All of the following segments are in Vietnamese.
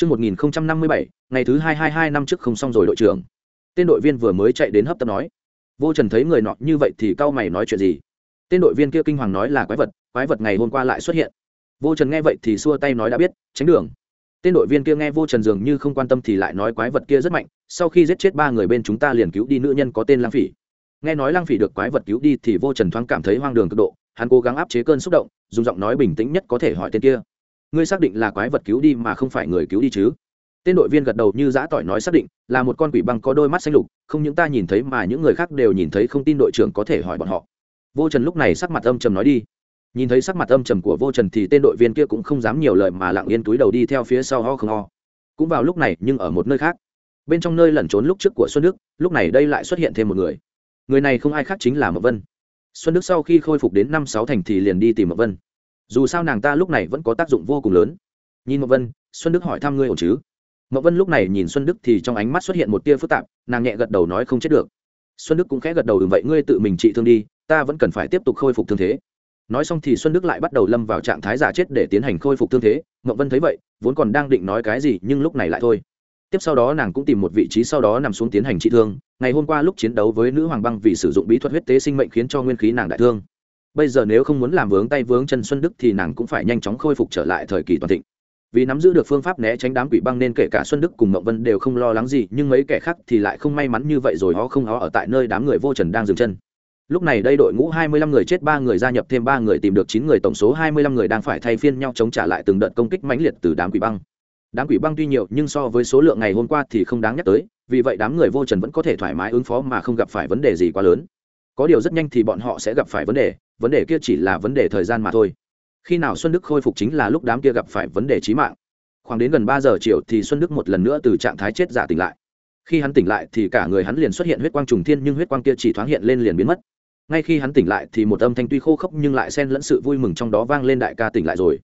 Trước 1057, ngày thứ 222 năm trước không xong rồi đội trưởng. Tên đội viên vừa mới chạy đến hấp tấp nói. Vô Trần thấy người nọ như vậy thì cao mày nói chuyện gì? Tên đội viên kia kinh hoàng nói là quái vật, quái vật ngày hôm qua lại xuất hiện. Vô Trần nghe vậy thì xua tay nói đã biết, tránh đường. Tên đội viên kia nghe Vô Trần dường như không quan tâm thì lại nói quái vật kia rất mạnh, sau khi giết chết ba người bên chúng ta liền cứu đi nữ nhân có tên Lang Phỉ. Nghe nói Lang Phỉ được quái vật cứu đi thì Vô Trần thoáng cảm thấy hoang đường cực độ, hắn cố gắng áp chế cơn xúc động, dùng giọng nói bình tĩnh nhất có thể hỏi tên kia ngươi xác định là quái vật cứu đi mà không phải người cứu đi chứ? Tên đội viên gật đầu như giã tỏi nói xác định, là một con quỷ băng có đôi mắt xanh lục, không những ta nhìn thấy mà những người khác đều nhìn thấy không tin đội trưởng có thể hỏi bọn họ. Vô trần lúc này sắc mặt âm trầm nói đi. Nhìn thấy sắc mặt âm trầm của vô trần thì tên đội viên kia cũng không dám nhiều lời mà lặng yên túi đầu đi theo phía sau ho không ho. Cũng vào lúc này nhưng ở một nơi khác. Bên trong nơi lẩn trốn lúc trước của xuân đức, lúc này đây lại xuất hiện thêm một người. Người này không ai khác chính là mậu vân. Xuân đức sau khi khôi phục đến năm sáu thành thì liền đi tìm mậu vân dù sao nàng ta lúc này vẫn có tác dụng vô cùng lớn. Nhìn mậu vân, xuân đức hỏi thăm ngươi ổn chứ? Mậu vân lúc này nhìn xuân đức thì trong ánh mắt xuất hiện một tia phức tạp, nàng nhẹ gật đầu nói không chết được. Xuân đức cũng khẽ gật đầu đừng vậy ngươi tự mình trị thương đi, ta vẫn cần phải tiếp tục khôi phục thương thế. Nói xong thì xuân đức lại bắt đầu lâm vào trạng thái giả chết để tiến hành khôi phục thương thế. Mậu vân thấy vậy, vốn còn đang định nói cái gì nhưng lúc này lại thôi. Tiếp sau đó nàng cũng tìm một vị trí sau đó nằm xuống tiến hành trị thương. Ngày hôm qua lúc chiến đấu với nữ hoàng băng vì sử dụng bí thuật huyết tế sinh mệnh khiến cho nguyên khí nàng đại thương bây giờ nếu không muốn làm vướng tay vướng chân xuân đức thì nàng cũng phải nhanh chóng khôi phục trở lại thời kỳ toàn thịnh. Vì nắm giữ được phương pháp né tránh đám quỷ băng nên kể cả xuân đức cùng mậu vân đều không lo lắng gì, nhưng mấy kẻ khác thì lại không may mắn như vậy rồi họ không họ ở tại nơi đám người vô trần đang dừng chân. Lúc này đây đội ngũ hai mươi lăm người chết, ba người gia nhập, thêm ba người tìm được chín người, tổng số hai mươi lăm người đang phải thay phiên nhau chống trả lại từng đợt công kích mãnh liệt từ đám quỷ băng. Đám quỷ băng tuy nhiều, nhưng so với số lượng ngày hôm qua thì không đáng nhắc tới, vì vậy đám người vô trần vẫn có thể thoải mái ứng phó mà không gặp phải vấn đề gì quá lớn có điều rất nhanh thì bọn họ sẽ gặp phải vấn đề vấn đề kia chỉ là vấn đề thời gian mà thôi. Khi nào xuân đức khôi phục chính là lúc đám kia gặp phải vấn đề trí mạng. Khoảng đến gần ba giờ chiều thì xuân đức một lần nữa từ trạng thái chết giả tỉnh lại. Khi hắn tỉnh lại thì cả người hắn liền xuất hiện huyết quang trùng thiên nhưng huyết quang kia chỉ thoáng hiện lên liền biến mất. Ngay khi hắn tỉnh lại thì một âm thanh tuy khô khốc nhưng lại xen lẫn sự vui mừng trong đó vang lên đại ca tỉnh lại rồi.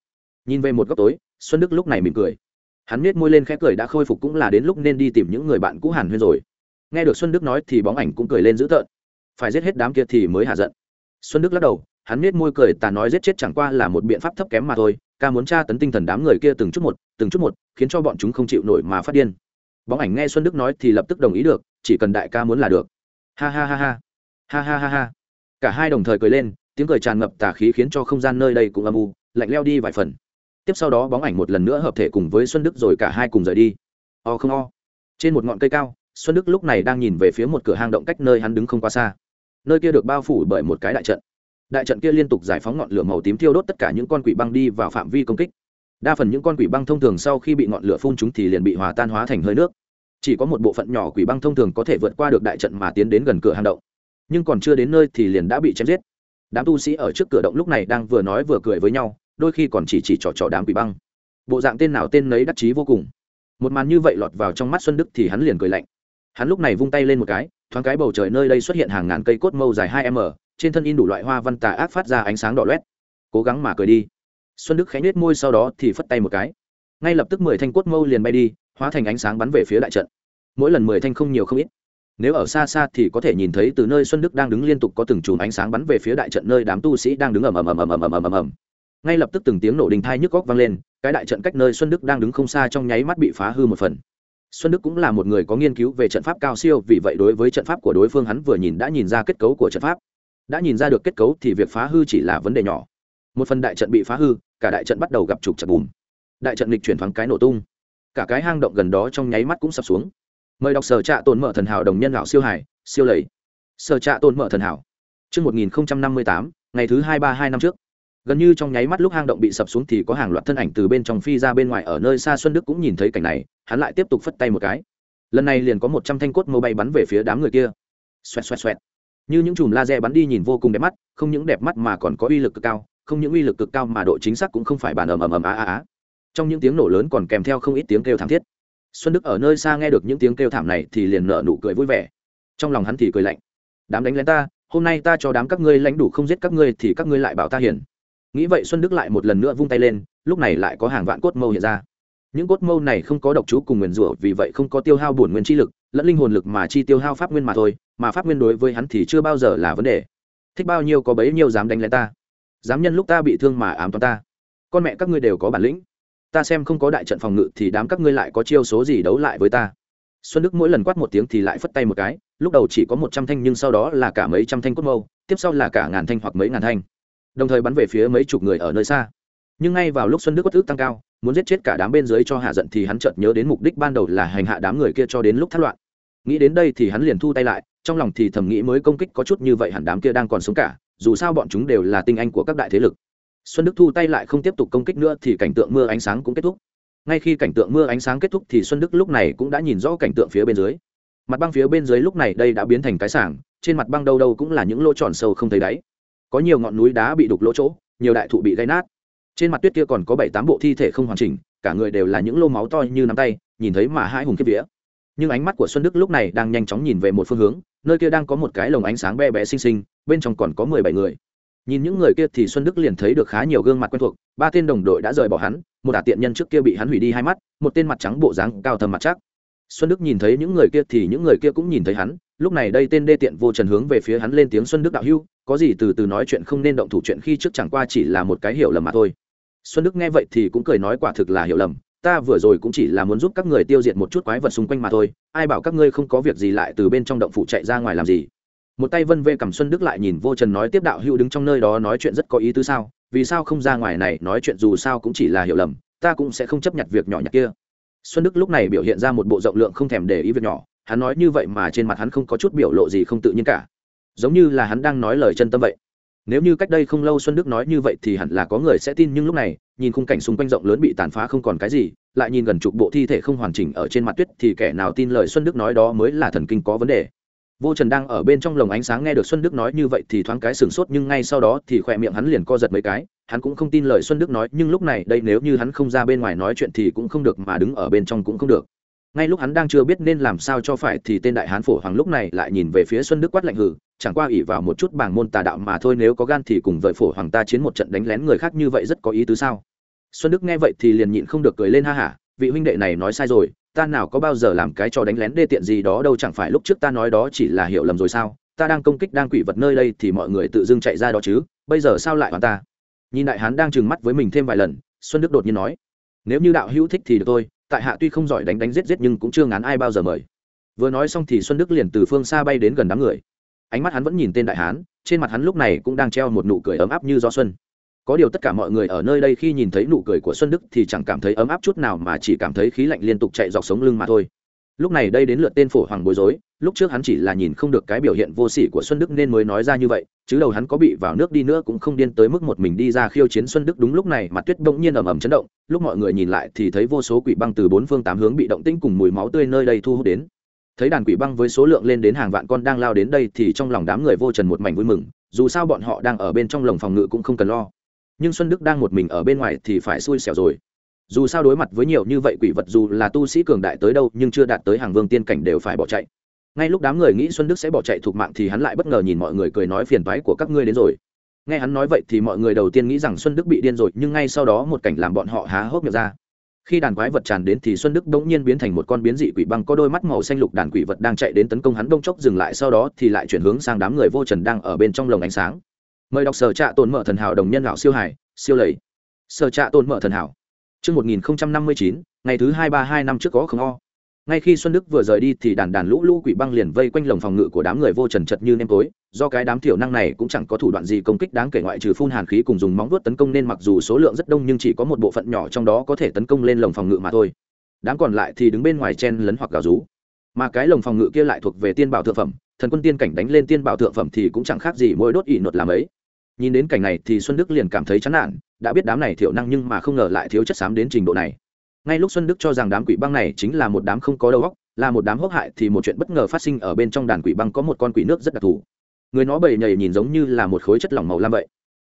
Nhìn về một góc tối, xuân đức lúc này mỉm cười. Hắn miết môi lên khẽ cười đã khôi phục cũng là đến lúc nên đi tìm những người bạn cũ hàn huyên rồi. Nghe được xuân đức nói thì bóng ảnh cũng cười lên dữ tợn phải giết hết đám kia thì mới hạ giận. Xuân đức lắc đầu, hắn nhếch môi cười, ta nói giết chết chẳng qua là một biện pháp thấp kém mà thôi, ca muốn tra tấn tinh thần đám người kia từng chút một, từng chút một, khiến cho bọn chúng không chịu nổi mà phát điên. Bóng ảnh nghe xuân đức nói thì lập tức đồng ý được, chỉ cần đại ca muốn là được. Ha ha ha ha. Ha ha ha ha. Cả hai đồng thời cười lên, tiếng cười tràn ngập tà khí khiến cho không gian nơi đây cũng âm u, lạnh leo đi vài phần. Tiếp sau đó bóng ảnh một lần nữa hợp thể cùng với xuân đức rồi cả hai cùng rời đi. O không o. Trên một ngọn cây cao, xuân đức lúc này đang nhìn về phía một cửa hang động cách nơi hắn đứng không quá xa nơi kia được bao phủ bởi một cái đại trận. Đại trận kia liên tục giải phóng ngọn lửa màu tím thiêu đốt tất cả những con quỷ băng đi vào phạm vi công kích. Đa phần những con quỷ băng thông thường sau khi bị ngọn lửa phun chúng thì liền bị hòa tan hóa thành hơi nước. Chỉ có một bộ phận nhỏ quỷ băng thông thường có thể vượt qua được đại trận mà tiến đến gần cửa hang động. Nhưng còn chưa đến nơi thì liền đã bị chém giết. Đám tu sĩ ở trước cửa động lúc này đang vừa nói vừa cười với nhau, đôi khi còn chỉ chỉ trò trò đám quỷ băng. Bộ dạng tên nào tên nấy đắc chí vô cùng. Một màn như vậy lọt vào trong mắt xuân đức thì hắn liền cười lạnh hắn lúc này vung tay lên một cái, thoáng cái bầu trời nơi đây xuất hiện hàng ngàn cây cốt mâu dài hai m, trên thân in đủ loại hoa văn tà ác phát ra ánh sáng đỏ loét. Cố gắng mà cười đi. Xuân đức khẽ nhếch môi sau đó thì phất tay một cái. Ngay lập tức mười thanh cốt mâu liền bay đi, hóa thành ánh sáng bắn về phía đại trận. Mỗi lần mười thanh không nhiều không ít. Nếu ở xa xa thì có thể nhìn thấy từ nơi xuân đức đang đứng liên tục có từng chùm ánh sáng bắn về phía đại trận nơi đám tu sĩ đang đứng ầm ầm ầm ầm ầm ầm ầm ầm. Ầm ngay lập tức từng tiếng nổ đình thai nhức góc vang lên, cái đại trận cách nơi xuân đức đang đứng không xa trong nháy mắt bị phá hư một phần xuân đức cũng là một người có nghiên cứu về trận pháp cao siêu vì vậy đối với trận pháp của đối phương hắn vừa nhìn đã nhìn ra kết cấu của trận pháp. Đã nhìn ra được kết cấu thì việc phá hư chỉ là vấn đề nhỏ. Một phần đại trận bị phá hư cả đại trận bắt đầu gặp trục chặt bùm. Đại trận lịch chuyển thoáng cái nổ tung. Cả cái hang động gần đó trong nháy mắt cũng sập xuống. Mời đọc sở trạ tồn mở thần hảo đồng nhân lão siêu hải siêu lầy. Sở trạ tồn mở thần hảo. Trước 1058, ngày thứ hai ba hai năm trước gần như trong nháy mắt lúc hang động bị sập xuống thì có hàng loạt thân ảnh từ bên trong phi ra bên ngoài ở nơi xa xuân đức cũng nhìn thấy cảnh này, hắn lại tiếp tục phất tay một cái. Lần này liền có một trăm thanh cốt mô bay bắn về phía đám người kia. Xoẹt xoẹt xoẹt. Như những chùm laser bắn đi nhìn vô cùng đẹp mắt, không những đẹp mắt mà còn có uy lực cực cao, không những uy lực cực cao mà độ chính xác cũng không phải bàn ầm ầm ầm á á á. Trong những tiếng nổ lớn còn kèm theo không ít tiếng kêu thảm thiết. Xuân đức ở nơi xa nghe được những tiếng kêu thảm này thì liền nở nụ cười vui vẻ. Trong lòng hắn thì cười lạnh. Đám đánh lén ta, hôm nay ta cho đám các ngươi lãnh đủ không giết các ngươi thì các ngươi lại bảo ta hiền nghĩ vậy xuân đức lại một lần nữa vung tay lên, lúc này lại có hàng vạn cốt mâu hiện ra. Những cốt mâu này không có độc chú cùng nguyền rủa, vì vậy không có tiêu hao bổn nguyên chi lực, lẫn linh hồn lực mà chi tiêu hao pháp nguyên mà thôi, mà pháp nguyên đối với hắn thì chưa bao giờ là vấn đề. Thích bao nhiêu có bấy nhiêu dám đánh lén ta. Dám nhân lúc ta bị thương mà ám toán ta. Con mẹ các ngươi đều có bản lĩnh. Ta xem không có đại trận phòng ngự thì đám các ngươi lại có chiêu số gì đấu lại với ta. Xuân đức mỗi lần quát một tiếng thì lại phất tay một cái, lúc đầu chỉ có một trăm thanh nhưng sau đó là cả mấy trăm thanh cốt mâu, tiếp sau là cả ngàn thanh hoặc mấy ngàn thanh đồng thời bắn về phía mấy chục người ở nơi xa. Nhưng ngay vào lúc xuân đức bất ước tăng cao, muốn giết chết cả đám bên dưới cho hạ giận thì hắn chợt nhớ đến mục đích ban đầu là hành hạ đám người kia cho đến lúc thất loạn. Nghĩ đến đây thì hắn liền thu tay lại, trong lòng thì thầm nghĩ mới công kích có chút như vậy hẳn đám kia đang còn sống cả, dù sao bọn chúng đều là tinh anh của các đại thế lực. Xuân đức thu tay lại không tiếp tục công kích nữa thì cảnh tượng mưa ánh sáng cũng kết thúc. Ngay khi cảnh tượng mưa ánh sáng kết thúc thì xuân đức lúc này cũng đã nhìn rõ cảnh tượng phía bên dưới. Mặt băng phía bên dưới lúc này đây đã biến thành cái sảng, trên mặt băng đâu đâu cũng là những lỗ tròn sâu không thấy đáy có nhiều ngọn núi đá bị đục lỗ chỗ, nhiều đại thụ bị gây nát. Trên mặt tuyết kia còn có bảy tám bộ thi thể không hoàn chỉnh, cả người đều là những lô máu to như nắm tay, nhìn thấy mà hai hùng kiếp vía. Nhưng ánh mắt của xuân đức lúc này đang nhanh chóng nhìn về một phương hướng, nơi kia đang có một cái lồng ánh sáng be bé xinh xinh, bên trong còn có mười bảy người. Nhìn những người kia thì xuân đức liền thấy được khá nhiều gương mặt quen thuộc, ba tên đồng đội đã rời bỏ hắn, một ả tiện nhân trước kia bị hắn hủy đi hai mắt, một tên mặt trắng bộ dáng cao thầm mặt chắc. Xuân đức nhìn thấy những người kia thì những người kia cũng nhìn thấy hắn, lúc này đây tên đê tiện vô trần hướng về phía hắn lên tiếng xuân đức đạo hưu có gì từ từ nói chuyện không nên động thủ chuyện khi trước chẳng qua chỉ là một cái hiểu lầm mà thôi. Xuân đức nghe vậy thì cũng cười nói quả thực là hiểu lầm, ta vừa rồi cũng chỉ là muốn giúp các người tiêu diệt một chút quái vật xung quanh mà thôi, ai bảo các ngươi không có việc gì lại từ bên trong động phủ chạy ra ngoài làm gì? Một tay vân vê cầm xuân đức lại nhìn vô trần nói tiếp đạo hữu đứng trong nơi đó nói chuyện rất có ý tứ sao? Vì sao không ra ngoài này nói chuyện dù sao cũng chỉ là hiểu lầm, ta cũng sẽ không chấp nhận việc nhỏ nhặt kia. Xuân đức lúc này biểu hiện ra một bộ rộng lượng không thèm để ý việc nhỏ, hắn nói như vậy mà trên mặt hắn không có chút biểu lộ gì không tự nhiên cả giống như là hắn đang nói lời chân tâm vậy. Nếu như cách đây không lâu xuân đức nói như vậy thì hẳn là có người sẽ tin, nhưng lúc này, nhìn khung cảnh xung quanh rộng lớn bị tàn phá không còn cái gì, lại nhìn gần chục bộ thi thể không hoàn chỉnh ở trên mặt tuyết thì kẻ nào tin lời xuân đức nói đó mới là thần kinh có vấn đề. Vô trần đang ở bên trong lồng ánh sáng nghe được xuân đức nói như vậy thì thoáng cái sửng sốt, nhưng ngay sau đó thì khỏe miệng hắn liền co giật mấy cái, hắn cũng không tin lời xuân đức nói, nhưng lúc này đây nếu như hắn không ra bên ngoài nói chuyện thì cũng không được mà đứng ở bên trong cũng không được. Ngay lúc hắn đang chưa biết nên làm sao cho phải thì tên đại hán phổ hoàng lúc này lại nhìn về phía xuân đức quát lạnh hử chẳng qua ỷ vào một chút bảng môn tà đạo mà thôi, nếu có gan thì cùng với phổ hoàng ta chiến một trận đánh lén người khác như vậy rất có ý tứ sao? Xuân đức nghe vậy thì liền nhịn không được cười lên ha hả, vị huynh đệ này nói sai rồi, ta nào có bao giờ làm cái trò đánh lén đê tiện gì đó đâu, chẳng phải lúc trước ta nói đó chỉ là hiểu lầm rồi sao? Ta đang công kích đang quỷ vật nơi đây thì mọi người tự dưng chạy ra đó chứ, bây giờ sao lại hoàn ta? Nhìn đại hán đang trừng mắt với mình thêm vài lần, xuân đức đột nhiên nói, nếu như đạo hữu thích thì được thôi, tại hạ tuy không giỏi đánh đánh giết giết nhưng cũng chưa ngán ai bao giờ mời. Vừa nói xong thì xuân đức liền từ phương xa bay đến gần đám người ánh mắt hắn vẫn nhìn tên đại hán, trên mặt hắn lúc này cũng đang treo một nụ cười ấm áp như gió xuân. Có điều tất cả mọi người ở nơi đây khi nhìn thấy nụ cười của xuân đức thì chẳng cảm thấy ấm áp chút nào mà chỉ cảm thấy khí lạnh liên tục chạy dọc sống lưng mà thôi. Lúc này đây đến lượt tên phổ hoàng bối rối, lúc trước hắn chỉ là nhìn không được cái biểu hiện vô sỉ của xuân đức nên mới nói ra như vậy, chứ đầu hắn có bị vào nước đi nữa cũng không điên tới mức một mình đi ra khiêu chiến xuân đức đúng lúc này mặt tuyết bỗng nhiên ầm ầm chấn động, lúc mọi người nhìn lại thì thấy vô số quỷ băng từ bốn phương tám hướng bị động tĩnh cùng mùi máu tươi nơi đây thu hút đến thấy đàn quỷ băng với số lượng lên đến hàng vạn con đang lao đến đây thì trong lòng đám người vô trần một mảnh vui mừng, dù sao bọn họ đang ở bên trong lồng phòng ngự cũng không cần lo. Nhưng xuân đức đang một mình ở bên ngoài thì phải xui xẻo rồi. Dù sao đối mặt với nhiều như vậy quỷ vật dù là tu sĩ cường đại tới đâu nhưng chưa đạt tới hàng vương tiên cảnh đều phải bỏ chạy. Ngay lúc đám người nghĩ xuân đức sẽ bỏ chạy thuộc mạng thì hắn lại bất ngờ nhìn mọi người cười nói phiền toái của các ngươi đến rồi. Nghe hắn nói vậy thì mọi người đầu tiên nghĩ rằng xuân đức bị điên rồi nhưng ngay sau đó một cảnh làm bọn họ há hốc miệng ra khi đàn quái vật tràn đến thì xuân đức bỗng nhiên biến thành một con biến dị quỷ băng có đôi mắt màu xanh lục đàn quỷ vật đang chạy đến tấn công hắn đông chốc dừng lại sau đó thì lại chuyển hướng sang đám người vô trần đang ở bên trong lồng ánh sáng. Mời đọc sở trạ tồn mở thần hảo đồng nhân lão siêu hải siêu lầy. Sở trạ tồn mở thần hảo. Trước 1059, ngày thứ hai ba hai năm trước có không o. Ngay khi Xuân Đức vừa rời đi thì đàn đàn lũ lũ quỷ băng liền vây quanh lồng phòng ngự của đám người vô trần chật như nêm tối, do cái đám thiểu năng này cũng chẳng có thủ đoạn gì công kích đáng kể ngoại trừ phun hàn khí cùng dùng móng vuốt tấn công nên mặc dù số lượng rất đông nhưng chỉ có một bộ phận nhỏ trong đó có thể tấn công lên lồng phòng ngự mà thôi. Đám còn lại thì đứng bên ngoài chen lấn hoặc gào rú. Mà cái lồng phòng ngự kia lại thuộc về tiên bảo thượng phẩm, thần quân tiên cảnh đánh lên tiên bảo thượng phẩm thì cũng chẳng khác gì mỗi đốt ỷ nột làm ấy nhìn đến cảnh này thì xuân đức liền cảm thấy chán nản đã biết đám này thiểu năng nhưng mà không ngờ lại thiếu chất xám đến trình độ này ngay lúc xuân đức cho rằng đám quỷ băng này chính là một đám không có đầu óc, là một đám hốc hại thì một chuyện bất ngờ phát sinh ở bên trong đàn quỷ băng có một con quỷ nước rất đặc thù. Người nó bầy nhầy nhìn giống như là một khối chất lỏng màu lam vậy.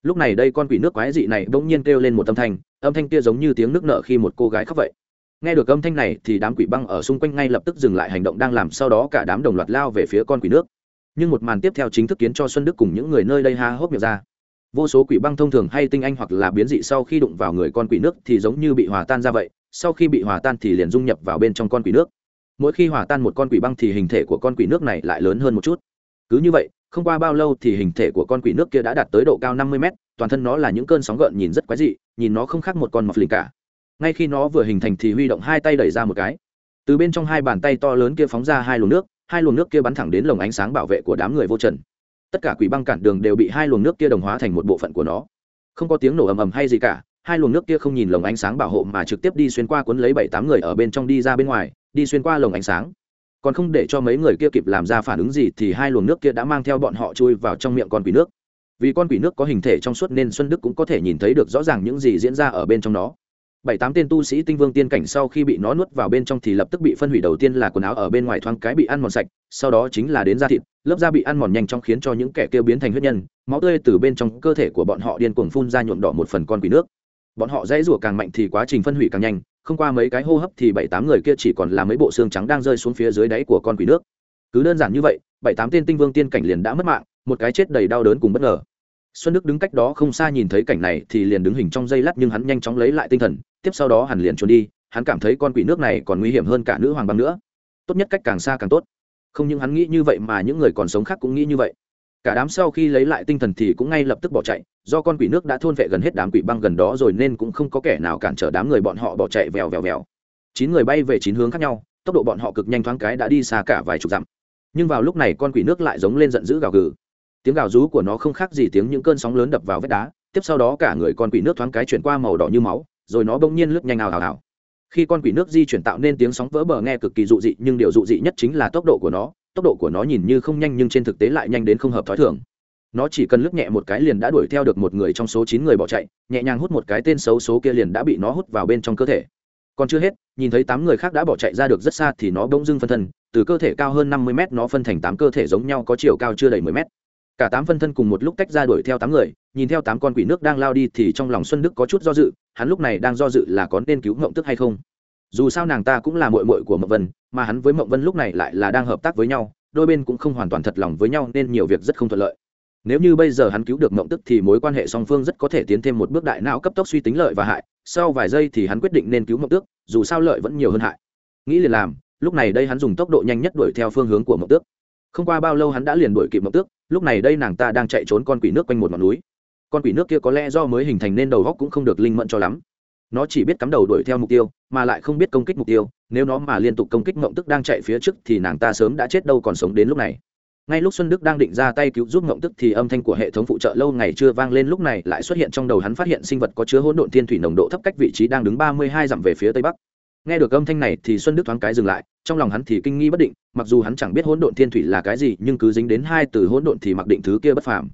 Lúc này đây con quỷ nước quái dị này bỗng nhiên kêu lên một âm thanh âm thanh kia giống như tiếng nước nợ khi một cô gái khóc vậy. Nghe được âm thanh này thì đám quỷ băng ở xung quanh ngay lập tức dừng lại hành động đang làm sau đó cả đám đồng loạt lao về phía con quỷ nước. Nhưng một màn tiếp theo chính thức kiến cho xuân đức cùng những người nơi đây ha hốc miệng ra. Vô số quỷ băng thông thường hay tinh anh hoặc là biến dị sau khi đụng vào người con quỷ nước thì giống như bị hòa tan ra vậy sau khi bị hòa tan thì liền dung nhập vào bên trong con quỷ nước. Mỗi khi hòa tan một con quỷ băng thì hình thể của con quỷ nước này lại lớn hơn một chút. Cứ như vậy, không qua bao lâu thì hình thể của con quỷ nước kia đã đạt tới độ cao năm mươi mét, toàn thân nó là những cơn sóng gợn nhìn rất quái dị, nhìn nó không khác một con mọc linh cả. Ngay khi nó vừa hình thành thì huy động hai tay đẩy ra một cái. Từ bên trong hai bàn tay to lớn kia phóng ra hai luồng nước, hai luồng nước kia bắn thẳng đến lồng ánh sáng bảo vệ của đám người vô trần. Tất cả quỷ băng cản đường đều bị hai luồng nước kia đồng hóa thành một bộ phận của nó. Không có tiếng nổ ầm ầm hay gì cả hai luồng nước kia không nhìn lồng ánh sáng bảo hộ mà trực tiếp đi xuyên qua cuốn lấy bảy tám người ở bên trong đi ra bên ngoài, đi xuyên qua lồng ánh sáng. Còn không để cho mấy người kia kịp làm ra phản ứng gì thì hai luồng nước kia đã mang theo bọn họ chui vào trong miệng con quỷ nước. Vì con quỷ nước có hình thể trong suốt nên xuân đức cũng có thể nhìn thấy được rõ ràng những gì diễn ra ở bên trong nó. Bảy tám tên tu sĩ tinh vương tiên cảnh sau khi bị nó nuốt vào bên trong thì lập tức bị phân hủy đầu tiên là quần áo ở bên ngoài thoáng cái bị ăn mòn sạch, sau đó chính là đến da thịt, lớp da bị ăn mòn nhanh chóng khiến cho những kẻ kêu biến thành huyết nhân, máu tươi từ bên trong cơ thể của bọn họ điên cuồng phun ra nhuộm đỏ một phần con quỷ nước bọn họ dãy rủa càng mạnh thì quá trình phân hủy càng nhanh, không qua mấy cái hô hấp thì bảy tám người kia chỉ còn là mấy bộ xương trắng đang rơi xuống phía dưới đáy của con quỷ nước. Cứ đơn giản như vậy, bảy tám tên tinh vương tiên cảnh liền đã mất mạng, một cái chết đầy đau đớn cùng bất ngờ. Xuân đức đứng cách đó không xa nhìn thấy cảnh này thì liền đứng hình trong giây lát nhưng hắn nhanh chóng lấy lại tinh thần, tiếp sau đó hắn liền trốn đi, hắn cảm thấy con quỷ nước này còn nguy hiểm hơn cả nữ hoàng băng nữa. Tốt nhất cách càng xa càng tốt. Không những hắn nghĩ như vậy mà những người còn sống khác cũng nghĩ như vậy cả đám sau khi lấy lại tinh thần thì cũng ngay lập tức bỏ chạy, do con quỷ nước đã thôn vệ gần hết đám quỷ băng gần đó rồi nên cũng không có kẻ nào cản trở đám người bọn họ bỏ chạy vèo vèo vèo. Chín người bay về chín hướng khác nhau, tốc độ bọn họ cực nhanh thoáng cái đã đi xa cả vài chục dặm. Nhưng vào lúc này con quỷ nước lại giống lên giận dữ gào gừ. Tiếng gào rú của nó không khác gì tiếng những cơn sóng lớn đập vào vách đá, tiếp sau đó cả người con quỷ nước thoáng cái chuyển qua màu đỏ như máu, rồi nó bỗng nhiên lướt nhanh ào ào ào. Khi con quỷ nước di chuyển tạo nên tiếng sóng vỡ bờ nghe cực kỳ dụ dị, nhưng điều dụ dị nhất chính là tốc độ của nó tốc độ của nó nhìn như không nhanh nhưng trên thực tế lại nhanh đến không hợp thói thường. Nó chỉ cần lướt nhẹ một cái liền đã đuổi theo được một người trong số chín người bỏ chạy, nhẹ nhàng hút một cái tên xấu số kia liền đã bị nó hút vào bên trong cơ thể. Còn chưa hết, nhìn thấy tám người khác đã bỏ chạy ra được rất xa thì nó bỗng dưng phân thân, từ cơ thể cao hơn năm mươi mét nó phân thành tám cơ thể giống nhau có chiều cao chưa đầy mười mét. Cả tám phân thân cùng một lúc tách ra đuổi theo tám người, nhìn theo tám con quỷ nước đang lao đi thì trong lòng xuân đức có chút do dự, hắn lúc này đang do dự là có nên cứu ngộng tức hay không dù sao nàng ta cũng là mội mội của mộng vân, mà hắn với mộng vân lúc này lại là đang hợp tác với nhau, đôi bên cũng không hoàn toàn thật lòng với nhau nên nhiều việc rất không thuận lợi. Nếu như bây giờ hắn cứu được mộng tức thì mối quan hệ song phương rất có thể tiến thêm một bước đại não cấp tốc suy tính lợi và hại, sau vài giây thì hắn quyết định nên cứu mộng tước dù sao lợi vẫn nhiều hơn hại. Nghĩ liền làm, lúc này đây hắn dùng tốc độ nhanh nhất đuổi theo phương hướng của mộng tước không qua bao lâu hắn đã liền đuổi kịp mộng tước lúc này đây nàng ta đang chạy trốn con quỷ nước quanh một ngọn núi. Con quỷ nước kia có lẽ do mới hình thành nên đầu góc cũng không được linh mẫn cho lắm nó chỉ biết cắm đầu đuổi theo mục tiêu, mà lại không biết công kích mục tiêu, nếu nó mà liên tục công kích mộng tức đang chạy phía trước thì nàng ta sớm đã chết đâu còn sống đến lúc này. Ngay lúc xuân đức đang định ra tay cứu giúp mộng tức thì âm thanh của hệ thống phụ trợ lâu ngày chưa vang lên, lúc này lại xuất hiện trong đầu hắn phát hiện sinh vật có chứa hỗn độn thiên thủy nồng độ thấp cách vị trí đang đứng ba mươi hai dặm về phía tây bắc. Nghe được âm thanh này thì xuân đức thoáng cái dừng lại, trong lòng hắn thì kinh nghi bất định, mặc dù hắn chẳng biết hỗn độn thiên thủy là cái gì, nhưng cứ dính đến hai từ hỗn độn thì mặc định thứ kia bất phàm.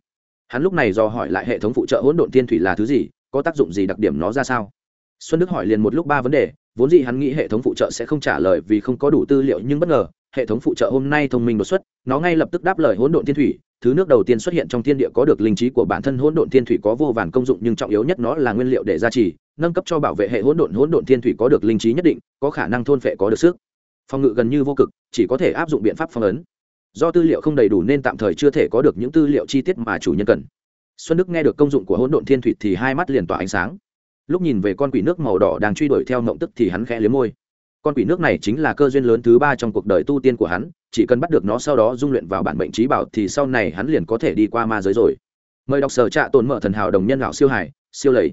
Hắn lúc này do hỏi lại hệ thống phụ trợ hỗn độn thiên thủy là thứ gì, có tác dụng gì đặc điểm nó ra sao? Xuân đức hỏi liền một lúc ba vấn đề, vốn dĩ hắn nghĩ hệ thống phụ trợ sẽ không trả lời vì không có đủ tư liệu nhưng bất ngờ, hệ thống phụ trợ hôm nay thông minh đột xuất, nó ngay lập tức đáp lời hỗn độn thiên thủy, thứ nước đầu tiên xuất hiện trong thiên địa có được linh trí của bản thân, hỗn độn thiên thủy có vô vàn công dụng nhưng trọng yếu nhất nó là nguyên liệu để gia trì, nâng cấp cho bảo vệ hệ hỗn độn hỗn độn thiên thủy có được linh trí nhất định, có khả năng thôn phệ, có được sức. Phòng ngự gần như vô cực, chỉ có thể áp dụng biện pháp phong ấn. Do tư liệu không đầy đủ nên tạm thời chưa thể có được những tư liệu chi tiết mà chủ nhân cần. Xuân đức nghe được công dụng của hỗn độn thiên thủy thì hai mắt liền tỏa ánh sáng lúc nhìn về con quỷ nước màu đỏ đang truy đuổi theo mộng tức thì hắn khẽ liếm môi. Con quỷ nước này chính là cơ duyên lớn thứ ba trong cuộc đời tu tiên của hắn chỉ cần bắt được nó sau đó dung luyện vào bản mệnh trí bảo thì sau này hắn liền có thể đi qua ma giới rồi. Mời đọc sở trạ tồn mở thần hảo đồng nhân lão siêu hải siêu lầy.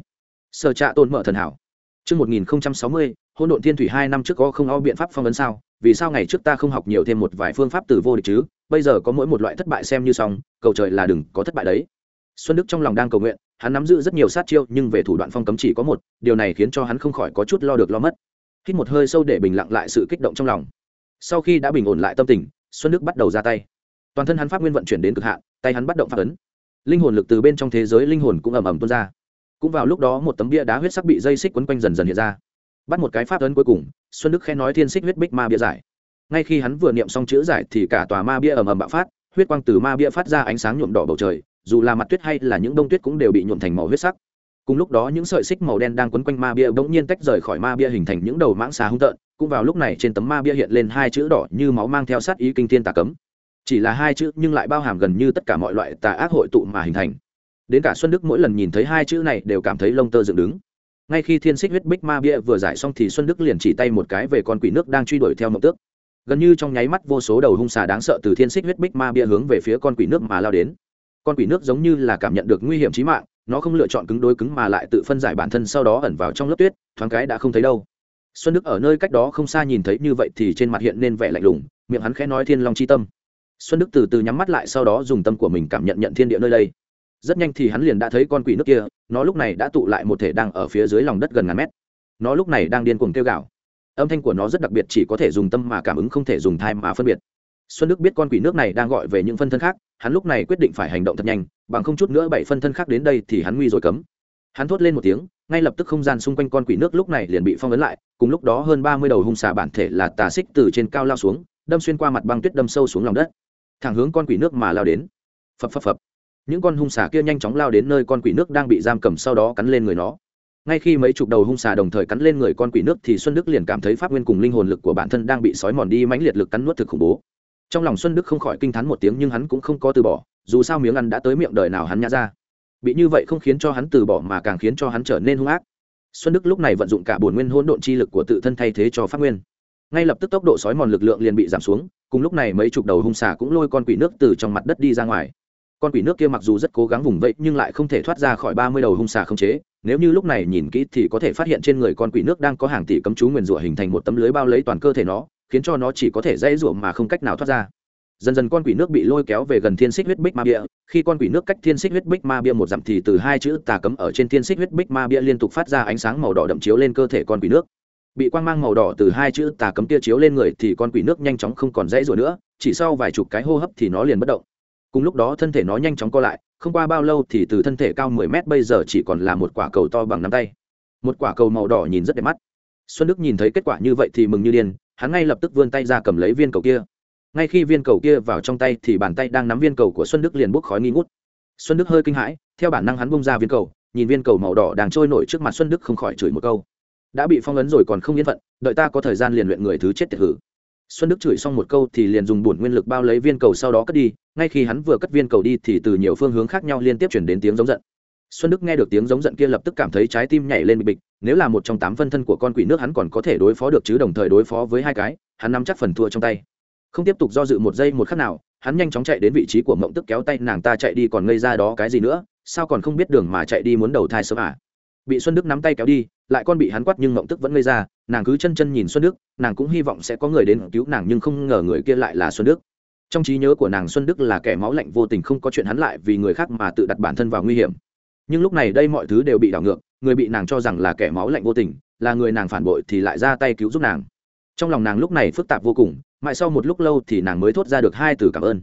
Sở trạ tồn mở thần hảo. Trước 1060, hôn độn thiên thủy hai năm trước có không o biện pháp phong vấn sao? Vì sao ngày trước ta không học nhiều thêm một vài phương pháp từ vô địch chứ? Bây giờ có mỗi một loại thất bại xem như xong cầu trời là đừng có thất bại đấy. Xuân đức trong lòng đang cầu nguyện hắn nắm giữ rất nhiều sát chiêu, nhưng về thủ đoạn phong cấm chỉ có một, điều này khiến cho hắn không khỏi có chút lo được lo mất. Hít một hơi sâu để bình lặng lại sự kích động trong lòng. Sau khi đã bình ổn lại tâm tình, xuân đức bắt đầu ra tay. Toàn thân hắn pháp nguyên vận chuyển đến cực hạn, tay hắn bắt động phát ấn. Linh hồn lực từ bên trong thế giới linh hồn cũng ầm ầm tuôn ra. Cũng vào lúc đó một tấm bia đá huyết sắc bị dây xích quấn quanh dần dần hiện ra. Bắt một cái pháp ấn cuối cùng, xuân đức khen nói thiên xích huyết bích ma bia giải. Ngay khi hắn vừa niệm xong chữ giải thì cả tòa ma bia ầm ầm bạo phát, huyết quang từ ma bia phát ra ánh sáng nhuộm đỏ bầu trời dù là mặt tuyết hay là những đông tuyết cũng đều bị nhuộm thành màu huyết sắc. Cùng lúc đó những sợi xích màu đen đang quấn quanh ma bia bỗng nhiên tách rời khỏi ma bia hình thành những đầu mãng xà hung tợn. Cũng vào lúc này trên tấm ma bia hiện lên hai chữ đỏ như máu mang theo sát ý kinh thiên tà cấm. Chỉ là hai chữ nhưng lại bao hàm gần như tất cả mọi loại tà ác hội tụ mà hình thành. Đến cả xuân đức mỗi lần nhìn thấy hai chữ này đều cảm thấy lông tơ dựng đứng. Ngay khi thiên xích huyết bích ma bia vừa giải xong thì xuân đức liền chỉ tay một cái về con quỷ nước đang truy đuổi theo mộng tước. Gần như trong nháy mắt vô số đầu hung xà đáng sợ từ thiên xích huyết bích ma bia hướng về phía con quỷ nước mà lao đến con quỷ nước giống như là cảm nhận được nguy hiểm trí mạng, nó không lựa chọn cứng đối cứng mà lại tự phân giải bản thân sau đó ẩn vào trong lớp tuyết, thoáng cái đã không thấy đâu. Xuân đức ở nơi cách đó không xa nhìn thấy như vậy thì trên mặt hiện nên vẻ lạnh lùng, miệng hắn khẽ nói thiên long c h i tâm. Xuân đức từ từ nhắm mắt lại sau đó dùng tâm của mình cảm nhận nhận thiên địa nơi đây. Rất nhanh thì hắn liền đã thấy con quỷ nước kia, nó lúc này đã tụ lại một thể đang ở phía dưới lòng đất gần ngàn mét. Nó lúc này đang điên cuồng kêu gạo âm thanh của nó rất đặc biệt, chỉ có thể dùng tâm mà cảm ứng không thể dùng thai mà phân biệt xuân đức biết con quỷ nước này đang gọi về những phân thân khác, hắn lúc này quyết định phải hành động thật nhanh, bằng không chút nữa bảy phân thân khác đến đây thì hắn nguy rồi cấm. Hắn thốt lên một tiếng, ngay lập tức không gian xung quanh con quỷ nước lúc này liền bị phong ấn lại, cùng lúc đó hơn ba mươi đầu hung xà bản thể là tà xích từ trên cao lao xuống, đâm xuyên qua mặt băng tuyết đâm sâu xuống lòng đất. Thẳng hướng con quỷ nước mà lao đến. Phập phập phập. Những con hung xà kia nhanh chóng lao đến nơi con quỷ nước đang bị giam cầm sau đó cắn lên người nó. Ngay khi mấy chục đầu hung xà đồng thời cắn lên người con quỷ nước thì xuân đức liền cảm thấy pháp nguyên cùng linh hồn lực của bản thân đang bị sói mòn đi mãnh liệt lực cắn nuốt thực khủng bố trong lòng xuân đức không khỏi kinh t h á n một tiếng nhưng hắn cũng không có từ bỏ, dù sao miếng ăn đã tới miệng đời nào hắn nhã ra. Bị như vậy không khiến cho hắn từ bỏ mà càng khiến cho hắn trở nên hung ác. Xuân đức lúc này vận dụng cả bổn nguyên hỗn độn chi lực của tự thân thay thế cho phát nguyên. Ngay lập tức tốc độ sói mòn lực lượng liền bị giảm xuống, cùng lúc này mấy chục đầu hung xà cũng lôi con quỷ nước từ trong mặt đất đi ra ngoài. Con quỷ nước kia mặc dù rất cố gắng vùng vẫy nhưng lại không thể thoát ra khỏi ba mươi đầu hung xà không chế, nếu như lúc này nhìn kỹ thì có thể phát hiện trên người con quỷ nước đang có hàng tỷ cấm chú nguyền rủa hình thành một tấm lưới bao lấy toàn cơ thể nó khiến cho nó chỉ có thể dãy rủa mà không cách nào thoát ra. Dần dần con quỷ nước bị lôi kéo về gần thiên xích huyết bích ma bia. Khi con quỷ nước cách thiên xích huyết bích ma bia một dặm thì từ hai chữ tà cấm ở trên thiên xích huyết bích ma bia liên tục phát ra ánh sáng màu đỏ đậm chiếu lên cơ thể con quỷ nước. Bị quang mang màu đỏ từ hai chữ tà cấm kia chiếu lên người thì con quỷ nước nhanh chóng không còn dãy rủa nữa, chỉ sau vài chục cái hô hấp thì nó liền bất động. Cùng lúc đó thân thể nó nhanh chóng co lại, không qua bao lâu thì từ thân thể cao mười mét bây giờ chỉ còn là một quả cầu to bằng nắm tay. Một quả cầu màu đỏ nhìn rất đẹp mắt. Xuân đức nhìn thấy kết quả như vậy thì mừng như điên hắn ngay lập tức vươn tay ra cầm lấy viên cầu kia. Ngay khi viên cầu kia vào trong tay thì bàn tay đang nắm viên cầu của xuân đức liền bốc khói nghi ngút. Xuân đức hơi kinh hãi, theo bản năng hắn bung ra viên cầu, nhìn viên cầu màu đỏ đang trôi nổi trước mặt xuân đức không khỏi chửi một câu. Đã bị phong ấn rồi còn không yên phận, đợi ta có thời gian liền luyện người thứ chết tiệt hử. Xuân đức chửi xong một câu thì liền dùng bổn nguyên lực bao lấy viên cầu sau đó cất đi, ngay khi hắn vừa cất viên cầu đi thì từ nhiều phương hướng khác nhau liên tiếp chuyển đến tiếng giống giận xuân đức nghe được tiếng giống giận kia lập tức cảm thấy trái tim nhảy lên bịch bịch, nếu là một trong tám phân thân của con quỷ nước hắn còn có thể đối phó được chứ đồng thời đối phó với hai cái, hắn nắm chắc phần thua trong tay. Không tiếp tục do dự một giây một khắc nào, hắn nhanh chóng chạy đến vị trí của mộng tức kéo tay, nàng ta chạy đi còn ngây ra đó cái gì nữa, sao còn không biết đường mà chạy đi muốn đầu thai sớm à? Bị xuân đức nắm tay kéo đi, lại con bị hắn quát nhưng mộng tức vẫn ngây ra, nàng cứ chân chân nhìn xuân đức, nàng cũng hy vọng sẽ có người đến cứu nàng nhưng không ngờ người kia lại là xuân đức. Trong trí nhớ của nàng xuân đức là kẻ máu lạnh vô tình không có chuyện hắn lại vì người khác mà tự đặt bản thân vào nguy hiểm nhưng lúc này đây mọi thứ đều bị đảo ngược người bị nàng cho rằng là kẻ máu lạnh vô tình là người nàng phản bội thì lại ra tay cứu giúp nàng. Trong lòng nàng lúc này phức tạp vô cùng mãi sau một lúc lâu thì nàng mới thốt ra được hai từ cảm ơn.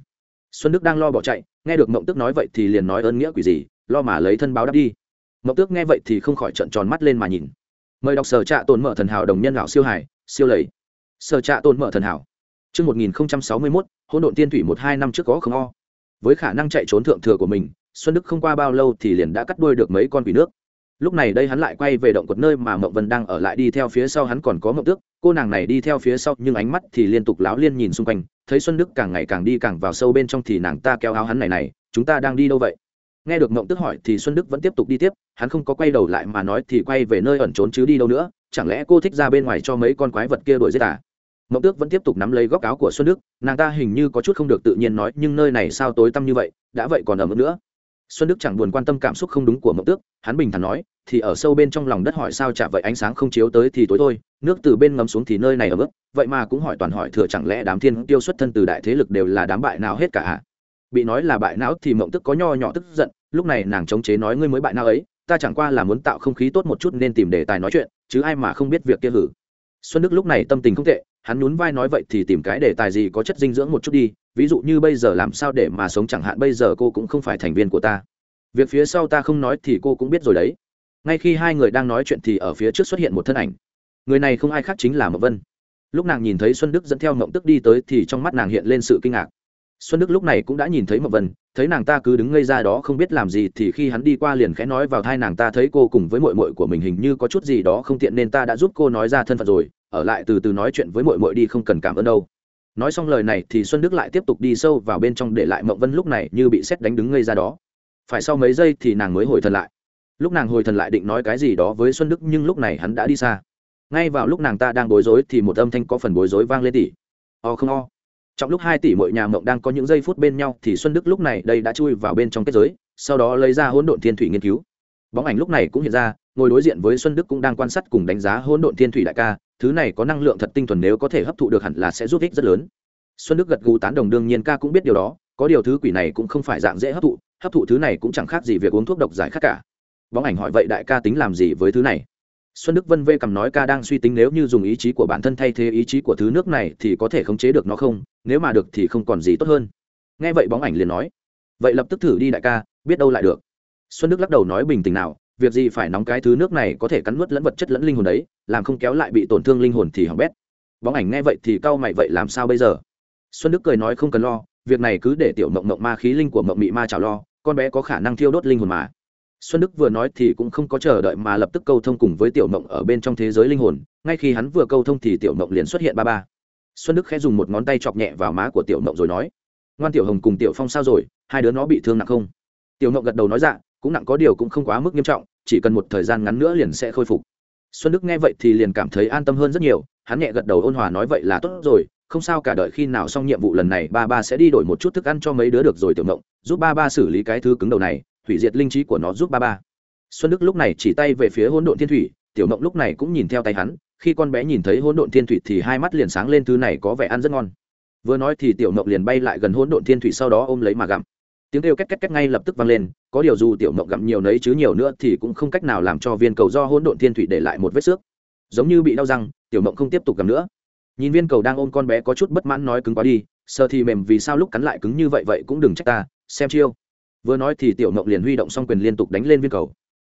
Xuân đức đang lo bỏ chạy nghe được mộng tức nói vậy thì liền nói ơn nghĩa quỷ gì lo mà lấy thân báo đáp đi. Mộng tước nghe vậy thì không khỏi trận tròn mắt lên mà nhìn. Mời đọc sở trạ tồn mở thần hảo đồng nhân lão siêu hải siêu lầy. Sở trạ tồn mở thần hảo. Trước 1061, hỗn độn tiên thủy một hai năm trước có không o. Với khả năng chạy trốn thượng thừa của mình, Xuân Đức không qua bao lâu thì liền đã cắt đuôi được mấy con quỷ nước. Lúc này đây hắn lại quay về động quật nơi mà Mộng Vân đang ở lại đi theo phía sau hắn còn có Mộng Tước, cô nàng này đi theo phía sau nhưng ánh mắt thì liên tục láo liên nhìn xung quanh, thấy Xuân Đức càng ngày càng đi càng vào sâu bên trong thì nàng ta kéo áo hắn này này, chúng ta đang đi đâu vậy? Nghe được Mộng Tước hỏi thì Xuân Đức vẫn tiếp tục đi tiếp, hắn không có quay đầu lại mà nói thì quay về nơi ẩn trốn chứ đi đâu nữa, chẳng lẽ cô thích ra bên ngoài cho mấy con quái vật kia đuổi giết à? mộng tước vẫn tiếp tục nắm lấy góc áo của xuân đức nàng ta hình như có chút không được tự nhiên nói nhưng nơi này sao tối tăm như vậy đã vậy còn ở mức nữa xuân đức chẳng buồn quan tâm cảm xúc không đúng của mộng tước, hắn bình thản nói, thì ở sâu bên trong lòng đất hỏi sao chả vậy, ánh sáng không chiếu tới thì tối thôi, nước từ bên ngấm xuống thì nơi này ở mức, vậy mà cũng hỏi toàn hỏi thừa chẳng lẽ đám thiên tiêu xuất thân từ đại thế lực đều là đám bại nào hết cả à? bị nói là bại não thì mộng tức có nho nhỏ tức giận, lúc này nàng chống chế nói, ngươi mới bại não ấy, ta chẳng qua là muốn tạo không khí tốt một chút nên tìm đề tài nói chuyện, chứ ai mà không biết việc kia hử xuân đức lúc này tâm tình không tệ hắn nhún vai nói vậy thì tìm cái đề tài gì có chất dinh dưỡng một chút đi, ví dụ như bây giờ làm sao để mà sống chẳng hạn bây giờ cô cũng không phải thành viên của ta. Việc phía sau ta không nói thì cô cũng biết rồi đấy. Ngay khi hai người đang nói chuyện thì ở phía trước xuất hiện một thân ảnh. Người này không ai khác chính là mậu vân. Lúc nàng nhìn thấy xuân đức dẫn theo mộng tức đi tới thì trong mắt nàng hiện lên sự kinh ngạc. Xuân đức lúc này cũng đã nhìn thấy mậu vân, thấy nàng ta cứ đứng ngây ra đó không biết làm gì thì khi hắn đi qua liền khẽ nói vào thai nàng ta thấy cô cùng với mội mội của mình hình như có chút gì đó không tiện nên ta đã giúp cô nói ra thân phận rồi ở lại từ từ nói chuyện với mội mội đi, không cần cảm ơn đâu. Nói xong lời này thì xuân đức lại tiếp tục đi sâu vào bên trong để lại mộng vân lúc này như bị xét đánh đứng ngây ra đó. Phải sau mấy giây thì nàng mới hồi thần lại. Lúc nàng hồi thần lại định nói cái gì đó với xuân đức nhưng lúc này hắn đã đi xa. Ngay vào lúc nàng ta đang bối rối thì một âm thanh có phần bối rối vang lên tỷ o không o. Trong lúc hai tỷ mọi nhà mộng đang có những giây phút bên nhau thì xuân đức lúc này đây đã chui vào bên trong kết giới, sau đó lấy ra hỗn độn thiên thủy nghiên cứu. Bóng ảnh lúc này cũng hiện ra, ngồi đối diện với xuân đức cũng đang quan sát cùng đánh giá hỗn độn thiên thủy đại ca thứ này có năng lượng thật tinh thuần nếu có thể hấp thụ được hẳn là sẽ giúp ích rất lớn. Xuân đức gật gù tán đồng, đương nhiên ca cũng biết điều đó, có điều thứ quỷ này cũng không phải dạng dễ hấp thụ hấp thụ thứ này cũng chẳng khác gì việc uống thuốc độc giải khát cả. Bóng ảnh hỏi vậy đại ca tính làm gì với thứ này? Xuân đức vân vê cầm nói ca đang suy tính nếu như dùng ý chí của bản thân thay thế ý chí của thứ nước này thì có thể khống chế được nó không? Nếu mà được thì không còn gì tốt hơn. Nghe vậy bóng ảnh liền nói, vậy lập tức thử đi đại ca, biết đâu lại được. Xuân đức lắc đầu nói bình tĩnh nào, việc gì phải nóng cái thứ nước này có thể cắn nuốt lẫn vật chất lẫn linh hồn đấy? Làm không kéo lại bị tổn thương linh hồn thì hỏng bét. Bóng ảnh nghe vậy thì cau mày, vậy làm sao bây giờ? Xuân đức cười nói không cần lo, việc này cứ để tiểu mộng mộng ma khí linh của mộng mị ma chào lo, con bé có khả năng thiêu đốt linh hồn mà. Xuân đức vừa nói thì cũng không có chờ đợi mà lập tức câu thông cùng với tiểu mộng ở bên trong thế giới linh hồn, ngay khi hắn vừa câu thông thì tiểu mộng liền xuất hiện ba ba. Xuân đức khẽ dùng một ngón tay chọc nhẹ vào má của tiểu mộng rồi nói, ngoan tiểu hồng cùng tiểu phong sao rồi? Hai đứa nó bị thương nặng không? Tiểu mộng gật đầu nói dạ cũng nặng có điều cũng không quá mức nghiêm trọng, chỉ cần một thời gian ngắn nữa liền sẽ khôi phục xuân đức nghe vậy thì liền cảm thấy an tâm hơn rất nhiều, hắn nhẹ gật đầu ôn hòa nói vậy là tốt rồi, không sao cả đợi khi nào xong nhiệm vụ lần này ba ba sẽ đi đổi một chút thức ăn cho mấy đứa được rồi tiểu mộng giúp ba ba xử lý cái thứ cứng đầu này, hủy diệt linh trí của nó giúp ba ba. Xuân đức lúc này chỉ tay về phía hỗn độn thiên thủy, tiểu mộng lúc này cũng nhìn theo tay hắn, khi con bé nhìn thấy hỗn độn thiên thủy thì hai mắt liền sáng lên thứ này có vẻ ăn rất ngon. Vừa nói thì tiểu mộng liền bay lại gần hỗn độn thiên thủy sau đó ôm lấy mà gặm tiếng kêu két két két ngay lập tức vang lên, có điều dù tiểu mộng gặm nhiều nấy chứ nhiều nữa thì cũng không cách nào làm cho viên cầu do hỗn độn thiên thủy để lại một vết xước. Giống như bị đau răng, tiểu mộng không tiếp tục gặm nữa. Nhìn viên cầu đang ôm con bé có chút bất mãn nói cứng quá đi sơ thì mềm vì sao lúc cắn lại cứng như vậy vậy cũng đừng trách ta, xem chiêu. Vừa nói thì tiểu mộng liền huy động xong quyền liên tục đánh lên viên cầu.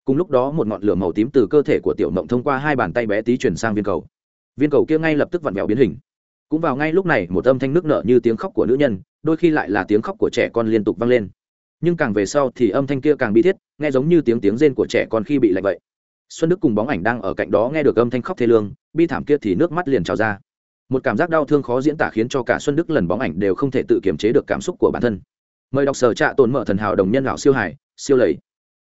Cùng lúc đó một ngọn lửa màu tím từ cơ thể của tiểu mộng thông qua hai bàn tay bé tí chuyển sang viên cầu. Viên cầu kia ngay lập tức vặn vẹo biến hình cũng vào ngay lúc này một âm thanh nước nở như tiếng khóc của nữ nhân đôi khi lại là tiếng khóc của trẻ con liên tục vang lên. Nhưng càng về sau thì âm thanh kia càng bi thiết nghe giống như tiếng tiếng rên của trẻ con khi bị lạnh vậy. Xuân đức cùng bóng ảnh đang ở cạnh đó nghe được âm thanh khóc thê lương bi thảm kia thì nước mắt liền trào ra. Một cảm giác đau thương khó diễn tả khiến cho cả xuân đức lần bóng ảnh đều không thể tự kiềm chế được cảm xúc của bản thân. Mời đọc sở trạ tồn mở thần hảo đồng nhân lão siêu hải siêu lầy.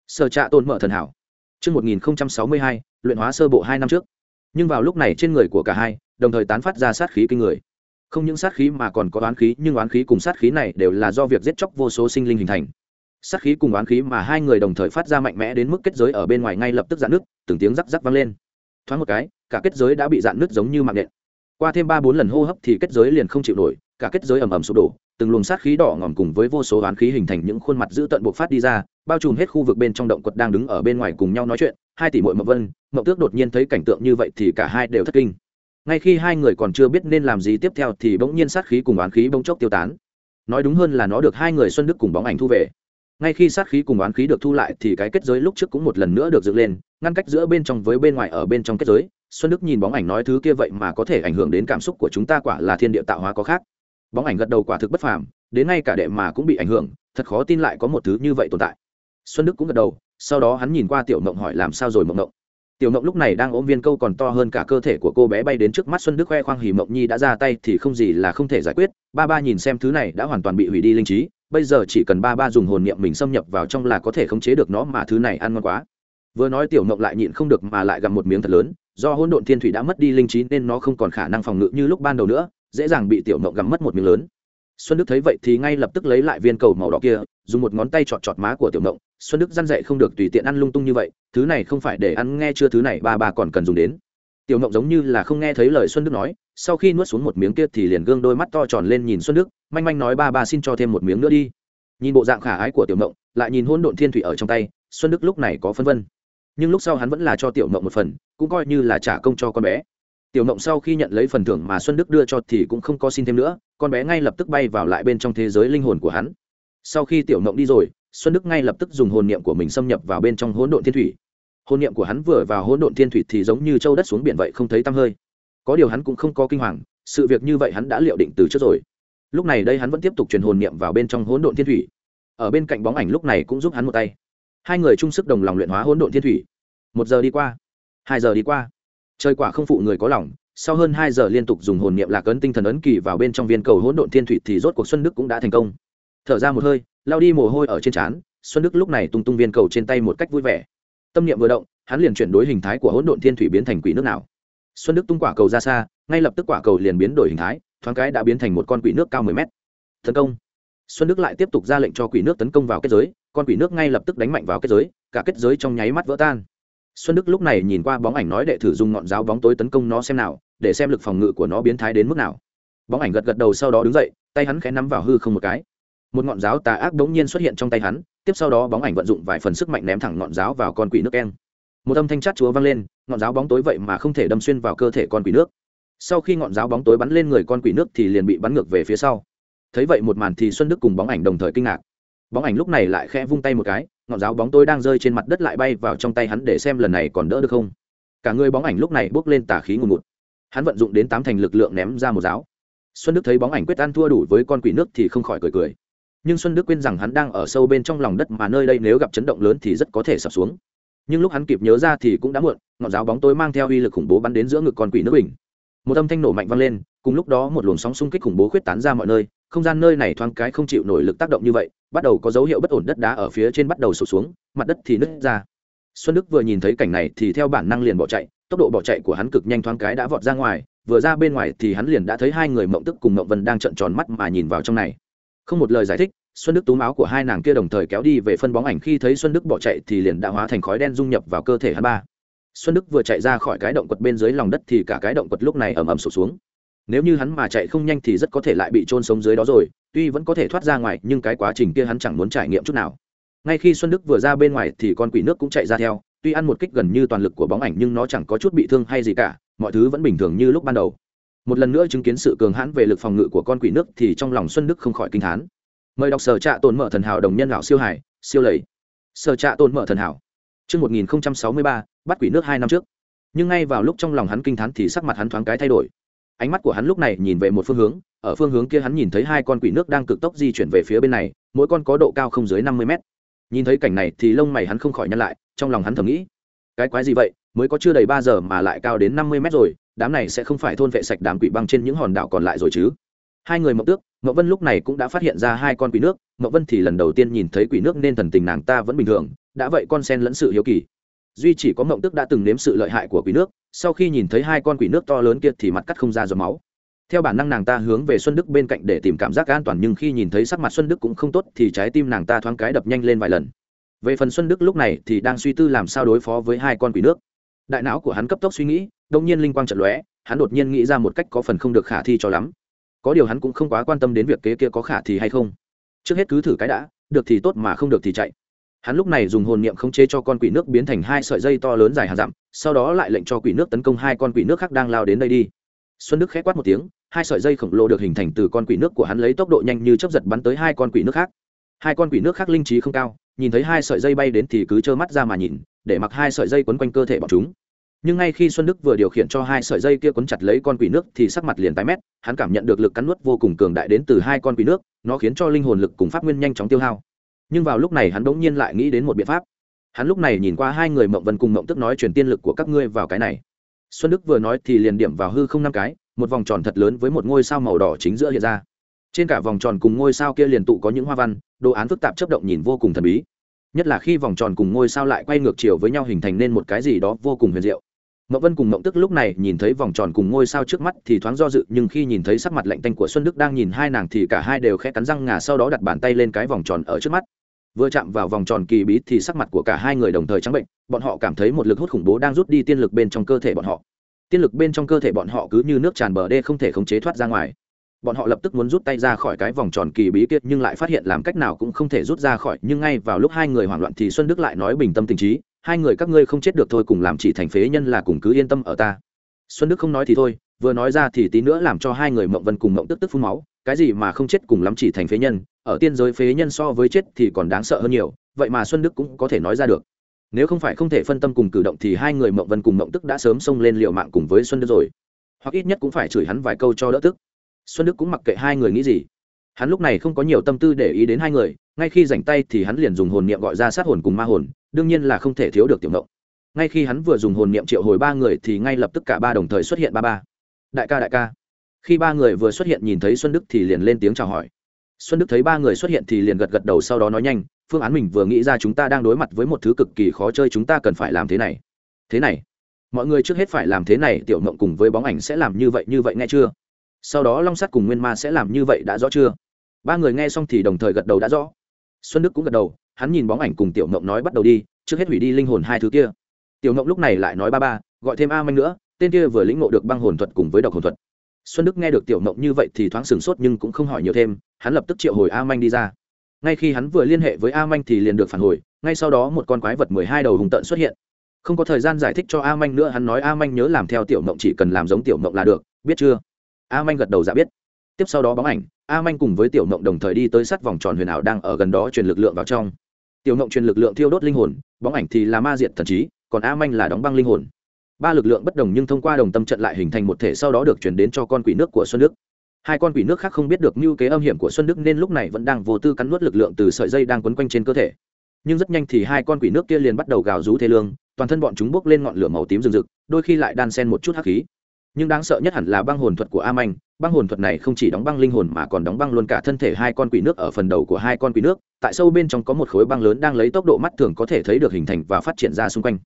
Sở trạ tồn mở thần hảo. Trước 1062, luyện hóa sơ bộ hai năm trước. Nhưng vào lúc này trên người của cả hai, đồng thời tán phát ra sát khí kinh người. Không những sát khí mà còn có oán khí, nhưng oán khí cùng sát khí này đều là do việc giết chóc vô số sinh linh hình thành. Sát khí cùng oán khí mà hai người đồng thời phát ra mạnh mẽ đến mức kết giới ở bên ngoài ngay lập tức dạn nứt, từng tiếng rắc rắc vang lên. Thoáng một cái, cả kết giới đã bị dạn nứt giống như mạng nện. Qua thêm ba bốn lần hô hấp thì kết giới liền không chịu nổi, cả kết giới ầm ầm sụp đổ, từng luồng sát khí đỏ ngòm cùng với vô số oán khí hình thành những khuôn mặt dữ tợn bộc phát đi ra, bao trùm hết khu vực bên trong động quật đang đứng ở bên ngoài cùng nhau nói chuyện. Hai tỷ muội mậu Vân, mậu Tước đột nhiên thấy cảnh tượng như vậy thì cả hai đều thất kinh. Ngay khi hai người còn chưa biết nên làm gì tiếp theo thì bỗng nhiên sát khí cùng oán khí bỗng chốc tiêu tán. Nói đúng hơn là nó được hai người Xuân Đức cùng bóng ảnh thu về. Ngay khi sát khí cùng oán khí được thu lại thì cái kết giới lúc trước cũng một lần nữa được dựng lên, ngăn cách giữa bên trong với bên ngoài ở bên trong kết giới. Xuân Đức nhìn bóng ảnh nói thứ kia vậy mà có thể ảnh hưởng đến cảm xúc của chúng ta quả là thiên địa tạo hóa có khác bóng ảnh gật đầu quả thực bất phàm đến ngay cả đệ mà cũng bị ảnh hưởng thật khó tin lại có một thứ như vậy tồn tại xuân đức cũng gật đầu sau đó hắn nhìn qua tiểu mộng hỏi làm sao rồi mộng mộng tiểu mộng lúc này đang ôm viên câu còn to hơn cả cơ thể của cô bé bay đến trước mắt xuân đức khoe khoang hỉ mộng nhi đã ra tay thì không gì là không thể giải quyết. Ba ba nhìn xem thứ này đã hoàn toàn bị hủy đi linh trí, bây giờ chỉ cần ba ba dùng hồn niệm mình xâm nhập vào trong là có thể khống chế được nó mà thứ này ăn ngon quá. Vừa nói tiểu mộng lại nhịn không được mà lại gặm một miếng thật lớn, do hỗn độn thiên thủy đã mất đi linh trí nên nó không còn khả năng phòng ngự như lúc ban đầu nữa, dễ dàng bị tiểu mộng gặm mất một miếng lớn xuân đức thấy vậy thì ngay lập tức lấy lại viên cầu màu đỏ kia, dùng một ngón tay chọt chọt má của tiểu mộng xuân đức dăn dậy không được tùy tiện ăn lung tung như vậy, thứ này không phải để ăn, nghe chưa thứ này ba bà còn cần dùng đến. Tiểu mộng giống như là không nghe thấy lời xuân đức nói, sau khi nuốt xuống một miếng kia thì liền gương đôi mắt to tròn lên nhìn xuân đức, manh manh nói ba bà xin cho thêm một miếng nữa đi. Nhìn bộ dạng khả ái của tiểu mộng lại nhìn hôn độn thiên thủy ở trong tay, xuân đức lúc này có phân vân. Nhưng lúc sau hắn vẫn là cho tiểu mộng một phần, cũng coi như là trả công cho con bé tiểu mộng sau khi nhận lấy phần thưởng mà xuân đức đưa cho thì cũng không có xin thêm nữa, con bé ngay lập tức bay vào lại bên trong thế giới linh hồn của hắn. Sau khi tiểu mộng đi rồi, xuân đức ngay lập tức dùng hồn niệm của mình xâm nhập vào bên trong hỗn độn thiên thủy. Hồn niệm của hắn vừa vào hỗn độn thiên thủy thì giống như châu đất xuống biển vậy không thấy tăm hơi. Có điều hắn cũng không có kinh hoàng, sự việc như vậy hắn đã liệu định từ trước rồi. Lúc này đây hắn vẫn tiếp tục truyền hồn niệm vào bên trong hỗn độn thiên thủy. Ở bên cạnh bóng ảnh lúc này cũng giúp hắn một tay. Hai người chung sức đồng lòng luyện hóa hỗn độn thiên thủy. Một giờ đi qua, hai giờ đi qua trời quả không phụ người có lòng, sau hơn hai giờ liên tục dùng hồn niệm lạc ấn tinh thần ấn kỳ vào bên trong viên cầu hỗn độn thiên thủy thì rốt cuộc xuân đức cũng đã thành công. Thở ra một hơi, lao đi mồ hôi ở trên trán, xuân đức lúc này tung tung viên cầu trên tay một cách vui vẻ. Tâm niệm vừa động, hắn liền chuyển đổi hình thái của hỗn độn thiên thủy biến thành quỷ nước nào. Xuân đức tung quả cầu ra xa, ngay lập tức quả cầu liền biến đổi hình thái, thoáng cái đã biến thành một con quỷ nước cao mười mét. Tấn công. Xuân đức lại tiếp tục ra lệnh cho quỷ nước tấn công vào kết giới, con quỷ nước ngay lập tức đánh mạnh vào kết giới, cả kết giới trong nháy mắt vỡ tan xuân đức lúc này nhìn qua bóng ảnh nói đệ thử dùng ngọn giáo bóng tối tấn công nó xem nào, để xem lực phòng ngự của nó biến thái đến mức nào. Bóng ảnh gật gật đầu sau đó đứng dậy, tay hắn khẽ nắm vào hư không một cái. Một ngọn giáo tà ác đống nhiên xuất hiện trong tay hắn, tiếp sau đó bóng ảnh vận dụng vài phần sức mạnh ném thẳng ngọn giáo vào con quỷ nước keng một âm thanh chát chúa vang lên, ngọn giáo bóng tối vậy mà không thể đâm xuyên vào cơ thể con quỷ nước. Sau khi ngọn giáo bóng tối bắn lên người con quỷ nước thì liền bị bắn ngược về phía sau. Thấy vậy một màn thì xuân đức cùng bóng ảnh đồng thời kinh ngạc. Bóng ảnh lúc này lại khẽ vung tay một cái ngọn giáo bóng tối đang rơi trên mặt đất lại bay vào trong tay hắn để xem lần này còn đỡ được không. Cả người bóng ảnh lúc này bước lên tà khí ngùn ngụt. Hắn vận dụng đến tám thành lực lượng ném ra một giáo. Xuân đức thấy bóng ảnh quyết ăn thua đủ với con quỷ nước thì không khỏi cười cười. Nhưng xuân đức quên rằng hắn đang ở sâu bên trong lòng đất mà nơi đây nếu gặp chấn động lớn thì rất có thể sập xuống. Nhưng lúc hắn kịp nhớ ra thì cũng đã muộn, ngọn giáo bóng tối mang theo uy lực khủng bố bắn đến giữa ngực con quỷ nước bình một âm thanh nổ mạnh vang lên, cùng lúc đó một luồng sóng xung kích khủng bố khuyết tán ra mọi nơi không gian nơi này thoáng cái không chịu nổi lực tác động như vậy, bắt đầu có dấu hiệu bất ổn đất đá ở phía trên bắt đầu sụt xuống, mặt đất thì nứt ra. Xuân đức vừa nhìn thấy cảnh này thì theo bản năng liền bỏ chạy, tốc độ bỏ chạy của hắn cực nhanh thoáng cái đã vọt ra ngoài, vừa ra bên ngoài thì hắn liền đã thấy hai người mộng tức cùng mộng vân đang trợn tròn mắt mà nhìn vào trong này. Không một lời giải thích, xuân đức túm áo của hai nàng kia đồng thời kéo đi về phân bóng ảnh, khi thấy xuân đức bỏ chạy thì liền đã hóa thành khói đen dung nhập vào cơ thể hắn ba. Xuân đức vừa chạy ra khỏi cái động quật bên dưới lòng đất thì cả cái động quật lúc này ầm ầm sụp xuống nếu như hắn mà chạy không nhanh thì rất có thể lại bị trôn sống dưới đó rồi tuy vẫn có thể thoát ra ngoài nhưng cái quá trình kia hắn chẳng muốn trải nghiệm chút nào. Ngay khi xuân đức vừa ra bên ngoài thì con quỷ nước cũng chạy ra theo tuy ăn một kích gần như toàn lực của bóng ảnh nhưng nó chẳng có chút bị thương hay gì cả mọi thứ vẫn bình thường như lúc ban đầu. Một lần nữa chứng kiến sự cường hãn về lực phòng ngự của con quỷ nước thì trong lòng xuân đức không khỏi kinh thán mời đọc sở trạ tồn mở thần hảo đồng nhân lão siêu hải siêu lầy. Sở trạ tồn mở thần hảo. Trước 1063, bắt quỷ nước hai năm trước. Nhưng ngay vào lúc trong lòng hắn kinh thán thì sắc mặt hắn thoáng cái thay đổi. Ánh mắt của hắn lúc này nhìn về một phương hướng, ở phương hướng kia hắn nhìn thấy hai con quỷ nước đang cực tốc di chuyển về phía bên này, mỗi con có độ cao không dưới năm mươi mét. Nhìn thấy cảnh này thì lông mày hắn không khỏi nhăn lại, trong lòng hắn thầm nghĩ, cái quái gì vậy, mới có chưa đầy ba giờ mà lại cao đến năm mươi mét rồi, đám này sẽ không phải thôn vệ sạch đám quỷ băng trên những hòn đảo còn lại rồi chứ? Hai người mậu tước, mậu Vân lúc này cũng đã phát hiện ra hai con quỷ nước, mậu Vân thì lần đầu tiên nhìn thấy quỷ nước nên thần tình nàng ta vẫn bình thường, đã vậy con sen lẫn sự hiếu kỳ duy chỉ có mậu tức đã từng nếm sự lợi hại của quỷ nước sau khi nhìn thấy hai con quỷ nước to lớn kia thì mặt cắt không ra giọt máu. Theo bản năng nàng ta hướng về xuân đức bên cạnh để tìm cảm giác an toàn, nhưng khi nhìn thấy sắc mặt xuân đức cũng không tốt thì trái tim nàng ta thoáng cái đập nhanh lên vài lần. Về phần xuân đức lúc này thì đang suy tư làm sao đối phó với hai con quỷ nước. Đại não của hắn cấp tốc suy nghĩ đông nhiên linh quang trận lóe, hắn đột nhiên nghĩ ra một cách có phần không được khả thi cho lắm. Có điều hắn cũng không quá quan tâm đến việc kế kia có khả thi hay không. Trước hết cứ thử cái đã, được thì tốt mà không được thì chạy hắn lúc này dùng hồn niệm khống chế cho con quỷ nước biến thành hai sợi dây to lớn dài hàng dặm, sau đó lại lệnh cho quỷ nước tấn công hai con quỷ nước khác đang lao đến đây đi. Xuân đức khẽ quát một tiếng, hai sợi dây khổng lồ được hình thành từ con quỷ nước của hắn lấy tốc độ nhanh như chấp giật bắn tới hai con quỷ nước khác. Hai con quỷ nước khác linh trí không cao, nhìn thấy hai sợi dây bay đến thì cứ trơ mắt ra mà nhìn, để mặc hai sợi dây quấn quanh cơ thể bọn chúng. Nhưng ngay khi xuân đức vừa điều khiển cho hai sợi dây kia quấn chặt lấy con quỷ nước thì sắc mặt liền tái mét, hắn cảm nhận được lực cắn nuốt vô cùng cường đại đến từ hai con quỷ nước, nó khiến cho linh hồn lực cùng pháp nguyên nhanh chóng tiêu hao nhưng vào lúc này hắn bỗng nhiên lại nghĩ đến một biện pháp. Hắn lúc này nhìn qua hai người mộng vân cùng mộng tức nói truyền tiên lực của các ngươi vào cái này. Xuân đức vừa nói thì liền điểm vào hư không năm cái, một vòng tròn thật lớn với một ngôi sao màu đỏ chính giữa hiện ra. Trên cả vòng tròn cùng ngôi sao kia liền tụ có những hoa văn, đồ án phức tạp chấp động nhìn vô cùng thần bí. Nhất là khi vòng tròn cùng ngôi sao lại quay ngược chiều với nhau hình thành nên một cái gì đó vô cùng huyền diệu. Mậu vân cùng mộng tức lúc này nhìn thấy vòng tròn cùng ngôi sao trước mắt thì thoáng do dự, nhưng khi nhìn thấy sắc mặt lạnh tanh của xuân đức đang nhìn hai nàng thì cả hai đều khẽ cắn răng ngà sau đó đặt bàn tay lên cái vòng tròn ở trước mắt vừa chạm vào vòng tròn kỳ bí thì sắc mặt của cả hai người đồng thời trắng bệnh, bọn họ cảm thấy một lực hút khủng bố đang rút đi tiên lực bên trong cơ thể bọn họ. Tiên lực bên trong cơ thể bọn họ cứ như nước tràn bờ đê không thể khống chế thoát ra ngoài. Bọn họ lập tức muốn rút tay ra khỏi cái vòng tròn kỳ bí kiệt nhưng lại phát hiện làm cách nào cũng không thể rút ra khỏi, nhưng ngay vào lúc hai người hoảng loạn thì xuân đức lại nói bình tâm tình trí, hai người các ngươi không chết được thôi, cùng làm chỉ thành phế nhân là cùng cứ yên tâm ở ta. Xuân đức không nói thì thôi, vừa nói ra thì tí nữa làm cho hai người mộng vân cùng mộng tức tức phun máu cái gì mà không chết cùng lắm chỉ thành phế nhân, ở tiên giới phế nhân so với chết thì còn đáng sợ hơn nhiều, vậy mà xuân đức cũng có thể nói ra được. Nếu không phải không thể phân tâm cùng cử động thì hai người mộng vân cùng mộng tức đã sớm xông lên liệu mạng cùng với xuân đức rồi. Hoặc ít nhất cũng phải chửi hắn vài câu cho đỡ tức. Xuân đức cũng mặc kệ hai người nghĩ gì. Hắn lúc này không có nhiều tâm tư để ý đến hai người, ngay khi rảnh tay thì hắn liền dùng hồn niệm gọi ra sát hồn cùng ma hồn, đương nhiên là không thể thiếu được tiểu mộng. Ngay khi hắn vừa dùng hồn niệm triệu hồi ba người thì ngay lập tức cả ba đồng thời xuất hiện ba ba. Đại ca đại ca khi ba người vừa xuất hiện nhìn thấy xuân đức thì liền lên tiếng chào hỏi. Xuân đức thấy ba người xuất hiện thì liền gật gật đầu sau đó nói nhanh, phương án mình vừa nghĩ ra chúng ta đang đối mặt với một thứ cực kỳ khó chơi, chúng ta cần phải làm thế này. Thế này? Mọi người trước hết phải làm thế này, tiểu mộng cùng với bóng ảnh sẽ làm như vậy như vậy nghe chưa? Sau đó long sắt cùng nguyên ma sẽ làm như vậy đã rõ chưa? Ba người nghe xong thì đồng thời gật đầu đã rõ. Xuân đức cũng gật đầu, hắn nhìn bóng ảnh cùng tiểu mộng nói bắt đầu đi, trước hết hủy đi linh hồn hai thứ kia. Tiểu mộng lúc này lại nói ba ba, gọi thêm a manh nữa, tên kia vừa lĩnh ngộ được băng hồn thuật cùng với độc hồn thuật xuân đức nghe được tiểu mộng như vậy thì thoáng sửng sốt nhưng cũng không hỏi nhiều thêm, hắn lập tức triệu hồi a manh đi ra. Ngay khi hắn vừa liên hệ với a manh thì liền được phản hồi, ngay sau đó một con quái vật mười hai đầu hùng tợn xuất hiện. Không có thời gian giải thích cho a manh nữa, hắn nói a manh nhớ làm theo tiểu mộng chỉ cần làm giống tiểu mộng là được, biết chưa? A manh gật đầu dạ biết. Tiếp sau đó bóng ảnh, a manh cùng với tiểu mộng đồng thời đi tới sát vòng tròn huyền ảo đang ở gần đó truyền lực lượng vào trong. Tiểu mộng truyền lực lượng thiêu đốt linh hồn, bóng ảnh thì là ma diệt thần trí, còn a manh là đóng băng linh hồn ba lực lượng bất đồng nhưng thông qua đồng tâm trận lại hình thành một thể sau đó được chuyển đến cho con quỷ nước của xuân đức. Hai con quỷ nước khác không biết được mưu kế âm hiểm của xuân đức nên lúc này vẫn đang vô tư cắn nuốt lực lượng từ sợi dây đang quấn quanh trên cơ thể. Nhưng rất nhanh thì hai con quỷ nước kia liền bắt đầu gào rú thế lương, toàn thân bọn chúng bốc lên ngọn lửa màu tím rừng rực, đôi khi lại đan sen một chút hắc khí. Nhưng đáng sợ nhất hẳn là băng hồn thuật của a manh, băng hồn thuật này không chỉ đóng băng linh hồn mà còn đóng băng luôn cả thân thể hai con quỷ nước ở phần đầu của hai con quỷ nước, tại sâu bên trong có một khối băng lớn đang lấy tốc độ mắt thường có thể thấy được hình thành và phát triển ra xung quanh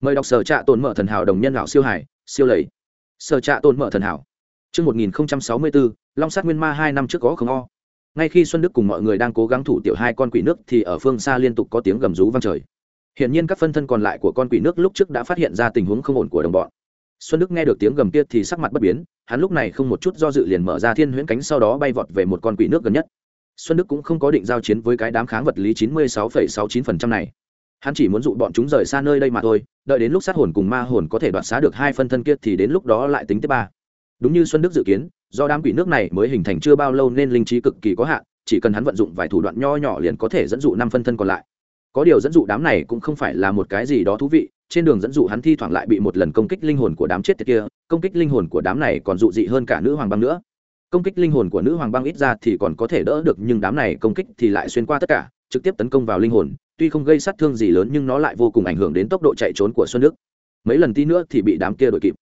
mời đọc sở trạ tồn mở thần hảo đồng nhân lão siêu hải siêu lầy sở trạ tồn mở thần hảo Trước 1064, Long sát nguyên ma hai năm trước có không o. Ngay khi Xuân Đức cùng mọi người đang cố gắng thủ tiểu hai con quỷ nước thì ở phương xa liên tục có tiếng gầm rú vang trời. Hiển nhiên các phân thân còn lại của con quỷ nước lúc trước đã phát hiện ra tình huống không ổn của đồng bọn. Xuân Đức nghe được tiếng gầm kia thì sắc mặt bất biến, hắn lúc này không một chút do dự liền mở ra thiên huyễn cánh sau đó bay vọt về một con quỷ nước gần nhất. Xuân Đức cũng không có định giao chiến với cái đám kháng vật lý 96,69% này. Hắn chỉ muốn dụ bọn chúng rời xa nơi đây mà thôi, đợi đến lúc sát hồn cùng ma hồn có thể đoạt xá được hai phân thân kia thì đến lúc đó lại tính tiếp ba. Đúng như xuân đức dự kiến do đám quỷ nước này mới hình thành chưa bao lâu nên linh trí cực kỳ có hạn chỉ cần hắn vận dụng vài thủ đoạn nho nhỏ liền có thể dẫn dụ năm phân thân còn lại. Có điều dẫn dụ đám này cũng không phải là một cái gì đó thú vị trên đường dẫn dụ hắn thi thoảng lại bị một lần công kích linh hồn của đám chết tiệt kia công kích linh hồn của đám này còn dụ dị hơn cả nữ hoàng băng nữa. Công kích linh hồn của nữ hoàng băng ít ra thì còn có thể đỡ được nhưng đám này công kích thì lại xuyên qua tất cả trực tiếp tấn công vào linh hồn tuy không gây sát thương gì lớn nhưng nó lại vô cùng ảnh hưởng đến tốc độ chạy trốn của xuân đức. Mấy lần tí nữa thì bị đám kia đuổi kịp.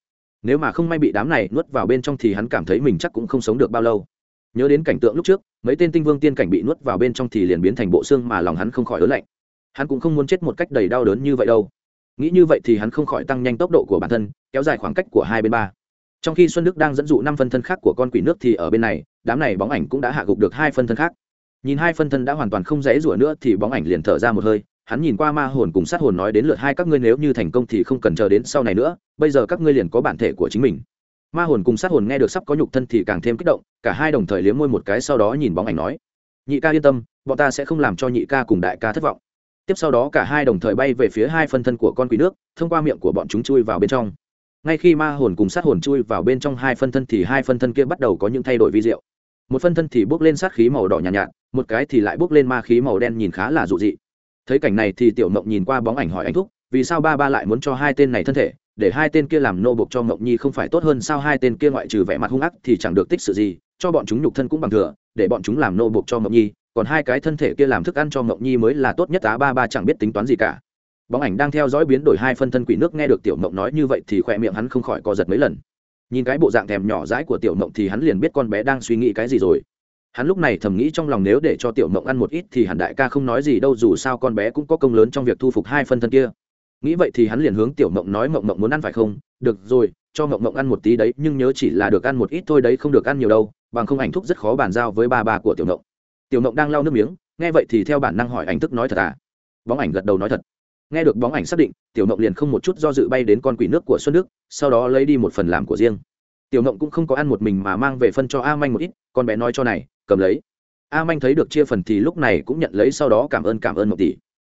Nếu mà không may bị đám này nuốt vào bên trong thì hắn cảm thấy mình chắc cũng không sống được bao lâu. Nhớ đến cảnh tượng lúc trước, mấy tên tinh vương tiên cảnh bị nuốt vào bên trong thì liền biến thành bộ xương mà lòng hắn không khỏi ớn lạnh. Hắn cũng không muốn chết một cách đầy đau đớn như vậy đâu. Nghĩ như vậy thì hắn không khỏi tăng nhanh tốc độ của bản thân, kéo dài khoảng cách của hai bên ba. Trong khi xuân đức đang dẫn dụ năm phân thân khác của con quỷ nước thì ở bên này, đám này bóng ảnh cũng đã hạ gục được hai phân thân khác nhìn hai phân thân đã hoàn toàn không dễ rủa nữa thì bóng ảnh liền thở ra một hơi, hắn nhìn qua ma hồn cùng sát hồn nói đến lượt hai các ngươi nếu như thành công thì không cần chờ đến sau này nữa, bây giờ các ngươi liền có bản thể của chính mình. Ma hồn cùng sát hồn nghe được sắp có nhục thân thì càng thêm kích động, cả hai đồng thời liếm môi một cái sau đó nhìn bóng ảnh nói, nhị ca yên tâm, bọn ta sẽ không làm cho nhị ca cùng đại ca thất vọng. Tiếp sau đó cả hai đồng thời bay về phía hai phân thân của con quỷ nước, thông qua miệng của bọn chúng chui vào bên trong. Ngay khi ma hồn cùng sát hồn chui vào bên trong hai phân thân thì hai phân thân kia bắt đầu có những thay đổi vi diệu một phân thân thì bốc lên sát khí màu đỏ nhạt, nhạt một cái thì lại bốc lên ma khí màu đen nhìn khá là dụ dị. Thấy cảnh này thì tiểu mộng nhìn qua bóng ảnh hỏi anh thúc vì sao ba ba lại muốn cho hai tên này thân thể để hai tên kia làm nô bộc cho mộng nhi không phải tốt hơn sao hai tên kia ngoại trừ vẻ mặt hung ác thì chẳng được tích sự gì cho bọn chúng nhục thân cũng bằng thừa để bọn chúng làm nô bộc cho mộng nhi còn hai cái thân thể kia làm thức ăn cho mộng nhi mới là tốt nhất á ba ba chẳng biết tính toán gì cả. Bóng ảnh đang theo dõi biến đổi hai phân thân quỷ nước nghe được tiểu mộng nói như vậy thì khoe miệng hắn không khỏi co giật mấy lần nhìn cái bộ dạng thèm nhỏ dãi của tiểu mộng thì hắn liền biết con bé đang suy nghĩ cái gì rồi. Hắn lúc này thầm nghĩ trong lòng nếu để cho tiểu mộng ăn một ít thì hẳn đại ca không nói gì đâu, dù sao con bé cũng có công lớn trong việc thu phục hai phân thân kia. Nghĩ vậy thì hắn liền hướng tiểu mộng nói, mộng mộng muốn ăn phải không? Được rồi, cho mộng mộng ăn một tí đấy, nhưng nhớ chỉ là được ăn một ít thôi đấy, không được ăn nhiều đâu, bằng không ảnh thúc rất khó bàn giao với ba bà của tiểu mộng. Tiểu mộng đang lau nước miếng, nghe vậy thì theo bản năng hỏi ảnh thức nói thật à? Bóng ảnh gật đầu nói thật nghe được bóng ảnh xác định, tiểu mộng liền không một chút do dự bay đến con quỷ nước của xuân đức, sau đó lấy đi một phần làm của riêng. Tiểu mộng cũng không có ăn một mình mà mang về phân cho a manh một ít, con bé nói cho này, cầm lấy. A manh thấy được chia phần thì lúc này cũng nhận lấy, sau đó cảm ơn cảm ơn mộng tỷ.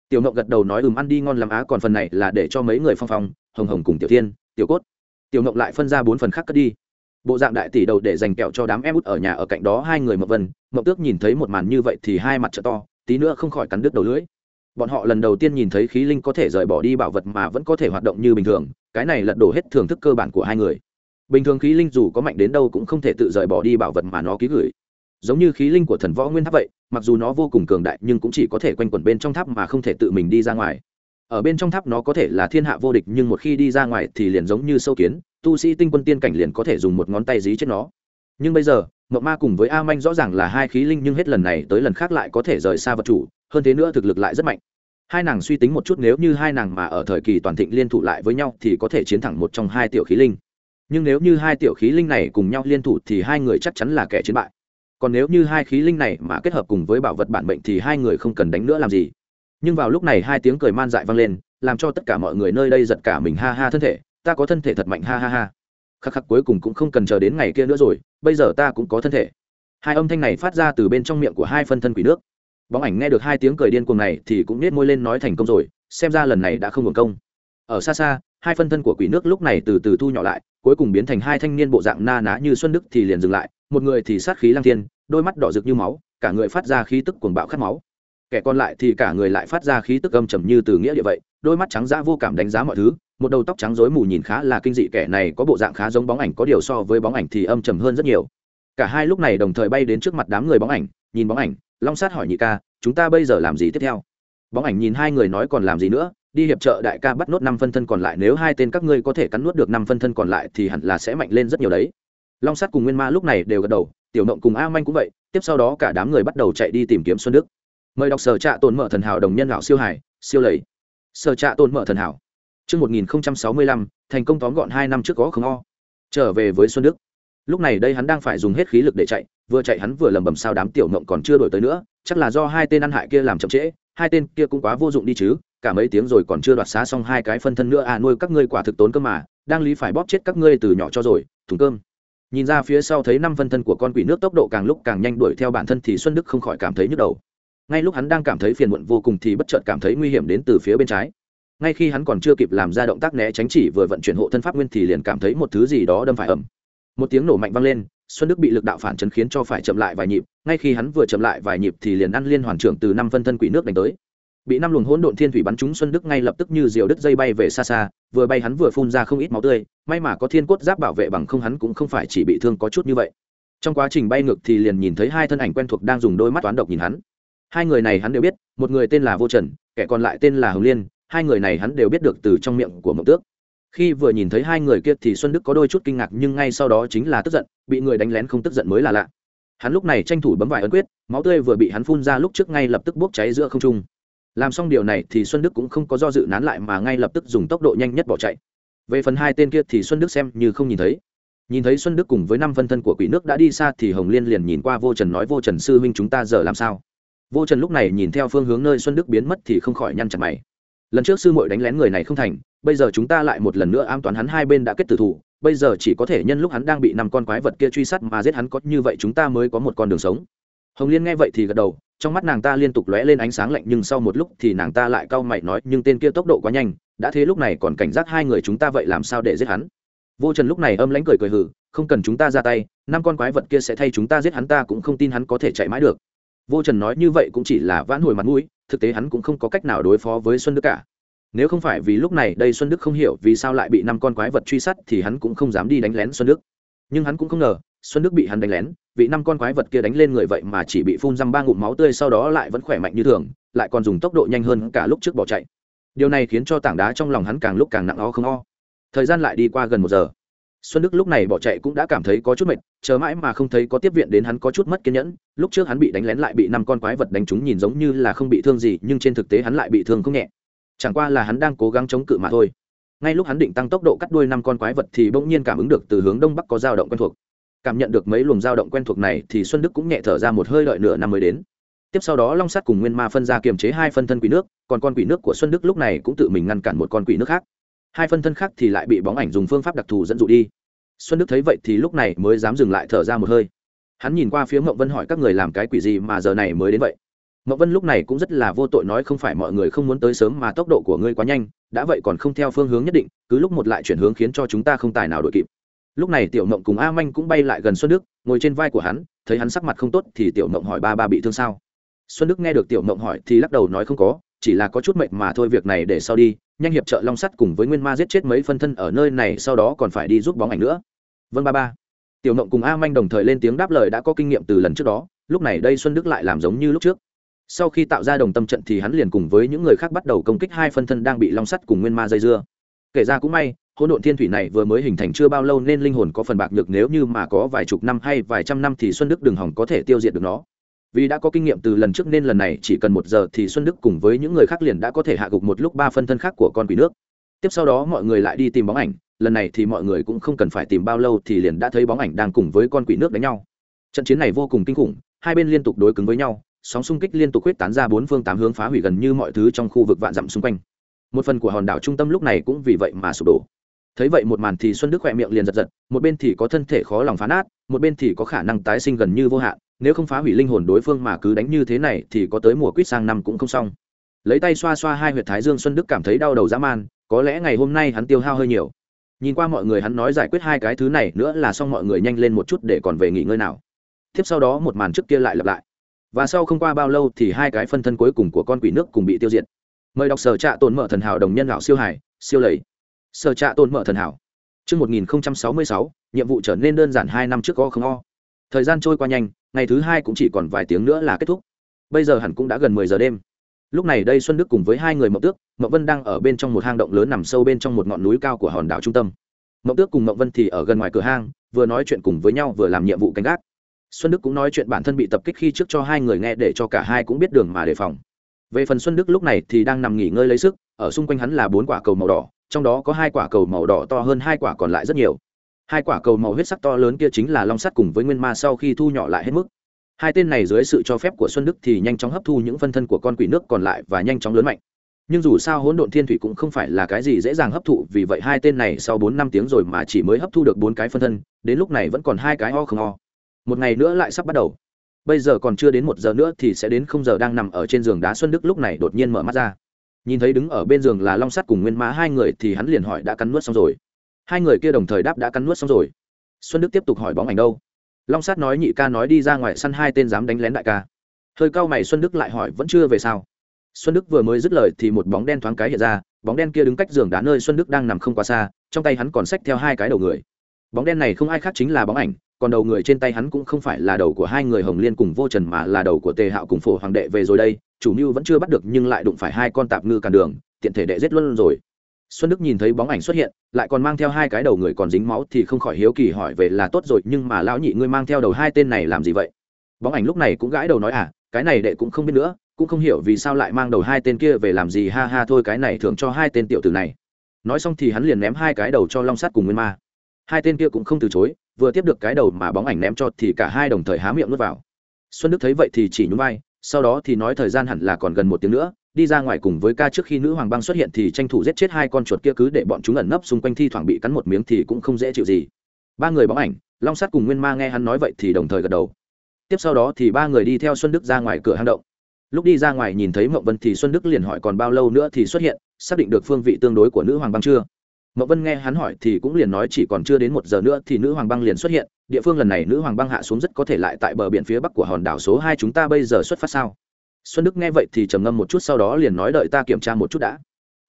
Tiểu mộng gật đầu nói, ừm, ăn đi, ngon làm á, còn phần này là để cho mấy người phong phong, hồng hồng cùng tiểu thiên, tiểu cốt. Tiểu mộng lại phân ra bốn phần khác cất đi. Bộ dạng đại tỷ đầu để dành kẹo cho đám em út ở nhà ở cạnh đó hai người mộng vân, mộng tước nhìn thấy một màn như vậy thì hai mặt trợ to, tí nữa không khỏi cắn đứt đầu lưỡi bọn họ lần đầu tiên nhìn thấy khí linh có thể rời bỏ đi bảo vật mà vẫn có thể hoạt động như bình thường, cái này lật đổ hết thưởng thức cơ bản của hai người. Bình thường khí linh dù có mạnh đến đâu cũng không thể tự rời bỏ đi bảo vật mà nó ký gửi. Giống như khí linh của thần võ nguyên tháp vậy, mặc dù nó vô cùng cường đại nhưng cũng chỉ có thể quanh quẩn bên trong tháp mà không thể tự mình đi ra ngoài. Ở bên trong tháp nó có thể là thiên hạ vô địch nhưng một khi đi ra ngoài thì liền giống như sâu kiến, tu sĩ tinh quân tiên cảnh liền có thể dùng một ngón tay dí chết nó. Nhưng bây giờ mộng ma cùng với a manh rõ ràng là hai khí linh nhưng hết lần này tới lần khác lại có thể rời xa vật chủ, hơn thế nữa thực lực lại rất mạnh hai nàng suy tính một chút nếu như hai nàng mà ở thời kỳ toàn thịnh liên thủ lại với nhau thì có thể chiến thẳng một trong hai tiểu khí linh. Nhưng nếu như hai tiểu khí linh này cùng nhau liên thủ thì hai người chắc chắn là kẻ chiến bại. Còn nếu như hai khí linh này mà kết hợp cùng với bảo vật bản mệnh thì hai người không cần đánh nữa làm gì. Nhưng vào lúc này hai tiếng cười man dại vang lên, làm cho tất cả mọi người nơi đây giật cả mình ha ha thân thể. Ta có thân thể thật mạnh ha ha ha. Khắc khắc cuối cùng cũng không cần chờ đến ngày kia nữa rồi, bây giờ ta cũng có thân thể. Hai âm thanh này phát ra từ bên trong miệng của hai phân thân quỷ nước bóng ảnh nghe được hai tiếng cười điên cuồng này thì cũng nết môi lên nói thành công rồi, xem ra lần này đã không hưởng công. Ở xa xa, hai phân thân của quỷ nước lúc này từ từ thu nhỏ lại, cuối cùng biến thành hai thanh niên bộ dạng na ná như xuân đức thì liền dừng lại, một người thì sát khí lang thiên, đôi mắt đỏ rực như máu, cả người phát ra khí tức cuồng bạo khát máu. Kẻ còn lại thì cả người lại phát ra khí tức âm trầm như từ nghĩa địa vậy, đôi mắt trắng dã vô cảm đánh giá mọi thứ, một đầu tóc trắng rối mù nhìn khá là kinh dị, kẻ này có bộ dạng khá giống bóng ảnh, có điều so với bóng ảnh thì âm trầm hơn rất nhiều. Cả hai lúc này đồng thời bay đến trước mặt đám người bóng ảnh, nhìn bóng ảnh long sát hỏi nhị ca chúng ta bây giờ làm gì tiếp theo? Bóng ảnh nhìn hai người nói còn làm gì nữa? Đi hiệp trợ đại ca bắt nốt năm phân thân còn lại nếu hai tên các ngươi có thể cắn nuốt được năm phân thân còn lại thì hẳn là sẽ mạnh lên rất nhiều đấy. Long Sát cùng nguyên ma lúc này đều gật đầu tiểu nộng cùng a manh cũng vậy tiếp sau đó cả đám người bắt đầu chạy đi tìm kiếm xuân đức. Mời đọc sở trạ tồn mở thần hảo đồng nhân lão siêu hải siêu lầy. Sở trạ tồn mở thần hảo. Trước 1065, thành công tóm gọn hai năm trước có không o. Trở về với Xuân Đức. Lúc này đây hắn đang phải dùng hết khí lực để chạy, vừa chạy hắn vừa lầm bầm sao đám tiểu ngộng còn chưa đổi tới nữa, chắc là do hai tên ăn hại kia làm chậm trễ, hai tên kia cũng quá vô dụng đi chứ, cả mấy tiếng rồi còn chưa đoạt xá xong hai cái phân thân nữa à nuôi các ngươi quả thực tốn cơm mà, đang lý phải bóp chết các ngươi từ nhỏ cho rồi, thùng cơm. Nhìn ra phía sau thấy năm phân thân của con quỷ nước tốc độ càng lúc càng nhanh đuổi theo bản thân thì Xuân Đức không khỏi cảm thấy nhức đầu. Ngay lúc hắn đang cảm thấy phiền muộn vô cùng thì bất chợt cảm thấy nguy hiểm đến từ phía bên trái ngay khi hắn còn chưa kịp làm ra động tác né tránh chỉ vừa vận chuyển hộ thân pháp nguyên thì liền cảm thấy một thứ gì đó đâm phải ẩm một tiếng nổ mạnh vang lên xuân đức bị lực đạo phản chấn khiến cho phải chậm lại vài nhịp, ngay khi hắn vừa chậm lại vài nhịp thì liền ăn liên hoàn trưởng từ năm phân thân quỷ nước đánh tới. Bị năm luồng hỗn độn thiên thủy bắn trúng, xuân đức ngay lập tức như diều đứt dây bay về xa xa, vừa bay hắn vừa phun ra không ít máu tươi, may mà có thiên cốt giáp bảo vệ bằng không hắn cũng không phải chỉ bị thương có chút như vậy. Trong quá trình bay ngược thì liền nhìn thấy hai thân ảnh quen thuộc đang dùng đôi mắt toán độc nhìn hắn. Hai người này hắn đều biết, một người tên là vô trần, kẻ còn lại tên là hồng liên, hai người này hắn đều biết được từ trong miệng của mộng tước khi vừa nhìn thấy hai người kia thì xuân đức có đôi chút kinh ngạc nhưng ngay sau đó chính là tức giận, bị người đánh lén không tức giận mới là lạ. Hắn lúc này tranh thủ bấm vải ấn quyết, máu tươi vừa bị hắn phun ra lúc trước ngay lập tức bốc cháy giữa không trung. Làm xong điều này thì xuân đức cũng không có do dự nán lại mà ngay lập tức dùng tốc độ nhanh nhất bỏ chạy. Về phần hai tên kia thì xuân đức xem như không nhìn thấy. Nhìn thấy xuân đức cùng với năm phân thân của quỷ nước đã đi xa thì hồng liên liền nhìn qua vô trần nói, vô trần sư huynh chúng ta giờ làm sao? Vô trần lúc này nhìn theo phương hướng nơi xuân đức biến mất thì không khỏi nhăn chặt mày lần trước sư muội đánh lén người này không thành, bây giờ chúng ta lại một lần nữa am toán hắn hai bên đã kết tử thủ, bây giờ chỉ có thể nhân lúc hắn đang bị năm con quái vật kia truy sát mà giết hắn có như vậy chúng ta mới có một con đường sống. Hồng liên nghe vậy thì gật đầu, trong mắt nàng ta liên tục lóe lên ánh sáng lạnh nhưng sau một lúc thì nàng ta lại cau mày nói, nhưng tên kia tốc độ quá nhanh, đã thế lúc này còn cảnh giác hai người chúng ta vậy làm sao để giết hắn? Vô trần lúc này âm lãnh cười cười hử không cần chúng ta ra tay, năm con quái vật kia sẽ thay chúng ta giết hắn, ta cũng không tin hắn có thể chạy mãi được. Vô trần nói như vậy cũng chỉ là vãn hồi mặt mũi thực tế hắn cũng không có cách nào đối phó với xuân đức cả. Nếu không phải vì lúc này đây xuân đức không hiểu vì sao lại bị năm con quái vật truy sát thì hắn cũng không dám đi đánh lén xuân đức. Nhưng hắn cũng không ngờ, xuân đức bị hắn đánh lén vì năm con quái vật kia đánh lên người vậy mà chỉ bị phun răm ba ngụm máu tươi sau đó lại vẫn khỏe mạnh như thường, lại còn dùng tốc độ nhanh hơn cả lúc trước bỏ chạy. Điều này khiến cho tảng đá trong lòng hắn càng lúc càng nặng o không o. Thời gian lại đi qua gần một giờ xuân đức lúc này bỏ chạy cũng đã cảm thấy có chút mệt, chờ mãi mà không thấy có tiếp viện đến hắn có chút mất kiên nhẫn, lúc trước hắn bị đánh lén lại bị năm con quái vật đánh trúng nhìn giống như là không bị thương gì, nhưng trên thực tế hắn lại bị thương không nhẹ. Chẳng qua là hắn đang cố gắng chống cự mà thôi. Ngay lúc hắn định tăng tốc độ cắt đuôi năm con quái vật thì bỗng nhiên cảm ứng được từ hướng đông bắc có dao động quen thuộc. Cảm nhận được mấy luồng dao động quen thuộc này thì xuân đức cũng nhẹ thở ra một hơi đợi nửa năm mới đến. Tiếp sau đó long sắt cùng nguyên ma phân ra kiềm chế hai phân thân quỷ nước, còn con quỷ nước của xuân đức lúc này cũng tự mình ngăn cản một con quỷ nước khác hai phân thân khác thì lại bị bóng ảnh dùng phương pháp đặc thù dẫn dụ đi. Xuân đức thấy vậy thì lúc này mới dám dừng lại thở ra một hơi. Hắn nhìn qua phía mậu vân hỏi các người làm cái quỷ gì mà giờ này mới đến vậy. Mậu vân lúc này cũng rất là vô tội nói không phải mọi người không muốn tới sớm mà tốc độ của ngươi quá nhanh, đã vậy còn không theo phương hướng nhất định, cứ lúc một lại chuyển hướng khiến cho chúng ta không tài nào đội kịp. Lúc này tiểu mộng cùng a manh cũng bay lại gần xuân đức, ngồi trên vai của hắn, thấy hắn sắc mặt không tốt thì tiểu mộng hỏi ba ba bị thương sao. Xuân đức nghe được tiểu mộng hỏi thì lắc đầu nói không có, chỉ là có chút mệt mà thôi, việc này để sau đi nhanh hiệp trợ long sắt cùng với nguyên ma giết chết mấy phân thân ở nơi này, sau đó còn phải đi giúp bóng ảnh nữa. Vâng ba ba. Tiểu mộng cùng a manh đồng thời lên tiếng đáp lời đã có kinh nghiệm từ lần trước đó, lúc này đây xuân đức lại làm giống như lúc trước. Sau khi tạo ra đồng tâm trận thì hắn liền cùng với những người khác bắt đầu công kích hai phân thân đang bị long sắt cùng nguyên ma dây dưa. Kể ra cũng may, hỗn độn thiên thủy này vừa mới hình thành chưa bao lâu nên linh hồn có phần bạc nhược nếu như mà có vài chục năm hay vài trăm năm thì xuân đức đường hỏng có thể tiêu diệt được nó vì đã có kinh nghiệm từ lần trước nên lần này chỉ cần một giờ thì xuân đức cùng với những người khác liền đã có thể hạ gục một lúc ba phân thân khác của con quỷ nước. Tiếp sau đó mọi người lại đi tìm bóng ảnh, lần này thì mọi người cũng không cần phải tìm bao lâu thì liền đã thấy bóng ảnh đang cùng với con quỷ nước đánh nhau. Trận chiến này vô cùng kinh khủng, hai bên liên tục đối cứng với nhau, sóng xung kích liên tục huyết tán ra bốn phương tám hướng phá hủy gần như mọi thứ trong khu vực vạn dặm xung quanh. Một phần của hòn đảo trung tâm lúc này cũng vì vậy mà sụp đổ. Thấy vậy một màn thì xuân đức khỏe miệng liền giật giật, một bên thì có thân thể khó lòng phá nát, một bên thì có khả năng tái sinh gần như vô hạn nếu không phá hủy linh hồn đối phương mà cứ đánh như thế này thì có tới mùa quýt sang năm cũng không xong. Lấy tay xoa xoa hai huyệt thái dương xuân đức cảm thấy đau đầu dã man có lẽ ngày hôm nay hắn tiêu hao hơi nhiều. Nhìn qua mọi người hắn nói giải quyết hai cái thứ này nữa là xong mọi người nhanh lên một chút để còn về nghỉ ngơi nào. Tiếp sau đó một màn trước kia lại lặp lại. Và sau không qua bao lâu thì hai cái phân thân cuối cùng của con quỷ nước cùng bị tiêu diệt. Mời đọc sở trạ tồn mở thần hảo đồng nhân gạo siêu hải siêu lầy. Sở trạ tồn mở thần hảo. Trước 1066, nhiệm vụ trở nên đơn giản hai năm trước o không o. Thời gian trôi qua nhanh, ngày thứ hai cũng chỉ còn vài tiếng nữa là kết thúc. Bây giờ hẳn cũng đã gần mười giờ đêm. Lúc này đây Xuân Đức cùng với hai người Mậu Tước, Mậu Vân đang ở bên trong một hang động lớn nằm sâu bên trong một ngọn núi cao của hòn đảo trung tâm. Mậu Tước cùng Mậu Vân thì ở gần ngoài cửa hang, vừa nói chuyện cùng với nhau vừa làm nhiệm vụ canh gác. Xuân Đức cũng nói chuyện bản thân bị tập kích khi trước cho hai người nghe để cho cả hai cũng biết đường mà đề phòng. Về phần Xuân Đức lúc này thì đang nằm nghỉ ngơi lấy sức, ở xung quanh hắn là bốn quả cầu màu đỏ, trong đó có hai quả cầu màu đỏ to hơn hai quả còn lại rất nhiều hai quả cầu màu huyết sắc to lớn kia chính là long sắt cùng với nguyên ma sau khi thu nhỏ lại hết mức. Hai tên này dưới sự cho phép của xuân đức thì nhanh chóng hấp thu những phân thân của con quỷ nước còn lại và nhanh chóng lớn mạnh. Nhưng dù sao hỗn độn thiên thủy cũng không phải là cái gì dễ dàng hấp thụ, vì vậy hai tên này sau bốn năm tiếng rồi mà chỉ mới hấp thu được bốn cái phân thân, đến lúc này vẫn còn hai cái o không o. một ngày nữa lại sắp bắt đầu. Bây giờ còn chưa đến một giờ nữa thì sẽ đến không giờ đang nằm ở trên giường đá xuân đức lúc này đột nhiên mở mắt ra. Nhìn thấy đứng ở bên giường là long sắt cùng nguyên mã hai người thì hắn liền hỏi đã cắn nuốt xong rồi hai người kia đồng thời đáp đã cắn nuốt xong rồi. Xuân đức tiếp tục hỏi bóng ảnh đâu? Long sát nói nhị ca nói đi ra ngoài săn hai tên dám đánh lén đại ca. Hơi cao mày xuân đức lại hỏi vẫn chưa về sao? Xuân đức vừa mới dứt lời thì một bóng đen thoáng cái hiện ra, bóng đen kia đứng cách giường đá nơi xuân đức đang nằm không quá xa, trong tay hắn còn xách theo hai cái đầu người. Bóng đen này không ai khác chính là bóng ảnh, còn đầu người trên tay hắn cũng không phải là đầu của hai người hồng liên cùng vô trần mà là đầu của tề hạo cùng phổ hoàng đệ về rồi đây, chủ mưu vẫn chưa bắt được nhưng lại đụng phải hai con tạp ngư cản đường, tiện thể đệ giết luôn rồi xuân đức nhìn thấy bóng ảnh xuất hiện, lại còn mang theo hai cái đầu người còn dính máu thì không khỏi hiếu kỳ hỏi về là tốt rồi, nhưng mà lão nhị ngươi mang theo đầu hai tên này làm gì vậy? Bóng ảnh lúc này cũng gãi đầu nói à cái này đệ cũng không biết nữa, cũng không hiểu vì sao lại mang đầu hai tên kia về làm gì, ha ha, thôi cái này thường cho hai tên tiểu tử này. Nói xong thì hắn liền ném hai cái đầu cho long sắt cùng nguyên ma. Hai tên kia cũng không từ chối, vừa tiếp được cái đầu mà bóng ảnh ném cho thì cả hai đồng thời há miệng nuốt vào. Xuân đức thấy vậy thì chỉ nhún vai, sau đó thì nói thời gian hẳn là còn gần một tiếng nữa đi ra ngoài cùng với ca trước khi nữ hoàng băng xuất hiện thì tranh thủ giết chết hai con chuột kia cứ để bọn chúng ẩn nấp xung quanh thi thoảng bị cắn một miếng thì cũng không dễ chịu gì. Ba người bóng ảnh, long sắt cùng nguyên ma nghe hắn nói vậy thì đồng thời gật đầu. Tiếp sau đó thì ba người đi theo xuân đức ra ngoài cửa hang động. Lúc đi ra ngoài nhìn thấy mậu vân thì xuân đức liền hỏi còn bao lâu nữa thì xuất hiện, xác định được phương vị tương đối của nữ hoàng băng chưa. Mậu vân nghe hắn hỏi thì cũng liền nói chỉ còn chưa đến một giờ nữa thì nữ hoàng băng liền xuất hiện, địa phương lần này nữ hoàng băng hạ xuống rất có thể lại tại bờ biển phía bắc của hòn đảo số hai chúng ta bây giờ xuất phát sao? Xuân đức nghe vậy thì trầm ngâm một chút, sau đó liền nói, đợi ta kiểm tra một chút đã.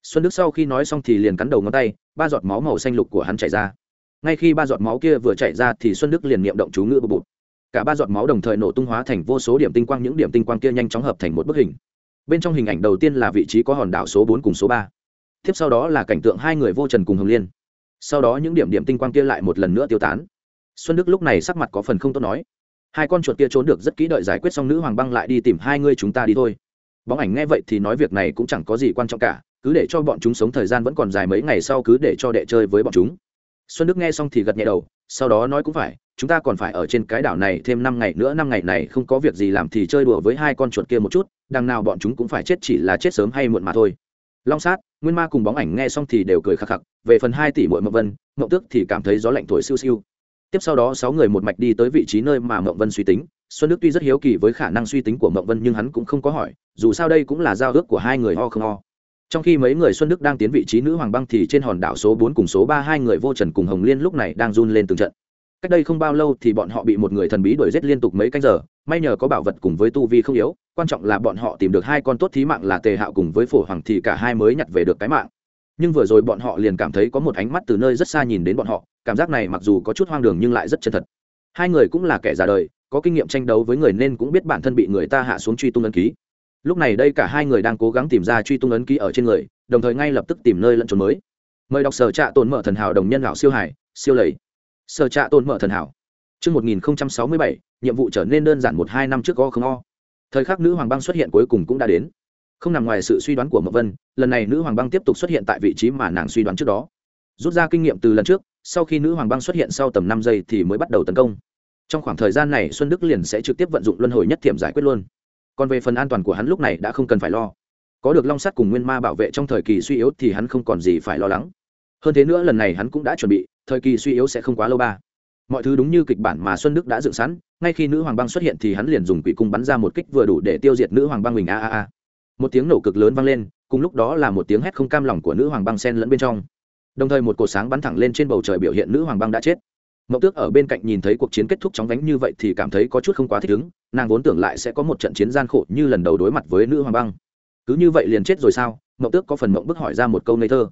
Xuân đức sau khi nói xong thì liền cắn đầu ngón tay, ba giọt máu màu xanh lục của hắn chảy ra. Ngay khi ba giọt máu kia vừa chảy ra thì xuân đức liền niệm động chú ngữ bụt bụt cả ba giọt máu đồng thời nổ tung hóa thành vô số điểm tinh quang, những điểm tinh quang kia nhanh chóng hợp thành một bức hình. Bên trong hình ảnh đầu tiên là vị trí có hòn đảo số bốn cùng số ba. Tiếp sau đó là cảnh tượng hai người vô trần cùng hồng liên. Sau đó những điểm điểm tinh quang kia lại một lần nữa tiêu tán. Xuân đức lúc này sắc mặt có phần không tốt nói hai con chuột kia trốn được rất kỹ đợi giải quyết xong nữ hoàng băng lại đi tìm hai ngươi chúng ta đi thôi. Bóng ảnh nghe vậy thì nói việc này cũng chẳng có gì quan trọng cả, cứ để cho bọn chúng sống thời gian vẫn còn dài mấy ngày sau cứ để cho đệ chơi với bọn chúng. Xuân đức nghe xong thì gật nhẹ đầu, sau đó nói cũng phải, chúng ta còn phải ở trên cái đảo này thêm năm ngày nữa, năm ngày này không có việc gì làm thì chơi đùa với hai con chuột kia một chút, đằng nào bọn chúng cũng phải chết chỉ là chết sớm hay muộn mà thôi. Long sát, nguyên ma cùng bóng ảnh nghe xong thì đều cười khắc khắc, về phần hai tỷ muội mậu vân mậu tước thì cảm thấy gió lạnh thổi siêu siêu tiếp sau đó sáu người một mạch đi tới vị trí nơi mà Mộng vân suy tính. Xuân đức tuy rất hiếu kỳ với khả năng suy tính của Mộng vân nhưng hắn cũng không có hỏi, dù sao đây cũng là giao ước của hai người ho không ho. Trong khi mấy người xuân đức đang tiến vị trí nữ hoàng băng thì trên hòn đảo số bốn cùng số ba hai người vô trần cùng hồng liên lúc này đang run lên từng trận. Cách đây không bao lâu thì bọn họ bị một người thần bí đuổi giết liên tục mấy canh giờ, may nhờ có bảo vật cùng với tu vi không yếu, quan trọng là bọn họ tìm được hai con tốt thí mạng là tề hạo cùng với phổ hoàng thì cả hai mới nhặt về được cái mạng nhưng vừa rồi bọn họ liền cảm thấy có một ánh mắt từ nơi rất xa nhìn đến bọn họ cảm giác này mặc dù có chút hoang đường nhưng lại rất chân thật. Hai người cũng là kẻ già đời có kinh nghiệm tranh đấu với người nên cũng biết bản thân bị người ta hạ xuống truy tung ấn ký. Lúc này đây cả hai người đang cố gắng tìm ra truy tung ấn ký ở trên người đồng thời ngay lập tức tìm nơi lẫn trốn mới. Mời đọc sở trạ tồn mở thần hảo đồng nhân lão siêu hải siêu lầy. Sở trạ tồn mở thần hảo. Trước 1067, nhiệm vụ trở nên đơn giản một hai năm trước go không o. Thời khắc nữ hoàng băng xuất hiện cuối cùng cũng đã đến không nằm ngoài sự suy đoán của mậu vân, lần này nữ hoàng băng tiếp tục xuất hiện tại vị trí mà nàng suy đoán trước đó. Rút ra kinh nghiệm từ lần trước, sau khi nữ hoàng băng xuất hiện sau tầm năm giây thì mới bắt đầu tấn công. Trong khoảng thời gian này, xuân đức liền sẽ trực tiếp vận dụng luân hồi nhất thiểm giải quyết luôn. Còn về phần an toàn của hắn lúc này đã không cần phải lo. Có được long sắt cùng nguyên ma bảo vệ trong thời kỳ suy yếu thì hắn không còn gì phải lo lắng. Hơn thế nữa, lần này hắn cũng đã chuẩn bị, thời kỳ suy yếu sẽ không quá lâu ba. Mọi thứ đúng như kịch bản mà xuân đức đã dựng sẵn, ngay khi nữ hoàng băng xuất hiện thì hắn liền dùng quỷ cung bắn ra một kích vừa đủ để tiêu diệt nữ hoàng băng mình. A a a một tiếng nổ cực lớn vang lên, cùng lúc đó là một tiếng hét không cam lòng của nữ hoàng băng sen lẫn bên trong. Đồng thời một cột sáng bắn thẳng lên trên bầu trời biểu hiện nữ hoàng băng đã chết. Mậu tước ở bên cạnh nhìn thấy cuộc chiến kết thúc chóng vánh như vậy thì cảm thấy có chút không quá thích ứng, nàng vốn tưởng lại sẽ có một trận chiến gian khổ như lần đầu đối mặt với nữ hoàng băng. Cứ như vậy liền chết rồi sao? Mậu tước có phần mộng bức hỏi ra một câu ngây thơ.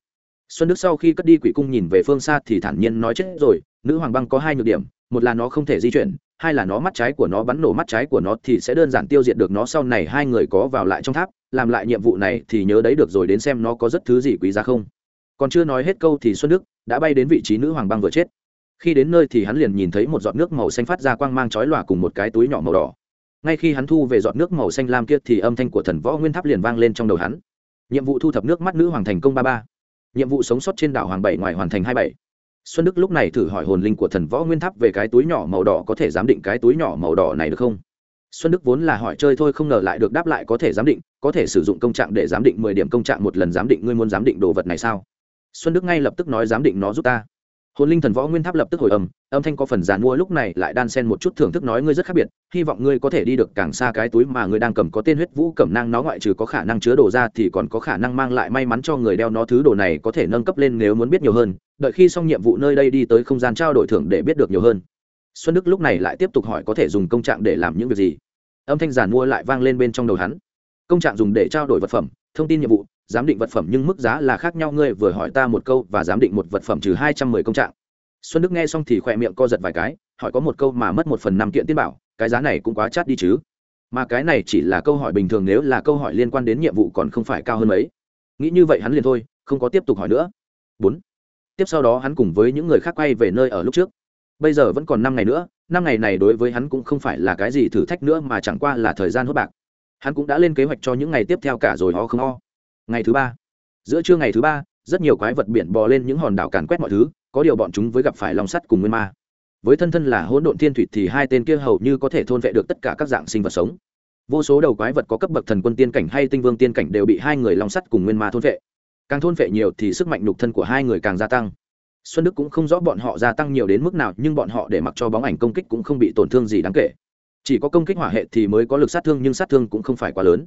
Xuân đức sau khi cất đi quỷ cung nhìn về phương xa thì thản nhiên nói chết rồi, nữ hoàng băng có hai nhược điểm, một là nó không thể di chuyển hai là nó mắt trái của nó bắn nổ mắt trái của nó thì sẽ đơn giản tiêu diệt được nó sau này hai người có vào lại trong tháp, làm lại nhiệm vụ này thì nhớ đấy được rồi đến xem nó có rất thứ gì quý giá không. Còn chưa nói hết câu thì xuân đức đã bay đến vị trí nữ hoàng băng vừa chết. Khi đến nơi thì hắn liền nhìn thấy một giọt nước màu xanh phát ra quang mang chói lòa cùng một cái túi nhỏ màu đỏ. Ngay khi hắn thu về giọt nước màu xanh lam kia thì âm thanh của thần võ nguyên tháp liền vang lên trong đầu hắn. Nhiệm vụ thu thập nước mắt nữ hoàng thành công ba ba. Nhiệm vụ sống sót trên đảo hoàng bảy ngoài hoàn thành hai bảy xuân đức lúc này thử hỏi hồn linh của thần võ nguyên tháp về cái túi nhỏ màu đỏ có thể giám định cái túi nhỏ màu đỏ này được không? Xuân đức vốn là hỏi chơi thôi không ngờ lại được đáp lại có thể giám định, có thể sử dụng công trạng để giám định mười điểm công trạng một lần giám định ngươi muốn giám định đồ vật này sao? Xuân đức ngay lập tức nói giám định nó giúp ta hồn linh thần võ nguyên tháp lập tức hồi âm âm thanh có phần giàn mua, lúc này lại đan sen một chút thưởng thức nói ngươi rất khác biệt, hy vọng ngươi có thể đi được càng xa cái túi mà ngươi đang cầm có tên huyết vũ cẩm năng nó ngoại trừ có khả năng chứa đồ ra thì còn có khả năng mang lại may mắn cho người đeo nó, thứ đồ này có thể nâng cấp lên nếu muốn biết nhiều hơn, đợi khi xong nhiệm vụ nơi đây đi tới không gian trao đổi thưởng để biết được nhiều hơn. Xuân đức lúc này lại tiếp tục hỏi có thể dùng công trạng để làm những việc gì. Âm thanh giàn mua lại vang lên bên trong đầu hắn. Công trạng dùng để trao đổi vật phẩm, thông tin nhiệm vụ giám định vật phẩm nhưng mức giá là khác nhau, ngươi vừa hỏi ta một câu và giám định một vật phẩm trừ hai trăm mười công trạng. Xuân đức nghe xong thì khỏe miệng co giật vài cái, hỏi có một câu mà mất một phần năm kiện tiên bảo, cái giá này cũng quá chát đi chứ. Mà cái này chỉ là câu hỏi bình thường, nếu là câu hỏi liên quan đến nhiệm vụ còn không phải cao hơn mấy. Nghĩ như vậy hắn liền thôi, không có tiếp tục hỏi nữa. Bốn. Tiếp sau đó hắn cùng với những người khác quay về nơi ở lúc trước. Bây giờ vẫn còn năm ngày nữa, năm ngày này đối với hắn cũng không phải là cái gì thử thách nữa mà chẳng qua là thời gian hốt bạc. Hắn cũng đã lên kế hoạch cho những ngày tiếp theo cả rồi, ho không ho ngày thứ ba. Giữa trưa ngày thứ ba, rất nhiều quái vật biển bò lên những hòn đảo càn quét mọi thứ, có điều bọn chúng với gặp phải lòng sắt cùng nguyên ma. Với thân thân là hỗn độn thiên thủy thì hai tên kia hầu như có thể thôn vệ được tất cả các dạng sinh vật sống. Vô số đầu quái vật có cấp bậc thần quân tiên cảnh hay tinh vương tiên cảnh đều bị hai người long sắt cùng nguyên ma thôn vệ. Càng thôn vệ nhiều thì sức mạnh nhục thân của hai người càng gia tăng. Xuân đức cũng không rõ bọn họ gia tăng nhiều đến mức nào, nhưng bọn họ để mặc cho bóng ảnh công kích cũng không bị tổn thương gì đáng kể. Chỉ có công kích hỏa hệ thì mới có lực sát thương, nhưng sát thương cũng không phải quá lớn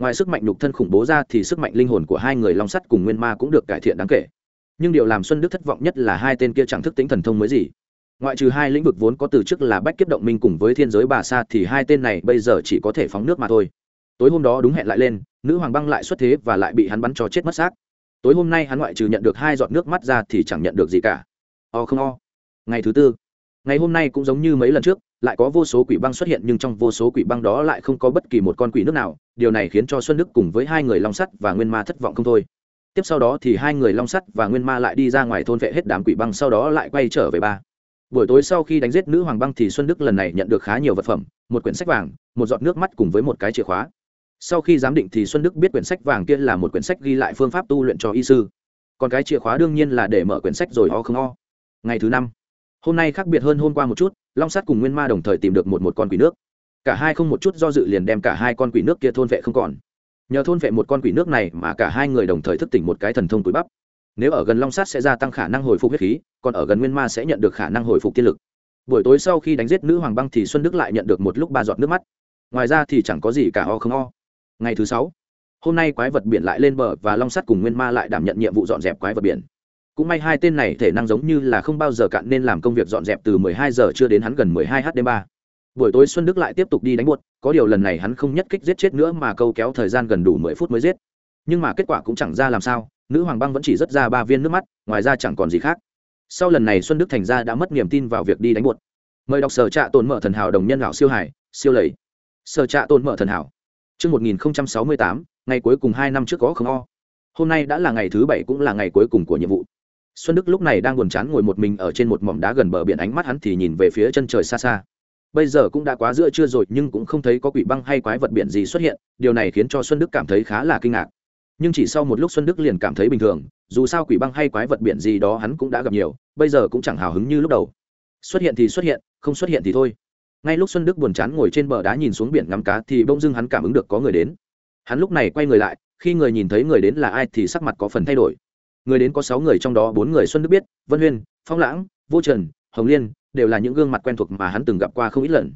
ngoài sức mạnh nhục thân khủng bố ra thì sức mạnh linh hồn của hai người long sắt cùng nguyên ma cũng được cải thiện đáng kể. Nhưng điều làm xuân đức thất vọng nhất là hai tên kia chẳng thức tính thần thông mới gì. Ngoại trừ hai lĩnh vực vốn có từ trước là bách kiếp động minh cùng với thiên giới bà sa thì hai tên này bây giờ chỉ có thể phóng nước mà thôi. Tối hôm đó đúng hẹn lại lên, nữ hoàng băng lại xuất thế và lại bị hắn bắn cho chết mất xác. Tối hôm nay hắn ngoại trừ nhận được hai giọt nước mắt ra thì chẳng nhận được gì cả. O không o. Ngày thứ tư. Ngày hôm nay cũng giống như mấy lần trước lại có vô số quỷ băng xuất hiện nhưng trong vô số quỷ băng đó lại không có bất kỳ một con quỷ nước nào, điều này khiến cho xuân đức cùng với hai người long sắt và nguyên ma thất vọng không thôi. Tiếp sau đó thì hai người long sắt và nguyên ma lại đi ra ngoài thôn vệ hết đám quỷ băng, sau đó lại quay trở về ba. Buổi tối sau khi đánh giết nữ hoàng băng thì xuân đức lần này nhận được khá nhiều vật phẩm, một quyển sách vàng, một giọt nước mắt cùng với một cái chìa khóa. Sau khi giám định thì xuân đức biết quyển sách vàng kia là một quyển sách ghi lại phương pháp tu luyện cho y sư. Còn cái chìa khóa đương nhiên là để mở quyển sách rồi ho không ho ngày thứ năm. Hôm nay khác biệt hơn hôm qua một chút long sắt cùng nguyên ma đồng thời tìm được một một con quỷ nước. Cả hai không một chút do dự liền đem cả hai con quỷ nước kia thôn vệ không còn. Nhờ thôn vệ một con quỷ nước này mà cả hai người đồng thời thức tỉnh một cái thần thông túi bắp. Nếu ở gần long sát sẽ gia tăng khả năng hồi phục huyết khí, còn ở gần nguyên ma sẽ nhận được khả năng hồi phục tiên lực. Buổi tối sau khi đánh giết nữ hoàng băng thì xuân đức lại nhận được một lúc ba giọt nước mắt. Ngoài ra thì chẳng có gì cả ho không ho. Ngày thứ sáu, hôm nay quái vật biển lại lên bờ và long sắt cùng nguyên ma lại đảm nhận nhiệm vụ dọn dẹp quái vật biển cũng may hai tên này thể năng giống như là không bao giờ cạn nên làm công việc dọn dẹp từ 12 giờ chưa đến hắn gần 12 h đêm ba. Buổi tối xuân đức lại tiếp tục đi đánh buột có điều lần này hắn không nhất kích giết chết nữa mà câu kéo thời gian gần đủ 10 phút mới giết. Nhưng mà kết quả cũng chẳng ra làm sao nữ hoàng băng vẫn chỉ rất ra ba viên nước mắt ngoài ra chẳng còn gì khác. Sau lần này xuân đức thành ra đã mất niềm tin vào việc đi đánh buột mời đọc sở trạ tồn mở thần hảo đồng nhân lão siêu hải siêu lầy. Sở trạ tồn mở thần hảo. Trước 1068, ngày cuối cùng hai năm trước có không o. Hôm nay đã là ngày thứ bảy cũng là ngày cuối cùng của nhiệm vụ. Xuân Đức lúc này đang buồn chán ngồi một mình ở trên một mỏm đá gần bờ biển ánh mắt hắn thì nhìn về phía chân trời xa xa. Bây giờ cũng đã quá giữa trưa rồi nhưng cũng không thấy có quỷ băng hay quái vật biển gì xuất hiện, điều này khiến cho Xuân Đức cảm thấy khá là kinh ngạc. Nhưng chỉ sau một lúc Xuân Đức liền cảm thấy bình thường, dù sao quỷ băng hay quái vật biển gì đó hắn cũng đã gặp nhiều, bây giờ cũng chẳng hào hứng như lúc đầu. Xuất hiện thì xuất hiện, không xuất hiện thì thôi. ngay lúc xuân đức buồn chán ngồi trên bờ đá nhìn xuống biển ngắm cá thì bỗng dưng hắn cảm ứng được có người đến hắn lúc này quay người lại khi người nhìn thấy người đến là ai thì sắc mặt có phần thay đổi người đến có sáu người trong đó bốn người xuân đức biết, vân huyên, phong lãng, vô trần, hồng liên đều là những gương mặt quen thuộc mà hắn từng gặp qua không ít lần.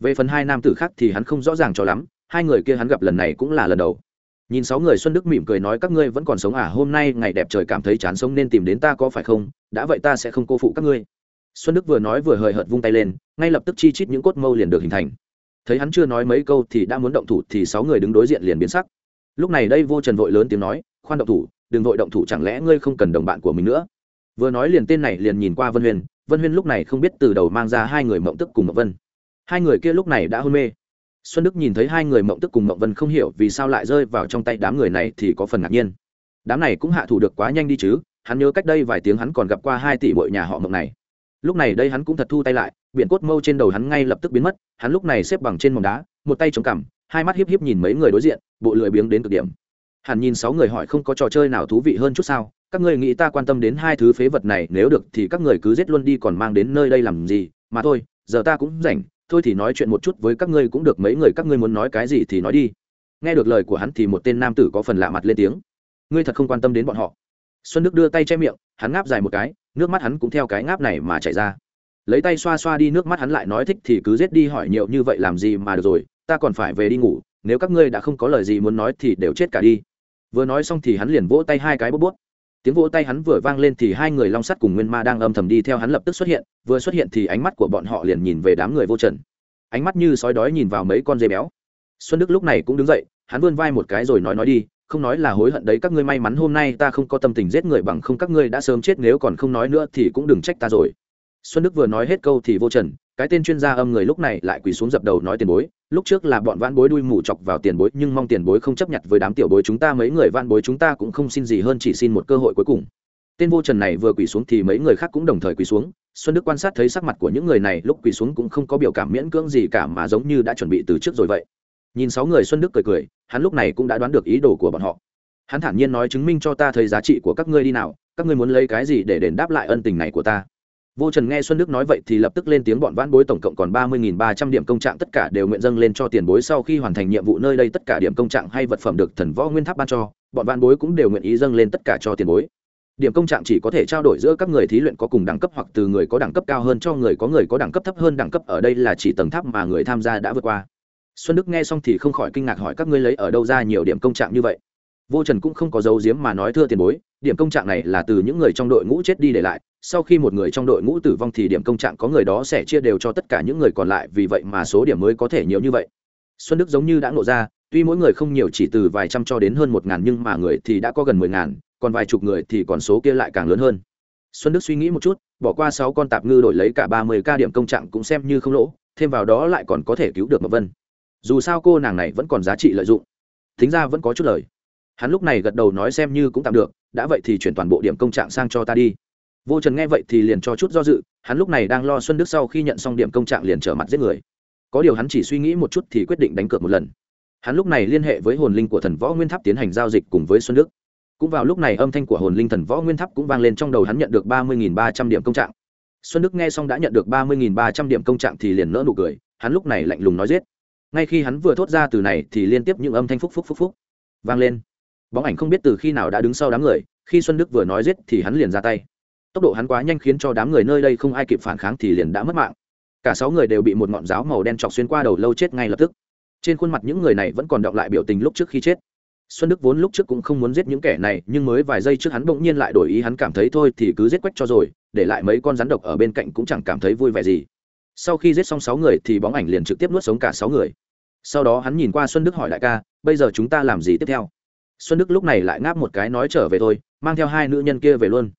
Về phần hai nam tử khác thì hắn không rõ ràng cho lắm, hai người kia hắn gặp lần này cũng là lần đầu. Nhìn sáu người xuân đức mỉm cười nói, các ngươi vẫn còn sống à? Hôm nay ngày đẹp trời cảm thấy chán sống nên tìm đến ta có phải không? Đã vậy ta sẽ không cô phụ các ngươi. Xuân đức vừa nói vừa hời hợt vung tay lên, ngay lập tức chi chít những cốt mâu liền được hình thành. Thấy hắn chưa nói mấy câu thì đã muốn động thủ thì sáu người đứng đối diện liền biến sắc. Lúc này đây vô trần vội lớn tiếng nói, khoan động thủ đừng vội động thủ, chẳng lẽ ngươi không cần đồng bạn của mình nữa? Vừa nói liền tên này liền nhìn qua vân huyền. Vân huyên lúc này không biết từ đầu mang ra hai người mộng tức cùng mộng vân. Hai người kia lúc này đã hôn mê. Xuân đức nhìn thấy hai người mộng tức cùng mộng vân không hiểu vì sao lại rơi vào trong tay đám người này thì có phần ngạc nhiên. Đám này cũng hạ thủ được quá nhanh đi chứ, hắn nhớ cách đây vài tiếng hắn còn gặp qua hai tỷ bội nhà họ mộng này. Lúc này đây hắn cũng thật thu tay lại biện cốt mâu trên đầu hắn ngay lập tức biến mất, hắn lúc này xếp bằng trên mỏng đá, một tay chống cằm, hai mắt hiếp hiếp nhìn mấy người đối diện, bộ lười biếng đến cực điểm hẳn nhìn sáu người hỏi không có trò chơi nào thú vị hơn chút sao? Các ngươi nghĩ ta quan tâm đến hai thứ phế vật này, nếu được thì các người cứ giết luôn đi, còn mang đến nơi đây làm gì? Mà thôi, giờ ta cũng rảnh, thôi thì nói chuyện một chút với các ngươi cũng được, mấy người các ngươi muốn nói cái gì thì nói đi. Nghe được lời của hắn thì một tên nam tử có phần lạ mặt lên tiếng. Ngươi thật không quan tâm đến bọn họ. Xuân đức đưa tay che miệng, hắn ngáp dài một cái, nước mắt hắn cũng theo cái ngáp này mà chảy ra. Lấy tay xoa xoa đi, nước mắt hắn lại nói thích thì cứ giết đi, hỏi nhiều như vậy làm gì mà được rồi, ta còn phải về đi ngủ, nếu các ngươi đã không có lời gì muốn nói thì đều chết cả đi vừa nói xong thì hắn liền vỗ tay hai cái bút bút tiếng vỗ tay hắn vừa vang lên thì hai người long sắt cùng nguyên ma đang âm thầm đi theo hắn lập tức xuất hiện, vừa xuất hiện thì ánh mắt của bọn họ liền nhìn về đám người vô trần. Ánh mắt như sói đói nhìn vào mấy con dê béo. Xuân đức lúc này cũng đứng dậy, hắn vươn vai một cái rồi nói nói đi, không nói là hối hận đấy, các ngươi may mắn hôm nay ta không có tâm tình giết người bằng không, các ngươi đã sớm chết, nếu còn không nói nữa thì cũng đừng trách ta rồi. Xuân đức vừa nói hết câu thì vô trần cái tên chuyên gia âm người lúc này lại quỳ xuống dập đầu nói tiền bối, lúc trước là bọn vãn bối đuôi mù chọc vào tiền bối, nhưng mong tiền bối không chấp nhận với đám tiểu bối chúng ta, mấy người vãn bối chúng ta cũng không xin gì hơn chỉ xin một cơ hội cuối cùng. Tên vô trần này vừa quỳ xuống thì mấy người khác cũng đồng thời quỳ xuống. Xuân đức quan sát thấy sắc mặt của những người này, lúc quỳ xuống cũng không có biểu cảm miễn cưỡng gì cả mà giống như đã chuẩn bị từ trước rồi vậy. Nhìn sáu người xuân đức cười cười, hắn lúc này cũng đã đoán được ý đồ của bọn họ. Hắn thản nhiên nói chứng minh cho ta thấy giá trị của các ngươi đi nào, các ngươi muốn lấy cái gì để đền đáp lại ân tình này của ta? Vô trần nghe xuân đức nói vậy thì lập tức lên tiếng bọn vãn bối tổng cộng còn ba mươi nghìn ba trăm điểm công trạng tất cả đều nguyện dâng lên cho tiền bối sau khi hoàn thành nhiệm vụ nơi đây tất cả điểm công trạng hay vật phẩm được thần võ nguyên tháp ban cho, bọn vãn bối cũng đều nguyện ý dâng lên tất cả cho tiền bối. Điểm công trạng chỉ có thể trao đổi giữa các người thí luyện có cùng đẳng cấp hoặc từ người có đẳng cấp cao hơn cho người có người có đẳng cấp thấp hơn đẳng cấp, ở đây là chỉ tầng tháp mà người tham gia đã vượt qua. Xuân đức nghe xong thì không khỏi kinh ngạc hỏi các ngươi lấy ở đâu ra nhiều điểm công trạng như vậy? Vô trần cũng không có dấu diếm mà nói, thưa tiền bối điểm công trạng này là từ những người trong đội ngũ chết đi để lại, sau khi một người trong đội ngũ tử vong thì điểm công trạng có người đó sẽ chia đều cho tất cả những người còn lại, vì vậy mà số điểm mới có thể nhiều như vậy. Xuân đức giống như đã nộ ra, tuy mỗi người không nhiều chỉ từ vài trăm cho đến hơn một ngàn nhưng mà người thì đã có gần mười ngàn, còn vài chục người thì còn số kia lại càng lớn hơn. Xuân đức suy nghĩ một chút, bỏ qua sáu con tạp ngư đổi lấy cả ba mươi ca điểm công trạng cũng xem như không lỗ, thêm vào đó lại còn có thể cứu được mậu vân. Dù sao cô nàng này vẫn còn giá trị lợi dụng. Thính ra vẫn có chút lời. Hắn lúc này gật đầu nói xem như cũng tạm được đã vậy thì chuyển toàn bộ điểm công trạng sang cho ta đi. Vô trần nghe vậy thì liền cho chút do dự, hắn lúc này đang lo xuân đức sau khi nhận xong điểm công trạng liền trở mặt giết người. Có điều hắn chỉ suy nghĩ một chút thì quyết định đánh cược một lần. Hắn lúc này liên hệ với hồn linh của thần võ nguyên tháp tiến hành giao dịch cùng với xuân đức. Cũng vào lúc này âm thanh của hồn linh thần võ nguyên tháp cũng vang lên trong đầu hắn nhận được ba mươi ba trăm điểm công trạng. Xuân đức nghe xong đã nhận được ba mươi ba trăm điểm công trạng thì liền nỡ nụ cười, hắn lúc này lạnh lùng nói giết. Ngay khi hắn vừa thốt ra từ này thì liên tiếp những âm thanh phúc phúc phúc phúc vang lên bóng ảnh không biết từ khi nào đã đứng sau đám người, khi xuân đức vừa nói giết thì hắn liền ra tay. Tốc độ hắn quá nhanh khiến cho đám người nơi đây không ai kịp phản kháng thì liền đã mất mạng. Cả sáu người đều bị một ngọn giáo màu đen chọc xuyên qua đầu lâu chết ngay lập tức. Trên khuôn mặt những người này vẫn còn động lại biểu tình lúc trước khi chết. Xuân đức vốn lúc trước cũng không muốn giết những kẻ này, nhưng mới vài giây trước hắn bỗng nhiên lại đổi ý, hắn cảm thấy thôi thì cứ giết quách cho rồi, để lại mấy con rắn độc ở bên cạnh cũng chẳng cảm thấy vui vẻ gì. Sau khi giết xong sáu người thì bóng ảnh liền trực tiếp nuốt sống cả sáu người. Sau đó hắn nhìn qua xuân đức hỏi đại ca, bây giờ chúng ta làm gì tiếp theo? Xuân đức lúc này lại ngáp một cái nói trở về thôi mang theo hai nữ nhân kia về luôn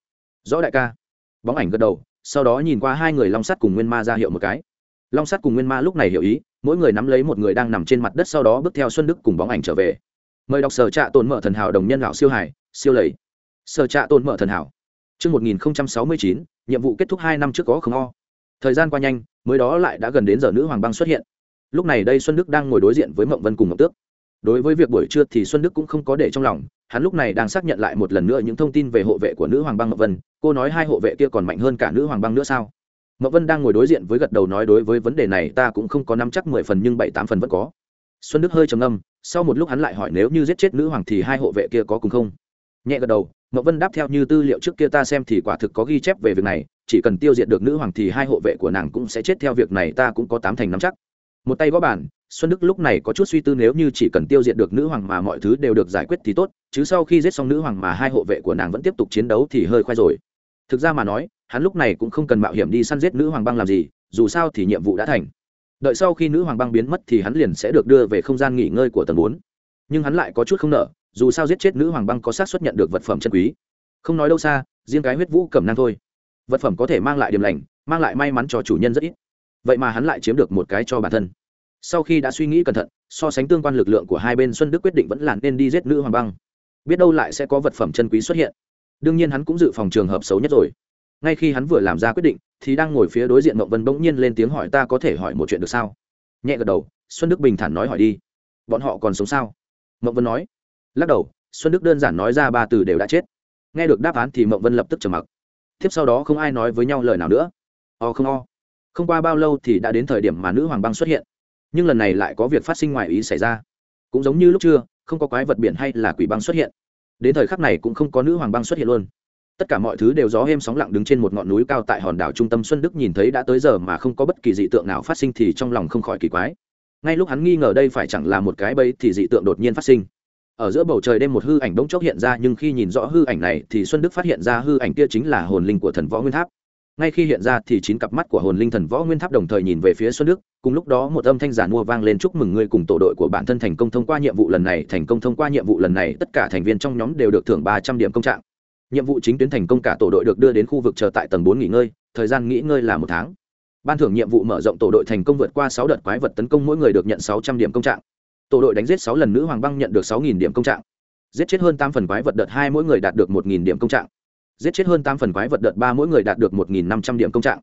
rõ đại ca bóng ảnh gật đầu sau đó nhìn qua hai người long sắt cùng nguyên ma ra hiệu một cái long sắt cùng nguyên ma lúc này hiểu ý mỗi người nắm lấy một người đang nằm trên mặt đất sau đó bước theo xuân đức cùng bóng ảnh trở về mời đọc sở trạ tồn mở thần hảo đồng nhân lão siêu hải siêu lầy sở trạ tồn mở thần hảo Trước 1069, nhiệm vụ kết thúc hai năm trước có không o. Thời gian qua nhanh, mới đó lại đã gần đến giờ nữ hoàng băng xuất hiện. Lúc này đây Xuân Đức đang ngồi đối diện với Mộng Vân cùng Mộng Tước. Đối với việc buổi trưa thì Xuân Đức cũng không có để trong lòng, hắn lúc này đang xác nhận lại một lần nữa những thông tin về hộ vệ của nữ hoàng băng Mậu Vân. Cô nói hai hộ vệ kia còn mạnh hơn cả nữ hoàng băng nữa sao? mậu vân đang ngồi đối diện với gật đầu nói đối với vấn đề này ta cũng không có năm chắc mười phần nhưng bảy tám phần vẫn có xuân đức hơi trầm âm sau một lúc hắn lại hỏi nếu như giết chết nữ hoàng thì hai hộ vệ kia có cùng không nhẹ gật đầu mậu vân đáp theo như tư liệu trước kia ta xem thì quả thực có ghi chép về việc này chỉ cần tiêu diệt được nữ hoàng thì hai hộ vệ của nàng cũng sẽ chết theo việc này ta cũng có tám thành năm chắc một tay gõ bản xuân đức lúc này có chút suy tư nếu như chỉ cần tiêu diệt được nữ hoàng mà mọi thứ đều được giải quyết thì tốt, chứ sau khi giết xong nữ hoàng mà hai hộ vệ của nàng vẫn tiếp tục chiến đấu thì hơi khoai rồi. Thực ra mà nói, hắn lúc này cũng không cần mạo hiểm đi săn giết nữ hoàng băng làm gì, dù sao thì nhiệm vụ đã thành. Đợi sau khi nữ hoàng băng biến mất thì hắn liền sẽ được đưa về không gian nghỉ ngơi của tầng bốn. Nhưng hắn lại có chút không nợ, dù sao giết chết nữ hoàng băng có xác suất nhận được vật phẩm chân quý. Không nói đâu xa, riêng cái huyết vũ cẩm năng thôi. Vật phẩm có thể mang lại điểm lành, mang lại may mắn cho chủ nhân rất ít vậy mà hắn lại chiếm được một cái cho bản thân. Sau khi đã suy nghĩ cẩn thận, so sánh tương quan lực lượng của hai bên, xuân đức quyết định vẫn là nên đi giết nữ hoàng băng. Biết đâu lại sẽ có vật phẩm chân quý xuất hiện. Đương nhiên hắn cũng dự phòng trường hợp xấu nhất rồi. Ngay khi hắn vừa làm ra quyết định, thì đang ngồi phía đối diện mộng vân bỗng nhiên lên tiếng hỏi, ta có thể hỏi một chuyện được sao? Nhẹ gật đầu, xuân đức bình thản nói, hỏi đi. Bọn họ còn sống sao? Mộng vân nói. Lắc đầu, xuân đức đơn giản nói ra ba từ đều đã chết. Nghe được đáp án thì mộng vân lập tức trầm mặc. Tiếp sau đó không ai nói với nhau lời nào nữa. O không o không qua bao lâu thì đã đến thời điểm mà nữ hoàng băng xuất hiện. Nhưng lần này lại có việc phát sinh ngoài ý xảy ra. Cũng giống như lúc trưa, không có quái vật biển hay là quỷ băng xuất hiện. Đến thời khắc này cũng không có nữ hoàng băng xuất hiện luôn. Tất cả mọi thứ đều gió êm sóng lặng đứng trên một ngọn núi cao tại hòn đảo trung tâm xuân đức nhìn thấy đã tới giờ mà không có bất kỳ dị tượng nào phát sinh thì trong lòng không khỏi kỳ quái. Ngay lúc hắn nghi ngờ đây phải chẳng là một cái bẫy thì dị tượng đột nhiên phát sinh. Ở giữa bầu trời đêm một hư ảnh bỗng chốc hiện ra nhưng khi nhìn rõ hư ảnh này thì xuân đức phát hiện ra hư ảnh kia chính là hồn linh của thần võ nguyên tháp ngay khi hiện ra thì chín cặp mắt của hồn linh thần võ nguyên tháp đồng thời nhìn về phía xuân đức, cùng lúc đó một âm thanh giả mua vang lên chúc mừng ngươi cùng tổ đội của bản thân thành công thông qua nhiệm vụ lần này, thành công thông qua nhiệm vụ lần này, tất cả thành viên trong nhóm đều được thưởng ba trăm điểm công trạng. Nhiệm vụ chính tuyến thành công cả tổ đội được đưa đến khu vực chờ tại tầng bốn nghỉ ngơi, thời gian nghỉ ngơi là một tháng. Ban thưởng nhiệm vụ mở rộng tổ đội thành công vượt qua sáu đợt quái vật tấn công mỗi người được nhận sáu trăm điểm công trạng. Tổ đội đánh giết sáu lần nữ hoàng băng nhận được sáu nghìn điểm công trạng. Giết chết hơn tám phần quái vật đợt hai mỗi người đạt được một nghìn điểm công trạng giết chết hơn tám phần quái vật đợt ba mỗi người đạt được một nghìn năm trăm điểm công trạng.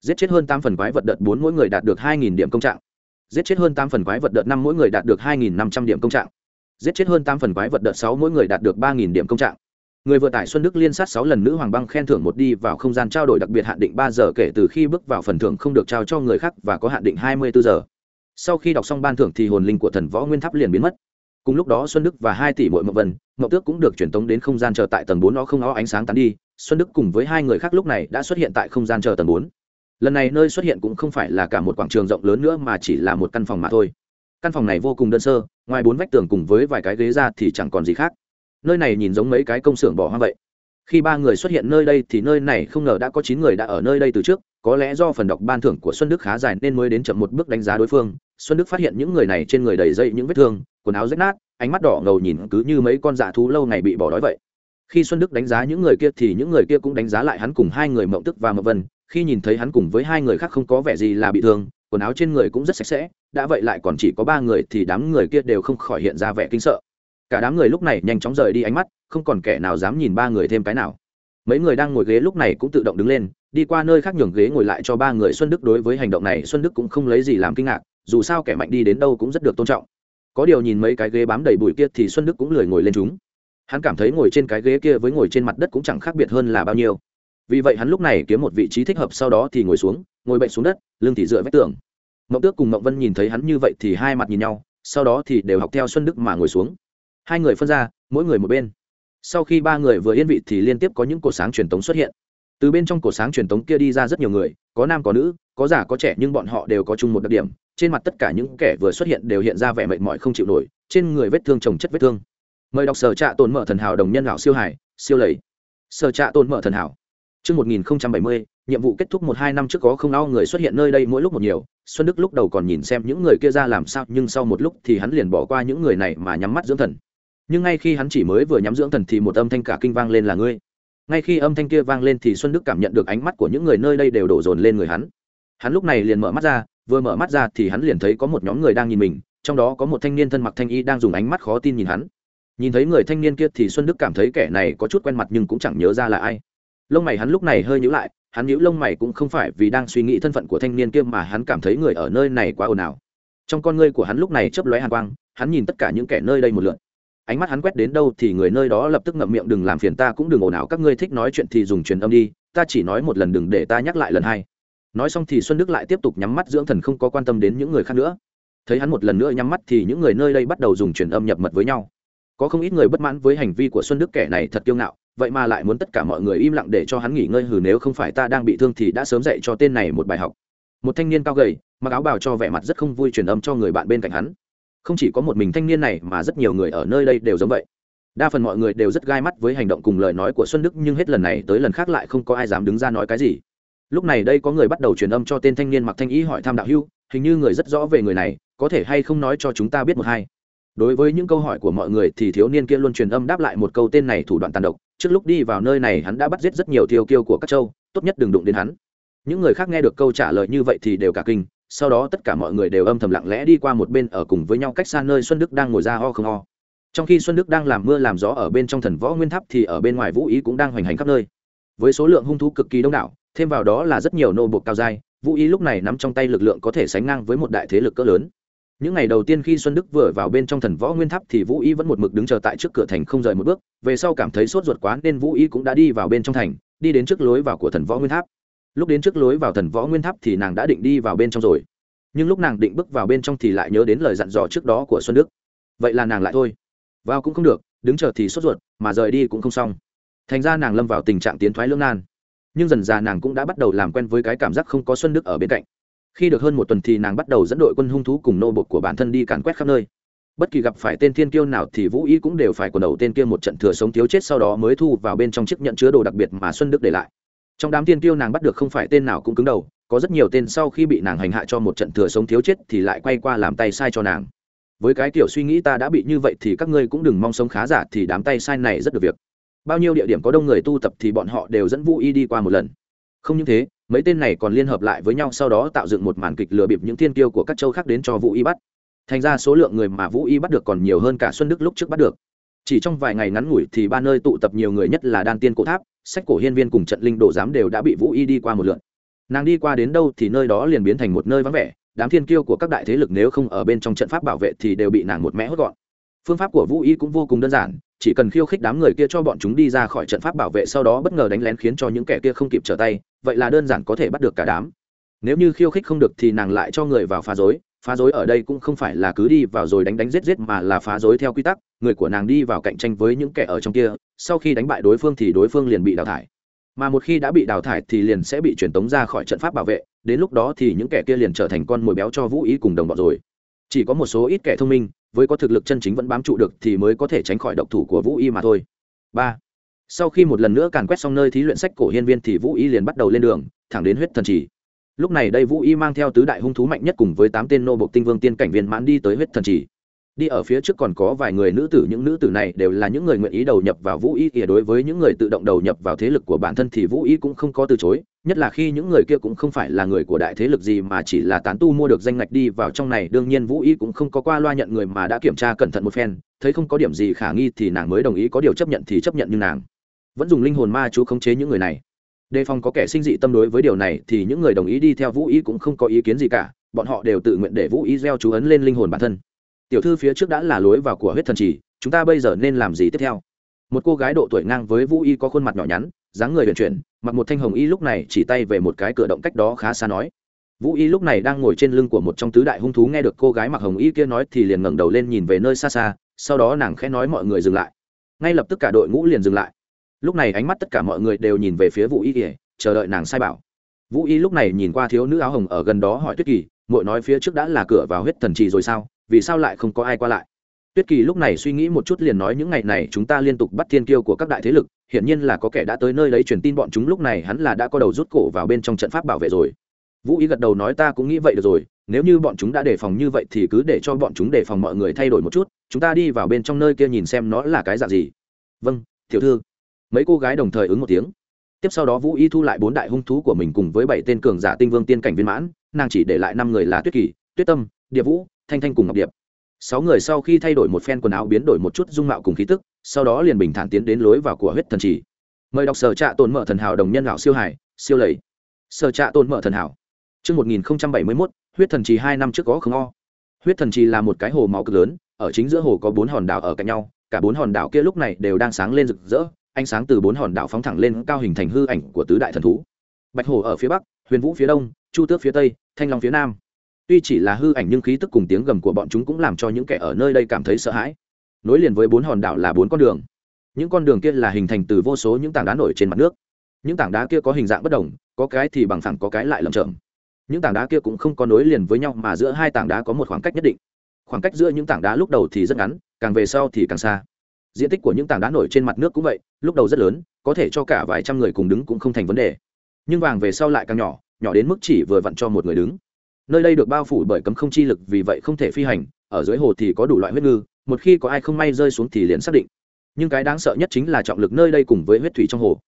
Giết chết hơn tám phần quái vật đợt bốn mỗi người đạt được hai nghìn điểm công trạng. Giết chết hơn tám phần quái vật đợt năm mỗi người đạt được hai nghìn năm trăm điểm công trạng. Giết chết hơn tám phần quái vật đợt sáu mỗi người đạt được ba nghìn điểm công trạng. Người vừa tải xuân đức liên sát sáu lần nữ hoàng băng khen thưởng một đi vào không gian trao đổi đặc biệt hạn định ba giờ kể từ khi bước vào phần thưởng không được trao cho người khác và có hạn định hai mươi bốn giờ. Sau khi đọc xong ban thưởng thì hồn linh của thần võ nguyên tháp liền biến mất cùng lúc đó xuân đức và hai tỷ mội mậu vân mậu tước cũng được truyền tống đến không gian chờ tại tầng bốn nó không ó ánh sáng tán đi. Xuân đức cùng với hai người khác lúc này đã xuất hiện tại không gian chờ tầng bốn. Lần này nơi xuất hiện cũng không phải là cả một quảng trường rộng lớn nữa mà chỉ là một căn phòng mà thôi. Căn phòng này vô cùng đơn sơ, ngoài bốn vách tường cùng với vài cái ghế ra thì chẳng còn gì khác. Nơi này nhìn giống mấy cái công xưởng bỏ hoang vậy. Khi ba người xuất hiện nơi đây thì nơi này không ngờ đã có chín người đã ở nơi đây từ trước, có lẽ do phần đọc ban thưởng của xuân đức khá dài nên mới đến chậm một bước đánh giá đối phương. Xuân đức phát hiện những người này trên người đầy dây những vết thương quần áo rách nát, ánh mắt đỏ ngầu nhìn cứ như mấy con dạ thú lâu ngày bị bỏ đói vậy. Khi xuân đức đánh giá những người kia thì những người kia cũng đánh giá lại hắn cùng hai người mộng tức và mậu vân. Khi nhìn thấy hắn cùng với hai người khác không có vẻ gì là bị thương, quần áo trên người cũng rất sạch sẽ, đã vậy lại còn chỉ có ba người thì đám người kia đều không khỏi hiện ra vẻ kinh sợ. Cả đám người lúc này nhanh chóng rời đi ánh mắt, không còn kẻ nào dám nhìn ba người thêm cái nào. Mấy người đang ngồi ghế lúc này cũng tự động đứng lên, đi qua nơi khác nhường ghế ngồi lại cho ba người xuân đức. Đối với hành động này, xuân đức cũng không lấy gì làm kinh ngạc, dù sao kẻ mạnh đi đến đâu cũng rất được tôn trọng có điều nhìn mấy cái ghế bám đầy bụi kia thì xuân đức cũng lười ngồi lên chúng. Hắn cảm thấy ngồi trên cái ghế kia với ngồi trên mặt đất cũng chẳng khác biệt hơn là bao nhiêu. Vì vậy hắn lúc này kiếm một vị trí thích hợp sau đó thì ngồi xuống, ngồi bệnh xuống đất, lưng thì dựa vách tường. Mậu tước cùng mậu vân nhìn thấy hắn như vậy thì hai mặt nhìn nhau, sau đó thì đều học theo xuân đức mà ngồi xuống. Hai người phân ra, mỗi người một bên. Sau khi ba người vừa yên vị thì liên tiếp có những cổ sáng truyền tống xuất hiện. Từ bên trong cổ sáng truyền tống kia đi ra rất nhiều người, có nam có nữ có già có trẻ nhưng bọn họ đều có chung một đặc điểm trên mặt tất cả những kẻ vừa xuất hiện đều hiện ra vẻ mệt mỏi không chịu nổi trên người vết thương trồng chất vết thương mời đọc sở trạ tồn mở thần hảo đồng nhân lão siêu hải siêu lầy sở trạ tồn mở thần hảo Trước 1070, nhiệm vụ kết thúc một hai năm trước có không ao người xuất hiện nơi đây mỗi lúc một nhiều. Xuân Đức lúc đầu còn nhìn xem những người kia ra làm sao nhưng sau một lúc thì hắn liền bỏ qua những người này mà nhắm mắt dưỡng thần. Nhưng ngay khi hắn chỉ mới vừa nhắm dưỡng thần thì một âm thanh cả kinh vang lên là ngươi ngay khi âm thanh kia vang lên thì xuân đức cảm nhận được ánh mắt của những người nơi đây đều đổ dồn lên người hắn hắn lúc này liền mở mắt ra, vừa mở mắt ra thì hắn liền thấy có một nhóm người đang nhìn mình, trong đó có một thanh niên thân mặc thanh y đang dùng ánh mắt khó tin nhìn hắn. Nhìn thấy người thanh niên kia thì xuân đức cảm thấy kẻ này có chút quen mặt nhưng cũng chẳng nhớ ra là ai. Lông mày hắn lúc này hơi nhíu lại, hắn nhíu lông mày cũng không phải vì đang suy nghĩ thân phận của thanh niên kia mà hắn cảm thấy người ở nơi này quá ồn ào. Trong con ngươi của hắn lúc này chớp lóe hàn quang, hắn nhìn tất cả những kẻ nơi đây một lượt. Ánh mắt hắn quét đến đâu thì người nơi đó lập tức ngậm miệng, đừng làm phiền ta, cũng đừng ồn ào, các ngươi thích nói chuyện thì dùng truyền âm đi, ta chỉ nói một lần, đừng để ta nhắc lại lần hai nói xong thì xuân đức lại tiếp tục nhắm mắt dưỡng thần không có quan tâm đến những người khác nữa. Thấy hắn một lần nữa nhắm mắt thì những người nơi đây bắt đầu dùng truyền âm nhập mật với nhau. Có không ít người bất mãn với hành vi của xuân đức kẻ này thật kiêu ngạo, vậy mà lại muốn tất cả mọi người im lặng để cho hắn nghỉ ngơi hừ nếu không phải ta đang bị thương thì đã sớm dạy cho tên này một bài học. Một thanh niên cao gầy, mặc áo bào cho vẻ mặt rất không vui truyền âm cho người bạn bên cạnh hắn. Không chỉ có một mình thanh niên này mà rất nhiều người ở nơi đây đều giống vậy. Đa phần mọi người đều rất gai mắt với hành động cùng lời nói của xuân đức nhưng hết lần này tới lần khác lại không có ai dám đứng ra nói cái gì lúc này đây có người bắt đầu truyền âm cho tên thanh niên mặc thanh ý hỏi thăm đạo hưu hình như người rất rõ về người này, có thể hay không nói cho chúng ta biết một hai. Đối với những câu hỏi của mọi người thì thiếu niên kia luôn truyền âm đáp lại một câu tên này thủ đoạn tàn độc, trước lúc đi vào nơi này hắn đã bắt giết rất nhiều thiêu kiêu của các châu, tốt nhất đừng đụng đến hắn. Những người khác nghe được câu trả lời như vậy thì đều cả kinh, sau đó tất cả mọi người đều âm thầm lặng lẽ đi qua một bên ở cùng với nhau cách xa nơi xuân đức đang ngồi ra ho không ho. Trong khi xuân đức đang làm mưa làm gió ở bên trong thần võ nguyên tháp thì ở bên ngoài vũ ý cũng đang hoành hành khắp nơi. Với số lượng hung thú cực kỳ đông đảo thêm vào đó là rất nhiều nô buộc cao dai vũ y lúc này nắm trong tay lực lượng có thể sánh ngang với một đại thế lực cỡ lớn. Những ngày đầu tiên khi xuân đức vừa vào bên trong thần võ nguyên tháp thì vũ y vẫn một mực đứng chờ tại trước cửa thành không rời một bước, về sau cảm thấy sốt ruột quá nên vũ y cũng đã đi vào bên trong thành, đi đến trước lối vào của thần võ nguyên tháp. Lúc đến trước lối vào thần võ nguyên tháp thì nàng đã định đi vào bên trong rồi. Nhưng lúc nàng định bước vào bên trong thì lại nhớ đến lời dặn dò trước đó của xuân đức. Vậy là nàng lại thôi. Vào cũng không được, đứng chờ thì sốt ruột, mà rời đi cũng không xong. Thành ra nàng lâm vào tình trạng tiến thoái lưỡng nan nhưng dần già nàng cũng đã bắt đầu làm quen với cái cảm giác không có xuân đức ở bên cạnh. Khi được hơn một tuần thì nàng bắt đầu dẫn đội quân hung thú cùng nô bột của bản thân đi càn quét khắp nơi. Bất kỳ gặp phải tên thiên kiêu nào thì vũ ý cũng đều phải quần đầu tên kia một trận thừa sống thiếu chết sau đó mới thu vào bên trong chiếc nhận chứa đồ đặc biệt mà xuân đức để lại. Trong đám thiên kiêu nàng bắt được không phải tên nào cũng cứng đầu, có rất nhiều tên sau khi bị nàng hành hạ cho một trận thừa sống thiếu chết thì lại quay qua làm tay sai cho nàng. Với cái kiểu suy nghĩ ta đã bị như vậy thì các ngươi cũng đừng mong sống khá giả thì đám tay sai này rất được việc bao nhiêu địa điểm có đông người tu tập thì bọn họ đều dẫn vũ y đi qua một lần. Không những thế, mấy tên này còn liên hợp lại với nhau sau đó tạo dựng một màn kịch lừa bịp những thiên kiêu của các châu khác đến cho vũ y bắt. Thành ra số lượng người mà vũ y bắt được còn nhiều hơn cả xuân đức lúc trước bắt được. Chỉ trong vài ngày ngắn ngủi thì ba nơi tụ tập nhiều người nhất là đan tiên cổ tháp, sách cổ hiên viên cùng trận linh đồ giám đều đã bị vũ y đi qua một lượt. Nàng đi qua đến đâu thì nơi đó liền biến thành một nơi vắng vẻ, đám thiên kiêu của các đại thế lực nếu không ở bên trong trận pháp bảo vệ thì đều bị nàng một mẽ hốt gọn. Phương pháp của vũ y cũng vô cùng đơn giản chỉ cần khiêu khích đám người kia cho bọn chúng đi ra khỏi trận pháp bảo vệ sau đó bất ngờ đánh lén khiến cho những kẻ kia không kịp trở tay, vậy là đơn giản có thể bắt được cả đám. Nếu như khiêu khích không được thì nàng lại cho người vào phá rối phá rối ở đây cũng không phải là cứ đi vào rồi đánh đánh giết giết mà là phá rối theo quy tắc, người của nàng đi vào cạnh tranh với những kẻ ở trong kia, sau khi đánh bại đối phương thì đối phương liền bị đào thải. Mà một khi đã bị đào thải thì liền sẽ bị truyền tống ra khỏi trận pháp bảo vệ, đến lúc đó thì những kẻ kia liền trở thành con mồi béo cho vũ ý cùng đồng bọn rồi chỉ có một số ít kẻ thông minh, với có thực lực chân chính vẫn bám trụ được thì mới có thể tránh khỏi độc thủ của vũ y mà thôi. Ba. Sau khi một lần nữa càn quét xong nơi thí luyện sách cổ hiên viên thì vũ y liền bắt đầu lên đường, thẳng đến huyết thần trì lúc này đây vũ y mang theo tứ đại hung thú mạnh nhất cùng với tám tên nô bộc tinh vương tiên cảnh viên mãn đi tới huyết thần trì đi ở phía trước còn có vài người nữ tử, những nữ tử này đều là những người nguyện ý đầu nhập vào vũ y kìa đối với những người tự động đầu nhập vào thế lực của bản thân thì vũ y cũng không có từ chối nhất là khi những người kia cũng không phải là người của đại thế lực gì mà chỉ là tán tu mua được danh ngạch đi vào trong này. Đương nhiên vũ y cũng không có qua loa nhận người mà đã kiểm tra cẩn thận một phen, thấy không có điểm gì khả nghi thì nàng mới đồng ý, có điều chấp nhận thì chấp nhận như nàng vẫn dùng linh hồn ma chú khống chế những người này. Đề phòng có kẻ sinh dị tâm đối với điều này thì những người đồng ý đi theo vũ y cũng không có ý kiến gì cả, bọn họ đều tự nguyện để vũ y gieo chú ấn lên linh hồn bản thân. Tiểu thư phía trước đã là lối vào của huyết thần trì, chúng ta bây giờ nên làm gì tiếp theo? Một cô gái độ tuổi ngang với vũ y có khuôn mặt nhỏ nhắn dáng người huyền chuyển, mặc một thanh hồng y lúc này chỉ tay về một cái cửa động cách đó khá xa nói. Vũ y lúc này đang ngồi trên lưng của một trong tứ đại hung thú nghe được cô gái mặc hồng y kia nói thì liền ngẩng đầu lên nhìn về nơi xa xa, sau đó nàng khẽ nói mọi người dừng lại. Ngay lập tức cả đội ngũ liền dừng lại. Lúc này ánh mắt tất cả mọi người đều nhìn về phía vũ y kỉa chờ đợi nàng sai bảo. Vũ y lúc này nhìn qua thiếu nữ áo hồng ở gần đó hỏi tuyết kỳ mội nói phía trước đã là cửa vào huyết thần trì rồi sao, vì sao lại không có ai qua lại? Tuyết kỳ lúc này suy nghĩ một chút liền nói những ngày này chúng ta liên tục bắt thiên kiêu của các đại thế lực, hiển nhiên là có kẻ đã tới nơi lấy truyền tin bọn chúng lúc này hắn là đã có đầu rút cổ vào bên trong trận pháp bảo vệ rồi. Vũ ý gật đầu nói ta cũng nghĩ vậy được rồi, nếu như bọn chúng đã đề phòng như vậy thì cứ để cho bọn chúng đề phòng mọi người thay đổi một chút, chúng ta đi vào bên trong nơi kia nhìn xem nó là cái dạng gì. Vâng tiểu thư. Mấy cô gái đồng thời ứng một tiếng. Tiếp sau đó vũ y thu lại bốn đại hung thú của mình cùng với bảy tên cường giả tinh vương tiên cảnh viên mãn, nàng chỉ để lại năm người là tuyết kỳ, tuyết tâm địa vũ, thanh thanh cùng ngọc điệp sáu người sau khi thay đổi một phen quần áo biến đổi một chút dung mạo cùng khí tức sau đó liền bình thản tiến đến lối vào của huyết thần trì mời đọc sở trạ tồn mở thần hảo đồng nhân lão siêu hải siêu lầy sở trạ tồn mở thần hảo Trước 1071, huyết thần trì hai năm trước có không o. Huyết thần trì là một cái hồ máu cực lớn, ở chính giữa hồ có bốn hòn đảo ở cạnh nhau, cả bốn hòn đảo kia lúc này đều đang sáng lên rực rỡ, ánh sáng từ bốn hòn đảo phóng thẳng lên cao hình thành hư ảnh của tứ đại thần thú. Bạch hồ ở phía bắc, Huyền Vũ phía đông, chu tước phía tây thanh long phía nam tuy chỉ là hư ảnh nhưng khí tức cùng tiếng gầm của bọn chúng cũng làm cho những kẻ ở nơi đây cảm thấy sợ hãi. Nối liền với bốn hòn đảo là bốn con đường. Những con đường kia là hình thành từ vô số những tảng đá nổi trên mặt nước. Những tảng đá kia có hình dạng bất đồng, có cái thì bằng phẳng, có cái lại lầm chởm. Những tảng đá kia cũng không có nối liền với nhau mà giữa hai tảng đá có một khoảng cách nhất định. Khoảng cách giữa những tảng đá lúc đầu thì rất ngắn, càng về sau thì càng xa. Diện tích của những tảng đá nổi trên mặt nước cũng vậy, lúc đầu rất lớn, có thể cho cả vài trăm người cùng đứng cũng không thành vấn đề. Nhưng vàng về sau lại càng nhỏ nhỏ đến mức chỉ vừa vặn cho một người đứng nơi đây được bao phủ bởi cấm không chi lực, vì vậy không thể phi hành, ở dưới hồ thì có đủ loại huyết ngư, một khi có ai không may rơi xuống thì liền xác định. Nhưng cái đáng sợ nhất chính là trọng lực nơi đây cùng với huyết thủy trong hồ.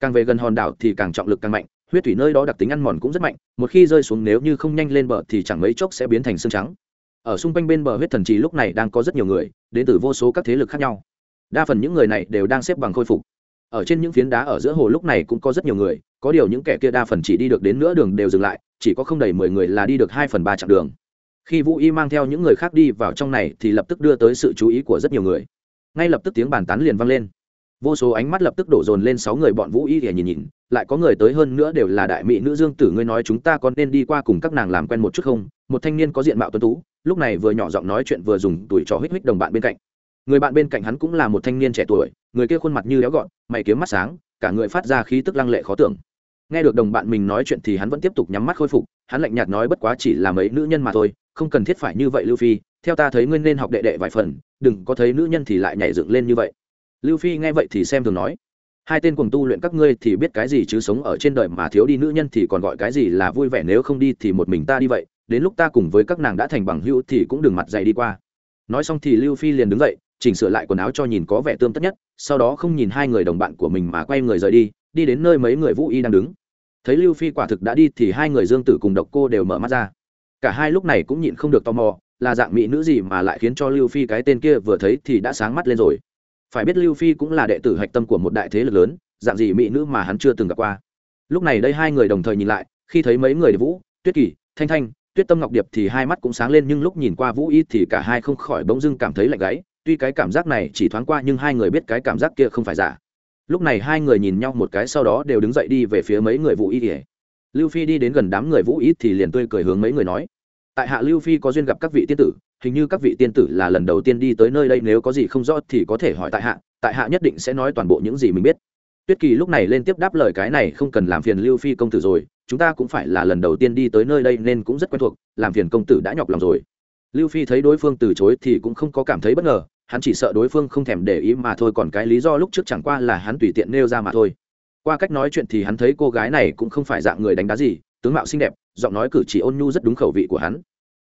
Càng về gần hòn đảo thì càng trọng lực càng mạnh, huyết thủy nơi đó đặc tính ăn mòn cũng rất mạnh, một khi rơi xuống nếu như không nhanh lên bờ thì chẳng mấy chốc sẽ biến thành xương trắng. Ở xung quanh bên bờ huyết thần trì lúc này đang có rất nhiều người, đến từ vô số các thế lực khác nhau. Đa phần những người này đều đang xếp bằng khôi phục. Ở trên những phiến đá ở giữa hồ lúc này cũng có rất nhiều người, có điều những kẻ kia đa phần chỉ đi được đến nửa đường đều dừng lại chỉ có không đầy mười người là đi được hai phần ba chặng đường. Khi vũ y mang theo những người khác đi vào trong này thì lập tức đưa tới sự chú ý của rất nhiều người. Ngay lập tức tiếng bàn tán liền vang lên. Vô số ánh mắt lập tức đổ dồn lên sáu người bọn vũ y để nhìn nhìn, lại có người tới hơn nữa đều là đại mỹ nữ dương tử, ngươi nói chúng ta còn nên đi qua cùng các nàng làm quen một chút không? Một thanh niên có diện mạo tuấn tú, lúc này vừa nhỏ giọng nói chuyện vừa dùng tuổi trò hích hích đồng bạn bên cạnh. Người bạn bên cạnh hắn cũng là một thanh niên trẻ tuổi, người kia khuôn mặt như léo gọn, mày kiếm mắt sáng, cả người phát ra khí tức lăng lệ khó tưởng nghe được đồng bạn mình nói chuyện thì hắn vẫn tiếp tục nhắm mắt khôi phục, hắn lạnh nhạt nói bất quá chỉ là mấy nữ nhân mà thôi, không cần thiết phải như vậy lưu phi, theo ta thấy ngươi nên học đệ đệ vài phần, đừng có thấy nữ nhân thì lại nhảy dựng lên như vậy. Lưu phi nghe vậy thì xem thường nói, hai tên cùng tu luyện các ngươi thì biết cái gì chứ sống ở trên đời mà thiếu đi nữ nhân thì còn gọi cái gì là vui vẻ, nếu không đi thì một mình ta đi vậy, đến lúc ta cùng với các nàng đã thành bằng hữu thì cũng đừng mặt dày đi qua. Nói xong thì lưu phi liền đứng dậy, chỉnh sửa lại quần áo cho nhìn có vẻ tươm tất nhất, sau đó không nhìn hai người đồng bạn của mình mà quay người rời đi đi đến nơi mấy người vũ y đang đứng. Thấy lưu phi quả thực đã đi thì hai người dương tử cùng độc cô đều mở mắt ra. Cả hai lúc này cũng nhịn không được tò mò, là dạng mỹ nữ gì mà lại khiến cho lưu phi cái tên kia vừa thấy thì đã sáng mắt lên rồi. Phải biết lưu phi cũng là đệ tử hạch tâm của một đại thế lực lớn, dạng gì mỹ nữ mà hắn chưa từng gặp qua. Lúc này đây hai người đồng thời nhìn lại, khi thấy mấy người vũ, tuyết kỳ, thanh thanh, tuyết tâm ngọc điệp thì hai mắt cũng sáng lên nhưng lúc nhìn qua vũ y thì cả hai không khỏi bỗng dưng cảm thấy lạnh gáy, tuy cái cảm giác này chỉ thoáng qua nhưng hai người biết cái cảm giác kia không phải giả lúc này hai người nhìn nhau một cái sau đó đều đứng dậy đi về phía mấy người vũ y ỉa lưu phi đi đến gần đám người vũ y thì liền tươi cười hướng mấy người nói, tại hạ lưu phi có duyên gặp các vị tiên tử, hình như các vị tiên tử là lần đầu tiên đi tới nơi đây, nếu có gì không rõ thì có thể hỏi tại hạ tại hạ nhất định sẽ nói toàn bộ những gì mình biết. Tuyết kỳ lúc này lên tiếp đáp lời cái này không cần làm phiền lưu phi công tử rồi, chúng ta cũng phải là lần đầu tiên đi tới nơi đây nên cũng rất quen thuộc, làm phiền công tử đã nhọc lòng rồi. Lưu phi thấy đối phương từ chối thì cũng không có cảm thấy bất ngờ hắn chỉ sợ đối phương không thèm để ý mà thôi, còn cái lý do lúc trước chẳng qua là hắn tùy tiện nêu ra mà thôi. Qua cách nói chuyện thì hắn thấy cô gái này cũng không phải dạng người đánh đá gì, tướng mạo xinh đẹp, giọng nói cử chỉ ôn nhu rất đúng khẩu vị của hắn.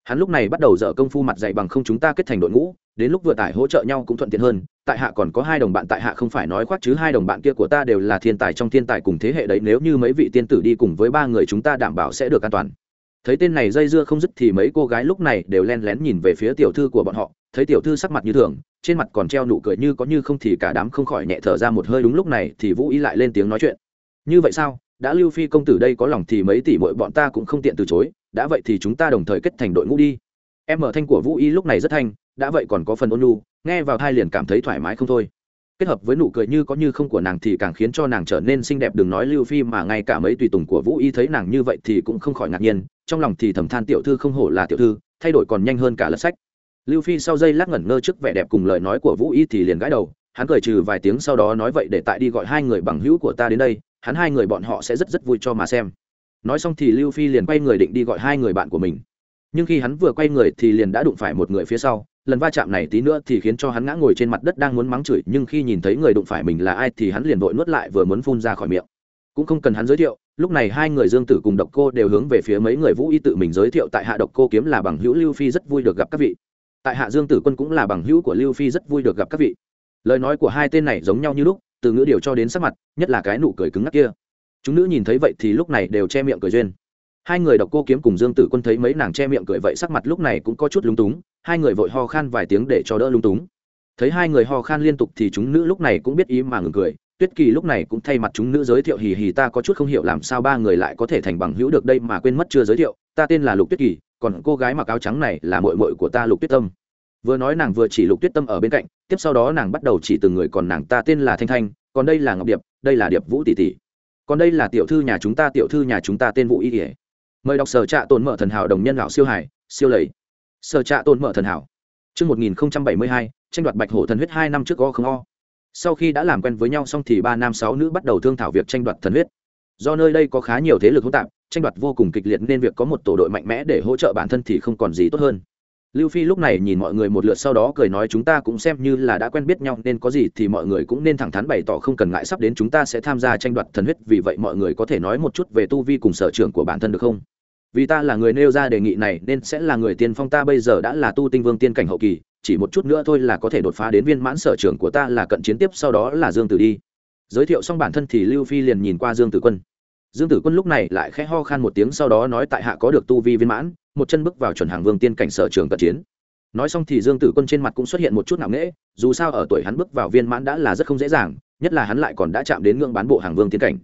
Hắn lúc này bắt đầu dở công phu mặt dạy bằng không chúng ta kết thành đội ngũ, đến lúc vừa tải hỗ trợ nhau cũng thuận tiện hơn, tại hạ còn có hai đồng bạn, tại hạ không phải nói khoác chứ hai đồng bạn kia của ta đều là thiên tài trong thiên tài cùng thế hệ đấy, nếu như mấy vị tiên tử đi cùng với ba người chúng ta đảm bảo sẽ được an toàn thấy tên này dây dưa không dứt thì mấy cô gái lúc này đều len lén nhìn về phía tiểu thư của bọn họ. Thấy tiểu thư sắc mặt như thường, trên mặt còn treo nụ cười như có như không thì cả đám không khỏi nhẹ thở ra một hơi đúng lúc này thì vũ ý lại lên tiếng nói chuyện. Như vậy sao? Đã lưu phi công tử đây có lòng thì mấy tỷ mỗi bọn ta cũng không tiện từ chối. Đã vậy thì chúng ta đồng thời kết thành đội ngũ đi. Em mở thanh của vũ y lúc này rất thanh, đã vậy còn có phần ôn lu nghe vào thai liền cảm thấy thoải mái không thôi. Kết hợp với nụ cười như có như không của nàng thì càng khiến cho nàng trở nên xinh đẹp, đừng nói lưu phi mà ngay cả mấy tùy tùng của vũ y thấy nàng như vậy thì cũng không khỏi ngạc nhiên trong lòng thì thầm than tiểu thư không hổ là tiểu thư, thay đổi còn nhanh hơn cả lật sách. Lưu phi sau giây lát ngẩn ngơ trước vẻ đẹp cùng lời nói của vũ y thì liền gãi đầu, hắn cười trừ vài tiếng sau đó nói vậy để tại đi gọi hai người bằng hữu của ta đến đây, hắn hai người bọn họ sẽ rất rất vui cho mà xem. Nói xong thì lưu phi liền quay người định đi gọi hai người bạn của mình. Nhưng khi hắn vừa quay người thì liền đã đụng phải một người phía sau, lần va chạm này tí nữa thì khiến cho hắn ngã ngồi trên mặt đất đang muốn mắng chửi, nhưng khi nhìn thấy người đụng phải mình là ai thì hắn liền vội nuốt lại vừa muốn phun ra khỏi miệng. Cũng không cần hắn giới thiệu lúc này hai người dương tử cùng độc cô đều hướng về phía mấy người vũ y tự mình giới thiệu tại hạ độc cô kiếm là bằng hữu lưu phi rất vui được gặp các vị. Tại hạ dương tử quân cũng là bằng hữu của lưu phi rất vui được gặp các vị. Lời nói của hai tên này giống nhau như lúc, từ ngữ điều cho đến sắc mặt, nhất là cái nụ cười cứng ngắc kia. Chúng nữ nhìn thấy vậy thì lúc này đều che miệng cười duyên. Hai người độc cô kiếm cùng dương tử quân thấy mấy nàng che miệng cười vậy sắc mặt lúc này cũng có chút lúng túng, hai người vội ho khan vài tiếng để cho đỡ lúng túng. Thấy hai người ho khan liên tục thì chúng nữ lúc này cũng biết ý mà ngừng cười tuyết kỳ lúc này cũng thay mặt chúng nữ giới thiệu hì hì ta có chút không hiểu làm sao ba người lại có thể thành bằng hữu được đây mà quên mất chưa giới thiệu. Ta tên là lục tuyết kỳ còn cô gái mặc áo trắng này là mội mội của ta lục tuyết tâm. Vừa nói nàng vừa chỉ lục tuyết tâm ở bên cạnh tiếp sau đó nàng bắt đầu chỉ từng người còn nàng ta tên là thanh thanh còn đây là ngọc điệp đây là điệp vũ tỷ tỷ còn đây là tiểu thư nhà chúng ta tiểu thư nhà chúng ta tên vũ y kỉa mời đọc sở trạ tồn mở thần hảo đồng nhân lão siêu hải siêu lầy. Sở trạ tồn mở thần hảo. Trước 1072, tranh đoạt bạch hổ thần huyết hai năm trước o không o. Sau khi đã làm quen với nhau xong thì ba nam sáu nữ bắt đầu thương thảo việc tranh đoạt thần huyết. Do nơi đây có khá nhiều thế lực hỗn tạp, tranh đoạt vô cùng kịch liệt nên việc có một tổ đội mạnh mẽ để hỗ trợ bản thân thì không còn gì tốt hơn lưu phi lúc này nhìn mọi người một lượt sau đó cười nói chúng ta cũng xem như là đã quen biết nhau nên có gì thì mọi người cũng nên thẳng thắn bày tỏ không cần ngại sắp đến chúng ta sẽ tham gia tranh đoạt thần huyết vì vậy mọi người có thể nói một chút về tu vi cùng sở trường của bản thân được không vì ta là người nêu ra đề nghị này nên sẽ là người tiên phong ta bây giờ đã là tu tinh vương tiên cảnh hậu kỳ, chỉ một chút nữa thôi là có thể đột phá đến viên mãn sở trường của ta là cận chiến tiếp sau đó là dương tử đi. Giới thiệu xong bản thân thì lưu phi liền nhìn qua dương tử quân. Dương tử quân lúc này lại khẽ ho khan một tiếng sau đó nói tại hạ có được tu vi viên mãn, một chân bước vào chuẩn hàng vương tiên cảnh sở trường cận chiến. Nói xong thì dương tử quân trên mặt cũng xuất hiện một chút nặng nễ dù sao ở tuổi hắn bước vào viên mãn đã là rất không dễ dàng, nhất là hắn lại còn đã chạm đến ngưỡng bán bộ hàng vương tiên cảnh.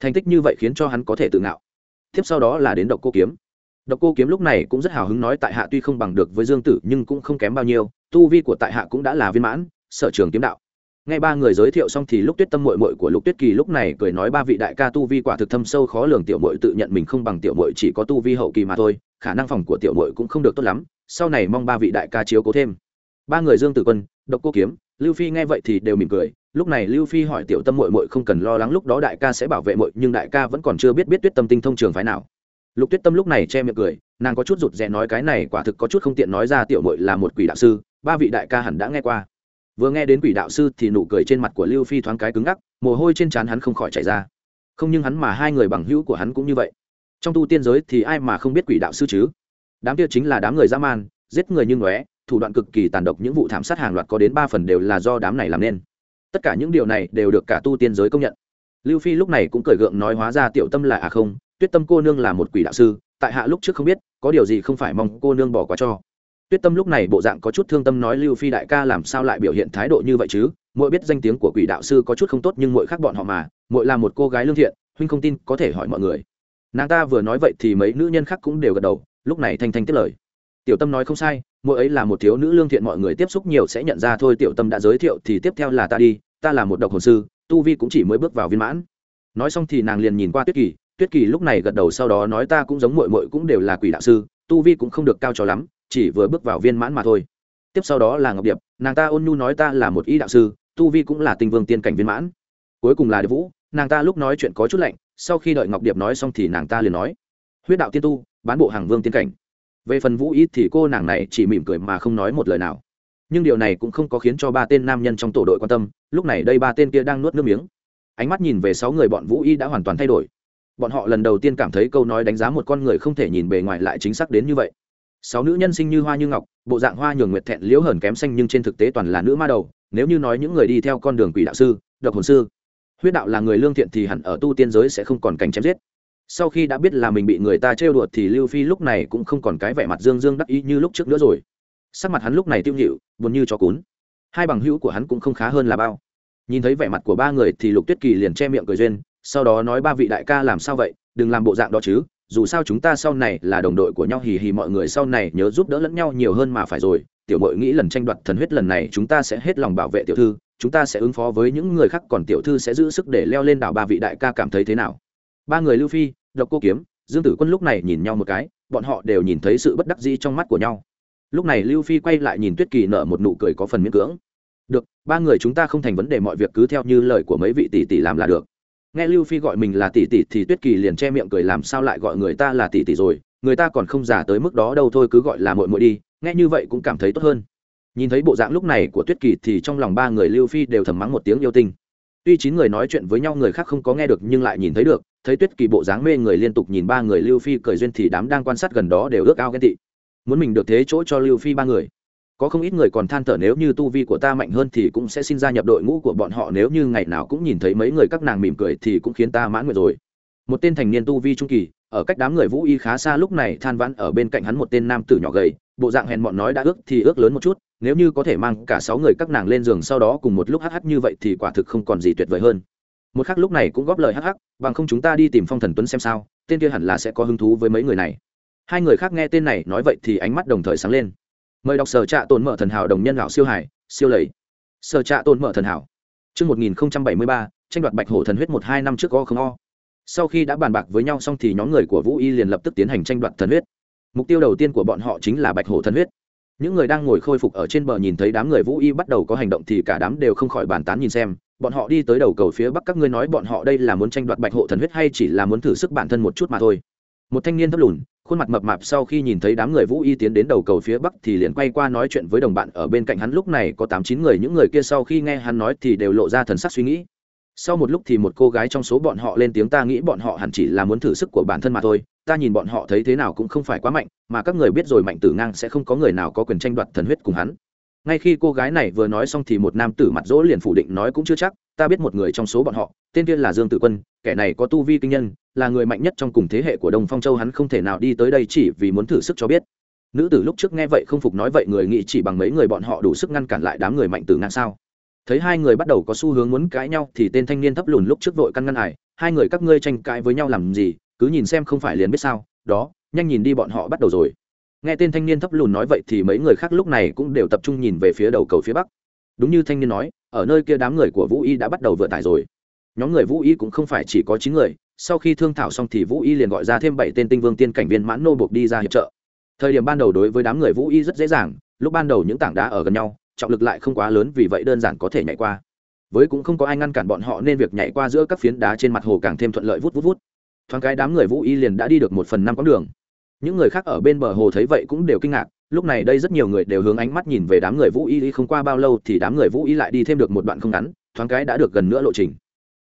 Thành tích như vậy khiến cho hắn có thể tự ngạo tiếp sau đó là đến độc cô kiếm. Độc cô kiếm lúc này cũng rất hào hứng nói tại hạ tuy không bằng được với dương tử nhưng cũng không kém bao nhiêu, tu vi của tại hạ cũng đã là viên mãn, sở trường kiếm đạo. Ngay ba người giới thiệu xong thì lúc tuyết tâm mội mội của lục tuyết kỳ lúc này cười nói ba vị đại ca tu vi quả thực thâm sâu khó lường, tiểu mội tự nhận mình không bằng tiểu mội chỉ có tu vi hậu kỳ mà thôi, khả năng phòng của tiểu mội cũng không được tốt lắm, sau này mong ba vị đại ca chiếu cố thêm. Ba người dương tử quân, độc cô kiếm, lưu phi nghe vậy thì đều mỉm cười lúc này lưu phi hỏi tiểu tâm mội mội không cần lo lắng lúc đó đại ca sẽ bảo vệ mội nhưng đại ca vẫn còn chưa biết biết tuyết tâm tinh thông trường phái nào. Lục tuyết tâm lúc này che miệng cười, nàng có chút rụt rè nói cái này quả thực có chút không tiện nói ra tiểu mội là một quỷ đạo sư, ba vị đại ca hẳn đã nghe qua. Vừa nghe đến quỷ đạo sư thì nụ cười trên mặt của lưu phi thoáng cái cứng ngắc, mồ hôi trên trán hắn không khỏi chảy ra. Không nhưng hắn mà hai người bằng hữu của hắn cũng như vậy. Trong tu tiên giới thì ai mà không biết quỷ đạo sư chứ? Đám kia chính là đám người dã man, giết người như ngóe, thủ đoạn cực kỳ tàn độc, những vụ thảm sát hàng loạt có đến ba phần đều là do đám này làm nên tất cả những điều này đều được cả tu tiên giới công nhận. Lưu phi lúc này cũng cởi gượng nói hóa ra tiểu tâm là à không, tuyết tâm cô nương là một quỷ đạo sư, tại hạ lúc trước không biết, có điều gì không phải mong cô nương bỏ qua cho. Tuyết tâm lúc này bộ dạng có chút thương tâm nói lưu phi đại ca làm sao lại biểu hiện thái độ như vậy chứ? Mỗi biết danh tiếng của quỷ đạo sư có chút không tốt nhưng mỗi khác bọn họ mà mỗi là một cô gái lương thiện, huynh không tin có thể hỏi mọi người. Nàng ta vừa nói vậy thì mấy nữ nhân khác cũng đều gật đầu, lúc này thanh thanh tiết lời. Tiểu tâm nói không sai mỗi ấy là một thiếu nữ lương thiện, mọi người tiếp xúc nhiều sẽ nhận ra thôi, tiểu tâm đã giới thiệu thì tiếp theo là ta đi ta là một độc hồn sư, tu vi cũng chỉ mới bước vào viên mãn. Nói xong thì nàng liền nhìn qua tuyết kỳ tuyết kỳ lúc này gật đầu sau đó nói ta cũng giống mội mội cũng đều là quỷ đạo sư, tu vi cũng không được cao cho lắm, chỉ vừa bước vào viên mãn mà thôi. Tiếp sau đó là ngọc điệp, nàng ta ôn nhu nói ta là một y đạo sư, tu vi cũng là tinh vương tiên cảnh viên mãn. Cuối cùng là điệp vũ, nàng ta lúc nói chuyện có chút lạnh, sau khi đợi ngọc điệp nói xong thì nàng ta liền nói, huyết đạo tiên tu, bán bộ hàng vương tiên cảnh. Về phần vũ ít thì cô nàng này chỉ mỉm cười mà không nói một lời nào nhưng điều này cũng không có khiến cho ba tên nam nhân trong tổ đội quan tâm, lúc này đây ba tên kia đang nuốt nước miếng. Ánh mắt nhìn về sáu người bọn vũ y đã hoàn toàn thay đổi. Bọn họ lần đầu tiên cảm thấy câu nói đánh giá một con người không thể nhìn bề ngoài lại chính xác đến như vậy. Sáu nữ nhân sinh như hoa như ngọc, bộ dạng hoa nhường nguyệt thẹn liễu hờn kém xanh nhưng trên thực tế toàn là nữ ma đầu, nếu như nói những người đi theo con đường quỷ đạo sư, độc hồn sư, huyết đạo là người lương thiện thì hẳn ở tu tiên giới sẽ không còn cảnh chém giết. Sau khi đã biết là mình bị người ta trêu đùa thì lưu phi lúc này cũng không còn cái vẻ mặt dương dương đắc ý như lúc trước nữa rồi sắc mặt hắn lúc này tiêu nhịu, buồn như cho cún. Hai bằng hữu của hắn cũng không khá hơn là bao. Nhìn thấy vẻ mặt của ba người thì lục tuyết kỳ liền che miệng cười duyên sau đó nói ba vị đại ca làm sao vậy, đừng làm bộ dạng đó chứ, dù sao chúng ta sau này là đồng đội của nhau hì hì mọi người sau này nhớ giúp đỡ lẫn nhau nhiều hơn mà phải rồi. Tiểu mội nghĩ lần tranh đoạt thần huyết lần này chúng ta sẽ hết lòng bảo vệ tiểu thư, chúng ta sẽ ứng phó với những người khác, còn tiểu thư sẽ giữ sức để leo lên đảo ba vị đại ca cảm thấy thế nào? Ba người lưu phi, độc cô kiếm, dương tử quân lúc này nhìn nhau một cái, bọn họ đều nhìn thấy sự bất đắc dĩ trong mắt của nhau lúc này lưu phi quay lại nhìn tuyết kỳ nở một nụ cười có phần miễn cưỡng. Được, ba người chúng ta không thành vấn đề mọi việc, cứ theo như lời của mấy vị tỷ tỷ làm là được. Nghe lưu phi gọi mình là tỷ tỷ thì tuyết kỳ liền che miệng cười, làm sao lại gọi người ta là tỷ tỷ rồi? Người ta còn không giả tới mức đó đâu, thôi cứ gọi là mội mội đi, nghe như vậy cũng cảm thấy tốt hơn. Nhìn thấy bộ dạng lúc này của tuyết kỳ thì trong lòng ba người lưu phi đều thầm mắng một tiếng yêu tinh. Tuy chín người nói chuyện với nhau người khác không có nghe được nhưng lại nhìn thấy được, thấy tuyết kỳ bộ dáng mê người liên tục nhìn ba người lưu phi cười duyên thì đám đang quan sát gần đó đều ước ao ghen tị muốn mình được thế chỗ cho lưu phi ba người. Có không ít người còn than thở nếu như tu vi của ta mạnh hơn thì cũng sẽ xin gia nhập đội ngũ của bọn họ, nếu như ngày nào cũng nhìn thấy mấy người các nàng mỉm cười thì cũng khiến ta mãn nguyện rồi. Một tên thành niên tu vi trung kỳ, ở cách đám người vũ y khá xa lúc này than vãn ở bên cạnh hắn một tên nam tử nhỏ gầy, bộ dạng hèn mọn nói đã ước thì ước lớn một chút, nếu như có thể mang cả sáu người các nàng lên giường sau đó cùng một lúc hh như vậy thì quả thực không còn gì tuyệt vời hơn. Một khắc lúc này cũng góp lời hh bằng không chúng ta đi tìm phong thần tuấn xem sao, tên kia hẳn là sẽ có hứng thú với mấy người này hai người khác nghe tên này nói vậy thì ánh mắt đồng thời sáng lên. Mời đọc sở trạ tồn mở thần hảo đồng nhân lão siêu hải siêu lầy. Sở trạ tồn mở thần hảo. Trước 1073, tranh đoạt bạch hổ thần huyết một hai năm trước o không o. sau khi đã bàn bạc với nhau xong thì nhóm người của vũ y liền lập tức tiến hành tranh đoạt thần huyết. Mục tiêu đầu tiên của bọn họ chính là bạch hổ thần huyết. Những người đang ngồi khôi phục ở trên bờ nhìn thấy đám người vũ y bắt đầu có hành động thì cả đám đều không khỏi bàn tán nhìn xem. Bọn họ đi tới đầu cầu phía bắc các ngươi nói bọn họ đây là muốn tranh đoạt bạch hộ thần huyết hay chỉ là muốn thử sức bản thân một chút mà thôi? Một thanh niên thấp lùn, khuôn mặt mập mạp sau khi nhìn thấy đám người vũ y tiến đến đầu cầu phía bắc thì liền quay qua nói chuyện với đồng bạn ở bên cạnh hắn. Lúc này có tám chín người, những người kia sau khi nghe hắn nói thì đều lộ ra thần sắc suy nghĩ. Sau một lúc thì một cô gái trong số bọn họ lên tiếng, ta nghĩ bọn họ hẳn chỉ là muốn thử sức của bản thân mà thôi. Ta nhìn bọn họ thấy thế nào cũng không phải quá mạnh, mà các người biết rồi mạnh tử ngang sẽ không có người nào có quyền tranh đoạt thần huyết cùng hắn. Ngay khi cô gái này vừa nói xong thì một nam tử mặt dỗ liền phủ định nói cũng chưa chắc, ta biết một người trong số bọn họ, tên kia là dương tử quân, kẻ này có tu vi kinh nhân là người mạnh nhất trong cùng thế hệ của đông phong châu, hắn không thể nào đi tới đây chỉ vì muốn thử sức cho biết. Nữ tử lúc trước nghe vậy không phục nói vậy, người nghĩ chỉ bằng mấy người bọn họ đủ sức ngăn cản lại đám người mạnh tử ngang sao? Thấy hai người bắt đầu có xu hướng muốn cãi nhau thì tên thanh niên thấp lùn lúc trước vội căn ngăn ải. Hai người các ngươi tranh cãi với nhau làm gì? Cứ nhìn xem không phải liền biết sao? Đó, nhanh nhìn đi bọn họ bắt đầu rồi. Nghe tên thanh niên thấp lùn nói vậy thì mấy người khác lúc này cũng đều tập trung nhìn về phía đầu cầu phía bắc. Đúng như thanh niên nói, ở nơi kia đám người của vũ y đã bắt đầu vừa tải rồi. Nhóm người vũ y cũng không phải chỉ có chín người sau khi thương thảo xong thì vũ y liền gọi ra thêm bảy tên tinh vương tiên cảnh viên mãn nô buộc đi ra hiệp trợ. Thời điểm ban đầu đối với đám người vũ y rất dễ dàng, lúc ban đầu những tảng đá ở gần nhau, trọng lực lại không quá lớn vì vậy đơn giản có thể nhảy qua. Với cũng không có ai ngăn cản bọn họ nên việc nhảy qua giữa các phiến đá trên mặt hồ càng thêm thuận lợi vút vút vút. Thoáng cái đám người vũ y liền đã đi được một phần năm quãng đường. Những người khác ở bên bờ hồ thấy vậy cũng đều kinh ngạc, lúc này đây rất nhiều người đều hướng ánh mắt nhìn về đám người vũ y không qua bao lâu thì đám người vũ y lại đi thêm được một đoạn không ngắn, thoáng cái đã được gần nữa lộ trình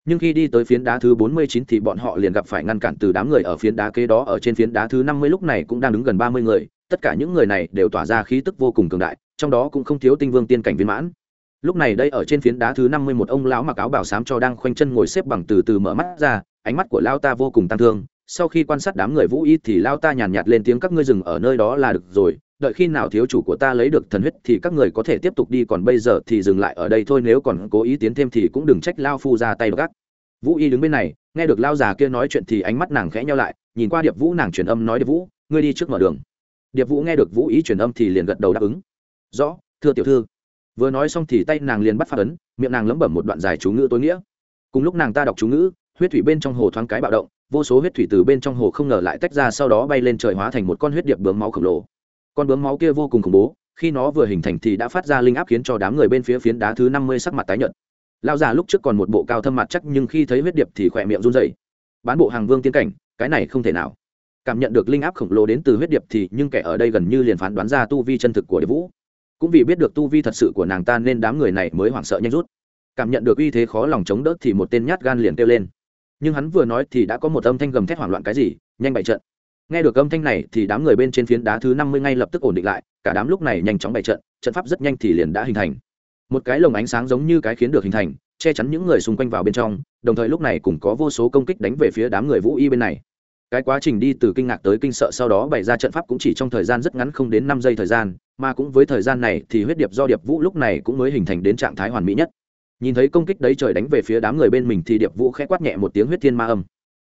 nhưng khi đi tới phiến đá thứ bốn mươi chín thì bọn họ liền gặp phải ngăn cản từ đám người ở phiến đá kế đó ở trên phiến đá thứ năm mươi lúc này cũng đang đứng gần ba mươi người. Tất cả những người này đều tỏa ra khí tức vô cùng cường đại trong đó cũng không thiếu tinh vương tiên cảnh viên mãn. Lúc này đây ở trên phiến đá thứ năm mươi một ông lão mặc áo bảo sám cho đang khoanh chân ngồi xếp bằng từ từ mở mắt ra ánh mắt của lão ta vô cùng tăng thương. Sau khi quan sát đám người vũ y thì lão ta nhàn nhạt, lên tiếng các ngươi dừng ở nơi đó là được rồi đợi khi nào thiếu chủ của ta lấy được thần huyết thì các người có thể tiếp tục đi, còn bây giờ thì dừng lại ở đây thôi, nếu còn cố ý tiến thêm thì cũng đừng trách lao phu ra tay gắt. Vũ y đứng bên này, nghe được lao già kia nói chuyện thì ánh mắt nàng khẽ nhau lại, nhìn qua điệp vũ nàng truyền âm nói, điệp vũ, ngươi đi trước mở đường. Điệp vũ nghe được vũ ý truyền âm thì liền gật đầu đáp ứng. Rõ, thưa tiểu thư. Vừa nói xong thì tay nàng liền bắt phát ấn, miệng nàng lấm bẩm một đoạn dài chú ngữ tối nghĩa. Cùng lúc nàng ta đọc chú ngữ, huyết thủy bên trong hồ thoáng cái bạo động, vô số huyết thủy từ bên trong hồ không ngờ lại tách ra, sau đó bay lên trời hóa thành một con huyết điệp bướm máu khổng lồ con bướm máu kia vô cùng khủng bố, khi nó vừa hình thành thì đã phát ra linh áp khiến cho đám người bên phía phiến đá thứ năm mươi sắc mặt tái nhợt. Lao già lúc trước còn một bộ cao thâm mặt chắc nhưng khi thấy huyết điệp thì khỏe miệng run dày bán bộ hàng vương tiến cảnh, cái này không thể nào. Cảm nhận được linh áp khổng lồ đến từ huyết điệp thì nhưng kẻ ở đây gần như liền phán đoán ra tu vi chân thực của điệp vũ. Cũng vì biết được tu vi thật sự của nàng ta nên đám người này mới hoảng sợ nhanh rút. Cảm nhận được uy thế khó lòng chống đỡ thì một tên nhát gan liền kêu lên. Nhưng hắn vừa nói thì đã có một âm thanh gầm thét hoảng loạn cái gì, nhanh bày trận nghe được âm thanh này thì đám người bên trên phiến đá thứ năm mươi ngay lập tức ổn định lại, cả đám lúc này nhanh chóng bày trận trận pháp rất nhanh thì liền đã hình thành. Một cái lồng ánh sáng giống như cái khiến được hình thành, che chắn những người xung quanh vào bên trong, đồng thời lúc này cũng có vô số công kích đánh về phía đám người vũ y bên này. Cái quá trình đi từ kinh ngạc tới kinh sợ sau đó bày ra trận pháp cũng chỉ trong thời gian rất ngắn không đến năm giây thời gian, mà cũng với thời gian này thì huyết điệp do điệp vũ lúc này cũng mới hình thành đến trạng thái hoàn mỹ nhất. Nhìn thấy công kích đấy trời đánh về phía đám người bên mình thì điệp vũ khẽ quát nhẹ một tiếng huyết thiên ma âm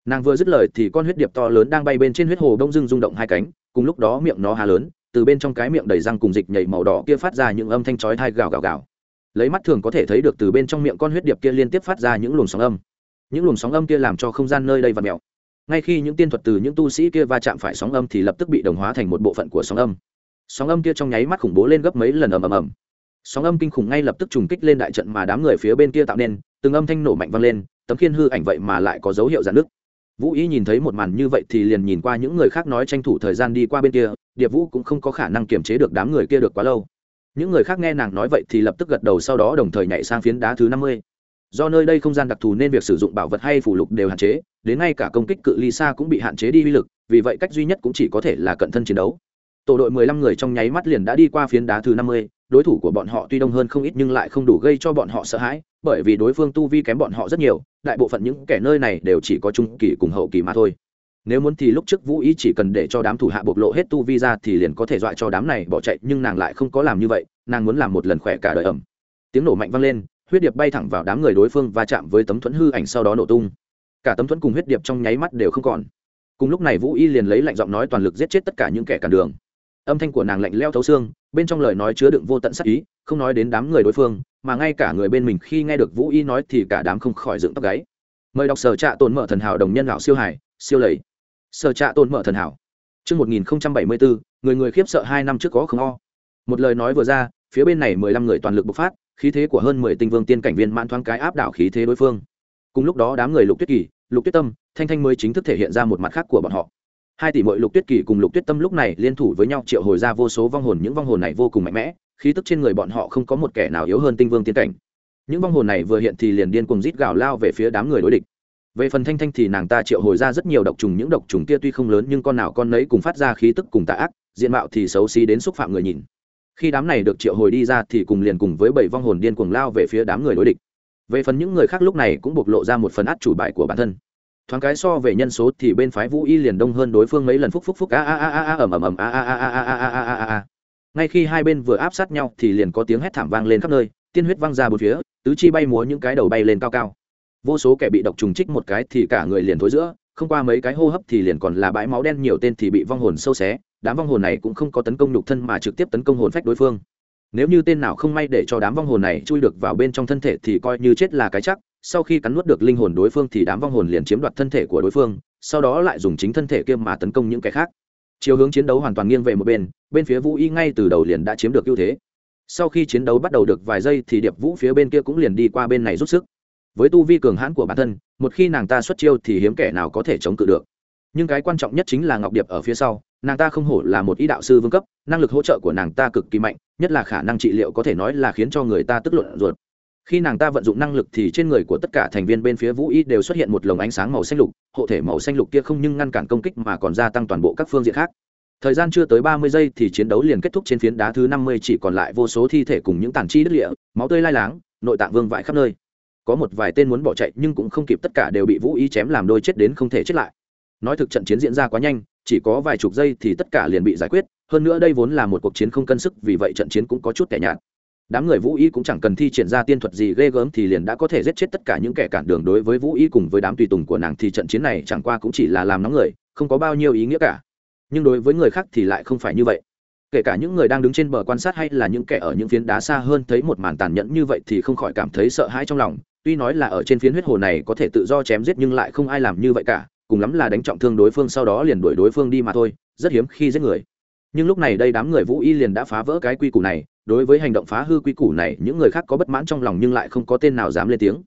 nàng vừa dứt lời thì con huyết điệp to lớn đang bay bên trên huyết hồ đông dưng rung động hai cánh, cùng lúc đó miệng nó hà lớn, từ bên trong cái miệng đầy răng cùng dịch nhảy màu đỏ kia phát ra những âm thanh chói thai gào gào gào. Lấy mắt thường có thể thấy được từ bên trong miệng con huyết điệp kia liên tiếp phát ra những luồng sóng âm. Những luồng sóng âm kia làm cho không gian nơi đây và mèo. Ngay khi những tiên thuật từ những tu sĩ kia va chạm phải sóng âm thì lập tức bị đồng hóa thành một bộ phận của sóng âm. Sóng âm kia trong nháy mắt khủng bố lên gấp mấy lần ầm ầm ầm. Sóng âm kinh khủng ngay lập tức trùng kích lên đại trận mà đám người phía bên kia tạo nên, từng âm thanh nổ mạnh vang lên, tấm khiên hư ảnh vậy mà lại có dấu hiệu giãn nứt vũ Y nhìn thấy một màn như vậy thì liền nhìn qua những người khác nói tranh thủ thời gian đi qua bên kia, điệp vũ cũng không có khả năng kiềm chế được đám người kia được quá lâu. Những người khác nghe nàng nói vậy thì lập tức gật đầu sau đó đồng thời nhảy sang phiến đá thứ năm mươi. Do nơi đây không gian đặc thù nên việc sử dụng bảo vật hay phủ lục đều hạn chế, đến ngay cả công kích cự ly xa cũng bị hạn chế đi uy lực, vì vậy cách duy nhất cũng chỉ có thể là cận thân chiến đấu tổ đội mười lăm người trong nháy mắt liền đã đi qua phiến đá thứ năm mươi, đối thủ của bọn họ tuy đông hơn không ít nhưng lại không đủ gây cho bọn họ sợ hãi, bởi vì đối phương tu vi kém bọn họ rất nhiều, đại bộ phận những kẻ nơi này đều chỉ có trung kỳ cùng hậu kỳ mà thôi. Nếu muốn thì lúc trước vũ ý chỉ cần để cho đám thủ hạ bộc lộ hết tu vi ra thì liền có thể dọa cho đám này bỏ chạy, nhưng nàng lại không có làm như vậy, nàng muốn làm một lần khỏe cả đời ẩm. Tiếng nổ mạnh vang lên, huyết điệp bay thẳng vào đám người đối phương và chạm với tấm thuẫn hư ảnh sau đó nổ tung. Cả tấm thuẫn cùng huyết điệp trong nháy mắt đều không còn. Cùng lúc này vũ y liền lấy lạnh giọng nói toàn lực giết chết tất cả những kẻ cản đường âm thanh của nàng lạnh leo thấu xương bên trong lời nói chứa đựng vô tận sắc ý không nói đến đám người đối phương mà ngay cả người bên mình khi nghe được vũ y nói thì cả đám không khỏi dựng tóc gáy mời đọc sở trạ tồn mở thần hảo đồng nhân lão siêu hải siêu lầy sở trạ tồn mở thần hảo Trước 1074, người người khiếp sợ hai năm trước có không o. Một lời nói vừa ra, phía bên này mười lăm người toàn lực bộc phát, khí thế của hơn mười tinh vương tiên cảnh viên mãn thoáng cái áp đảo khí thế đối phương. Cùng lúc đó đám người Lục Tuyết Kỳ, Lục Tuyết Tâm, Thanh Thanh mới chính thức thể hiện ra một mặt khác của bọn họ. Hai tỷ Mội Lục Tuyết Kỳ cùng Lục Tuyết Tâm lúc này liên thủ với nhau triệu hồi ra vô số vong hồn, những vong hồn này vô cùng mạnh mẽ, khí tức trên người bọn họ không có một kẻ nào yếu hơn tinh vương tiên cảnh. Những vong hồn này vừa hiện thì liền điên cuồng rít gào lao về phía đám người đối địch. Về phần thanh thanh thì nàng ta triệu hồi ra rất nhiều độc trùng những độc trùng kia tuy không lớn nhưng con nào con nấy cùng phát ra khí tức cùng tạ ác diện mạo thì xấu xí đến xúc phạm người nhìn. Khi đám này được triệu hồi đi ra thì cùng liền cùng với bảy vong hồn điên cuồng lao về phía đám người đối địch. Về phần những người khác lúc này cũng bộc lộ ra một phần át chủ bài của bản thân thoáng cái so về nhân số thì bên phái vũ y liền đông hơn đối phương mấy lần phúc phúc phúc a a a a a ầm ầm ầm a a a a a a a a a ngay khi hai bên vừa áp sát nhau thì liền có tiếng hét thảm vang lên khắp nơi tiên huyết văng ra bốn phía tứ chi bay múa những cái đầu bay lên cao cao vô số kẻ bị độc trùng trích một cái thì cả người liền thối giữa không qua mấy cái hô hấp thì liền còn là bãi máu đen nhiều tên thì bị vong hồn sâu xé đám vong hồn này cũng không có tấn công nhục thân mà trực tiếp tấn công hồn phách đối phương nếu như tên nào không may để cho đám vong hồn này chui được vào bên trong thân thể thì coi như chết là cái chắc sau khi cắn nuốt được linh hồn đối phương thì đám vong hồn liền chiếm đoạt thân thể của đối phương, sau đó lại dùng chính thân thể kia mà tấn công những kẻ khác. Chiều hướng chiến đấu hoàn toàn nghiêng về một bên bên phía vũ y ngay từ đầu liền đã chiếm được ưu thế. Sau khi chiến đấu bắt đầu được vài giây thì điệp vũ phía bên kia cũng liền đi qua bên này rút sức. Với tu vi cường hãn của bản thân, một khi nàng ta xuất chiêu thì hiếm kẻ nào có thể chống cự được. Nhưng cái quan trọng nhất chính là ngọc điệp ở phía sau, nàng ta không hổ là một ý đạo sư vương cấp, năng lực hỗ trợ của nàng ta cực kỳ mạnh, nhất là khả năng trị liệu có thể nói là khiến cho người ta tức luận ruột khi nàng ta vận dụng năng lực thì trên người của tất cả thành viên bên phía vũ y đều xuất hiện một lồng ánh sáng màu xanh lục, hộ thể màu xanh lục kia không nhưng ngăn cản công kích mà còn gia tăng toàn bộ các phương diện khác. Thời gian chưa tới ba mươi giây thì chiến đấu liền kết thúc trên phiến đá thứ năm mươi, chỉ còn lại vô số thi thể cùng những tàn chi đứt lịa máu tươi lai láng, nội tạng vương vãi khắp nơi. Có một vài tên muốn bỏ chạy nhưng cũng không kịp tất cả đều bị vũ Y chém làm đôi chết đến không thể chết lại. Nói thực trận chiến diễn ra quá nhanh, chỉ có vài chục giây thì tất cả liền bị giải quyết, hơn nữa đây vốn là một cuộc chiến không cân sức, vì vậy trận chiến cũng có chút kẻ nhạt đám người vũ y cũng chẳng cần thi triển ra tiên thuật gì ghê gớm thì liền đã có thể giết chết tất cả những kẻ cản đường đối với vũ y cùng với đám tùy tùng của nàng thì trận chiến này chẳng qua cũng chỉ là làm nóng người, không có bao nhiêu ý nghĩa cả. Nhưng đối với người khác thì lại không phải như vậy. Kể cả những người đang đứng trên bờ quan sát hay là những kẻ ở những phiến đá xa hơn thấy một màn tàn nhẫn như vậy thì không khỏi cảm thấy sợ hãi trong lòng. Tuy nói là ở trên phiến huyết hồ này có thể tự do chém giết nhưng lại không ai làm như vậy cả, cùng lắm là đánh trọng thương đối phương sau đó liền đuổi đối phương đi mà thôi, rất hiếm khi giết người. Nhưng lúc này đây đám người vũ y liền đã phá vỡ cái quy củ này đối với hành động phá hư quy củ này, những người khác có bất mãn trong lòng nhưng lại không có tên nào dám lên tiếng.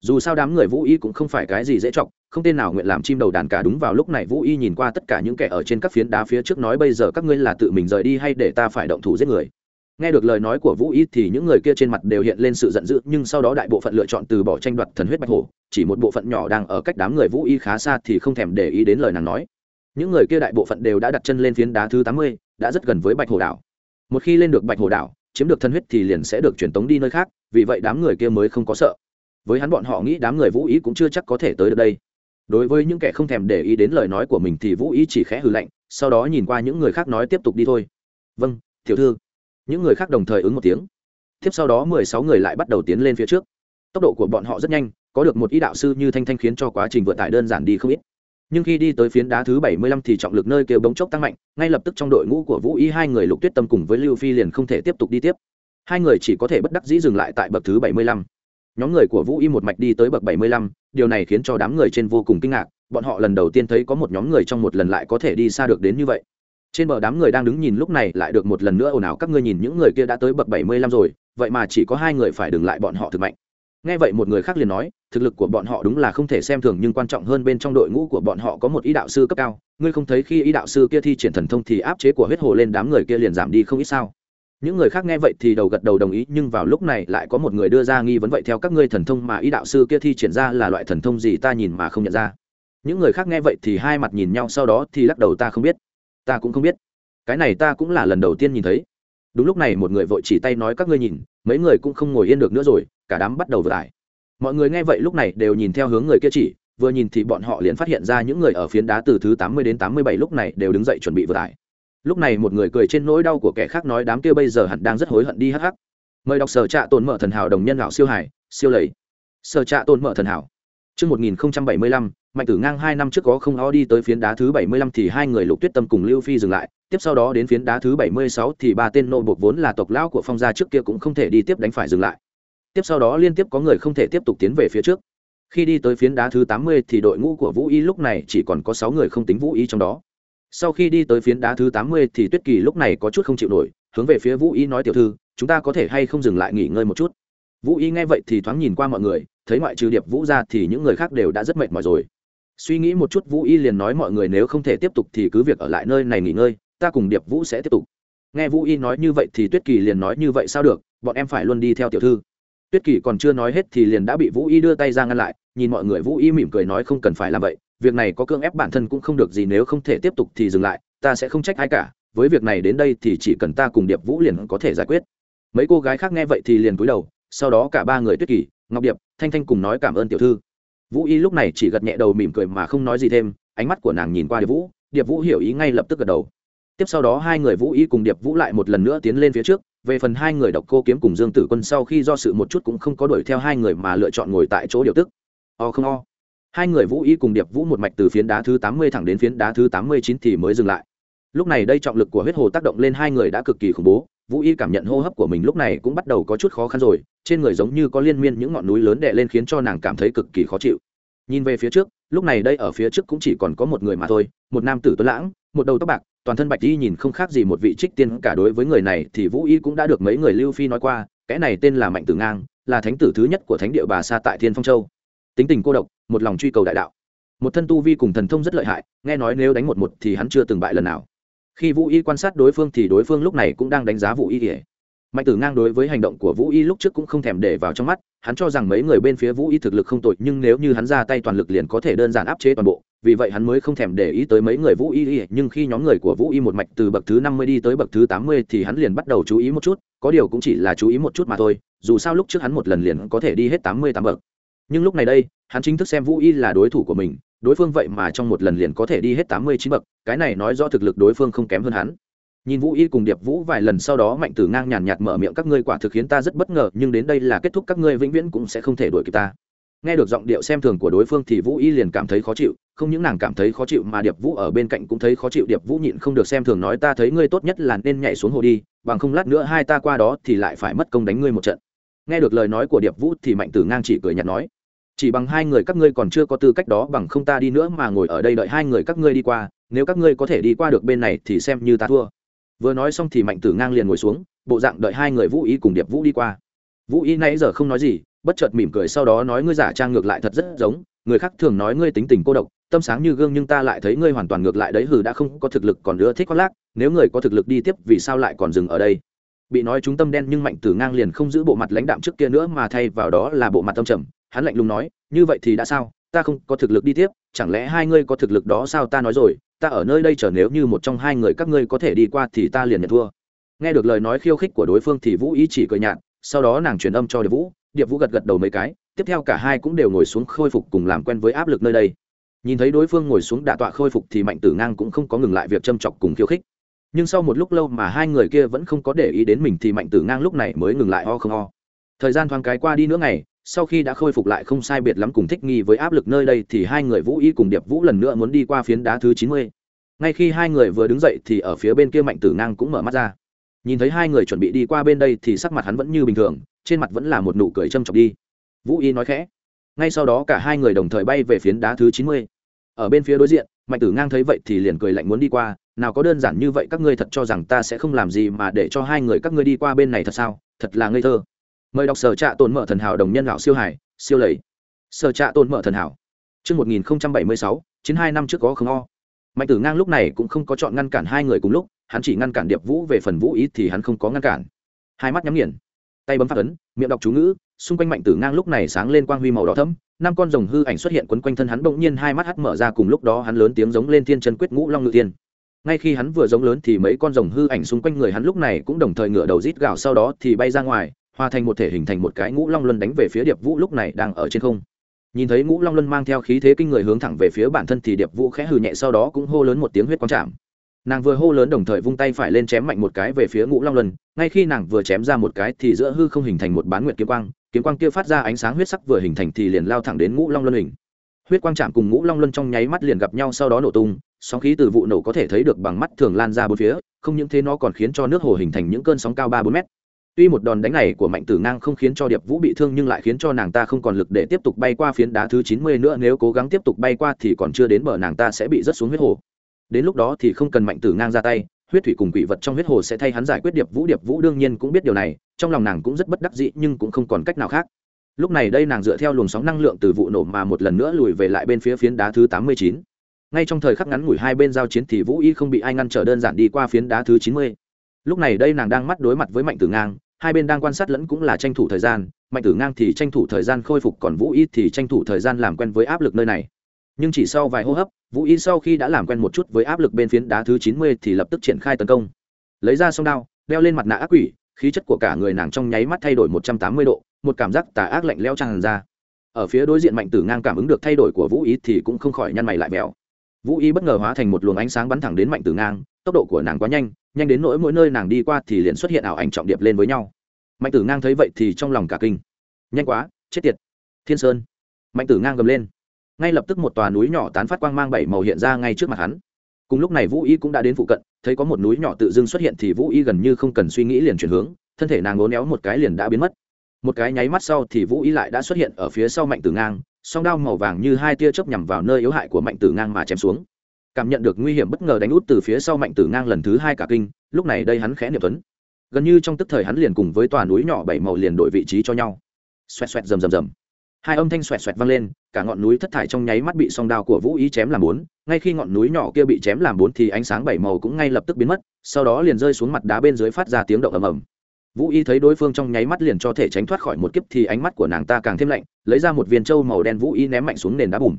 Dù sao đám người vũ y cũng không phải cái gì dễ chọc, không tên nào nguyện làm chim đầu đàn cả. Đúng vào lúc này vũ y nhìn qua tất cả những kẻ ở trên các phiến đá phía trước nói, bây giờ các ngươi là tự mình rời đi hay để ta phải động thủ giết người? Nghe được lời nói của vũ y thì những người kia trên mặt đều hiện lên sự giận dữ, nhưng sau đó đại bộ phận lựa chọn từ bỏ tranh đoạt thần huyết bạch hổ. Chỉ một bộ phận nhỏ đang ở cách đám người vũ y khá xa thì không thèm để ý đến lời nàng nói. Những người kia đại bộ phận đều đã đặt chân lên phiến đá thứ tám mươi, đã rất gần với bạch hổ đảo. Một khi lên được bạch hổ đảo chiếm được thân huyết thì liền sẽ được truyền tống đi nơi khác, vì vậy đám người kia mới không có sợ. Với hắn bọn họ nghĩ đám người vũ ý cũng chưa chắc có thể tới được đây. Đối với những kẻ không thèm để ý đến lời nói của mình thì vũ ý chỉ khẽ hừ lạnh, sau đó nhìn qua những người khác nói tiếp tục đi thôi. Vâng tiểu thư. Những người khác đồng thời ứng một tiếng. Tiếp sau đó mười sáu người lại bắt đầu tiến lên phía trước. Tốc độ của bọn họ rất nhanh, có được một ý đạo sư như thanh thanh khiến cho quá trình vượt tải đơn giản đi không ít nhưng khi đi tới phiến đá thứ bảy mươi lăm thì trọng lực nơi kêu bỗng chốc tăng mạnh, ngay lập tức trong đội ngũ của vũ y hai người lục tuyết tâm cùng với lưu phi liền không thể tiếp tục đi tiếp. Hai người chỉ có thể bất đắc dĩ dừng lại tại bậc thứ bảy mươi lăm. Nhóm người của vũ y một mạch đi tới bậc bảy mươi lăm, điều này khiến cho đám người trên vô cùng kinh ngạc, bọn họ lần đầu tiên thấy có một nhóm người trong một lần lại có thể đi xa được đến như vậy. Trên bờ đám người đang đứng nhìn lúc này lại được một lần nữa ồn ào, các ngươi nhìn những người kia đã tới bậc bảy mươi lăm rồi, vậy mà chỉ có hai người phải đừng lại bọn họ thực mạnh nghe vậy một người khác liền nói, thực lực của bọn họ đúng là không thể xem thường nhưng quan trọng hơn bên trong đội ngũ của bọn họ có một ý đạo sư cấp cao. Ngươi không thấy khi ý đạo sư kia thi triển thần thông thì áp chế của huyết hồ lên đám người kia liền giảm đi không ít sao? Những người khác nghe vậy thì đầu gật đầu đồng ý, nhưng vào lúc này lại có một người đưa ra nghi vấn vậy theo các ngươi thần thông mà ý đạo sư kia thi triển ra là loại thần thông gì ta nhìn mà không nhận ra. Những người khác nghe vậy thì hai mặt nhìn nhau, sau đó thì lắc đầu, ta không biết. Ta cũng không biết. Cái này ta cũng là lần đầu tiên nhìn thấy. Đúng lúc này một người vội chỉ tay nói các ngươi nhìn mấy người cũng không ngồi yên được nữa rồi cả đám bắt đầu vượt ải. Mọi người nghe vậy lúc này đều nhìn theo hướng người kia chỉ vừa nhìn thì bọn họ liền phát hiện ra những người ở phiến đá từ thứ tám mươi đến tám mươi bảy lúc này đều đứng dậy chuẩn bị vượt ải. Lúc này một người cười trên nỗi đau của kẻ khác nói đám kia bây giờ hẳn đang rất hối hận đi hắc hắc. Mời đọc sở trạ tồn mở thần hảo đồng nhân lão siêu hải siêu lầy. Sở trạ tồn mở thần hảo. Trước 1075, Mạnh Tử Ngang hai năm trước có không o đi tới phiến đá thứ 75 thì hai người Lục Tuyết Tâm cùng Lưu Phi dừng lại, tiếp sau đó đến phiến đá thứ 76 thì ba tên nô buộc vốn là tộc lão của Phong gia trước kia cũng không thể đi tiếp đánh phải dừng lại. Tiếp sau đó liên tiếp có người không thể tiếp tục tiến về phía trước. khi đi tới phiến đá thứ tám mươi thì đội ngũ của vũ y lúc này chỉ còn có sáu người không tính vũ y trong đó sau khi đi tới phiến đá thứ tám mươi thì tuyết kỳ lúc này có chút không chịu nổi hướng về phía vũ y nói tiểu thư chúng ta có thể hay không dừng lại nghỉ ngơi một chút vũ y nghe vậy thì thoáng nhìn qua mọi người thấy ngoại trừ điệp vũ ra thì những người khác đều đã rất mệt mỏi rồi suy nghĩ một chút, vũ y liền nói mọi người nếu không thể tiếp tục thì cứ việc ở lại nơi này nghỉ ngơi, ta cùng điệp vũ sẽ tiếp tục. Nghe vũ y nói như vậy thì tuyết kỳ liền nói như vậy sao được, bọn em phải luôn đi theo tiểu thư. Tuyết kỳ còn chưa nói hết thì liền đã bị vũ y đưa tay ra ngăn lại, nhìn mọi người vũ y mỉm cười nói không cần phải làm vậy, việc này có cưỡng ép bản thân cũng không được gì, nếu không thể tiếp tục thì dừng lại, ta sẽ không trách ai cả, với việc này đến đây thì chỉ cần ta cùng điệp vũ liền có thể giải quyết. Mấy cô gái khác nghe vậy thì liền cúi đầu, sau đó cả ba người tuyết kỳ, ngọc điệp, thanh thanh cùng nói cảm ơn tiểu thư vũ y lúc này chỉ gật nhẹ đầu mỉm cười mà không nói gì thêm, ánh mắt của nàng nhìn qua điệp vũ điệp vũ hiểu ý ngay lập tức gật đầu. Tiếp sau đó hai người vũ y cùng điệp vũ lại một lần nữa tiến lên phía trước, về phần hai người độc cô kiếm cùng dương tử quân sau khi do sự một chút cũng không có đuổi theo hai người mà lựa chọn ngồi tại chỗ điều tức. O không o. Hai người vũ y cùng điệp vũ một mạch từ phiến đá thứ tám mươi thẳng đến phiến đá thứ tám mươi chín thì mới dừng lại. Lúc này đây trọng lực của huyết hồ tác động lên hai người đã cực kỳ khủng bố, vũ y cảm nhận hô hấp của mình lúc này cũng bắt đầu có chút khó khăn rồi trên người giống như có liên miên những ngọn núi lớn đè lên khiến cho nàng cảm thấy cực kỳ khó chịu. Nhìn về phía trước, lúc này đây ở phía trước cũng chỉ còn có một người mà thôi, một nam tử tuấn lãng, một đầu tóc bạc, toàn thân bạch y nhìn không khác gì một vị trích tiên cả đối với người này thì vũ y cũng đã được mấy người lưu phi nói qua cái này tên là mạnh tử ngang, là thánh tử thứ nhất của thánh địa bà sa tại thiên phong châu. Tính tình cô độc, một lòng truy cầu đại đạo. Một thân tu vi cùng thần thông rất lợi hại, nghe nói nếu đánh một một thì hắn chưa từng bại lần nào. Khi vũ y quan sát đối phương thì đối phương lúc này cũng đang đánh giá vũ y ỉa mạnh tử ngang đối với hành động của vũ y lúc trước cũng không thèm để vào trong mắt, hắn cho rằng mấy người bên phía vũ y thực lực không tội nhưng nếu như hắn ra tay toàn lực liền có thể đơn giản áp chế toàn bộ, vì vậy hắn mới không thèm để ý tới mấy người vũ y, nhưng khi nhóm người của vũ y một mạch từ bậc thứ năm mươi đi tới bậc thứ tám mươi thì hắn liền bắt đầu chú ý một chút, có điều cũng chỉ là chú ý một chút mà thôi, dù sao lúc trước hắn một lần liền có thể đi hết tám mươi tám bậc. Nhưng lúc này đây, hắn chính thức xem vũ y là đối thủ của mình, đối phương vậy mà trong một lần liền có thể đi hết tám mươi chín bậc, cái này nói do thực lực đối phương không kém hơn hắn nhìn vũ y cùng điệp vũ vài lần sau đó mạnh tử ngang nhàn nhạt mở miệng, các ngươi quả thực khiến ta rất bất ngờ, nhưng đến đây là kết thúc, các ngươi vĩnh viễn cũng sẽ không thể đuổi kịp ta. Nghe được giọng điệu xem thường của đối phương thì vũ y liền cảm thấy khó chịu, không những nàng cảm thấy khó chịu mà điệp vũ ở bên cạnh cũng thấy khó chịu. Điệp vũ nhịn không được xem thường nói, ta thấy ngươi tốt nhất là nên nhảy xuống hồ đi, bằng không lát nữa hai ta qua đó thì lại phải mất công đánh ngươi một trận. Nghe được lời nói của điệp vũ thì mạnh tử ngang chỉ cười nhạt nói, chỉ bằng hai người các ngươi còn chưa có tư cách đó, bằng không ta đi nữa mà ngồi ở đây đợi hai người các ngươi đi qua, nếu các ngươi có thể đi qua được bên này thì xem như ta thua vừa nói xong thì mạnh tử ngang liền ngồi xuống, bộ dạng đợi hai người vũ y cùng điệp vũ đi qua. Vũ y nãy giờ không nói gì, bất chợt mỉm cười sau đó nói ngươi giả trang ngược lại thật rất giống, người khác thường nói ngươi tính tình cô độc, tâm sáng như gương nhưng ta lại thấy ngươi hoàn toàn ngược lại đấy, hừ đã không có thực lực còn nữa thích khoác lác, nếu người có thực lực đi tiếp vì sao lại còn dừng ở đây? Bị nói chúng tâm đen nhưng mạnh tử ngang liền không giữ bộ mặt lãnh đạm trước kia nữa mà thay vào đó là bộ mặt tâm trầm, hắn lạnh lùng nói, như vậy thì đã sao? Ta không có thực lực đi tiếp, chẳng lẽ hai ngươi có thực lực đó sao ta nói rồi? Ta ở nơi đây chờ nếu như một trong hai người các ngươi có thể đi qua thì ta liền nhận thua. Nghe được lời nói khiêu khích của đối phương thì vũ ý chỉ cười nhạt, sau đó nàng truyền âm cho điệp vũ điệp vũ gật gật đầu mấy cái, tiếp theo cả hai cũng đều ngồi xuống khôi phục cùng làm quen với áp lực nơi đây. Nhìn thấy đối phương ngồi xuống đạ tọa khôi phục thì mạnh tử ngang cũng không có ngừng lại việc châm chọc cùng khiêu khích. Nhưng sau một lúc lâu mà hai người kia vẫn không có để ý đến mình thì mạnh tử ngang lúc này mới ngừng lại ho không ho. Thời gian thoáng cái qua đi nữa ngày sau khi đã khôi phục lại không sai biệt lắm cùng thích nghi với áp lực nơi đây thì hai người vũ y cùng điệp vũ lần nữa muốn đi qua phiến đá thứ chín mươi. Ngay khi hai người vừa đứng dậy thì ở phía bên kia mạnh tử ngang cũng mở mắt ra. Nhìn thấy hai người chuẩn bị đi qua bên đây thì sắc mặt hắn vẫn như bình thường, trên mặt vẫn là một nụ cười châm chọc đi. Vũ y nói khẽ. Ngay sau đó cả hai người đồng thời bay về phiến đá thứ chín mươi. Ở bên phía đối diện, mạnh tử ngang thấy vậy thì liền cười lạnh muốn đi qua, nào có đơn giản như vậy các ngươi thật cho rằng ta sẽ không làm gì mà để cho hai người các ngươi đi qua bên này thật sao? Thật là ngây thơ mời đọc sở trạ tồn mở thần hảo đồng nhân lão siêu hải siêu lầy sở trạ tồn mở thần hảo Trước 1076, chín hai năm trước có không o. Mạnh Tử Ngang lúc này cũng không có chọn ngăn cản hai người cùng lúc, hắn chỉ ngăn cản Điệp Vũ về phần Vũ ý thì hắn không có ngăn cản. Hai mắt nhắm nghiền, tay bấm phát ấn, miệng đọc chú ngữ, xung quanh Mạnh Tử Ngang lúc này sáng lên quang huy màu đỏ thẫm, năm con rồng hư ảnh xuất hiện quấn quanh thân hắn bỗng nhiên hai mắt hắt mở ra cùng lúc đó hắn lớn tiếng giống lên thiên chân quyết ngũ long ngự tiên. Ngay khi hắn vừa giống lớn thì mấy con rồng hư ảnh xung quanh người hắn lúc này cũng đồng thời ngửa đầu rít gào sau đó thì bay ra ngoài, hòa thành một thể hình thành một cái ngũ long luân đánh về phía điệp vũ, lúc này đang ở trên không. Nhìn thấy ngũ long luân mang theo khí thế kinh người hướng thẳng về phía bản thân thì điệp vũ khẽ hừ nhẹ, sau đó cũng hô lớn một tiếng huyết quang chạm. Nàng vừa hô lớn đồng thời vung tay phải lên chém mạnh một cái về phía ngũ long luân, ngay khi nàng vừa chém ra một cái thì giữa hư không hình thành một bán nguyệt kiếm quang kiếm quang kia phát ra ánh sáng huyết sắc vừa hình thành thì liền lao thẳng đến ngũ long luân hình. Huyết quang chạm cùng ngũ long luân trong nháy mắt liền gặp nhau, sau đó nổ tung, sóng khí từ vụ nổ có thể thấy được bằng mắt thường lan ra bốn phía, không những thế nó còn khiến cho nước hồ hình thành những cơn sóng cao ba bốn mét tuy một đòn đánh này của mạnh tử ngang không khiến cho điệp vũ bị thương nhưng lại khiến cho nàng ta không còn lực để tiếp tục bay qua phiến đá thứ chín mươi nữa, nếu cố gắng tiếp tục bay qua thì còn chưa đến bờ nàng ta sẽ bị rớt xuống huyết hồ. Đến lúc đó thì không cần mạnh tử ngang ra tay, huyết thủy cùng quỷ vật trong huyết hồ sẽ thay hắn giải quyết điệp vũ. Điệp vũ đương nhiên cũng biết điều này, trong lòng nàng cũng rất bất đắc dĩ nhưng cũng không còn cách nào khác. Lúc này đây nàng dựa theo luồng sóng năng lượng từ vụ nổ mà một lần nữa lùi về lại bên phía phiến đá thứ tám mươi chín. Ngay trong thời khắc ngắn ngủi hai bên giao chiến thì vũ y không bị ai ngăn trở, đơn giản đi qua phiến đá thứ chín mươi lúc này đây nàng đang mắt đối mặt với mạnh tử ngang, hai bên đang quan sát lẫn cũng là tranh thủ thời gian, mạnh tử ngang thì tranh thủ thời gian khôi phục, còn vũ y thì tranh thủ thời gian làm quen với áp lực nơi này. Nhưng chỉ sau vài hô hấp, vũ y sau khi đã làm quen một chút với áp lực bên phiến đá thứ chín mươi thì lập tức triển khai tấn công. Lấy ra song đao, đeo lên mặt nạ ác quỷ, khí chất của cả người nàng trong nháy mắt thay đổi một trăm tám mươi độ, một cảm giác tà ác lạnh leo tràn ra. Ở phía đối diện mạnh tử ngang cảm ứng được thay đổi của vũ y thì cũng không khỏi nhăn mày lại mèo vũ y bất ngờ hóa thành một luồng ánh sáng bắn thẳng đến mạnh tử ngang, tốc độ của nàng quá nhanh nhanh đến nỗi mỗi nơi nàng đi qua thì liền xuất hiện ảo ảnh trọng điệp lên với nhau. Mạnh tử ngang thấy vậy thì trong lòng cả kinh. Nhanh quá, chết tiệt. Thiên sơn. Mạnh tử ngang gầm lên. Ngay lập tức một tòa núi nhỏ tán phát quang mang bảy màu hiện ra ngay trước mặt hắn. Cùng lúc này vũ y cũng đã đến phụ cận, thấy có một núi nhỏ tự dưng xuất hiện thì vũ y gần như không cần suy nghĩ liền chuyển hướng, thân thể nàng ngốn éo một cái liền đã biến mất. Một cái nháy mắt sau thì vũ y lại đã xuất hiện ở phía sau mạnh tử ngang, song đao màu vàng như hai tia chớp nhằm vào nơi yếu hại của mạnh tử ngang mà chém xuống cảm nhận được nguy hiểm bất ngờ đánh út từ phía sau mạnh tử ngang lần thứ hai cả kinh, lúc này đây hắn khẽ niệm tuấn. Gần như trong tức thời hắn liền cùng với tòa núi nhỏ bảy màu liền đổi vị trí cho nhau. Xoẹt xoẹt rầm rầm rầm. Hai âm thanh xoẹt xoẹt vang lên, cả ngọn núi thất thải trong nháy mắt bị song đao của vũ ý chém làm bốn, ngay khi ngọn núi nhỏ kia bị chém làm bốn thì ánh sáng bảy màu cũng ngay lập tức biến mất, sau đó liền rơi xuống mặt đá bên dưới phát ra tiếng động ầm ầm. Vũ y thấy đối phương trong nháy mắt liền cho thể tránh thoát khỏi một kiếp thì ánh mắt của nàng ta càng thêm lạnh, lấy ra một viên trâu màu đen vũ y ném mạnh xuống nền đá bùm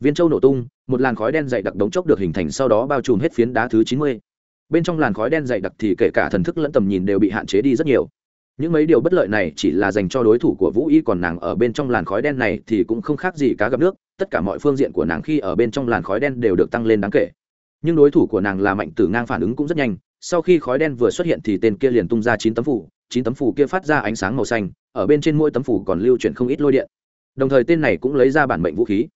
viên châu nổ tung, một làn khói đen dày đặc đống chốc được hình thành sau đó bao trùm hết phiến đá thứ chín mươi. Bên trong làn khói đen dày đặc thì kể cả thần thức lẫn tầm nhìn đều bị hạn chế đi rất nhiều. Những mấy điều bất lợi này chỉ là dành cho đối thủ của vũ y, còn nàng ở bên trong làn khói đen này thì cũng không khác gì cá gặp nước, tất cả mọi phương diện của nàng khi ở bên trong làn khói đen đều được tăng lên đáng kể. Nhưng đối thủ của nàng là mạnh tử ngang phản ứng cũng rất nhanh, sau khi khói đen vừa xuất hiện thì tên kia liền tung ra chín tấm phủ, chín tấm phủ kia phát ra ánh sáng màu xanh, ở bên trên mỗi tấm phủ còn lưu chuyển không ít lôi điện. Đồng thời tên này cũng lấy ra bản mệnh vũ khí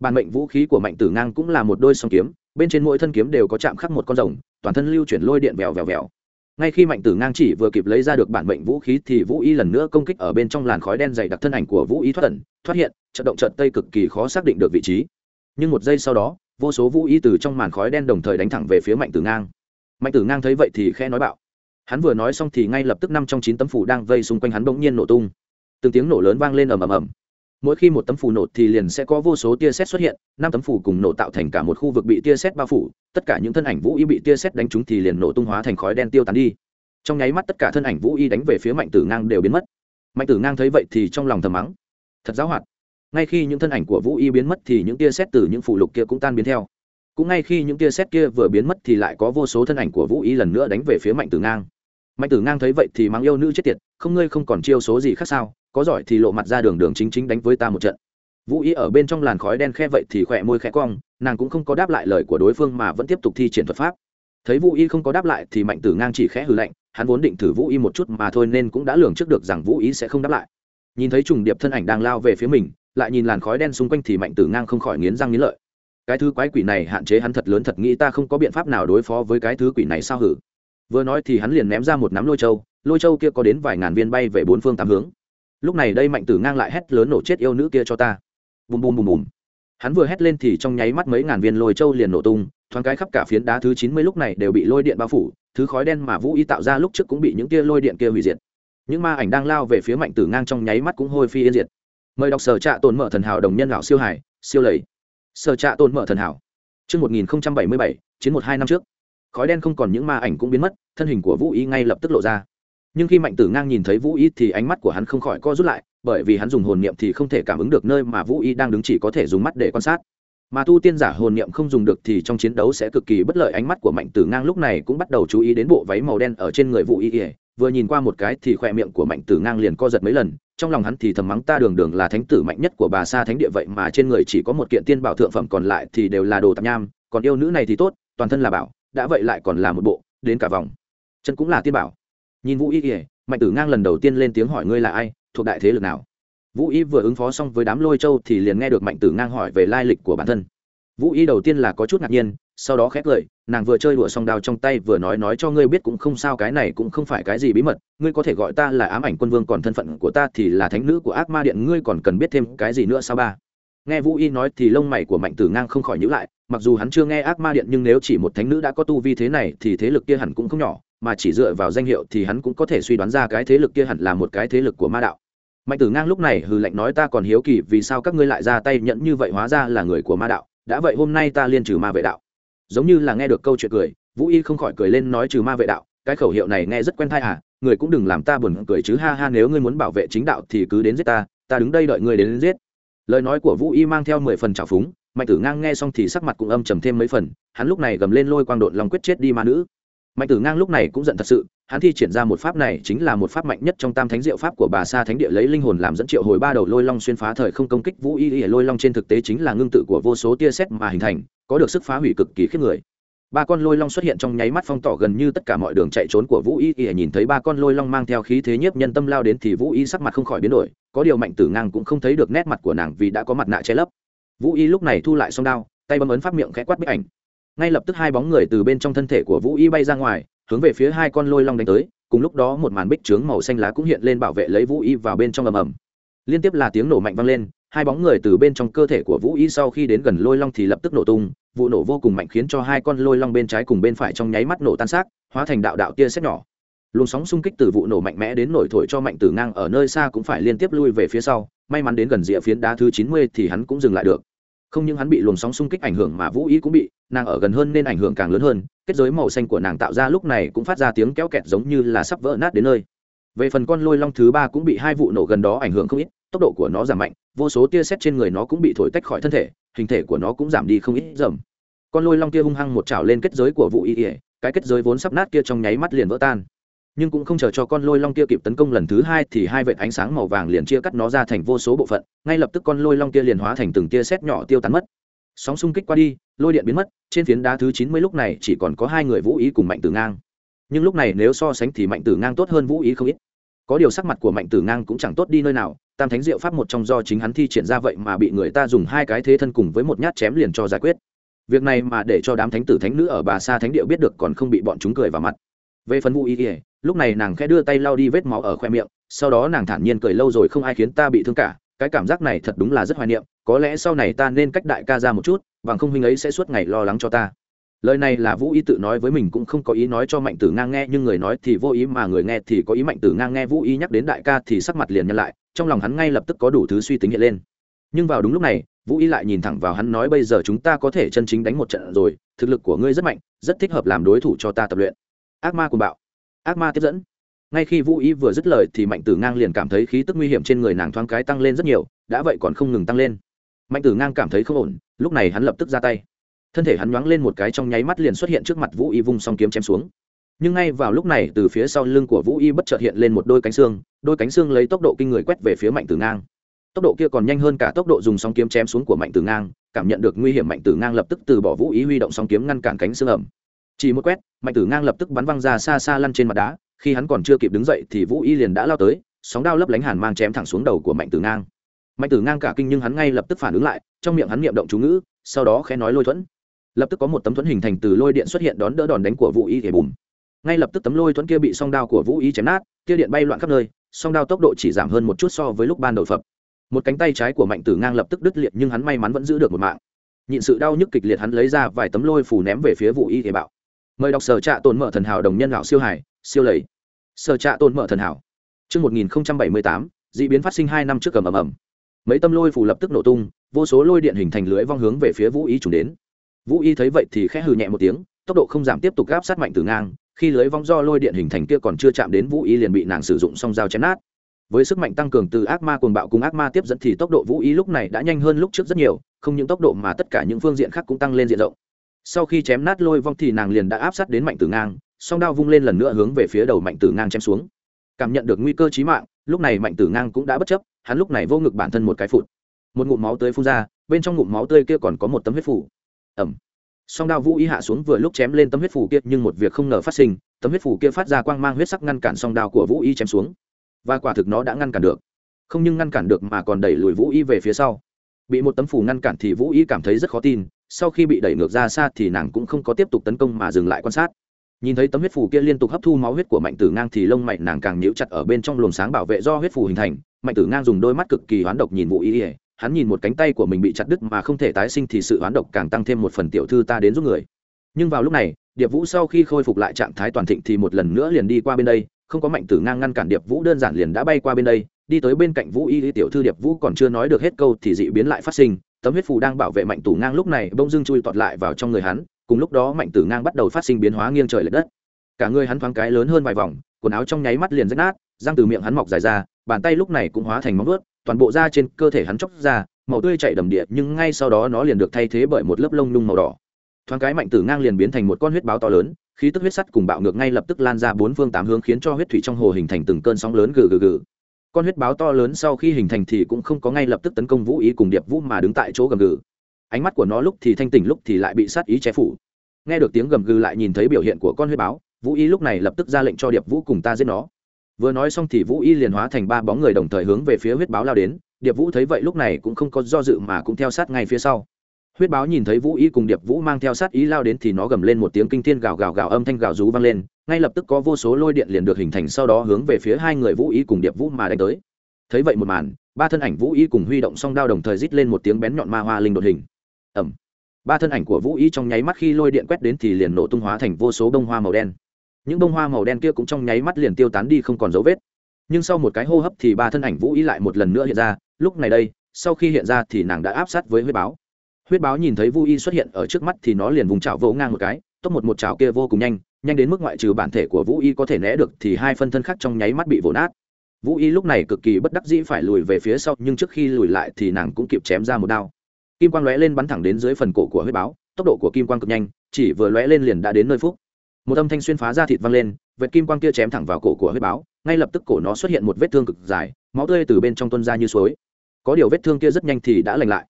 bản mệnh vũ khí của mạnh tử ngang cũng là một đôi song kiếm, bên trên mỗi thân kiếm đều có chạm khắc một con rồng, toàn thân lưu chuyển lôi điện vèo vèo vèo. Ngay khi mạnh tử ngang chỉ vừa kịp lấy ra được bản mệnh vũ khí thì vũ y lần nữa công kích ở bên trong làn khói đen dày đặc thân ảnh của vũ y thoát ẩn, thoát hiện trận động trận tây cực kỳ khó xác định được vị trí. Nhưng một giây sau đó, vô số vũ y từ trong màn khói đen đồng thời đánh thẳng về phía mạnh tử ngang. Mạnh tử ngang thấy vậy thì khe nói bạo. Hắn vừa nói xong thì ngay lập tức năm trong chín tấm phủ đang vây xung quanh hắn bỗng nhiên nổ tung. Từng tiếng nổ lớn vang lên ầm ầm ầm mỗi khi một tấm phù nổ thì liền sẽ có vô số tia sét xuất hiện, năm tấm phù cùng nổ tạo thành cả một khu vực bị tia sét bao phủ, tất cả những thân ảnh vũ y bị tia sét đánh trúng thì liền nổ tung hóa thành khói đen tiêu tán đi. Trong nháy mắt tất cả thân ảnh vũ y đánh về phía mạnh tử ngang đều biến mất. Mạnh tử ngang thấy vậy thì trong lòng thầm mắng, thật giáo hoạt. Ngay khi những thân ảnh của vũ y biến mất thì những tia sét từ những phụ lục kia cũng tan biến theo. Cũng ngay khi những tia sét kia vừa biến mất thì lại có vô số thân ảnh của vũ y lần nữa đánh về phía mạnh tử ngang mạnh tử ngang thấy vậy thì mắng yêu nữ chết tiệt, không, ngươi không còn chiêu số gì khác sao? Có giỏi thì lộ mặt ra đường đường chính chính đánh với ta một trận. Vũ ý ở bên trong làn khói đen khe vậy thì khỏe môi khẽ cong, nàng cũng không có đáp lại lời của đối phương mà vẫn tiếp tục thi triển thuật pháp. Thấy vũ y không có đáp lại thì mạnh tử ngang chỉ khẽ hừ lạnh, hắn vốn định thử vũ y một chút mà thôi nên cũng đã lường trước được rằng vũ y sẽ không đáp lại. Nhìn thấy trùng điệp thân ảnh đang lao về phía mình, lại nhìn làn khói đen xung quanh thì mạnh tử ngang không khỏi nghiến răng nghiến lợi. Cái thứ quái quỷ này hạn chế hắn thật lớn, thật nghĩ ta không có biện pháp nào đối phó với cái thứ quỷ này sao hử? Vừa nói thì hắn liền ném ra một nắm lôi châu lôi châu kia có đến vài ngàn viên bay về bốn phương tám hướng. Lúc này đây mạnh tử ngang lại hét lớn nổ chết yêu nữ kia cho ta. Bùm bùm bùm bùm. Hắn vừa hét lên thì trong nháy mắt mấy ngàn viên lôi châu liền nổ tung thoáng cái khắp cả phiến đá thứ chín mươi lúc này đều bị lôi điện bao phủ thứ khói đen mà vũ y tạo ra lúc trước cũng bị những tia lôi điện kia hủy diệt. Những ma ảnh đang lao về phía mạnh tử ngang trong nháy mắt cũng hôi phi yên diệt. Mời đọc sở trạ tồn mở thần hảo đồng nhân lão siêu hải siêu lầy. Sở trạ tồn mở thần hảo. Trước 1077, chiến một hai năm trước, khói đen không còn những ma ảnh cũng biến mất, thân hình của Vũ Y ngay lập tức lộ ra. Nhưng khi mạnh tử ngang nhìn thấy vũ y thì ánh mắt của hắn không khỏi co rút lại bởi vì hắn dùng hồn niệm thì không thể cảm ứng được nơi mà vũ y đang đứng chỉ có thể dùng mắt để quan sát. Mà tu tiên giả hồn niệm không dùng được thì trong chiến đấu sẽ cực kỳ bất lợi ánh mắt của mạnh tử ngang lúc này cũng bắt đầu chú ý đến bộ váy màu đen ở trên người vũ y vừa nhìn qua một cái thì khoe miệng của mạnh tử ngang liền co giật mấy lần trong lòng hắn thì thầm mắng ta đường đường là thánh tử mạnh nhất của bà sa thánh địa vậy mà trên người chỉ có một kiện tiên bảo thượng phẩm còn lại thì đều là đồ tạp nham còn yêu nữ này thì tốt toàn thân là bảo đã vậy lại còn là một bộ, đến cả vòng. Chân cũng là tiên bảo. Nhìn vũ y kể mạnh tử ngang lần đầu tiên lên tiếng hỏi ngươi là ai, thuộc đại thế lực nào? Vũ y vừa ứng phó xong với đám lôi châu thì liền nghe được mạnh tử ngang hỏi về lai lịch của bản thân. Vũ y đầu tiên là có chút ngạc nhiên, sau đó khét lời nàng vừa chơi đùa song đao trong tay vừa nói nói cho ngươi biết cũng không sao, cái này cũng không phải cái gì bí mật, ngươi có thể gọi ta là ám ảnh quân vương, còn thân phận của ta thì là thánh nữ của ác ma điện, ngươi còn cần biết thêm cái gì nữa sao ba? Nghe vũ y nói thì lông mày của mạnh tử ngang không khỏi nhữ lại mặc dù hắn chưa nghe ác ma điện nhưng nếu chỉ một thánh nữ đã có tu vi thế này thì thế lực kia hẳn cũng không nhỏ mà chỉ dựa vào danh hiệu thì hắn cũng có thể suy đoán ra cái thế lực kia hẳn là một cái thế lực của ma đạo. Mạnh tử ngang lúc này hừ lạnh nói ta còn hiếu kỳ vì sao các ngươi lại ra tay nhận như vậy hóa ra là người của ma đạo đã vậy hôm nay ta liên trừ ma vệ đạo. Giống như là nghe được câu chuyện cười vũ y không khỏi cười lên nói trừ ma vệ đạo cái khẩu hiệu này nghe rất quen thai à người cũng đừng làm ta buồn cười chứ ha ha nếu ngươi muốn bảo vệ chính đạo thì cứ đến giết ta ta đứng đây đợi ngươi đến, đến giết lời nói của vũ y mang theo mười phần trào phúng, mạnh tử ngang nghe xong thì sắc mặt cũng âm trầm thêm mấy phần, hắn lúc này gầm lên lôi quang đội lòng quyết chết đi ma nữ. Mạnh tử ngang lúc này cũng giận thật sự, hắn thi triển ra một pháp này chính là một pháp mạnh nhất trong tam thánh diệu pháp của bà sa thánh địa lấy linh hồn làm dẫn triệu hồi ba đầu lôi long xuyên phá thời không công kích vũ y y, lôi long trên thực tế chính là ngưng tự của vô số tia sét mà hình thành, có được sức phá hủy cực kỳ khiếp người ba con lôi long xuất hiện trong nháy mắt phong tỏ gần như tất cả mọi đường chạy trốn của vũ y y nhìn thấy ba con lôi long mang theo khí thế nhiếp nhân tâm lao đến thì vũ y sắc mặt không khỏi biến đổi, có điều mạnh tử ngang cũng không thấy được nét mặt của nàng vì đã có mặt nạ che lấp. Vũ y lúc này thu lại song đao, tay bấm ấn pháp miệng khẽ quát bức ảnh. Ngay lập tức hai bóng người từ bên trong thân thể của vũ y bay ra ngoài, hướng về phía hai con lôi long đánh tới, cùng lúc đó một màn bích trướng màu xanh lá cũng hiện lên bảo vệ lấy vũ y vào bên trong ầm ầm. Liên tiếp là tiếng nổ mạnh vang lên hai bóng người từ bên trong cơ thể của vũ y sau khi đến gần lôi long thì lập tức nổ tung, vụ nổ vô cùng mạnh khiến cho hai con lôi long bên trái cùng bên phải trong nháy mắt nổ tan xác, hóa thành đạo đạo tia xét nhỏ. Luồng sóng xung kích từ vụ nổ mạnh mẽ đến nổi thổi cho mạnh tử ngang ở nơi xa cũng phải liên tiếp lui về phía sau, may mắn đến gần rìa phiến đá thứ chín mươi thì hắn cũng dừng lại được. Không những hắn bị luồng sóng xung kích ảnh hưởng mà vũ ý cũng bị, nàng ở gần hơn nên ảnh hưởng càng lớn hơn, kết giới màu xanh của nàng tạo ra lúc này cũng phát ra tiếng kéo kẹt giống như là sắp vỡ nát đến nơi. Về phần con lôi long thứ ba cũng bị hai vụ nổ gần đó ảnh hưởng không ít tốc độ của nó giảm mạnh, vô số tia xét trên người nó cũng bị thổi tách khỏi thân thể, hình thể của nó cũng giảm đi không ít dầm. Con lôi long kia hung hăng một chảo lên kết giới của vụ y ỉa cái kết giới vốn sắp nát kia trong nháy mắt liền vỡ tan. Nhưng cũng không chờ cho con lôi long kia kịp tấn công lần thứ hai thì hai vệt ánh sáng màu vàng liền chia cắt nó ra thành vô số bộ phận, ngay lập tức con lôi long kia liền hóa thành từng tia sét nhỏ tiêu tán mất. Sóng xung kích qua đi, lôi điện biến mất, trên phiến đá thứ chín mươi lúc này chỉ còn có hai người vũ ý cùng mạnh tử ngang. Nhưng lúc này nếu so sánh thì mạnh tử ngang tốt hơn vũ ý không ít. Có điều sắc mặt của mạnh tử ngang cũng chẳng tốt đi nơi nào tam thánh diệu pháp một trong do chính hắn thi triển ra vậy mà bị người ta dùng hai cái thế thân cùng với một nhát chém liền cho giải quyết. Việc này mà để cho đám thánh tử thánh nữ ở bà sa thánh điệu biết được còn không bị bọn chúng cười vào mặt. Về phần vũ ý ỉa lúc này nàng khẽ đưa tay lau đi vết máu ở khoe miệng, sau đó nàng thản nhiên cười lâu rồi không ai khiến ta bị thương cả, cái cảm giác này thật đúng là rất hoài niệm, có lẽ sau này ta nên cách đại ca ra một chút, bằng không huynh ấy sẽ suốt ngày lo lắng cho ta lời này là vũ Y tự nói với mình cũng không có ý nói cho mạnh tử ngang nghe, nhưng người nói thì vô ý, mà người nghe thì có ý. Mạnh tử ngang nghe vũ Y nhắc đến đại ca thì sắc mặt liền nhân lại, trong lòng hắn ngay lập tức có đủ thứ suy tính hiện lên. Nhưng vào đúng lúc này, vũ Y lại nhìn thẳng vào hắn nói, bây giờ chúng ta có thể chân chính đánh một trận rồi, thực lực của ngươi rất mạnh, rất thích hợp làm đối thủ cho ta tập luyện. Ác ma cùng bạo. Ác ma tiếp dẫn. Ngay khi vũ Y vừa dứt lời thì mạnh tử ngang liền cảm thấy khí tức nguy hiểm trên người nàng thoáng cái tăng lên rất nhiều, đã vậy còn không ngừng tăng lên. Mạnh tử ngang cảm thấy không ổn, lúc này hắn lập tức ra tay thân thể hắn nhoáng lên một cái trong nháy mắt liền xuất hiện trước mặt vũ y vung song kiếm chém xuống. Nhưng ngay vào lúc này, từ phía sau lưng của vũ y bất chợt hiện lên một đôi cánh xương, đôi cánh xương lấy tốc độ kinh người quét về phía mạnh tử ngang. Tốc độ kia còn nhanh hơn cả tốc độ dùng song kiếm chém xuống của mạnh tử ngang, cảm nhận được nguy hiểm, mạnh tử ngang lập tức từ bỏ vũ ý huy động song kiếm ngăn cản cánh xương ẩm. Chỉ một quét, mạnh tử ngang lập tức bắn văng ra xa xa lăn trên mặt đá, khi hắn còn chưa kịp đứng dậy thì vũ y liền đã lao tới, sóng đao lấp lánh hàn mang chém thẳng xuống đầu của mạnh tử ngang. Mạnh tử ngang cả kinh nhưng hắn ngay lập tức phản ứng lại, trong miệng hắn niệm động chú ngữ, sau đó khẽ nói lôi thuẫn lập tức có một tấm thuẫn hình thành từ lôi điện xuất hiện đón đỡ đòn đánh của vũ y thể bùm. Ngay lập tức tấm lôi thuẫn kia bị song đao của vũ y chém nát tia điện bay loạn khắp nơi song đao tốc độ chỉ giảm hơn một chút so với lúc ban đầu phập. Một cánh tay trái của mạnh tử ngang lập tức đứt liệt nhưng hắn may mắn vẫn giữ được một mạng. Nhịn sự đau nhức kịch liệt hắn lấy ra vài tấm lôi phủ ném về phía vũ y thể bạo. Mời đọc sở trạ tồn mở thần hảo đồng nhân lão siêu hải siêu lầy. Sở trạ tồn mở thần hảo. Trước 1078, dị biến phát sinh hai năm trước cầm ầm ầm. Mấy tâm lôi phủ lập tức nổ tung, vô số lôi điện hình thành lưới vong hướng về phía Vũ Y trùng đến. Vũ Y thấy vậy thì khẽ hừ nhẹ một tiếng, tốc độ không giảm tiếp tục áp sát mạnh từ ngang, khi lưới vong do lôi điện hình thành kia còn chưa chạm đến Vũ Y liền bị nàng sử dụng song dao chém nát. Với sức mạnh tăng cường từ ác ma cuồng bạo cùng ác ma tiếp dẫn thì tốc độ Vũ Y lúc này đã nhanh hơn lúc trước rất nhiều, không những tốc độ mà tất cả những phương diện khác cũng tăng lên diện rộng. Sau khi chém nát lôi vong thì nàng liền đã áp sát đến mạnh tử ngang song đao vung lên lần nữa hướng về phía đầu mạnh tử ngang chém xuống. Cảm nhận được nguy cơ chí mạng lúc này mạnh tử ngang cũng đã bất chấp hắn lúc này vô ngực bản thân một cái phụt. Một ngụm máu tươi phun ra bên trong ngụm máu tươi kia còn có một tấm huyết phủ ẩm. Song đao vũ ý hạ xuống vừa lúc chém lên tấm huyết phủ kia, nhưng một việc không ngờ phát sinh, tấm huyết phủ kia phát ra quang mang huyết sắc ngăn cản song đao của vũ y chém xuống. Và quả thực nó đã ngăn cản được. Không nhưng ngăn cản được mà còn đẩy lùi vũ y về phía sau. Bị một tấm phủ ngăn cản thì vũ y cảm thấy rất khó tin, sau khi bị đẩy ngược ra xa thì nàng cũng không có tiếp tục tấn công mà dừng lại quan sát. Nhìn thấy tấm huyết phù kia liên tục hấp thu máu huyết của mạnh tử ngang thì lông mạnh nàng càng nhíu chặt ở bên trong luồng sáng bảo vệ do huyết phù hình thành. Mạnh tử ngang dùng đôi mắt cực kỳ hoán độc nhìn Vũ ý ỉa hắn nhìn một cánh tay của mình bị chặt đứt mà không thể tái sinh thì sự oán độc càng tăng thêm một phần tiểu thư ta đến giúp người. Nhưng vào lúc này, điệp vũ sau khi khôi phục lại trạng thái toàn thịnh thì một lần nữa liền đi qua bên đây, không có mạnh tử ngang ngăn cản điệp vũ đơn giản liền đã bay qua bên đây, đi tới bên cạnh vũ y tiểu thư điệp vũ còn chưa nói được hết câu thì dị biến lại phát sinh, tấm huyết phù đang bảo vệ mạnh tử ngang lúc này bông dưng chui tọt lại vào trong người hắn, cùng lúc đó mạnh tử ngang bắt đầu phát sinh biến hóa nghiêng trời l ệ đất. Cả người hắn thoáng cái lớn hơn vài vòng, quần áo trong nháy mắt liền rách nát, răng từ miệng hắn mọc dài ra, bàn tay lúc này cũng hóa thành móng vuốt toàn bộ da trên cơ thể hắn chóc ra, màu tươi chảy đầm địa, nhưng ngay sau đó nó liền được thay thế bởi một lớp lông nhung màu đỏ. Thoáng cái mạnh tử ngang liền biến thành một con huyết báo to lớn, khí tức huyết sắt cùng bạo ngược ngay lập tức lan ra bốn phương tám hướng khiến cho huyết thủy trong hồ hình thành từng cơn sóng lớn gừ gừ gừ. Con huyết báo to lớn sau khi hình thành thì cũng không có ngay lập tức tấn công vũ ý cùng điệp vũ mà đứng tại chỗ gầm gừ. Ánh mắt của nó lúc thì thanh tỉnh, lúc thì lại bị sát ý che phủ. Nghe được tiếng gầm gừ lại nhìn thấy biểu hiện của con huyết báo, vũ Ý lúc này lập tức ra lệnh cho điệp vũ cùng ta giết nó vừa nói xong thì vũ y liền hóa thành ba bóng người đồng thời hướng về phía huyết báo lao đến. Điệp vũ thấy vậy lúc này cũng không có do dự mà cũng theo sát ngay phía sau. Huyết báo nhìn thấy vũ y cùng điệp vũ mang theo sát ý lao đến thì nó gầm lên một tiếng kinh thiên gào gào gào âm thanh gào rú vang lên. Ngay lập tức có vô số lôi điện liền được hình thành sau đó hướng về phía hai người vũ y cùng điệp vũ mà đánh tới. Thấy vậy một màn, ba thân ảnh vũ y cùng huy động song đao đồng thời rít lên một tiếng bén nhọn ma hoa linh đột hình. Ẩm ba thân ảnh của vũ y trong nháy mắt khi lôi điện quét đến thì liền nổ tung hóa thành vô số bông hoa màu đen những bông hoa màu đen kia cũng trong nháy mắt liền tiêu tán đi không còn dấu vết. Nhưng sau một cái hô hấp thì ba thân ảnh vũ ý lại một lần nữa hiện ra, lúc này đây, sau khi hiện ra thì nàng đã áp sát với huyết báo. Huyết báo nhìn thấy vũ y xuất hiện ở trước mắt thì nó liền vùng chảo vỗ ngang một cái, tốc một một chảo kia vô cùng nhanh nhanh đến mức ngoại trừ bản thể của vũ y có thể né được thì hai phân thân khác trong nháy mắt bị vỗ nát. Vũ y lúc này cực kỳ bất đắc dĩ phải lùi về phía sau, nhưng trước khi lùi lại thì nàng cũng kịp chém ra một đao. Kim quang lóe lên bắn thẳng đến dưới phần cổ của huyết báo, tốc độ của kim quang cực nhanh, chỉ vừa lóe lên liền đã đến nơi phúc một âm thanh xuyên phá ra thịt văng lên, vệt kim quang kia chém thẳng vào cổ của huyết báo, ngay lập tức cổ nó xuất hiện một vết thương cực dài, máu tươi từ bên trong tuân ra như suối. Có điều vết thương kia rất nhanh thì đã lành lại.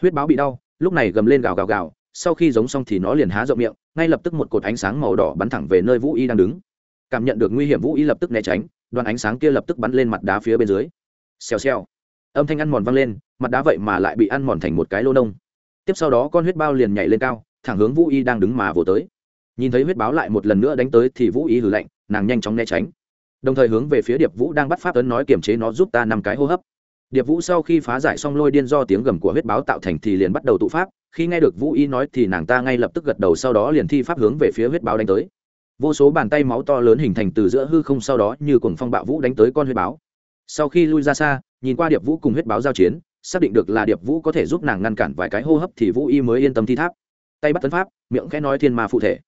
Huyết báo bị đau, lúc này gầm lên gào gào gào, sau khi giống xong thì nó liền há rộng miệng, ngay lập tức một cột ánh sáng màu đỏ bắn thẳng về nơi vũ y đang đứng. Cảm nhận được nguy hiểm, vũ y lập tức né tránh, đoàn ánh sáng kia lập tức bắn lên mặt đá phía bên dưới. Xèo xèo. Âm thanh ăn mòn văng lên, mặt đá vậy mà lại bị ăn mòn thành một cái lô nông. Tiếp sau đó con huyết bao liền nhảy lên cao, thẳng hướng vũ y đang đứng mà vồ tới nhìn thấy huyết báo lại một lần nữa đánh tới thì vũ y hử lạnh, nàng nhanh chóng né tránh. Đồng thời hướng về phía điệp vũ đang bắt pháp ấn nói kiềm chế nó giúp ta năm cái hô hấp. Điệp vũ sau khi phá giải xong lôi điên do tiếng gầm của huyết báo tạo thành thì liền bắt đầu tụ pháp, khi nghe được vũ y nói thì nàng ta ngay lập tức gật đầu sau đó liền thi pháp hướng về phía huyết báo đánh tới. Vô số bàn tay máu to lớn hình thành từ giữa hư không sau đó như cùng phong bạo vũ đánh tới con huyết báo. Sau khi lui ra xa, nhìn qua điệp vũ cùng huyết báo giao chiến, xác định được là điệp vũ có thể giúp nàng ngăn cản vài cái hô hấp thì vũ y mới yên tâm thi tháp. Tay bắt tấn pháp, miệng khẽ nói thiên ma phụ thể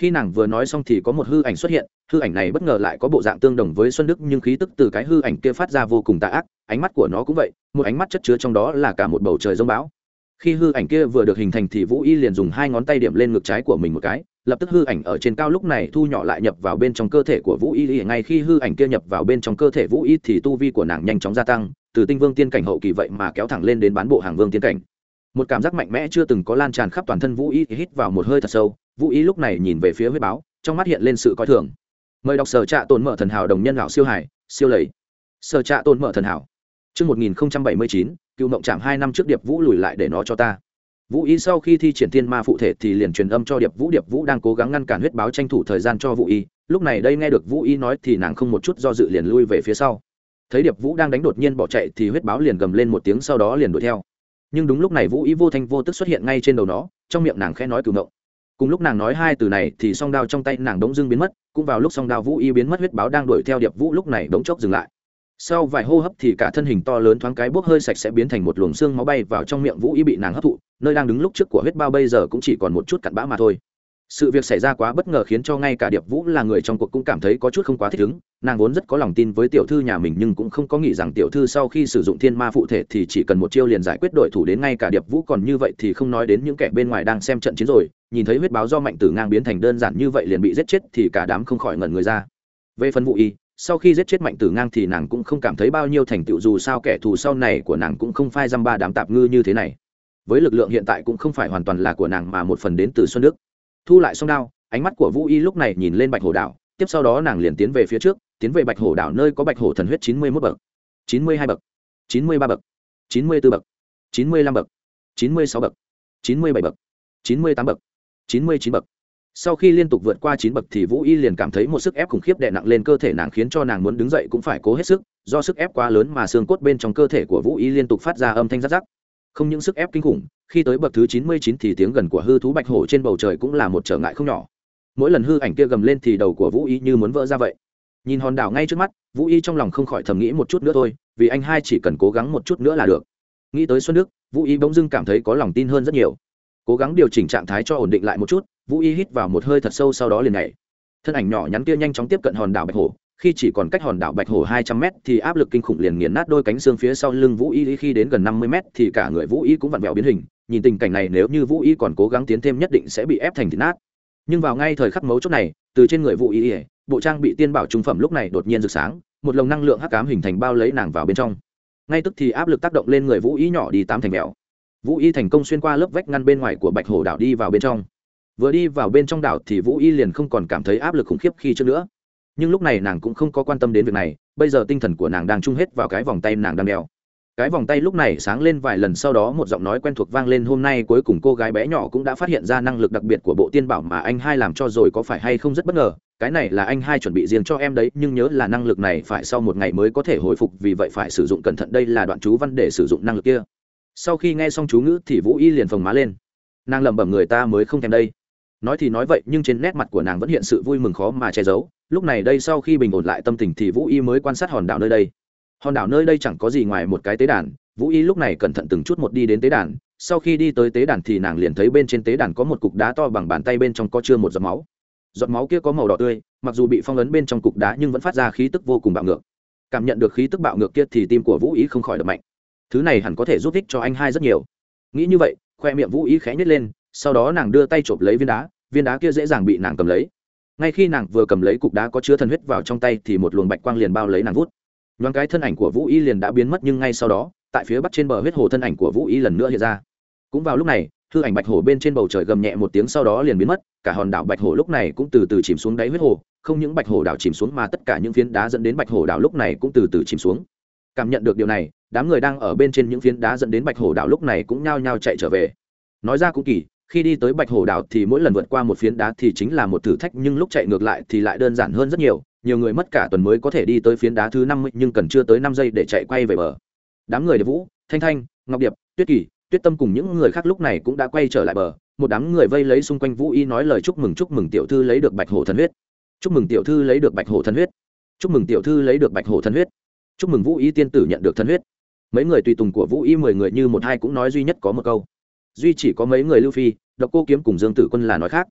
khi nàng vừa nói xong thì có một hư ảnh xuất hiện, hư ảnh này bất ngờ lại có bộ dạng tương đồng với xuân đức, nhưng khí tức từ cái hư ảnh kia phát ra vô cùng tà ác, ánh mắt của nó cũng vậy, một ánh mắt chất chứa trong đó là cả một bầu trời rông bão. Khi hư ảnh kia vừa được hình thành thì vũ y liền dùng hai ngón tay điểm lên ngực trái của mình một cái, lập tức hư ảnh ở trên cao lúc này thu nhỏ lại nhập vào bên trong cơ thể của vũ y ngay khi hư ảnh kia nhập vào bên trong cơ thể vũ y thì tu vi của nàng nhanh chóng gia tăng, từ tinh vương tiên cảnh hậu kỳ vậy mà kéo thẳng lên đến bán bộ hàng vương tiên cảnh. Một cảm giác mạnh mẽ chưa từng có lan tràn khắp toàn thân vũ y, hít vào một hơi thật sâu vũ y lúc này nhìn về phía huyết báo trong mắt hiện lên sự coi thường. Mời đọc sở trạ tồn mở thần hảo đồng nhân lão siêu hải siêu lầy. Sở trạ tồn mở thần hảo. Trước 1079, cựu mộng chạm hai năm trước điệp vũ lùi lại để nó cho ta. Vũ y sau khi thi triển thiên ma phụ thể thì liền truyền âm cho điệp vũ. Điệp vũ đang cố gắng ngăn cản huyết báo tranh thủ thời gian cho vũ y lúc này đây nghe được vũ y nói thì nàng không một chút do dự liền lui về phía sau. Thấy điệp vũ đang đánh đột nhiên bỏ chạy thì huyết báo liền gầm lên một tiếng sau đó liền đuổi theo. Nhưng đúng lúc này vũ y vô thanh vô tức xuất hiện ngay trên đầu nó trong miệng nàng khẽ nói cựu mộng cùng lúc nàng nói hai từ này thì song đao trong tay nàng đống dưng biến mất, cũng vào lúc song đao vũ y biến mất huyết báo đang đuổi theo điệp vũ lúc này đống chốc dừng lại. Sau vài hô hấp thì cả thân hình to lớn thoáng cái bốc hơi sạch sẽ biến thành một luồng xương máu bay vào trong miệng vũ y bị nàng hấp thụ, nơi đang đứng lúc trước của huyết bao bây giờ cũng chỉ còn một chút cặn bã mà thôi sự việc xảy ra quá bất ngờ khiến cho ngay cả điệp vũ là người trong cuộc cũng cảm thấy có chút không quá thích ứng. Nàng vốn rất có lòng tin với tiểu thư nhà mình nhưng cũng không có nghĩ rằng tiểu thư sau khi sử dụng thiên ma phụ thể thì chỉ cần một chiêu liền giải quyết đội thủ đến ngay cả điệp vũ còn như vậy thì không nói đến những kẻ bên ngoài đang xem trận chiến rồi. Nhìn thấy huyết báo do mạnh tử ngang biến thành đơn giản như vậy liền bị giết chết thì cả đám không khỏi ngẩn người ra. Về phần vụ y, sau khi giết chết mạnh tử ngang thì nàng cũng không cảm thấy bao nhiêu thành tựu dù sao kẻ thù sau này của nàng cũng không phai dăm ba đám tạp ngư như thế này. Với lực lượng hiện tại cũng không phải hoàn toàn là của nàng mà một phần đến từ xuân đức thu lại song đao, ánh mắt của vũ y lúc này nhìn lên bạch hổ đảo, tiếp sau đó nàng liền tiến về phía trước, tiến về bạch hổ đảo nơi có bạch hổ thần huyết chín mươi mốt bậc, chín mươi hai bậc, chín mươi ba bậc, chín mươi b ố bậc, chín mươi lăm bậc, chín mươi sáu bậc, chín mươi bảy bậc, chín mươi tám bậc, chín mươi chín bậc. Sau khi liên tục vượt qua chín bậc thì vũ y liền cảm thấy một sức ép khủng khiếp đè nặng lên cơ thể nàng khiến cho nàng muốn đứng dậy cũng phải cố hết sức, do sức ép quá lớn mà xương cốt bên trong cơ thể của vũ y liên tục phát ra âm thanh rắc rắc không những sức ép kinh khủng, khi tới bậc thứ chín mươi chín thì tiếng gần của hư thú bạch hổ trên bầu trời cũng là một trở ngại không nhỏ. Mỗi lần hư ảnh kia gầm lên thì đầu của vũ y như muốn vỡ ra vậy. Nhìn hòn đảo ngay trước mắt, vũ y trong lòng không khỏi thầm nghĩ một chút nữa thôi, vì anh hai chỉ cần cố gắng một chút nữa là được. Nghĩ tới xuân đức, vũ y bỗng dưng cảm thấy có lòng tin hơn rất nhiều. Cố gắng điều chỉnh trạng thái cho ổn định lại một chút, vũ y hít vào một hơi thật sâu sau đó liền nhảy. Thân ảnh nhỏ nhắn kia nhanh chóng tiếp cận hòn đảo bạch hổ khi chỉ còn cách hòn đảo bạch hổ hai trăm m thì áp lực kinh khủng liền nghiền nát đôi cánh xương phía sau lưng vũ y khi đến gần năm mươi m thì cả người vũ y cũng vặn vẹo biến hình, nhìn tình cảnh này nếu như vũ y còn cố gắng tiến thêm nhất định sẽ bị ép thành thịt nát. Nhưng vào ngay thời khắc mấu chốt này, từ trên người vũ y bộ trang bị tiên bảo trung phẩm lúc này đột nhiên rực sáng, một lồng năng lượng hắc cám hình thành bao lấy nàng vào bên trong. Ngay tức thì áp lực tác động lên người vũ y nhỏ đi tám thành mẹo. Vũ y thành công xuyên qua lớp vách ngăn bên ngoài của bạch hổ đảo đi vào bên trong. Vừa đi vào bên trong đảo thì vũ y liền không còn cảm thấy áp lực khủng khiếp khi trước nữa nhưng lúc này nàng cũng không có quan tâm đến việc này, bây giờ tinh thần của nàng đang chung hết vào cái vòng tay nàng đang đeo. Cái vòng tay lúc này sáng lên vài lần sau đó một giọng nói quen thuộc vang lên hôm nay cuối cùng cô gái bé nhỏ cũng đã phát hiện ra năng lực đặc biệt của bộ tiên bảo mà anh hai làm cho rồi có phải hay không rất bất ngờ. Cái này là anh hai chuẩn bị riêng cho em đấy, nhưng nhớ là năng lực này phải sau một ngày mới có thể hồi phục, vì vậy phải sử dụng cẩn thận. Đây là đoạn chú văn để sử dụng năng lực kia. Sau khi nghe xong chú ngữ thì vũ y liền phồng má lên. Nàng lẩm bẩm, người ta mới không thèm đây nói thì nói vậy, nhưng trên nét mặt của nàng vẫn hiện sự vui mừng khó mà che giấu. Lúc này đây sau khi bình ổn lại tâm tình thì vũ y mới quan sát hòn đảo nơi đây. Hòn đảo nơi đây chẳng có gì ngoài một cái tế đàn. Vũ y lúc này cẩn thận từng chút một đi đến tế đàn. Sau khi đi tới tế đàn thì nàng liền thấy bên trên tế đàn có một cục đá to bằng bàn tay bên trong có chưa một giọt máu. Giọt máu kia có màu đỏ tươi, mặc dù bị phong ấn bên trong cục đá nhưng vẫn phát ra khí tức vô cùng bạo ngược. Cảm nhận được khí tức bạo ngược kia thì tim của vũ ý không khỏi đập mạnh. Thứ này hẳn có thể giúp ích cho anh hai rất nhiều. Nghĩ như vậy, khoe miệng vũ ý khẽ nhét lên sau đó nàng đưa tay chộp lấy viên đá viên đá kia dễ dàng bị nàng cầm lấy. Ngay khi nàng vừa cầm lấy cục đá có chứa thần huyết vào trong tay thì một luồng bạch quang liền bao lấy nàng vút. Nhoáng cái thân ảnh của vũ y liền đã biến mất nhưng ngay sau đó, tại phía bắc trên bờ huyết hồ thân ảnh của vũ y lần nữa hiện ra. Cũng vào lúc này, hư ảnh bạch hồ bên trên bầu trời gầm nhẹ một tiếng sau đó liền biến mất, cả hòn đảo bạch hồ lúc này cũng từ từ chìm xuống đáy huyết hồ, không những bạch hồ đảo chìm xuống mà tất cả những phiến đá dẫn đến bạch hồ đảo lúc này cũng từ từ chìm xuống. Cảm nhận được điều này, đám người đang ở bên trên những phiến đá dẫn đến bạch hồ đảo lúc này cũng nhao nhao chạy trở về. Nói ra cũng kỳ khi đi tới bạch hồ đảo thì mỗi lần vượt qua một phiến đá thì chính là một thử thách, nhưng lúc chạy ngược lại thì lại đơn giản hơn rất nhiều. Nhiều người mất cả tuần mới có thể đi tới phiến đá thứ năm mươi, nhưng cần chưa tới năm giây để chạy quay về bờ. Đám người điệp vũ, thanh thanh, ngọc điệp, tuyết kỳ, tuyết tâm cùng những người khác lúc này cũng đã quay trở lại bờ. Một đám người vây lấy xung quanh vũ y nói lời chúc mừng chúc mừng tiểu thư lấy được bạch hổ thần huyết. Chúc mừng tiểu thư lấy được bạch hổ thần huyết. Chúc mừng tiểu thư lấy được bạch hổ thần huyết. Chúc mừng vũ y tiên tử nhận được thần huyết. Mấy người tùy tùng của vũ y mười người như một hai cũng nói duy nhất có một câu duy chỉ có mấy người lưu phi, độc cô kiếm cùng dương tử quân là nói khác.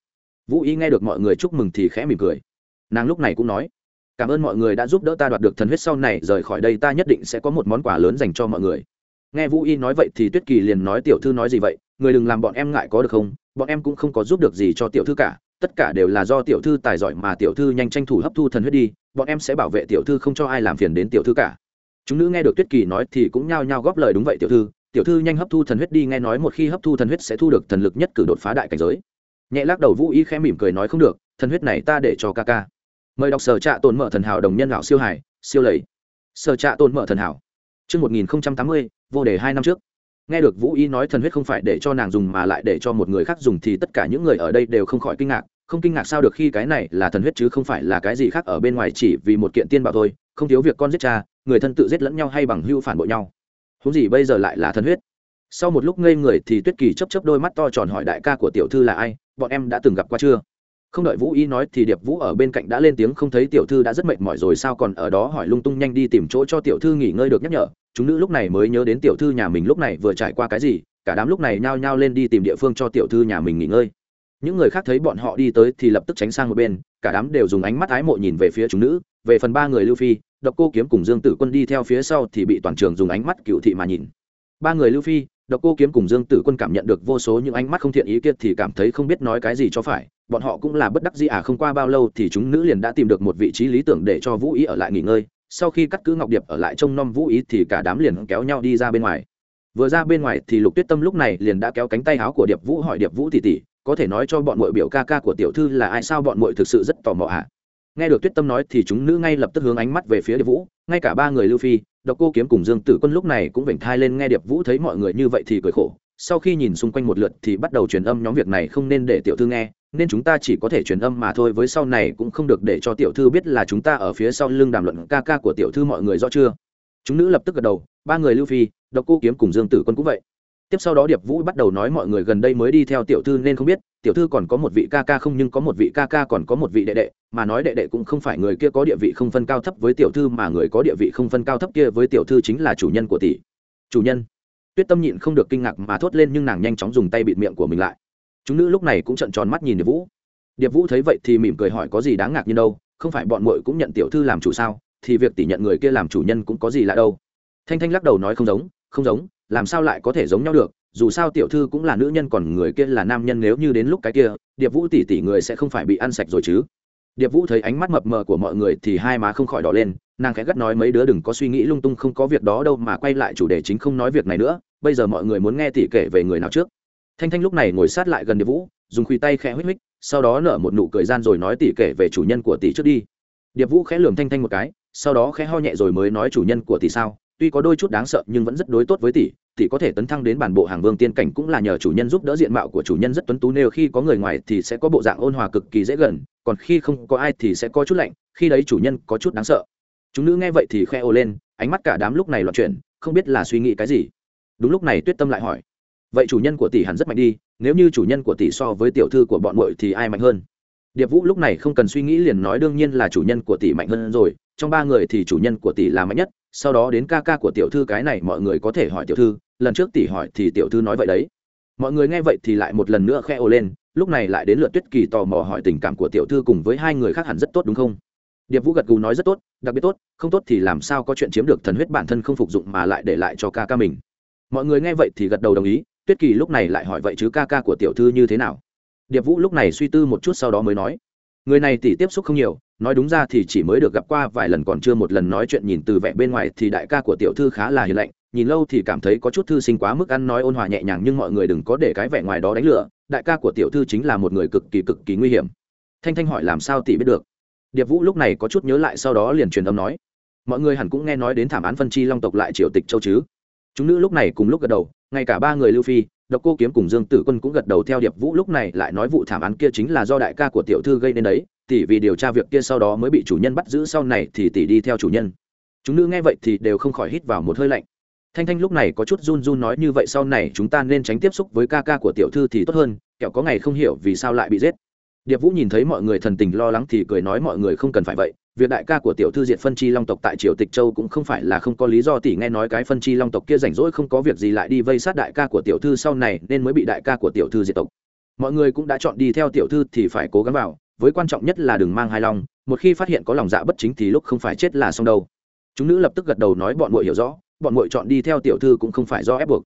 Vũ y nghe được mọi người chúc mừng thì khẽ mỉm cười. Nàng lúc này cũng nói, cảm ơn mọi người đã giúp đỡ ta đoạt được thần huyết sau này, rời khỏi đây ta nhất định sẽ có một món quà lớn dành cho mọi người. Nghe vũ y nói vậy thì tuyết kỳ liền nói, tiểu thư nói gì vậy? Người đừng làm bọn em ngại có được không? Bọn em cũng không có giúp được gì cho tiểu thư cả. Tất cả đều là do tiểu thư tài giỏi mà tiểu thư nhanh tranh thủ hấp thu thần huyết đi. Bọn em sẽ bảo vệ tiểu thư không cho ai làm phiền đến tiểu thư cả. Chúng nữ nghe được tuyết kỳ nói thì cũng nhao nhao góp lời, đúng vậy, tiểu thư tiểu thư nhanh hấp thu thần huyết đi nghe nói một khi hấp thu thần huyết sẽ thu được thần lực nhất cử đột phá đại cảnh giới. Nhẹ lắc đầu vũ y khẽ mỉm cười nói không được thần huyết này ta để cho ca ca. Mời đọc sở trạ tồn mở thần hảo đồng nhân lão siêu hải siêu lầy. Sở trạ tồn mở thần hảo. Trước 1080, vô đề hai năm trước. Nghe được Vũ Y nói thần huyết không phải để cho nàng dùng mà lại để cho một người khác dùng thì tất cả những người ở đây đều không khỏi kinh ngạc, không kinh ngạc sao được khi cái này là thần huyết chứ không phải là cái gì khác ở bên ngoài chỉ vì một kiện tiên bảo thôi, không thiếu việc con giết cha, người thân tự giết lẫn nhau hay bằng hưu phản bội nhau. Huống gì bây giờ lại là thần huyết. Sau một lúc ngây người thì Tuyết Kỳ chớp chớp đôi mắt to tròn hỏi đại ca của tiểu thư là ai, bọn em đã từng gặp qua chưa? không đợi vũ y nói thì điệp vũ ở bên cạnh đã lên tiếng không thấy tiểu thư đã rất mệt mỏi rồi sao còn ở đó hỏi lung tung nhanh đi tìm chỗ cho tiểu thư nghỉ ngơi được nhắc nhở chúng nữ lúc này mới nhớ đến tiểu thư nhà mình lúc này vừa trải qua cái gì cả đám lúc này nhao nhao lên đi tìm địa phương cho tiểu thư nhà mình nghỉ ngơi những người khác thấy bọn họ đi tới thì lập tức tránh sang một bên cả đám đều dùng ánh mắt ái mộ nhìn về phía chúng nữ về phần ba người lưu phi độc cô kiếm cùng dương tử quân đi theo phía sau thì bị toàn trường dùng ánh mắt cựu thị mà nhìn. Ba người lưu phi, độc cô kiếm cùng dương tử quân cảm nhận được vô số những ánh mắt không thiện ý kia thì cảm thấy không biết nói cái gì cho phải. Bọn họ cũng là bất đắc dĩ à không qua bao lâu thì chúng nữ liền đã tìm được một vị trí lý tưởng để cho vũ ý ở lại nghỉ ngơi. Sau khi cắt cứ ngọc điệp ở lại trông nom vũ ý thì cả đám liền kéo nhau đi ra bên ngoài. Vừa ra bên ngoài thì lục tuyết tâm lúc này liền đã kéo cánh tay áo của điệp vũ hỏi điệp vũ tỉ tỉ có thể nói cho bọn mội biểu ca ca của tiểu thư là ai, sao bọn mội thực sự rất tò mò ạ à? Nghe được tuyết tâm nói thì chúng nữ ngay lập tức hướng ánh mắt về phía điệp vũ, ngay cả ba người lưu phi, độc cô kiếm cùng dương tử quân lúc này cũng vểnh thai lên nghe điệp vũ thấy mọi người như vậy thì cười khổ. Sau khi nhìn xung quanh một lượt thì bắt đầu truyền âm nhóm việc này không nên để tiểu thư nghe, nên chúng ta chỉ có thể truyền âm mà thôi, với sau này cũng không được để cho tiểu thư biết là chúng ta ở phía sau lưng đàm luận ca ca của tiểu thư mọi người rõ chưa. Chúng nữ lập tức gật đầu, ba người lưu phi, độc cô kiếm cùng dương tử quân cũng vậy. Tiếp sau đó điệp vũ bắt đầu nói mọi người gần đây mới đi theo tiểu thư nên không biết tiểu thư còn có một vị ca ca không nhưng có một vị ca ca còn có một vị đệ đệ, mà nói đệ đệ cũng không phải người kia có địa vị không phân cao thấp với tiểu thư mà người có địa vị không phân cao thấp kia với tiểu thư chính là chủ nhân của tỷ. Chủ nhân. Tuyết tâm nhịn không được kinh ngạc mà thốt lên nhưng nàng nhanh chóng dùng tay bịt miệng của mình lại. Chúng nữ lúc này cũng trận tròn mắt nhìn điệp vũ. Điệp vũ thấy vậy thì mỉm cười hỏi có gì đáng ngạc nhiên đâu, không phải bọn mội cũng nhận tiểu thư làm chủ sao, thì việc tỷ nhận người kia làm chủ nhân cũng có gì lạ đâu. Thanh thanh lắc đầu nói không giống không giống, làm sao lại có thể giống nhau được dù sao tiểu thư cũng là nữ nhân, còn người kia là nam nhân, nếu như đến lúc cái kia, điệp vũ tỷ tỷ người sẽ không phải bị ăn sạch rồi chứ. Điệp vũ thấy ánh mắt mập mờ của mọi người thì hai má không khỏi đỏ lên, nàng khẽ gắt nói mấy đứa đừng có suy nghĩ lung tung không có việc đó đâu mà quay lại chủ đề chính không nói việc này nữa, bây giờ mọi người muốn nghe tỷ kể về người nào trước. Thanh thanh lúc này ngồi sát lại gần điệp vũ, dùng khuy tay khẽ huých huých, sau đó nở một nụ cười gian rồi nói tỷ kể về chủ nhân của tỷ trước đi. Điệp vũ khẽ lườm thanh thanh một cái, sau đó khẽ ho nhẹ rồi mới nói chủ nhân của tỷ sao tuy có đôi chút đáng sợ nhưng vẫn rất đối tốt với tỷ tỷ có thể tấn thăng đến bản bộ hàng vương tiên cảnh cũng là nhờ chủ nhân giúp đỡ diện mạo của chủ nhân rất tuấn tú, nếu khi có người ngoài thì sẽ có bộ dạng ôn hòa cực kỳ dễ gần, còn khi không có ai thì sẽ có chút lạnh, khi đấy chủ nhân có chút đáng sợ. Chúng nữ nghe vậy thì khoe ô lên, ánh mắt cả đám lúc này loạn chuyển, không biết là suy nghĩ cái gì. Đúng lúc này tuyết tâm lại hỏi, vậy chủ nhân của tỷ hẳn rất mạnh đi, nếu như chủ nhân của tỷ so với tiểu thư của bọn muội thì ai mạnh hơn? Điệp vũ lúc này không cần suy nghĩ liền nói, đương nhiên là chủ nhân của tỷ mạnh hơn rồi, trong ba người thì chủ nhân của tỷ là mạnh nhất sau đó đến ca ca của tiểu thư cái này mọi người có thể hỏi tiểu thư, lần trước tỷ hỏi thì tiểu thư nói vậy đấy. Mọi người nghe vậy thì lại một lần nữa khe ồ lên, lúc này lại đến lượt tuyết kỳ tò mò hỏi tình cảm của tiểu thư cùng với hai người khác hẳn rất tốt đúng không? Điệp vũ gật gù nói rất tốt, đặc biệt tốt, không tốt thì làm sao có chuyện chiếm được thần huyết bản thân không phục dụng mà lại để lại cho ca ca mình. Mọi người nghe vậy thì gật đầu đồng ý, tuyết kỳ lúc này lại hỏi vậy chứ ca ca của tiểu thư như thế nào? Điệp vũ lúc này suy tư một chút sau đó mới nói người này tỷ tiếp xúc không nhiều, nói đúng ra thì chỉ mới được gặp qua vài lần còn chưa một lần nói chuyện nhìn từ vẻ bên ngoài thì đại ca của tiểu thư khá là hiền lạnh nhìn lâu thì cảm thấy có chút thư sinh quá mức ăn nói ôn hòa nhẹ nhàng nhưng mọi người đừng có để cái vẻ ngoài đó đánh lửa đại ca của tiểu thư chính là một người cực kỳ cực kỳ nguy hiểm. Thanh thanh hỏi làm sao tỷ biết được? Điệp vũ lúc này có chút nhớ lại sau đó liền truyền âm nói, mọi người hẳn cũng nghe nói đến thảm án phân chi long tộc lại triều tịch châu chứ. Chúng nữ lúc này cùng lúc gật đầu, ngay cả ba người lưu phi độc cô kiếm cùng dương tử quân cũng gật đầu theo điệp vũ, lúc này lại nói vụ thảm án kia chính là do đại ca của tiểu thư gây nên đấy tỷ vì điều tra việc kia sau đó mới bị chủ nhân bắt giữ, sau này thì tỷ đi theo chủ nhân. Chúng nữ nghe vậy thì đều không khỏi hít vào một hơi lạnh. Thanh thanh lúc này có chút run run nói như vậy, sau này chúng ta nên tránh tiếp xúc với ca ca của tiểu thư thì tốt hơn, kẻo có ngày không hiểu vì sao lại bị giết. Điệp vũ nhìn thấy mọi người thần tình lo lắng thì cười nói mọi người không cần phải vậy việc đại ca của tiểu thư diệt phân chi long tộc tại triều tịch châu cũng không phải là không có lý do tỷ nghe nói cái phân chi long tộc kia rảnh rỗi không có việc gì lại đi vây sát đại ca của tiểu thư sau này nên mới bị đại ca của tiểu thư diệt tộc. Mọi người cũng đã chọn đi theo tiểu thư thì phải cố gắng vào, với quan trọng nhất là đừng mang hai long, một khi phát hiện có lòng dạ bất chính thì lúc không phải chết là xong đâu. Chúng nữ lập tức gật đầu nói bọn muội hiểu rõ, bọn muội chọn đi theo tiểu thư cũng không phải do ép buộc.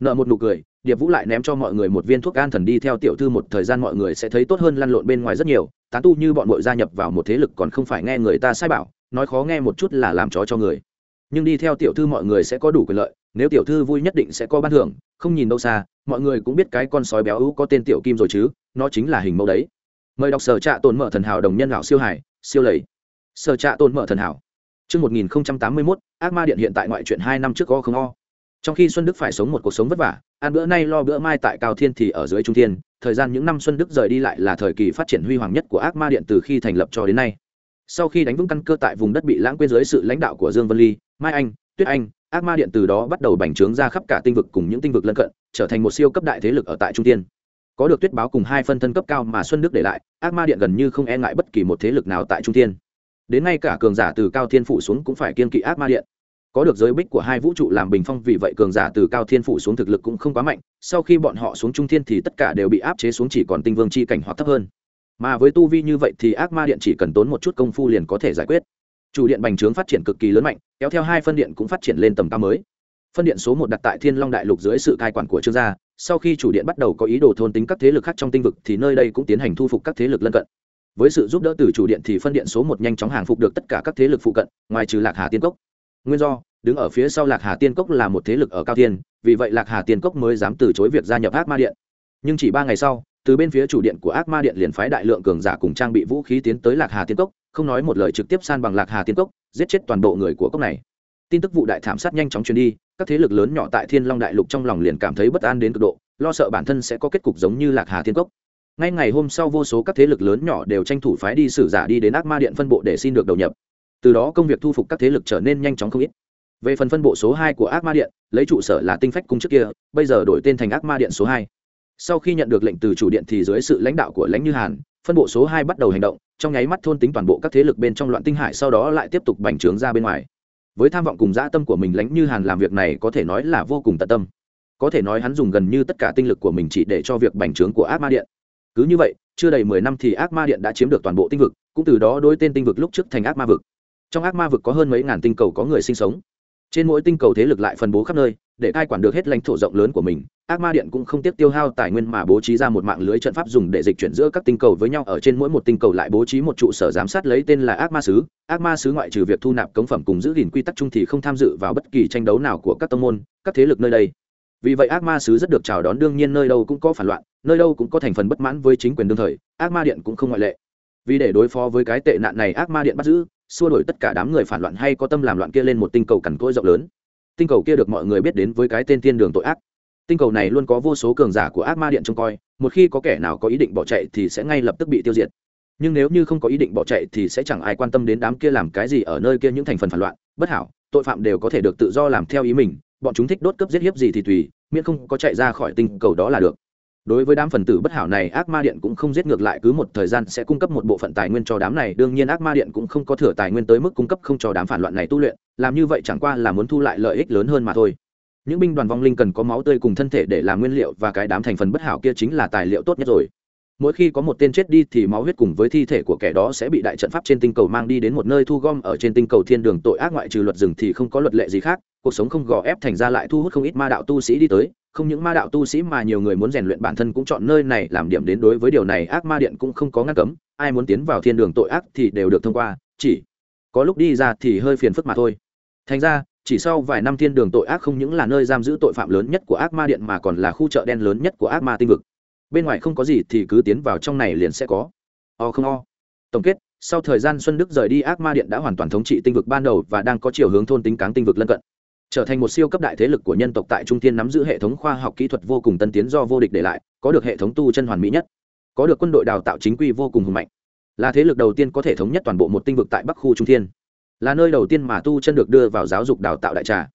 Nợ một nụ cười điệp vũ lại ném cho mọi người một viên thuốc an thần đi theo tiểu thư một thời gian mọi người sẽ thấy tốt hơn lăn lộn bên ngoài rất nhiều. Tán tu như bọn muội gia nhập vào một thế lực còn không phải nghe người ta sai bảo nói khó nghe một chút là làm chó cho người. Nhưng đi theo tiểu thư mọi người sẽ có đủ quyền lợi nếu tiểu thư vui nhất định sẽ có ban thưởng không nhìn đâu xa mọi người cũng biết cái con sói béo ú có tên tiểu kim rồi chứ nó chính là hình mẫu đấy. Mời đọc sở trạ tồn mở thần hảo đồng nhân lão siêu hải siêu lầy. Sở trạ tồn mở thần hảo. Chương 1081, ác ma điện hiện tại ngoại truyện hai năm trước có không o. Trong khi Xuân Đức phải sống một cuộc sống vất vả, ăn bữa nay lo bữa mai tại Cao Thiên thì ở dưới Trung Thiên, thời gian những năm Xuân Đức rời đi lại là thời kỳ phát triển huy hoàng nhất của ác ma điện từ khi thành lập cho đến nay. Sau khi đánh vững căn cơ tại vùng đất bị lãng quên dưới sự lãnh đạo của Dương Vân Ly, Mai Anh, Tuyết Anh, ác ma điện từ đó bắt đầu bành trướng ra khắp cả tinh vực cùng những tinh vực lân cận, trở thành một siêu cấp đại thế lực ở tại Trung Thiên. Có được tuyết báo cùng hai phân thân cấp cao mà Xuân Đức để lại, ác ma điện gần như không e ngại bất kỳ một thế lực nào tại Trung Thiên đến ngay cả cường giả từ cao thiên phủ xuống cũng phải kiên kỵ ác ma điện có được giới bích của hai vũ trụ làm bình phong, vì vậy cường giả từ cao thiên phủ xuống thực lực cũng không quá mạnh. Sau khi bọn họ xuống trung thiên thì tất cả đều bị áp chế xuống chỉ còn tinh vương c h i cảnh hoặc thấp hơn. Mà với tu vi như vậy thì ác ma điện chỉ cần tốn một chút công phu liền có thể giải quyết. Chủ điện bành trướng phát triển cực kỳ lớn mạnh, kéo theo hai phân điện cũng phát triển lên tầm cao mới. Phân điện số một đặt tại thiên long đại lục dưới sự cai quản của trương gia, sau khi chủ điện bắt đầu có ý đồ thôn tính các thế lực khác trong tinh vực thì nơi đây cũng tiến hành thu phục các thế lực lân cận. Với sự giúp đỡ từ chủ điện thì phân điện số một nhanh chóng hàng phục được tất cả các thế lực phụ cận, ngoài trừ lạc hà tiên cốc nguyên do, đứng ở phía sau lạc hà tiên cốc là một thế lực ở cao tiên vì vậy lạc hà tiên cốc mới dám từ chối việc gia nhập ác ma điện. Nhưng chỉ ba ngày sau, từ bên phía chủ điện của ác ma điện liền phái đại lượng cường giả cùng trang bị vũ khí tiến tới lạc hà tiên cốc, không nói một lời trực tiếp san bằng lạc hà tiên cốc, giết chết toàn bộ người của cốc này. Tin tức vụ đại thảm sát nhanh chóng truyền đi, các thế lực lớn nhỏ tại thiên long đại lục trong lòng liền cảm thấy bất an đến cực độ, lo sợ bản thân sẽ có kết cục giống như lạc hà thiên cốc. Ngay ngày hôm sau vô số các thế lực lớn nhỏ đều tranh thủ phái đi sử giả đi đến ác ma điện phân bộ để xin được đầu nhập từ đó công việc thu phục các thế lực trở nên nhanh chóng không ít. Về phần phân bộ số hai của ác ma điện, lấy trụ sở là tinh phách cung trước kia, bây giờ đổi tên thành ác ma điện số hai. Sau khi nhận được lệnh từ chủ điện thì dưới sự lãnh đạo của lãnh như hàn, phân bộ số hai bắt đầu hành động, trong nháy mắt thôn tính toàn bộ các thế lực bên trong loạn tinh hải sau đó lại tiếp tục bành trướng ra bên ngoài. Với tham vọng cùng dã tâm của mình, lãnh như hàn làm việc này có thể nói là vô cùng tận tâm. Có thể nói hắn dùng gần như tất cả tinh lực của mình chỉ để cho việc bành trướng của ác ma điện. Cứ như vậy, chưa đầy mười năm thì ác ma điện đã chiếm được toàn bộ tinh vực, cũng từ đó đôi tên tinh vực lúc trước thành ác ma vực trong ác ma vực có hơn mấy ngàn tinh cầu có người sinh sống. Trên mỗi tinh cầu thế lực lại phân bố khắp nơi, để cai quản được hết lãnh thổ rộng lớn của mình, ác ma điện cũng không tiếc tiêu hao tài nguyên mà bố trí ra một mạng lưới trận pháp dùng để dịch chuyển giữa các tinh cầu với nhau, ở trên mỗi một tinh cầu lại bố trí một trụ sở giám sát lấy tên là ác ma sứ. Ác ma sứ ngoại trừ việc thu nạp cống phẩm cùng giữ gìn quy tắc chung thì không tham dự vào bất kỳ tranh đấu nào của các tông môn, các thế lực nơi đây. Vì vậy ác ma sứ rất được chào đón, đương nhiên nơi đâu cũng có phản loạn, nơi đâu cũng có thành phần bất mãn với chính quyền đương thời, ác ma điện cũng không ngoại lệ. Vì để đối phó với cái tệ nạn này, ác ma điện bắt giữ xua đổi tất cả đám người phản loạn hay có tâm làm loạn kia lên một tinh cầu cằn cỗi rộng lớn. Tinh cầu kia được mọi người biết đến với cái tên thiên đường tội ác. Tinh cầu này luôn có vô số cường giả của ác ma điện trông coi, một khi có kẻ nào có ý định bỏ chạy thì sẽ ngay lập tức bị tiêu diệt. Nhưng nếu như không có ý định bỏ chạy thì sẽ chẳng ai quan tâm đến đám kia làm cái gì ở nơi kia những thành phần phản loạn, bất hảo, tội phạm đều có thể được tự do làm theo ý mình, bọn chúng thích đốt cướp giết hiếp gì thì tùy, miễn không có chạy ra khỏi tinh cầu đó là được đối với đám phần tử bất hảo này, ác ma điện cũng không giết ngược lại, cứ một thời gian sẽ cung cấp một bộ phận tài nguyên cho đám này. Đương nhiên ác ma điện cũng không có thừa tài nguyên tới mức cung cấp không cho đám phản loạn này tu luyện, làm như vậy chẳng qua là muốn thu lại lợi ích lớn hơn mà thôi. Những binh đoàn vong linh cần có máu tươi cùng thân thể để làm nguyên liệu và cái đám thành phần bất hảo kia chính là tài liệu tốt nhất rồi. Mỗi khi có một tên chết đi thì máu huyết cùng với thi thể của kẻ đó sẽ bị đại trận pháp trên tinh cầu mang đi đến một nơi thu gom ở trên tinh cầu thiên đường. Tội ác ngoại trừ luật rừng thì không có luật lệ gì khác. Cuộc sống không gò ép thành ra lại thu hút không ít ma đạo tu sĩ đi tới không những ma đạo tu sĩ mà nhiều người muốn rèn luyện bản thân cũng chọn nơi này làm điểm đến đối với điều này ác ma điện cũng không có ngăn cấm, ai muốn tiến vào thiên đường tội ác thì đều được thông qua, chỉ có lúc đi ra thì hơi phiền phức mà thôi. Thành ra, chỉ sau vài năm thiên đường tội ác không những là nơi giam giữ tội phạm lớn nhất của ác ma điện mà còn là khu chợ đen lớn nhất của ác ma tinh vực. Bên ngoài không có gì thì cứ tiến vào trong này liền sẽ có. O không o. Tổng kết, sau thời gian xuân đức rời đi ác ma điện đã hoàn toàn thống trị tinh vực ban đầu và đang có chiều hướng thôn tính cáng tinh vực lân cận trở thành một siêu cấp đại thế lực của nhân tộc tại trung thiên nắm giữ hệ thống khoa học kỹ thuật vô cùng tân tiến do vô địch để lại, có được hệ thống tu chân hoàn mỹ nhất, có được quân đội đào tạo chính quy vô cùng hùng mạnh, là thế lực đầu tiên có thể thống nhất toàn bộ một tinh vực tại bắc khu trung thiên, là nơi đầu tiên mà tu chân được đưa vào giáo dục đào tạo đại trà,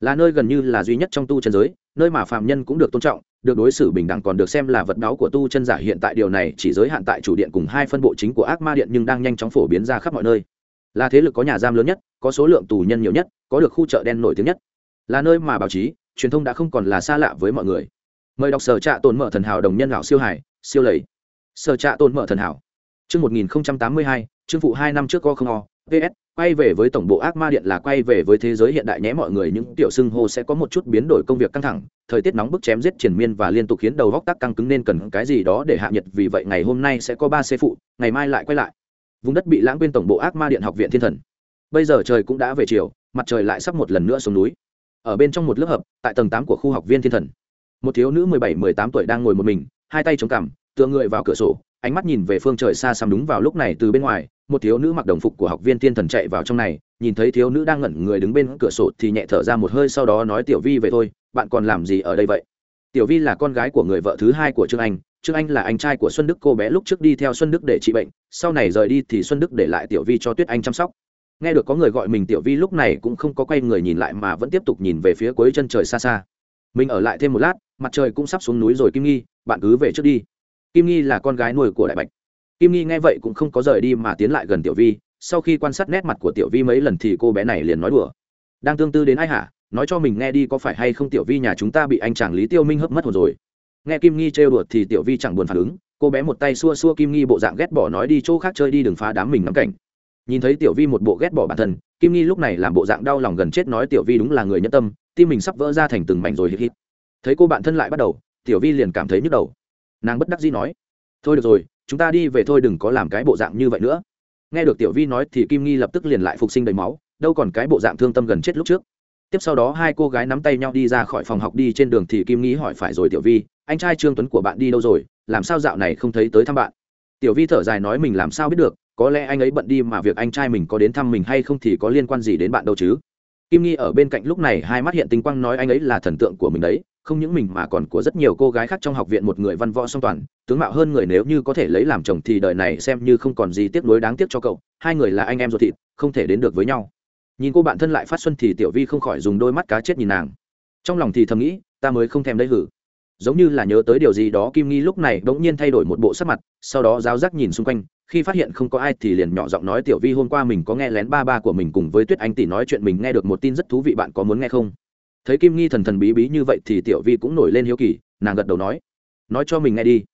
là nơi gần như là duy nhất trong tu chân giới, nơi mà phạm nhân cũng được tôn trọng, được đối xử bình đẳng còn được xem là vật đáo của tu chân giả hiện tại. Điều này chỉ giới hạn tại chủ điện cùng hai phân bộ chính của ác ma điện nhưng đang nhanh chóng phổ biến ra khắp mọi nơi là thế lực có nhà giam lớn nhất, có số lượng tù nhân nhiều nhất, có được khu chợ đen nổi tiếng nhất. Là nơi mà báo chí, truyền thông đã không còn là xa lạ với mọi người. Mời đọc sở trạ tồn mở thần hảo đồng nhân lão siêu hải, siêu lầy. Sở trạ tồn mở thần hảo. Chương một nghìn tám mươi hai chương phụ hai năm trước co không o. Ps quay về với tổng bộ ác ma điện là quay về với thế giới hiện đại nhé mọi người, những tiểu xưng hô sẽ có một chút biến đổi công việc căng thẳng, thời tiết nóng bức chém giết triển miên và liên tục khiến đầu góc tắc căng cứng nên cần cái gì đó để hạ nhiệt, vì vậy ngày hôm nay sẽ có ba xe phụ, ngày mai lại quay lại vùng đất bị lãng quên tổng bộ ác ma điện học viện thiên thần. Bây giờ trời cũng đã về chiều, mặt trời lại sắp một lần nữa xuống núi. Ở bên trong một lớp hợp, tại tầng tám của khu học viên thiên thần. Một thiếu nữ mười bảy, mười tám tuổi đang ngồi một mình, hai tay chống cằm, tựa người vào cửa sổ, ánh mắt nhìn về phương trời xa xăm đúng vào lúc này từ bên ngoài, một thiếu nữ mặc đồng phục của học viên thiên thần chạy vào trong này, nhìn thấy thiếu nữ đang ngẩn người đứng bên cửa sổ thì nhẹ thở ra một hơi sau đó nói, tiểu vi về thôi, bạn còn làm gì ở đây vậy? Tiểu vi là con gái của người vợ thứ hai của trương anh trương anh là anh trai của xuân đức, cô bé lúc trước đi theo xuân đức để trị bệnh, sau này rời đi thì xuân đức để lại tiểu vi cho tuyết anh chăm sóc. Nghe được có người gọi mình tiểu vi lúc này cũng không có quay người nhìn lại mà vẫn tiếp tục nhìn về phía cuối chân trời xa xa. Mình ở lại thêm một lát, mặt trời cũng sắp xuống núi rồi, kim nghi, bạn cứ về trước đi. Kim nghi là con gái nuôi của đại bạch. Kim nghi nghe vậy cũng không có rời đi mà tiến lại gần tiểu vi. Sau khi quan sát nét mặt của tiểu vi mấy lần thì cô bé này liền nói đùa. Đang tương tư đến ai hả? Nói cho mình nghe đi có phải hay không tiểu vi nhà chúng ta bị anh chàng lý tiêu minh hấp mất hồn rồi nghe kim nghi trêu đùa thì tiểu vi chẳng buồn phản ứng, cô bé một tay xua xua kim nghi bộ dạng ghét bỏ nói đi chỗ khác chơi đi đừng phá đám mình ngắm cảnh. Nhìn thấy tiểu vi một bộ ghét bỏ bản thân, kim nghi lúc này làm bộ dạng đau lòng gần chết nói tiểu vi đúng là người nhân tâm, tim mình sắp vỡ ra thành từng mảnh rồi hít hít. Thấy cô bạn thân lại bắt đầu, tiểu vi liền cảm thấy nhức đầu. Nàng bất đắc dĩ nói, thôi được rồi, chúng ta đi về thôi đừng có làm cái bộ dạng như vậy nữa. Nghe được tiểu vi nói thì kim nghi lập tức liền lại phục sinh đầy máu, đâu còn cái bộ dạng thương tâm gần chết lúc trước tiếp sau đó hai cô gái nắm tay nhau đi ra khỏi phòng học đi trên đường thì kim nghĩ hỏi phải rồi tiểu vi, anh trai trương tuấn của bạn đi đâu rồi? Làm sao dạo này không thấy tới thăm bạn? Tiểu vi thở dài nói, mình làm sao biết được, có lẽ anh ấy bận đi mà việc anh trai mình có đến thăm mình hay không thì có liên quan gì đến bạn đâu chứ? Kim nghi ở bên cạnh lúc này hai mắt hiện tinh quang nói, anh ấy là thần tượng của mình đấy, không những mình mà còn của rất nhiều cô gái khác trong học viện một người văn võ song toàn. Tướng mạo hơn người nếu như có thể lấy làm chồng thì đời này xem như không còn gì tiếc nuối đáng tiếc cho cậu. Hai người là anh em ruột thịt, không thể đến được với nhau nhìn cô bạn thân lại phát xuân thì tiểu vi không khỏi dùng đôi mắt cá chết nhìn nàng. Trong lòng thì thầm nghĩ, ta mới không thèm đấy hử. Giống như là nhớ tới điều gì đó, kim nghi lúc này bỗng nhiên thay đổi một bộ sắc mặt, sau đó giáo giác nhìn xung quanh, khi phát hiện không có ai thì liền nhỏ giọng nói, tiểu vi, hôm qua mình có nghe lén ba ba của mình cùng với tuyết anh tỷ nói chuyện, mình nghe được một tin rất thú vị, bạn có muốn nghe không? Thấy kim nghi thần thần bí bí như vậy thì tiểu vi cũng nổi lên hiếu kỳ, nàng gật đầu nói nói cho mình nghe đi.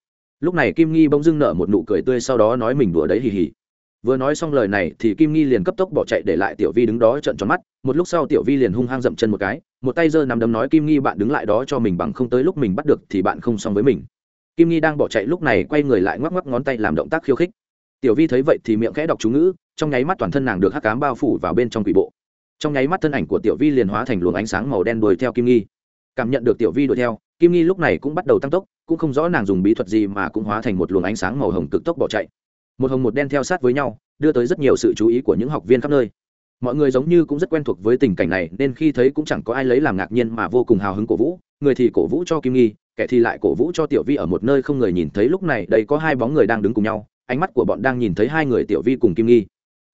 Lúc này kim nghi bỗng dưng nở một nụ cười tươi, sau đó nói mình đùa đấy hì hì vừa nói xong lời này thì kim nghi liền cấp tốc bỏ chạy để lại tiểu vi đứng đó trợn tròn mắt, một lúc sau tiểu vi liền hung hăng dậm chân một cái, một tay giơ nằm đấm nói, kim nghi, bạn đứng lại đó cho mình bằng không tới lúc mình bắt được thì bạn không xong với mình. Kim nghi đang bỏ chạy lúc này quay người lại ngoắc ngoắc ngón tay làm động tác khiêu khích. Tiểu vi thấy vậy thì miệng khẽ đọc chú ngữ, trong nháy mắt toàn thân nàng được hắc cám bao phủ vào bên trong quỷ bộ. Trong nháy mắt thân ảnh của tiểu vi liền hóa thành luồng ánh sáng màu đen đuổi theo kim nghi. Cảm nhận được tiểu vi đuổi theo, kim nghi lúc này cũng bắt đầu tăng tốc, cũng không rõ nàng dùng bí thuật gì mà cũng hóa thành một luồng ánh sáng màu hồng cực tốc bỏ chạy một hồng một đen theo sát với nhau, đưa tới rất nhiều sự chú ý của những học viên khắp nơi. Mọi người giống như cũng rất quen thuộc với tình cảnh này, nên khi thấy cũng chẳng có ai lấy làm ngạc nhiên mà vô cùng hào hứng cổ vũ. Người thì cổ vũ cho kim nghi, kẻ thì lại cổ vũ cho tiểu vi ở một nơi không người nhìn thấy. Lúc này, đây có hai bóng người đang đứng cùng nhau, ánh mắt của bọn đang nhìn thấy hai người tiểu vi cùng kim nghi.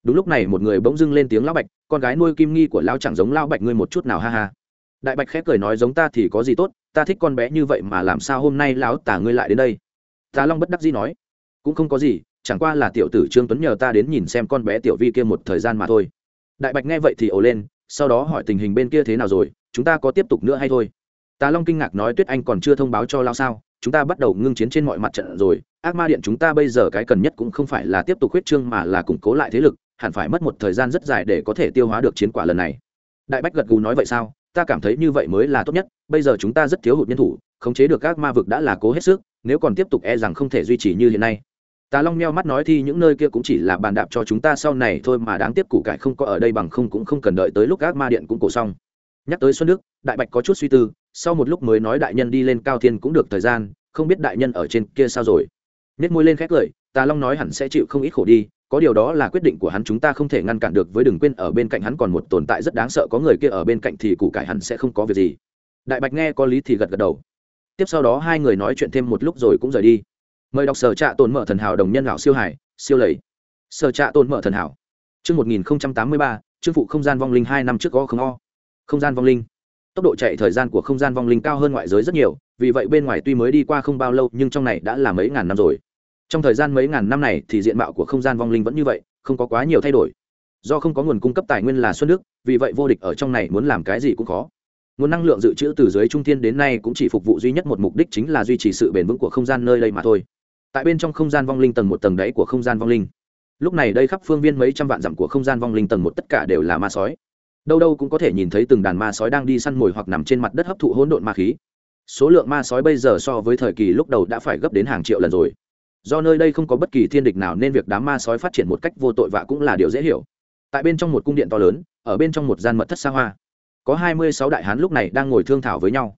Đúng lúc này, một người bỗng dưng lên tiếng lão bạch, con gái nuôi kim nghi của lão chẳng giống lão bạch, ngươi một chút nào, ha ha. Đại bạch khẽ cười nói, giống ta thì có gì tốt, ta thích con bé như vậy mà làm sao hôm nay lão tả ngươi lại đến đây? Tà long bất đắc dĩ nói, cũng không có gì chẳng qua là tiểu tử trương tuấn nhờ ta đến nhìn xem con bé tiểu vi kia một thời gian mà thôi. Đại bạch nghe vậy thì ồ lên, sau đó hỏi tình hình bên kia thế nào rồi, chúng ta có tiếp tục nữa hay thôi? Tà long kinh ngạc nói tuyết anh còn chưa thông báo cho lao sao, chúng ta bắt đầu ngưng chiến trên mọi mặt trận rồi, ác ma điện chúng ta bây giờ cái cần nhất cũng không phải là tiếp tục huyết trương mà là củng cố lại thế lực, hẳn phải mất một thời gian rất dài để có thể tiêu hóa được chiến quả lần này. Đại bách gật gù nói vậy sao? Ta cảm thấy như vậy mới là tốt nhất, bây giờ chúng ta rất thiếu hụt nhân thủ, khống chế được các ma vực đã là cố hết sức, nếu còn tiếp tục e rằng không thể duy trì như hiện nay tà long meo mắt nói thì những nơi kia cũng chỉ là bàn đạp cho chúng ta sau này thôi mà đáng tiếc củ cải không có ở đây bằng không cũng không cần đợi tới lúc ác ma điện cũng cổ xong. Nhắc tới xuân đức, đại bạch có chút suy tư, sau một lúc mới nói đại nhân đi lên cao thiên cũng được thời gian, không biết đại nhân ở trên kia sao rồi. Nét môi lên khẽ cười, tà long nói hẳn sẽ chịu không ít khổ đi, có điều đó là quyết định của hắn chúng ta không thể ngăn cản được với đừng quên ở bên cạnh hắn còn một tồn tại rất đáng sợ có người kia ở bên cạnh thì củ cải hắn sẽ không có việc gì. Đại bạch nghe có lý thì gật gật đầu. Tiếp sau đó hai người nói chuyện thêm một lúc rồi cũng rời đi mời đọc sở trạ tồn mở thần hảo đồng nhân lão siêu hải, siêu lầy. Sở trạ tồn mở thần hảo. Chương một nghìn tám mươi ba chương phụ không gian vong linh hai năm trước có không o. Không gian vong linh. Tốc độ chạy thời gian của không gian vong linh cao hơn ngoại giới rất nhiều, vì vậy bên ngoài tuy mới đi qua không bao lâu, nhưng trong này đã là mấy ngàn năm rồi. Trong thời gian mấy ngàn năm này thì diện mạo của không gian vong linh vẫn như vậy, không có quá nhiều thay đổi. Do không có nguồn cung cấp tài nguyên là xuân đức vì vậy vô địch ở trong này muốn làm cái gì cũng khó. Nguồn năng lượng dự trữ từ dưới trung thiên đến nay cũng chỉ phục vụ duy nhất một mục đích chính là duy trì sự bền vững của không gian nơi đây mà thôi tại bên trong không gian vong linh tầng một tầng đáy của không gian vong linh. Lúc này đây khắp phương viên mấy trăm vạn dặm của không gian vong linh tầng một tất cả đều là ma sói. Đâu đâu cũng có thể nhìn thấy từng đàn ma sói đang đi săn mồi hoặc nằm trên mặt đất hấp thụ hỗn độn ma khí. Số lượng ma sói bây giờ so với thời kỳ lúc đầu đã phải gấp đến hàng triệu lần rồi. Do nơi đây không có bất kỳ thiên địch nào nên việc đám ma sói phát triển một cách vô tội vạ cũng là điều dễ hiểu. Tại bên trong một cung điện to lớn, ở bên trong một gian mật thất xa hoa, có hai mươi sáu đại hán lúc này đang ngồi thương thảo với nhau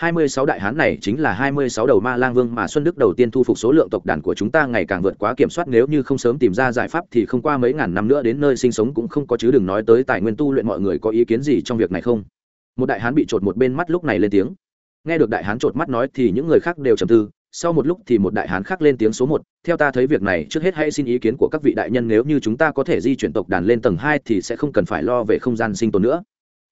hai mươi sáu đại hán này chính là hai mươi sáu đầu ma lang vương mà Xuân Đức đầu tiên thu phục số lượng tộc đàn của chúng ta ngày càng vượt quá kiểm soát nếu như không sớm tìm ra giải pháp thì không qua mấy ngàn năm nữa đến nơi sinh sống cũng không có chứ đừng nói tới tài nguyên tu luyện mọi người có ý kiến gì trong việc này không. Một đại hán bị trột một bên mắt lúc này lên tiếng. Nghe được đại hán trột mắt nói thì những người khác đều trầm tư, sau một lúc thì một đại hán khác lên tiếng số một theo ta thấy việc này trước hết hãy xin ý kiến của các vị đại nhân nếu như chúng ta có thể di chuyển tộc đàn lên tầng hai thì sẽ không cần phải lo về không gian sinh tồn nữa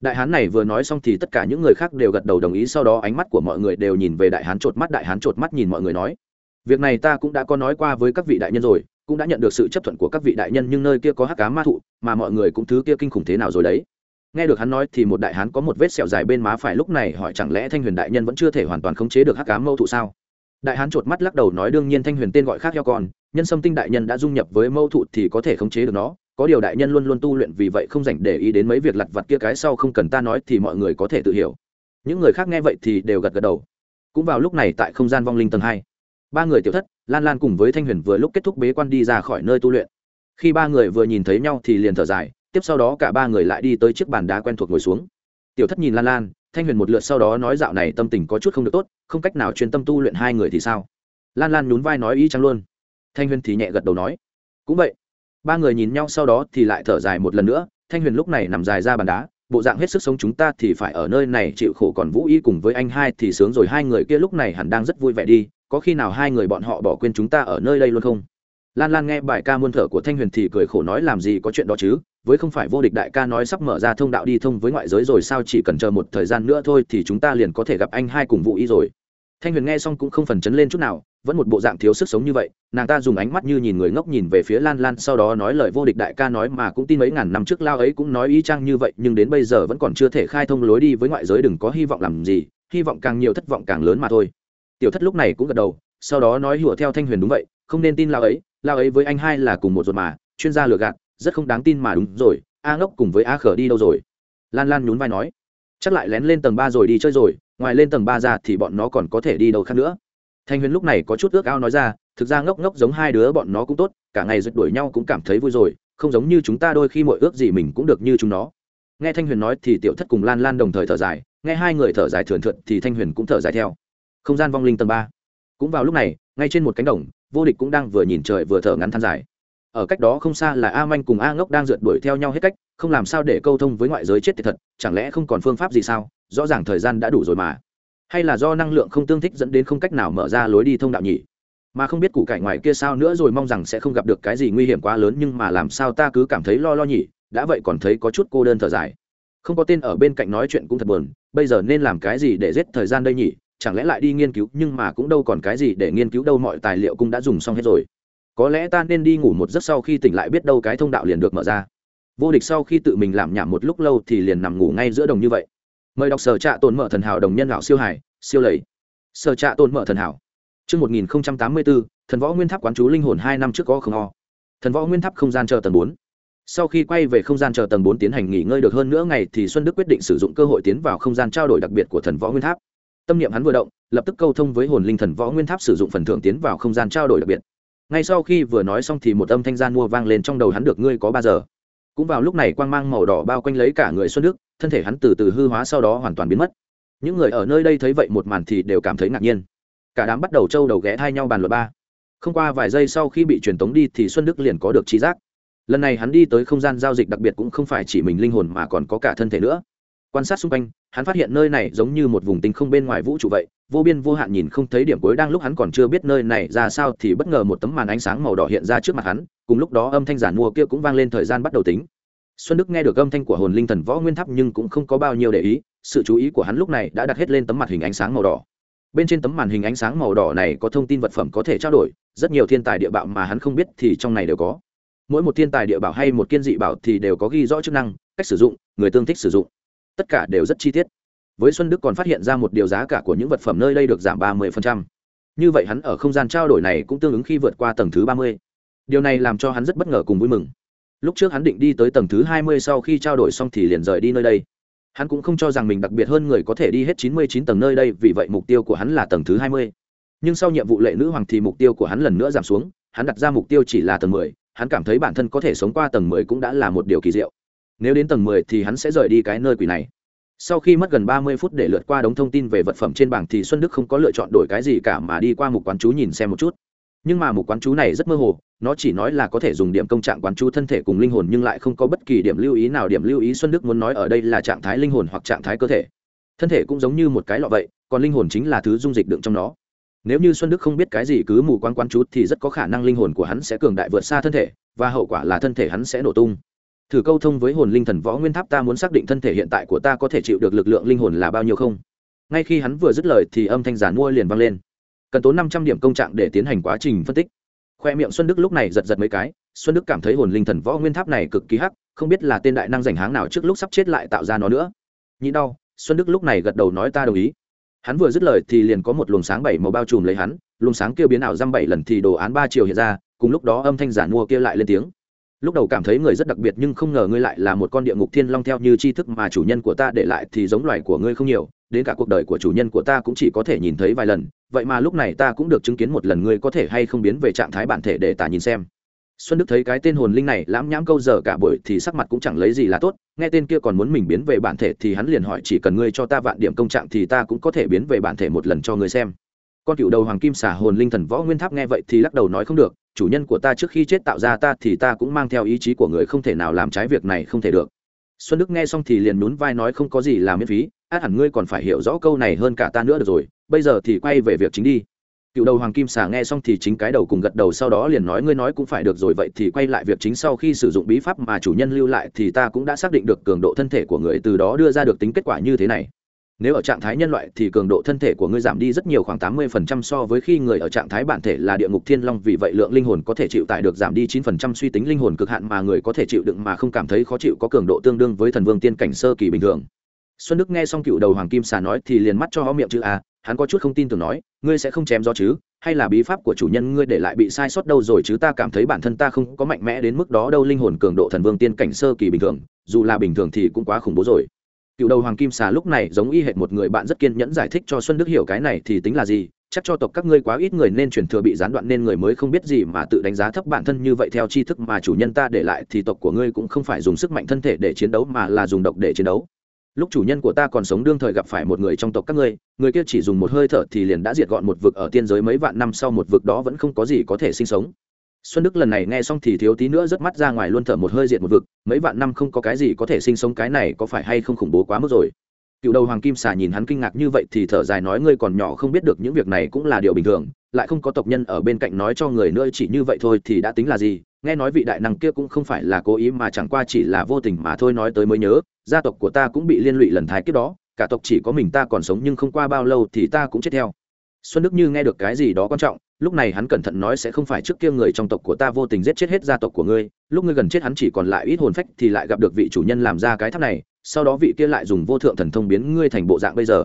đại hán này vừa nói xong thì tất cả những người khác đều gật đầu đồng ý, sau đó ánh mắt của mọi người đều nhìn về đại hán chột mắt, đại hán chột mắt nhìn mọi người nói, việc này ta cũng đã có nói qua với các vị đại nhân rồi, cũng đã nhận được sự chấp thuận của các vị đại nhân, nhưng nơi kia có hắc cá ma thụ, mà mọi người cũng thứ kia kinh khủng thế nào rồi đấy? Nghe được hắn nói thì một đại hán có một vết sẹo dài bên má phải lúc này hỏi, chẳng lẽ thanh huyền đại nhân vẫn chưa thể hoàn toàn khống chế được hắc cá mâu thụ sao? Đại hán chột mắt lắc đầu nói, đương nhiên thanh huyền tên gọi khác heo con, nhân sâm tinh đại nhân đã dung nhập với mâu thụ thì có thể khống chế được nó có điều đại nhân luôn luôn tu luyện vì vậy không dành để ý đến mấy việc lặt vặt kia cái sau không cần ta nói thì mọi người có thể tự hiểu. Những người khác nghe vậy thì đều gật gật đầu. Cũng vào lúc này tại không gian vong linh tầng hai, ba người tiểu thất, lan lan cùng với thanh huyền vừa lúc kết thúc bế quan đi ra khỏi nơi tu luyện. Khi ba người vừa nhìn thấy nhau thì liền thở dài, tiếp sau đó cả ba người lại đi tới chiếc bàn đá quen thuộc ngồi xuống. Tiểu thất nhìn lan lan, thanh huyền một lượt sau đó nói dạo này tâm tình có chút không được tốt, không cách nào chuyên tâm tu luyện hai người thì sao? Lan lan nhún vai nói ý chăng luôn. Thanh huyền thì nhẹ gật đầu nói. Cũng vậy ba người nhìn nhau sau đó thì lại thở dài một lần nữa, thanh huyền lúc này nằm dài ra bàn đá, bộ dạng hết sức sống chúng ta thì phải ở nơi này chịu khổ còn vũ y cùng với anh hai thì sướng rồi, hai người kia lúc này hẳn đang rất vui vẻ đi, có khi nào hai người bọn họ bỏ quên chúng ta ở nơi đây luôn không? Lan lan nghe bài ca muôn thở của thanh huyền thì cười khổ nói làm gì có chuyện đó chứ, với không phải vô địch đại ca nói sắp mở ra thông đạo đi thông với ngoại giới rồi sao chỉ cần chờ một thời gian nữa thôi thì chúng ta liền có thể gặp anh hai cùng vũ y rồi thanh huyền nghe xong cũng không phần chấn lên chút nào, vẫn một bộ dạng thiếu sức sống như vậy, nàng ta dùng ánh mắt như nhìn người ngốc nhìn về phía lan lan, sau đó nói lời vô địch đại ca nói mà cũng tin mấy ngàn năm trước lao ấy cũng nói y chang như vậy, nhưng đến bây giờ vẫn còn chưa thể khai thông lối đi với ngoại giới đừng có hy vọng làm gì, hy vọng càng nhiều thất vọng càng lớn mà thôi. Tiểu thất lúc này cũng gật đầu, sau đó nói hùa theo thanh huyền đúng vậy, không nên tin lao ấy lao ấy với anh hai là cùng một ruột mà, chuyên gia lừa gạt, rất không đáng tin mà đúng rồi, a ngốc cùng với a khở đi đâu rồi? Lan lan nhún vai nói, chắc lại lén lên tầng ba rồi đi chơi rồi ngoài lên tầng ba ra thì bọn nó còn có thể đi đâu khác nữa. Thanh huyền lúc này có chút ước ao nói ra, thực ra ngốc ngốc giống hai đứa bọn nó cũng tốt, cả ngày giật đuổi nhau cũng cảm thấy vui rồi, không giống như chúng ta đôi khi mọi ước gì mình cũng được như chúng nó. Nghe thanh huyền nói thì tiểu thất cùng lan lan đồng thời thở dài, nghe hai người thở dài thườn thượt thì thanh huyền cũng thở dài theo. Không gian vong linh tầng ba. Cũng vào lúc này, ngay trên một cánh đồng, vô địch cũng đang vừa nhìn trời vừa thở ngắn than dài. Ở cách đó không xa là a manh cùng a ngốc đang rượt đuổi theo nhau hết cách, không làm sao để câu thông với ngoại giới chết thì thật, chẳng lẽ không còn phương pháp gì sao? Rõ ràng thời gian đã đủ rồi mà. Hay là do năng lượng không tương thích dẫn đến không cách nào mở ra lối đi thông đạo nhỉ? Mà không biết củ cải ngoài kia sao nữa rồi mong rằng sẽ không gặp được cái gì nguy hiểm quá lớn nhưng mà làm sao ta cứ cảm thấy lo lo nhỉ? Đã vậy còn thấy có chút cô đơn thở dài. Không có tên ở bên cạnh nói chuyện cũng thật buồn, bây giờ nên làm cái gì để giết thời gian đây nhỉ? Chẳng lẽ lại đi nghiên cứu nhưng mà cũng đâu còn cái gì để nghiên cứu đâu, mọi tài liệu cũng đã dùng xong hết rồi. Có lẽ ta nên đi ngủ một giấc sau khi tỉnh lại biết đâu cái thông đạo liền được mở ra. Vô địch sau khi tự mình làm nhảm một lúc lâu thì liền nằm ngủ ngay giữa đồng như vậy mời đọc sở trạ tồn mở thần hảo đồng nhân lão siêu hải siêu lầy sở trạ tồn mở thần hảo Trước 1084, thần võ nguyên tháp quán chú linh hồn hai năm trước có không ho. Thần võ nguyên tháp không gian chờ tầng bốn. Sau khi quay về không gian chờ tầng bốn tiến hành nghỉ ngơi được hơn nữa ngày thì Xuân Đức quyết định sử dụng cơ hội tiến vào không gian trao đổi đặc biệt của thần võ nguyên tháp. Tâm niệm hắn vừa động, lập tức câu thông với hồn linh thần võ nguyên tháp sử dụng phần thưởng tiến vào không gian trao đổi đặc biệt. Ngay sau khi vừa nói xong thì một âm thanh gian mua vang lên trong đầu hắn được ngươi có ba giờ. Cũng vào lúc này quang mang màu đỏ bao quanh lấy cả người Xuân Đức, thân thể hắn từ từ hư hóa sau đó hoàn toàn biến mất. Những người ở nơi đây thấy vậy một màn thì đều cảm thấy ngạc nhiên. Cả đám bắt đầu trâu đầu ghé thai nhau bàn luận ba. Không qua vài giây sau khi bị truyền tống đi thì xuân đức liền có được trí giác. Lần này hắn đi tới không gian giao dịch đặc biệt cũng không phải chỉ mình linh hồn mà còn có cả thân thể nữa. Quan sát xung quanh hắn phát hiện nơi này giống như một vùng tinh không bên ngoài vũ trụ vậy vô biên vô hạn nhìn không thấy điểm cuối đang lúc hắn còn chưa biết nơi này ra sao thì bất ngờ một tấm màn ánh sáng màu đỏ hiện ra trước mặt hắn cùng lúc đó âm thanh giản mua kia cũng vang lên thời gian bắt đầu tính. Xuân đức nghe được âm thanh của hồn linh thần võ nguyên tháp nhưng cũng không có bao nhiêu để ý, sự chú ý của hắn lúc này đã đặt hết lên tấm mặt hình ánh sáng màu đỏ. Bên trên tấm màn hình ánh sáng màu đỏ này có thông tin vật phẩm có thể trao đổi, rất nhiều thiên tài địa bảo mà hắn không biết thì trong này đều có. Mỗi một thiên tài địa bảo hay một kiên dị bảo thì đều có ghi rõ chức năng, cách sử dụng, người tương thích sử dụng. Tất cả đều rất chi tiết. Với xuân đức còn phát hiện ra một điều giá cả của những vật phẩm nơi đây được giảm ba mươi như vậy hắn ở không gian trao đổi này cũng tương ứng khi vượt qua tầng thứ ba mươi điều này làm cho hắn rất bất ngờ cùng vui mừng. Lúc trước hắn định đi tới tầng thứ hai mươi sau khi trao đổi xong thì liền rời đi nơi đây. Hắn cũng không cho rằng mình đặc biệt hơn người có thể đi hết chín mươi chín tầng nơi đây, vì vậy mục tiêu của hắn là tầng thứ hai mươi. Nhưng sau nhiệm vụ lệ nữ hoàng thì mục tiêu của hắn lần nữa giảm xuống, hắn đặt ra mục tiêu chỉ là tầng mười, hắn cảm thấy bản thân có thể sống qua tầng mười cũng đã là một điều kỳ diệu. Nếu đến tầng mười thì hắn sẽ rời đi cái nơi quỷ này. Sau khi mất gần ba mươi phút để lượt qua đống thông tin về vật phẩm trên bảng thì xuân đức không có lựa chọn đổi cái gì cả mà đi qua mục quán chú nhìn xem một chút nhưng mà mục quán chú này rất mơ hồ, nó chỉ nói là có thể dùng điểm công trạng quán chú thân thể cùng linh hồn nhưng lại không có bất kỳ điểm lưu ý nào. Điểm lưu ý xuân đức muốn nói ở đây là trạng thái linh hồn hoặc trạng thái cơ thể. Thân thể cũng giống như một cái lọ vậy, còn linh hồn chính là thứ dung dịch đựng trong nó. Nếu như xuân đức không biết cái gì cứ mù quán quán chú thì rất có khả năng linh hồn của hắn sẽ cường đại vượt xa thân thể, và hậu quả là thân thể hắn sẽ nổ tung. Thử câu thông với hồn linh thần võ nguyên tháp ta muốn xác định thân thể hiện tại của ta có thể chịu được lực lượng linh hồn là bao nhiêu không? Ngay khi hắn vừa dứt lời thì âm thanh giản mua liền vang lên cần tốn năm trăm điểm công trạng để tiến hành quá trình phân tích. Khoe miệng xuân đức lúc này giật giật mấy cái, xuân đức cảm thấy hồn linh thần võ nguyên tháp này cực kỳ hắc, không biết là tên đại năng giành háng nào trước lúc sắp chết lại tạo ra nó nữa. Nhị đau, xuân đức lúc này gật đầu nói ta đồng ý. Hắn vừa dứt lời thì liền có một luồng sáng bảy màu bao trùm lấy hắn, luồng sáng kia biến ảo răm bảy lần thì đồ án ba chiều hiện ra, cùng lúc đó âm thanh giản mua kia lại lên tiếng. Lúc đầu cảm thấy người rất đặc biệt nhưng không ngờ ngươi lại là một con địa ngục thiên long theo như tri thức mà chủ nhân của ta để lại thì giống loài của ngươi không nhiều đến cả cuộc đời của chủ nhân của ta cũng chỉ có thể nhìn thấy vài lần, vậy mà lúc này ta cũng được chứng kiến một lần ngươi có thể hay không biến về trạng thái bản thể để ta nhìn xem. Xuân đức thấy cái tên hồn linh này, lãm nhãm câu giờ cả buổi thì sắc mặt cũng chẳng lấy gì là tốt, nghe tên kia còn muốn mình biến về bản thể thì hắn liền hỏi, chỉ cần ngươi cho ta vạn điểm công trạng thì ta cũng có thể biến về bản thể một lần cho ngươi xem. Con cựu đầu hoàng kim xả hồn linh thần võ nguyên tháp nghe vậy thì lắc đầu nói không được, chủ nhân của ta trước khi chết tạo ra ta thì ta cũng mang theo ý chí của người không thể nào làm trái việc này không thể được. Xuân đức nghe xong thì liền nhún vai nói không có gì là miễn phí át hẳn ngươi còn phải hiểu rõ câu này hơn cả ta nữa được rồi, bây giờ thì quay về việc chính đi. Cựu đầu hoàng kim xà nghe xong thì chính cái đầu cùng gật đầu sau đó liền nói, ngươi nói cũng phải được rồi, vậy thì quay lại việc chính sau khi sử dụng bí pháp mà chủ nhân lưu lại thì ta cũng đã xác định được cường độ thân thể của người, từ đó đưa ra được tính kết quả như thế này. Nếu ở trạng thái nhân loại thì cường độ thân thể của ngươi giảm đi rất nhiều, khoảng tám mươi phần trăm so với khi người ở trạng thái bản thể là địa ngục thiên long, vì vậy lượng linh hồn có thể chịu tải được giảm đi chín phần trăm suy tính linh hồn cực hạn mà người có thể chịu đựng mà không cảm thấy khó chịu có cường độ tương đương với thần vương tiên cảnh sơ kỳ bình thường xuân đức nghe xong cựu đầu hoàng kim xà nói thì liền mắt cho ho miệng chữ a à, hắn có chút không tin tưởng nói, ngươi sẽ không chém do chứ, hay là bí pháp của chủ nhân ngươi để lại bị sai sót đâu rồi chứ, ta cảm thấy bản thân ta không có mạnh mẽ đến mức đó đâu, linh hồn cường độ thần vương tiên cảnh sơ kỳ bình thường, dù là bình thường thì cũng quá khủng bố rồi. Cựu đầu hoàng kim xà lúc này giống y hệt một người bạn rất kiên nhẫn giải thích cho xuân đức hiểu cái này thì tính là gì, chắc cho tộc các ngươi quá ít người nên truyền thừa bị gián đoạn nên người mới không biết gì mà tự đánh giá thấp bản thân như vậy theo tri thức mà chủ nhân ta để lại thì tộc của ngươi cũng không phải dùng sức mạnh thân thể để chiến đấu mà là dùng độc để chiến đấu lúc chủ nhân của ta còn sống đương thời gặp phải một người trong tộc các ngươi, người kia chỉ dùng một hơi thở thì liền đã diệt gọn một vực ở tiên giới mấy vạn năm sau một vực đó vẫn không có gì có thể sinh sống. Xuân đức lần này nghe xong thì thiếu tí nữa rớt mắt ra ngoài luôn thở một hơi diệt một vực, mấy vạn năm không có cái gì có thể sinh sống, cái này có phải hay không khủng bố quá mức rồi? Cựu đầu hoàng kim xà nhìn hắn kinh ngạc như vậy thì thở dài nói ngươi còn nhỏ không biết được những việc này cũng là điều bình thường, lại không có tộc nhân ở bên cạnh nói cho người nữa chỉ như vậy thôi thì đã tính là gì? Nghe nói vị đại năng kia cũng không phải là cố ý mà chẳng qua chỉ là vô tình mà thôi nói tới mới nhớ, gia tộc của ta cũng bị liên lụy lần thái kiếp đó, cả tộc chỉ có mình ta còn sống nhưng không qua bao lâu thì ta cũng chết theo. Xuân đức như nghe được cái gì đó quan trọng, lúc này hắn cẩn thận nói sẽ không phải trước kia người trong tộc của ta vô tình giết chết hết gia tộc của ngươi, lúc ngươi gần chết hắn chỉ còn lại ít hồn phách thì lại gặp được vị chủ nhân làm ra cái tháp này, sau đó vị kia lại dùng vô thượng thần thông biến ngươi thành bộ dạng bây giờ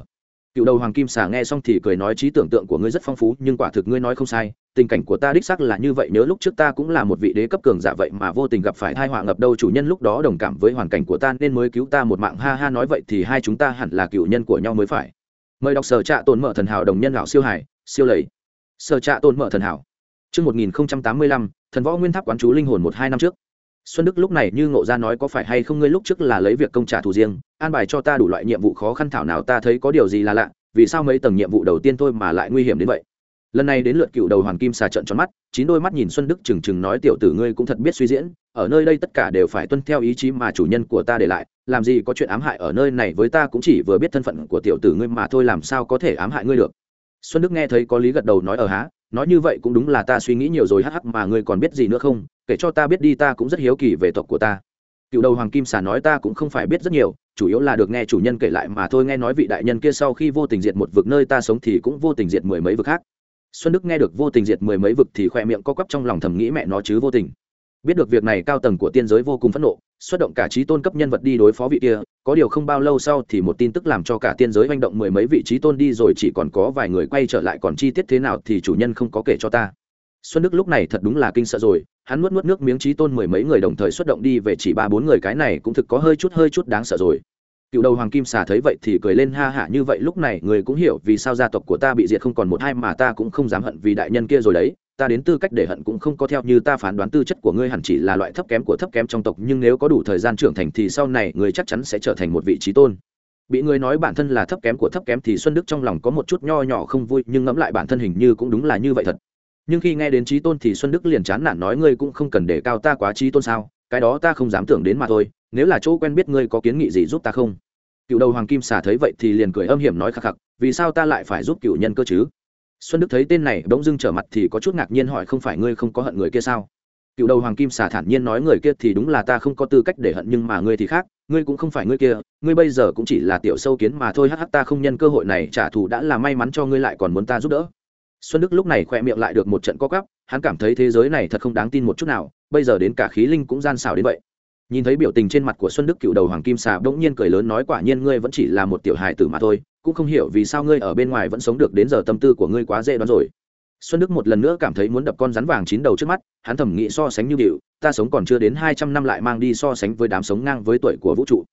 cựu đầu hoàng kim xà nghe xong thì cười nói trí tưởng tượng của ngươi rất phong phú nhưng quả thực ngươi nói không sai. Tình cảnh của ta đích sắc là như vậy nhớ lúc trước ta cũng là một vị đế cấp cường giả vậy mà vô tình gặp phải thai họa ngập đâu chủ nhân lúc đó đồng cảm với hoàn cảnh của ta nên mới cứu ta một mạng. Ha ha nói vậy thì hai chúng ta hẳn là cựu nhân của nhau mới phải. Mời đọc sở trạ tồn mở thần hảo đồng nhân lão siêu hải siêu lầy. Sở trạ tồn mở thần hảo. Trước 1085, thần võ nguyên tháp quán chú linh hồn một hai năm trước xuân đức lúc này như ngộ ra nói có phải hay không ngươi lúc trước là lấy việc công trả thù riêng, an bài cho ta đủ loại nhiệm vụ khó khăn thảo nào ta thấy có điều gì là lạ, vì sao mấy tầng nhiệm vụ đầu tiên thôi mà lại nguy hiểm đến vậy? Lần này đến lượt cựu đầu hoàng kim xà trận tròn mắt, chín đôi mắt nhìn xuân đức trừng trừng nói tiểu tử ngươi cũng thật biết suy diễn, ở nơi đây tất cả đều phải tuân theo ý chí mà chủ nhân của ta để lại, làm gì có chuyện ám hại ở nơi này với ta cũng chỉ vừa biết thân phận của tiểu tử ngươi mà thôi làm sao có thể ám hại ngươi được. Xuân đức nghe thấy có lý gật đầu nói ở há, nói như vậy cũng đúng là ta suy nghĩ nhiều rồi, hắc hắc, mà ngươi còn biết gì nữa không? Kể cho ta biết đi, ta cũng rất hiếu kỳ về tộc của ta. Cựu đầu hoàng kim xà nói ta cũng không phải biết rất nhiều, chủ yếu là được nghe chủ nhân kể lại mà thôi, nghe nói vị đại nhân kia sau khi vô tình diệt một vực nơi ta sống thì cũng vô tình diệt mười mấy vực khác. Xuân đức nghe được vô tình diệt mười mấy vực thì khoe miệng co quắp trong lòng thầm nghĩ mẹ nó chứ vô tình. Biết được việc này cao tầng của tiên giới vô cùng phẫn nộ, xuất động cả trí tôn cấp nhân vật đi đối phó vị kia, có điều không bao lâu sau thì một tin tức làm cho cả tiên giới manh động mười mấy vị trí tôn đi rồi chỉ còn có vài người quay trở lại, còn chi tiết thế nào thì chủ nhân không có kể cho ta. Xuân đức lúc này thật đúng là kinh sợ rồi hắn nuốt nuốt nước miếng trí tôn mười mấy người đồng thời xuất động đi về chỉ ba bốn người, cái này cũng thực có hơi chút hơi chút đáng sợ rồi. Cựu đầu hoàng kim xà thấy vậy thì cười lên ha hả như vậy, lúc này người cũng hiểu vì sao gia tộc của ta bị diệt không còn một hai mà ta cũng không dám hận vì đại nhân kia rồi đấy. Ta đến tư cách để hận cũng không có theo như ta phán đoán, tư chất của ngươi hẳn chỉ là loại thấp kém của thấp kém trong tộc, nhưng nếu có đủ thời gian trưởng thành thì sau này người chắc chắn sẽ trở thành một vị trí tôn. Bị người nói bản thân là thấp kém của thấp kém thì xuân đức trong lòng có một chút nho nhỏ không vui, nhưng ngẫm lại bản thân hình như cũng đúng là như vậy thật nhưng khi nghe đến trí tôn thì xuân đức liền chán nản nói, ngươi cũng không cần để cao ta quá trí tôn sao? Cái đó ta không dám tưởng đến mà thôi. Nếu là chỗ quen biết ngươi có kiến nghị gì giúp ta không? Cựu đầu hoàng kim xà thấy vậy thì liền cười âm hiểm nói khắc khắc, vì sao ta lại phải giúp cựu nhân cơ chứ? Xuân đức thấy tên này bỗng dưng trở mặt thì có chút ngạc nhiên hỏi, không phải ngươi không có hận người kia sao? Cựu đầu hoàng kim xà thản nhiên nói, người kia thì đúng là ta không có tư cách để hận, nhưng mà ngươi thì khác, ngươi cũng không phải ngươi kia, ngươi bây giờ cũng chỉ là tiểu sâu kiến mà thôi, hắc hắc, ta không nhân cơ hội này trả thù đã là may mắn cho ngươi lại còn muốn ta giúp đỡ xuân đức lúc này khoe miệng lại được một trận co cắp hắn cảm thấy thế giới này thật không đáng tin một chút nào, bây giờ đến cả khí linh cũng gian xảo đến vậy. Nhìn thấy biểu tình trên mặt của xuân đức cựu đầu hoàng kim xà bỗng nhiên cười lớn nói quả nhiên ngươi vẫn chỉ là một tiểu hài tử mà thôi, cũng không hiểu vì sao ngươi ở bên ngoài vẫn sống được đến giờ tâm tư của ngươi quá dễ đoán rồi. Xuân đức một lần nữa cảm thấy muốn đập con rắn vàng chín đầu trước mắt, hắn thẩm nghĩ so sánh như điệu, ta sống còn chưa đến hai trăm năm lại mang đi so sánh với đám sống ngang với tuổi của vũ trụ.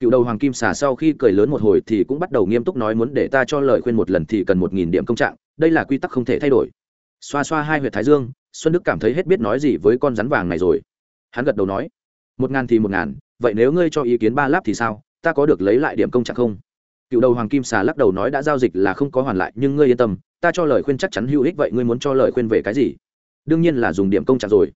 Cựu đầu hoàng kim xà sau khi cười lớn một hồi thì cũng bắt đầu nghiêm túc nói muốn để ta cho lời khuyên một lần thì cần một nghìn điểm công trạng đây là quy tắc không thể thay đổi. Xoa xoa hai huyệt thái dương, xuân đức cảm thấy hết biết nói gì với con rắn vàng này rồi. Hắn gật đầu nói, một ngàn thì một ngàn, vậy nếu ngươi cho ý kiến ba láp thì sao? Ta có được lấy lại điểm công trạng không? Cựu đầu hoàng kim xà lắc đầu nói, đã giao dịch là không có hoàn lại, nhưng ngươi yên tâm, ta cho lời khuyên chắc chắn hữu ích, vậy ngươi muốn cho lời khuyên về cái gì? Đương nhiên là dùng điểm công trạng rồi.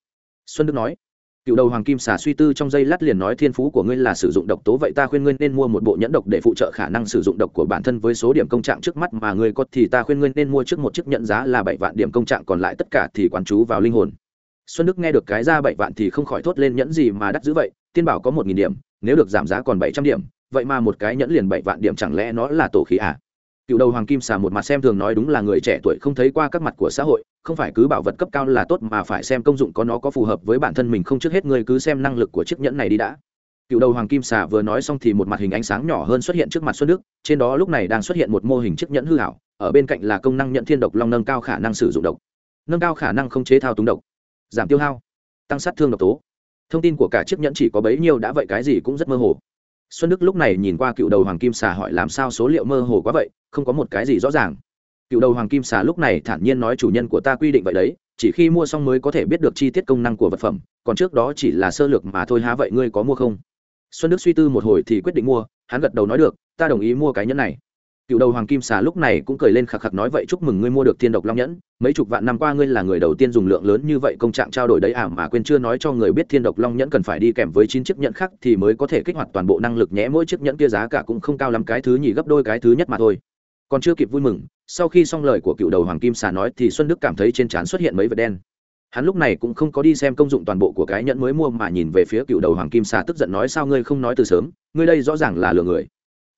Xuân đức nói cựu đầu hoàng kim xà suy tư trong giây lát liền nói, thiên phú của ngươi là sử dụng độc tố vậy ta khuyên ngươi nên mua một bộ nhẫn độc để phụ trợ khả năng sử dụng độc của bản thân với số điểm công trạng trước mắt mà ngươi có thì ta khuyên ngươi nên mua trước một chiếc nhẫn giá là bảy vạn điểm công trạng, còn lại tất cả thì quán chú vào linh hồn. Xuân đức nghe được cái ra bảy vạn thì không khỏi thốt lên, nhẫn gì mà đắt dữ vậy? Tiên bảo có một nghìn điểm, nếu được giảm giá còn bảy trăm điểm, vậy mà một cái nhẫn liền bảy vạn điểm chẳng lẽ nó là tổ khí à? Cựu đầu hoàng kim xà một mặt xem thường nói đúng là người trẻ tuổi không thấy qua các mặt của xã hội, không phải cứ bảo vật cấp cao là tốt mà phải xem công dụng có nó có phù hợp với bản thân mình không trước hết người cứ xem năng lực của chiếc nhẫn này đi đã. Cựu đầu hoàng kim xà vừa nói xong thì một mặt hình ánh sáng nhỏ hơn xuất hiện trước mặt xuân đức, trên đó lúc này đang xuất hiện một mô hình chiếc nhẫn hư hảo, ở bên cạnh là công năng nhận thiên độc long nâng cao khả năng sử dụng độc. Nâng cao khả năng không chế thao túng độc. Giảm tiêu hao. Tăng sát thương độc tố. Thông tin của cả chiếc nhẫn chỉ có bấy nhiêu đã vậy cái gì cũng rất mơ hồ. Xuân đức lúc này nhìn qua cựu đầu hoàng kim xà hỏi làm sao số liệu mơ hồ quá vậy không có một cái gì rõ ràng. Cựu đầu hoàng kim xà lúc này thản nhiên nói chủ nhân của ta quy định vậy đấy, chỉ khi mua xong mới có thể biết được chi tiết công năng của vật phẩm, còn trước đó chỉ là sơ lược mà thôi há vậy ngươi có mua không? Xuân đức suy tư một hồi thì quyết định mua, hắn gật đầu nói được, ta đồng ý mua cái nhẫn này. Cựu đầu hoàng kim xà lúc này cũng cười lên khạc khạc nói vậy chúc mừng ngươi mua được thiên độc long nhẫn, mấy chục vạn năm qua ngươi là người đầu tiên dùng lượng lớn như vậy công trạng trao đổi đấy à mà quên chưa nói cho người biết thiên độc long nhẫn cần phải đi kèm với chín chiếc nhẫn khác thì mới có thể kích hoạt toàn bộ năng lực nhé mỗi chiếc nhẫn kia giá cả cũng không cao lắm, cái thứ nhì gấp đôi, cái thứ nhất mà thôi còn chưa kịp vui mừng sau khi xong lời của cựu đầu hoàng kim xà nói thì xuân đức cảm thấy trên trán xuất hiện mấy vệt đen. Hắn lúc này cũng không có đi xem công dụng toàn bộ của cái nhẫn mới mua mà nhìn về phía cựu đầu hoàng kim xà tức giận nói sao ngươi không nói từ sớm ngươi đây rõ ràng là lừa người.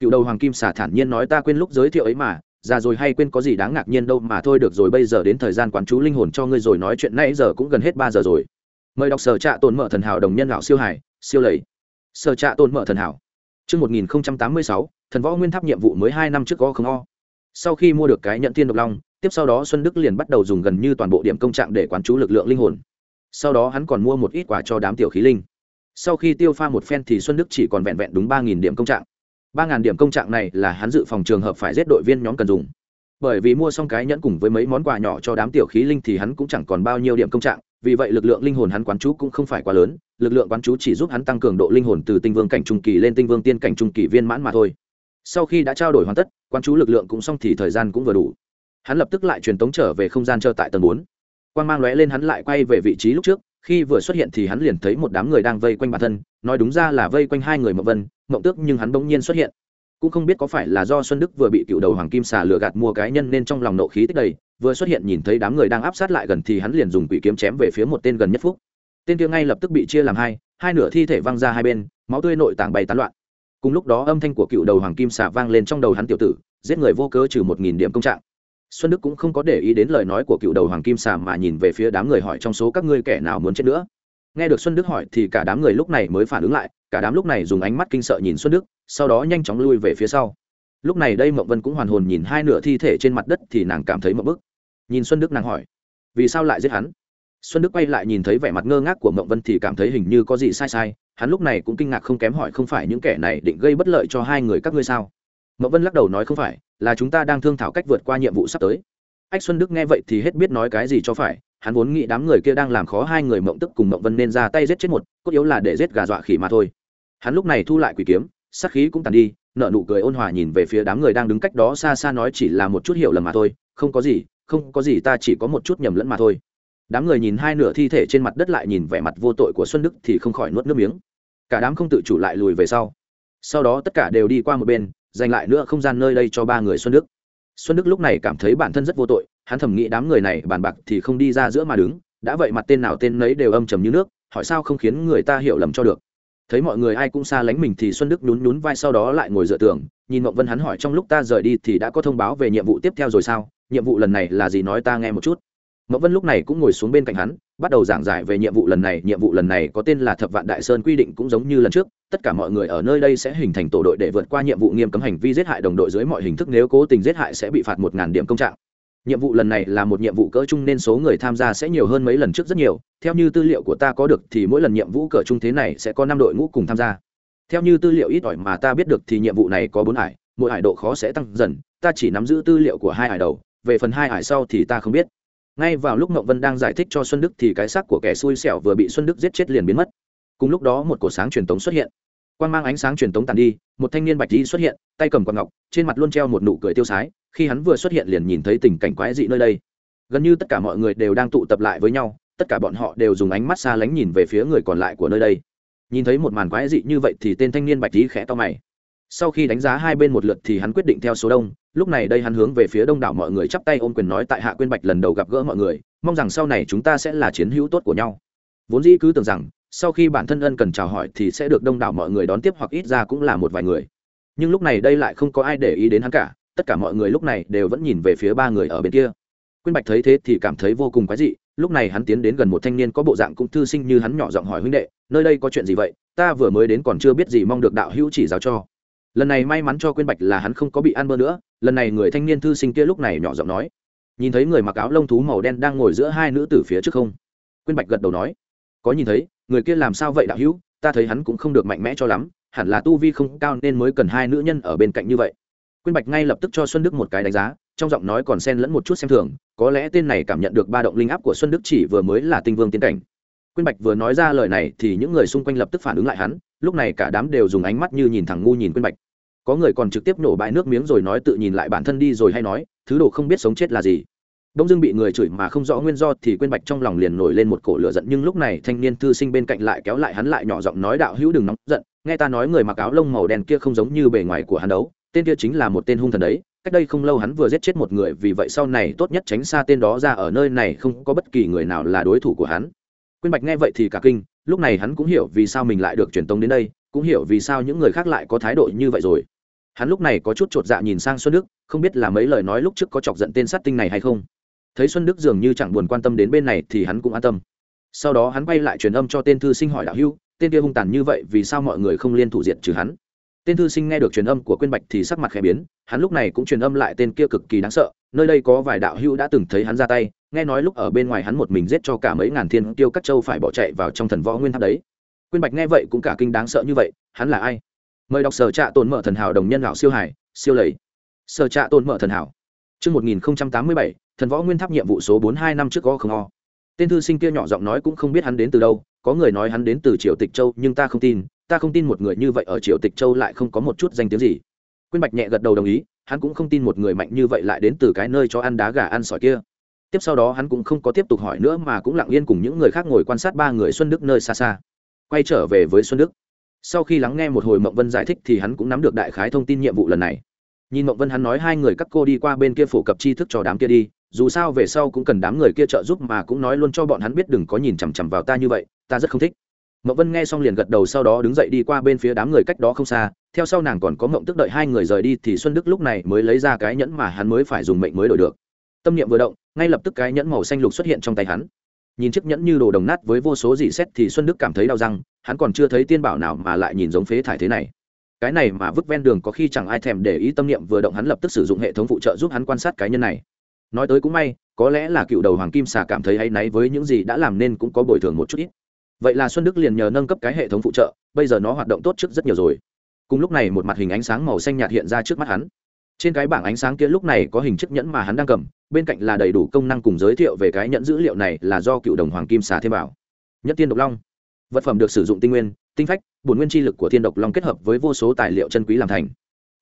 Cựu đầu hoàng kim xà thản nhiên nói ta quên lúc giới thiệu ấy mà già rồi hay quên có gì đáng ngạc nhiên đâu mà thôi được rồi bây giờ đến thời gian quán chú linh hồn cho ngươi rồi nói chuyện nãy giờ cũng gần hết ba giờ rồi. Mời đọc sở trạ tồn mở thần hảo đồng nhân lão siêu hải siêu lầy. Sở trạ tồn mở thần hảo. Trước 1086, thần võ nguyên tháp nhiệm vụ mới hai năm trước có không o. Sau khi mua được cái nhận thiên độc long, tiếp sau đó Xuân Đức liền bắt đầu dùng gần như toàn bộ điểm công trạng để quán chú lực lượng linh hồn. Sau đó hắn còn mua một ít quà cho đám tiểu khí linh. Sau khi tiêu pha một phen thì Xuân Đức chỉ còn vẹn vẹn đúng ba nghìn điểm công trạng ba nghìn điểm công trạng này là hắn dự phòng trường hợp phải giết đội viên nhóm cần dùng bởi vì mua xong cái nhẫn cùng với mấy món quà nhỏ cho đám tiểu khí linh thì hắn cũng chẳng còn bao nhiêu điểm công trạng vì vậy lực lượng linh hồn hắn quán chú cũng không phải quá lớn lực lượng quán chú chỉ giúp hắn tăng cường độ linh hồn từ tinh vương cảnh trung kỳ lên tinh vương tiên cảnh trung kỳ viên mãn mà thôi sau khi đã trao đổi hoàn tất quan chú lực lượng cũng xong thì thời gian cũng vừa đủ. Hắn lập tức lại truyền tống trở về không gian chờ tại tầng bốn. Quan g mang lóe lên hắn lại quay về vị trí lúc trước, khi vừa xuất hiện thì hắn liền thấy một đám người đang vây quanh bản thân, nói đúng ra là vây quanh hai người mậu vân mậu tước nhưng hắn bỗng nhiên xuất hiện. Cũng không biết có phải là do xuân đức vừa bị cựu đầu hoàng kim xà lừa gạt mua cái nhân nên trong lòng nộ khí tích đầy, vừa xuất hiện nhìn thấy đám người đang áp sát lại gần thì hắn liền dùng quỷ kiếm chém về phía một tên gần nhất phúc. Tên kia ngay lập tức bị chia làm hai hai nửa thi thể văng ra hai bên, máu tươi nội tảng bay tán loạn. Cùng lúc đó âm thanh của cựu đầu hoàng kim xà vang lên trong đầu hắn tiểu tử giết người vô cớ trừ một nghìn điểm công trạng. Xuân đức cũng không có để ý đến lời nói của cựu đầu hoàng kim xà mà nhìn về phía đám người hỏi trong số các ngươi kẻ nào muốn chết nữa. Nghe được xuân đức hỏi thì cả đám người lúc này mới phản ứng lại, cả đám lúc này dùng ánh mắt kinh sợ nhìn xuân đức, sau đó nhanh chóng lui về phía sau. Lúc này đây mậu vân cũng hoàn hồn nhìn hai nửa thi thể trên mặt đất thì nàng cảm thấy mậu bức. Nhìn xuân đức nàng hỏi, vì sao lại giết hắn? Xuân đức quay lại nhìn thấy vẻ mặt ngơ ngác của mậu vân thì cảm thấy hình như có gì sai sai, hắn lúc này cũng kinh ngạc không kém hỏi, không phải những kẻ này định gây bất lợi cho hai người các ngươi sao? Mậu vân lắc đầu nói không phải, là chúng ta đang thương thảo cách vượt qua nhiệm vụ sắp tới. Ách xuân đức nghe vậy thì hết biết nói cái gì cho phải, hắn vốn nghĩ đám người kia đang làm khó hai người mộng tức cùng mộng vân nên ra tay giết chết một, cốt yếu là để giết gà dọa khỉ mà thôi. Hắn lúc này thu lại quỷ kiếm, sát khí cũng tàn đi nợ nụ cười ôn hòa nhìn về phía đám người đang đứng cách đó xa xa nói chỉ là một chút hiểu lầm mà thôi, không có gì, không có gì ta chỉ có một chút nhầm lẫn mà thôi. Đám người nhìn hai nửa thi thể trên mặt đất lại nhìn vẻ mặt vô tội của xuân đức thì không khỏi nuốt nước miếng. Cả đám không tự chủ lại lùi về sau. Sau đó tất cả đều đi qua một bên dành lại nữa không gian nơi đây cho ba người xuân đức. Xuân đức lúc này cảm thấy bản thân rất vô tội, hắn thầm nghĩ đám người này bàn bạc thì không đi ra giữa mà đứng, đã vậy mặt tên nào tên nấy đều âm trầm như nước, hỏi sao không khiến người ta hiểu lầm cho được. Thấy mọi người ai cũng xa lánh mình thì xuân đức nhún nhún vai sau đó lại ngồi dựa tường, nhìn mộng vân hắn hỏi trong lúc ta rời đi thì đã có thông báo về nhiệm vụ tiếp theo rồi sao? Nhiệm vụ lần này là gì nói ta nghe một chút. Mộng vân lúc này cũng ngồi xuống bên cạnh hắn bắt đầu giảng giải về nhiệm vụ lần này, nhiệm vụ lần này có tên là thập vạn đại sơn quy định cũng giống như lần trước, tất cả mọi người ở nơi đây sẽ hình thành tổ đội để vượt qua nhiệm vụ nghiêm cấm hành vi giết hại đồng đội dưới mọi hình thức, nếu cố tình giết hại sẽ bị phạt một ngàn điểm công trạng. Nhiệm vụ lần này là một nhiệm vụ cỡ chung nên số người tham gia sẽ nhiều hơn mấy lần trước rất nhiều, theo như tư liệu của ta có được thì mỗi lần nhiệm vụ cỡ chung thế này sẽ có năm đội ngũ cùng tham gia. Theo như tư liệu ít ỏi mà ta biết được thì nhiệm vụ này có bốn hải mỗi hải độ khó sẽ tăng dần, ta chỉ nắm giữ tư liệu của hai hải đầu, về phần hai hải sau thì ta không biết ngay vào lúc ngậu vân đang giải thích cho xuân đức thì cái xác của kẻ xui xẻo vừa bị xuân đức giết chết liền biến mất. Cùng lúc đó một cổ sáng truyền tống xuất hiện. Quan mang ánh sáng truyền tống tàn đi, một thanh niên bạch di xuất hiện, tay cầm quạt ngọc, trên mặt luôn treo một nụ cười tiêu sái, khi hắn vừa xuất hiện liền nhìn thấy tình cảnh quái dị nơi đây. Gần như tất cả mọi người đều đang tụ tập lại với nhau, tất cả bọn họ đều dùng ánh mắt xa lánh nhìn về phía người còn lại của nơi đây. Nhìn thấy một màn quái dị như vậy thì tên thanh niên bạch di khẽ to mày sau khi đánh giá hai bên một lượt thì hắn quyết định theo số đông. Lúc này đây hắn hướng về phía đông đảo mọi người chắp tay ôm quyền nói tại hạ quyên bạch lần đầu gặp gỡ mọi người, mong rằng sau này chúng ta sẽ là chiến hữu tốt của nhau. Vốn dĩ cứ tưởng rằng, sau khi bản thân ân cần chào hỏi thì sẽ được đông đảo mọi người đón tiếp hoặc ít ra cũng là một vài người. Nhưng lúc này đây lại không có ai để ý đến hắn cả, tất cả mọi người lúc này đều vẫn nhìn về phía ba người ở bên kia. Quyên bạch thấy thế thì cảm thấy vô cùng quái dị, lúc này hắn tiến đến gần một thanh niên có bộ dạng cũng thư sinh như hắn nhỏ giọng hỏi huynh đệ, nơi đây có chuyện gì vậy? Ta vừa mới đến còn chưa biết gì mong được đạo hữu chỉ giáo cho lần này may mắn cho quyên bạch là hắn không có bị ăn bơ nữa, lần này người thanh niên thư sinh kia lúc này nhỏ giọng nói, nhìn thấy người mặc áo lông thú màu đen đang ngồi giữa hai nữ tử phía trước không? Quyên bạch gật đầu nói, có nhìn thấy, người kia làm sao vậy đạo hữu? Ta thấy hắn cũng không được mạnh mẽ cho lắm, hẳn là tu vi không cao nên mới cần hai nữ nhân ở bên cạnh như vậy. Quyên bạch ngay lập tức cho xuân đức một cái đánh giá, trong giọng nói còn xen lẫn một chút xem thường, có lẽ tên này cảm nhận được ba động linh áp của xuân đức chỉ vừa mới là tinh vương tiến cảnh. Quyên bạch vừa nói ra lời này thì những người xung quanh lập tức phản ứng lại hắn lúc này cả đám đều dùng ánh mắt như nhìn thẳng ngu nhìn quyên bạch. Có người còn trực tiếp nổ bãi nước miếng rồi nói tự nhìn lại bản thân đi rồi hay nói, thứ đồ không biết sống chết là gì. Đông dương bị người chửi mà không rõ nguyên do thì quên bạch trong lòng liền nổi lên một cổ lửa giận, nhưng lúc này thanh niên thư sinh bên cạnh lại kéo lại hắn lại nhỏ giọng nói đạo hữu đừng nóng giận, nghe ta nói người mặc áo lông màu đen kia không giống như bề ngoài của hắn đấu, tên kia chính là một tên hung thần đấy, cách đây không lâu hắn vừa giết chết một người, vì vậy sau này tốt nhất tránh xa tên đó ra ở nơi này, không có bất kỳ người nào là đối thủ của hắn. Quyên bạch nghe vậy thì cả kinh lúc này hắn cũng hiểu vì sao mình lại được truyền tống đến đây, cũng hiểu vì sao những người khác lại có thái độ như vậy rồi. Hắn lúc này có chút chột dạ nhìn sang xuân đức, không biết là mấy lời nói lúc trước có chọc giận tên sát tinh này hay không. Thấy xuân đức dường như chẳng buồn quan tâm đến bên này thì hắn cũng an tâm. Sau đó hắn quay lại truyền âm cho tên thư sinh hỏi đạo hưu tên kia hung tàn như vậy vì sao mọi người không liên thủ diệt trừ hắn? Tên thư sinh nghe được truyền âm của quyên bạch thì sắc mặt khẽ biến, hắn lúc này cũng truyền âm lại tên kia cực kỳ đáng sợ, nơi đây có vài đạo hữu đã từng thấy hắn ra tay, nghe nói lúc ở bên ngoài hắn một mình giết cho cả mấy ngàn thiên tiêu các châu phải bỏ chạy vào trong thần võ nguyên tháp đấy. Quyên bạch nghe vậy cũng cả kinh đáng sợ như vậy, hắn là ai? Mời đọc sở trạ tồn mở thần hảo đồng nhân lão siêu hải, siêu lầy. Sở trạ tồn mở thần hảo. Chương một nghìn tám mươi bảy, thần võ nguyên tháp nhiệm vụ số bốn hai năm trước có không o. Tên thư sinh kia nhỏ giọng nói cũng không biết hắn đến từ đâu, có người nói hắn đến từ triều tịch châu nhưng ta không tin ta không tin một người như vậy ở triều tịch châu lại không có một chút danh tiếng gì. Quyên bạch nhẹ gật đầu đồng ý, hắn cũng không tin một người mạnh như vậy lại đến từ cái nơi cho ăn đá gà ăn sỏi kia. Tiếp sau đó hắn cũng không có tiếp tục hỏi nữa mà cũng lặng yên cùng những người khác ngồi quan sát ba người xuân đức nơi xa xa. Quay trở về với xuân đức. Sau khi lắng nghe một hồi mộng vân giải thích thì hắn cũng nắm được đại khái thông tin nhiệm vụ lần này. Nhìn mộng vân hắn nói hai người các cô đi qua bên kia phổ cập tri thức cho đám kia đi, dù sao về sau cũng cần đám người kia trợ giúp mà cũng nói luôn cho bọn hắn biết đừng có nhìn chằm chằm vào ta như vậy, ta rất không thích mộng vân nghe xong liền gật đầu sau đó đứng dậy đi qua bên phía đám người cách đó không xa. Theo sau nàng còn có mộng tức đợi hai người rời đi thì xuân đức lúc này mới lấy ra cái nhẫn mà hắn mới phải dùng mệnh mới đổi được. Tâm niệm vừa động, ngay lập tức cái nhẫn màu xanh lục xuất hiện trong tay hắn. Nhìn chiếc nhẫn như đồ đồng nát với vô số dị xét thì xuân đức cảm thấy đau răng, hắn còn chưa thấy tiên bảo nào mà lại nhìn giống phế thải thế này. Cái này mà vứt ven đường có khi chẳng ai thèm để ý, tâm niệm vừa động hắn lập tức sử dụng hệ thống phụ trợ giúp hắn quan sát cái nhân này. Nói tới cũng may, có lẽ là cựu đầu hoàng kim xà cảm thấy hay náy với những gì đã làm nên cũng có bồi thường một chút ít vậy là xuân đức liền nhờ nâng cấp cái hệ thống phụ trợ, bây giờ nó hoạt động tốt trước rất nhiều rồi. Cùng lúc này một mặt hình ánh sáng màu xanh nhạt hiện ra trước mắt hắn. Trên cái bảng ánh sáng kia lúc này có hình chiếc nhẫn mà hắn đang cầm, bên cạnh là đầy đủ công năng cùng giới thiệu về cái nhẫn dữ liệu này là do cựu đồng hoàng kim xà thêm vào. Nhất tiên độc long. Vật phẩm được sử dụng tinh nguyên, tinh phách, bổn nguyên chi lực của thiên độc long kết hợp với vô số tài liệu chân quý làm thành.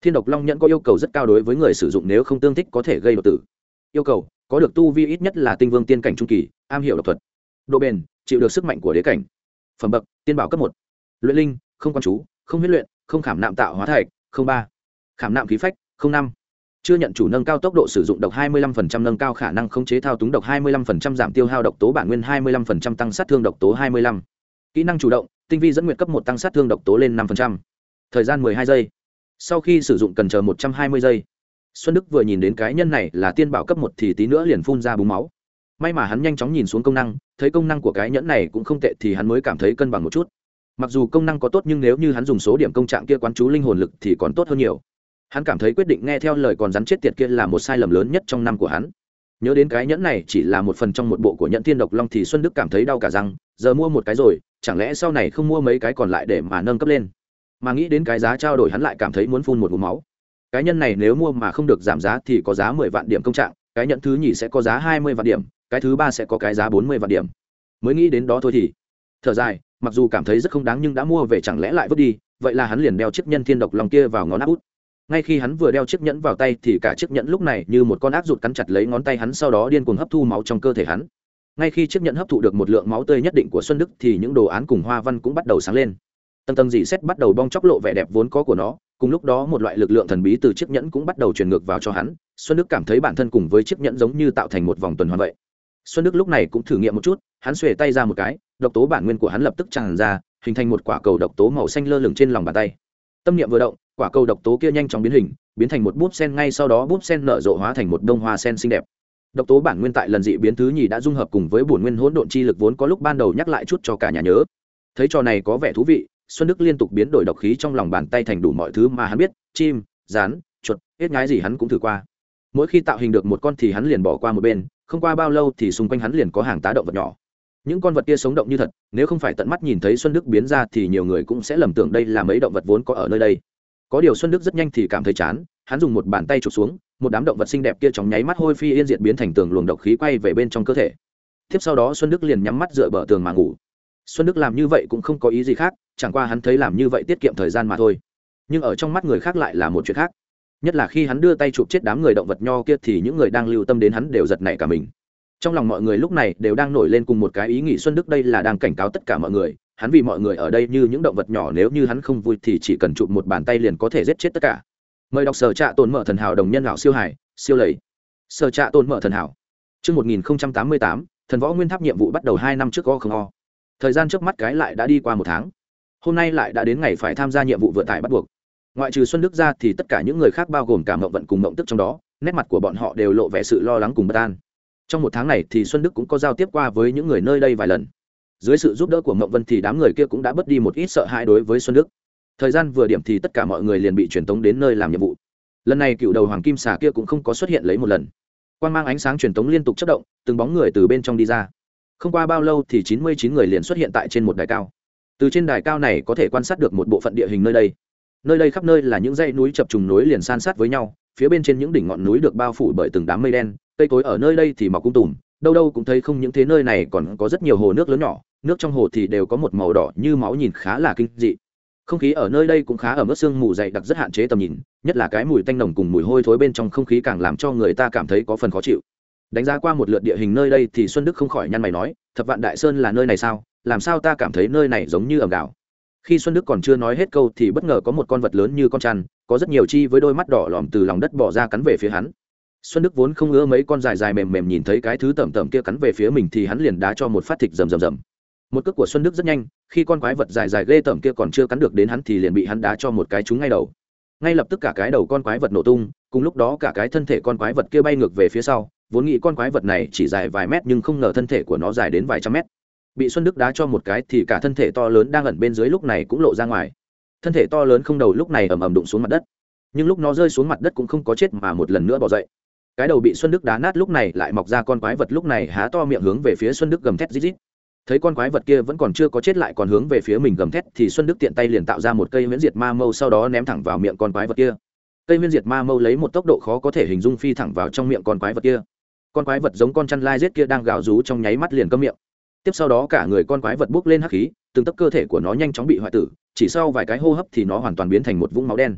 Thiên độc long nhẫn có yêu cầu rất cao đối với người sử dụng nếu không tương thích có thể gây độc tử. Yêu cầu, có được tu vi ít nhất là tinh vương tiên cảnh trung kỳ, am hiểu độc thuật. Độ bền chịu được sức mạnh của đế cảnh phẩm bậc tiên bảo cấp một luyện linh không quan chú không huyết luyện không khảm nạm tạo hóa thạch không ba khảm nạm khí phách không năm chưa nhận chủ nâng cao tốc độ sử dụng độc 25% nâng cao khả năng khống chế thao túng độc 25% giảm tiêu hao độc tố bản nguyên 25% tăng sát thương độc tố 25. Kỹ năng chủ động, tinh vi dẫn nguyện cấp một tăng sát thương độc tố lên 5%. Thời gian 12 giây. Sau khi sử dụng cần chờ 120 giây. Xuân Đức vừa nhìn đến cái nhân này là tiên bảo cấp một thì tí nữa liền phun ra búng máu. May mà hắn nhanh chóng nhìn xuống công năng, thấy công năng của cái nhẫn này cũng không tệ thì hắn mới cảm thấy cân bằng một chút. Mặc dù công năng có tốt nhưng nếu như hắn dùng số điểm công trạng kia quán chú linh hồn lực thì còn tốt hơn nhiều. Hắn cảm thấy quyết định nghe theo lời còn rắn chết tiệt kia là một sai lầm lớn nhất trong năm của hắn. Nhớ đến cái nhẫn này chỉ là một phần trong một bộ của nhẫn thiên độc long thì xuân đức cảm thấy đau cả răng, giờ mua một cái rồi, chẳng lẽ sau này không mua mấy cái còn lại để mà nâng cấp lên? Mà nghĩ đến cái giá trao đổi hắn lại cảm thấy muốn phun một ngụm máu. Cái nhân này nếu mua mà không được giảm giá thì có giá mười vạn điểm công trạng, cái nhận thứ nhì sẽ có giá hai mươi vạn điểm cái thứ ba sẽ có cái giá bốn mươi vạn điểm. Mới nghĩ đến đó thôi thì, thở dài, mặc dù cảm thấy rất không đáng nhưng đã mua về chẳng lẽ lại vứt đi, vậy là hắn liền đeo chiếc nhân thiên độc lòng kia vào ngón áp út. Ngay khi hắn vừa đeo chiếc nhẫn vào tay thì cả chiếc nhẫn lúc này như một con ác rụt cắn chặt lấy ngón tay hắn sau đó điên cuồng hấp thu máu trong cơ thể hắn. Ngay khi chiếc nhẫn hấp thụ được một lượng máu tươi nhất định của xuân đức thì những đồ án cùng hoa văn cũng bắt đầu sáng lên. Tầng tầng dì xét bắt đầu bong chóc lộ vẻ đẹp vốn có của nó, cùng lúc đó một loại lực lượng thần bí từ chiếc nhẫn cũng bắt đầu truyền ngược vào cho hắn. Xuân đức cảm thấy bản thân cùng với chiếc nhẫn giống như tạo thành một vòng tuần hoàn vậy xuân đức lúc này cũng thử nghiệm một chút, hắn xuề tay ra một cái, độc tố bản nguyên của hắn lập tức tràn ra, hình thành một quả cầu độc tố màu xanh lơ lửng trên lòng bàn tay. Tâm niệm vừa động, quả cầu độc tố kia nhanh chóng biến hình, biến thành một búp sen, ngay sau đó búp sen nở rộ hóa thành một đông hoa sen xinh đẹp. Độc tố bản nguyên tại lần dị biến thứ nhì đã dung hợp cùng với bổn nguyên hỗn độn chi lực vốn có lúc ban đầu nhắc lại chút cho cả nhà nhớ. Thấy trò này có vẻ thú vị, xuân đức liên tục biến đổi độc khí trong lòng bàn tay thành đủ mọi thứ mà hắn biết, chim, rán, chuột, hết ngái gì hắn cũng thử qua. Mỗi khi tạo hình được một con thì hắn liền bỏ qua một bên không qua bao lâu thì xung quanh hắn liền có hàng tá động vật nhỏ. Những con vật kia sống động như thật, nếu không phải tận mắt nhìn thấy xuân đức biến ra thì nhiều người cũng sẽ lầm tưởng đây là mấy động vật vốn có ở nơi đây. Có điều xuân đức rất nhanh thì cảm thấy chán, hắn dùng một bàn tay chụp xuống, một đám động vật xinh đẹp kia chóng nháy mắt hôi phi yên diện biến thành tường luồng độc khí quay về bên trong cơ thể. Tiếp sau đó xuân đức liền nhắm mắt dựa bờ tường mà ngủ. Xuân đức làm như vậy cũng không có ý gì khác, chẳng qua hắn thấy làm như vậy tiết kiệm thời gian mà thôi. Nhưng ở trong mắt người khác lại là một chuyện khác nhất là khi hắn đưa tay chụp chết đám người động vật nho kia thì những người đang lưu tâm đến hắn đều giật nảy cả mình. Trong lòng mọi người lúc này đều đang nổi lên cùng một cái ý nghĩ xuân đức đây là đang cảnh cáo tất cả mọi người hắn vì mọi người ở đây như những động vật nhỏ nếu như hắn không vui thì chỉ cần chụp một bàn tay liền có thể giết chết tất cả. Mời đọc sở trạ tồn mở thần hảo đồng nhân lão siêu hải siêu lầy. Sở trạ tồn mở thần hảo. Trước 1088, thần võ nguyên tháp nhiệm vụ bắt đầu hai năm trước o không o. Thời gian trước mắt cái lại đã đi qua một tháng. Hôm nay lại đã đến ngày phải tham gia nhiệm vụ vượt tải bắt buộc ngoại trừ xuân đức ra thì tất cả những người khác bao gồm cả mộng vận cùng mộng tức trong đó, nét mặt của bọn họ đều lộ vẻ sự lo lắng cùng bất an. Trong một tháng này thì xuân đức cũng có giao tiếp qua với những người nơi đây vài lần. Dưới sự giúp đỡ của mộng vân thì đám người kia cũng đã bớt đi một ít sợ hãi đối với xuân đức. Thời gian vừa điểm thì tất cả mọi người liền bị truyền tống đến nơi làm nhiệm vụ. Lần này cựu đầu hoàng kim xà kia cũng không có xuất hiện lấy một lần. Quan mang ánh sáng truyền tống liên tục chất động, từng bóng người từ bên trong đi ra. Không qua bao lâu thì chín mươi chín người liền xuất hiện tại trên một đài cao. Từ trên đài cao này có thể quan sát được một bộ phận địa hình nơi đây nơi đây khắp nơi là những dãy núi chập trùng nối liền san sát với nhau, phía bên trên những đỉnh ngọn núi được bao phủ bởi từng đám mây đen, cây cối ở nơi đây thì mọc cung tùm, đâu đâu cũng thấy không những thế nơi này còn có rất nhiều hồ nước lớn nhỏ, nước trong hồ thì đều có một màu đỏ như máu nhìn khá là kinh dị. Không khí ở nơi đây cũng khá ở mức sương mù dày đặc rất hạn chế tầm nhìn, nhất là cái mùi tanh nồng cùng mùi hôi thối bên trong không khí càng làm cho người ta cảm thấy có phần khó chịu. Đánh giá qua một lượt địa hình nơi đây thì xuân đức không khỏi nhăn mày nói, thập vạn đại sơn là nơi này sao? Làm sao ta cảm thấy nơi này giống như ẩm đảo? Khi xuân đức còn chưa nói hết câu thì bất ngờ có một con vật lớn như con chăn có rất nhiều chi với đôi mắt đỏ lòm từ lòng đất bỏ ra cắn về phía hắn. Xuân đức vốn không ưa mấy con dài dài mềm mềm nhìn thấy cái thứ tẩm tẩm kia cắn về phía mình thì hắn liền đá cho một phát thịt rầm rầm rầm. Một cước của xuân đức rất nhanh, khi con quái vật dài dài ghê tởm kia còn chưa cắn được đến hắn thì liền bị hắn đá cho một cái trúng ngay đầu. Ngay lập tức cả cái đầu con quái vật nổ tung, cùng lúc đó cả cái thân thể con quái vật kia bay ngược về phía sau, vốn nghĩ con quái vật này chỉ dài vài mét nhưng không ngờ thân thể của nó dài đến vài trăm mét bị xuân đức đá cho một cái thì cả thân thể to lớn đang ẩn bên dưới lúc này cũng lộ ra ngoài. Thân thể to lớn không đầu lúc này ầm ầm đụng xuống mặt đất. Nhưng lúc nó rơi xuống mặt đất cũng không có chết mà một lần nữa bỏ dậy. Cái đầu bị xuân đức đá nát lúc này lại mọc ra con quái vật lúc này há to miệng hướng về phía xuân đức gầm thét rít rít. Thấy con quái vật kia vẫn còn chưa có chết lại còn hướng về phía mình gầm thét thì xuân đức tiện tay liền tạo ra một cây miễn diệt ma mâu sau đó ném thẳng vào miệng con quái vật kia. Cây miễn diệt ma mâu lấy một tốc độ khó có thể hình dung phi thẳng vào trong miệng con quái vật kia. Con quái vật giống con chăn lai rết kia đang gào rú trong nháy mắt liền cơm miệng tiếp sau đó cả người con quái vật bốc lên hắc khí, từng tấc cơ thể của nó nhanh chóng bị hoại tử, chỉ sau vài cái hô hấp thì nó hoàn toàn biến thành một vũng máu đen.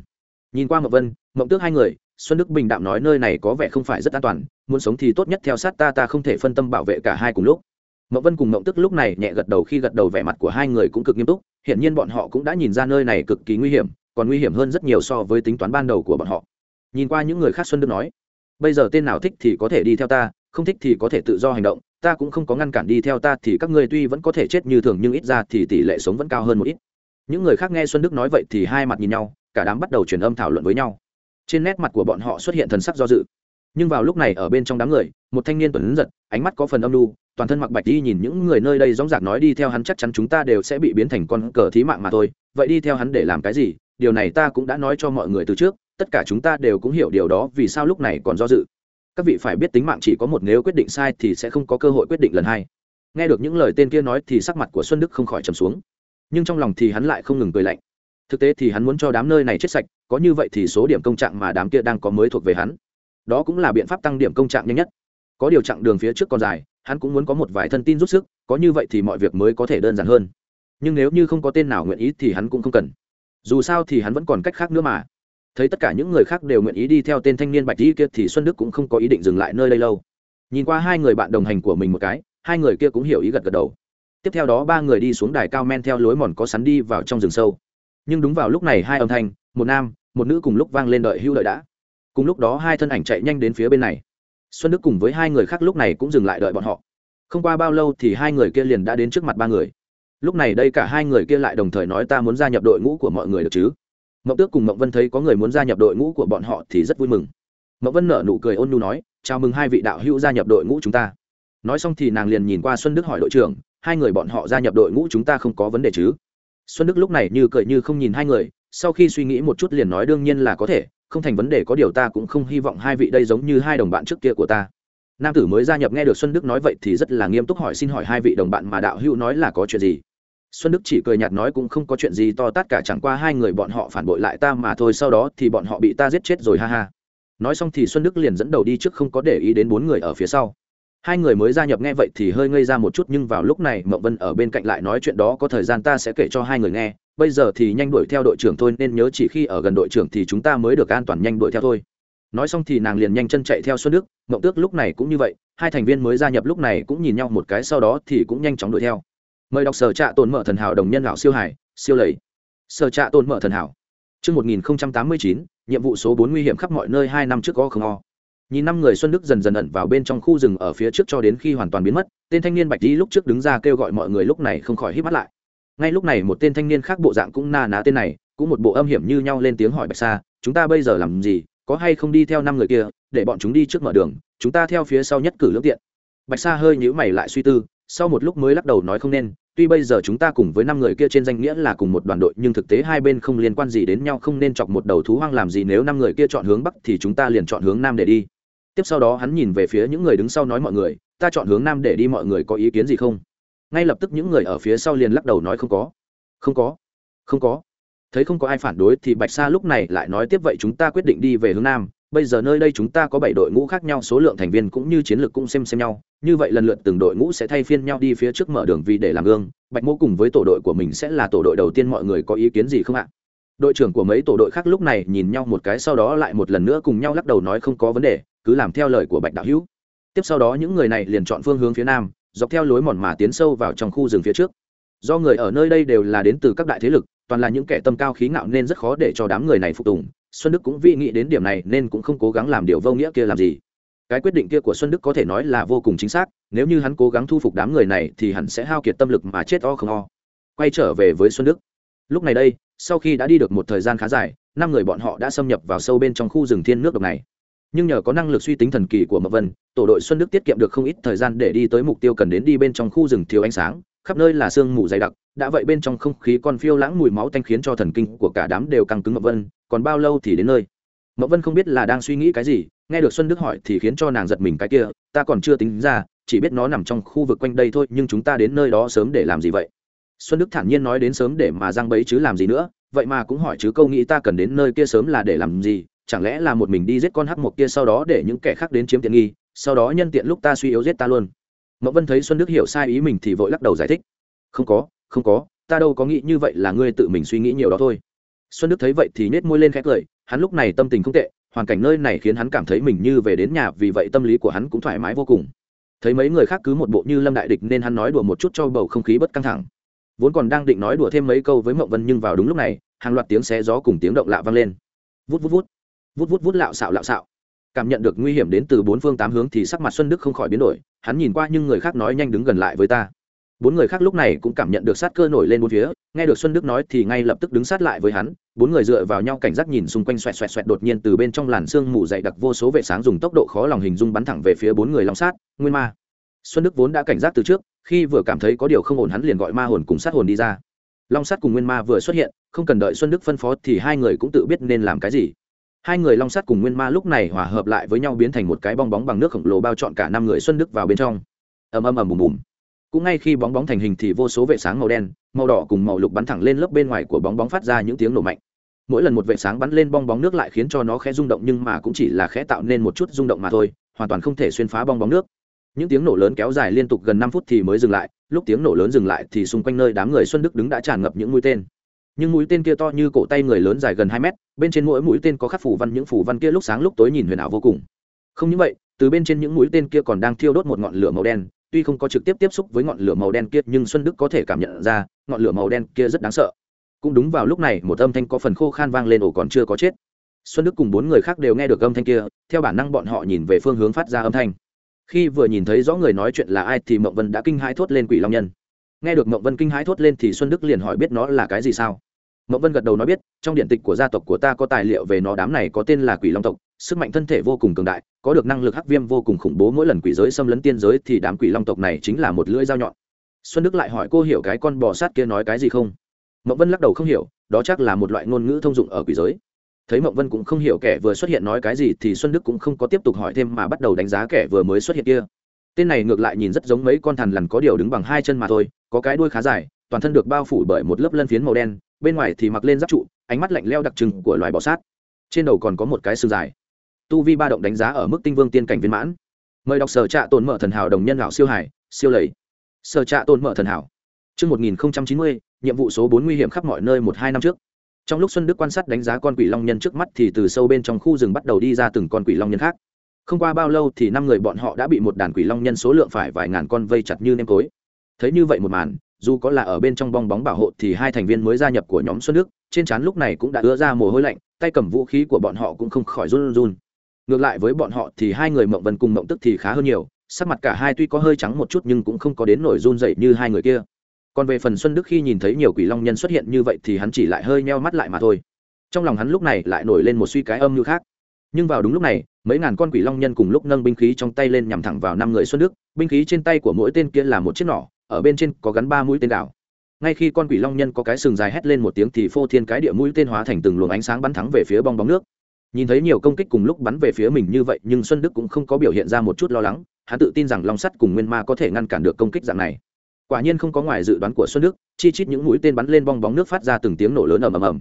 Nhìn qua mậu vân, mộng tước hai người, xuân đức bình đạm nói nơi này có vẻ không phải rất an toàn, muốn sống thì tốt nhất theo sát ta ta không thể phân tâm bảo vệ cả hai cùng lúc. Mậu vân cùng mộng tức lúc này nhẹ gật đầu khi gật đầu vẻ mặt của hai người cũng cực nghiêm túc hiện nhiên bọn họ cũng đã nhìn ra nơi này cực kỳ nguy hiểm, còn nguy hiểm hơn rất nhiều so với tính toán ban đầu của bọn họ. Nhìn qua những người khác xuân đức nói, bây giờ tên nào thích thì có thể đi theo ta, không thích thì có thể tự do hành động ta cũng không có ngăn cản đi theo ta thì các ngươi tuy vẫn có thể chết như thường nhưng ít ra thì tỷ lệ sống vẫn cao hơn một ít. Những người khác nghe xuân đức nói vậy thì hai mặt nhìn nhau, cả đám bắt đầu truyền âm thảo luận với nhau. Trên nét mặt của bọn họ xuất hiện thần sắc do dự. Nhưng vào lúc này ở bên trong đám người, một thanh niên tuấn giật, ánh mắt có phần âm lu toàn thân mặc bạch đi nhìn những người nơi đây dóng dạc nói đi theo hắn chắc chắn chúng ta đều sẽ bị biến thành con cờ thí mạng mà thôi, vậy đi theo hắn để làm cái gì? Điều này ta cũng đã nói cho mọi người từ trước, tất cả chúng ta đều cũng hiểu điều đó vì sao lúc này còn do dự các vị phải biết tính mạng chỉ có một nếu quyết định sai thì sẽ không có cơ hội quyết định lần hai. Nghe được những lời tên kia nói thì sắc mặt của xuân đức không khỏi trầm xuống. Nhưng trong lòng thì hắn lại không ngừng cười lạnh. Thực tế thì hắn muốn cho đám nơi này chết sạch, có như vậy thì số điểm công trạng mà đám kia đang có mới thuộc về hắn. Đó cũng là biện pháp tăng điểm công trạng nhanh nhất. Có điều chặng đường phía trước còn dài, hắn cũng muốn có một vài thân tin rút sức, có như vậy thì mọi việc mới có thể đơn giản hơn. Nhưng nếu như không có tên nào nguyện ý thì hắn cũng không cần. Dù sao thì hắn vẫn còn cách khác nữa mà thấy tất cả những người khác đều nguyện ý đi theo tên thanh niên bạch di kia thì xuân đức cũng không có ý định dừng lại nơi đây lâu. Nhìn qua hai người bạn đồng hành của mình một cái, hai người kia cũng hiểu ý gật gật đầu. Tiếp theo đó ba người đi xuống đài cao men theo lối mòn có sắn đi vào trong rừng sâu. Nhưng đúng vào lúc này hai âm thanh, một nam, một nữ cùng lúc vang lên đợi hưu đợi đã. Cùng lúc đó hai thân ảnh chạy nhanh đến phía bên này. Xuân đức cùng với hai người khác lúc này cũng dừng lại đợi bọn họ. Không qua bao lâu thì hai người kia liền đã đến trước mặt ba người. Lúc này đây cả hai người kia lại đồng thời nói ta muốn gia nhập đội ngũ của mọi người được chứ? Mậu tước cùng mậu vân thấy có người muốn gia nhập đội ngũ của bọn họ thì rất vui mừng. Mậu vân nở nụ cười ôn nhu nói, chào mừng hai vị đạo hữu gia nhập đội ngũ chúng ta. Nói xong thì nàng liền nhìn qua xuân đức hỏi đội trưởng, hai người bọn họ gia nhập đội ngũ chúng ta không có vấn đề chứ? Xuân đức lúc này như cười như không nhìn hai người, sau khi suy nghĩ một chút liền nói, đương nhiên là có thể, không thành vấn đề có điều ta cũng không hy vọng hai vị đây giống như hai đồng bạn trước kia của ta. Nam tử mới gia nhập nghe được xuân đức nói vậy thì rất là nghiêm túc hỏi, xin hỏi hai vị đồng bạn mà đạo hữu nói là có chuyện gì? Xuân đức chỉ cười nhạt nói cũng không có chuyện gì to tát cả, chẳng qua hai người bọn họ phản bội lại ta mà thôi, sau đó thì bọn họ bị ta giết chết rồi, ha ha. Nói xong thì xuân đức liền dẫn đầu đi trước, không có để ý đến bốn người ở phía sau. Hai người mới gia nhập, nghe vậy thì hơi ngây ra một chút, nhưng vào lúc này mậu vân ở bên cạnh lại nói chuyện đó, có thời gian ta sẽ kể cho hai người nghe. Bây giờ thì nhanh đuổi theo đội trưởng thôi, nên nhớ chỉ khi ở gần đội trưởng thì chúng ta mới được an toàn nhanh đuổi theo thôi. Nói xong thì nàng liền nhanh chân chạy theo xuân đức. Mậu tước lúc này cũng như vậy, hai thành viên mới gia nhập lúc này cũng nhìn nhau một cái, sau đó thì cũng nhanh chóng đuổi theo mời đọc sở trạ tồn mở thần hảo đồng nhân lão siêu hải siêu lầy sở trạ tồn mở thần hảo Chương 1089, nhiệm vụ số bốn nguy hiểm khắp mọi nơi hai năm trước có không o. Nhìn năm người Xuân Đức dần dần ẩn vào bên trong khu rừng ở phía trước cho đến khi hoàn toàn biến mất, tên thanh niên Bạch đi lúc trước đứng ra kêu gọi mọi người lúc này không khỏi hít mắt lại. Ngay lúc này một tên thanh niên khác bộ dạng cũng na ná tên này, cũng một bộ âm hiểm như nhau lên tiếng hỏi Bạch Sa, chúng ta bây giờ làm gì, có hay không đi theo năm người kia, để bọn chúng đi trước mở đường, chúng ta theo phía sau nhất cử lưỡng tiện. Bạch Sa hơi nhíu mày lại suy tư, sau một lúc mới lắc đầu nói không nên, tuy bây giờ chúng ta cùng với năm người kia trên danh nghĩa là cùng một đoàn đội, nhưng thực tế hai bên không liên quan gì đến nhau, không nên chọc một đầu thú hoang làm gì. Nếu năm người kia chọn hướng bắc thì chúng ta liền chọn hướng nam để đi. Tiếp sau đó hắn nhìn về phía những người đứng sau nói mọi người, ta chọn hướng nam để đi, mọi người có ý kiến gì không? Ngay lập tức những người ở phía sau liền lắc đầu nói, không có. Không có. Không có. Thấy không có ai phản đối thì bạch sa lúc này lại nói, tiếp vậy chúng ta quyết định đi về hướng nam bây giờ nơi đây chúng ta có bảy đội ngũ khác nhau, số lượng thành viên cũng như chiến lược cũng xem xem nhau. Như vậy lần lượt từng đội ngũ sẽ thay phiên nhau đi phía trước mở đường vì để làm gương. Bạch mô cùng với tổ đội của mình sẽ là tổ đội đầu tiên, mọi người có ý kiến gì không ạ? Đội trưởng của mấy tổ đội khác lúc này nhìn nhau một cái, sau đó lại một lần nữa cùng nhau lắc đầu nói không có vấn đề, cứ làm theo lời của bạch đạo hữu. Tiếp sau đó những người này liền chọn phương hướng phía nam, dọc theo lối mòn mà tiến sâu vào trong khu rừng phía trước. Do người ở nơi đây đều là đến từ các đại thế lực, toàn là những kẻ tâm cao khí ngạo nên rất khó để cho đám người này phục tùng xuân đức cũng vi nghĩ đến điểm này nên cũng không cố gắng làm điều vô nghĩa kia làm gì. Cái quyết định kia của xuân đức có thể nói là vô cùng chính xác, nếu như hắn cố gắng thu phục đám người này thì hẳn sẽ hao kiệt tâm lực mà chết o không o. Quay trở về với xuân đức. Lúc này đây, sau khi đã đi được một thời gian khá dài, năm người bọn họ đã xâm nhập vào sâu bên trong khu rừng thiên nước độc này. Nhưng nhờ có năng lực suy tính thần kỳ của mậu vân, tổ đội xuân đức tiết kiệm được không ít thời gian để đi tới mục tiêu cần đến đi bên trong khu rừng thiếu ánh sáng khắp nơi là sương mù dày đặc, đã vậy bên trong không khí còn phiêu lãng mùi máu tanh khiến cho thần kinh của cả đám đều căng cứng mậu vân, còn bao lâu thì đến nơi? Mậu vân không biết là đang suy nghĩ cái gì, nghe được xuân đức hỏi thì khiến cho nàng giật mình cái kia, ta còn chưa tính ra, chỉ biết nó nằm trong khu vực quanh đây thôi, nhưng chúng ta đến nơi đó sớm để làm gì vậy? Xuân đức thản nhiên nói đến sớm để mà giang bấy chứ làm gì nữa, vậy mà cũng hỏi chứ câu nghĩ ta cần đến nơi kia sớm là để làm gì, chẳng lẽ là một mình đi giết con hắc mục kia sau đó để những kẻ khác đến chiếm tiện nghi, sau đó nhân tiện lúc ta suy yếu giết ta luôn? Mậu vân thấy xuân đức hiểu sai ý mình thì vội lắc đầu giải thích. Không có không có, ta đâu có nghĩ như vậy là ngươi tự mình suy nghĩ nhiều đó thôi. Xuân đức thấy vậy thì nết môi lên khẽ cười, hắn lúc này tâm tình không tệ, hoàn cảnh nơi này khiến hắn cảm thấy mình như về đến nhà, vì vậy tâm lý của hắn cũng thoải mái vô cùng. Thấy mấy người khác cứ một bộ như lâm đại địch nên hắn nói đùa một chút cho bầu không khí bất căng thẳng. Vốn còn đang định nói đùa thêm mấy câu với mậu vân nhưng vào đúng lúc này, hàng loạt tiếng xé gió cùng tiếng động lạ vang lên. Vút vút vút. Vút vút vút, lạo xạo lạo xạo cảm nhận được nguy hiểm đến từ bốn phương tám hướng thì sắc mặt xuân đức không khỏi biến đổi, hắn nhìn qua nhưng người khác nói nhanh đứng gần lại với ta. Bốn người khác lúc này cũng cảm nhận được sát cơ nổi lên bốn phía, nghe được xuân đức nói thì ngay lập tức đứng sát lại với hắn, bốn người dựa vào nhau cảnh giác nhìn xung quanh xoẹt xoẹt xoẹt đột nhiên từ bên trong làn sương mù dày đặc vô số vệ sáng dùng tốc độ khó lòng hình dung bắn thẳng về phía bốn người long sát, nguyên ma. Xuân đức vốn đã cảnh giác từ trước, khi vừa cảm thấy có điều không ổn hắn liền gọi ma hồn cùng sát hồn đi ra. Long sát cùng nguyên ma vừa xuất hiện, không cần đợi xuân đức phân phó thì hai người cũng tự biết nên làm cái gì hai người long Sắt cùng nguyên ma lúc này hòa hợp lại với nhau biến thành một cái bong bóng bằng nước khổng lồ bao trọn cả năm người xuân đức vào bên trong. Ầm ầm ầm bùm bùm. Cũng ngay khi bóng bóng thành hình thì vô số vệ sáng màu đen, màu đỏ cùng màu lục bắn thẳng lên lớp bên ngoài của bóng bóng phát ra những tiếng nổ mạnh. Mỗi lần một vệ sáng bắn lên bong bóng nước lại khiến cho nó khẽ rung động nhưng mà cũng chỉ là khẽ tạo nên một chút rung động mà thôi, hoàn toàn không thể xuyên phá bong bóng nước. Những tiếng nổ lớn kéo dài liên tục gần năm phút thì mới dừng lại, lúc tiếng nổ lớn dừng lại thì xung quanh nơi đám người xuân đức đứng đã tràn ngập những mũi tên nhưng mũi tên kia to như cổ tay người lớn dài gần hai mét, bên trên mỗi mũi tên có khắc phủ văn, những phủ văn kia lúc sáng lúc tối nhìn huyền ảo vô cùng. Không những vậy, từ bên trên những mũi tên kia còn đang thiêu đốt một ngọn lửa màu đen, tuy không có trực tiếp tiếp xúc với ngọn lửa màu đen kia, nhưng xuân đức có thể cảm nhận ra, ngọn lửa màu đen kia rất đáng sợ. Cũng đúng vào lúc này, một âm thanh có phần khô khan vang lên ổ còn chưa có chết. Xuân đức cùng bốn người khác đều nghe được âm thanh kia, theo bản năng bọn họ nhìn về phương hướng phát ra âm thanh. Khi vừa nhìn thấy rõ người nói chuyện là ai thì mộng vân đã kinh hãi thốt lên quỷ long nhân. Nghe được mộng vân kinh hãi thốt lên thì xuân đức liền hỏi biết nó là cái gì sao? Mộng vân gật đầu nói biết, trong điện tịch của gia tộc của ta có tài liệu về nó, đám này có tên là quỷ long tộc, sức mạnh thân thể vô cùng cường đại, có được năng lực hắc viêm vô cùng khủng bố, mỗi lần quỷ giới xâm lấn tiên giới thì đám quỷ long tộc này chính là một lưỡi dao nhọn. Xuân đức lại hỏi cô hiểu cái con bò sát kia nói cái gì không? Mộng vân lắc đầu không hiểu, đó chắc là một loại ngôn ngữ thông dụng ở quỷ giới. Thấy mộng vân cũng không hiểu kẻ vừa xuất hiện nói cái gì thì xuân đức cũng không có tiếp tục hỏi thêm mà bắt đầu đánh giá kẻ vừa mới xuất hiện kia. Tên này ngược lại nhìn rất giống mấy con thằn lằn có điều đứng bằng hai chân mà thôi, có cái đuôi khá dài, toàn thân được bao phủ bởi một lớp lân phiến màu đen bên ngoài thì mặc lên giáp trụ ánh mắt lạnh leo đặc trưng của loài bò sát trên đầu còn có một cái xương dài tu vi ba động đánh giá ở mức tinh vương tiên cảnh viên mãn mời đọc sở trạ tồn mở thần hảo đồng nhân lão siêu hải siêu lầy sở trạ tồn mở thần hảo Trước 1090, nhiệm vụ số 4 nguy hiểm khắp mọi nơi một hai năm trước. Trong lúc Xuân Đức quan sát đánh giá con quỷ long nhân trước mắt thì từ sâu bên trong khu rừng bắt đầu đi ra từng con quỷ long nhân khác. Không qua bao lâu thì năm người bọn họ đã bị một đàn quỷ long nhân số lượng phải vài ngàn con vây chặt như nêm tối. Thấy như vậy một màn, dù có là ở bên trong bong bóng bảo hộ thì hai thành viên mới gia nhập của nhóm Xuân Đức, trên trán lúc này cũng đã ứa ra mồ hôi lạnh, tay cầm vũ khí của bọn họ cũng không khỏi run run. Ngược lại với bọn họ thì hai người Mộng Vân cùng Mộng Tức thì khá hơn nhiều, sắc mặt cả hai tuy có hơi trắng một chút nhưng cũng không có đến nổi run rẩy như hai người kia. Còn về phần xuân đức khi nhìn thấy nhiều quỷ long nhân xuất hiện như vậy thì hắn chỉ lại hơi nheo mắt lại mà thôi. Trong lòng hắn lúc này lại nổi lên một suy cái âm như khác. Nhưng vào đúng lúc này mấy ngàn con quỷ long nhân cùng lúc nâng binh khí trong tay lên nhằm thẳng vào năm người xuân đức binh khí trên tay của mỗi tên kia là một chiếc nỏ ở bên trên có gắn ba mũi tên đảo. Ngay khi con quỷ long nhân có cái sừng dài hét lên một tiếng thì phô thiên cái địa mũi tên hóa thành từng luồng ánh sáng bắn thắng về phía bong bóng nước. Nhìn thấy nhiều công kích cùng lúc bắn về phía mình như vậy, nhưng xuân đức cũng không có biểu hiện ra một chút lo lắng, hắn tự tin rằng long sắt cùng nguyên ma có thể ngăn cản được công kích dạng này. Quả nhiên không có ngoài dự đoán của xuân đức, chi chít những mũi tên bắn lên bong bóng nước phát ra từng tiếng nổ lớn ầm ầm ầm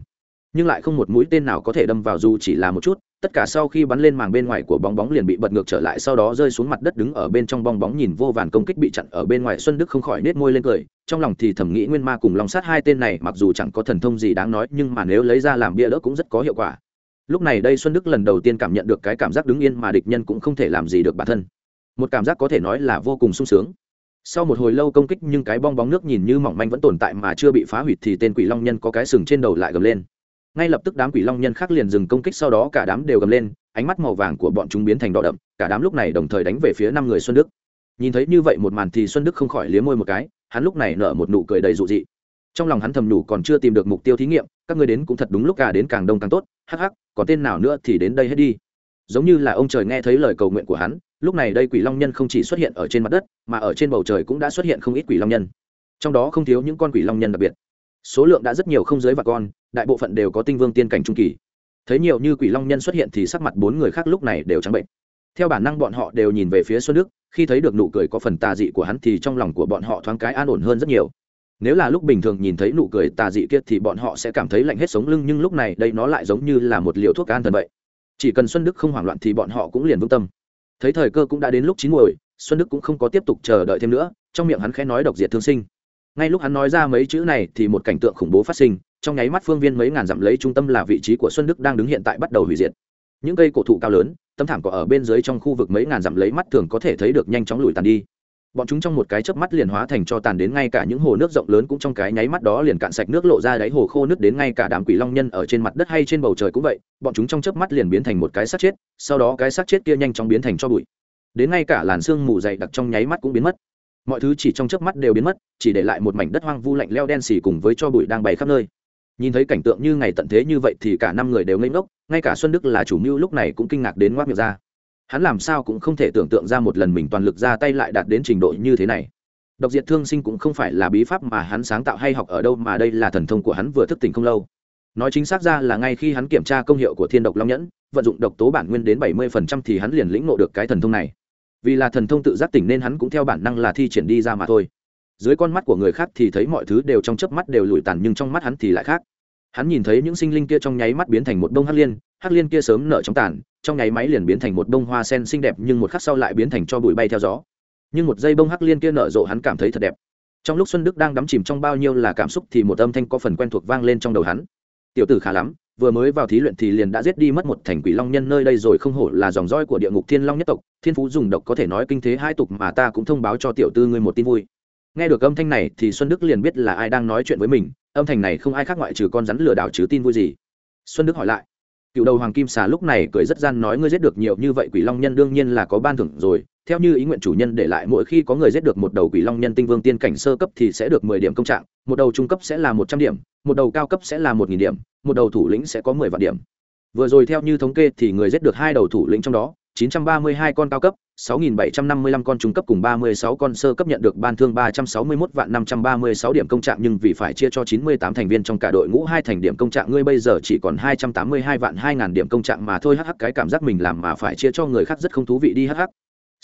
nhưng lại không một mũi tên nào có thể đâm vào dù chỉ là một chút, tất cả sau khi bắn lên màng bên ngoài của bóng bóng liền bị bật ngược trở lại, sau đó rơi xuống mặt đất đứng ở bên trong bong bóng nhìn vô vàn công kích bị chặn ở bên ngoài xuân đức không khỏi nết môi lên cười, trong lòng thì thầm nghĩ nguyên ma cùng lòng sát hai tên này mặc dù chẳng có thần thông gì đáng nói, nhưng mà nếu lấy ra làm bia đỡ cũng rất có hiệu quả. Lúc này đây xuân đức lần đầu tiên cảm nhận được cái cảm giác đứng yên mà địch nhân cũng không thể làm gì được bản thân. Một cảm giác có thể nói là vô cùng sung sướng. Sau một hồi lâu công kích nhưng cái bong bóng nước nhìn như mỏng manh vẫn tồn tại mà chưa bị phá hủy thì tên quỷ long nhân có cái sừng trên đầu lại gầm lên ngay lập tức đám quỷ long nhân khác liền dừng công kích, sau đó cả đám đều gầm lên, ánh mắt màu vàng của bọn chúng biến thành đỏ đậm, cả đám lúc này đồng thời đánh về phía năm người xuân đức. Nhìn thấy như vậy một màn thì xuân đức không khỏi liếm môi một cái, hắn lúc này nở một nụ cười đầy dụ dị. Trong lòng hắn thầm nhủ còn chưa tìm được mục tiêu thí nghiệm, các người đến cũng thật đúng lúc cả đến càng đông càng tốt, hắc hắc, còn tên nào nữa thì đến đây hết đi. Giống như là ông trời nghe thấy lời cầu nguyện của hắn, lúc này đây quỷ long nhân không chỉ xuất hiện ở trên mặt đất, mà ở trên bầu trời cũng đã xuất hiện không ít quỷ long nhân. Trong đó không thiếu những con quỷ long nhân đặc biệt số lượng đã rất nhiều không dưới và con, đại bộ phận đều có tinh vương tiên cảnh trung kỳ. Thấy nhiều như quỷ long nhân xuất hiện thì sắc mặt bốn người khác lúc này đều trắng bệnh. Theo bản năng bọn họ đều nhìn về phía xuân đức, khi thấy được nụ cười có phần tà dị của hắn thì trong lòng của bọn họ thoáng cái an ổn hơn rất nhiều. Nếu là lúc bình thường nhìn thấy nụ cười tà dị kia thì bọn họ sẽ cảm thấy lạnh hết sống lưng, nhưng lúc này đây nó lại giống như là một liều thuốc an thần vậy. Chỉ cần xuân đức không hoảng loạn thì bọn họ cũng liền vững tâm. Thấy thời cơ cũng đã đến lúc chín muồi, xuân đức cũng không có tiếp tục chờ đợi thêm nữa, trong miệng hắn khẽ nói độc diệt thương sinh ngay lúc hắn nói ra mấy chữ này thì một cảnh tượng khủng bố phát sinh, trong nháy mắt phương viên mấy ngàn dặm lấy trung tâm là vị trí của xuân đức đang đứng hiện tại bắt đầu hủy diệt. Những cây cổ thụ cao lớn, tấm thảm cỏ ở bên dưới trong khu vực mấy ngàn dặm lấy mắt thường có thể thấy được nhanh chóng lùi tàn đi. Bọn chúng trong một cái chớp mắt liền hóa thành cho tàn đến ngay cả những hồ nước rộng lớn cũng trong cái nháy mắt đó liền cạn sạch nước lộ ra đáy hồ khô nước đến ngay cả đám quỷ long nhân ở trên mặt đất hay trên bầu trời cũng vậy, bọn chúng trong chớp mắt liền biến thành một cái xác chết, sau đó cái xác chết kia nhanh chóng biến thành cho bụi. Đến ngay cả làn sương mù dày đặc trong nháy mắt cũng biến mất mọi thứ chỉ trong chớp mắt đều biến mất, chỉ để lại một mảnh đất hoang vu lạnh leo đen xì cùng với cho bụi đang bày khắp nơi. Nhìn thấy cảnh tượng như ngày tận thế như vậy thì cả năm người đều ngây ngốc, ngay cả xuân đức là chủ mưu lúc này cũng kinh ngạc đến ngoác miệng ra. Hắn làm sao cũng không thể tưởng tượng ra một lần mình toàn lực ra tay lại đạt đến trình độ như thế này. Độc diệt thương sinh cũng không phải là bí pháp mà hắn sáng tạo hay học ở đâu mà đây là thần thông của hắn vừa thức tỉnh không lâu. Nói chính xác ra là ngay khi hắn kiểm tra công hiệu của thiên độc long nhẫn, vận dụng độc tố bản nguyên đến bảy mươi phần trăm thì hắn liền lĩnh ngộ được cái thần thông này vì là thần thông tự giác tỉnh nên hắn cũng theo bản năng là thi triển đi ra mà thôi. Dưới con mắt của người khác thì thấy mọi thứ đều trong chớp mắt đều lùi tàn nhưng trong mắt hắn thì lại khác. Hắn nhìn thấy những sinh linh kia trong nháy mắt biến thành một bông hắc liên hắc liên kia sớm nở trong tàn, trong nháy máy liền biến thành một bông hoa sen xinh đẹp nhưng một khắc sau lại biến thành cho bụi bay theo gió. Nhưng một giây bông hắc liên kia nở rộ hắn cảm thấy thật đẹp. Trong lúc xuân đức đang đắm chìm trong bao nhiêu là cảm xúc thì một âm thanh có phần quen thuộc vang lên trong đầu hắn tiểu tử khá lắm, vừa mới vào thí luyện thì liền đã giết đi mất một thành quỷ long nhân nơi đây rồi, không hổ là dòng roi của địa ngục thiên long nhất tộc, thiên phú dùng độc có thể nói kinh thế hai tục mà ta cũng thông báo cho tiểu tư ngươi một tin vui. Nghe được âm thanh này thì xuân đức liền biết là ai đang nói chuyện với mình, âm thanh này không ai khác ngoại trừ con rắn lừa đảo chứ tin vui gì. Xuân đức hỏi lại, cựu đầu hoàng kim xà lúc này cười rất gian nói ngươi giết được nhiều như vậy quỷ long nhân đương nhiên là có ban thưởng rồi theo như ý nguyện chủ nhân để lại mỗi khi có người giết được một đầu quỷ long nhân tinh vương tiên cảnh sơ cấp thì sẽ được mười điểm công trạng một đầu trung cấp sẽ là một trăm điểm một đầu cao cấp sẽ là một nghìn điểm một đầu thủ lĩnh sẽ có mười vạn điểm vừa rồi theo như thống kê thì người giết được hai đầu thủ lĩnh trong đó 932 con cao cấp, 6755 con trung cấp cùng 36 con sơ cấp nhận được ban thương 361 vạn 536 điểm công trạng nhưng vì phải chia cho 98 thành viên trong cả đội ngũ hai thành điểm công trạng ngươi bây giờ chỉ còn 282 vạn 2000 điểm công trạng mà thôi hắc hắc cái cảm giác mình làm mà phải chia cho người khác rất không thú vị đi hắc hắc.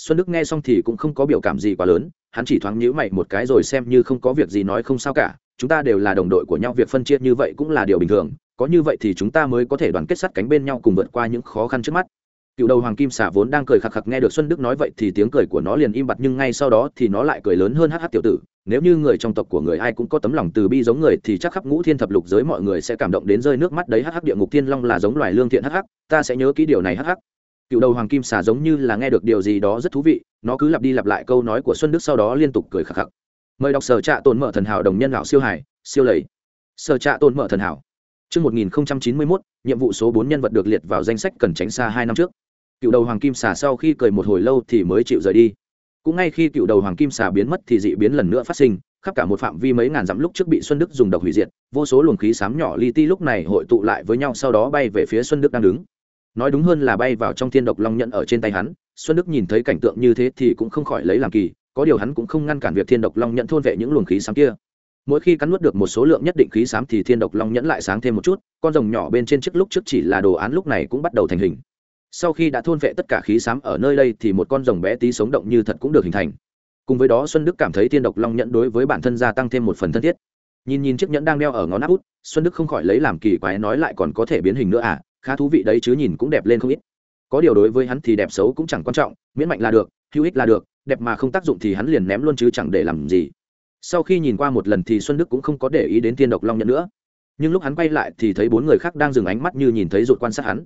Xuân Đức nghe xong thì cũng không có biểu cảm gì quá lớn, hắn chỉ thoáng nhíu mày một cái rồi xem như không có việc gì nói không sao cả, chúng ta đều là đồng đội của nhau việc phân chia như vậy cũng là điều bình thường, có như vậy thì chúng ta mới có thể đoàn kết sắt cánh bên nhau cùng vượt qua những khó khăn trước mắt. Cựu đầu hoàng kim xà vốn đang cười khặc khặc nghe được xuân đức nói vậy thì tiếng cười của nó liền im bặt nhưng ngay sau đó thì nó lại cười lớn hơn hh tiểu tử nếu như người trong tộc của người ai cũng có tấm lòng từ bi giống người thì chắc khắp ngũ thiên thập lục giới mọi người sẽ cảm động đến rơi nước mắt đấy hh địa ngục thiên long là giống loài lương thiện hh ta sẽ nhớ ký điều này hh cựu đầu hoàng kim xà giống như là nghe được điều gì đó rất thú vị nó cứ lặp đi lặp lại câu nói của xuân đức sau đó liên tục cười khạc khạc. Mời đọc sở trạ tồn mở thần hảo đồng nhân lão siêu hải siêu lầy. Sở trạ tồn mở thần hảo. Trước 1091, nhiệm vụ số 4 nhân vật được liệt vào danh sách cần tránh xa hai năm trước. Cựu đầu hoàng kim xà sau khi cười một hồi lâu thì mới chịu rời đi. Cũng ngay khi cựu đầu hoàng kim xà biến mất thì dị biến lần nữa phát sinh khắp cả một phạm vi mấy ngàn dặm lúc trước bị xuân đức dùng độc hủy diệt vô số luồng khí xám nhỏ li ti lúc này hội tụ lại với nhau sau đó bay về phía xuân đức đang đứng nói đúng hơn là bay vào trong thiên độc long nhận ở trên tay hắn, xuân đức nhìn thấy cảnh tượng như thế thì cũng không khỏi lấy làm kỳ, có điều hắn cũng không ngăn cản việc thiên độc long nhận thôn vệ những luồng khí sám kia. Mỗi khi cắn nuốt được một số lượng nhất định khí sám thì thiên độc long nhẫn lại sáng thêm một chút, con rồng nhỏ bên trên chiếc lúc trước chỉ là đồ án lúc này cũng bắt đầu thành hình. Sau khi đã thôn vệ tất cả khí xám ở nơi đây thì một con rồng bé tí sống động như thật cũng được hình thành. Cùng với đó, xuân đức cảm thấy Thiên độc long nhẫn đối với bản thân gia tăng thêm một phần thân thiết. Nhìn nhìn chiếc nhẫn đang đeo ở ngón áp út, xuân đức không khỏi lấy làm kỳ quái nói lại còn có thể biến hình nữa à? Khá thú vị đấy chứ nhìn cũng đẹp lên không ít. Có điều đối với hắn thì đẹp xấu cũng chẳng quan trọng, miễn mạnh là được, hữu ích là được, đẹp mà không tác dụng thì hắn liền ném luôn chứ chẳng để làm gì. Sau khi nhìn qua một lần thì xuân đức cũng không có để ý đến tiên độc long nhận nữa. Nhưng lúc hắn quay lại thì thấy bốn người khác đang dừng ánh mắt như nhìn thấy rụt quan sát hắn.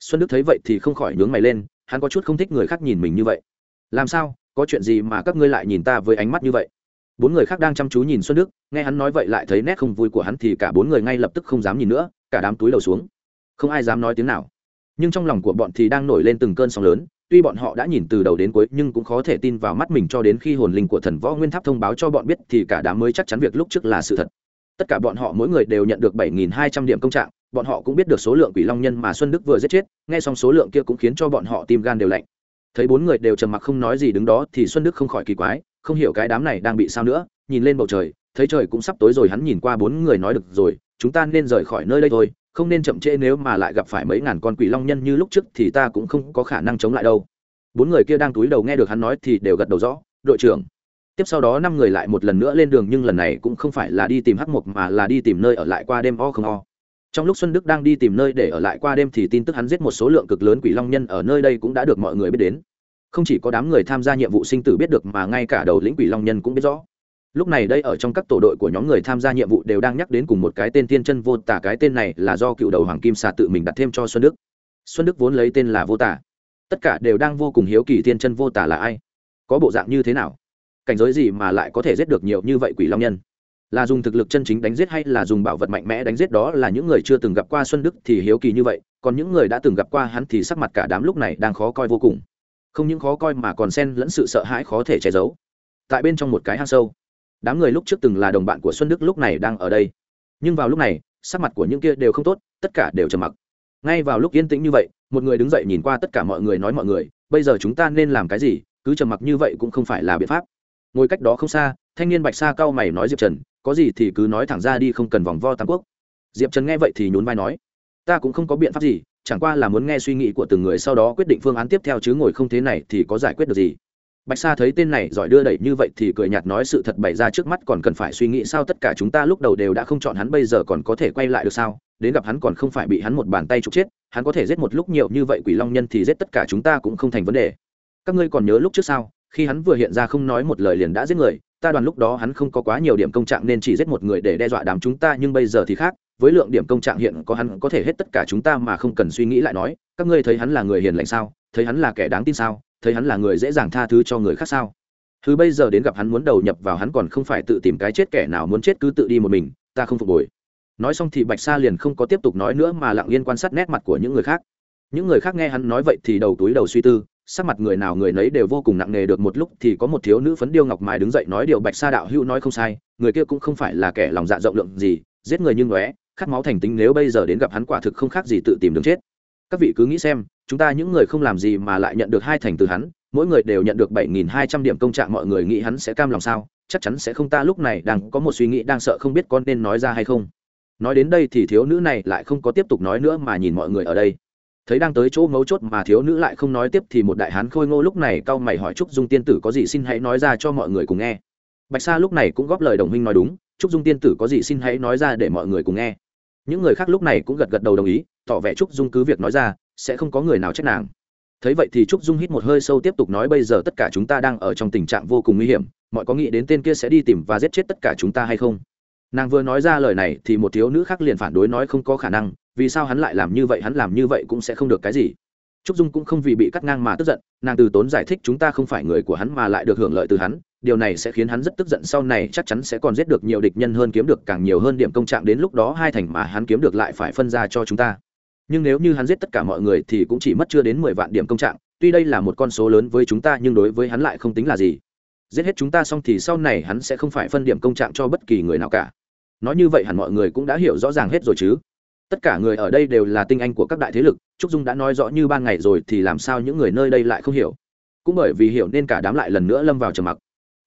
Xuân đức thấy vậy thì không khỏi nhướng mày lên, hắn có chút không thích người khác nhìn mình như vậy. Làm sao, có chuyện gì mà các ngươi lại nhìn ta với ánh mắt như vậy? Bốn người khác đang chăm chú nhìn xuân đức, nghe hắn nói vậy lại thấy nét không vui của hắn thì cả bốn người ngay lập tức không dám nhìn nữa, cả đám túi đầu xuống không ai dám nói tiếng nào. Nhưng trong lòng của bọn thì đang nổi lên từng cơn sóng lớn, tuy bọn họ đã nhìn từ đầu đến cuối nhưng cũng khó thể tin vào mắt mình cho đến khi hồn linh của thần võ nguyên tháp thông báo cho bọn biết thì cả đám mới chắc chắn việc lúc trước là sự thật. Tất cả bọn họ mỗi người đều nhận được 7.200 điểm công trạng, bọn họ cũng biết được số lượng quỷ long nhân mà xuân đức vừa giết chết, nghe xong số lượng kia cũng khiến cho bọn họ tim gan đều lạnh. Thấy bốn người đều trầm mặc không nói gì đứng đó thì xuân đức không khỏi kỳ quái, không hiểu cái đám này đang bị sao nữa, nhìn lên bầu trời, thấy trời cũng sắp tối rồi hắn nhìn qua bốn người nói được rồi, chúng ta nên rời khỏi nơi đây thôi không nên chậm trễ nếu mà lại gặp phải mấy ngàn con quỷ long nhân như lúc trước thì ta cũng không có khả năng chống lại đâu. Bốn người kia đang túi đầu nghe được hắn nói thì đều gật đầu rõ, đội trưởng. Tiếp sau đó năm người lại một lần nữa lên đường nhưng lần này cũng không phải là đi tìm hắc mục mà là đi tìm nơi ở lại qua đêm o không o. Trong lúc xuân đức đang đi tìm nơi để ở lại qua đêm thì tin tức hắn giết một số lượng cực lớn quỷ long nhân ở nơi đây cũng đã được mọi người biết đến. Không chỉ có đám người tham gia nhiệm vụ sinh tử biết được mà ngay cả đầu lĩnh quỷ long nhân cũng biết rõ lúc này đây ở trong các tổ đội của nhóm người tham gia nhiệm vụ đều đang nhắc đến cùng một cái tên tiên chân vô tả. Cái tên này là do cựu đầu hoàng kim xà tự mình đặt thêm cho xuân đức. Xuân đức vốn lấy tên là vô tả. Tất cả đều đang vô cùng hiếu kỳ tiên chân vô tả là ai? Có bộ dạng như thế nào? Cảnh giới gì mà lại có thể giết được nhiều như vậy quỷ long nhân? Là dùng thực lực chân chính đánh giết hay là dùng bảo vật mạnh mẽ đánh giết? Đó là những người chưa từng gặp qua xuân đức thì hiếu kỳ như vậy, còn những người đã từng gặp qua hắn thì sắc mặt cả đám lúc này đang khó coi vô cùng. Không những khó coi mà còn xen lẫn sự sợ hãi khó thể che giấu. Tại bên trong một cái hang sâu đám người lúc trước từng là đồng bạn của xuân đức lúc này đang ở đây. Nhưng vào lúc này, sắc mặt của những kia đều không tốt, tất cả đều trầm mặc. Ngay vào lúc yên tĩnh như vậy, một người đứng dậy nhìn qua tất cả mọi người nói mọi người, bây giờ chúng ta nên làm cái gì? Cứ trầm mặc như vậy cũng không phải là biện pháp. Ngồi cách đó không xa, thanh niên bạch sa cao mày nói diệp trần, có gì thì cứ nói thẳng ra đi, không cần vòng vo tam quốc. Diệp trần nghe vậy thì nhún vai nói, ta cũng không có biện pháp gì, chẳng qua là muốn nghe suy nghĩ của từng người, sau đó quyết định phương án tiếp theo chứ ngồi không thế này thì có giải quyết được gì bạch sa thấy tên này giỏi đưa đẩy như vậy thì cười nhạt nói sự thật bày ra trước mắt còn cần phải suy nghĩ sao tất cả chúng ta lúc đầu đều đã không chọn hắn bây giờ còn có thể quay lại được sao? Đến gặp hắn còn không phải bị hắn một bàn tay trục chết, hắn có thể giết một lúc nhiều như vậy quỷ long nhân thì giết tất cả chúng ta cũng không thành vấn đề. Các ngươi còn nhớ lúc trước sao? Khi hắn vừa hiện ra không nói một lời liền đã giết người, ta đoàn lúc đó hắn không có quá nhiều điểm công trạng nên chỉ giết một người để đe dọa đám chúng ta, nhưng bây giờ thì khác, với lượng điểm công trạng hiện có hắn có thể hết tất cả chúng ta mà không cần suy nghĩ lại nói, các ngươi thấy hắn là người hiền lành sao? Thấy hắn là kẻ đáng tin sao? Thấy hắn là người dễ dàng tha thứ cho người khác sao? Thứ bây giờ đến gặp hắn muốn đầu nhập vào hắn còn không phải tự tìm cái chết kẻ nào muốn chết cứ tự đi một mình, ta không phục hồi nói xong thì bạch sa liền không có tiếp tục nói nữa mà lặng yên quan sát nét mặt của những người khác. Những người khác nghe hắn nói vậy thì đầu túi đầu suy tư, sắc mặt người nào người nấy đều vô cùng nặng nề được một lúc thì có một thiếu nữ phấn điêu ngọc mài đứng dậy nói điều bạch sa đạo hữu nói không sai, người kia cũng không phải là kẻ lòng dạ rộng lượng gì, giết người như ngóe, khát máu thành tính nếu bây giờ đến gặp hắn quả thực không khác gì tự tìm đường chết. Các vị cứ nghĩ xem chúng ta những người không làm gì mà lại nhận được hai thành từ hắn, mỗi người đều nhận được bảy nghìn hai trăm điểm công trạng, mọi người nghĩ hắn sẽ cam lòng sao? Chắc chắn sẽ không, ta lúc này đang có một suy nghĩ đang sợ không biết con nên nói ra hay không. Nói đến đây thì thiếu nữ này lại không có tiếp tục nói nữa mà nhìn mọi người ở đây. Thấy đang tới chỗ ngấu chốt mà thiếu nữ lại không nói tiếp thì một đại hán khôi ngô lúc này cau mày hỏi trúc dung tiên tử có gì xin hãy nói ra cho mọi người cùng nghe. Bạch sa lúc này cũng góp lời đồng minh nói đúng, trúc dung tiên tử có gì xin hãy nói ra để mọi người cùng nghe. Những người khác lúc này cũng gật gật đầu đồng ý, tỏ vẻ trúc dung cứ việc nói ra sẽ không có người nào trách nàng. Thấy vậy thì trúc dung hít một hơi sâu tiếp tục nói, bây giờ tất cả chúng ta đang ở trong tình trạng vô cùng nguy hiểm, mọi có nghĩ đến tên kia sẽ đi tìm và giết chết tất cả chúng ta hay không? Nàng vừa nói ra lời này thì một thiếu nữ khác liền phản đối nói không có khả năng, vì sao hắn lại làm như vậy, hắn làm như vậy cũng sẽ không được cái gì. Trúc dung cũng không vì bị cắt ngang mà tức giận, nàng từ tốn giải thích chúng ta không phải người của hắn mà lại được hưởng lợi từ hắn, điều này sẽ khiến hắn rất tức giận, sau này chắc chắn sẽ còn giết được nhiều địch nhân hơn, kiếm được càng nhiều hơn điểm công trạng, đến lúc đó hai thành mà hắn kiếm được lại phải phân ra cho chúng ta nhưng nếu như hắn giết tất cả mọi người thì cũng chỉ mất chưa đến mười vạn điểm công trạng tuy đây là một con số lớn với chúng ta nhưng đối với hắn lại không tính là gì. Giết hết chúng ta xong thì sau này hắn sẽ không phải phân điểm công trạng cho bất kỳ người nào cả. Nói như vậy hẳn mọi người cũng đã hiểu rõ ràng hết rồi chứ. Tất cả người ở đây đều là tinh anh của các đại thế lực trúc dung đã nói rõ như ban ngày rồi thì làm sao những người nơi đây lại không hiểu. Cũng bởi vì hiểu nên cả đám lại lần nữa lâm vào trầm mặc.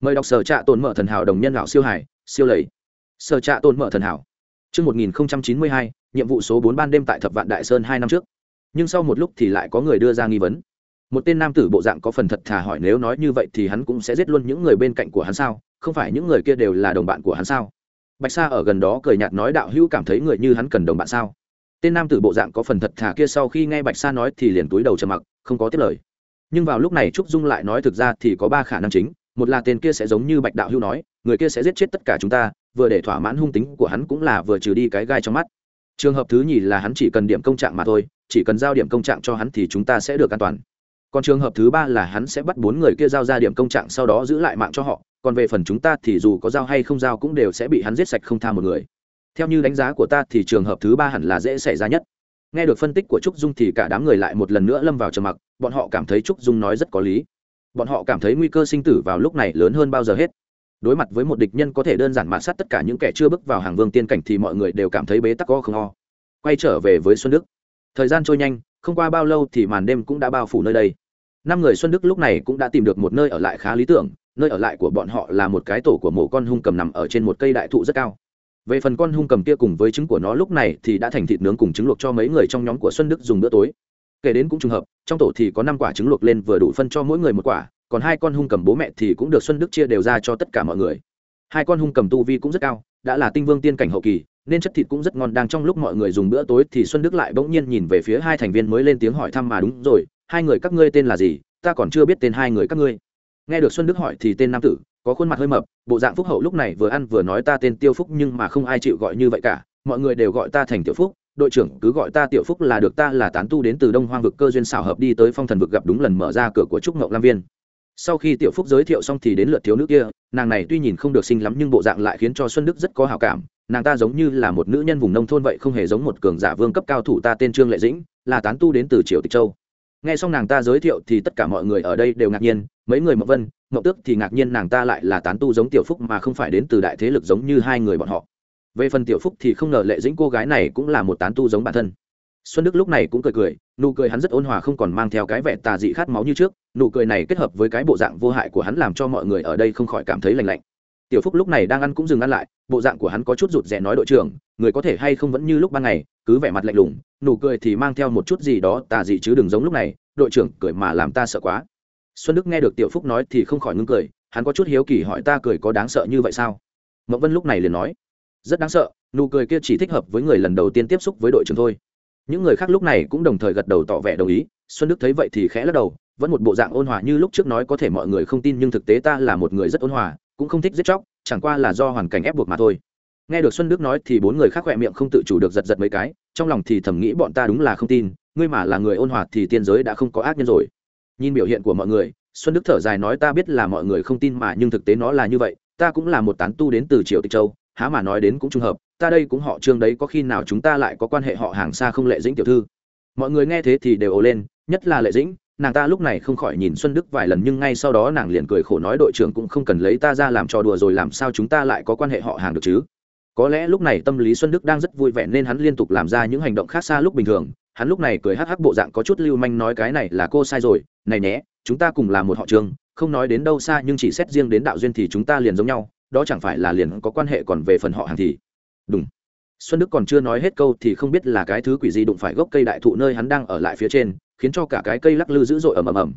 Mời đọc sở trạ tồn mở thần hảo đồng nhân lão siêu hải siêu lầy. Sở trạ tồn mở thần hảo. Trước 1092, nhiệm vụ số 4 ban đêm tại Thập Vạn Đại Sơn 2 năm trước. Nhưng sau một lúc thì lại có người đưa ra nghi vấn. Một tên nam tử bộ dạng có phần thật thà hỏi nếu nói như vậy thì hắn cũng sẽ giết luôn những người bên cạnh của hắn sao? Không phải những người kia đều là đồng bạn của hắn sao? bạch sa ở gần đó cười nhạt nói đạo hữu cảm thấy người như hắn cần đồng bạn sao tên nam tử bộ dạng có phần thật thà kia sau khi nghe bạch sa nói thì liền túi đầu trầm mặc, không có tiếp lời nhưng vào lúc này trúc dung lại nói thực ra thì có ba khả năng chính, một là tên kia sẽ giống như bạch đạo hữu nói, người kia sẽ giết chết tất cả chúng ta, vừa để thỏa mãn hung tính của hắn cũng là vừa trừ đi cái gai trong mắt trường hợp thứ nhì là hắn chỉ cần điểm công trạng mà thôi, chỉ cần giao điểm công trạng cho hắn thì chúng ta sẽ được an toàn. Còn trường hợp thứ ba là hắn sẽ bắt bốn người kia giao ra điểm công trạng sau đó giữ lại mạng cho họ, còn về phần chúng ta thì dù có giao hay không giao cũng đều sẽ bị hắn giết sạch không tha một người. Theo như đánh giá của ta thì trường hợp thứ ba hẳn là dễ xảy ra nhất. Nghe được phân tích của trúc dung thì cả đám người lại một lần nữa lâm vào trầm mặc, bọn họ cảm thấy trúc dung nói rất có lý. Bọn họ cảm thấy nguy cơ sinh tử vào lúc này lớn hơn bao giờ hết đối mặt với một địch nhân có thể đơn giản mạt sát tất cả những kẻ chưa bước vào hàng vương tiên cảnh thì mọi người đều cảm thấy bế tắc co không ho. quay trở về với xuân đức. Thời gian trôi nhanh, không qua bao lâu thì màn đêm cũng đã bao phủ nơi đây. Năm người xuân đức lúc này cũng đã tìm được một nơi ở lại khá lý tưởng, nơi ở lại của bọn họ là một cái tổ của mổ con hung cầm nằm ở trên một cây đại thụ rất cao. Về phần con hung cầm kia cùng với trứng của nó lúc này thì đã thành thịt nướng cùng trứng luộc cho mấy người trong nhóm của xuân đức dùng bữa tối. Kể đến cũng trùng hợp, trong tổ thì có năm quả trứng luộc lên vừa đủ phân cho mỗi người một quả còn hai con hung cầm bố mẹ thì cũng được xuân đức chia đều ra cho tất cả mọi người. Hai con hung cầm tu vi cũng rất cao, đã là tinh vương tiên cảnh hậu kỳ, nên chất thịt cũng rất ngon. Đang trong lúc mọi người dùng bữa tối thì xuân đức lại bỗng nhiên nhìn về phía hai thành viên mới lên tiếng hỏi thăm mà đúng rồi, hai người các ngươi tên là gì? Ta còn chưa biết tên hai người các ngươi. Nghe được xuân đức hỏi thì tên nam tử, có khuôn mặt hơi mập, bộ dạng phúc hậu lúc này vừa ăn vừa nói ta tên tiêu phúc nhưng mà không ai chịu gọi như vậy cả. Mọi người đều gọi ta thành tiểu phúc, đội trưởng cứ gọi ta tiểu phúc là được ta là tán tu đến từ đông hoang vực cơ duyên xảo hợp đi tới phong thần vực gặp đúng lần mở ra cửa của trúc ngậu lam viên sau khi tiểu phúc giới thiệu xong thì đến lượt thiếu nữ kia, nàng này tuy nhìn không được xinh lắm nhưng bộ dạng lại khiến cho xuân đức rất có hào cảm. Nàng ta giống như là một nữ nhân vùng nông thôn vậy, không hề giống một cường giả vương cấp cao thủ ta tên trương lệ dĩnh, là tán tu đến từ triều tịch châu. Nghe xong nàng ta giới thiệu thì tất cả mọi người ở đây đều ngạc nhiên, mấy người mậu vân mậu tước thì ngạc nhiên nàng ta lại là tán tu giống tiểu phúc mà không phải đến từ đại thế lực giống như hai người bọn họ. Về phần tiểu phúc thì không ngờ lệ dĩnh cô gái này cũng là một tán tu giống bản thân xuân đức lúc này cũng cười cười, nụ cười hắn rất ôn hòa không còn mang theo cái vẻ tà dị khát máu như trước, nụ cười này kết hợp với cái bộ dạng vô hại của hắn làm cho mọi người ở đây không khỏi cảm thấy lành lạnh. Tiểu phúc lúc này đang ăn cũng dừng ăn lại, bộ dạng của hắn có chút rụt rè nói đội trưởng, người có thể hay không vẫn như lúc ban ngày, cứ vẻ mặt lạnh lùng, nụ cười thì mang theo một chút gì đó tà dị chứ đừng giống lúc này, đội trưởng cười mà làm ta sợ quá. Xuân đức nghe được tiểu phúc nói thì không khỏi ngưng cười, hắn có chút hiếu kỳ hỏi ta cười có đáng sợ như vậy sao? Mậu vân lúc này liền nói, rất đáng sợ, nụ cười kia chỉ thích hợp với người lần đầu tiên tiếp xúc với đội trưởng thôi những người khác lúc này cũng đồng thời gật đầu tỏ vẻ đồng ý, xuân đức thấy vậy thì khẽ lắc đầu, vẫn một bộ dạng ôn hòa như lúc trước nói có thể mọi người không tin nhưng thực tế ta là một người rất ôn hòa, cũng không thích giết chóc, chẳng qua là do hoàn cảnh ép buộc mà thôi. Nghe được xuân đức nói thì bốn người khác khỏe miệng không tự chủ được giật giật mấy cái, trong lòng thì thầm nghĩ bọn ta đúng là không tin, ngươi mà là người ôn hòa thì tiên giới đã không có ác nhân rồi. Nhìn biểu hiện của mọi người, xuân đức thở dài nói ta biết là mọi người không tin mà nhưng thực tế nó là như vậy, ta cũng là một tán tu đến từ triều tịch châu, há mà nói đến cũng trùng hợp ta đây cũng họ trương đấy, có khi nào chúng ta lại có quan hệ họ hàng xa không lệ dĩnh tiểu thư? Mọi người nghe thế thì đều ồ lên, nhất là lệ dĩnh, nàng ta lúc này không khỏi nhìn xuân đức vài lần, nhưng ngay sau đó nàng liền cười khổ nói đội trưởng cũng không cần lấy ta ra làm trò đùa rồi, làm sao chúng ta lại có quan hệ họ hàng được chứ? Có lẽ lúc này tâm lý xuân đức đang rất vui vẻ nên hắn liên tục làm ra những hành động khác xa lúc bình thường. Hắn lúc này cười hắc hắc bộ dạng có chút lưu manh nói cái này là cô sai rồi, này nhé, chúng ta cùng là một họ trường không nói đến đâu xa nhưng chỉ xét riêng đến đạo duyên thì chúng ta liền giống nhau, đó chẳng phải là liền có quan hệ còn về phần họ hàng thì? Đúng. Xuân đức còn chưa nói hết câu thì không biết là cái thứ quỷ gì đụng phải gốc cây đại thụ nơi hắn đang ở lại phía trên, khiến cho cả cái cây lắc lư dữ dội ầm ầm ầm.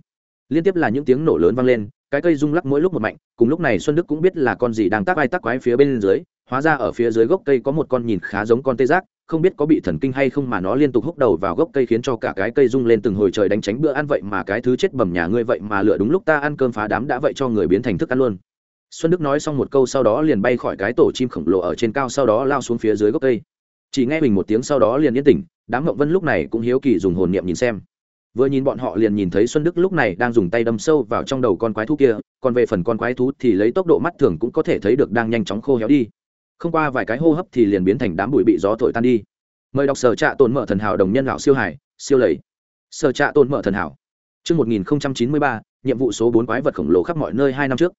Liên tiếp là những tiếng nổ lớn vang lên, cái cây rung lắc mỗi lúc một mạnh, cùng lúc này xuân đức cũng biết là con gì đang tác vai tác quái phía bên dưới, hóa ra ở phía dưới gốc cây có một con nhìn khá giống con tê giác, không biết có bị thần kinh hay không mà nó liên tục húc đầu vào gốc cây khiến cho cả cái cây rung lên từng hồi trời đánh tránh bữa ăn vậy mà cái thứ chết bầm nhà ngươi vậy mà lựa đúng lúc ta ăn cơm phá đám đã vậy cho người biến thành thức ăn luôn xuân đức nói xong một câu sau đó liền bay khỏi cái tổ chim khổng lồ ở trên cao sau đó lao xuống phía dưới gốc cây. Chỉ nghe mình một tiếng sau đó liền yên tỉnh đám ngộng vân lúc này cũng hiếu kỳ dùng hồn niệm nhìn xem. Vừa nhìn bọn họ liền nhìn thấy xuân đức lúc này đang dùng tay đâm sâu vào trong đầu con quái thú kia còn về phần con quái thú thì lấy tốc độ mắt thường cũng có thể thấy được đang nhanh chóng khô héo đi. Không qua vài cái hô hấp thì liền biến thành đám bụi bị gió thổi tan đi. Mời đọc sở trạ tồn mở thần hảo đồng nhân lão siêu hải siêu lầy. Sở trạ tồn mở thần hảo. Trước 1093, nhiệm vụ số 4 quái vật khổng lồ khắp mọi nơi hai năm trước.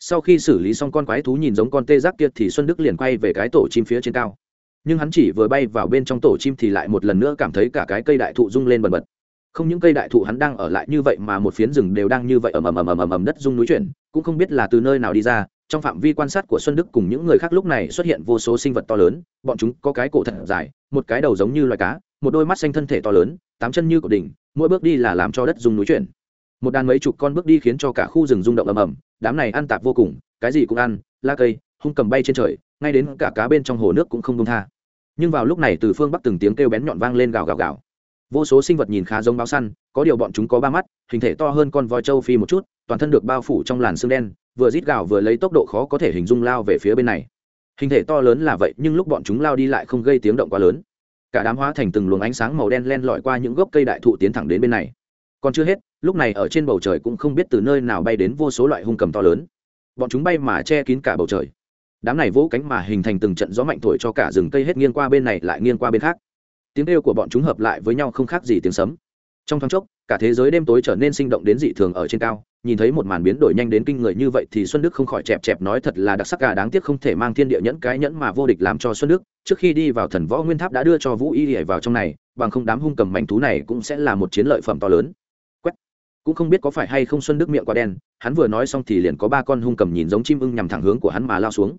Sau khi xử lý xong con quái thú nhìn giống con tê giác kia thì Xuân Đức liền quay về cái tổ chim phía trên cao. Nhưng hắn chỉ vừa bay vào bên trong tổ chim thì lại một lần nữa cảm thấy cả cái cây đại thụ rung lên bần bật. Không những cây đại thụ hắn đang ở lại như vậy mà một phiến rừng đều đang như vậy ầm ầm ầm ầm ầm đất rung núi chuyển, cũng không biết là từ nơi nào đi ra, trong phạm vi quan sát của xuân đức cùng những người khác lúc này xuất hiện vô số sinh vật to lớn bọn chúng có cái cổ thật dài một cái đầu giống như loài cá một đôi mắt xanh thân thể to lớn tám chân như cổ đỉnh mỗi bước đi là làm cho đất rung núi chuyển một đàn mấy chục con bước đi khiến cho cả khu rừng rung động ầm ầm đám này ăn tạp vô cùng, cái gì cũng ăn la cây, hung cầm bay trên trời, ngay đến cả cá bên trong hồ nước cũng không công tha. Nhưng vào lúc này từ phương bắc từng tiếng kêu bén nhọn vang lên gào gào gào. Vô số sinh vật nhìn khá giống báo săn, có điều bọn chúng có ba mắt, hình thể to hơn con voi châu phi một chút, toàn thân được bao phủ trong làn xương đen, vừa rít gào vừa lấy tốc độ khó có thể hình dung lao về phía bên này. Hình thể to lớn là vậy, nhưng lúc bọn chúng lao đi lại không gây tiếng động quá lớn. Cả đám hóa thành từng luồng ánh sáng màu đen len lỏi qua những gốc cây đại thụ tiến thẳng đến bên này. Còn chưa hết lúc này ở trên bầu trời cũng không biết từ nơi nào bay đến vô số loại hung cầm to lớn. Bọn chúng bay mà che kín cả bầu trời. Đám này vỗ cánh mà hình thành từng trận gió mạnh thổi cho cả rừng cây hết nghiêng qua bên này lại nghiêng qua bên khác. Tiếng kêu của bọn chúng hợp lại với nhau không khác gì tiếng sấm. Trong thoáng chốc, cả thế giới đêm tối trở nên sinh động đến dị thường ở trên cao. Nhìn thấy một màn biến đổi nhanh đến kinh người như vậy thì xuân đức không khỏi chẹp chẹp nói thật là đặc sắc cả đáng tiếc không thể mang thiên địa nhẫn cái nhẫn mà vô địch làm cho xuân đức. Trước khi đi vào thần võ nguyên tháp đã đưa cho vũ y vào trong này, bằng không đám hung cầm mảnh thú này cũng sẽ là một chiến lợi phẩm to lớn cũng không biết có phải hay không xuân đức miệng quá đen, hắn vừa nói xong thì liền có ba con hung cầm nhìn giống chim ưng nhằm thẳng hướng của hắn mà lao xuống.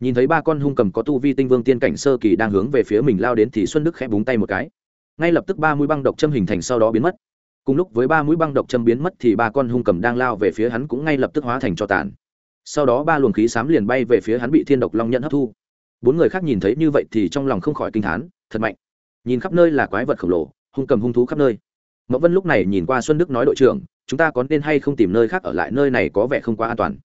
Nhìn thấy ba con hung cầm có tu vi tinh vương tiên cảnh sơ kỳ đang hướng về phía mình lao đến thì xuân đức khẽ búng tay một cái. Ngay lập tức ba mũi băng độc châm hình thành sau đó biến mất. Cùng lúc với ba mũi băng độc châm biến mất thì ba con hung cầm đang lao về phía hắn cũng ngay lập tức hóa thành cho tàn. Sau đó ba luồng khí xám liền bay về phía hắn bị thiên độc long nhận hấp thu. Bốn người khác nhìn thấy như vậy thì trong lòng không khỏi kinh thán, thật mạnh. Nhìn khắp nơi là quái vật khổng lồ, hung cầm hung thú khắp nơi mậu vân lúc này nhìn qua xuân đức nói đội trưởng, chúng ta có nên hay không tìm nơi khác ở lại, nơi này có vẻ không quá an toàn.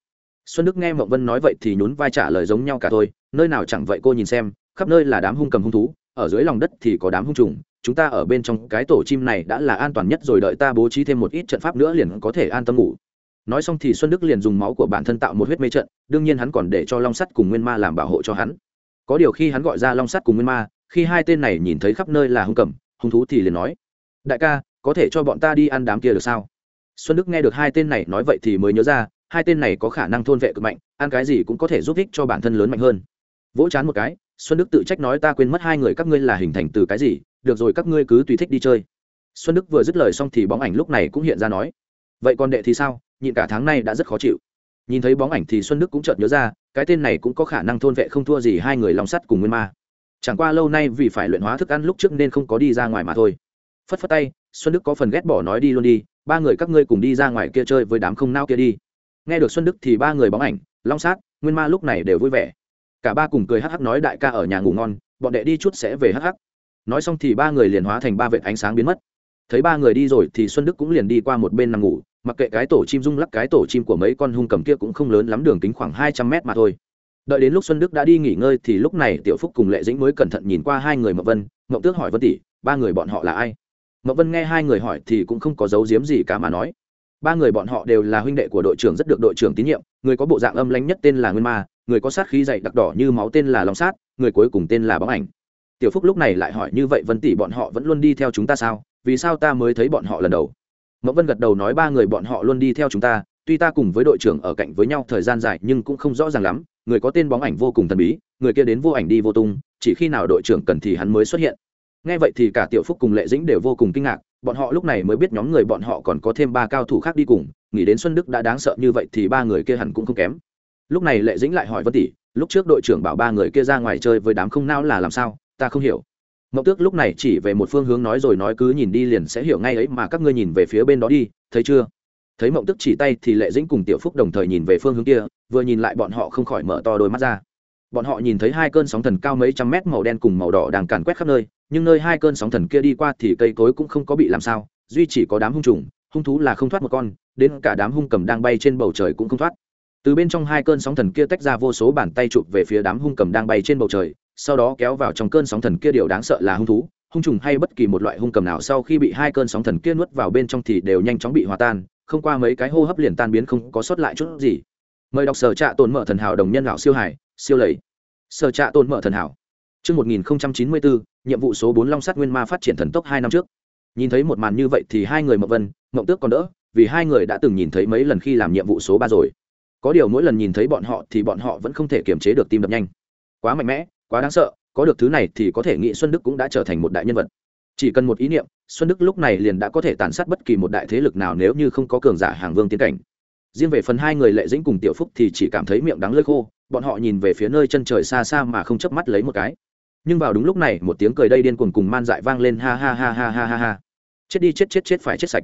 Xuân đức nghe mậu vân nói vậy thì nhún vai trả lời giống nhau cả thôi, nơi nào chẳng vậy cô nhìn xem, khắp nơi là đám hung cầm hung thú, ở dưới lòng đất thì có đám hung trùng, chúng ta ở bên trong cái tổ chim này đã là an toàn nhất rồi, đợi ta bố trí thêm một ít trận pháp nữa liền có thể an tâm ngủ. Nói xong thì xuân đức liền dùng máu của bản thân tạo một huyết mê trận, đương nhiên hắn còn để cho long sắt cùng nguyên ma làm bảo hộ cho hắn. Có điều khi hắn gọi ra long sắt cùng nguyên ma, khi hai tên này nhìn thấy khắp nơi là hung cầm, hung thú thì liền nói, đại ca có thể cho bọn ta đi ăn đám kia được sao? Xuân đức nghe được hai tên này nói vậy thì mới nhớ ra, hai tên này có khả năng thôn vệ cực mạnh, ăn cái gì cũng có thể giúp ích cho bản thân lớn mạnh hơn. Vỗ chán một cái, xuân đức tự trách nói ta quên mất hai người các ngươi là hình thành từ cái gì, được rồi các ngươi cứ tùy thích đi chơi. Xuân đức vừa dứt lời xong thì bóng ảnh lúc này cũng hiện ra nói, vậy còn đệ thì sao, nhịn cả tháng nay đã rất khó chịu. Nhìn thấy bóng ảnh thì xuân đức cũng chợt nhớ ra, cái tên này cũng có khả năng thôn vệ không thua gì hai người lòng sắt cùng nguyên ma. Chẳng qua lâu nay vì phải luyện hóa thức ăn lúc trước nên không có đi ra ngoài mà thôi phất phất tay, xuân đức có phần ghét bỏ nói đi luôn đi, ba người các ngươi cùng đi ra ngoài kia chơi với đám không nao kia đi. Nghe được xuân đức thì ba người bóng ảnh, long sát, nguyên ma lúc này đều vui vẻ. Cả ba cùng cười hắc hắc nói đại ca ở nhà ngủ ngon, bọn đệ đi chút sẽ về hắc hắc. Nói xong thì ba người liền hóa thành ba vệt ánh sáng biến mất. Thấy ba người đi rồi thì xuân đức cũng liền đi qua một bên nằm ngủ, mặc kệ cái tổ chim rung lắc, cái tổ chim của mấy con hung cầm kia cũng không lớn lắm, đường kính khoảng hai trăm mét mà thôi. Đợi đến lúc xuân đức đã đi nghỉ ngơi thì lúc này tiểu phúc cùng lệ dĩnh mới cẩn thận nhìn qua hai người mậu vân mậu tước hỏi vân tỷ, ba người bọn họ là ai? Mậu vân nghe hai người hỏi thì cũng không có giấu giếm gì cả mà nói. Ba người bọn họ đều là huynh đệ của đội trưởng rất được đội trưởng tín nhiệm, người có bộ dạng âm lãnh nhất tên là nguyên ma, người có sát khí dày đặc đỏ như máu tên là long sát, người cuối cùng tên là bóng ảnh. Tiểu phúc lúc này lại hỏi như vậy vân tỷ bọn họ vẫn luôn đi theo chúng ta sao? Vì sao ta mới thấy bọn họ lần đầu? Mậu vân gật đầu nói ba người bọn họ luôn đi theo chúng ta, tuy ta cùng với đội trưởng ở cạnh với nhau thời gian dài nhưng cũng không rõ ràng lắm, người có tên bóng ảnh vô cùng thần bí, người kia đến vô ảnh đi vô tung, chỉ khi nào đội trưởng cần thì hắn mới xuất hiện nghe vậy thì cả tiểu phúc cùng lệ dĩnh đều vô cùng kinh ngạc, bọn họ lúc này mới biết nhóm người bọn họ còn có thêm ba cao thủ khác đi cùng, nghĩ đến xuân đức đã đáng sợ như vậy thì ba người kia hẳn cũng không kém. Lúc này lệ dĩnh lại hỏi vân tỷ, lúc trước đội trưởng bảo ba người kia ra ngoài chơi với đám không nao là làm sao, ta không hiểu. Mậu tước lúc này chỉ về một phương hướng nói rồi nói cứ nhìn đi liền sẽ hiểu ngay ấy mà các ngươi nhìn về phía bên đó đi, thấy chưa? Thấy mộng Tước chỉ tay thì lệ dĩnh cùng tiểu phúc đồng thời nhìn về phương hướng kia, vừa nhìn lại bọn họ không khỏi mở to đôi mắt ra. Bọn họ nhìn thấy hai cơn sóng thần cao mấy trăm mét màu đen cùng màu đỏ đang càn quét khắp nơi nhưng nơi hai cơn sóng thần kia đi qua thì cây cối cũng không có bị làm sao, duy chỉ có đám hung trùng, hung thú là không thoát một con, đến cả đám hung cầm đang bay trên bầu trời cũng không thoát. Từ bên trong hai cơn sóng thần kia tách ra vô số bàn tay chụp về phía đám hung cầm đang bay trên bầu trời, sau đó kéo vào trong cơn sóng thần kia điều đáng sợ là hung thú, hung trùng hay bất kỳ một loại hung cầm nào sau khi bị hai cơn sóng thần kia nuốt vào bên trong thì đều nhanh chóng bị hòa tan, không qua mấy cái hô hấp liền tan biến không có sót lại chút gì. Mời đọc sở trạ tồn mở thần hảo đồng nhân lão siêu hải, siêu lầy. Sở trạ tồn mở thần hảo. Trước 1094, nhiệm vụ số 4 Long Sắt Nguyên Ma phát triển thần tốc 2 năm trước. Nhìn thấy một màn như vậy thì hai người Mộng Vân, Mộng Tước còn đỡ, vì hai người đã từng nhìn thấy mấy lần khi làm nhiệm vụ số 3 rồi. Có điều mỗi lần nhìn thấy bọn họ thì bọn họ vẫn không thể kiềm chế được tim đập nhanh. Quá mạnh mẽ, quá đáng sợ, có được thứ này thì có thể nghĩ Xuân Đức cũng đã trở thành một đại nhân vật chỉ cần một ý niệm xuân đức lúc này liền đã có thể tàn sát bất kỳ một đại thế lực nào nếu như không có cường giả hàng vương tiến cảnh riêng về phần hai người lệ dĩnh cùng tiểu phúc thì chỉ cảm thấy miệng đắng lưỡi khô bọn họ nhìn về phía nơi chân trời xa xa mà không chớp mắt lấy một cái nhưng vào đúng lúc này một tiếng cười đây điên cuồng cùng man dại vang lên ha ha ha ha ha ha ha. Chết đi, chết chết chết phải chết sạch.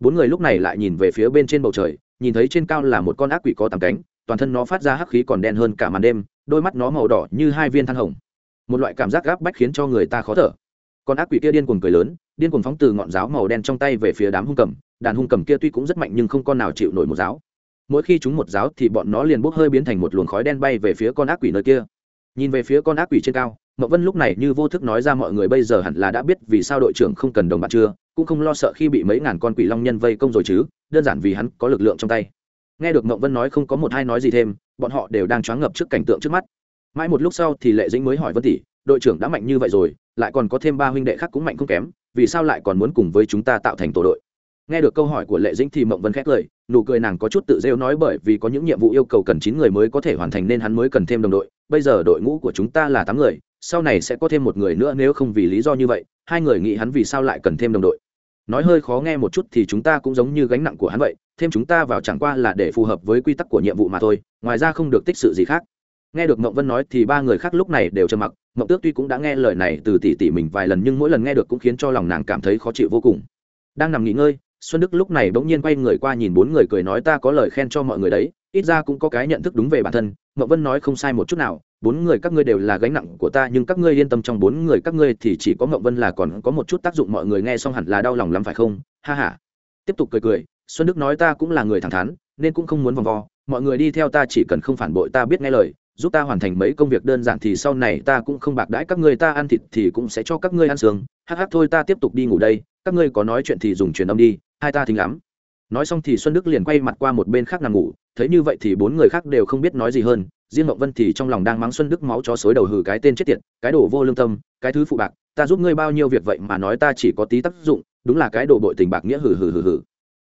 Bốn người lúc này lại nhìn về phía bên trên bầu trời, nhìn thấy trên cao là một con ác quỷ có tầm cánh, toàn thân nó phát ra hắc khí còn đen hơn cả màn đêm, đôi mắt nó màu đỏ như hai viên than hồng. Một loại cảm giác gáp bách khiến cho người ta khó thở. Con ác quỷ kia điên cuồng cười lớn, điên cuồng phóng từ ngọn giáo màu đen trong tay về phía đám hung cầm, đàn hung cầm kia tuy cũng rất mạnh nhưng không con nào chịu nổi một giáo. Mỗi khi chúng một giáo thì bọn nó liền bốc hơi biến thành một luồng khói đen bay về phía con ác quỷ nơi kia. Nhìn về phía con ác quỷ trên cao mậu vân lúc này như vô thức nói ra mọi người bây giờ hẳn là đã biết vì sao đội trưởng không cần đồng bạn chưa, cũng không lo sợ khi bị mấy ngàn con quỷ long nhân vây công rồi chứ, đơn giản vì hắn có lực lượng trong tay. Nghe được mậu vân nói không có một hai nói gì thêm, bọn họ đều đang choáng ngập trước cảnh tượng trước mắt. Mãi một lúc sau thì lệ dĩnh mới hỏi vân tỷ, đội trưởng đã mạnh như vậy rồi, lại còn có thêm ba huynh đệ khác cũng mạnh không kém, vì sao lại còn muốn cùng với chúng ta tạo thành tổ đội? Nghe được câu hỏi của lệ dĩnh thì mộng vân khét cười, nụ cười nàng có chút tự rêu nói bởi vì có những nhiệm vụ yêu cầu cần chín người mới có thể hoàn thành nên hắn mới cần thêm đồng đội. Bây giờ đội ngũ của chúng ta là tám người sau này sẽ có thêm một người nữa nếu không vì lý do như vậy, hai người nghĩ hắn vì sao lại cần thêm đồng đội. Nói hơi khó nghe một chút thì chúng ta cũng giống như gánh nặng của hắn vậy, thêm chúng ta vào chẳng qua là để phù hợp với quy tắc của nhiệm vụ mà thôi, ngoài ra không được tích sự gì khác. Nghe được mộng vân nói thì ba người khác lúc này đều trầm mặc, mộng tước tuy cũng đã nghe lời này từ tỷ tỷ mình vài lần nhưng mỗi lần nghe được cũng khiến cho lòng nàng cảm thấy khó chịu vô cùng. Đang nằm nghỉ ngơi, xuân đức lúc này bỗng nhiên quay người qua nhìn bốn người cười nói ta có lời khen cho mọi người đấy, ít ra cũng có cái nhận thức đúng về bản thân, mộng vân nói không sai một chút nào bốn người các ngươi đều là gánh nặng của ta, nhưng các ngươi yên tâm, trong bốn người các ngươi thì chỉ có mộng vân là còn có một chút tác dụng, mọi người nghe xong hẳn là đau lòng lắm phải không? Ha ha. Tiếp tục cười cười, xuân đức nói ta cũng là người thẳng thắn, nên cũng không muốn vòng vo. Mọi người đi theo ta, chỉ cần không phản bội ta biết nghe lời, giúp ta hoàn thành mấy công việc đơn giản thì sau này ta cũng không bạc đãi các ngươi, ta ăn thịt thì cũng sẽ cho các ngươi ăn sướng hắc hắc, thôi ta tiếp tục đi ngủ đây, các ngươi có nói chuyện thì dùng truyền âm đi, hai ta thính lắm. Nói xong thì xuân đức liền quay mặt qua một bên khác nằm ngủ thấy như vậy thì bốn người khác đều không biết nói gì hơn, riêng ngọc vân thì trong lòng đang mắng xuân đức máu chó xối đầu hừ cái tên chết tiệt, cái đồ vô lương tâm, cái thứ phụ bạc, ta giúp ngươi bao nhiêu việc vậy mà nói ta chỉ có tí tác dụng, đúng là cái đồ bội tình bạc nghĩa hừ hừ hừ hừ.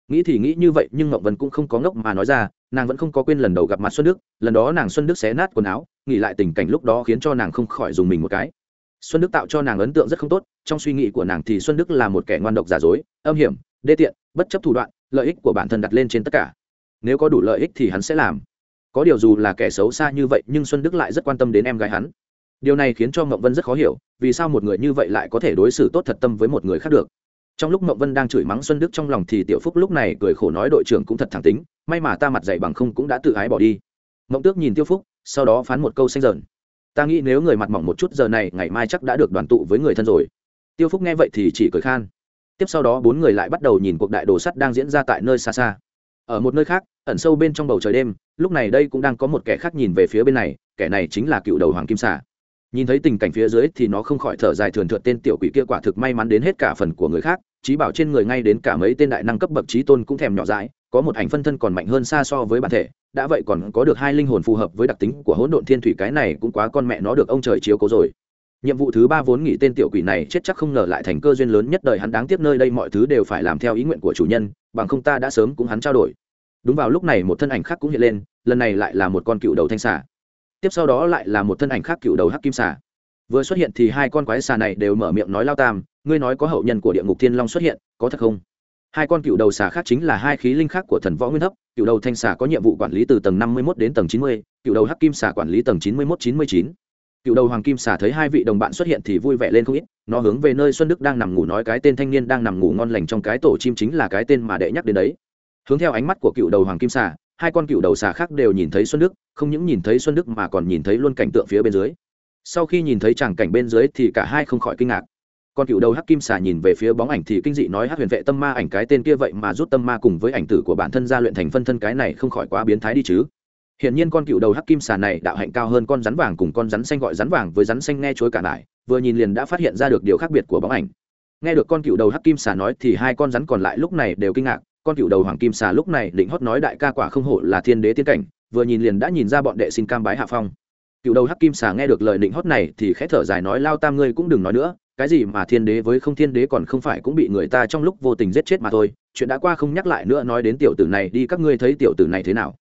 Nghĩ thì nghĩ như vậy nhưng ngọc vân cũng không có ngốc mà nói ra, nàng vẫn không có quên lần đầu gặp mặt xuân đức, lần đó nàng xuân đức xé nát quần áo nghĩ lại tình cảnh lúc đó khiến cho nàng không khỏi dùng mình một cái. Xuân đức tạo cho nàng ấn tượng rất không tốt, trong suy nghĩ của nàng thì xuân đức là một kẻ ngoan độc giả dối, âm hiểm, đê tiện, bất chấp thủ đoạn, lợi ích của bản thân đặt lên trên tất cả nếu có đủ lợi ích thì hắn sẽ làm. Có điều dù là kẻ xấu xa như vậy, nhưng xuân đức lại rất quan tâm đến em gái hắn. Điều này khiến cho mậu vân rất khó hiểu, vì sao một người như vậy lại có thể đối xử tốt thật tâm với một người khác được? Trong lúc mậu vân đang chửi mắng xuân đức trong lòng thì tiểu phúc lúc này cười khổ nói đội trưởng cũng thật thẳng tính, may mà ta mặt dày bằng không cũng đã tự ái bỏ đi. Mộng tước nhìn tiêu phúc, sau đó phán một câu xanh dờn. Ta nghĩ nếu người mặt mỏng một chút giờ này, ngày mai chắc đã được đoàn tụ với người thân rồi. Tiêu phúc nghe vậy thì chỉ cười khan. Tiếp sau đó bốn người lại bắt đầu nhìn cuộc đại đồ sắt đang diễn ra tại nơi xa xa ở một nơi khác, ẩn sâu bên trong bầu trời đêm, lúc này đây cũng đang có một kẻ khác nhìn về phía bên này, kẻ này chính là cựu đầu hoàng kim xà. Nhìn thấy tình cảnh phía dưới thì nó không khỏi thở dài thường thượt tên tiểu quỷ kia quả thực may mắn đến hết cả phần của người khác, trí bảo trên người ngay đến cả mấy tên đại năng cấp bậc trí tôn cũng thèm nhỏ dãi, có một ảnh phân thân còn mạnh hơn xa so với bản thể, đã vậy còn có được hai linh hồn phù hợp với đặc tính của hỗn độn thiên thủy cái này cũng quá con mẹ nó được ông trời chiếu cố rồi nhiệm vụ thứ ba vốn nghĩ tên tiểu quỷ này chết chắc không ngờ lại thành cơ duyên lớn nhất đời hắn đáng tiếc nơi đây mọi thứ đều phải làm theo ý nguyện của chủ nhân, bằng không ta đã sớm cũng hắn trao đổi. Đúng vào lúc này một thân ảnh khác cũng hiện lên, lần này lại là một con cựu đầu thanh xà. Tiếp sau đó lại là một thân ảnh khác cựu đầu hắc kim xà. Vừa xuất hiện thì hai con quái xà này đều mở miệng nói lao tam, ngươi nói có hậu nhân của địa ngục thiên long xuất hiện, có thật không? Hai con cựu đầu xà khác chính là hai khí linh khác của thần võ nguyên thấp, cựu đầu thanh xà có nhiệm vụ quản lý từ tầng năm mươi một đến tầng chín mươi, cựu đầu hắc kim xà quản lý tầng chín mươi một chín mươi chín cựu đầu hoàng kim xà thấy hai vị đồng bạn xuất hiện thì vui vẻ lên không ít, nó hướng về nơi xuân đức đang nằm ngủ nói cái tên thanh niên đang nằm ngủ ngon lành trong cái tổ chim chính là cái tên mà đệ nhắc đến đấy. Hướng theo ánh mắt của cựu đầu hoàng kim xà, hai con cựu đầu xà khác đều nhìn thấy xuân đức, không những nhìn thấy xuân đức mà còn nhìn thấy luôn cảnh tượng phía bên dưới. Sau khi nhìn thấy tràng cảnh bên dưới thì cả hai không khỏi kinh ngạc. Con cựu đầu hắc kim xà nhìn về phía bóng ảnh thì kinh dị nói hắc huyền vệ tâm ma ảnh cái tên kia vậy mà rút tâm ma cùng với ảnh tử của bản thân ra luyện thành phân thân cái này không khỏi quá biến thái đi chứ. Hiển nhiên con cựu đầu hắc kim xà này đạo hạnh cao hơn con rắn vàng cùng con rắn xanh gọi rắn vàng với rắn xanh nghe chối cả lại, vừa nhìn liền đã phát hiện ra được điều khác biệt của bóng ảnh. Nghe được con cựu đầu hắc kim xà nói thì hai con rắn còn lại lúc này đều kinh ngạc, con cựu đầu hoàng kim xà lúc này định hót nói đại ca quả không hổ là thiên đế tiên cảnh, vừa nhìn liền đã nhìn ra bọn đệ xin cam bái hạ phong. Cựu đầu hắc kim xà nghe được lời định hót này thì khẽ thở dài nói lao tam ngươi cũng đừng nói nữa, cái gì mà thiên đế với không thiên đế còn không phải cũng bị người ta trong lúc vô tình giết chết mà thôi, chuyện đã qua không nhắc lại nữa nói đến tiểu tử này đi các ngươi thấy tiểu tử này thế nào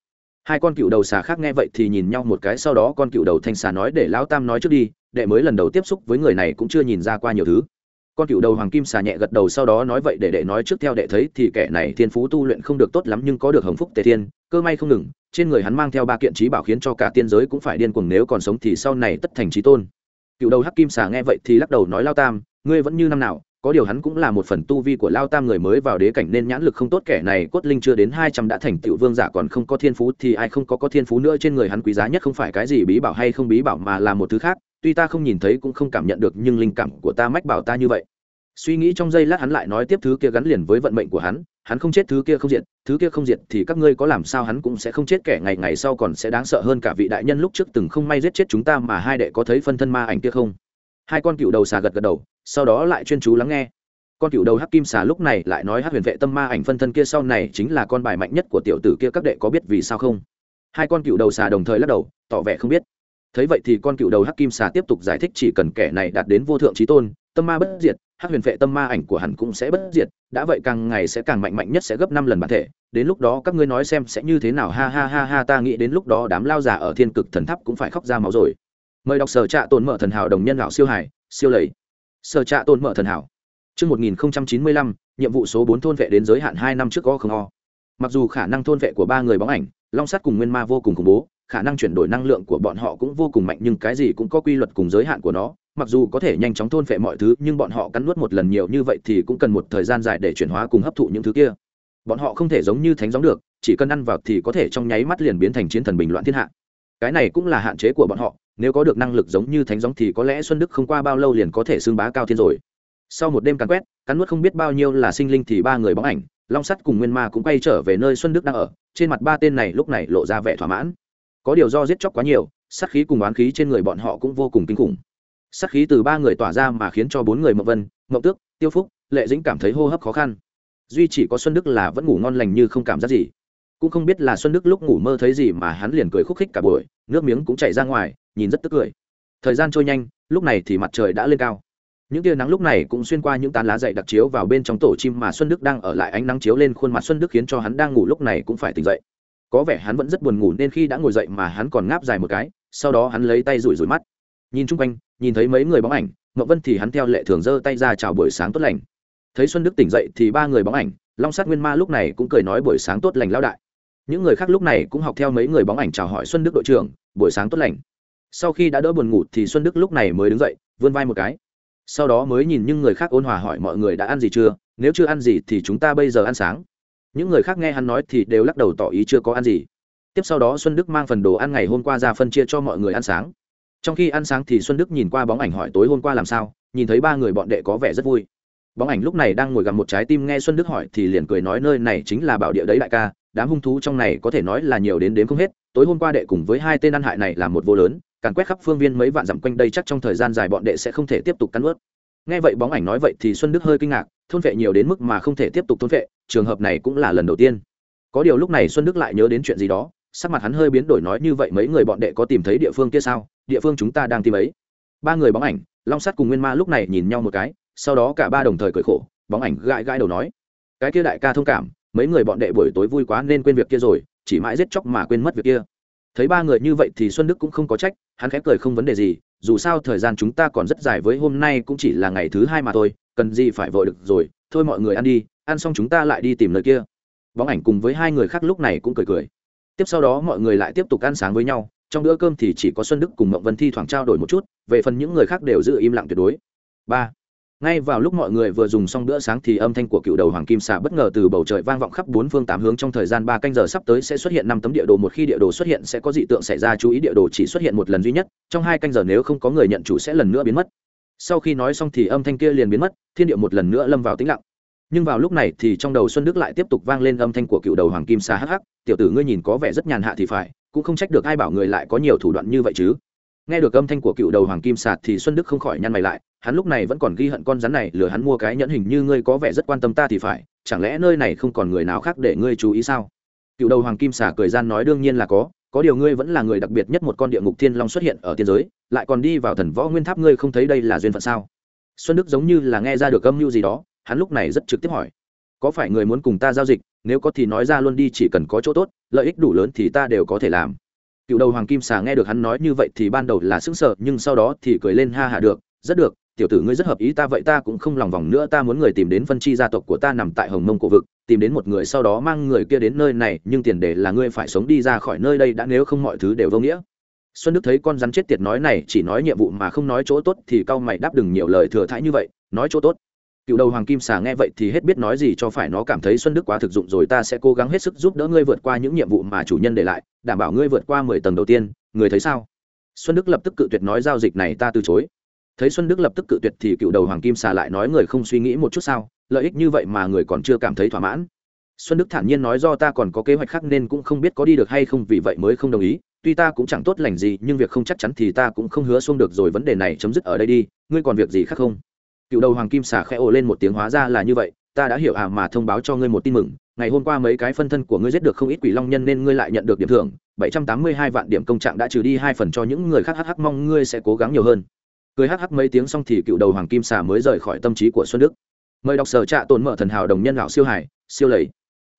hai con cựu đầu xà khác nghe vậy thì nhìn nhau một cái, sau đó con cựu đầu thanh xà nói, để lão tam nói trước đi, đệ mới lần đầu tiếp xúc với người này cũng chưa nhìn ra qua nhiều thứ. Con cựu đầu hoàng kim xà nhẹ gật đầu, sau đó nói, vậy để đệ nói trước theo đệ thấy, thì kẻ này thiên phú tu luyện không được tốt lắm, nhưng có được hồng phúc tề thiên, cơ may không ngừng, trên người hắn mang theo ba kiện trí bảo khiến cho cả tiên giới cũng phải điên cuồng, nếu còn sống thì sau này tất thành trí tôn. Cựu đầu hắc kim xà nghe vậy thì lắc đầu nói lao tam, ngươi vẫn như năm nào có điều hắn cũng là một phần tu vi của lao tam người mới vào đế cảnh nên nhãn lực không tốt, kẻ này cốt linh chưa đến hai trăm đã thành tựu vương giả còn không có thiên phú thì ai không có có thiên phú nữa trên người hắn quý giá nhất không phải cái gì bí bảo hay không bí bảo mà là một thứ khác, tuy ta không nhìn thấy cũng không cảm nhận được nhưng linh cảm của ta mách bảo ta như vậy. Suy nghĩ trong giây lát hắn lại nói tiếp thứ kia gắn liền với vận mệnh của hắn hắn không chết thứ kia không diệt, thứ kia không diệt thì các ngươi có làm sao hắn cũng sẽ không chết, kẻ ngày ngày sau còn sẽ đáng sợ hơn cả vị đại nhân lúc trước từng không may giết chết chúng ta mà hai đệ có thấy phân thân ma ảnh kia không? Hai con cựu đầu xà gật gật đầu sau đó lại chuyên chú lắng nghe. Con cựu đầu hắc kim xà lúc này lại nói hắc huyền vệ tâm ma ảnh phân thân kia sau này chính là con bài mạnh nhất của tiểu tử kia, các đệ có biết vì sao không? Hai con cựu đầu xà đồng thời lắc đầu, tỏ vẻ không biết. Thấy vậy thì con cựu đầu hắc kim xà tiếp tục giải thích chỉ cần kẻ này đạt đến vô thượng trí tôn, tâm ma bất diệt, hắc huyền vệ tâm ma ảnh của hắn cũng sẽ bất diệt, đã vậy càng ngày sẽ càng mạnh mạnh nhất sẽ gấp năm lần bản thể, đến lúc đó các ngươi nói xem sẽ như thế nào, ha ha ha ha, ta nghĩ đến lúc đó đám lao già ở thiên cực thần tháp cũng phải khóc ra máu rồi. Mời đọc sở trạ tồn mở thần hảo đồng nhân lão siêu hải siêu lầy sở trạ tôn mở thần hảo Trước 1095, nhiệm vụ số 4 thôn vệ đến giới hạn 2 năm trước có không o. Mặc dù khả năng thôn vệ của ba người bóng ảnh, Long Sắt cùng Nguyên Ma vô cùng khủng bố, khả năng chuyển đổi năng lượng của bọn họ cũng vô cùng mạnh nhưng cái gì cũng có quy luật cùng giới hạn của nó. Mặc dù có thể nhanh chóng thôn vệ mọi thứ, nhưng bọn họ cắn nuốt một lần nhiều như vậy thì cũng cần một thời gian dài để chuyển hóa cùng hấp thụ những thứ kia. Bọn họ không thể giống như thánh giống được, chỉ cần ăn vào thì có thể trong nháy mắt liền biến thành chiến thần bình loạn thiên hạ. Cái này cũng là hạn chế của bọn họ, nếu có được năng lực giống như thánh gióng thì có lẽ Xuân Đức không qua bao lâu liền có thể xưng bá cao thiên rồi. Sau một đêm càn quét cắn nuốt không biết bao nhiêu là sinh linh thì ba người bóng ảnh long sắt cùng nguyên ma cũng quay trở về nơi xuân đức đang ở trên mặt ba tên này lúc này lộ ra vẻ thỏa mãn. Có điều do giết chóc quá nhiều sát khí cùng oán khí trên người bọn họ cũng vô cùng kinh khủng. Sát khí từ ba người tỏa ra mà khiến cho bốn người mậu vân mậu tước tiêu phúc lệ dĩnh cảm thấy hô hấp khó khăn. Duy chỉ có xuân đức là vẫn ngủ ngon lành như không cảm giác gì cũng không biết là xuân đức lúc ngủ mơ thấy gì mà hắn liền cười khúc khích cả buổi, nước miếng cũng chảy ra ngoài, nhìn rất tức cười. Thời gian trôi nhanh, lúc này thì mặt trời đã lên cao. Những tia nắng lúc này cũng xuyên qua những tán lá dậy đặc chiếu vào bên trong tổ chim mà xuân đức đang ở lại ánh nắng chiếu lên khuôn mặt xuân đức khiến cho hắn đang ngủ lúc này cũng phải tỉnh dậy. Có vẻ hắn vẫn rất buồn ngủ nên khi đã ngồi dậy mà hắn còn ngáp dài một cái, sau đó hắn lấy tay rủi rủi mắt. Nhìn chung quanh, nhìn thấy mấy người bóng ảnh ngậu vân thì hắn theo lệ thường giơ tay ra chào buổi sáng tốt lành. Thấy xuân đức tỉnh dậy thì ba người bóng ảnh, long sát nguyên ma lúc này cũng cười nói buổi sáng tốt lành lao đại những người khác lúc này cũng học theo mấy người bóng ảnh chào hỏi xuân đức đội trưởng, buổi sáng tốt lành. Sau khi đã đỡ buồn ngủ thì xuân đức lúc này mới đứng dậy, vươn vai một cái. Sau đó mới nhìn những người khác ôn hòa hỏi mọi người đã ăn gì chưa, nếu chưa ăn gì thì chúng ta bây giờ ăn sáng. Những người khác nghe hắn nói thì đều lắc đầu tỏ ý chưa có ăn gì. Tiếp sau đó xuân đức mang phần đồ ăn ngày hôm qua ra phân chia cho mọi người ăn sáng. Trong khi ăn sáng thì xuân đức nhìn qua bóng ảnh hỏi tối hôm qua làm sao, nhìn thấy ba người bọn đệ có vẻ rất vui. Bóng ảnh lúc này đang ngồi gặp một trái tim nghe xuân đức hỏi thì liền cười nói nơi này chính là bảo địa đấy đại ca đám hung thú trong này có thể nói là nhiều đến đến không hết, tối hôm qua đệ cùng với hai tên ăn hại này là một vô lớn, càn quét khắp phương viên mấy vạn dặm quanh đây chắc trong thời gian dài bọn đệ sẽ không thể tiếp tục cắn ướt nghe vậy bóng ảnh nói vậy thì xuân đức hơi kinh ngạc, thôn vệ nhiều đến mức mà không thể tiếp tục thôn vệ, trường hợp này cũng là lần đầu tiên. Có điều lúc này xuân đức lại nhớ đến chuyện gì đó, sắc mặt hắn hơi biến đổi nói như vậy mấy người bọn đệ có tìm thấy địa phương kia sao? Địa phương chúng ta đang tìm ấy. Ba người bóng ảnh, long sắt cùng nguyên ma lúc này nhìn nhau một cái, sau đó cả ba đồng thời cười khổ, bóng ảnh gãi gãi đầu nói, cái kia đại ca thông cảm mấy người bọn đệ buổi tối vui quá nên quên việc kia rồi, chỉ mãi giết chóc mà quên mất việc kia. Thấy ba người như vậy thì xuân đức cũng không có trách, hắn khép cười không vấn đề gì, dù sao thời gian chúng ta còn rất dài với hôm nay cũng chỉ là ngày thứ hai mà thôi, cần gì phải vội được rồi, thôi mọi người ăn đi, ăn xong chúng ta lại đi tìm nơi kia. Bóng ảnh cùng với hai người khác lúc này cũng cười cười. Tiếp sau đó mọi người lại tiếp tục ăn sáng với nhau, trong bữa cơm thì chỉ có xuân đức cùng mộng vân thi thoảng trao đổi một chút, về phần những người khác đều giữ im lặng tuyệt đối. Ba ngay vào lúc mọi người vừa dùng xong bữa sáng thì âm thanh của cựu đầu hoàng kim xà bất ngờ từ bầu trời vang vọng khắp bốn phương tám hướng trong thời gian ba canh giờ sắp tới sẽ xuất hiện năm tấm địa đồ. Một khi địa đồ xuất hiện sẽ có dị tượng xảy ra, chú ý địa đồ chỉ xuất hiện một lần duy nhất. Trong hai canh giờ nếu không có người nhận chủ sẽ lần nữa biến mất. Sau khi nói xong thì âm thanh kia liền biến mất, thiên địa một lần nữa lâm vào tĩnh lặng. Nhưng vào lúc này thì trong đầu xuân đức lại tiếp tục vang lên âm thanh của cựu đầu hoàng kim xà hắc hắc, tiểu tử ngươi nhìn có vẻ rất nhàn hạ thì phải, cũng không trách được ai bảo người lại có nhiều thủ đoạn như vậy chứ. Nghe được âm thanh của cựu đầu hoàng kim sạt thì xuân đức không khỏi nhăn mày lại hắn lúc này vẫn còn ghi hận con rắn này, lừa hắn mua cái nhẫn hình như ngươi có vẻ rất quan tâm ta thì phải, chẳng lẽ nơi này không còn người nào khác để ngươi chú ý sao? Cựu đầu hoàng kim xà cười gian nói đương nhiên là có có điều ngươi vẫn là người đặc biệt nhất một con địa ngục thiên long xuất hiện ở tiên giới, lại còn đi vào thần võ nguyên tháp ngươi không thấy đây là duyên phận sao? Xuân đức giống như là nghe ra được âm mưu gì đó, hắn lúc này rất trực tiếp hỏi. Có phải người muốn cùng ta giao dịch, nếu có thì nói ra luôn đi, chỉ cần có chỗ tốt, lợi ích đủ lớn thì ta đều có thể làm. Cựu đầu hoàng kim xà nghe được hắn nói như vậy thì ban đầu là sững sờ, nhưng sau đó thì cười lên, ha hả được, rất được tiểu tử ngươi rất hợp ý ta vậy ta cũng không lòng vòng nữa, ta muốn người tìm đến phân chi gia tộc của ta nằm tại hồng mông cổ vực, tìm đến một người sau đó mang người kia đến nơi này, nhưng tiền đề là ngươi phải sống đi ra khỏi nơi đây đã, nếu không mọi thứ đều vô nghĩa. Xuân đức thấy con rắn chết tiệt nói này, chỉ nói nhiệm vụ mà không nói chỗ tốt thì cao mày đáp đừng nhiều lời thừa thãi như vậy, nói chỗ tốt. Cựu đầu hoàng kim xà nghe vậy thì hết biết nói gì cho phải nó cảm thấy xuân đức quá thực dụng rồi, ta sẽ cố gắng hết sức giúp đỡ ngươi vượt qua những nhiệm vụ mà chủ nhân để lại, đảm bảo ngươi vượt qua mười tầng đầu tiên, người thấy sao? Xuân đức lập tức cự tuyệt nói giao dịch này ta từ chối thấy xuân đức lập tức cự tuyệt thì cựu đầu hoàng kim xà lại nói người không suy nghĩ một chút sao, lợi ích như vậy mà người còn chưa cảm thấy thỏa mãn. Xuân đức thản nhiên nói do ta còn có kế hoạch khác nên cũng không biết có đi được hay không, vì vậy mới không đồng ý. Tuy ta cũng chẳng tốt lành gì, nhưng việc không chắc chắn thì ta cũng không hứa xuông được rồi, vấn đề này chấm dứt ở đây đi. Ngươi còn việc gì khác không? Cựu đầu hoàng kim xà khẽ ồ lên một tiếng, hóa ra là như vậy. Ta đã hiểu à mà thông báo cho ngươi một tin mừng. Ngày hôm qua mấy cái phân thân của ngươi giết được không ít quỷ long nhân nên ngươi lại nhận được điểm thưởng. Bảy trăm tám mươi hai vạn điểm công trạng đã trừ đi hai phần cho những người khác, hắc hắc, mong ngươi sẽ cố gắng nhiều hơn cười hắc hắc mấy tiếng xong thì cựu đầu hoàng kim xà mới rời khỏi tâm trí của xuân đức. Mời đọc sở trạ tồn mở thần hảo đồng nhân lão siêu hải siêu lầy.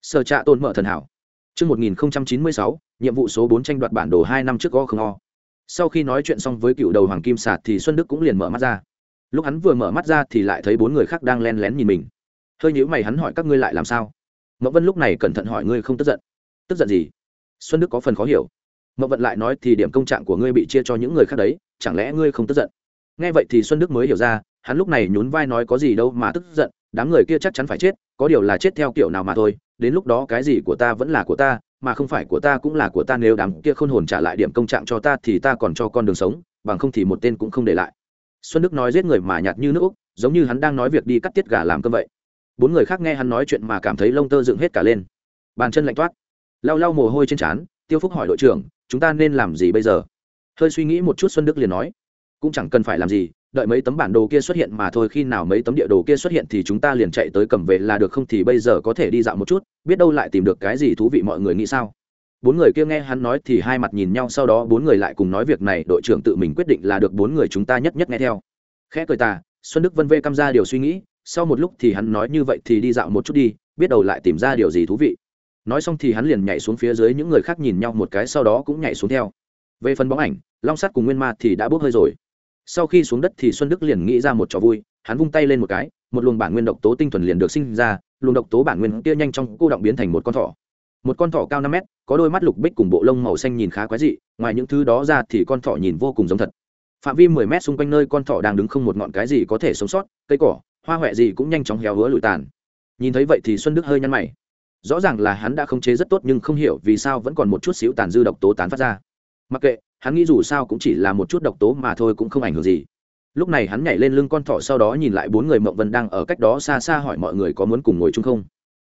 Sở trạ tồn mở thần hảo. Trước 1096, nhiệm vụ số bốn tranh đoạt bản đồ hai năm trước go không o. Sau khi nói chuyện xong với cựu đầu hoàng kim sạt thì Xuân Đức cũng liền mở mắt ra. Lúc hắn vừa mở mắt ra thì lại thấy bốn người khác đang len lén nhìn mình. Hơi nhữ mày hắn hỏi các ngươi lại làm sao? Mậu vân lúc này cẩn thận hỏi ngươi không tức giận. Tức giận gì? Xuân đức có phần khó hiểu. Mậu vận lại nói thì điểm công trạng của ngươi bị chia cho những người khác đấy chẳng lẽ ngươi không tức giận? Nghe vậy thì xuân đức mới hiểu ra, hắn lúc này nhún vai nói có gì đâu mà tức giận, đám người kia chắc chắn phải chết, có điều là chết theo kiểu nào mà thôi, đến lúc đó cái gì của ta vẫn là của ta, mà không phải của ta cũng là của ta, nếu đám kia khôn hồn trả lại điểm công trạng cho ta thì ta còn cho con đường sống, bằng không thì một tên cũng không để lại. Xuân đức nói giết người mà nhạt như nước úc, giống như hắn đang nói việc đi cắt tiết gà làm cơm vậy. Bốn người khác nghe hắn nói chuyện mà cảm thấy lông tơ dựng hết cả lên. Bàn chân lạnh toát. Lau lau mồ hôi trên trán, tiêu phúc hỏi đội trưởng, chúng ta nên làm gì bây giờ? Hơi suy nghĩ một chút xuân đức liền nói cũng chẳng cần phải làm gì, đợi mấy tấm bản đồ kia xuất hiện mà thôi, khi nào mấy tấm địa đồ kia xuất hiện thì chúng ta liền chạy tới cầm về, là được không thì bây giờ có thể đi dạo một chút, biết đâu lại tìm được cái gì thú vị mọi người nghĩ sao. Bốn người kia nghe hắn nói thì hai mặt nhìn nhau, sau đó bốn người lại cùng nói việc này, đội trưởng tự mình quyết định là được bốn người chúng ta nhất nhất nghe theo. Khẽ cười tà, xuân đức vân vê căm ra điều suy nghĩ, sau một lúc thì hắn nói như vậy thì đi dạo một chút đi, biết đầu lại tìm ra điều gì thú vị. Nói xong thì hắn liền nhảy xuống phía dưới, những người khác nhìn nhau một cái, sau đó cũng nhảy xuống theo. Về phần bóng ảnh, long sắt cùng nguyên ma thì đã bốc hơi rồi sau khi xuống đất thì xuân đức liền nghĩ ra một trò vui, hắn vung tay lên một cái, một luồng bản nguyên độc tố tinh thuần liền được sinh ra, luồng độc tố bản nguyên kia nhanh trong cô động biến thành một con thỏ. Một con thỏ cao năm mét, có đôi mắt lục bích cùng bộ lông màu xanh nhìn khá quái dị, ngoài những thứ đó ra thì con thỏ nhìn vô cùng giống thật. Phạm vi mười mét xung quanh nơi con thỏ đang đứng không một ngọn cái gì có thể sống sót, cây cỏ, hoa huệ gì cũng nhanh chóng héo hứa lụi tàn. Nhìn thấy vậy thì xuân đức hơi nhăn mày. Rõ ràng là hắn đã khống chế rất tốt nhưng không hiểu vì sao vẫn còn một chút xíu tàn dư độc tố tán phát ra. Mặc kệ hắn nghĩ dù sao cũng chỉ là một chút độc tố mà thôi cũng không ảnh hưởng gì. Lúc này hắn nhảy lên lưng con thỏ sau đó nhìn lại bốn người mộng vân đang ở cách đó xa xa hỏi mọi người có muốn cùng ngồi chung không.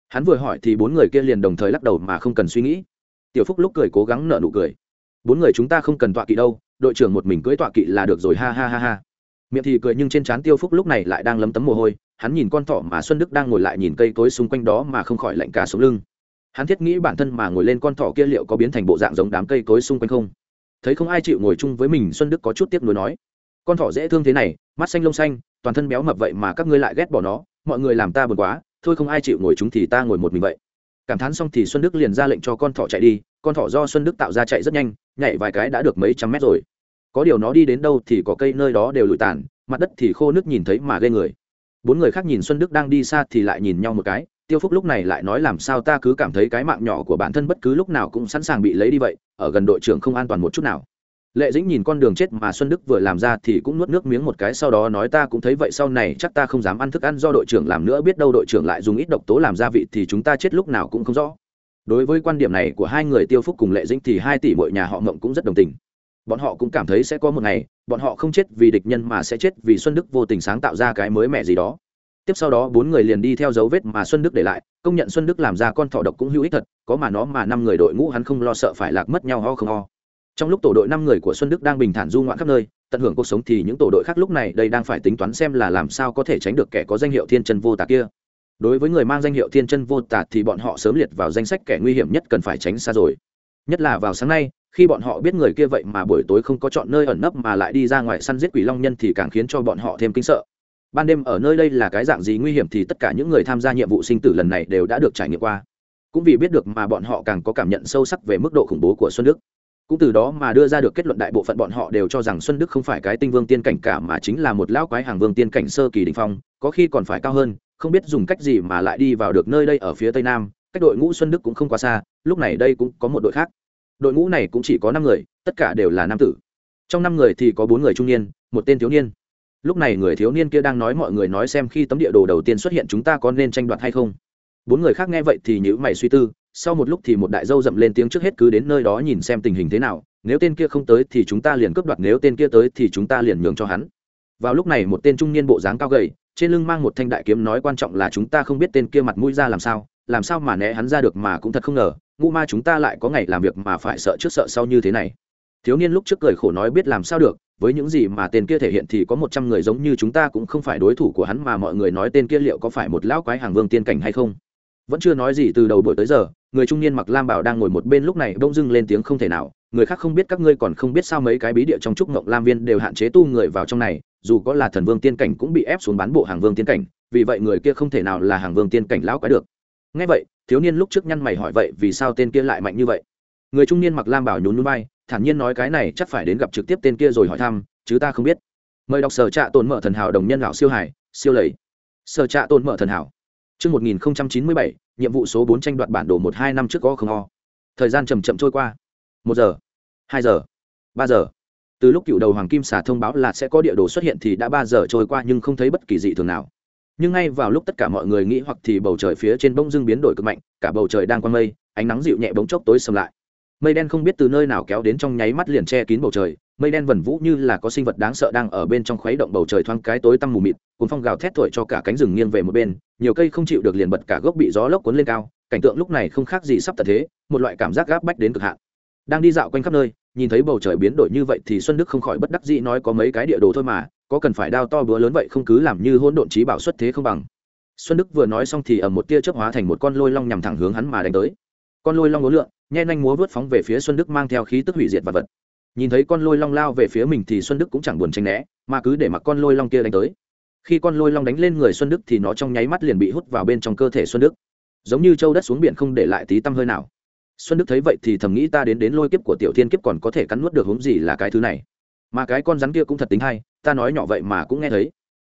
Hắn vừa hỏi thì bốn người kia liền đồng thời lắc đầu mà không cần suy nghĩ. Tiểu phúc lúc cười cố gắng nợ nụ cười. Bốn người chúng ta không cần tọa kỵ đâu, đội trưởng một mình cưỡi tọa kỵ là được rồi, ha ha ha ha. Miệng thì cười nhưng trên trán tiêu phúc lúc này lại đang lấm tấm mồ hôi, hắn nhìn con thỏ mà xuân đức đang ngồi lại nhìn cây cối xung quanh đó mà không khỏi lạnh cả sống lưng. Hắn thiết nghĩ bản thân mà ngồi lên con thỏ kia liệu có biến thành bộ dạng giống đám cây cối xung quanh không? Thấy không ai chịu ngồi chung với mình, xuân đức có chút tiếc nuối nói, con thỏ dễ thương thế này, mắt xanh lông xanh, toàn thân béo mập vậy mà các ngươi lại ghét bỏ nó, mọi người làm ta buồn quá, thôi không ai chịu ngồi chúng thì ta ngồi một mình vậy. Cảm thán xong thì xuân đức liền ra lệnh cho con thỏ chạy đi, con thỏ do xuân đức tạo ra chạy rất nhanh, nhảy vài cái đã được mấy trăm mét rồi. Có điều nó đi đến đâu thì có cây nơi đó đều lụi tàn, mặt đất thì khô nước nhìn thấy mà ghê người. Bốn người khác nhìn xuân đức đang đi xa thì lại nhìn nhau một cái tiêu phúc lúc này lại nói làm sao ta cứ cảm thấy cái mạng nhỏ của bản thân bất cứ lúc nào cũng sẵn sàng bị lấy đi vậy, ở gần đội trưởng không an toàn một chút nào. Lệ dĩnh nhìn con đường chết mà xuân đức vừa làm ra thì cũng nuốt nước miếng một cái sau đó nói ta cũng thấy vậy sau này chắc ta không dám ăn thức ăn do đội trưởng làm nữa, biết đâu đội trưởng lại dùng ít độc tố làm gia vị thì chúng ta chết lúc nào cũng không rõ. Đối với quan điểm này của hai người tiêu phúc cùng lệ dĩnh thì hai tỷ mọi nhà họ mộng cũng rất đồng tình. Bọn họ cũng cảm thấy sẽ có một ngày, bọn họ không chết vì địch nhân mà sẽ chết vì xuân đức vô tình sáng tạo ra cái mới mẻ gì đó tiếp sau đó bốn người liền đi theo dấu vết mà xuân đức để lại, công nhận xuân đức làm ra con thọ độc cũng hữu ích thật, có mà nó mà năm người đội ngũ hắn không lo sợ phải lạc mất nhau ho không ho. Trong lúc tổ đội năm người của xuân đức đang bình thản du ngoạn khắp nơi, tận hưởng cuộc sống thì những tổ đội khác lúc này đây đang phải tính toán xem là làm sao có thể tránh được kẻ có danh hiệu thiên chân vô tà kia. Đối với người mang danh hiệu thiên chân vô tà thì bọn họ sớm liệt vào danh sách kẻ nguy hiểm nhất cần phải tránh xa rồi. Nhất là vào sáng nay, khi bọn họ biết người kia vậy mà buổi tối không có chọn nơi ẩn nấp mà lại đi ra ngoài săn giết quỷ long nhân thì càng khiến cho bọn họ thêm kinh sợ ban đêm ở nơi đây là cái dạng gì nguy hiểm thì tất cả những người tham gia nhiệm vụ sinh tử lần này đều đã được trải nghiệm qua. Cũng vì biết được mà bọn họ càng có cảm nhận sâu sắc về mức độ khủng bố của xuân đức. Cũng từ đó mà đưa ra được kết luận đại bộ phận bọn họ đều cho rằng xuân đức không phải cái tinh vương tiên cảnh cả mà chính là một lão quái hàng vương tiên cảnh sơ kỳ đình phong, có khi còn phải cao hơn, không biết dùng cách gì mà lại đi vào được nơi đây ở phía tây nam, cách đội ngũ xuân đức cũng không quá xa, lúc này đây cũng có một đội khác. Đội ngũ này cũng chỉ có năm người, tất cả đều là nam tử. Trong năm người thì có bốn người trung niên, một tên thiếu niên lúc này người thiếu niên kia đang nói mọi người nói xem khi tấm địa đồ đầu tiên xuất hiện chúng ta có nên tranh đoạt hay không. Bốn người khác nghe vậy thì nhữ mày suy tư, sau một lúc thì một đại dâu dậm lên tiếng trước hết cứ đến nơi đó nhìn xem tình hình thế nào, nếu tên kia không tới thì chúng ta liền cướp đoạt, nếu tên kia tới thì chúng ta liền nhường cho hắn. Vào lúc này một tên trung niên bộ dáng cao gầy, trên lưng mang một thanh đại kiếm nói quan trọng là chúng ta không biết tên kia mặt mũi ra làm sao làm sao mà né hắn ra được mà cũng thật không ngờ ngu ma chúng ta lại có ngày làm việc mà phải sợ trước sợ sau như thế này. Thiếu niên lúc trước cười khổ nói biết làm sao được với những gì mà tên kia thể hiện thì có một trăm người giống như chúng ta cũng không phải đối thủ của hắn mà mọi người nói tên kia liệu có phải một lão quái hàng vương tiên cảnh hay không. Vẫn chưa nói gì từ đầu buổi tới giờ, người trung niên mặc lam bảo đang ngồi một bên lúc này bỗng dưng lên tiếng không thể nào, người khác không biết các ngươi còn không biết sao mấy cái bí địa trong trúc ngộng lam viên đều hạn chế tu người vào trong này, dù có là thần vương tiên cảnh cũng bị ép xuống bán bộ hàng vương tiên cảnh, vì vậy người kia không thể nào là hàng vương tiên cảnh lão quái được. Ngay vậy, thiếu niên lúc trước nhăn mày hỏi vậy vì sao tên kia lại mạnh như vậy? Người trung niên mặc lam bảo nhún núi bay thản nhiên nói cái này chắc phải đến gặp trực tiếp tên kia rồi hỏi thăm chứ ta không biết mời đọc sở trạ tồn mở thần hảo đồng nhân lão siêu hải siêu lầy sở trạ tồn mở thần hảo Trước 1097, nhiệm vụ số 4 tranh đoạt bản đồ 1-2 năm trước có không ho. Thời gian chậm chậm trôi qua. 1 giờ, 2 giờ, 3 giờ. Từ lúc cựu đầu Hoàng Kim xà thông báo là sẽ có địa đồ xuất hiện thì đã 3 giờ trôi qua nhưng không thấy bất kỳ dị thường nào. Nhưng ngay vào lúc tất cả mọi người nghĩ hoặc thì bầu trời phía trên bỗng dưng biến đổi cực mạnh, cả bầu trời đang quang mây, ánh nắng dịu nhẹ bỗng chốc tối sầm lại mây đen không biết từ nơi nào kéo đến trong nháy mắt liền che kín bầu trời, mây đen vần vũ như là có sinh vật đáng sợ đang ở bên trong khuấy động bầu trời thoáng cái tối tăm mù mịt, cuốn phong gào thét thổi cho cả cánh rừng nghiêng về một bên, nhiều cây không chịu được liền bật cả gốc bị gió lốc cuốn lên cao, cảnh tượng lúc này không khác gì sắp tận thế, một loại cảm giác gáp bách đến cực hạn. Đang đi dạo quanh khắp nơi, nhìn thấy bầu trời biến đổi như vậy thì xuân đức không khỏi bất đắc dĩ nói có mấy cái địa đồ thôi mà, có cần phải đao to búa lớn vậy không cứ làm như hỗn độn trí bảo xuất thế không bằng. Xuân đức vừa nói xong thì ở một tia chớp hóa thành một con lôi long nhằm thẳng hướng hắn mà đánh tới con lôi long ngố lượn nhen nhanh múa vớt phóng về phía xuân đức mang theo khí tức hủy diệt vật vật. Nhìn thấy con lôi long lao về phía mình thì xuân đức cũng chẳng buồn tranh né, mà cứ để mặc con lôi long kia đánh tới. Khi con lôi long đánh lên người xuân đức thì nó trong nháy mắt liền bị hút vào bên trong cơ thể xuân đức. Giống như châu đất xuống biển không để lại tí tăm hơi nào. Xuân đức thấy vậy thì thầm nghĩ ta đến đến lôi kiếp của tiểu thiên kiếp còn có thể cắn nuốt được hướng gì là cái thứ này. Mà cái con rắn kia cũng thật tính hay, ta nói nhỏ vậy mà cũng nghe thấy.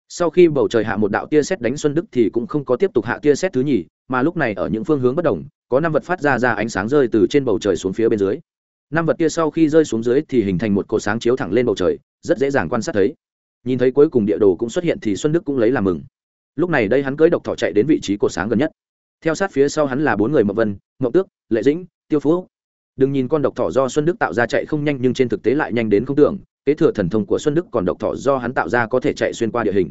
Sau khi bầu trời hạ một đạo tia xét đánh xuân đức thì cũng không có tiếp tục hạ tia xét thứ nhì, mà lúc này ở những phương hướng bất đồng có năm vật phát ra ra ánh sáng rơi từ trên bầu trời xuống phía bên dưới. Năm vật kia sau khi rơi xuống dưới thì hình thành một cột sáng chiếu thẳng lên bầu trời, rất dễ dàng quan sát thấy. Nhìn thấy cuối cùng địa đồ cũng xuất hiện thì xuân đức cũng lấy làm mừng. Lúc này đây hắn cưới độc thỏ chạy đến vị trí cột sáng gần nhất. Theo sát phía sau hắn là bốn người mậu vân mậu tước, lệ dĩnh, tiêu phú đừng nhìn con độc thỏ do xuân đức tạo ra chạy không nhanh nhưng trên thực tế lại nhanh đến không tưởng, kế thừa thần thông của xuân đức còn độc thỏ do hắn tạo ra có thể chạy xuyên qua địa hình.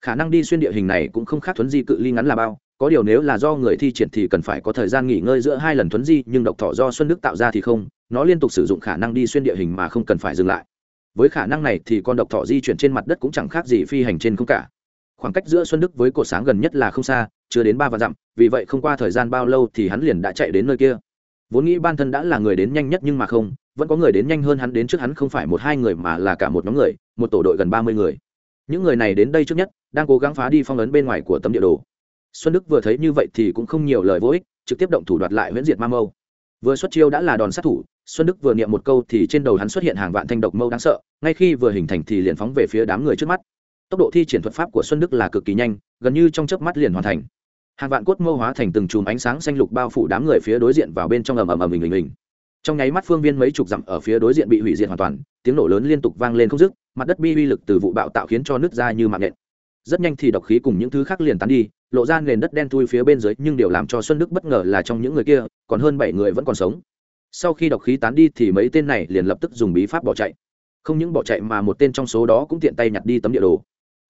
Khả năng đi xuyên địa hình này cũng không khác thuấn di cự ly ngắn là bao có điều nếu là do người thi triển thì cần phải có thời gian nghỉ ngơi giữa hai lần thuấn di, nhưng độc thọ do xuân đức tạo ra thì không, nó liên tục sử dụng khả năng đi xuyên địa hình mà không cần phải dừng lại. Với khả năng này thì con độc thọ di chuyển trên mặt đất cũng chẳng khác gì phi hành trên không cả. Khoảng cách giữa xuân đức với cột sáng gần nhất là không xa, chưa đến ba vạn dặm, vì vậy không qua thời gian bao lâu thì hắn liền đã chạy đến nơi kia. Vốn nghĩ ban thân đã là người đến nhanh nhất nhưng mà không, vẫn có người đến nhanh hơn hắn đến trước hắn không phải một hai người mà là cả một nhóm người, một tổ đội gần ba mươi người. Những người này đến đây trước nhất, đang cố gắng phá đi phong ấn bên ngoài của tấm địa đồ xuân đức vừa thấy như vậy thì cũng không nhiều lời vô ích, trực tiếp động thủ đoạt lại huyễn diệt ma mâu. Vừa xuất chiêu đã là đòn sát thủ, xuân đức vừa niệm một câu thì trên đầu hắn xuất hiện hàng vạn thanh độc mâu đáng sợ, ngay khi vừa hình thành thì liền phóng về phía đám người trước mắt. Tốc độ thi triển thuật pháp của xuân đức là cực kỳ nhanh, gần như trong chớp mắt liền hoàn thành. Hàng vạn cốt mâu hóa thành từng chùm ánh sáng xanh lục bao phủ đám người phía đối diện vào bên trong ầm ầm ầm ầm ầm ầm trong nháy mắt phương viên mấy chục dặm ở phía đối diện bị hủy diệt hoàn toàn, tiếng nổ lớn liên tục vang lên không dứt, mặt đất bi uy lực từ vụ bạo tạo khiến cho nứt ra như mạng nện rất nhanh thì độc khí cùng những thứ khác liền tán đi, lộ ra nền đất đen thui phía bên dưới, nhưng điều làm cho xuân đức bất ngờ là trong những người kia, còn hơn bảy người vẫn còn sống. Sau khi độc khí tán đi thì mấy tên này liền lập tức dùng bí pháp bỏ chạy. Không những bỏ chạy mà một tên trong số đó cũng tiện tay nhặt đi tấm địa đồ.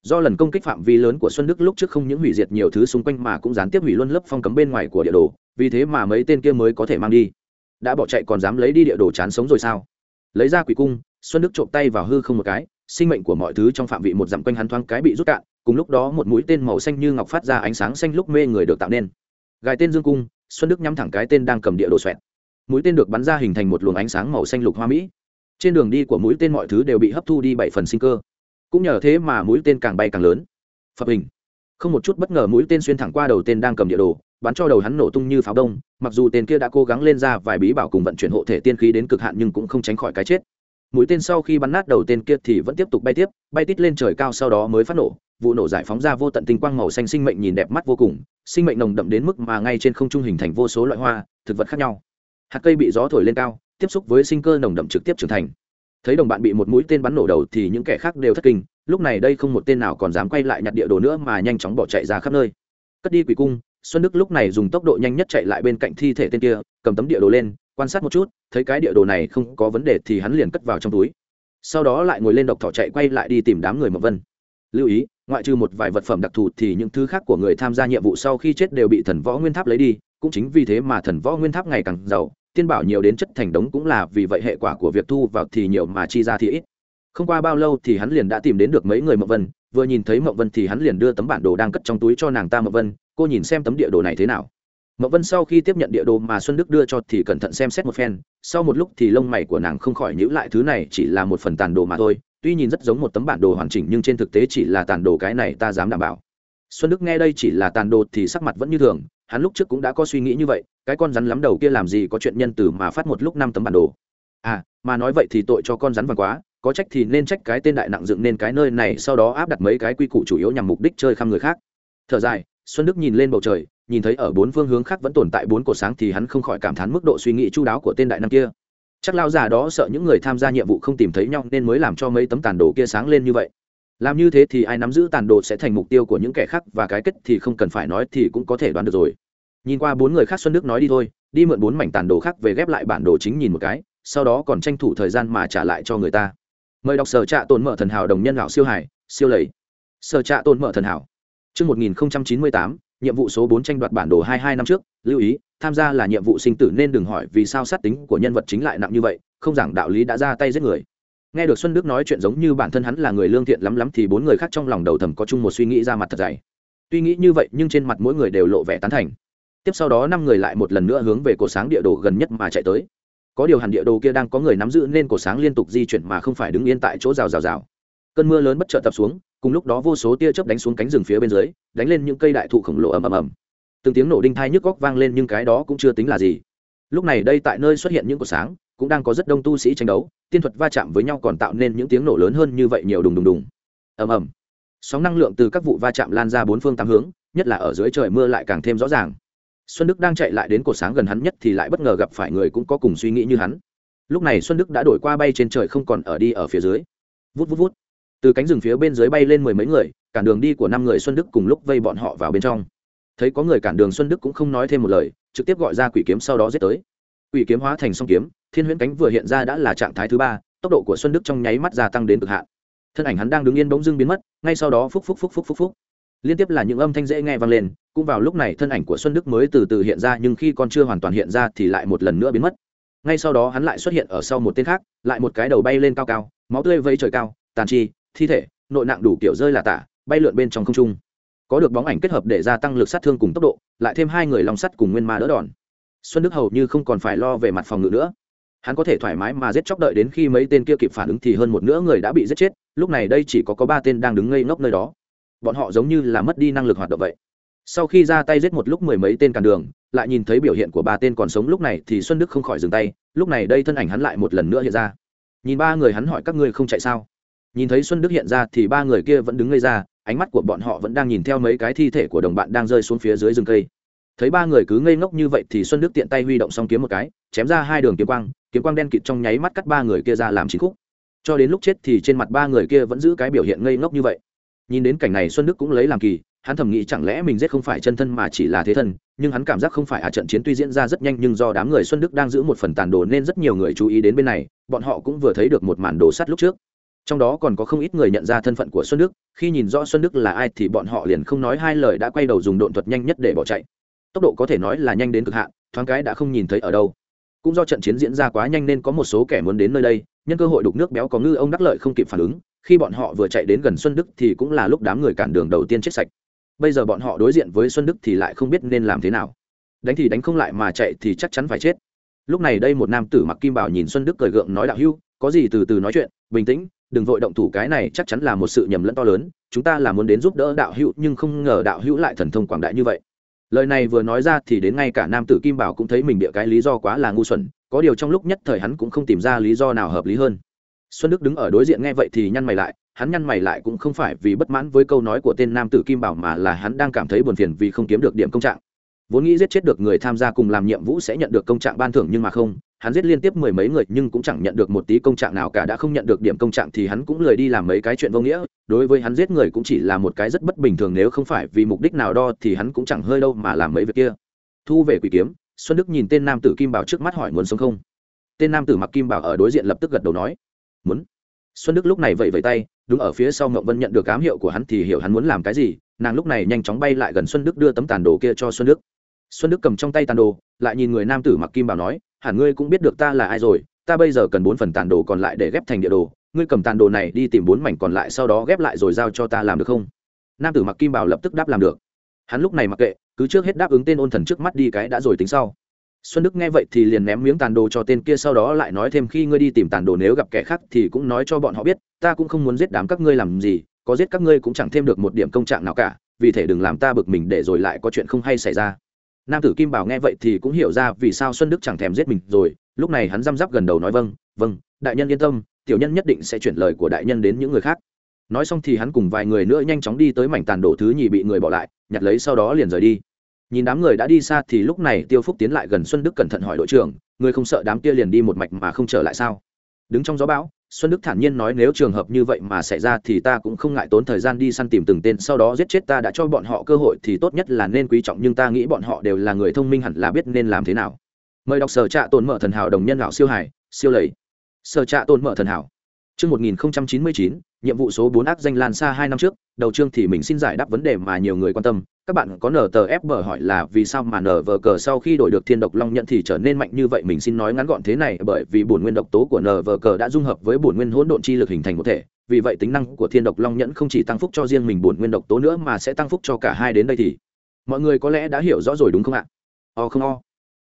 Do lần công kích phạm vi lớn của xuân đức lúc trước không những hủy diệt nhiều thứ xung quanh mà cũng gián tiếp hủy luôn lớp phong cấm bên ngoài của địa đồ, vì thế mà mấy tên kia mới có thể mang đi. Đã bỏ chạy còn dám lấy đi địa đồ chán sống rồi sao? Lấy ra quỷ cung, xuân đức trộm tay vào hư không một cái sinh mệnh của mọi thứ trong phạm vị một dặm quanh hắn thoáng cái bị rút cạn, cùng lúc đó một mũi tên màu xanh như ngọc phát ra ánh sáng xanh lúc mê người được tạo nên. Gài tên dương cung, xuân đức nhắm thẳng cái tên đang cầm địa đồ xoẹt. Mũi tên được bắn ra hình thành một luồng ánh sáng màu xanh lục hoa mỹ. Trên đường đi của mũi tên mọi thứ đều bị hấp thu đi bảy phần sinh cơ. Cũng nhờ thế mà mũi tên càng bay càng lớn. Phập hình. Không một chút bất ngờ mũi tên xuyên thẳng qua đầu tên đang cầm địa đồ, bắn cho đầu hắn nổ tung như pháo đông, mặc dù tên kia đã cố gắng lên ra vài bí bảo cùng vận chuyển hộ thể tiên khí đến cực hạn nhưng cũng không tránh khỏi cái chết mũi tên sau khi bắn nát đầu tên kia thì vẫn tiếp tục bay tiếp, bay tít lên trời cao sau đó mới phát nổ. Vụ nổ giải phóng ra vô tận tinh quang màu xanh sinh mệnh nhìn đẹp mắt vô cùng, sinh mệnh nồng đậm đến mức mà ngay trên không trung hình thành vô số loại hoa, thực vật khác nhau. Hạt cây bị gió thổi lên cao, tiếp xúc với sinh cơ nồng đậm trực tiếp trưởng thành. Thấy đồng bạn bị một mũi tên bắn nổ đầu thì những kẻ khác đều thất kinh, lúc này đây không một tên nào còn dám quay lại nhặt địa đồ nữa mà nhanh chóng bỏ chạy ra khắp nơi. Cất đi quỷ cung, xuân đức lúc này dùng tốc độ nhanh nhất chạy lại bên cạnh thi thể tên kia, cầm tấm địa đồ lên quan sát một chút, thấy cái địa đồ này không có vấn đề thì hắn liền cất vào trong túi. Sau đó lại ngồi lên độc thỏ chạy quay lại đi tìm đám người mộc vân. Lưu ý, ngoại trừ một vài vật phẩm đặc thù thì những thứ khác của người tham gia nhiệm vụ sau khi chết đều bị thần võ nguyên tháp lấy đi, cũng chính vì thế mà thần võ nguyên tháp ngày càng giàu, tiên bảo nhiều đến chất thành đống cũng là vì vậy hệ quả của việc thu vào thì nhiều mà chi ra thì ít. Không qua bao lâu thì hắn liền đã tìm đến được mấy người mậu vân, vừa nhìn thấy mậu vân thì hắn liền đưa tấm bản đồ đang cất trong túi cho nàng ta mậu vân, cô nhìn xem tấm địa đồ này thế nào? Mậu vân sau khi tiếp nhận địa đồ mà xuân đức đưa cho thì cẩn thận xem xét một phen, sau một lúc thì lông mày của nàng không khỏi nhữ lại, thứ này chỉ là một phần tàn đồ mà thôi, tuy nhìn rất giống một tấm bản đồ hoàn chỉnh nhưng trên thực tế chỉ là tàn đồ cái này ta dám đảm bảo. Xuân đức nghe đây chỉ là tàn đồ thì sắc mặt vẫn như thường, hắn lúc trước cũng đã có suy nghĩ như vậy, cái con rắn lắm đầu kia làm gì có chuyện nhân từ mà phát một lúc năm tấm bản đồ. À mà nói vậy thì tội cho con rắn vàng quá, có trách thì nên trách cái tên đại nặng dựng nên cái nơi này, sau đó áp đặt mấy cái quy củ chủ yếu nhằm mục đích chơi khăm người khác. Thở dài, xuân đức nhìn lên bầu trời nhìn thấy ở bốn phương hướng khác vẫn tồn tại bốn cột sáng thì hắn không khỏi cảm thán mức độ suy nghĩ chu đáo của tên đại nam kia. Chắc lao già đó sợ những người tham gia nhiệm vụ không tìm thấy nhau nên mới làm cho mấy tấm tàn đồ kia sáng lên như vậy. Làm như thế thì ai nắm giữ tàn đồ sẽ thành mục tiêu của những kẻ khác và cái kết thì không cần phải nói thì cũng có thể đoán được rồi. Nhìn qua bốn người khác xuân đức nói đi thôi đi mượn bốn mảnh tàn đồ khác về ghép lại bản đồ chính nhìn một cái sau đó còn tranh thủ thời gian mà trả lại cho người ta. Mời đọc sở trạ tồn mở thần hảo đồng nhân lão siêu hải siêu lầy. Sở trạ tồn mở thần hảo. Trước 1098, nhiệm vụ số 4 tranh đoạt bản đồ 22 năm trước, lưu ý, tham gia là nhiệm vụ sinh tử nên đừng hỏi vì sao sát tính của nhân vật chính lại nặng như vậy, không giảng đạo lý đã ra tay giết người. Nghe được Xuân Đức nói chuyện giống như bản thân hắn là người lương thiện lắm lắm thì bốn người khác trong lòng đầu thầm có chung một suy nghĩ ra mặt thật dày. Tuy nghĩ như vậy nhưng trên mặt mỗi người đều lộ vẻ tán thành. Tiếp sau đó năm người lại một lần nữa hướng về cổ sáng địa đồ gần nhất mà chạy tới có điều hẳn địa đồ kia đang có người nắm giữ nên cổ sáng liên tục di chuyển mà không phải đứng yên tại chỗ rào rào rào cơn mưa lớn bất chợt tập xuống cùng lúc đó vô số tia chớp đánh xuống cánh rừng phía bên dưới, đánh lên những cây đại thụ khổng lồ ầm ầm ầm. Từng tiếng nổ đinh thai nhức góc vang lên nhưng cái đó cũng chưa tính là gì. Lúc này đây tại nơi xuất hiện những cột sáng, cũng đang có rất đông tu sĩ tranh đấu, tiên thuật va chạm với nhau còn tạo nên những tiếng nổ lớn hơn như vậy nhiều đùng đùng đùng. Ầm ầm. Sóng năng lượng từ các vụ va chạm lan ra bốn phương tám hướng, nhất là ở dưới trời mưa lại càng thêm rõ ràng. Xuân đức đang chạy lại đến cột sáng gần hắn nhất thì lại bất ngờ gặp phải người cũng có cùng suy nghĩ như hắn. Lúc này xuân đức đã đổi qua bay trên trời không còn ở đi ở phía dưới. Vút vút vút từ cánh rừng phía bên dưới bay lên mười mấy người, cản đường đi của năm người xuân đức cùng lúc vây bọn họ vào bên trong. Thấy có người cản đường xuân đức cũng không nói thêm một lời, trực tiếp gọi ra quỷ kiếm sau đó giết tới. Quỷ kiếm hóa thành song kiếm, thiên huyễn cánh vừa hiện ra đã là trạng thái thứ ba, tốc độ của xuân đức trong nháy mắt gia tăng đến cực hạn. Thân ảnh hắn đang đứng yên bỗng dưng biến mất, ngay sau đó phúc phúc phúc phúc phúc phúc. Liên tiếp là những âm thanh dễ nghe vang lên, cũng vào lúc này thân ảnh của xuân đức mới từ từ hiện ra, nhưng khi con chưa hoàn toàn hiện ra thì lại một lần nữa biến mất. Ngay sau đó hắn lại xuất hiện ở sau một tên khác, lại một cái đầu bay lên cao cao, máu tươi vây trời cao, tàn chi thi thể, nội nặng đủ kiểu rơi là tả, bay lượn bên trong không trung. Có được bóng ảnh kết hợp để gia tăng lực sát thương cùng tốc độ, lại thêm hai người lòng sắt cùng nguyên ma đỡ đòn. Xuân đức hầu như không còn phải lo về mặt phòng ngự nữa. Hắn có thể thoải mái mà giết chóc đợi đến khi mấy tên kia kịp phản ứng thì hơn một nửa người đã bị giết chết, lúc này đây chỉ có có ba tên đang đứng ngây ngốc nơi đó. Bọn họ giống như là mất đi năng lực hoạt động vậy. Sau khi ra tay giết một lúc mười mấy tên cản đường, lại nhìn thấy biểu hiện của ba tên còn sống lúc này thì xuân đức không khỏi dừng tay, lúc này đây thân ảnh hắn lại một lần nữa hiện ra. Nhìn ba người hắn hỏi các ngươi không chạy sao? Nhìn thấy xuân đức hiện ra thì ba người kia vẫn đứng ngây ra, ánh mắt của bọn họ vẫn đang nhìn theo mấy cái thi thể của đồng bạn đang rơi xuống phía dưới rừng cây. Thấy ba người cứ ngây ngốc như vậy thì xuân đức tiện tay huy động xong kiếm một cái, chém ra hai đường kiếm quang kiếm quang đen kịt trong nháy mắt cắt ba người kia ra làm chín khúc. Cho đến lúc chết thì trên mặt ba người kia vẫn giữ cái biểu hiện ngây ngốc như vậy. Nhìn đến cảnh này xuân đức cũng lấy làm kỳ, hắn thầm nghĩ chẳng lẽ mình giết không phải chân thân mà chỉ là thế thân, nhưng hắn cảm giác không phải à trận chiến tuy diễn ra rất nhanh nhưng do đám người xuân đức đang giữ một phần tàn đồ nên rất nhiều người chú ý đến bên này, bọn họ cũng vừa thấy được một màn đồ sắt lúc trước trong đó còn có không ít người nhận ra thân phận của xuân đức, khi nhìn rõ xuân đức là ai thì bọn họ liền không nói hai lời đã quay đầu dùng độn thuật nhanh nhất để bỏ chạy. Tốc độ có thể nói là nhanh đến cực hạn, thoáng cái đã không nhìn thấy ở đâu. Cũng do trận chiến diễn ra quá nhanh nên có một số kẻ muốn đến nơi đây, nhân cơ hội đục nước béo có ngư ông đắc lợi không kịp phản ứng, khi bọn họ vừa chạy đến gần xuân đức thì cũng là lúc đám người cản đường đầu tiên chết sạch. Bây giờ bọn họ đối diện với xuân đức thì lại không biết nên làm thế nào. Đánh thì đánh không lại mà chạy thì chắc chắn phải chết. Lúc này đây một nam tử mặc kim bảo nhìn xuân đức cười gượng nói đạo hưu có gì từ từ nói chuyện, bình tĩnh đừng vội động thủ, cái này chắc chắn là một sự nhầm lẫn to lớn, chúng ta là muốn đến giúp đỡ đạo hữu, nhưng không ngờ đạo hữu lại thần thông quảng đại như vậy. Lời này vừa nói ra thì đến ngay cả nam tử kim bảo cũng thấy mình bịa cái lý do quá là ngu xuẩn, có điều trong lúc nhất thời hắn cũng không tìm ra lý do nào hợp lý hơn. Xuân đức đứng ở đối diện nghe vậy thì nhăn mày lại, hắn nhăn mày lại cũng không phải vì bất mãn với câu nói của tên nam tử kim bảo mà là hắn đang cảm thấy buồn phiền vì không kiếm được điểm công trạng. Vốn nghĩ giết chết được người tham gia cùng làm nhiệm vụ sẽ nhận được công trạng ban thưởng nhưng mà không hắn giết liên tiếp mười mấy người nhưng cũng chẳng nhận được một tí công trạng nào cả, đã không nhận được điểm công trạng thì hắn cũng lười đi làm mấy cái chuyện vô nghĩa. Đối với hắn giết người cũng chỉ là một cái rất bất bình thường, nếu không phải vì mục đích nào đo thì hắn cũng chẳng hơi đâu mà làm mấy việc kia. Thu về quỷ kiếm, xuân đức nhìn tên nam tử kim bảo trước mắt hỏi muốn sống không? Tên nam tử mặc kim bảo ở đối diện lập tức gật đầu nói, muốn. Xuân đức lúc này vẫy vẫy tay, Đúng ở phía sau ngậu vân nhận được cám hiệu của hắn thì hiểu hắn muốn làm cái gì. Nàng lúc này nhanh chóng bay lại gần xuân đức đưa tấm tàn đồ kia cho xuân đức. Xuân đức cầm trong tay tàn đồ, lại nhìn người nam tử mặc kim bảo nói hẳn ngươi cũng biết được ta là ai rồi, ta bây giờ cần bốn phần tàn đồ còn lại để ghép thành địa đồ, ngươi cầm tàn đồ này đi tìm bốn mảnh còn lại sau đó ghép lại rồi giao cho ta làm được không? Nam tử mặc kim bảo lập tức đáp làm được. Hắn lúc này mặc kệ, cứ trước hết đáp ứng tên ôn thần trước mắt đi cái đã rồi tính sau. Xuân đức nghe vậy thì liền ném miếng tàn đồ cho tên kia sau đó lại nói thêm khi ngươi đi tìm tàn đồ nếu gặp kẻ khác thì cũng nói cho bọn họ biết, ta cũng không muốn giết đám các ngươi làm gì, có giết các ngươi cũng chẳng thêm được một điểm công trạng nào cả, vì thể đừng làm ta bực mình để rồi lại có chuyện không hay xảy ra nam tử kim bảo nghe vậy thì cũng hiểu ra vì sao xuân đức chẳng thèm giết mình rồi. Lúc này hắn răm rắp gần đầu nói vâng vâng đại nhân yên tâm, tiểu nhân nhất định sẽ chuyển lời của đại nhân đến những người khác. Nói xong thì hắn cùng vài người nữa nhanh chóng đi tới mảnh tàn đổ thứ nhì bị người bỏ lại, nhặt lấy sau đó liền rời đi. Nhìn đám người đã đi xa thì lúc này tiêu phúc tiến lại gần xuân đức cẩn thận hỏi đội trưởng, người không sợ đám kia liền đi một mạch mà không trở lại sao? Đứng trong gió bão xuân đức thản nhiên nói nếu trường hợp như vậy mà xảy ra thì ta cũng không ngại tốn thời gian đi săn tìm từng tên, sau đó giết chết ta đã cho bọn họ cơ hội thì tốt nhất là nên quý trọng, nhưng ta nghĩ bọn họ đều là người thông minh hẳn là biết nên làm thế nào. Mời đọc sở trạ tồn mở thần hảo đồng nhân lão siêu hải, siêu lầy. Sở trạ tồn mở thần hảo. Chương 1099, nhiệm vụ số 4 ác danh lan xa 2 năm trước, đầu chương thì mình xin giải đáp vấn đề mà nhiều người quan tâm. Các bạn có NTFB hỏi là vì sao mà NV cờ sau khi đổi được Thiên độc long nhận thì trở nên mạnh như vậy, mình xin nói ngắn gọn thế này bởi vì bổn nguyên độc tố của NV cờ đã dung hợp với bổn nguyên hỗn độn chi lực hình thành một thể, vì vậy tính năng của Thiên độc long nhẫn không chỉ tăng phúc cho riêng mình bổn nguyên độc tố nữa mà sẽ tăng phúc cho cả hai đến đây thì mọi người có lẽ đã hiểu rõ rồi đúng không ạ? O không o.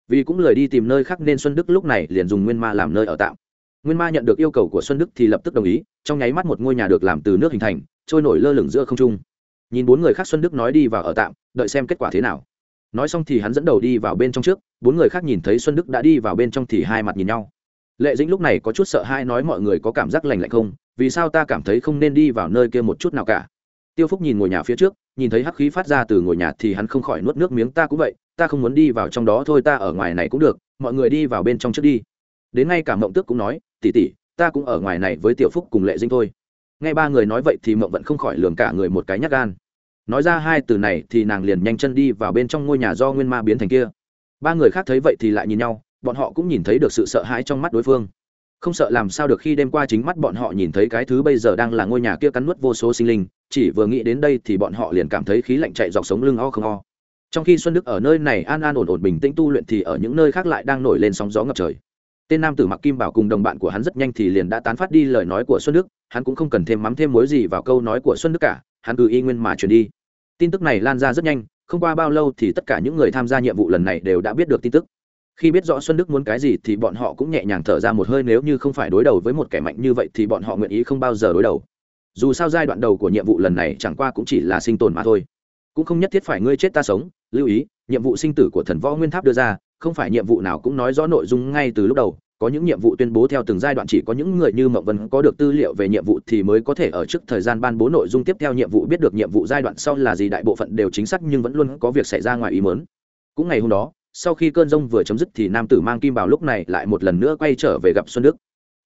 Vì cũng lười đi tìm nơi khác nên Xuân Đức lúc này liền dùng nguyên ma làm nơi ở tạm nguyên ma nhận được yêu cầu của xuân đức thì lập tức đồng ý, trong nháy mắt một ngôi nhà được làm từ nước hình thành, trôi nổi lơ lửng giữa không trung. Nhìn bốn người khác xuân đức nói đi vào ở tạm, đợi xem kết quả thế nào. Nói xong thì hắn dẫn đầu đi vào bên trong trước, bốn người khác nhìn thấy xuân đức đã đi vào bên trong thì hai mặt nhìn nhau. Lệ dĩnh lúc này có chút sợ hai nói mọi người có cảm giác lành lạnh không, vì sao ta cảm thấy không nên đi vào nơi kia một chút nào cả. Tiêu phúc nhìn ngôi nhà phía trước, nhìn thấy hắc khí phát ra từ ngôi nhà thì hắn không khỏi nuốt nước miếng, ta cũng vậy, ta không muốn đi vào trong đó thôi, ta ở ngoài này cũng được, mọi người đi vào bên trong trước đi đến ngay cả mộng tước cũng nói tỉ tỉ ta cũng ở ngoài này với tiểu phúc cùng lệ dinh thôi. Nghe ba người nói vậy thì mộng vẫn không khỏi lường cả người một cái nhắc gan. Nói ra hai từ này thì nàng liền nhanh chân đi vào bên trong ngôi nhà do nguyên ma biến thành kia. Ba người khác thấy vậy thì lại nhìn nhau, bọn họ cũng nhìn thấy được sự sợ hãi trong mắt đối phương. Không sợ làm sao được khi đêm qua chính mắt bọn họ nhìn thấy cái thứ bây giờ đang là ngôi nhà kia cắn nuốt vô số sinh linh, chỉ vừa nghĩ đến đây thì bọn họ liền cảm thấy khí lạnh chạy dọc sống lưng o không o. Trong khi xuân đức ở nơi này an an ổn ổn bình tĩnh tu luyện thì ở những nơi khác lại đang nổi lên sóng gió ngập trời tên nam tử mặc kim bảo cùng đồng bạn của hắn rất nhanh thì liền đã tán phát đi lời nói của xuân đức, hắn cũng không cần thêm mắm thêm mối gì vào câu nói của xuân đức cả, hắn cứ y nguyên mà truyền đi. Tin tức này lan ra rất nhanh, không qua bao lâu thì tất cả những người tham gia nhiệm vụ lần này đều đã biết được tin tức. Khi biết rõ xuân đức muốn cái gì thì bọn họ cũng nhẹ nhàng thở ra một hơi, nếu như không phải đối đầu với một kẻ mạnh như vậy thì bọn họ nguyện ý không bao giờ đối đầu. Dù sao giai đoạn đầu của nhiệm vụ lần này chẳng qua cũng chỉ là sinh tồn mà thôi. Cũng không nhất thiết phải ngươi chết ta sống, lưu ý, nhiệm vụ sinh tử của thần võ nguyên tháp đưa ra không phải nhiệm vụ nào cũng nói rõ nội dung ngay từ lúc đầu, có những nhiệm vụ tuyên bố theo từng giai đoạn, chỉ có những người như mộng vân có được tư liệu về nhiệm vụ thì mới có thể ở trước thời gian ban bố nội dung tiếp theo nhiệm vụ biết được nhiệm vụ giai đoạn sau là gì, đại bộ phận đều chính xác nhưng vẫn luôn có việc xảy ra ngoài ý mớn cũng ngày hôm đó, sau khi cơn rông vừa chấm dứt thì nam tử mang kim bảo lúc này lại một lần nữa quay trở về gặp xuân đức.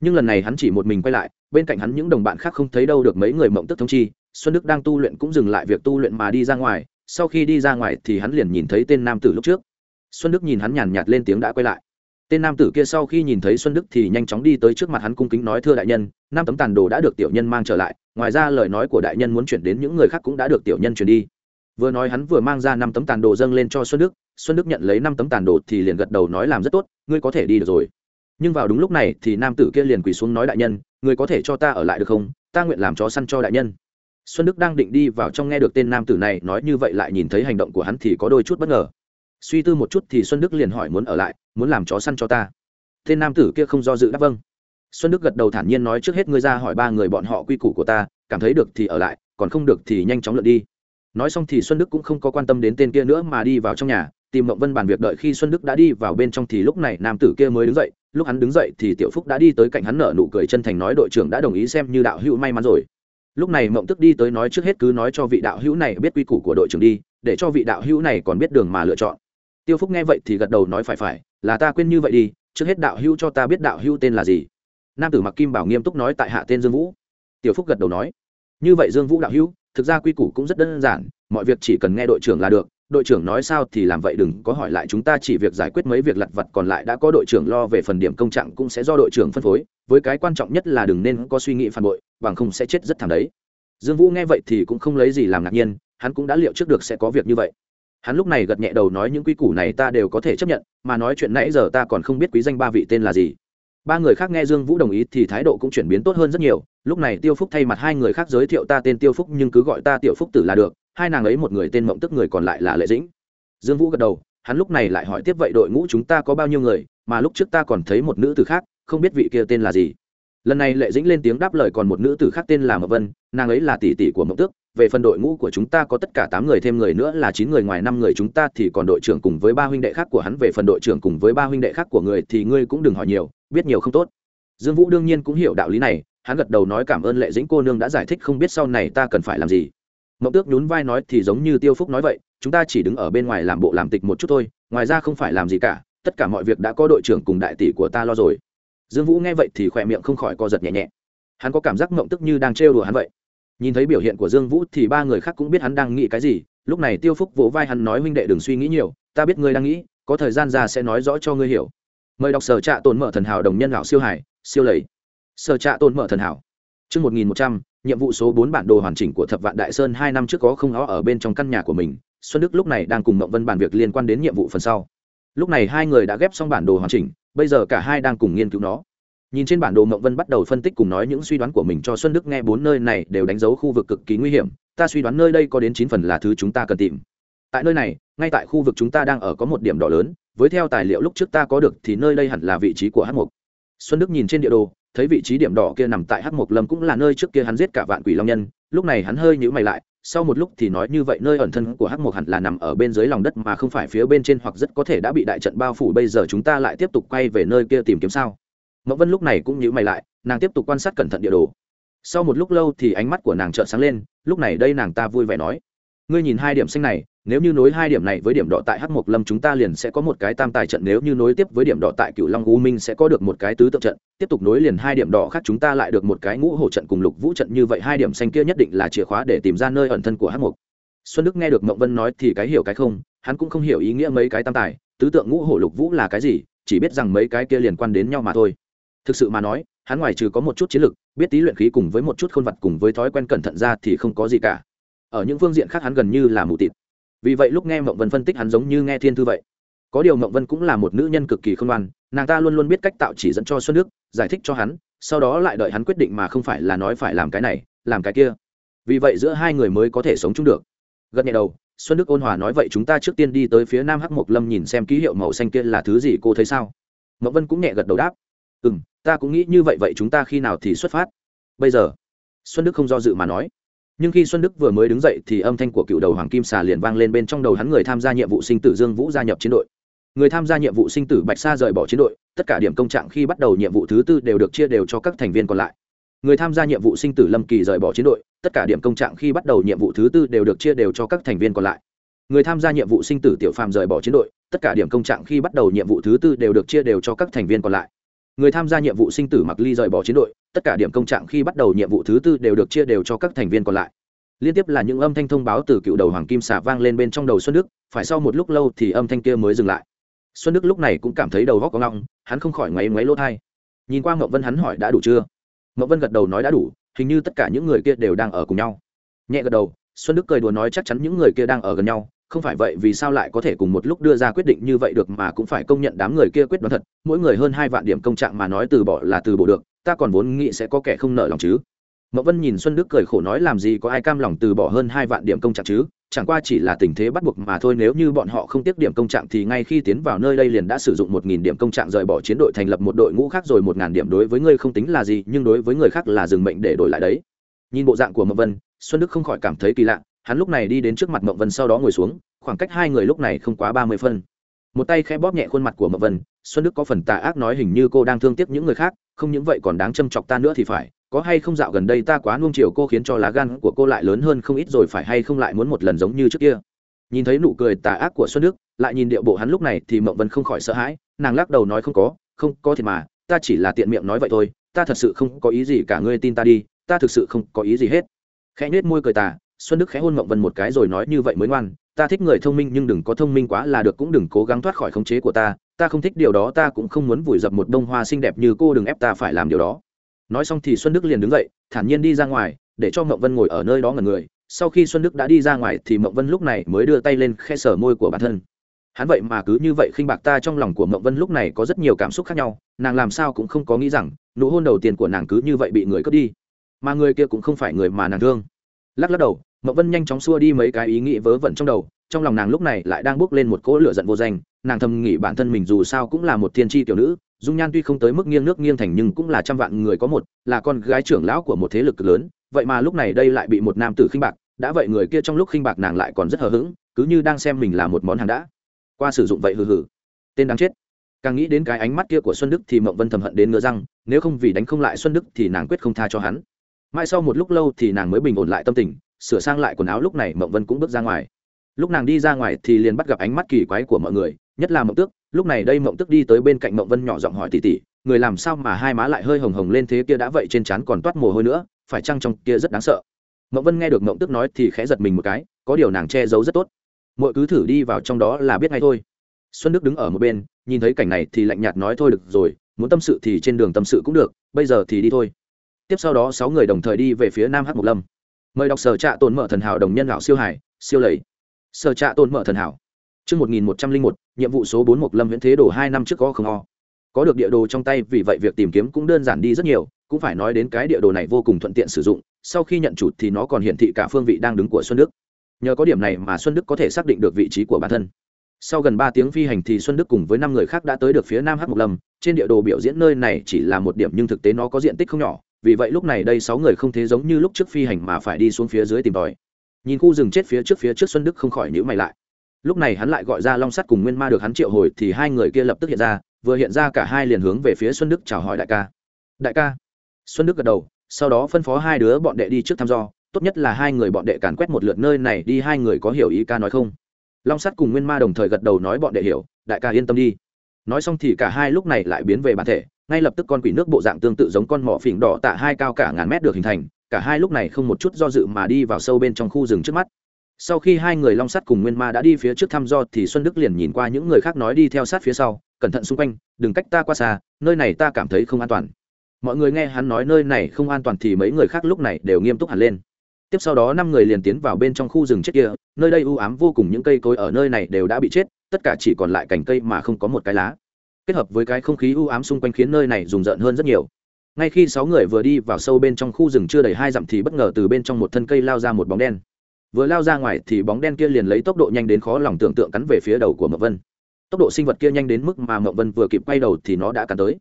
Nhưng lần này hắn chỉ một mình quay lại, bên cạnh hắn những đồng bạn khác không thấy đâu được mấy người mộng tức thông chi, xuân đức đang tu luyện cũng dừng lại việc tu luyện mà đi ra ngoài. Sau khi đi ra ngoài thì hắn liền nhìn thấy tên nam tử lúc trước xuân đức nhìn hắn nhàn nhạt lên tiếng đã quay lại. Tên nam tử kia sau khi nhìn thấy xuân đức thì nhanh chóng đi tới trước mặt hắn cung kính nói, thưa đại nhân, năm tấm tàn đồ đã được tiểu nhân mang trở lại, ngoài ra lời nói của đại nhân muốn chuyển đến những người khác cũng đã được tiểu nhân chuyển đi. Vừa nói hắn vừa mang ra năm tấm tàn đồ dâng lên cho xuân đức xuân đức nhận lấy năm tấm tàn đồ thì liền gật đầu nói, làm rất tốt, ngươi có thể đi được rồi. Nhưng vào đúng lúc này thì nam tử kia liền quỳ xuống nói, đại nhân, ngươi có thể cho ta ở lại được không? Ta nguyện làm chó săn cho đại nhân. Xuân đức đang định đi vào trong nghe được tên nam tử này nói như vậy lại nhìn thấy hành động của hắn thì có đôi chút bất ngờ suy tư một chút thì xuân đức liền hỏi muốn ở lại, muốn làm chó săn cho ta. Tên nam tử kia không do dự đáp vâng. Xuân đức gật đầu thản nhiên nói trước hết ngươi ra hỏi ba người bọn họ quy củ của ta, cảm thấy được thì ở lại, còn không được thì nhanh chóng lượn đi. Nói xong thì xuân đức cũng không có quan tâm đến tên kia nữa mà đi vào trong nhà, tìm mộng vân bàn việc đợi khi xuân đức đã đi vào bên trong thì lúc này nam tử kia mới đứng dậy, lúc hắn đứng dậy thì tiểu phúc đã đi tới cạnh hắn nở nụ cười chân thành nói đội trưởng đã đồng ý xem như đạo hữu may mắn rồi. Lúc này mộng tức đi tới nói trước hết cứ nói cho vị đạo hữu này biết quy củ của đội trưởng đi, để cho vị đạo hữu này còn biết đường mà lựa chọn tiêu phúc nghe vậy thì gật đầu nói phải phải, là ta quên như vậy đi, trước hết đạo hưu cho ta biết đạo hưu tên là gì. Nam tử mặc kim bảo nghiêm túc nói tại hạ tên dương vũ. Tiểu phúc gật đầu nói, như vậy dương vũ đạo hưu thực ra quy củ cũng rất đơn giản, mọi việc chỉ cần nghe đội trưởng là được, đội trưởng nói sao thì làm vậy đừng có hỏi lại chúng ta, chỉ việc giải quyết mấy việc lặt vặt còn lại đã có đội trưởng lo về phần điểm công trạng cũng sẽ do đội trưởng phân phối, với cái quan trọng nhất là đừng nên có suy nghĩ phản bội, bằng không sẽ chết rất thảm đấy. Dương vũ nghe vậy thì cũng không lấy gì làm ngạc nhiên, hắn cũng đã liệu trước được sẽ có việc như vậy hắn lúc này gật nhẹ đầu nói những quy củ này ta đều có thể chấp nhận, mà nói chuyện nãy giờ ta còn không biết quý danh ba vị tên là gì. Ba người khác nghe dương vũ đồng ý thì thái độ cũng chuyển biến tốt hơn rất nhiều. Lúc này tiêu phúc thay mặt hai người khác giới thiệu ta tên tiêu phúc nhưng cứ gọi ta tiểu phúc tử là được, hai nàng ấy một người tên mộng tức, người còn lại là lệ dĩnh. Dương vũ gật đầu, hắn lúc này lại hỏi tiếp vậy đội ngũ chúng ta có bao nhiêu người, mà lúc trước ta còn thấy một nữ tử khác, không biết vị kia tên là gì. Lần này lệ dĩnh lên tiếng đáp lời còn một nữ tử khác tên là mậu vân, nàng ấy là tỷ tỷ của mộng tước về phần đội ngũ của chúng ta có tất cả tám người thêm người nữa là chín người ngoài năm người chúng ta, thì còn đội trưởng cùng với ba huynh đệ khác của hắn về phần đội trưởng cùng với ba huynh đệ khác của người thì ngươi cũng đừng hỏi nhiều, biết nhiều không tốt. Dương vũ đương nhiên cũng hiểu đạo lý này, hắn gật đầu nói cảm ơn lệ dĩnh cô nương đã giải thích không biết sau này ta cần phải làm gì. Mộng tước nhún vai nói thì giống như tiêu phúc nói vậy, chúng ta chỉ đứng ở bên ngoài làm bộ làm tịch một chút thôi, ngoài ra không phải làm gì cả, tất cả mọi việc đã có đội trưởng cùng đại tỷ của ta lo rồi. Dương vũ nghe vậy thì khỏe miệng không khỏi co giật nhẹ nhẹ. Hắn có cảm giác mộng tức như đang trêu đùa hắn vậy nhìn thấy biểu hiện của dương vũ thì ba người khác cũng biết hắn đang nghĩ cái gì. Lúc này tiêu phúc vỗ vai hắn nói, huynh đệ đừng suy nghĩ nhiều, ta biết ngươi đang nghĩ, có thời gian ra sẽ nói rõ cho ngươi hiểu. Mời đọc sở trạ tồn mở thần hảo đồng nhân lão siêu hải, siêu lầy. Sở trạ tồn mở thần hảo. Chương một nghìn một trăm, nhiệm vụ số bốn bản đồ hoàn chỉnh của thập vạn đại sơn hai năm trước có không ó ở bên trong căn nhà của mình. Xuân đức lúc này đang cùng mộng vân bàn việc liên quan đến nhiệm vụ phần sau. Lúc này hai người đã ghép xong bản đồ hoàn chỉnh, bây giờ cả hai đang cùng nghiên cứu nó nhìn trên bản đồ mộng vân bắt đầu phân tích cùng nói những suy đoán của mình cho xuân đức nghe, bốn nơi này đều đánh dấu khu vực cực kỳ nguy hiểm. Ta suy đoán nơi đây có đến chín phần là thứ chúng ta cần tìm. Tại nơi này, ngay tại khu vực chúng ta đang ở có một điểm đỏ lớn. Với theo tài liệu lúc trước ta có được thì nơi đây hẳn là vị trí của h một xuân đức nhìn trên địa đồ, thấy vị trí điểm đỏ kia nằm tại h một lâm cũng là nơi trước kia hắn giết cả vạn quỷ long nhân. Lúc này hắn hơi nhữ mày lại, sau một lúc thì nói như vậy, nơi ẩn thân của hắc mộc hẳn là nằm ở bên dưới lòng đất mà không phải phía bên trên hoặc rất có thể đã bị đại trận bao phủ. Bây giờ chúng ta lại tiếp tục quay về nơi kia tìm kiếm sao? Mậu vân lúc này cũng nhíu mày lại, nàng tiếp tục quan sát cẩn thận địa đồ. Sau một lúc lâu thì ánh mắt của nàng trợn sáng lên, lúc này đây nàng ta vui vẻ nói, ngươi nhìn hai điểm xanh này, nếu như nối hai điểm này với điểm đỏ tại hắc mộc lâm chúng ta liền sẽ có một cái tam tài trận, nếu như nối tiếp với điểm đỏ tại cựu long u minh sẽ có được một cái tứ tượng trận, tiếp tục nối liền hai điểm đỏ khác chúng ta lại được một cái ngũ hổ trận cùng lục vũ trận, như vậy hai điểm xanh kia nhất định là chìa khóa để tìm ra nơi ẩn thân của hắc mộc. Xuân đức nghe được mộng vân nói thì cái hiểu cái không, hắn cũng không hiểu ý nghĩa mấy cái tam tài, tứ tượng ngũ hổ lục vũ là cái gì, chỉ biết rằng mấy cái kia liên quan đến nhau mà thôi thực sự mà nói, hắn ngoài trừ có một chút chiến lực, biết tí luyện khí cùng với một chút khôn vật cùng với thói quen cẩn thận ra thì không có gì cả. Ở những phương diện khác hắn gần như là mù tịt. Vì vậy lúc nghe mộng vân phân tích hắn giống như nghe thiên thư vậy. Có điều mộng vân cũng là một nữ nhân cực kỳ không ngoan, nàng ta luôn luôn biết cách tạo chỉ dẫn cho xuân đức, giải thích cho hắn, sau đó lại đợi hắn quyết định mà không phải là nói phải làm cái này, làm cái kia. Vì vậy giữa hai người mới có thể sống chung được. Gật nhẹ đầu, xuân đức ôn hòa nói, vậy chúng ta trước tiên đi tới phía nam hắc mộc lâm nhìn xem ký hiệu màu xanh kia là thứ gì, cô thấy sao? Mậu vân cũng nhẹ gật đầu đáp ừ m ta cũng nghĩ như vậy vậy chúng ta khi nào thì xuất phát? Bây giờ, xuân đức không do dự mà nói. Nhưng khi xuân đức vừa mới đứng dậy thì âm thanh của cựu đầu hoàng kim xà liền vang lên bên trong đầu hắn người tham gia nhiệm vụ sinh tử dương vũ gia nhập chiến đội. Người tham gia nhiệm vụ sinh tử bạch sa rời bỏ chiến đội, tất cả điểm công trạng khi bắt đầu nhiệm vụ thứ tư đều được chia đều cho các thành viên còn lại. Người tham gia nhiệm vụ sinh tử lâm kỳ rời bỏ chiến đội, tất cả điểm công trạng khi bắt đầu nhiệm vụ thứ tư đều được chia đều cho các thành viên còn lại. Người tham gia nhiệm vụ sinh tử tiểu phàm rời bỏ chiến đội, tất cả điểm công trạng khi bắt đầu nhiệm vụ thứ tư đều được chia đều cho các thành viên còn lại người tham gia nhiệm vụ sinh tử mặc ly rời bỏ chiến đội, tất cả điểm công trạng khi bắt đầu nhiệm vụ thứ tư đều được chia đều cho các thành viên còn lại. Liên tiếp là những âm thanh thông báo từ cựu đầu hoàng kim xà vang lên bên trong đầu xuân đức, phải sau một lúc lâu thì âm thanh kia mới dừng lại. Xuân đức lúc này cũng cảm thấy đầu góc có ngọng, hắn không khỏi ngoáy ngoáy lỗ thai nhìn qua ngậu vân hắn hỏi đã đủ chưa? Ngậu vân gật đầu nói đã đủ, hình như tất cả những người kia đều đang ở cùng nhau. Nhẹ gật đầu, xuân đức cười đùa nói chắc chắn những người kia đang ở gần nhau không phải vậy, vì sao lại có thể cùng một lúc đưa ra quyết định như vậy được mà cũng phải công nhận đám người kia quyết đoán thật. Mỗi người hơn hai vạn điểm công trạng mà nói từ bỏ là từ bỏ được, ta còn vốn nghĩ sẽ có kẻ không nợ lòng chứ. Mậu vân nhìn xuân đức cười khổ nói làm gì có ai cam lòng từ bỏ hơn hai vạn điểm công trạng chứ? Chẳng qua chỉ là tình thế bắt buộc mà thôi, nếu như bọn họ không tiếp điểm công trạng thì ngay khi tiến vào nơi đây liền đã sử dụng một nghìn điểm công trạng rời bỏ chiến đội thành lập một đội ngũ khác rồi một ngàn điểm đối với ngươi không tính là gì, nhưng đối với người khác là dừng mệnh để đổi lại đấy. Nhìn bộ dạng của mậu vân, xuân đức không khỏi cảm thấy kỳ lạ hắn lúc này đi đến trước mặt mậu vân sau đó ngồi xuống, khoảng cách hai người lúc này không quá ba mươi phân. Một tay khẽ bóp nhẹ khuôn mặt của mậu vân, xuân đức có phần tà ác nói hình như cô đang thương tiếc những người khác, không những vậy còn đáng châm chọc ta nữa thì phải, có hay không dạo gần đây ta quá nuông chiều cô khiến cho lá gan của cô lại lớn hơn không ít rồi phải hay không lại muốn một lần giống như trước kia. Nhìn thấy nụ cười tà ác của xuân đức, lại nhìn điệu bộ hắn lúc này thì mậu vân không khỏi sợ hãi, nàng lắc đầu nói không có không có thiệt mà, ta chỉ là tiện miệng nói vậy thôi, ta thật sự không có ý gì cả, ngươi tin ta đi, ta thực sự không có ý gì hết. Khẽ nhếch môi cười tà xuân đức khẽ hôn Mộng vân một cái rồi nói như vậy mới ngoan, ta thích người thông minh nhưng đừng có thông minh quá là được, cũng đừng cố gắng thoát khỏi khống chế của ta ta không thích điều đó, ta cũng không muốn vùi dập một bông hoa xinh đẹp như cô đừng ép ta phải làm điều đó. Nói xong thì xuân đức liền đứng dậy, thản nhiên đi ra ngoài, để cho Mộng vân ngồi ở nơi đó ngần người. Sau khi xuân đức đã đi ra ngoài thì Mộng vân lúc này mới đưa tay lên khe sở môi của bản thân. Hắn vậy mà cứ như vậy khinh bạc ta trong lòng của Mộng vân lúc này có rất nhiều cảm xúc khác nhau, nàng làm sao cũng không có nghĩ rằng, nụ hôn đầu tiên của nàng cứ như vậy bị người cướp đi, mà người kia cũng không phải người mà nàng thương. Lắc lắc đầu mậu vân nhanh chóng xua đi mấy cái ý nghĩ vớ vẩn trong đầu, trong lòng nàng lúc này lại đang bước lên một cỗ lửa giận vô danh, nàng thầm nghĩ bản thân mình dù sao cũng là một thiên tri tiểu nữ, dung nhan tuy không tới mức nghiêng nước nghiêng thành nhưng cũng là trăm vạn người có một, là con gái trưởng lão của một thế lực lớn, vậy mà lúc này đây lại bị một nam tử khinh bạc, đã vậy người kia trong lúc khinh bạc nàng lại còn rất hờ hững, cứ như đang xem mình là một món hàng đã. Qua sử dụng vậy hừ hừ. Tên đáng chết. Càng nghĩ đến cái ánh mắt kia của xuân đức thì mộng vân thầm hận đến ngứa răng, nếu không vì đánh không lại xuân đức thì nàng quyết không tha cho hắn. Mãi sau một lúc lâu thì nàng mới bình ổn lại tâm tình sửa sang lại quần áo lúc này mộng vân cũng bước ra ngoài. Lúc nàng đi ra ngoài thì liền bắt gặp ánh mắt kỳ quái của mọi người, nhất là mộng tước. Lúc này đây mộng tước đi tới bên cạnh mộng vân nhỏ giọng hỏi tỉ tỉ, người làm sao mà hai má lại hơi hồng hồng lên thế kia đã vậy trên trán còn toát mồ hôi nữa, phải chăng trong kia rất đáng sợ? Mộng vân nghe được mộng tước nói thì khẽ giật mình một cái, có điều nàng che giấu rất tốt. Mọi cứ thử đi vào trong đó là biết ngay thôi. Xuân đức đứng ở một bên, nhìn thấy cảnh này thì lạnh nhạt nói thôi được rồi, muốn tâm sự thì trên đường tâm sự cũng được, bây giờ thì đi thôi. Tiếp sau đó sáu người đồng thời đi về phía nam hát mộc lâm mời đọc sở trạ tồn mở thần hảo đồng nhân lão siêu hải siêu lầy sở trạ tồn mở thần hảo Trước 1101, nhiệm vụ số 4 Mộc Lâm Viễn Thế Đồ 2 năm trước có không o. Có được địa đồ trong tay vì vậy việc tìm kiếm cũng đơn giản đi rất nhiều, cũng phải nói đến cái địa đồ này vô cùng thuận tiện sử dụng, sau khi nhận chủ thì nó còn hiển thị cả phương vị đang đứng của Xuân Đức. Nhờ có điểm này mà Xuân Đức có thể xác định được vị trí của bản thân. Sau gần 3 tiếng phi hành thì Xuân Đức cùng với 5 người khác đã tới được phía Nam Hắc Mộc Lâm, trên địa đồ biểu diễn nơi này chỉ là một điểm nhưng thực tế nó có diện tích không nhỏ, vì vậy lúc này đây 6 người không thế giống như lúc trước phi hành mà phải đi xuống phía dưới tìm tòi. Nhìn khu rừng chết phía trước phía trước Xuân Đức không khỏi nhíu mày lại. Lúc này hắn lại gọi ra long sắt cùng nguyên ma được hắn triệu hồi thì hai người kia lập tức hiện ra, vừa hiện ra cả hai liền hướng về phía xuân đức chào hỏi đại ca. Đại ca. Xuân đức gật đầu, sau đó phân phó hai đứa bọn đệ đi trước thăm dò, tốt nhất là hai người bọn đệ càn quét một lượt nơi này đi, hai người có hiểu ý ca nói không? Long sắt cùng nguyên ma đồng thời gật đầu nói bọn đệ hiểu, đại ca yên tâm đi. Nói xong thì cả hai lúc này lại biến về bản thể ngay lập tức con quỷ nước bộ dạng tương tự giống con mỏ phỉnh đỏ tạ hai cao cả ngàn mét được hình thành, cả hai lúc này không một chút do dự mà đi vào sâu bên trong khu rừng trước mắt. Sau khi hai người long sắt cùng nguyên ma đã đi phía trước thăm dò thì xuân đức liền nhìn qua những người khác nói đi theo sát phía sau, cẩn thận xung quanh, đừng cách ta qua xa, nơi này ta cảm thấy không an toàn. Mọi người nghe hắn nói nơi này không an toàn thì mấy người khác lúc này đều nghiêm túc hẳn lên. Tiếp sau đó năm người liền tiến vào bên trong khu rừng chết kia, nơi đây u ám vô cùng, những cây cối ở nơi này đều đã bị chết, tất cả chỉ còn lại cành cây mà không có một cái lá kết hợp với cái không khí u ám xung quanh khiến nơi này rùng rợn hơn rất nhiều. Ngay khi sáu người vừa đi vào sâu bên trong khu rừng chưa đầy hai dặm thì bất ngờ từ bên trong một thân cây lao ra một bóng đen. Vừa lao ra ngoài thì bóng đen kia liền lấy tốc độ nhanh đến khó lòng tưởng tượng cắn về phía đầu của mậu vân. Tốc độ sinh vật kia nhanh đến mức mà mậu vân vừa kịp quay đầu thì nó đã cắn tới.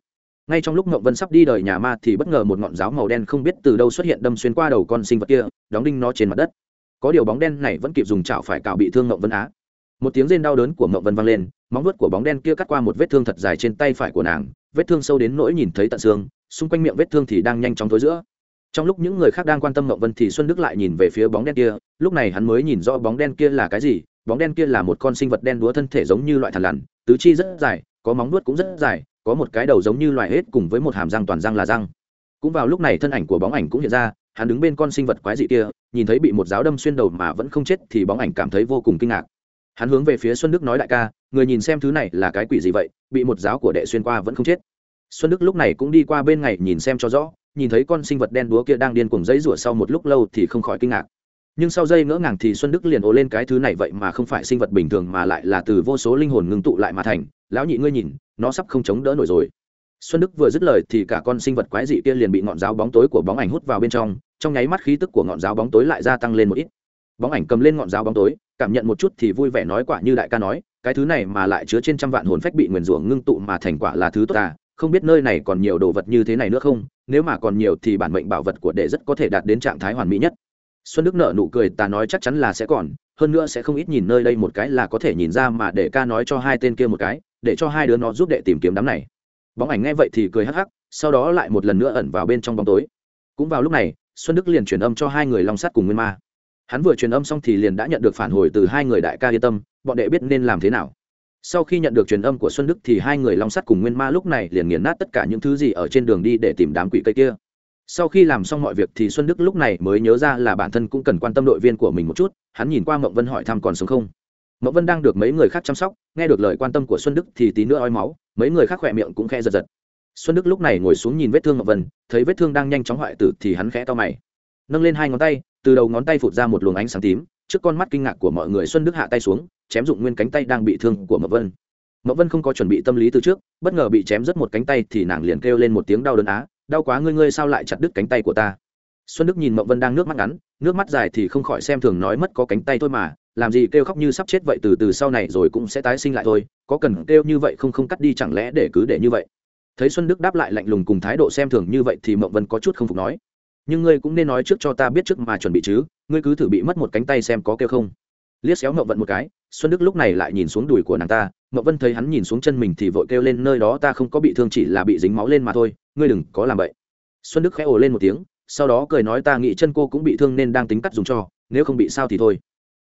Ngay trong lúc mậu vân sắp đi đời nhà ma thì bất ngờ một ngọn giáo màu đen không biết từ đâu xuất hiện đâm xuyên qua đầu con sinh vật kia, đóng đinh nó trên mặt đất. Có điều bóng đen này vẫn kịp dùng chảo phải cào bị thương mậu vân á một tiếng rên đau đớn của Mộng vân vang lên, móng vuốt của bóng đen kia cắt qua một vết thương thật dài trên tay phải của nàng, vết thương sâu đến nỗi nhìn thấy tận xương, xung quanh miệng vết thương thì đang nhanh chóng thối giữa. Trong lúc những người khác đang quan tâm Mộng vân thì xuân đức lại nhìn về phía bóng đen kia, lúc này hắn mới nhìn rõ bóng đen kia là cái gì, bóng đen kia là một con sinh vật đen đúa thân thể giống như loại thằn lằn, tứ chi rất dài, có móng vuốt cũng rất dài, có một cái đầu giống như loài hết cùng với một hàm răng toàn răng là răng. Cũng vào lúc này thân ảnh của bóng ảnh cũng hiện ra, hắn đứng bên con sinh vật quái dị kia, nhìn thấy bị một giáo đâm xuyên đầu mà vẫn không chết thì bóng ảnh cảm thấy vô cùng kinh ngạc hắn hướng về phía xuân đức nói đại ca, người nhìn xem thứ này là cái quỷ gì vậy, bị một giáo của đệ xuyên qua vẫn không chết. Xuân đức lúc này cũng đi qua bên ngày nhìn xem cho rõ, nhìn thấy con sinh vật đen đúa kia đang điên cuồng dãy rủa sau một lúc lâu thì không khỏi kinh ngạc. Nhưng sau giây ngỡ ngàng thì xuân đức liền ồ lên cái thứ này vậy mà không phải sinh vật bình thường mà lại là từ vô số linh hồn ngưng tụ lại mà thành. Lão nhị ngươi nhìn, nó sắp không chống đỡ nổi rồi. Xuân đức vừa dứt lời thì cả con sinh vật quái dị kia liền bị ngọn giáo bóng tối của bóng ảnh hút vào bên trong trong nháy mắt khí tức của ngọn giáo bóng tối lại gia tăng lên một ít. Bóng ảnh cầm lên ngọn giáo bóng tối cảm nhận một chút thì vui vẻ nói quả như đại ca nói, cái thứ này mà lại chứa trên trăm vạn hồn phách bị nguyền rủa ngưng tụ mà thành quả là thứ tốt à không biết nơi này còn nhiều đồ vật như thế này nữa không, nếu mà còn nhiều thì bản mệnh bảo vật của đệ rất có thể đạt đến trạng thái hoàn mỹ nhất. Xuân đức nợ nụ cười, ta nói chắc chắn là sẽ còn, hơn nữa sẽ không ít nhìn nơi đây một cái là có thể nhìn ra mà để ca nói cho hai tên kia một cái, để cho hai đứa nó giúp đệ tìm kiếm đám này. Bóng ảnh nghe vậy thì cười hắc hắc, sau đó lại một lần nữa ẩn vào bên trong bóng tối. Cũng vào lúc này, xuân đức liền truyền âm cho hai người long sắt cùng nguyên ma hắn vừa truyền âm xong thì liền đã nhận được phản hồi từ hai người đại ca yên tâm, bọn đệ biết nên làm thế nào. Sau khi nhận được truyền âm của xuân đức thì hai người long sắt cùng nguyên ma lúc này liền nghiền nát tất cả những thứ gì ở trên đường đi để tìm đám quỷ cây kia. Sau khi làm xong mọi việc thì xuân đức lúc này mới nhớ ra là bản thân cũng cần quan tâm đội viên của mình một chút, hắn nhìn qua mộng vân hỏi thăm còn sống không. Mộng vân đang được mấy người khác chăm sóc, nghe được lời quan tâm của xuân đức thì tí nữa oi máu, mấy người khác khỏe miệng cũng khe giật giật. Xuân đức lúc này ngồi xuống nhìn vết thương mộng vân, thấy vết thương đang nhanh chóng hoại tử thì hắn khẽ to mày. Nâng lên hai ngón tay từ đầu ngón tay phụt ra một luồng ánh sáng tím, trước con mắt kinh ngạc của mọi người xuân đức hạ tay xuống, chém dụng nguyên cánh tay đang bị thương của mậu vân. Mậu vân không có chuẩn bị tâm lý từ trước, bất ngờ bị chém rất một cánh tay thì nàng liền kêu lên một tiếng đau đớn á, đau quá ngươi ngươi sao lại chặt đứt cánh tay của ta? Xuân đức nhìn mậu vân đang nước mắt ngắn, nước mắt dài thì không khỏi xem thường nói mất có cánh tay thôi mà, làm gì kêu khóc như sắp chết vậy từ từ sau này rồi cũng sẽ tái sinh lại thôi, có cần kêu như vậy không không cắt đi chẳng lẽ để cứ để như vậy? Thấy xuân đức đáp lại lạnh lùng cùng thái độ xem thường như vậy thì mậu vân có chút không phục nói nhưng ngươi cũng nên nói trước cho ta biết trước mà chuẩn bị chứ, ngươi cứ thử bị mất một cánh tay xem có kêu không. Liếc xéo mậu vận một cái, xuân đức lúc này lại nhìn xuống đùi của nàng ta, mậu vân thấy hắn nhìn xuống chân mình thì vội kêu lên, nơi đó ta không có bị thương chỉ là bị dính máu lên mà thôi, ngươi đừng có làm vậy xuân đức khẽ ồ lên một tiếng, sau đó cười nói, ta nghĩ chân cô cũng bị thương nên đang tính cắt dùng cho, nếu không bị sao thì thôi.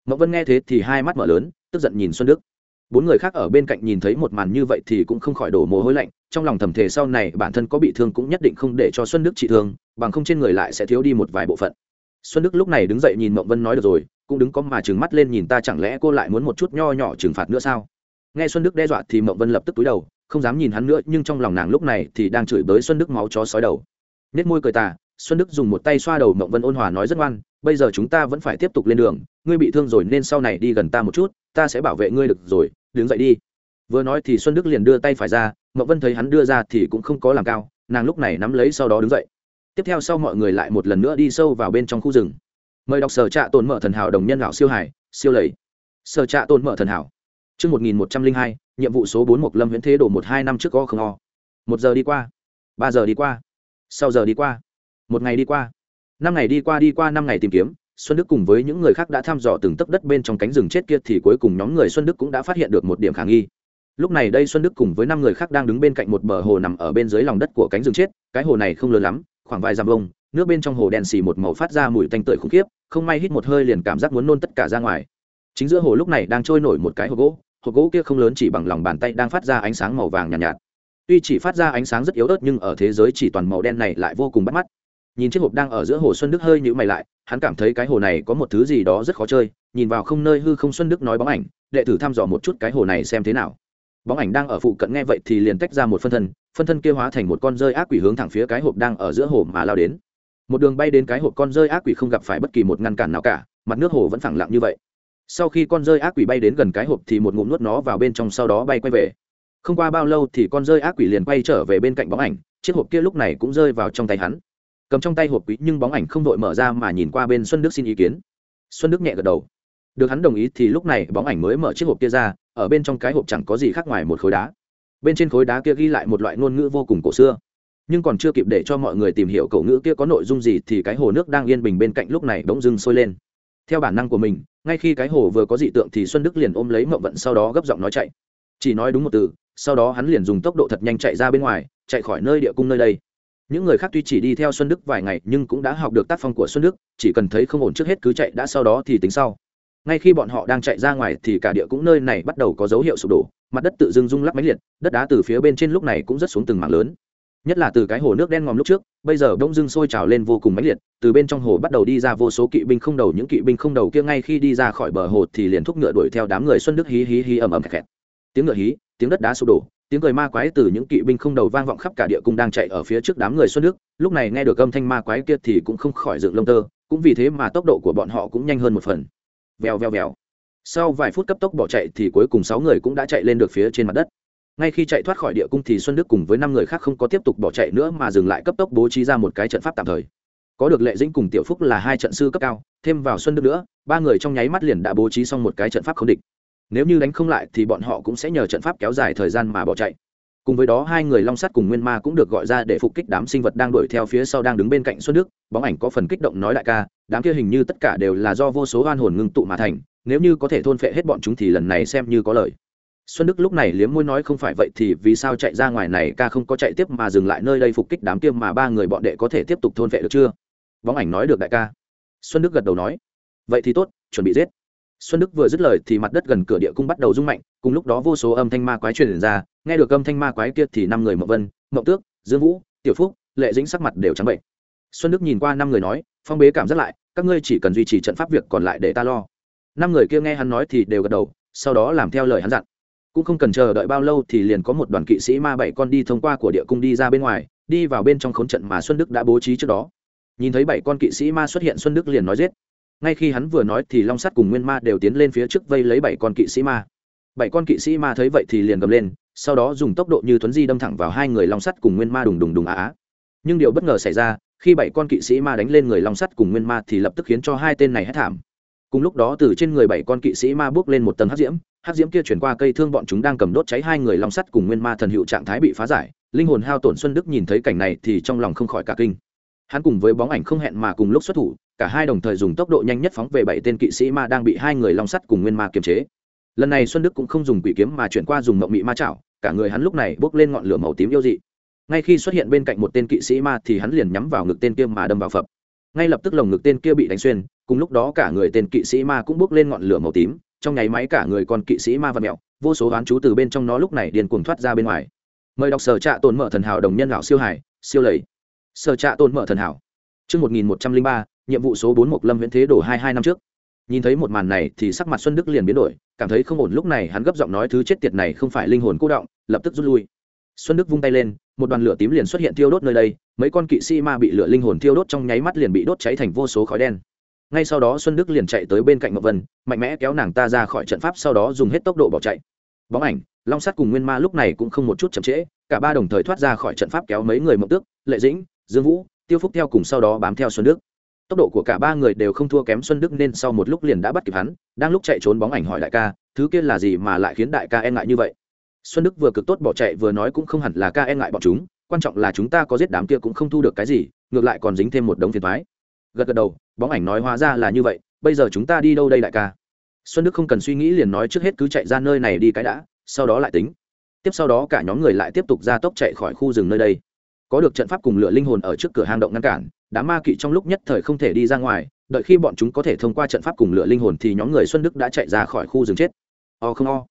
Mậu vân nghe thế thì hai mắt mở lớn, tức giận nhìn xuân đức bốn người khác ở bên cạnh nhìn thấy một màn như vậy thì cũng không khỏi đổ mồ hôi lạnh, trong lòng thầm thể sau này bản thân có bị thương cũng nhất định không để cho xuân đức trị thương, bằng không trên người lại sẽ thiếu đi một vài bộ phận. Xuân đức lúc này đứng dậy nhìn mộng vân nói được rồi, cũng đứng có mà trừng mắt lên nhìn ta chẳng lẽ cô lại muốn một chút nho nhỏ trừng phạt nữa sao? Nghe xuân đức đe dọa thì mộng vân lập tức túi đầu, không dám nhìn hắn nữa, nhưng trong lòng nàng lúc này thì đang chửi bới xuân đức máu chó sói đầu. Nết môi cười tà, xuân đức dùng một tay xoa đầu mộng vân ôn hòa nói rất ngoan, bây giờ chúng ta vẫn phải tiếp tục lên đường, ngươi bị thương rồi nên sau này đi gần ta một chút, ta sẽ bảo vệ ngươi được rồi đứng dậy đi. Vừa nói thì xuân đức liền đưa tay phải ra mậu vân thấy hắn đưa ra thì cũng không có làm cao nàng lúc này nắm lấy sau đó đứng dậy. Tiếp theo sau mọi người lại một lần nữa đi sâu vào bên trong khu rừng. Mời đọc sở trạ tồn mở thần hảo đồng nhân lão siêu hải siêu lầy. Sở trạ tồn mở thần hảo. Trước 1102, nhiệm vụ số 4 Mộc Lâm Huyễn Thế đổ 12 năm trước có không o. Một giờ đi qua, ba giờ đi qua, sau giờ đi qua, một ngày đi qua, năm ngày đi qua đi qua năm ngày tìm kiếm, Xuân Đức cùng với những người khác đã thăm dò từng tấc đất bên trong cánh rừng chết kia thì cuối cùng nhóm người Xuân Đức cũng đã phát hiện được một điểm khả nghi. Lúc này đây Xuân Đức cùng với năm người khác đang đứng bên cạnh một bờ hồ nằm ở bên dưới lòng đất của cánh rừng chết, cái hồ này không lớn lắm, khoảng vài dặm vuông, nước bên trong hồ đen xì một màu phát ra mùi tanh tưởi khủng khiếp, không may hít một hơi liền cảm giác muốn nôn tất cả ra ngoài. Chính giữa hồ lúc này đang trôi nổi một cái hồ gỗ, hộp gỗ kia không lớn chỉ bằng lòng bàn tay đang phát ra ánh sáng màu vàng nhàn nhạt, nhạt tuy chỉ phát ra ánh sáng rất yếu ớt nhưng ở thế giới chỉ toàn màu đen này lại vô cùng bắt mắt nhìn chiếc hộp đang ở giữa hồ xuân đức hơi nhữ mày lại, hắn cảm thấy cái hồ này có một thứ gì đó rất khó chơi, nhìn vào không nơi hư không xuân đức nói bóng ảnh, đệ tử thăm dò một chút cái hồ này xem thế nào. Bóng ảnh đang ở phụ cận nghe vậy thì liền tách ra một phân thân phân thân kia hóa thành một con rơi ác quỷ hướng thẳng phía cái hộp đang ở giữa hồ mà lao đến. Một đường bay đến cái hộp con rơi ác quỷ không gặp phải bất kỳ một ngăn cản nào cả, mặt nước hồ vẫn phẳng lặng như vậy. Sau khi con rơi ác quỷ bay đến gần cái hộp thì một ngụm nuốt nó vào bên trong sau đó bay quay về. Không qua bao lâu thì con rơi ác quỷ liền quay trở về bên cạnh bóng ảnh, chiếc hộp kia lúc này cũng rơi vào trong tay hắn cầm trong tay hộp quý nhưng bóng ảnh không đội mở ra mà nhìn qua bên xuân đức xin ý kiến. Xuân đức nhẹ gật đầu. Được hắn đồng ý thì lúc này bóng ảnh mới mở chiếc hộp kia ra, ở bên trong cái hộp chẳng có gì khác ngoài một khối đá. Bên trên khối đá kia ghi lại một loại ngôn ngữ vô cùng cổ xưa. Nhưng còn chưa kịp để cho mọi người tìm hiểu cổ ngữ kia có nội dung gì thì cái hồ nước đang yên bình bên cạnh lúc này bỗng dưng sôi lên. Theo bản năng của mình, ngay khi cái hồ vừa có dị tượng thì xuân đức liền ôm lấy mậu vận sau đó gấp giọng nói chạy. Chỉ nói đúng một từ, sau đó hắn liền dùng tốc độ thật nhanh chạy ra bên ngoài, chạy khỏi nơi địa cung nơi đây những người khác tuy chỉ đi theo xuân đức vài ngày nhưng cũng đã học được tác phong của xuân đức, chỉ cần thấy không ổn trước hết cứ chạy đã sau đó thì tính sau. Ngay khi bọn họ đang chạy ra ngoài thì cả địa cũng nơi này bắt đầu có dấu hiệu sụp đổ, mặt đất tự dưng rung lắc máy liệt, đất đá từ phía bên trên lúc này cũng rất xuống từng mảng lớn. Nhất là từ cái hồ nước đen ngòm lúc trước, bây giờ đông dưng sôi trào lên vô cùng mãnh liệt, từ bên trong hồ bắt đầu đi ra vô số kỵ binh không đầu, những kỵ binh không đầu kia ngay khi đi ra khỏi bờ hồ thì liền thúc ngựa đuổi theo đám người xuân đức hí hí hí ầm ầm khẹt khẹt. Tiếng ngựa hí, tiếng đất đá sụp đổ tiếng cười ma quái từ những kỵ binh không đầu vang vọng khắp cả địa cung đang chạy ở phía trước đám người xuân đức. Lúc này nghe được âm thanh ma quái kia thì cũng không khỏi dựng lông tơ, cũng vì thế mà tốc độ của bọn họ cũng nhanh hơn một phần. Vèo vèo vèo. Sau vài phút cấp tốc bỏ chạy thì cuối cùng sáu người cũng đã chạy lên được phía trên mặt đất. Ngay khi chạy thoát khỏi địa cung thì xuân đức cùng với năm người khác không có tiếp tục bỏ chạy nữa mà dừng lại cấp tốc bố trí ra một cái trận pháp tạm thời. Có được lệ dĩnh cùng tiểu phúc là hai trận sư cấp cao, thêm vào xuân đức nữa, ba người trong nháy mắt liền đã bố trí xong một cái trận pháp không địch nếu như đánh không lại thì bọn họ cũng sẽ nhờ trận pháp kéo dài thời gian mà bỏ chạy. Cùng với đó, hai người long sắt cùng nguyên ma cũng được gọi ra để phục kích đám sinh vật đang đuổi theo phía sau đang đứng bên cạnh xuân đức. Bóng ảnh có phần kích động nói đại ca, đám kia hình như tất cả đều là do vô số oan hồn ngưng tụ mà thành. Nếu như có thể thôn phệ hết bọn chúng thì lần này xem như có lời xuân đức lúc này liếm môi nói không phải vậy thì vì sao chạy ra ngoài này, ca không có chạy tiếp mà dừng lại nơi đây phục kích đám kia mà ba người bọn đệ có thể tiếp tục thôn vệ được chưa? Bóng ảnh nói được đại ca. Xuân đức gật đầu nói. Vậy thì tốt, chuẩn bị giết xuân đức vừa dứt lời thì mặt đất gần cửa địa cung bắt đầu rung mạnh, cùng lúc đó vô số âm thanh ma quái truyền ra, nghe được âm thanh ma quái kia thì năm người mậu vân mậu tước, dương vũ, tiểu phúc, lệ dĩnh sắc mặt đều trắng bệnh. Xuân đức nhìn qua năm người nói, phong bế cảm giác lại, các ngươi chỉ cần duy trì trận pháp việc còn lại để ta lo. Năm người kia nghe hắn nói thì đều gật đầu, sau đó làm theo lời hắn dặn. Cũng không cần chờ đợi bao lâu thì liền có một đoàn kỵ sĩ ma bảy con đi thông qua của địa cung đi ra bên ngoài, đi vào bên trong khốn trận mà xuân đức đã bố trí trước đó. Nhìn thấy bảy con kỵ sĩ ma xuất hiện xuân đức liền nói giết ngay khi hắn vừa nói thì long sắt cùng nguyên ma đều tiến lên phía trước vây lấy bảy con kỵ sĩ ma. Bảy con kỵ sĩ ma thấy vậy thì liền gầm lên, sau đó dùng tốc độ như thuấn di đâm thẳng vào hai người long sắt cùng nguyên ma đùng đùng đùng á á. Nhưng điều bất ngờ xảy ra, khi bảy con kỵ sĩ ma đánh lên người long sắt cùng nguyên ma thì lập tức khiến cho hai tên này hét thảm. Cùng lúc đó từ trên người bảy con kỵ sĩ ma bước lên một tầng hắc diễm hắc diễm kia chuyển qua cây thương bọn chúng đang cầm đốt cháy hai người long sắt cùng nguyên ma thần hiệu trạng thái bị phá giải, linh hồn hao tổn xuân đức nhìn thấy cảnh này thì trong lòng không khỏi cả kinh hắn cùng với bóng ảnh không hẹn mà cùng lúc xuất thủ, cả hai đồng thời dùng tốc độ nhanh nhất phóng về bảy tên kỵ sĩ ma đang bị hai người long sắt cùng nguyên ma kiềm chế. Lần này xuân đức cũng không dùng quỷ kiếm mà chuyển qua dùng mộng mị ma chảo, cả người hắn lúc này bốc lên ngọn lửa màu tím yêu dị. Ngay khi xuất hiện bên cạnh một tên kỵ sĩ ma thì hắn liền nhắm vào ngực tên kia mà đâm vào phập. Ngay lập tức lồng ngực tên kia bị đánh xuyên, cùng lúc đó cả người tên kỵ sĩ ma cũng bốc lên ngọn lửa màu tím, trong nháy máy cả người con kỵ sĩ ma và mẹo, vô số oán chú từ bên trong nó lúc này điền cuồng thoát ra bên ngoài. Mời đọc sở trạ tồn mở thần hảo đồng nhân lão siêu hải, siêu lầy sở trạ tôn mở thần hảo Trước 1103, nhiệm vụ số 4 Mộc Lâm Viễn Thế đổ 22 năm trước. Nhìn thấy một màn này thì sắc mặt Xuân Đức liền biến đổi, cảm thấy không ổn lúc này hắn gấp giọng nói thứ chết tiệt này không phải linh hồn cô động, lập tức rút lui. Xuân Đức vung tay lên, một đoàn lửa tím liền xuất hiện thiêu đốt nơi đây, mấy con kỵ sĩ ma bị lửa linh hồn thiêu đốt trong nháy mắt liền bị đốt cháy thành vô số khói đen ngay sau đó xuân đức liền chạy tới bên cạnh ngọc vân mạnh mẽ kéo nàng ta ra khỏi trận pháp sau đó dùng hết tốc độ bỏ chạy bóng ảnh long sát cùng nguyên ma lúc này cũng không một chút chậm trễ cả ba đồng thời thoát ra khỏi trận pháp kéo mấy người Mộc tước lệ dĩnh dương vũ, tiêu phúc theo cùng sau đó bám theo xuân đức. Tốc độ của cả ba người đều không thua kém xuân đức nên sau một lúc liền đã bắt kịp hắn, đang lúc chạy trốn bóng ảnh hỏi đại ca, thứ kia là gì mà lại khiến đại ca e ngại như vậy? Xuân đức vừa cực tốt bỏ chạy vừa nói cũng không hẳn là ca e ngại bọn chúng, quan trọng là chúng ta có giết đám kia cũng không thu được cái gì, ngược lại còn dính thêm một đống phiền thoái gật gật đầu, bóng ảnh nói hóa ra là như vậy, bây giờ chúng ta đi đâu đây đại ca? Xuân đức không cần suy nghĩ liền nói trước hết cứ chạy ra nơi này đi cái đã, sau đó lại tính. Tiếp sau đó cả nhóm người lại tiếp tục ra tốc chạy khỏi khu rừng nơi đây có được trận pháp cùng lửa linh hồn ở trước cửa hang động ngăn cản, đám ma kỵ trong lúc nhất thời không thể đi ra ngoài, đợi khi bọn chúng có thể thông qua trận pháp cùng lửa linh hồn thì nhóm người xuân đức đã chạy ra khỏi khu rừng chết. O không o.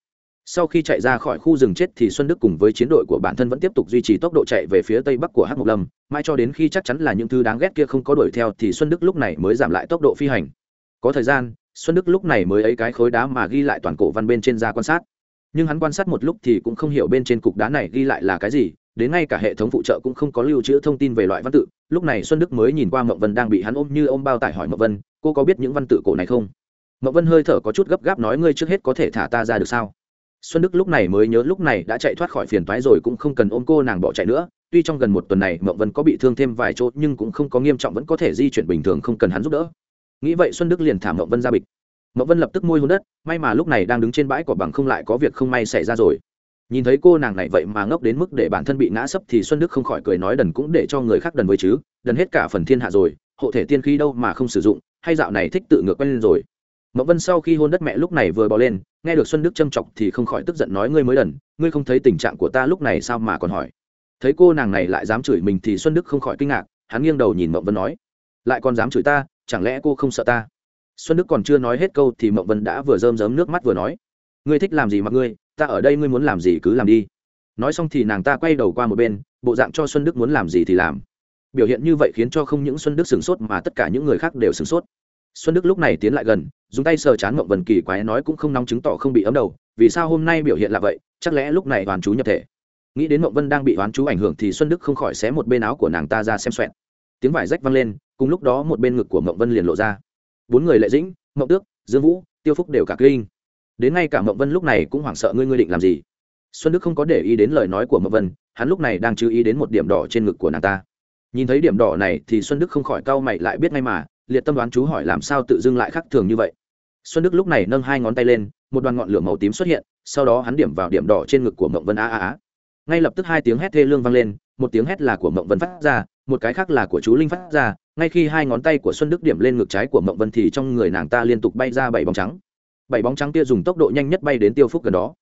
Sau khi chạy ra khỏi khu rừng chết thì xuân đức cùng với chiến đội của bản thân vẫn tiếp tục duy trì tốc độ chạy về phía tây bắc của hắc mộc lâm, mãi cho đến khi chắc chắn là những thứ đáng ghét kia không có đuổi theo thì xuân đức lúc này mới giảm lại tốc độ phi hành. Có thời gian, xuân đức lúc này mới ấy cái khối đá mà ghi lại toàn cổ văn bên trên ra quan sát. Nhưng hắn quan sát một lúc thì cũng không hiểu bên trên cục đá này ghi lại là cái gì đến ngay cả hệ thống phụ trợ cũng không có lưu trữ thông tin về loại văn tự. Lúc này xuân đức mới nhìn qua mậu vân đang bị hắn ôm như ôm bao tải hỏi mậu vân, cô có biết những văn tự cổ này không? Mậu vân hơi thở có chút gấp gáp nói, ngươi trước hết có thể thả ta ra được sao? Xuân đức lúc này mới nhớ lúc này đã chạy thoát khỏi phiền toái rồi cũng không cần ôm cô nàng bỏ chạy nữa. Tuy trong gần một tuần này mậu vân có bị thương thêm vài chỗ, nhưng cũng không có nghiêm trọng, vẫn có thể di chuyển bình thường, không cần hắn giúp đỡ. Nghĩ vậy xuân đức liền thả mậu vân ra bịch. Mậu vân lập tức môi hôn đất, may mà lúc này đang đứng trên bãi cỏ bằng không lại có việc không may xảy ra rồi nhìn thấy cô nàng này vậy mà ngốc đến mức để bản thân bị ngã sấp thì xuân đức không khỏi cười nói đần cũng để cho người khác đần với chứ, đần hết cả phần thiên hạ rồi, hộ thể tiên khí đâu mà không sử dụng, hay dạo này thích tự ngược quen lên rồi. Mậu vân sau khi hôn đất mẹ lúc này vừa bỏ lên, nghe được xuân đức châm chọc thì không khỏi tức giận nói ngươi mới đần, ngươi không thấy tình trạng của ta lúc này sao mà còn hỏi. Thấy cô nàng này lại dám chửi mình thì xuân đức không khỏi kinh ngạc, hắn nghiêng đầu nhìn mậu vân nói, lại còn dám chửi ta, chẳng lẽ cô không sợ ta? Xuân đức còn chưa nói hết câu thì mậu vân đã vừa rơm rớm nước mắt vừa nói, ngươi thích làm gì mặc ngươi ta ở đây ngươi muốn làm gì cứ làm đi. Nói xong thì nàng ta quay đầu qua một bên, bộ dạng cho xuân đức muốn làm gì thì làm. Biểu hiện như vậy khiến cho không những xuân đức sửng sốt mà tất cả những người khác đều sửng sốt. Xuân đức lúc này tiến lại gần, dùng tay sờ chán mộng vần kỳ quái nói cũng không nóng chứng tỏ không bị ấm đầu, vì sao hôm nay biểu hiện là vậy, chắc lẽ lúc này hoàn chú nhập thể. Nghĩ đến mộng vân đang bị hoán chú ảnh hưởng thì xuân đức không khỏi xé một bên áo của nàng ta ra xem xoẹn tiếng vải rách văng lên, cùng lúc đó một bên ngực của mộng vân liền lộ ra. Bốn người lệ dĩnh, mộng tước, dương vũ, tiêu phúc đều cả kinh đến ngay cả mộng vân lúc này cũng hoảng sợ, ngươi ngươi định làm gì? Xuân đức không có để ý đến lời nói của mộng vân, hắn lúc này đang chú ý đến một điểm đỏ trên ngực của nàng ta. Nhìn thấy điểm đỏ này thì xuân đức không khỏi cau mày lại biết ngay mà, liệt tâm đoán chú hỏi làm sao tự dưng lại khác thường như vậy. Xuân đức lúc này nâng hai ngón tay lên, một đoàn ngọn lửa màu tím xuất hiện, sau đó hắn điểm vào điểm đỏ trên ngực của mộng vân a a a ngay lập tức hai tiếng hét thê lương vang lên, một tiếng hét là của mộng vân phát ra, một cái khác là của chú linh phát ra, ngay khi hai ngón tay của xuân đức điểm lên ngực trái của mộng vân thì trong người nàng ta liên tục bay ra bảy bóng trắng bảy bóng trắng kia dùng tốc độ nhanh nhất bay đến tiêu phúc gần đó.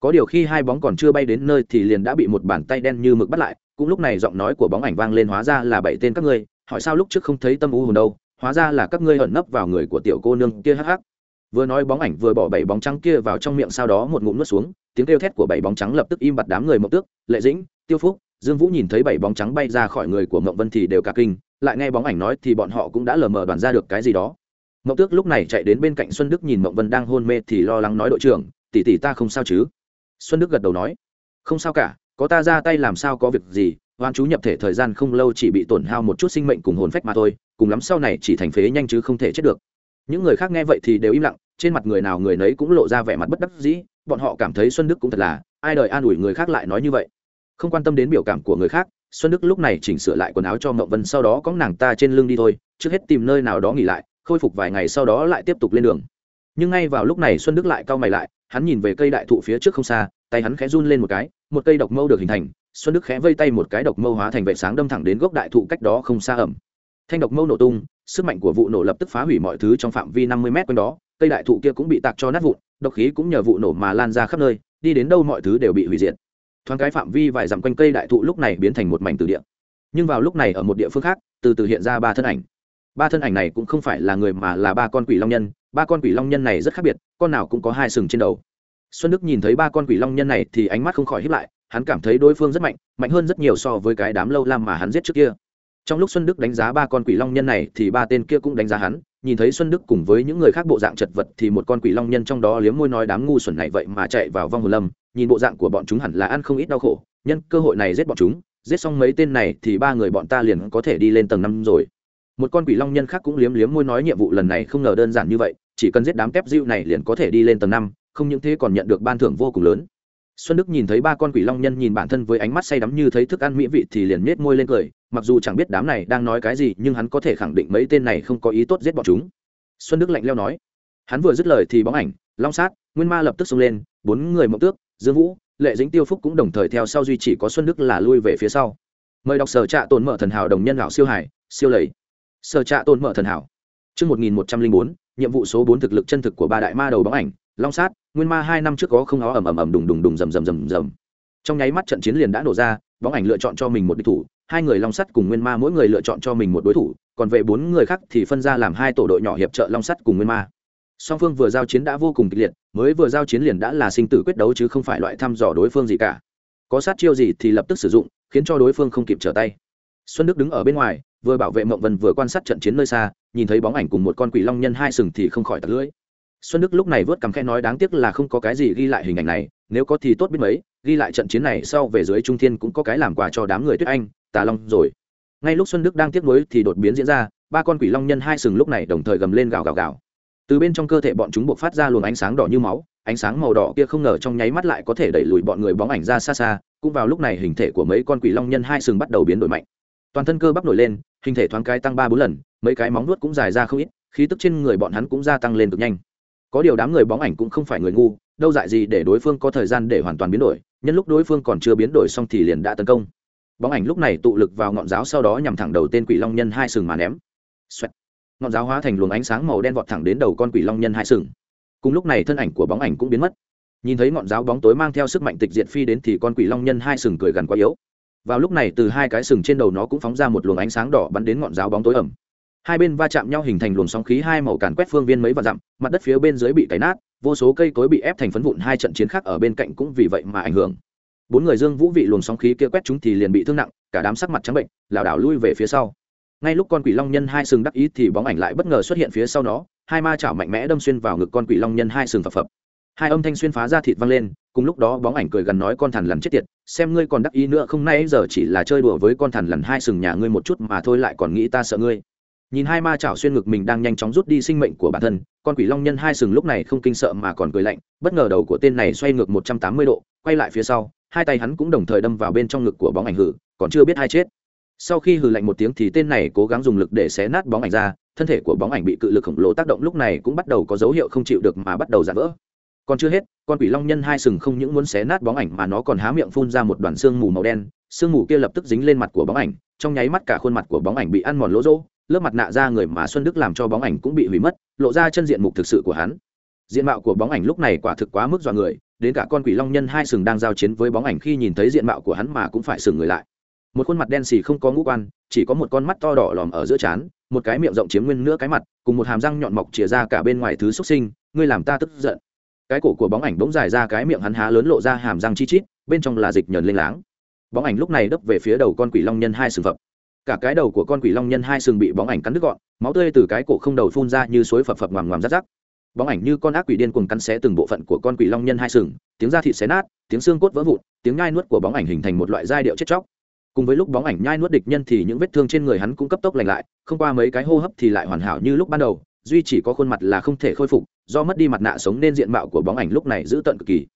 Có điều khi hai bóng còn chưa bay đến nơi thì liền đã bị một bàn tay đen như mực bắt lại, cũng lúc này giọng nói của bóng ảnh vang lên hóa ra là bảy tên các ngươi, hỏi sao lúc trước không thấy tâm u hồn đâu, hóa ra là các ngươi ẩn nấp vào người của tiểu cô nương kia hắc hắc. Vừa nói bóng ảnh vừa bỏ bảy bóng trắng kia vào trong miệng sau đó một ngụm nuốt xuống, tiếng kêu thét của bảy bóng trắng lập tức im bặt đám người mộng tước, lệ dĩnh, tiêu phúc, dương vũ nhìn thấy bảy bóng trắng bay ra khỏi người của mộng vân thì đều cả kinh, lại nghe bóng ảnh nói thì bọn họ cũng đã lờ mờ đoàn ra được cái gì đó mộng tước lúc này chạy đến bên cạnh xuân đức nhìn mộng vân đang hôn mê thì lo lắng nói, đội trưởng, tỷ tỷ ta không sao chứ? Xuân đức gật đầu nói, không sao cả, có ta ra tay làm sao có việc gì, hoan chú nhập thể thời gian không lâu chỉ bị tổn hao một chút sinh mệnh cùng hồn phách mà thôi, cùng lắm sau này chỉ thành phế nhanh chứ không thể chết được. Những người khác nghe vậy thì đều im lặng, trên mặt người nào người nấy cũng lộ ra vẻ mặt bất đắc dĩ, bọn họ cảm thấy xuân đức cũng thật là ai đời an ủi người khác lại nói như vậy. Không quan tâm đến biểu cảm của người khác, xuân đức lúc này chỉnh sửa lại quần áo cho mậu vân, sau đó có nàng ta trên lưng đi thôi, trước hết tìm nơi nào đó nghỉ lại khôi phục vài ngày sau đó lại tiếp tục lên đường. Nhưng ngay vào lúc này xuân đức lại cau mày lại, hắn nhìn về cây đại thụ phía trước không xa, tay hắn khẽ run lên một cái, một cây độc mâu được hình thành, xuân đức khẽ vây tay một cái độc mâu hóa thành vệ sáng đâm thẳng đến gốc đại thụ cách đó không xa ẩm. Thanh độc mâu nổ tung, sức mạnh của vụ nổ lập tức phá hủy mọi thứ trong phạm vi năm mươi m quanh đó, cây đại thụ kia cũng bị tạc cho nát vụn, độc khí cũng nhờ vụ nổ mà lan ra khắp nơi, đi đến đâu mọi thứ đều bị hủy diệt. Thoáng cái phạm vi vài dặm quanh cây đại thụ lúc này biến thành một mảnh từ địa. Nhưng vào lúc này ở một địa phương khác, từ từ hiện ra ba thân ảnh ba thân ảnh này cũng không phải là người mà là ba con quỷ long nhân, ba con quỷ long nhân này rất khác biệt, con nào cũng có hai sừng trên đầu. Xuân đức nhìn thấy ba con quỷ long nhân này thì ánh mắt không khỏi hiếp lại, hắn cảm thấy đối phương rất mạnh mạnh hơn rất nhiều so với cái đám lâu lam mà hắn giết trước kia. Trong lúc xuân đức đánh giá ba con quỷ long nhân này thì ba tên kia cũng đánh giá hắn, nhìn thấy xuân đức cùng với những người khác bộ dạng chật vật thì một con quỷ long nhân trong đó liếm môi nói đám ngu xuẩn này vậy mà chạy vào vong hồ lâm, nhìn bộ dạng của bọn chúng hẳn là ăn không ít đau khổ, nhân cơ hội này giết bọn chúng, giết xong mấy tên này thì ba người bọn ta liền có thể đi lên tầng năm rồi một con quỷ long nhân khác cũng liếm liếm môi nói nhiệm vụ lần này không ngờ đơn giản như vậy, chỉ cần giết đám kép diệu này liền có thể đi lên tầng năm, không những thế còn nhận được ban thưởng vô cùng lớn. Xuân đức nhìn thấy ba con quỷ long nhân nhìn bản thân với ánh mắt say đắm như thấy thức ăn mỹ vị thì liền nhếch môi lên cười, mặc dù chẳng biết đám này đang nói cái gì, nhưng hắn có thể khẳng định mấy tên này không có ý tốt giết bọn chúng. Xuân đức lạnh leo nói, hắn vừa dứt lời thì bóng ảnh, long sát, nguyên ma lập tức xông lên, bốn người mộng tước, dương vũ, lệ dĩnh tiêu phúc cũng đồng thời theo sau duy chỉ có xuân đức là lui về phía sau. Mời đọc sở trạ tồn mở thần hảo đồng nhân lão siêu hải, siêu lầy sở trạ tôn mở thần hảo Trước 1104, nhiệm vụ số bốn thực lực chân thực của ba đại ma đầu bóng ảnh, Long Sát, Nguyên Ma hai năm trước có không ó ầm ầm ầm đùng đùng đùng rầm rầm rầm rầm. Trong nháy mắt trận chiến liền đã nổ ra, bóng ảnh lựa chọn cho mình một địch thủ, hai người Long Sắt cùng Nguyên Ma mỗi người lựa chọn cho mình một đối thủ, còn về bốn người khác thì phân ra làm hai tổ đội nhỏ hiệp trợ Long Sắt cùng Nguyên Ma. Song phương vừa giao chiến đã vô cùng kịch liệt, mới vừa giao chiến liền đã là sinh tử quyết đấu chứ không phải loại thăm dò đối phương gì cả. Có sát chiêu gì thì lập tức sử dụng, khiến cho đối phương không kịp trở tay. Xuân Đức đứng ở bên ngoài, vừa bảo vệ Mộng Vân vừa quan sát trận chiến nơi xa, nhìn thấy bóng ảnh cùng một con quỷ long nhân hai sừng thì không khỏi tặc lưỡi. Xuân đức lúc này vớt cằm khe nói đáng tiếc là không có cái gì ghi lại hình ảnh này nếu có thì tốt biết mấy ghi lại trận chiến này sau về dưới trung thiên cũng có cái làm quà cho đám người tuyết anh tà long rồi. Ngay lúc xuân đức đang tiếc nuối thì đột biến diễn ra ba con quỷ long nhân hai sừng lúc này đồng thời gầm lên gào gào gào. Từ bên trong cơ thể bọn chúng buộc phát ra luồng ánh sáng đỏ như máu ánh sáng màu đỏ kia không ngờ trong nháy mắt lại có thể đẩy lùi bọn người bóng ảnh ra xa xa cũng vào lúc này hình thể của mấy con quỷ long nhân hai sừng bắt đầu biến đổi mạnh toàn thân cơ bắp nổi lên, hình thể thoáng cái tăng ba bốn lần, mấy cái móng nuốt cũng dài ra không ít, khí tức trên người bọn hắn cũng gia tăng lên cực nhanh. Có điều đám người bóng ảnh cũng không phải người ngu, đâu dại gì để đối phương có thời gian để hoàn toàn biến đổi, nhân lúc đối phương còn chưa biến đổi xong thì liền đã tấn công. Bóng ảnh lúc này tụ lực vào ngọn giáo sau đó nhằm thẳng đầu tên quỷ long nhân hai sừng mà ném、Xoẹt. Ngọn giáo hóa thành luồng ánh sáng màu đen vọt thẳng đến đầu con quỷ long nhân hai sừng. Cùng lúc này thân ảnh của bóng ảnh cũng biến mất. Nhìn thấy ngọn giáo bóng tối mang theo sức mạnh tịch diệt phi đến thì con quỷ long nhân hai sừng cười gần quá yếu vào lúc này từ hai cái sừng trên đầu nó cũng phóng ra một luồng ánh sáng đỏ bắn đến ngọn giáo bóng tối ẩm. Hai bên va chạm nhau hình thành luồng sóng khí hai màu càn quét phương viên mấy và dặm, mặt đất phía bên dưới bị cày nát, vô số cây cối bị ép thành phấn vụn hai trận chiến khác ở bên cạnh cũng vì vậy mà ảnh hưởng. Bốn người dương vũ vị luồng sóng khí kia quét chúng thì liền bị thương nặng, cả đám sắc mặt trắng bệnh, lảo đảo lui về phía sau. Ngay lúc con quỷ long nhân hai sừng đắc ý thì bóng ảnh lại bất ngờ xuất hiện phía sau nó, hai ma chảo mạnh mẽ đâm xuyên vào ngực con quỷ long nhân hai sừng phập phập hai âm thanh xuyên phá ra thịt văng lên, cùng lúc đó bóng ảnh cười gần nói con thằn lằn chết tiệt, xem ngươi còn đắc ý nữa không nay giờ chỉ là chơi đùa với con thằn lằn hai sừng nhà ngươi một chút mà thôi lại còn nghĩ ta sợ ngươi. Nhìn hai ma chảo xuyên ngực mình đang nhanh chóng rút đi sinh mệnh của bản thân, con quỷ long nhân hai sừng lúc này không kinh sợ mà còn cười lạnh, bất ngờ đầu của tên này xoay ngược một trăm tám mươi độ, quay lại phía sau, hai tay hắn cũng đồng thời đâm vào bên trong ngực của bóng ảnh hử, còn chưa biết hai chết. Sau khi hừ lạnh một tiếng thì tên này cố gắng dùng lực để xé nát bóng ảnh ra, thân thể của bóng ảnh bị cự lực khổng lồ tác động lúc này cũng bắt đầu có dấu hiệu không chịu được mà bắt đầu giãn vỡ còn chưa hết, con quỷ long nhân hai sừng không những muốn xé nát bóng ảnh mà nó còn há miệng phun ra một đoàn xương mù màu đen sương mù kia lập tức dính lên mặt của bóng ảnh, trong nháy mắt cả khuôn mặt của bóng ảnh bị ăn mòn lỗ rỗ, lớp mặt nạ ra người mà xuân đức làm cho bóng ảnh cũng bị hủy mất, lộ ra chân diện mục thực sự của hắn. Diện mạo của bóng ảnh lúc này quả thực quá mức dọa người, đến cả con quỷ long nhân hai sừng đang giao chiến với bóng ảnh khi nhìn thấy diện mạo của hắn mà cũng phải sừng người lại. Một khuôn mặt đen xì không có ngũ quan, chỉ có một con mắt to đỏ lòm ở giữa trán, một cái miệng rộng chiếm nguyên nửa cái mặt, cùng một hàm răng nhọn mọc chìa ra cả bên ngoài thứ xuất sinh, ngươi làm ta tức giận cái cổ của bóng ảnh bỗng dài ra cái miệng hắn há lớn lộ ra hàm răng chi chít, bên trong là dịch nhờn lênh láng. Bóng ảnh lúc này đấp về phía đầu con quỷ long nhân hai sừng phập. Cả cái đầu của con quỷ long nhân hai sừng bị bóng ảnh cắn đứt gọn, máu tươi từ cái cổ không đầu phun ra như suối phập phập ngoằm ngoằm rát rắc bóng ảnh như con ác quỷ điên cuồng cắn xé từng bộ phận của con quỷ long nhân hai sừng, tiếng da thịt xé nát, tiếng xương cốt vỡ vụn, tiếng nhai nuốt của bóng ảnh hình thành một loại giai điệu chết chóc. Cùng với lúc bóng ảnh nhai nuốt địch nhân thì những vết thương trên người hắn cũng cấp tốc lành lại, không qua mấy cái hô hấp thì lại hoàn hảo như lúc ban đầu duy chỉ có khuôn mặt là không thể khôi phục, do mất đi mặt nạ sống nên diện mạo của bóng ảnh lúc này giữ tận cực kỳ.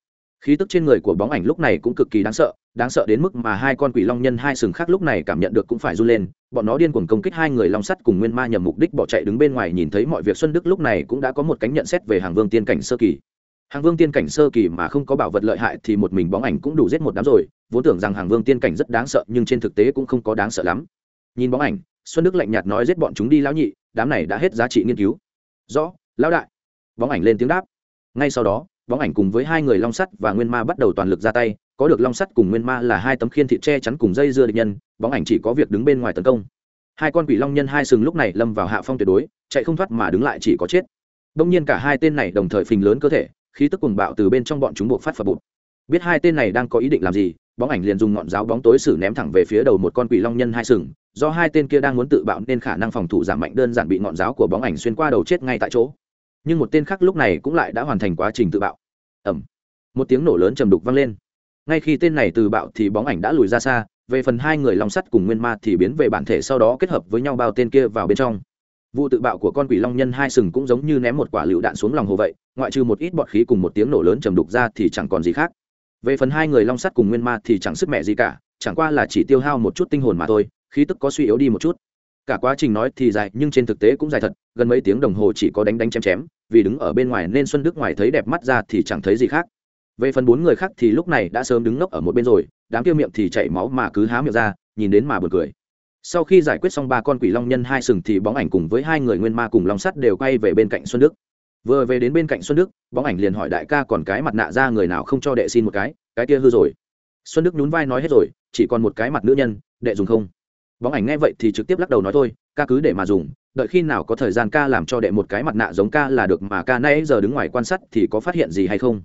Khí tức trên người của bóng ảnh lúc này cũng cực kỳ đáng sợ đáng sợ đến mức mà hai con quỷ long nhân hai sừng khác lúc này cảm nhận được cũng phải run lên, bọn nó điên cuồng công kích hai người long sắt cùng nguyên ma nhằm mục đích bỏ chạy đứng bên ngoài nhìn thấy mọi việc xuân đức lúc này cũng đã có một cánh nhận xét về hàng vương tiên cảnh sơ kỳ. Hàng vương tiên cảnh sơ kỳ mà không có bảo vật lợi hại thì một mình bóng ảnh cũng đủ giết một đám rồi, vốn tưởng rằng hàng vương tiên cảnh rất đáng sợ nhưng trên thực tế cũng không có đáng sợ lắm. Nhìn bóng ảnh xuân đức lạnh nhạt nói giết bọn chúng đi lão nhị, đám này đã hết giá trị nghiên cứu. Rõ, lão đại. Bóng ảnh lên tiếng đáp. Ngay sau đó, bóng ảnh cùng với hai người long sắt và nguyên ma bắt đầu toàn lực ra tay, có được long sắt cùng nguyên ma là hai tấm khiên thịt che chắn cùng dây dưa địch nhân, bóng ảnh chỉ có việc đứng bên ngoài tấn công. Hai con quỷ long nhân hai sừng lúc này lâm vào hạ phong tuyệt đối, chạy không thoát mà đứng lại chỉ có chết. Đông nhiên cả hai tên này đồng thời phình lớn cơ thể, khí tức cùng bạo từ bên trong bọn chúng buộc phát phập bụt. Biết hai tên này đang có ý định làm gì bóng ảnh liền dùng ngọn giáo bóng tối xử ném thẳng về phía đầu một con quỷ long nhân hai sừng, do hai tên kia đang muốn tự bạo nên khả năng phòng thủ giảm mạnh đơn giản bị ngọn giáo của bóng ảnh xuyên qua đầu chết ngay tại chỗ. Nhưng một tên khác lúc này cũng lại đã hoàn thành quá trình tự bạo. Ẩm một tiếng nổ lớn trầm đục vang lên. Ngay khi tên này từ bạo thì bóng ảnh đã lùi ra xa, về phần hai người long sắt cùng nguyên ma thì biến về bản thể sau đó kết hợp với nhau bao tên kia vào bên trong. Vụ tự bạo của con quỷ long nhân hai sừng cũng giống như ném một quả lựu đạn xuống lòng hồ vậy, ngoại trừ một ít bọt khí cùng một tiếng nổ lớn trầm đục ra thì chẳng còn gì khác về phần hai người long sắt cùng nguyên ma thì chẳng sức mẹ gì cả, chẳng qua là chỉ tiêu hao một chút tinh hồn mà thôi, khí tức có suy yếu đi một chút. Cả quá trình nói thì dài, nhưng trên thực tế cũng dài thật, gần mấy tiếng đồng hồ chỉ có đánh đánh chém chém, vì đứng ở bên ngoài nên xuân đức ngoài thấy đẹp mắt ra thì chẳng thấy gì khác. Về phần bốn người khác thì lúc này đã sớm đứng ngốc ở một bên rồi, đám kia miệng thì chảy máu mà cứ há miệng ra, nhìn đến mà buồn cười. Sau khi giải quyết xong ba con quỷ long nhân hai sừng thì bóng ảnh cùng với hai người nguyên ma cùng long sắt đều quay về bên cạnh xuân đức vừa về đến bên cạnh xuân đức, bóng ảnh liền hỏi đại ca còn cái mặt nạ ra người nào không cho đệ xin một cái cái kia hư rồi. Xuân đức nhún vai nói hết rồi, chỉ còn một cái mặt nữ nhân, đệ dùng không? Bóng ảnh nghe vậy thì trực tiếp lắc đầu nói thôi, ca cứ để mà dùng, đợi khi nào có thời gian ca làm cho đệ một cái mặt nạ giống ca là được mà ca nay giờ đứng ngoài quan sát thì có phát hiện gì hay không?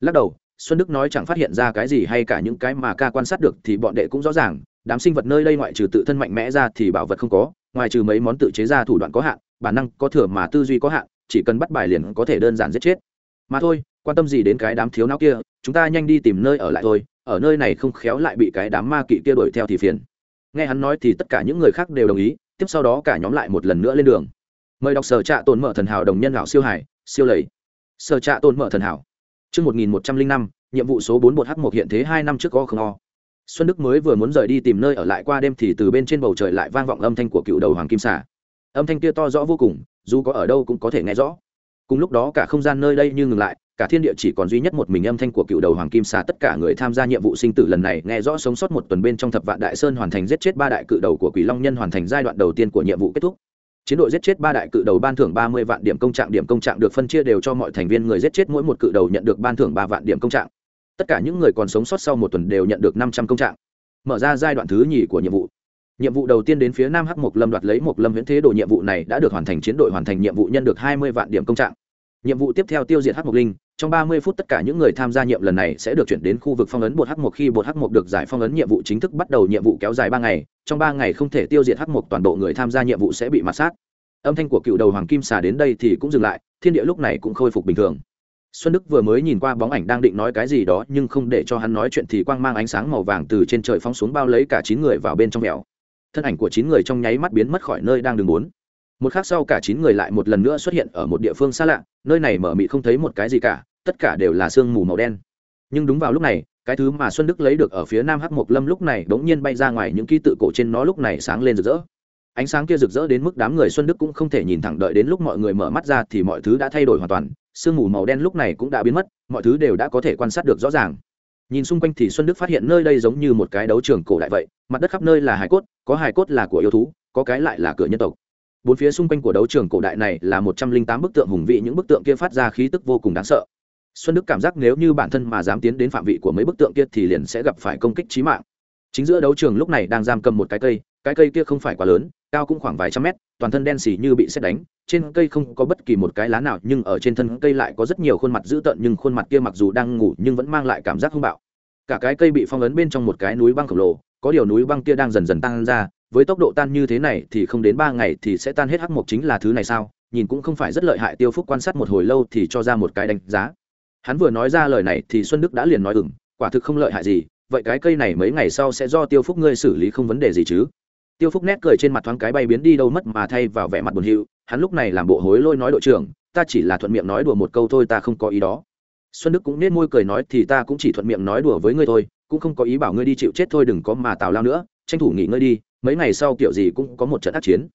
Lắc đầu, xuân đức nói chẳng phát hiện ra cái gì hay cả những cái mà ca quan sát được thì bọn đệ cũng rõ ràng, đám sinh vật nơi đây ngoại trừ tự thân mạnh mẽ ra thì bảo vật không có, ngoài trừ mấy món tự chế ra thủ đoạn có hạn, bản năng có thừa mà tư duy có hạn chỉ cần bắt bài liền có thể đơn giản giết chết. Mà thôi quan tâm gì đến cái đám thiếu não kia chúng ta nhanh đi tìm nơi ở lại thôi ở nơi này không khéo lại bị cái đám ma kỵ kia đuổi theo thì phiền. Nghe hắn nói thì tất cả những người khác đều đồng ý tiếp sau đó cả nhóm lại một lần nữa lên đường. Mời đọc sở trạ tồn mở thần hảo đồng nhân lão siêu hải siêu lầy. Sở trạ tồn mở thần hảo. Trước 1105, nhiệm vụ số 41H1 hiện thế 2 năm trước có không o. Xuân Đức mới vừa muốn rời đi tìm nơi ở lại qua đêm thì từ bên trên bầu trời lại vang vọng âm thanh của cựu đầu hoàng kim xà. Âm thanh kia to rõ vô cùng, dù có ở đâu cũng có thể nghe rõ. Cùng lúc đó cả không gian nơi đây như ngừng lại, cả thiên địa chỉ còn duy nhất một mình âm thanh của cựu đầu hoàng kim xà tất cả người tham gia nhiệm vụ sinh tử lần này nghe rõ sống sót một tuần bên trong thập vạn đại sơn hoàn thành giết chết ba đại cự đầu của quỷ long nhân hoàn thành giai đoạn đầu tiên của nhiệm vụ kết thúc. Chiến đội giết chết ba đại cự đầu ban thưởng ba mươi vạn điểm công trạng điểm công trạng được phân chia đều cho mọi thành viên người giết chết mỗi một cự đầu nhận được ban thưởng ba vạn điểm công trạng. Tất cả những người còn sống sót sau một tuần đều nhận được năm trăm công trạng. Mở ra giai đoạn thứ nhì của nhiệm vụ nhiệm vụ đầu tiên đến phía nam hắc mộc lâm đoạt lấy mộc lâm viễn thế đồ, nhiệm vụ này đã được hoàn thành chiến đội hoàn thành nhiệm vụ nhân được hai mươi vạn điểm công trạng. Nhiệm vụ tiếp theo tiêu diệt hắc mộc linh, trong ba mươi phút tất cả những người tham gia nhiệm lần này sẽ được chuyển đến khu vực phong ấn bột hắc mộc. Khi bột hắc mộc được giải phong ấn, nhiệm vụ chính thức bắt đầu nhiệm vụ kéo dài ba ngày, trong ba ngày không thể tiêu diệt hắc mộc, toàn bộ người tham gia nhiệm vụ sẽ bị mạt sát. Âm thanh của cựu đầu hoàng kim xà đến đây thì cũng dừng lại, thiên địa lúc này cũng khôi phục bình thường. Xuân đức vừa mới nhìn qua bóng ảnh đang định nói cái gì đó, nhưng không để cho hắn nói chuyện thì quang mang ánh sáng màu vàng từ trên trời phóng xuống bao lấy cả chín người vào bên trong mèo thân ảnh của chín người trong nháy mắt biến mất khỏi nơi đang đường bốn. Một khắc sau cả chín người lại một lần nữa xuất hiện ở một địa phương xa lạ, nơi này mở mị không thấy một cái gì cả, tất cả đều là sương mù màu đen. Nhưng đúng vào lúc này, cái thứ mà xuân đức lấy được ở phía nam hắc mộc lâm lúc này đ ố n g nhiên bay ra ngoài những ký tự cổ trên nó lúc này sáng lên rực rỡ. Ánh sáng kia rực rỡ đến mức đám người xuân đức cũng không thể nhìn thẳng đợi đến lúc mọi người mở mắt ra thì mọi thứ đã thay đổi hoàn toàn, sương mù màu đen lúc này cũng đã biến mất, mọi thứ đều đã có thể quan sát được rõ ràng nhìn xung quanh thì xuân đức phát hiện nơi đây giống như một cái đấu trường cổ đại vậy, mặt đất khắp nơi là hải cốt, có hải cốt là của yêu thú, có cái lại là cửa nhân tộc. Bốn phía xung quanh của đấu trường cổ đại này là một trăm linh tám bức tượng hùng vị những bức tượng kia phát ra khí tức vô cùng đáng sợ. Xuân đức cảm giác nếu như bản thân mà dám tiến đến phạm vị của mấy bức tượng kia thì liền sẽ gặp phải công kích trí mạng. Chính giữa đấu trường lúc này đang giam cầm một cái cây cái cây kia không phải quá lớn, cao cũng khoảng vài trăm mét, toàn thân đen xì như bị xét đánh trên cây không có bất kỳ một cái lá nào, nhưng ở trên thân cây lại có rất nhiều khuôn mặt dữ tợn, nhưng khuôn mặt kia mặc dù đang ngủ nhưng vẫn mang lại cảm giác hung bạo. Cả cái cây bị phong ấn bên trong một cái núi băng khổng lồ, có điều núi băng kia đang dần dần tan ra, với tốc độ tan như thế này thì không đến ba ngày thì sẽ tan hết hắc mộc chính là thứ này sao? Nhìn cũng không phải rất lợi hại, tiêu phúc quan sát một hồi lâu thì cho ra một cái đánh giá. Hắn vừa nói ra lời này thì xuân đức đã liền nói ừng quả thực không lợi hại gì, vậy cái cây này mấy ngày sau sẽ do tiêu phúc ngươi xử lý không vấn đề gì chứ? Tiêu phúc nét cười trên mặt thoáng cái bay biến đi đâu mất mà thay vào vẻ mặt buồn hiệu hắn lúc này làm bộ hối lôi nói đội trưởng, ta chỉ là thuận miệng nói đùa một câu thôi, ta không có ý đó. Xuân đức cũng nết môi cười nói thì ta cũng chỉ thuận miệng nói đùa với ngươi thôi, cũng không có ý bảo ngươi đi chịu chết thôi, đừng có mà tào lao nữa, tranh thủ nghỉ ngơi đi, mấy ngày sau kiểu gì cũng có một trận ác chiến.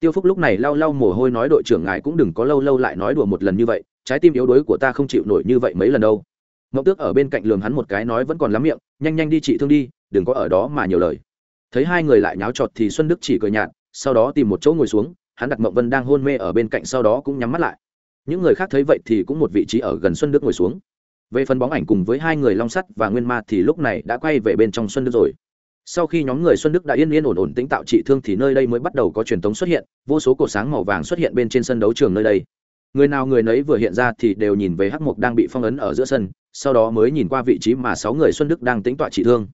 Tiêu phúc lúc này lau lau mồ hôi nói đội trưởng ngài cũng đừng có lâu lâu lại nói đùa một lần như vậy, trái tim yếu đuối của ta không chịu nổi như vậy mấy lần đâu. Mậu tước ở bên cạnh lường hắn một cái nói vẫn còn lắm miệng, nhanh nhanh đi trị thương đi, đừng có ở đó mà nhiều lời thấy hai người lại nháo trọt thì xuân đức chỉ cười nhạt, sau đó tìm một chỗ ngồi xuống, hắn đặt mậu vân đang hôn mê ở bên cạnh sau đó cũng nhắm mắt lại. Những người khác thấy vậy thì cũng một vị trí ở gần xuân đức ngồi xuống. Về phần bóng ảnh cùng với hai người long sắt và nguyên ma thì lúc này đã quay về bên trong xuân đức rồi. Sau khi nhóm người xuân đức đã yên yên ổn ổn tĩnh tạo trị thương thì nơi đây mới bắt đầu có truyền thống xuất hiện, vô số cột sáng màu vàng xuất hiện bên trên sân đấu trường nơi đây. Người nào người nấy vừa hiện ra thì đều nhìn về hắc mục đang bị phong ấn ở giữa sân, sau đó mới nhìn qua vị trí mà sáu người xuân đức đang tính tọa trị thương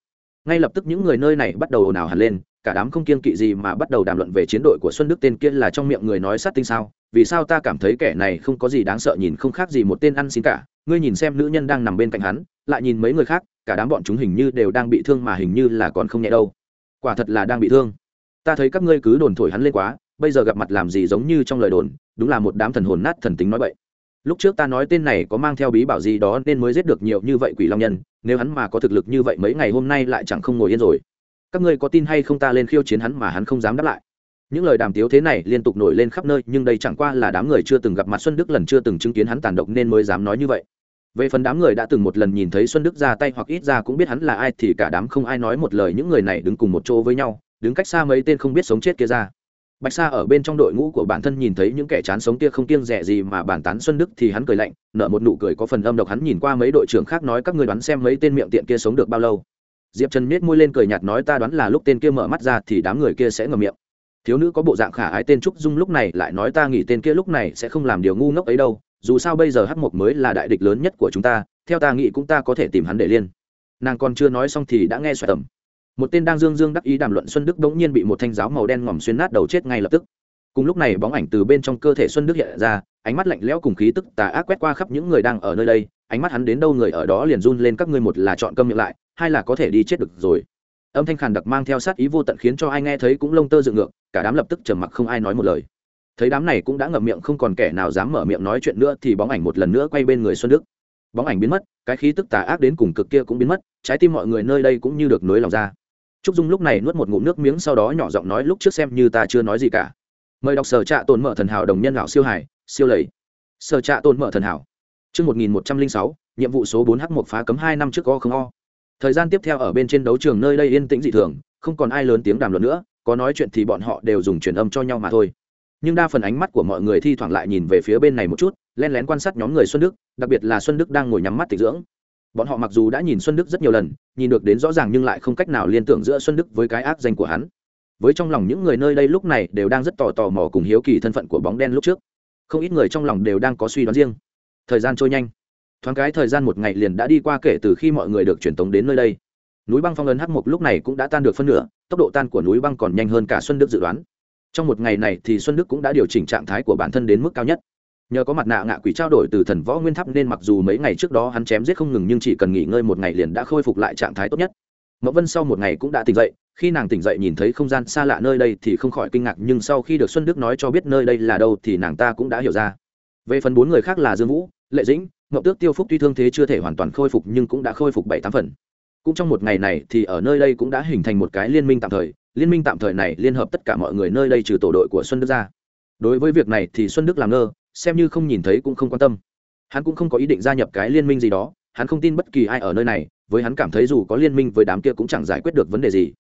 ngay lập tức những người nơi này bắt đầu ồn ào hẳn lên, cả đám không kiên kỵ gì mà bắt đầu đàm luận về chiến đội của xuân đức tên kia là trong miệng người nói sát tinh sao, vì sao ta cảm thấy kẻ này không có gì đáng sợ nhìn không khác gì một tên ăn xin cả, ngươi nhìn xem nữ nhân đang nằm bên cạnh hắn, lại nhìn mấy người khác, cả đám bọn chúng hình như đều đang bị thương mà hình như là còn không nhẹ đâu. Quả thật là đang bị thương. Ta thấy các ngươi cứ đồn thổi hắn lên quá, bây giờ gặp mặt làm gì giống như trong lời đồn, đúng là một đám thần hồn nát thần tính nói vậy lúc trước ta nói tên này có mang theo bí bảo gì đó nên mới giết được nhiều như vậy quỷ long nhân, nếu hắn mà có thực lực như vậy mấy ngày hôm nay lại chẳng không ngồi yên rồi. Các ngươi có tin hay không ta lên khiêu chiến hắn mà hắn không dám đáp lại. Những lời đàm tiếu thế này liên tục nổi lên khắp nơi, nhưng đây chẳng qua là đám người chưa từng gặp mặt xuân đức lần chưa từng chứng kiến hắn tàn độc nên mới dám nói như vậy. Về phần đám người đã từng một lần nhìn thấy xuân đức ra tay hoặc ít ra cũng biết hắn là ai thì cả đám không ai nói một lời, những người này đứng cùng một chỗ với nhau, đứng cách xa mấy tên không biết sống chết kia ra bạch sa ở bên trong đội ngũ của bản thân nhìn thấy những kẻ chán sống kia không kiêng rẻ gì mà bản tán xuân đức thì hắn cười lạnh, nở một nụ cười có phần âm độc hắn nhìn qua mấy đội trưởng khác nói các người đoán xem mấy tên miệng tiện kia sống được bao lâu. Diệp trần miết môi lên cười nhạt nói ta đoán là lúc tên kia mở mắt ra thì đám người kia sẽ ngậm miệng. Thiếu nữ có bộ dạng khả ái tên trúc dung lúc này lại nói ta nghĩ tên kia lúc này sẽ không làm điều ngu ngốc ấy đâu, dù sao bây giờ hắc mộc mới là đại địch lớn nhất của chúng ta, theo ta nghĩ cũng ta có thể tìm hắn để liên. Nàng còn chưa nói xong thì đã nghe xoẹt tầm một tên đang dương dương đắc ý đàm luận xuân đức bỗng nhiên bị một thanh giáo màu đen ngòm xuyên nát đầu chết ngay lập tức. Cùng lúc này bóng ảnh từ bên trong cơ thể xuân đức hiện ra, ánh mắt lạnh lẽo cùng khí tức tà ác quét qua khắp những người đang ở nơi đây, ánh mắt hắn đến đâu người ở đó liền run lên các ngươi một là chọn câm miệng lại, hai là có thể đi chết được rồi. Âm thanh khàn đặc mang theo sát ý vô tận khiến cho ai nghe thấy cũng lông tơ dựng ngược, cả đám lập tức trầm mặc không ai nói một lời. Thấy đám này cũng đã ngậm miệng không còn kẻ nào dám mở miệng nói chuyện nữa thì bóng ảnh một lần nữa quay bên người xuân đức. Bóng ảnh biến mất, cái khí tức tà ác đến cùng cực kia cũng biến mất, trái tim mọi người nơi đây cũng như được nối lòng ra trúc dung lúc này nuốt một ngụm nước miếng sau đó nhỏ giọng nói lúc trước xem như ta chưa nói gì cả mời đọc sở trạ tồn mở thần hảo đồng nhân lão siêu hải siêu lầy sở trạ tồn mở thần hảo Trước 1106, nhiệm vụ số 4 h một phá cấm hai năm trước o không o. Thời gian tiếp theo ở bên trên đấu trường nơi đây yên tĩnh dị thường, không còn ai lớn tiếng đàm luận nữa, có nói chuyện thì bọn họ đều dùng truyền âm cho nhau mà thôi. Nhưng đa phần ánh mắt của mọi người thi thoảng lại nhìn về phía bên này một chút, len lén quan sát nhóm người Xuân Đức, đặc biệt là Xuân Đức đang ngồi nhắm mắt tĩnh dưỡng. Bọn họ mặc dù đã nhìn Xuân Đức rất nhiều lần, nhìn được đến rõ ràng nhưng lại không cách nào liên tưởng giữa Xuân Đức với cái ác danh của hắn. Với trong lòng những người nơi đây lúc này đều đang rất tò tò mò cùng hiếu kỳ thân phận của bóng đen lúc trước. Không ít người trong lòng đều đang có suy đoán riêng. Thời gian trôi nhanh thoáng cái thời gian một ngày liền đã đi qua kể từ khi mọi người được truyền tống đến nơi đây núi băng phong ấn hắc mục lúc này cũng đã tan được phân nửa tốc độ tan của núi băng còn nhanh hơn cả xuân đức dự đoán trong một ngày này thì xuân đức cũng đã điều chỉnh trạng thái của bản thân đến mức cao nhất nhờ có mặt nạ ngạ quỷ trao đổi từ thần võ nguyên tháp nên mặc dù mấy ngày trước đó hắn chém giết không ngừng nhưng chỉ cần nghỉ ngơi một ngày liền đã khôi phục lại trạng thái tốt nhất. Mẫu vân sau một ngày cũng đã tỉnh dậy, khi nàng tỉnh dậy nhìn thấy không gian xa lạ nơi đây thì không khỏi kinh ngạc nhưng sau khi được xuân đức nói cho biết nơi đây là đâu thì nàng ta cũng đã hiểu ra. Về phần bốn người khác là dương vũ, lệ dĩnh ngậu tước tiêu phúc tuy thương thế chưa thể hoàn toàn khôi phục nhưng cũng đã khôi phục bảy tám phần. Cũng trong một ngày này thì ở nơi đây cũng đã hình thành một cái liên minh tạm thời, liên minh tạm thời này liên hợp tất cả mọi người nơi đây trừ tổ đội của xuân đức ra. Đối với việc này thì xuân đức làm ngơ xem như không nhìn thấy cũng không quan tâm. Hắn cũng không có ý định gia nhập cái liên minh gì đó, hắn không tin bất kỳ ai ở nơi này, với hắn cảm thấy dù có liên minh với đám kia cũng chẳng giải quyết được vấn đề gì.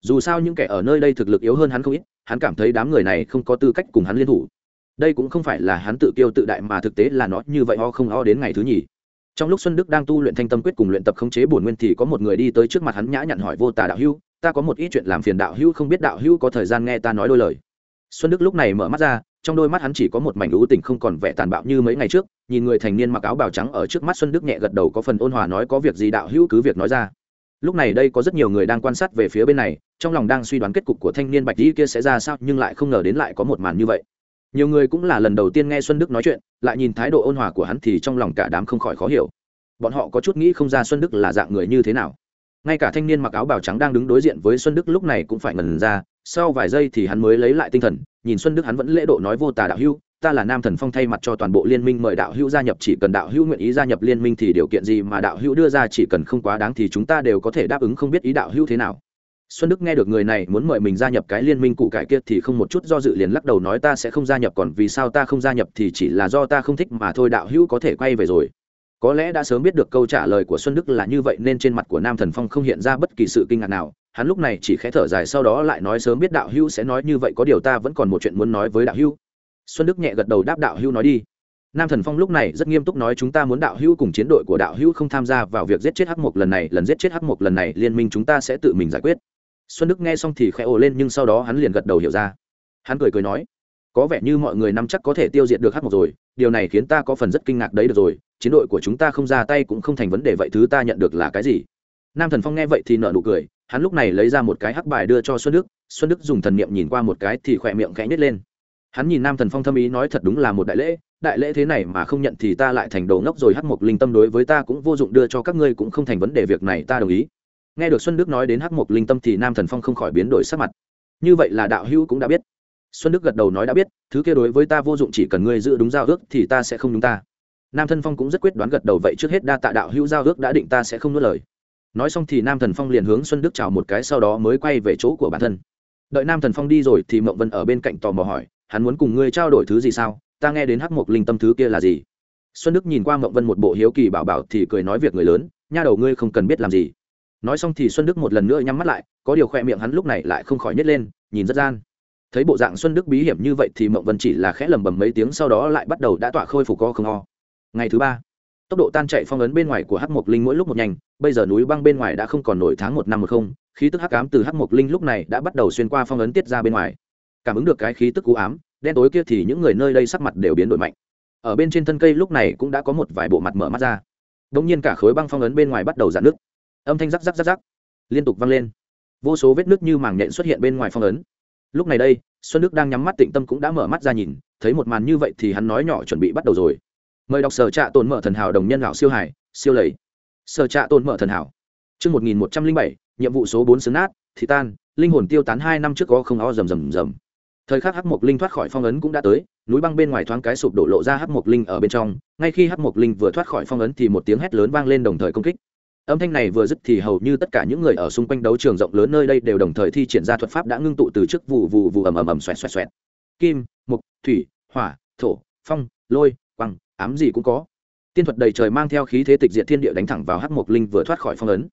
Dù sao những kẻ ở nơi đây thực lực yếu hơn hắn không ít, hắn cảm thấy đám người này không có tư cách cùng hắn liên thủ. Đây cũng không phải là hắn tự kiêu tự đại mà thực tế là nó như vậy ho không ho đến ngày thứ nhì. Trong lúc xuân đức đang tu luyện thanh tâm quyết cùng luyện tập khống chế bổn nguyên thì có một người đi tới trước mặt hắn nhã nhặn hỏi, vô tà đạo hữu, ta có một ít chuyện làm phiền đạo hữu, không biết đạo hữu có thời gian nghe ta nói đôi lời. Xuân đức lúc này mở mắt ra trong đôi mắt hắn chỉ có một mảnh ưu tình không còn vẻ tàn bạo như mấy ngày trước, nhìn người thành niên mặc áo bào trắng ở trước mắt xuân đức nhẹ gật đầu có phần ôn hòa nói có việc gì đạo hữu cứ việc nói ra. Lúc này đây có rất nhiều người đang quan sát về phía bên này, trong lòng đang suy đoán kết cục của thanh niên bạch dĩ kia sẽ ra sao, nhưng lại không ngờ đến lại có một màn như vậy. Nhiều người cũng là lần đầu tiên nghe xuân đức nói chuyện, lại nhìn thái độ ôn hòa của hắn thì trong lòng cả đám không khỏi khó hiểu. Bọn họ có chút nghĩ không ra xuân đức là dạng người như thế nào. Ngay cả thanh niên mặc áo bào trắng đang đứng đối diện với xuân đức lúc này cũng phải ngần ra, sau vài giây thì hắn mới lấy lại tinh thần nhìn xuân đức hắn vẫn lễ độ nói vô tà đạo hữu, ta là nam thần phong thay mặt cho toàn bộ liên minh mời đạo hữu gia nhập, chỉ cần đạo hữu nguyện ý gia nhập liên minh thì điều kiện gì mà đạo hữu đưa ra, chỉ cần không quá đáng thì chúng ta đều có thể đáp ứng, không biết ý đạo hữu thế nào. Xuân đức nghe được người này muốn mời mình gia nhập cái liên minh cụ cải kia thì không một chút do dự liền lắc đầu nói ta sẽ không gia nhập, còn vì sao ta không gia nhập thì chỉ là do ta không thích mà thôi, đạo hữu có thể quay về rồi. Có lẽ đã sớm biết được câu trả lời của xuân đức là như vậy nên trên mặt của nam thần phong không hiện ra bất kỳ sự kinh ngạc nào hắn lúc này chỉ khẽ thở dài sau đó lại nói sớm biết đạo hữu sẽ nói như vậy, có điều ta vẫn còn một chuyện muốn nói với đạo hữu. Xuân đức nhẹ gật đầu đáp đạo hữu nói đi. Nam thần phong lúc này rất nghiêm túc nói chúng ta muốn đạo hữu cùng chiến đội của đạo hữu không tham gia vào việc giết chết hắc mộc lần này, lần giết chết hắc mộc lần này, liên minh chúng ta sẽ tự mình giải quyết. Xuân đức nghe xong thì khẽ ồ lên nhưng sau đó hắn liền gật đầu hiểu ra. Hắn cười cười nói, có vẻ như mọi người nắm chắc có thể tiêu diệt được hắc mộc rồi, điều này khiến ta có phần rất kinh ngạc đấy được rồi, chiến đội của chúng ta không ra tay cũng không thành vấn đề, vậy thứ ta nhận được là cái gì? Nam thần phong nghe vậy thì nợ nụ cười hắn lúc này lấy ra một cái hắc bài đưa cho xuân đức xuân đức dùng thần niệm nhìn qua một cái thì khỏe miệng khẽ nhét lên. Hắn nhìn nam thần phong thâm ý nói thật đúng là một đại lễ đại lễ thế này mà không nhận thì ta lại thành đồ ngốc rồi, hắc mộc linh tâm đối với ta cũng vô dụng, đưa cho các ngươi cũng không thành vấn đề, việc này ta đồng ý. Nghe được xuân đức nói đến hắc mộc linh tâm thì nam thần phong không khỏi biến đổi sắc mặt. Như vậy là đạo hữu cũng đã biết. Xuân đức gật đầu nói đã biết, thứ kia đối với ta vô dụng, chỉ cần ngươi giữ đúng giao ước thì ta sẽ không đúng ta. Nam thần phong cũng rất quyết đoán gật đầu, vậy trước hết đa tạ đạo hữu giao ước đã định ta sẽ không nuốt lời nói xong thì nam thần phong liền hướng xuân đức chào một cái, sau đó mới quay về chỗ của bản thân. Đợi nam thần phong đi rồi thì mậu vân ở bên cạnh tò mò hỏi, hắn muốn cùng ngươi trao đổi thứ gì sao? Ta nghe đến hắc mộc linh tâm thứ kia là gì? Xuân đức nhìn qua mậu vân một bộ hiếu kỳ bảo bảo thì cười nói việc người lớn, nha đầu ngươi không cần biết làm gì. Nói xong thì xuân đức một lần nữa nhắm mắt lại, có điều khoe miệng hắn lúc này lại không khỏi nhét lên, nhìn rất gian. Thấy bộ dạng xuân đức bí hiểm như vậy thì mộng vân chỉ là khẽ lầm bầm mấy tiếng, sau đó lại bắt đầu đã tỏa khôi phục co không ho. Ngày thứ ba tốc độ tan chạy phong ấn bên ngoài của hắc mộc linh mỗi lúc một nhanh, bây giờ núi băng bên ngoài đã không còn nổi tháng một năm một không, khí tức hắc ám từ hắc mộc linh lúc này đã bắt đầu xuyên qua phong ấn tiết ra bên ngoài. Cảm ứng được cái khí tức cú ám, đen tối kia thì những người nơi đây sắc mặt đều biến đổi mạnh. Ở bên trên thân cây lúc này cũng đã có một vài bộ mặt mở mắt ra. Đ ỗ n g nhiên cả khối băng phong ấn bên ngoài bắt đầu dạn nước âm thanh rắc rắc rắc rắc, liên tục vang lên. Vô số vết nước như màng nhện xuất hiện bên ngoài phong ấn. Lúc này đây, xuân đức đang nhắm mắt tịnh tâm cũng đã mở mắt ra nhìn, thấy một màn như vậy thì hắn nói nhỏ chuẩn bị bắt đầu rồi mời đọc sở trạ tồn mở thần hảo đồng nhân lão siêu hải, siêu lầy. Sở trạ tồn mở thần hảo. Chương một nghìn một trăm linh bảy, nhiệm vụ số bốn xứng nát, thị tan, linh hồn tiêu tán hai năm trước có không o rầm rầm rầm. Thời khắc hắc mộc linh thoát khỏi phong ấn cũng đã tới, núi băng bên ngoài thoáng cái sụp đổ lộ ra hắc mộc linh ở bên trong, ngay khi hắc mộc linh vừa thoát khỏi phong ấn thì một tiếng hét lớn vang lên đồng thời công kích. Âm thanh này vừa dứt thì hầu như tất cả những người ở xung quanh đấu trường rộng lớn nơi đây đều đồng thời thi triển ra thuật pháp đã ngưng tụ từ trước vụ vụ vụ ầm ầm ầm xoẹt xoẹt xoẹt. Kim mục thủy, hỏa, thổ, phong, lôi ám gì cũng có. Tiên thuật đầy trời mang theo khí thế tịch diệt thiên địa đánh thẳng vào hắc mộc linh vừa thoát khỏi phong ấn.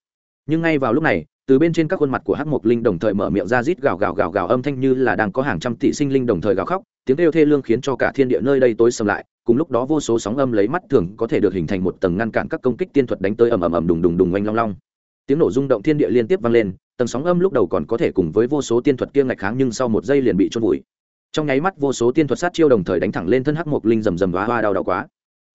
Nhưng ngay vào lúc này, từ bên trên các khuôn mặt của hắc mộc linh đồng thời mở miệng ra rít gào gào gào gào âm thanh như là đang có hàng trăm tỷ sinh linh đồng thời gào khóc, tiếng kêu thê lương khiến cho cả thiên địa nơi đây tối sầm lại, cùng lúc đó vô số sóng âm lấy mắt thường có thể được hình thành một tầng ngăn cản các công kích tiên thuật đánh tới ầm ầm ầm đùng đùng đùng oanh long long. Tiếng nổ rung động thiên địa liên tiếp vang lên, tầng sóng âm lúc đầu còn có thể cùng với vô số tiên thuật kia ngạch kháng nhưng sau một giây liền bị trôn vùi trong nháy mắt vô số tiên thuật sát chiêu đồng thời đánh thẳng lên thân hắc mộc linh rầm rầm và hoa đau đau quá.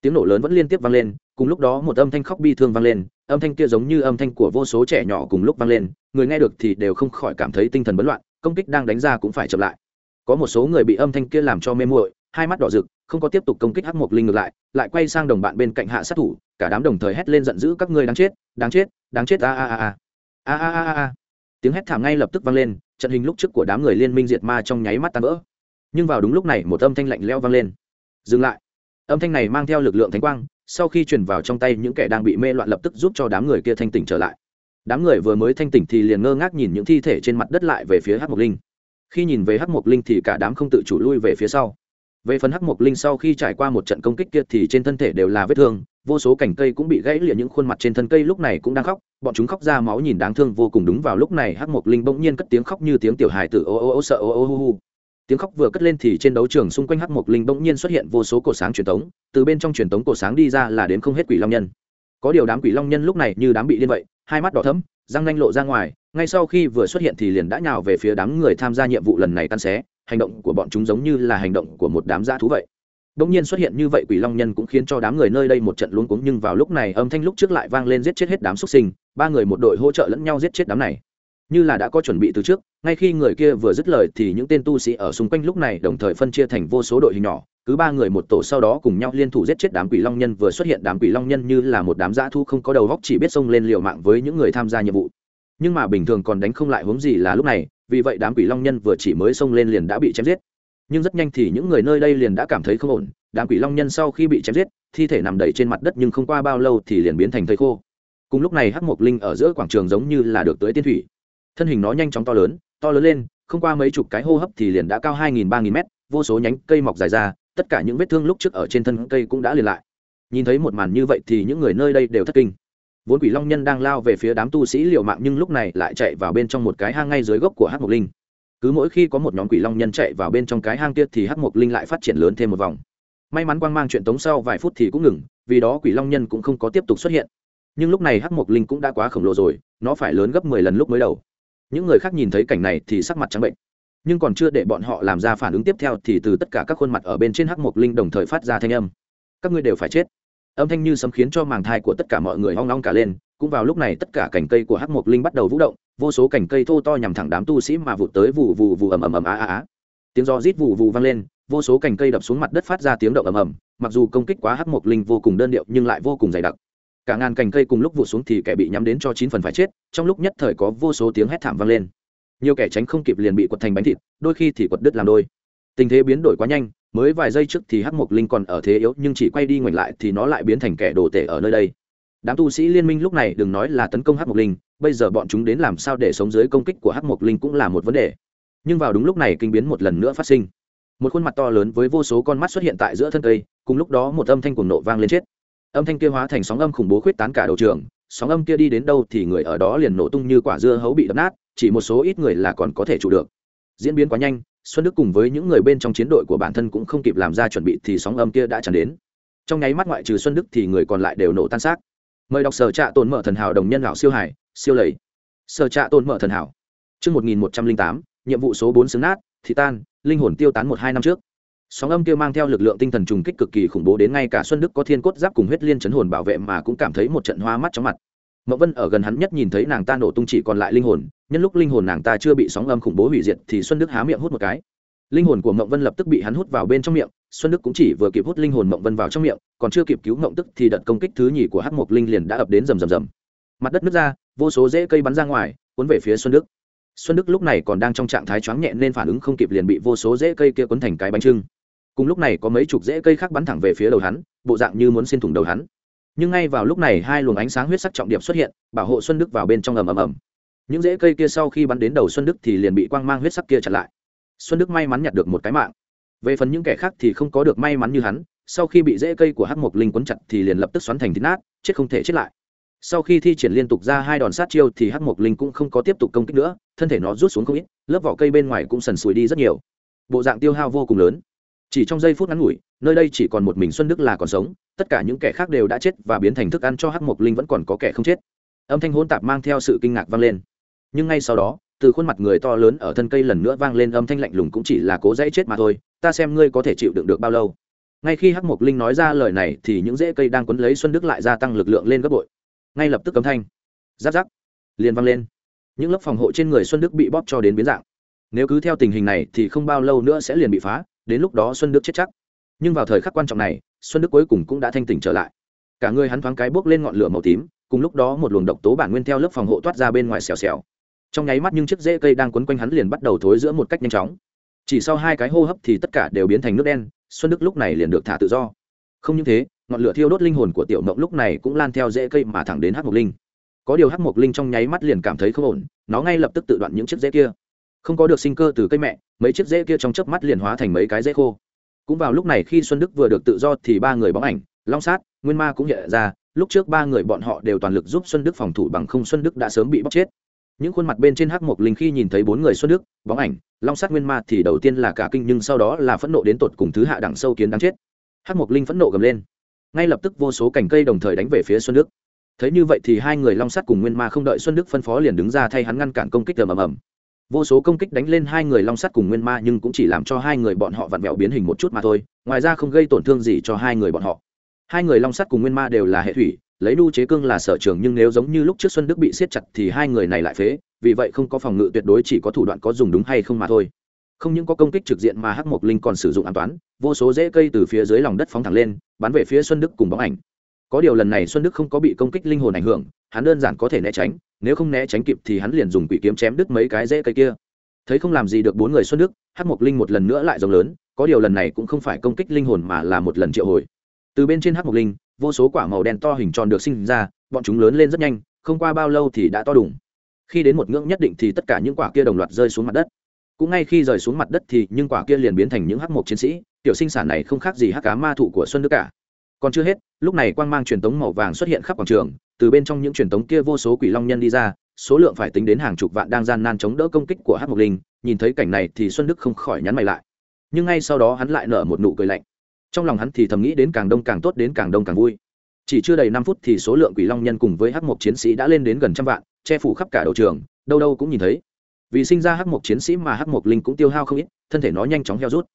Tiếng nổ lớn vẫn liên tiếp vang lên, cùng lúc đó một âm thanh khóc bi thương vang lên, âm thanh kia giống như âm thanh của vô số trẻ nhỏ cùng lúc vang lên, người nghe được thì đều không khỏi cảm thấy tinh thần bấn loạn, công kích đang đánh ra cũng phải chậm lại. Có một số người bị âm thanh kia làm cho mê muội, hai mắt đỏ rực, không có tiếp tục công kích hắc mộc linh ngược lại lại quay sang đồng bạn bên cạnh hạ sát thủ, cả đám đồng thời hét lên giận dữ, các ngươi đáng chết đáng chết đáng chết a a a a a a a a. Tiếng hét thảm ngay lập tức vang lên, trận hình lúc trước của đám người liên minh diệt ma trong nháy mắt tan vỡ nhưng vào đúng lúc này một âm thanh lạnh leo vang lên. Dừng lại. Âm thanh này mang theo lực lượng thánh quang, sau khi truyền vào trong tay những kẻ đang bị mê loạn lập tức giúp cho đám người kia thanh tỉnh trở lại. Đám người vừa mới thanh tỉnh thì liền ngơ ngác nhìn những thi thể trên mặt đất lại về phía hắc mộc linh. Khi nhìn về hắc mộc linh thì cả đám không tự chủ lui về phía sau. Về phần hắc mộc linh sau khi trải qua một trận công kích kia thì trên thân thể đều là vết thương, vô số cành cây cũng bị gãy lịa những khuôn mặt trên thân cây lúc này cũng đang khóc, bọn chúng khóc ra máu nhìn đáng thương vô cùng. Đúng vào lúc này hắc mộc linh bỗng nhiên cất tiếng khóc như tiếng tiểu hài tử, ô ô ô sợ, ô ô hu hu tiếng khóc vừa cất lên thì trên đấu trường xung quanh hắc mộc linh bỗng nhiên xuất hiện vô số cổ sáng truyền tống từ bên trong truyền tống cổ sáng đi ra là đến không hết quỷ long nhân có điều đám quỷ long nhân lúc này như đám bị điên vậy hai mắt đỏ thấm răng nanh lộ ra ngoài ngay sau khi vừa xuất hiện thì liền đã nhào về phía đám người tham gia nhiệm vụ lần này tan xé hành động của bọn chúng giống như là hành động của một đám dã thú vậy Đông nhiên xuất hiện như vậy quỷ long nhân cũng khiến cho đám người nơi đây một trận luống cuống nhưng vào lúc này âm thanh lúc trước lại vang lên giết chết hết đám xuất sinh, ba người một đội hỗ trợ lẫn nhau giết chết đám này. Như là đã có chuẩn bị từ trước, ngay khi người kia vừa dứt lời thì những tên tu sĩ ở xung quanh lúc này đồng thời phân chia thành vô số đội hình nhỏ, cứ ba người một tổ sau đó cùng nhau liên thủ giết chết đám quỷ long nhân vừa xuất hiện đám quỷ long nhân như là một đám dã thu không có đầu góc chỉ biết xông lên liều mạng với những người tham gia nhiệm vụ. Nhưng mà bình thường còn đánh không lại hướng gì là lúc này, vì vậy đám quỷ long nhân vừa chỉ mới xông lên liền đã bị chém giết. Nhưng rất nhanh thì những người nơi đây liền đã cảm thấy không ổn đám quỷ long nhân sau khi bị chém giết thi thể nằm đầy trên mặt đất nhưng không qua bao lâu thì liền biến thành thây khô. Cùng lúc này hắc mộc linh ở giữa quảng trường giống như là được tới tiên thủy thân hình nó nhanh chóng to lớn to lớn lên, không qua mấy chục cái hô hấp thì liền đã cao hai nghìn ba nghìn mét, vô số nhánh cây mọc dài ra, tất cả những vết thương lúc trước ở trên thân cây cũng đã liền lại. Nhìn thấy một màn như vậy thì những người nơi đây đều thất kinh. Vốn quỷ long nhân đang lao về phía đám tu sĩ liều mạng nhưng lúc này lại chạy vào bên trong một cái hang ngay dưới gốc của hắc mộc linh. Cứ mỗi khi có một nhóm quỷ long nhân chạy vào bên trong cái hang kia thì hắc mộc linh lại phát triển lớn thêm một vòng. May mắn quang mang chuyện tống sau vài phút thì cũng ngừng, vì đó quỷ long nhân cũng không có tiếp tục xuất hiện. Nhưng lúc này hắc mộc linh cũng đã quá khổng lồ rồi, nó phải lớn gấp mười lần lúc mới đầu những người khác nhìn thấy cảnh này thì sắc mặt trắng bệnh. Nhưng còn chưa để bọn họ làm ra phản ứng tiếp theo thì từ tất cả các khuôn mặt ở bên trên hắc mộc linh đồng thời phát ra thanh âm. Các ngươi đều phải chết. Âm thanh như sấm khiến cho màng thai của tất cả mọi người hoang long cả lên. Cũng vào lúc này tất cả cành cây của hắc mộc linh bắt đầu vũ động. Vô số cành cây thô to nhằm thẳng đám tu sĩ mà vụt tới vù vù vù ầm ầm ầm á á á. Tiếng do rít vù vù vang lên. Vô số cành cây đập xuống mặt đất phát ra tiếng động ầm ầm. Mặc dù công kích quá hắc mộc linh vô cùng đơn điệu nhưng lại vô cùng dày đặc cả ngàn cành cây cùng lúc vụ xuống thì kẻ bị nhắm đến cho chín phần phải chết, trong lúc nhất thời có vô số tiếng hét thảm vang lên. Nhiều kẻ tránh không kịp liền bị quật thành bánh thịt, đôi khi thì quật đứt làm đôi. Tình thế biến đổi quá nhanh, mới vài giây trước thì hắc mộc linh còn ở thế yếu, nhưng chỉ quay đi ngoảnh lại thì nó lại biến thành kẻ đồ tể ở nơi đây. Đám tu sĩ liên minh lúc này đừng nói là tấn công hắc mộc linh, bây giờ bọn chúng đến làm sao để sống dưới công kích của hắc mộc linh cũng là một vấn đề. Nhưng vào đúng lúc này kinh biến một lần nữa phát sinh. Một khuôn mặt to lớn với vô số con mắt xuất hiện tại giữa thân cây, cùng lúc đó một âm thanh cuồng nộ vang lên chết âm thanh kia hóa thành sóng âm khủng bố khuyết tán cả đầu trường, sóng âm kia đi đến đâu thì người ở đó liền nổ tung như quả dưa hấu bị đập nát, chỉ một số ít người là còn có thể trụ được. Diễn biến quá nhanh, xuân đức cùng với những người bên trong chiến đội của bản thân cũng không kịp làm ra chuẩn bị thì sóng âm kia đã tràn đến. Trong nháy mắt ngoại trừ xuân đức thì người còn lại đều nổ tan xác. Mời đọc sở trạ tồn mở thần hảo đồng nhân lão siêu hải, siêu lầy. Sở trạ tồn mở thần hảo. Chương một nghìn một trăm linh tám, nhiệm vụ số bốn xứng nát, thị tan, linh hồn tiêu tán một hai năm trước sóng âm kia mang theo lực lượng tinh thần trùng kích cực kỳ khủng bố đến ngay cả xuân đức có thiên cốt giáp cùng huyết liên chấn hồn bảo vệ mà cũng cảm thấy một trận hoa mắt chóng mặt. Mậu vân ở gần hắn nhất nhìn thấy nàng ta nổ tung chỉ còn lại linh hồn, nhân lúc linh hồn nàng ta chưa bị sóng âm khủng bố hủy diệt thì xuân đức há miệng hút một cái. Linh hồn của mậu vân lập tức bị hắn hút vào bên trong miệng, xuân đức cũng chỉ vừa kịp hút linh hồn mậu vân vào trong miệng, còn chưa kịp cứu mậu tức thì đợt công kích thứ nhì của hắc mộc linh liền đã ập đến rầm rầm rầm. Mặt đất nứt ra, vô số rễ cây bắn ra ngoài, cuốn về phía xuân đức. Xuân đức lúc này còn đang trong trạng thái choáng nhẹ nên phản ứng không kịp liền bị vô số rễ cây kia cuốn thành cái bánh trưng cùng lúc này có mấy chục rễ cây khác bắn thẳng về phía đầu hắn, bộ dạng như muốn xin thủng đầu hắn. Nhưng ngay vào lúc này hai luồng ánh sáng huyết sắc trọng điểm xuất hiện, bảo hộ xuân đức vào bên trong ầm ầm ầm. Những rễ cây kia sau khi bắn đến đầu xuân đức thì liền bị quang mang huyết sắc kia chặn lại. Xuân đức may mắn nhặt được một cái mạng. Về phần những kẻ khác thì không có được may mắn như hắn, sau khi bị rễ cây của hắc mộc linh quấn chặt thì liền lập tức xoắn thành thịt nát, chết không thể chết lại. Sau khi thi triển liên tục ra hai đòn sát chiêu thì hắc mộc linh cũng không có tiếp tục công kích nữa, thân thể nó rút xuống không ít, lớp vỏ cây bên ngoài cũng sần sùi đi rất nhiều. Bộ dạng tiêu hao vô cùng lớn chỉ trong giây phút ngắn ngủi, nơi đây chỉ còn một mình xuân đức là còn sống, tất cả những kẻ khác đều đã chết và biến thành thức ăn cho hắc mộc linh vẫn còn có kẻ không chết. Âm thanh hỗn tạp mang theo sự kinh ngạc vang lên. Nhưng ngay sau đó, từ khuôn mặt người to lớn ở thân cây lần nữa vang lên âm thanh lạnh lùng cũng chỉ là cố dãy chết mà thôi, ta xem ngươi có thể chịu đựng được bao lâu. Ngay khi hắc mộc linh nói ra lời này thì những rễ cây đang quấn lấy xuân đức lại gia tăng lực lượng lên gấp bội. Ngay lập tức cấm thanh giáp giáp liền vang lên. Những lớp phòng hộ trên người xuân đức bị bóp cho đến biến dạng. Nếu cứ theo tình hình này thì không bao lâu nữa sẽ liền bị phá đến lúc đó xuân đức chết chắc. Nhưng vào thời khắc quan trọng này, xuân đức cuối cùng cũng đã thanh tỉnh trở lại. Cả người hắn thoáng cái bốc lên ngọn lửa màu tím, cùng lúc đó một luồng độc tố bản nguyên theo lớp phòng hộ toát ra bên ngoài xèo xèo. Trong nháy mắt nhưng chiếc rễ cây đang quấn quanh hắn liền bắt đầu thối giữa một cách nhanh chóng. Chỉ sau hai cái hô hấp thì tất cả đều biến thành nước đen, xuân đức lúc này liền được thả tự do. Không những thế, ngọn lửa thiêu đốt linh hồn của tiểu mộng lúc này cũng lan theo rễ cây mà thẳng đến hắc mộc linh. Có điều hắc mộc linh trong nháy mắt liền cảm thấy không ổn, nó ngay lập tức tự đoạn những chiếc rễ kia không có được sinh cơ từ cây mẹ, mấy chiếc rễ kia trong chớp mắt liền hóa thành mấy cái rễ khô. Cũng vào lúc này khi xuân đức vừa được tự do thì ba người bóng ảnh, long sát, nguyên ma cũng hiện ra. Lúc trước ba người bọn họ đều toàn lực giúp xuân đức phòng thủ bằng không xuân đức đã sớm bị bóc chết. Những khuôn mặt bên trên hắc mộc linh khi nhìn thấy bốn người xuân đức, bóng ảnh, long sát, nguyên ma thì đầu tiên là cả kinh nhưng sau đó là phẫn nộ đến tột cùng thứ hạ đẳng sâu kiến đáng chết. Hắc mộc linh phẫn nộ gầm lên. Ngay lập tức vô số cành cây đồng thời đánh về phía xuân đức. Thấy như vậy thì hai người long sát cùng nguyên ma không đợi xuân đức phân phó liền đứng ra thay hắn ngăn cản công kích ầm ầm ầm vô số công kích đánh lên hai người long sắt cùng nguyên ma nhưng cũng chỉ làm cho hai người bọn họ vặn vẹo biến hình một chút mà thôi, ngoài ra không gây tổn thương gì cho hai người bọn họ. Hai người long sắt cùng nguyên ma đều là hệ thủy, lấy nu chế cương là sở trường nhưng nếu giống như lúc trước xuân đức bị siết chặt thì hai người này lại phế, vì vậy không có phòng ngự tuyệt đối chỉ có thủ đoạn có dùng đúng hay không mà thôi. Không những có công kích trực diện mà hắc mộc linh còn sử dụng an toán, vô số rễ cây từ phía dưới lòng đất phóng thẳng lên, bắn về phía xuân đức cùng bóng ảnh. Có điều lần này xuân đức không có bị công kích linh hồn ảnh hưởng, hắn đơn giản có thể né tránh nếu không né tránh kịp thì hắn liền dùng quỷ kiếm chém đứt mấy cái rễ cây kia. Thấy không làm gì được bốn người xuân đức, hắc mộc linh một lần nữa lại rồng lớn, có điều lần này cũng không phải công kích linh hồn mà là một lần triệu hồi. Từ bên trên hắc mộc linh, vô số quả màu đen to hình tròn được sinh ra, bọn chúng lớn lên rất nhanh, không qua bao lâu thì đã to đủng khi đến một ngưỡng nhất định thì tất cả những quả kia đồng loạt rơi xuống mặt đất. Cũng ngay khi rời xuống mặt đất thì những quả kia liền biến thành những hắc mộc chiến sĩ, tiểu sinh sản này không khác gì hắc cá ma thụ của xuân đức cả. Còn chưa hết, lúc này quang mang truyền tống màu vàng xuất hiện khắp quảng trường từ bên trong những truyền tống kia vô số quỷ long nhân đi ra, số lượng phải tính đến hàng chục vạn đang gian nan chống đỡ công kích của hắc mộc linh, nhìn thấy cảnh này thì xuân đức không khỏi nhắn mày lại. Nhưng ngay sau đó hắn lại nở một nụ cười lạnh. Trong lòng hắn thì thầm nghĩ đến càng đông càng tốt đến càng đông càng vui. Chỉ chưa đầy năm phút thì số lượng quỷ long nhân cùng với hắc mộc chiến sĩ đã lên đến gần trăm vạn, che phủ khắp cả đầu trường, đâu đâu cũng nhìn thấy. Vì sinh ra hắc mộc chiến sĩ mà hắc mộc linh cũng tiêu hao không ít, thân thể nó nhanh chóng heo rút.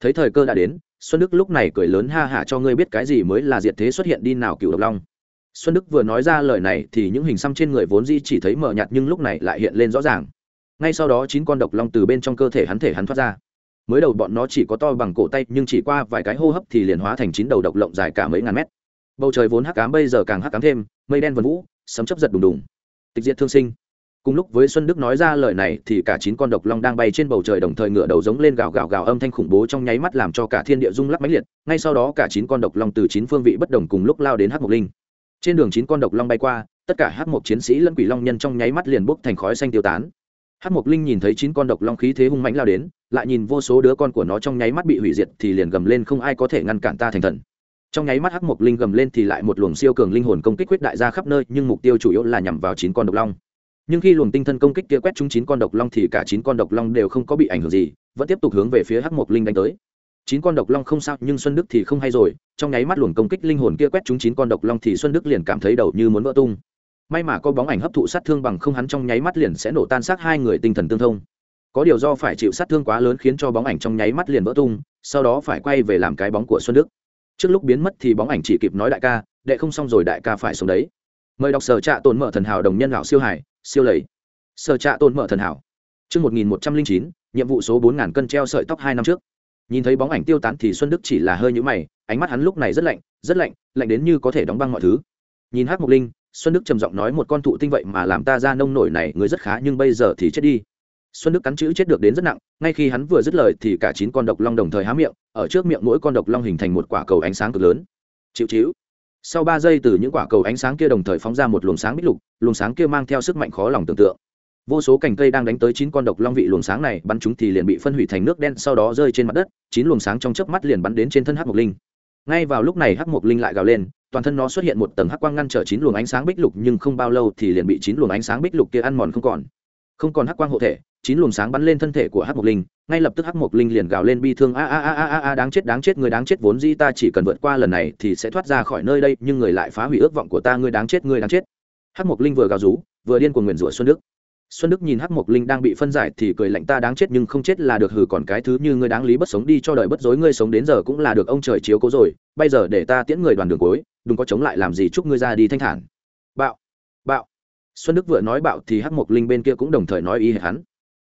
Thấy thời cơ đã đến, xuân đức lúc này cười lớn ha hả cho ngươi biết cái gì mới là diệt thế xuất hiện đi nào, cựu độc long xuân đức vừa nói ra lời này thì những hình xăm trên người vốn dĩ chỉ thấy mờ nhạt nhưng lúc này lại hiện lên rõ ràng. Ngay sau đó chín con độc long từ bên trong cơ thể hắn thể hắn thoát ra. Mới đầu bọn nó chỉ có to bằng cổ tay nhưng chỉ qua vài cái hô hấp thì liền hóa thành chín đầu độc lộng dài cả mấy ngàn mét. Bầu trời vốn hắc cám bây giờ càng hắc cám thêm, mây đen vần vũ, sấm chấp giật đùng đùng. Tịch diệt thương sinh. Cùng lúc với xuân đức nói ra lời này thì cả chín con độc long đang bay trên bầu trời đồng thời ngửa đầu giống lên gào gào gào âm thanh khủng bố trong nháy mắt làm cho cả thiên địa rung lắc mãnh liệt. Ngay sau đó cả chín con độc long từ chín phương vị bất đồng cùng lúc lao đến hắc mộc linh trên đường chín con độc long bay qua, tất cả hắc mộc chiến sĩ lẫn quỷ long nhân trong nháy mắt liền bốc thành khói xanh tiêu tán. Hắc mộc linh nhìn thấy chín con độc long khí thế hung mãnh lao đến, lại nhìn vô số đứa con của nó trong nháy mắt bị hủy diệt thì liền gầm lên không ai có thể ngăn cản ta thành thần. Trong nháy mắt hắc mộc linh gầm lên thì lại một luồng siêu cường linh hồn công kích quyết đại ra khắp nơi, nhưng mục tiêu chủ yếu là nhằm vào chín con độc long. Nhưng khi luồng tinh thần công kích kia quét trúng chín con độc long thì cả chín con độc long đều không có bị ảnh hưởng gì, vẫn tiếp tục hướng về phía hắc mộc linh đánh tới chín con độc long không sao, nhưng xuân đức thì không hay rồi, trong nháy mắt luồng công kích linh hồn kia quét chúng chín con độc long thì xuân đức liền cảm thấy đầu như muốn vỡ tung. May mà có bóng ảnh hấp thụ sát thương bằng không hắn trong nháy mắt liền sẽ nổ tan xác hai người tinh thần tương thông. Có điều do phải chịu sát thương quá lớn khiến cho bóng ảnh trong nháy mắt liền vỡ tung, sau đó phải quay về làm cái bóng của xuân đức. Trước lúc biến mất thì bóng ảnh chỉ kịp nói đại ca, đệ không xong rồi đại ca phải sống đấy. Mời đọc sở trạ tồn mở thần hảo đồng nhân lão siêu hải, siêu lầy. Sở trạ tồn mở thần hảo. Chương một nghìn một trăm linh chín, nhiệm vụ số 4000 cân treo sợi tóc hai năm trước nhìn thấy bóng ảnh tiêu tán thì xuân đức chỉ là hơi nhũ mày, ánh mắt hắn lúc này rất lạnh rất lạnh lạnh đến như có thể đóng băng mọi thứ. Nhìn hát Mục linh, xuân đức trầm giọng nói một con thụ tinh vậy mà làm ta ra nông nổi này, người rất khá nhưng bây giờ thì chết đi. Xuân đức cắn chữ chết được đến rất nặng, ngay khi hắn vừa dứt lời thì cả chín con độc long đồng thời há miệng, ở trước miệng mỗi con độc long hình thành một quả cầu ánh sáng cực lớn. Chịu chịu. Sau ba giây từ những quả cầu ánh sáng kia đồng thời phóng ra một luồng sáng bích lục, luồng sáng kia mang theo sức mạnh khó lòng tưởng tượng vô số cành cây đang đánh tới chín con độc long vị luồng sáng này, bắn chúng thì liền bị phân hủy thành nước đen, sau đó rơi trên mặt đất, chín luồng sáng trong chớp mắt liền bắn đến trên thân hắc mộc linh. Ngay vào lúc này hắc mộc linh lại gào lên, toàn thân nó xuất hiện một tầng hắc quang ngăn trở chín luồng ánh sáng bích lục, nhưng không bao lâu thì liền bị chín luồng ánh sáng bích lục kia ăn mòn không còn. Không còn hắc quang hộ thể, chín luồng sáng bắn lên thân thể của hắc mộc linh, ngay lập tức hắc mộc linh liền gào lên bi thương, a a a a a đáng chết đáng chết, người đáng chết vốn dĩ ta chỉ cần vượt qua lần này thì sẽ thoát ra khỏi nơi đây, nhưng người lại phá hủy ước vọng của ta, người đáng chết, người đáng chết. Hắc mộc linh vừa gào rú, vừa điên cuồng nguyền rủa xuân đức xuân đức nhìn hắc mộc linh đang bị phân giải thì cười lạnh, ta đáng chết nhưng không chết là được, hừ, còn cái thứ như ngươi đáng lý bất sống đi, cho đời bất dối ngươi sống đến giờ cũng là được, ông trời chiếu cố rồi, bây giờ để ta tiễn người đoàn đường cuối, đừng có chống lại làm gì, chúc ngươi ra đi thanh thản. Bạo bạo. Xuân đức vừa nói bạo thì hắc mộc linh bên kia cũng đồng thời nói ý hệt hắn.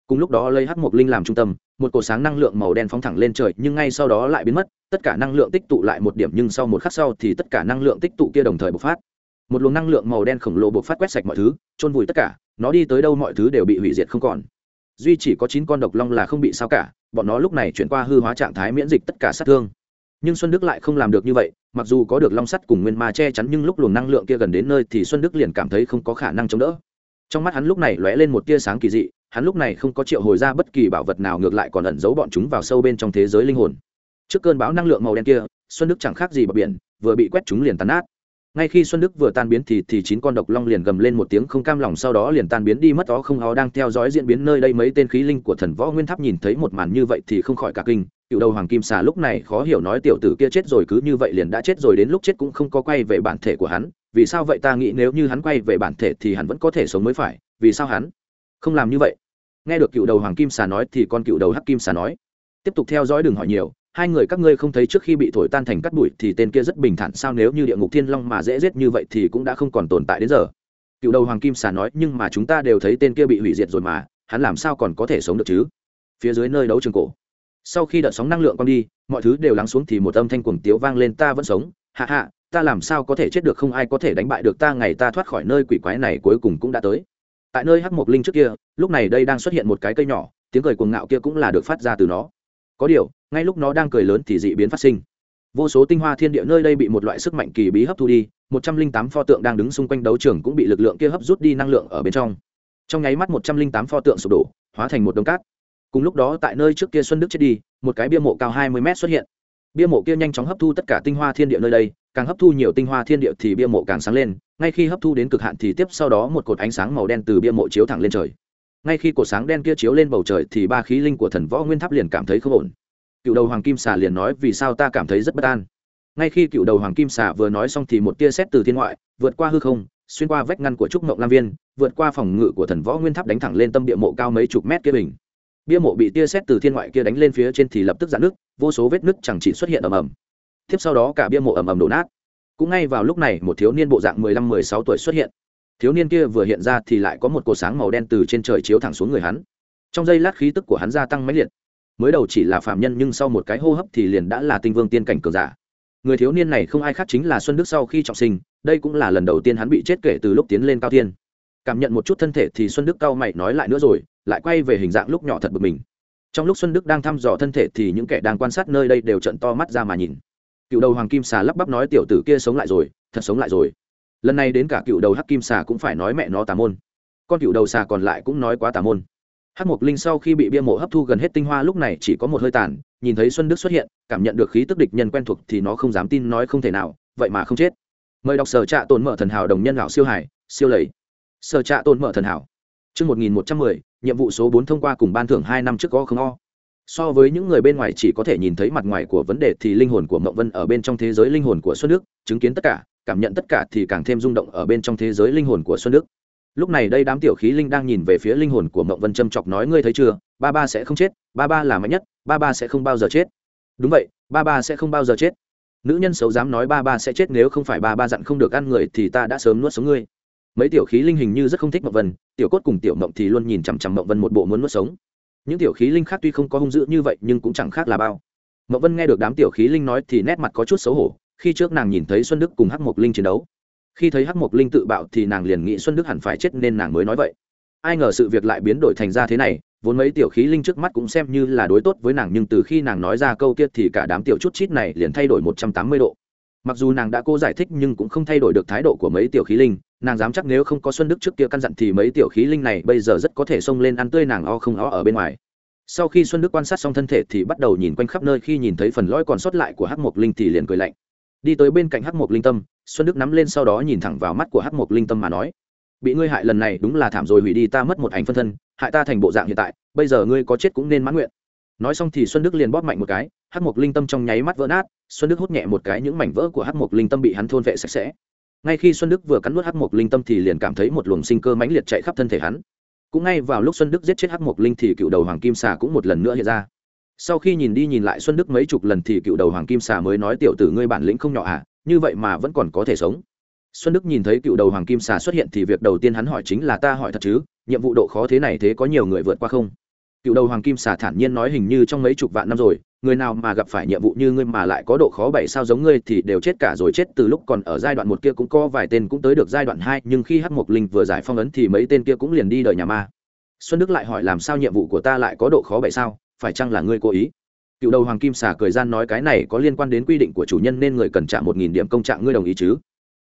Cùng lúc đó lấy hắc mộc linh làm trung tâm, một cột sáng năng lượng màu đen phóng thẳng lên trời, nhưng ngay sau đó lại biến mất, tất cả năng lượng tích tụ lại một điểm, nhưng sau một khắc sau thì tất cả năng lượng tích tụ kia đồng thời bộc phát một luồng năng lượng màu đen khổng lồ buộc phát quét sạch mọi thứ trôn vùi tất cả, nó đi tới đâu mọi thứ đều bị hủy diệt không còn. Duy chỉ có chín con độc long là không bị sao cả, bọn nó lúc này chuyển qua hư hóa trạng thái miễn dịch tất cả sát thương. Nhưng xuân đức lại không làm được như vậy, mặc dù có được long sắt cùng nguyên ma che chắn nhưng lúc luồng năng lượng kia gần đến nơi thì xuân đức liền cảm thấy không có khả năng chống đỡ. Trong mắt hắn lúc này lóe lên một tia sáng kỳ dị, hắn lúc này không có triệu hồi ra bất kỳ bảo vật nào ngược lại còn ẩn giấu bọn chúng vào sâu bên trong thế giới linh hồn. Trước cơn bão năng lượng màu đen kia, xuân đức chẳng khác gì bờ biển, vừa bị quét chúng liền tàn nát ngay khi xuân đức vừa tan biến thì thì chín con độc long liền gầm lên một tiếng không cam lòng, sau đó liền tan biến đi mất đó không ó đang theo dõi diễn biến nơi đây. Mấy tên khí linh của thần võ nguyên tháp nhìn thấy một màn như vậy thì không khỏi cả kinh. Cựu đầu hoàng kim xà lúc này khó hiểu nói tiểu tử kia chết rồi, cứ như vậy liền đã chết rồi, đến lúc chết cũng không có quay về bản thể của hắn. Vì sao vậy ta nghĩ nếu như hắn quay về bản thể thì hắn vẫn có thể sống mới phải? Vì sao hắn không làm như vậy? Nghe được cựu đầu hoàng kim xà nói thì con cựu đầu hắc kim xà nói. Tiếp tục theo dõi đừng hỏi nhiều hai người các ngươi không thấy trước khi bị thổi tan thành cắt bụi thì tên kia rất bình thản, sao nếu như địa ngục thiên long mà dễ giết như vậy thì cũng đã không còn tồn tại đến giờ. Cựu đầu hoàng kim xà nói, nhưng mà chúng ta đều thấy tên kia bị hủy diệt rồi mà, hắn làm sao còn có thể sống được chứ? Phía dưới nơi đấu trường cổ. Sau khi đợt sóng năng lượng con đi, mọi thứ đều lắng xuống thì một âm thanh cuồng tiếu vang lên, ta vẫn sống. Hạ hạ ta làm sao có thể chết được? Không ai có thể đánh bại được ta, ngày ta thoát khỏi nơi quỷ quái này cuối cùng cũng đã tới. Tại nơi hắc mộc linh trước kia, lúc này đây đang xuất hiện một cái cây nhỏ, tiếng cười cuồng ngạo kia cũng là được phát ra từ nó có điều, ngay lúc nó đang cười lớn thì dị biến phát sinh. Vô số tinh hoa thiên địa nơi đây bị một loại sức mạnh kỳ bí hấp thu đi, một trăm linh tám pho tượng đang đứng xung quanh đấu trường cũng bị lực lượng kia hấp rút đi năng lượng ở bên trong. Trong nháy mắt một trăm linh tám pho tượng sụp đổ, hóa thành một đống cát. Cùng lúc đó tại nơi trước kia xuân đức chết đi, một cái bia mộ cao hai mươi mét xuất hiện. Bia mộ kia nhanh chóng hấp thu tất cả tinh hoa thiên địa nơi đây, càng hấp thu nhiều tinh hoa thiên địa thì bia mộ càng sáng lên, ngay khi hấp thu đến cực hạn thì tiếp sau đó một cột ánh sáng màu đen từ bia mộ chiếu thẳng lên trời ngay khi cột sáng đen kia chiếu lên bầu trời thì ba khí linh của thần võ nguyên tháp liền cảm thấy không ổn. Cựu đầu hoàng kim xà liền nói, vì sao ta cảm thấy rất bất an? Ngay khi cựu đầu hoàng kim xà vừa nói xong thì một tia xét từ thiên ngoại vượt qua hư không, xuyên qua vách ngăn của trúc mộng lam viên, vượt qua phòng ngự của thần võ nguyên tháp đánh thẳng lên tâm địa mộ cao mấy chục mét kia bình. Bia mộ bị tia xét từ thiên ngoại kia đánh lên phía trên thì lập tức giãn nước vô số vết nứt chẳng chỉ xuất hiện ầm ầm. Tiếp sau đó cả bia mộ ầm ầm đổ nát. Cũng ngay vào lúc này một thiếu niên bộ dạng mười lăm mười sáu tuổi xuất hiện thiếu niên kia vừa hiện ra thì lại có một cột sáng màu đen từ trên trời chiếu thẳng xuống người hắn. Trong giây lát khí tức của hắn gia tăng mãnh liệt. Mới đầu chỉ là phạm nhân nhưng sau một cái hô hấp thì liền đã là tinh vương tiên cảnh cường giả. Người thiếu niên này không ai khác chính là xuân đức sau khi trọng sinh, đây cũng là lần đầu tiên hắn bị chết kể từ lúc tiến lên cao thiên. Cảm nhận một chút thân thể thì xuân đức cao mày nói lại nữa rồi, lại quay về hình dạng lúc nhỏ thật bực mình. Trong lúc xuân đức đang thăm dò thân thể thì những kẻ đang quan sát nơi đây đều trận to mắt ra mà nhìn. Cựu đầu hoàng kim xà lắp bắp nói tiểu tử kia sống lại rồi, thật sống lại rồi lần này đến cả cựu đầu hắc kim xà cũng phải nói mẹ nó tà môn. Con cựu đầu xà còn lại cũng nói quá tà môn. Hắc mộc linh sau khi bị bia mộ hấp thu gần hết tinh hoa lúc này chỉ có một hơi tàn, nhìn thấy xuân đức xuất hiện, cảm nhận được khí tức địch nhân quen thuộc thì nó không dám tin nói không thể nào, vậy mà không chết. Mời đọc sở trạ tồn mở thần hảo đồng nhân lão siêu hải, siêu lầy. Sở trạ tồn mở thần hảo. Chương một nghìn một trăm mười, nhiệm vụ số bốn thông qua cùng ban thưởng hai năm trước có không o. So với những người bên ngoài chỉ có thể nhìn thấy mặt ngoài của vấn đề thì linh hồn của mộng vân ở bên trong thế giới linh hồn của xuân đức, chứng kiến tất cả cảm nhận tất cả thì càng thêm rung động ở bên trong thế giới linh hồn của xuân đức. Lúc này đây đám tiểu khí linh đang nhìn về phía linh hồn của mộng vân châm chọc nói, ngươi thấy chưa? Ba ba sẽ không chết, ba ba là mạnh nhất, ba ba sẽ không bao giờ chết. Đúng vậy, ba ba sẽ không bao giờ chết. Nữ nhân xấu dám nói ba ba sẽ chết, nếu không phải ba ba dặn không được ăn người thì ta đã sớm nuốt sống ngươi. Mấy tiểu khí linh hình như rất không thích mộng vân, tiểu cốt cùng tiểu mộng thì luôn nhìn chằm chằm mộng vân một bộ muốn nuốt sống. Những tiểu khí linh khác tuy không có hung dữ như vậy nhưng cũng chẳng khác là bao. Mộng vân nghe được đám tiểu khí linh nói thì nét mặt có chút xấu hổ khi trước nàng nhìn thấy xuân đức cùng hắc mộc linh chiến đấu, khi thấy hắc mộc linh tự bạo thì nàng liền nghĩ xuân đức hẳn phải chết nên nàng mới nói vậy. Ai ngờ sự việc lại biến đổi thành ra thế này, vốn mấy tiểu khí linh trước mắt cũng xem như là đối tốt với nàng nhưng từ khi nàng nói ra câu kia thì cả đám tiểu chút chít này liền thay đổi một trăm tám mươi độ. Mặc dù nàng đã cố giải thích nhưng cũng không thay đổi được thái độ của mấy tiểu khí linh, nàng dám chắc nếu không có xuân đức trước kia căn dặn thì mấy tiểu khí linh này bây giờ rất có thể xông lên ăn tươi nàng o không o ở bên ngoài. Sau khi xuân đức quan sát xong thân thể thì bắt đầu nhìn quanh khắp nơi, khi nhìn thấy phần lõi còn sót lại của hắc mộc linh thì liền cười lạnh đi tới bên cạnh hắc mộc linh tâm, xuân đức nắm lên sau đó nhìn thẳng vào mắt của hắc mộc linh tâm mà nói, bị ngươi hại lần này đúng là thảm rồi, hủy đi ta mất một ảnh phân thân, hại ta thành bộ dạng hiện tại, bây giờ ngươi có chết cũng nên mãn nguyện. Nói xong thì xuân đức liền bóp mạnh một cái, hắc mộc linh tâm trong nháy mắt vỡ nát, xuân đức hút nhẹ một cái những mảnh vỡ của hắc mộc linh tâm bị hắn thôn vệ sạch sẽ. Ngay khi xuân đức vừa cắn nuốt hắc mộc linh tâm thì liền cảm thấy một luồng sinh cơ mãnh liệt chạy khắp thân thể hắn. Cũng ngay vào lúc xuân đức giết chết hắc mộc linh thì cựu đầu hoàng kim xà cũng một lần nữa hiện ra sau khi nhìn đi nhìn lại xuân đức mấy chục lần thì cựu đầu hoàng kim xà mới nói, tiểu tử ngươi bản lĩnh không nhỏ à như vậy mà vẫn còn có thể sống. Xuân đức nhìn thấy cựu đầu hoàng kim xà xuất hiện thì việc đầu tiên hắn hỏi chính là, ta hỏi thật chứ, nhiệm vụ độ khó thế này thế có nhiều người vượt qua không? Cựu đầu hoàng kim xà thản nhiên nói, hình như trong mấy chục vạn năm rồi, người nào mà gặp phải nhiệm vụ như ngươi mà lại có độ khó bảy sao giống ngươi thì đều chết cả rồi, chết từ lúc còn ở giai đoạn một kia cũng có vài tên cũng tới được giai đoạn hai, nhưng khi hắc mộc linh vừa giải phong ấn thì mấy tên kia cũng liền đi đời nhà ma. Xuân đức lại hỏi, làm sao nhiệm vụ của ta lại có độ khó bảy sao? Phải chăng là ngươi cố ý? Cựu đầu hoàng kim xà cười gian nói cái này có liên quan đến quy định của chủ nhân nên người cần trả một nghìn điểm công trạng, ngươi đồng ý chứ?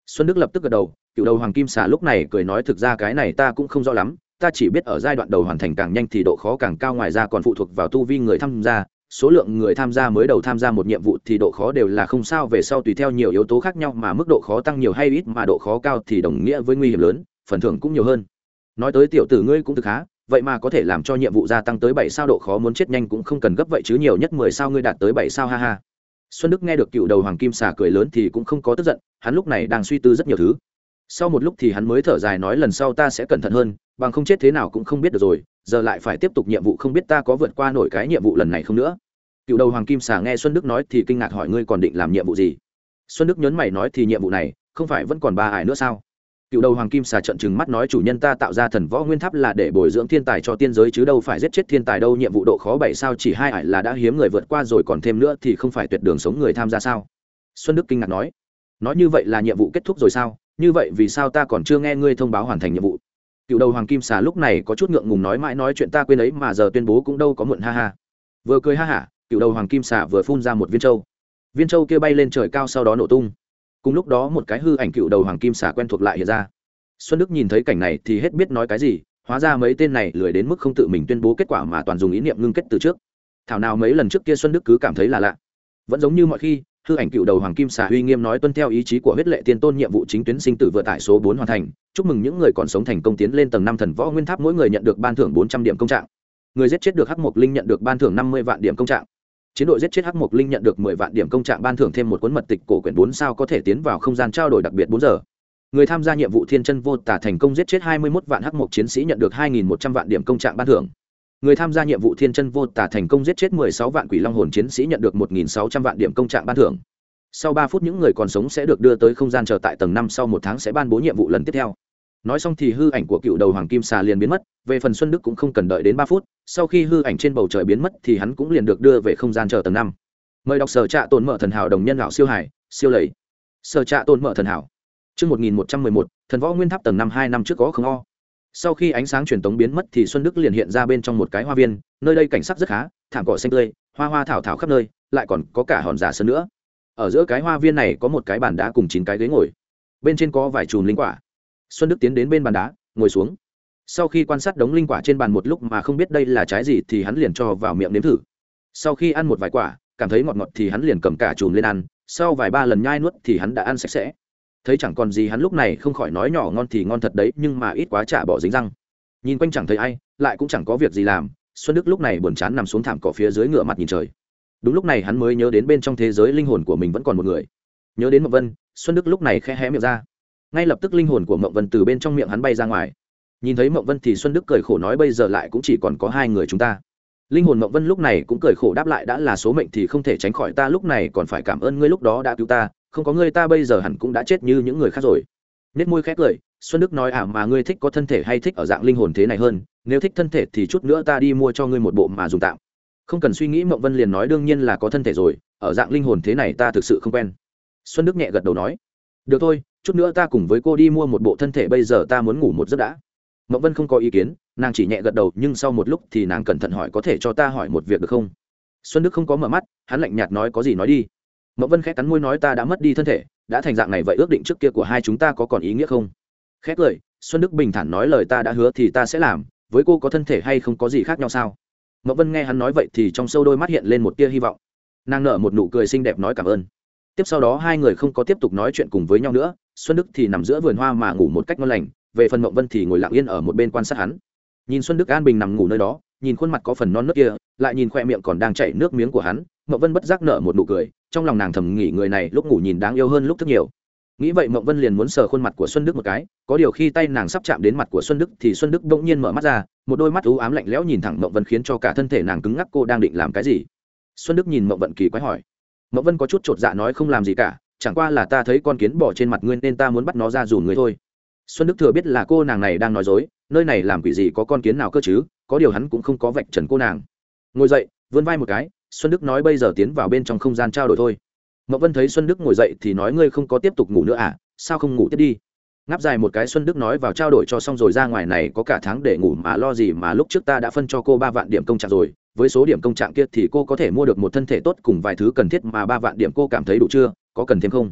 Xuân đức lập tức gật đầu, cựu đầu hoàng kim xà lúc này cười nói thực ra cái này ta cũng không rõ lắm, ta chỉ biết ở giai đoạn đầu hoàn thành càng nhanh thì độ khó càng cao, ngoài ra còn phụ thuộc vào tu vi người tham gia, số lượng người tham gia mới đầu tham gia một nhiệm vụ thì độ khó đều là không sao, về sau tùy theo nhiều yếu tố khác nhau mà mức độ khó tăng nhiều hay ít mà độ khó cao thì đồng nghĩa với nguy hiểm lớn, phần thưởng cũng nhiều hơn. Nói tới tiểu tử ngươi cũng thực khá vậy mà có thể làm cho nhiệm vụ gia tăng tới bảy sao độ khó muốn chết nhanh cũng không cần gấp vậy chứ nhiều nhất mười sao ngươi đạt tới bảy sao, ha ha. Xuân đức nghe được cựu đầu hoàng kim xà cười lớn thì cũng không có tức giận, hắn lúc này đang suy tư rất nhiều thứ. Sau một lúc thì hắn mới thở dài nói lần sau ta sẽ cẩn thận hơn, bằng không chết thế nào cũng không biết được rồi, giờ lại phải tiếp tục nhiệm vụ không biết ta có vượt qua nổi cái nhiệm vụ lần này không nữa. Cựu đầu hoàng kim xà nghe xuân đức nói thì kinh ngạc hỏi ngươi còn định làm nhiệm vụ gì? Xuân đức nhấn mày nói thì nhiệm vụ này không phải vẫn còn ba ải nữa sao? Cựu đầu hoàng kim xà trận chừng mắt nói chủ nhân ta tạo ra thần võ nguyên tháp là để bồi dưỡng thiên tài cho tiên giới chứ đâu phải giết chết thiên tài đâu, nhiệm vụ độ khó bảy sao chỉ hai ải là đã hiếm người vượt qua rồi, còn thêm nữa thì không phải tuyệt đường sống người tham gia sao? Xuân đức kinh ngạc nói. Nói như vậy là nhiệm vụ kết thúc rồi sao? Như vậy vì sao ta còn chưa nghe ngươi thông báo hoàn thành nhiệm vụ? Cựu đầu hoàng kim xà lúc này có chút ngượng ngùng nói mãi nói chuyện ta quên ấy mà giờ tuyên bố cũng đâu có muộn ha ha. Vừa cười ha hả, cựu đầu hoàng kim xà vừa phun ra một viên trâu viên trâu kia bay lên trời cao sau đó nổ tung cùng lúc đó một cái hư ảnh cựu đầu hoàng kim xà quen thuộc lại hiện ra. Xuân đức nhìn thấy cảnh này thì hết biết nói cái gì, hóa ra mấy tên này lười đến mức không tự mình tuyên bố kết quả mà toàn dùng ý niệm ngưng kết từ trước. Thảo nào mấy lần trước kia xuân đức cứ cảm thấy là lạ. Vẫn giống như mọi khi, hư ảnh cựu đầu hoàng kim xà uy nghiêm nói tuân theo ý chí của huyết lệ tiên tôn nhiệm vụ chính tuyến sinh tử vừa tại số bốn hoàn thành, chúc mừng những người còn sống thành công tiến lên tầng năm thần võ nguyên tháp mỗi người nhận được ban thưởng bốn trăm điểm công trạng. Người giết chết được hắc mộc linh nhận được ban thưởng năm mươi vạn điểm công trạng chiến đội giết chết hắc mộc linh nhận được mười vạn điểm công trạng ban thưởng thêm một cuốn mật tịch cổ quyển bốn sao có thể tiến vào không gian trao đổi đặc biệt bốn giờ. Người tham gia nhiệm vụ thiên chân vô tả thành công giết chết hai mươi 21 vạn hắc mộc chiến sĩ nhận được hai nghìn một trăm vạn điểm công trạng ban thưởng. Người tham gia nhiệm vụ thiên chân vô tả thành công giết chết mười sáu vạn quỷ long hồn chiến sĩ nhận được một nghìn sáu trăm vạn điểm công trạng ban thưởng. Sau ba phút những người còn sống sẽ được đưa tới không gian chờ tại tầng năm sau một tháng sẽ ban bố nhiệm vụ lần tiếp theo nói xong thì hư ảnh của cựu đầu hoàng kim xà liền biến mất về phần xuân đức cũng không cần đợi đến ba phút sau khi hư ảnh trên bầu trời biến mất thì hắn cũng liền được đưa về không gian chờ tầng năm mời đọc sở trạ tồn mở thần hảo đồng nhân lão siêu hải siêu lầy sở trạ tồn mở thần hảo Trước 1111, thần võ nguyên tháp tầng năm hai năm trước có không o. Sau khi ánh sáng truyền tống biến mất thì Xuân Đức liền hiện ra bên trong một cái hoa viên, nơi đây cảnh sắc rất khá, thảm cỏ xanh tươi, hoa hoa thảo thảo khắp nơi, lại còn có cả hòn giả sơn nữa. Ở giữa cái hoa viên này có một cái bàn đá cùng chín cái ghế ngồi. Bên trên có vài chùm linh quả. Xuân Đức tiến đến bên bàn đá, ngồi xuống. Sau khi quan sát đống linh quả trên bàn một lúc mà không biết đây là trái gì thì hắn liền cho vào miệng nếm thử. Sau khi ăn một vài quả, cảm thấy ngọt ngọt thì hắn liền cầm cả chùm lên ăn, sau vài ba lần nhai nuốt thì hắn đã ăn sạch sẽ. Thấy chẳng còn gì hắn lúc này không khỏi nói nhỏ ngon thì ngon thật đấy nhưng mà ít quá chả bỏ dính răng. Nhìn quanh chẳng thấy ai lại cũng chẳng có việc gì làm xuân đức lúc này buồn chán nằm xuống thảm cỏ phía dưới ngựa mặt nhìn trời. Đúng lúc này hắn mới nhớ đến bên trong thế giới linh hồn của mình vẫn còn một người. Nhớ đến mậu vân xuân đức lúc này khe hé miệng ra ngay lập tức linh hồn của Mộng vân từ bên trong miệng hắn bay ra ngoài. Nhìn thấy Mộng vân thì xuân đức cười khổ nói bây giờ lại cũng chỉ còn có hai người chúng ta. Linh hồn Mộng vân lúc này cũng cười khổ đáp lại đã là số mệnh thì không thể tránh khỏi ta lúc này còn phải cảm ơn ngươi lúc đó đã cứu ta, không có ngươi ta bây giờ hẳn cũng đã chết như những người khác rồi. Nết môi khét cười, xuân đức nói à mà ngươi thích có thân thể hay thích ở dạng linh hồn thế này hơn, nếu thích thân thể thì chút nữa ta đi mua cho ngươi một bộ mà dùng tạm. Không cần suy nghĩ mộng vân liền nói đương nhiên là có thân thể rồi, ở dạng linh hồn thế này ta thực sự không quen. Xuân đức nhẹ gật đầu nói, được thôi chút nữa ta cùng với cô đi mua một bộ thân thể bây giờ ta muốn ngủ một giấc đã. Mộng vân không có ý kiến, nàng chỉ nhẹ gật đầu, nhưng sau một lúc thì nàng cẩn thận hỏi có thể cho ta hỏi một việc được không? Xuân đức không có mở mắt, hắn lạnh nhạt nói có gì nói đi. Mộng vân khẽ cắn môi nói ta đã mất đi thân thể, đã thành dạng này vậy ước định trước kia của hai chúng ta có còn ý nghĩa không? Khét lời xuân đức bình thản nói lời ta đã hứa thì ta sẽ làm, với cô có thân thể hay không có gì khác nhau sao? Mậu vân nghe hắn nói vậy thì trong sâu đôi mắt hiện lên một tia hy vọng. Nàng nở một nụ cười xinh đẹp nói cảm ơn tiếp sau đó hai người không có tiếp tục nói chuyện cùng với nhau nữa, xuân đức thì nằm giữa vườn hoa mà ngủ một cách ngon lành, về phần Mộng vân thì ngồi lặng yên ở một bên quan sát hắn. Nhìn xuân đức an bình nằm ngủ nơi đó, nhìn khuôn mặt có phần non nước kia, lại nhìn khoe miệng còn đang chảy nước miếng của hắn mậu vân bất giác nở một nụ cười, trong lòng nàng thầm nghĩ người này lúc ngủ nhìn đáng yêu hơn lúc thức nhiều. Nghĩ vậy mộng vân liền muốn sờ khuôn mặt của xuân đức một cái, có điều khi tay nàng sắp chạm đến mặt của xuân đức thì xuân đức bỗng nhiên mở mắt ra, một đôi mắt ú ám lạnh lẽo nhìn thẳng mộng vân khiến cho cả thân thể nàng cứng ngắc, cô đang định làm cái gì? Xuân đức nhìn mộng vân kỳ quái hỏi mộng vân có chút chột dạ nói không làm gì cả, chẳng qua là ta thấy con kiến bỏ trên mặt ngươi nên ta muốn bắt nó ra dù người thôi. Xuân đức thừa biết là cô nàng này đang nói dối, nơi này làm quỷ gì có con kiến nào cơ chứ, có điều hắn cũng không có vạch trần cô nàng. Ngồi dậy, vươn vai một cái, xuân đức nói bây giờ tiến vào bên trong không gian trao đổi thôi. Mậu vân thấy xuân đức ngồi dậy thì nói ngươi không có tiếp tục ngủ nữa à sao không ngủ tiếp đi. Ngáp dài một cái xuân đức nói vào trao đổi cho xong rồi ra ngoài này có cả tháng để ngủ mà lo gì mà lúc trước ta đã phân cho cô ba vạn điểm công trạng rồi với số điểm công trạng kia thì cô có thể mua được một thân thể tốt cùng vài thứ cần thiết mà ba vạn điểm cô cảm thấy đủ chưa? Có cần thêm không?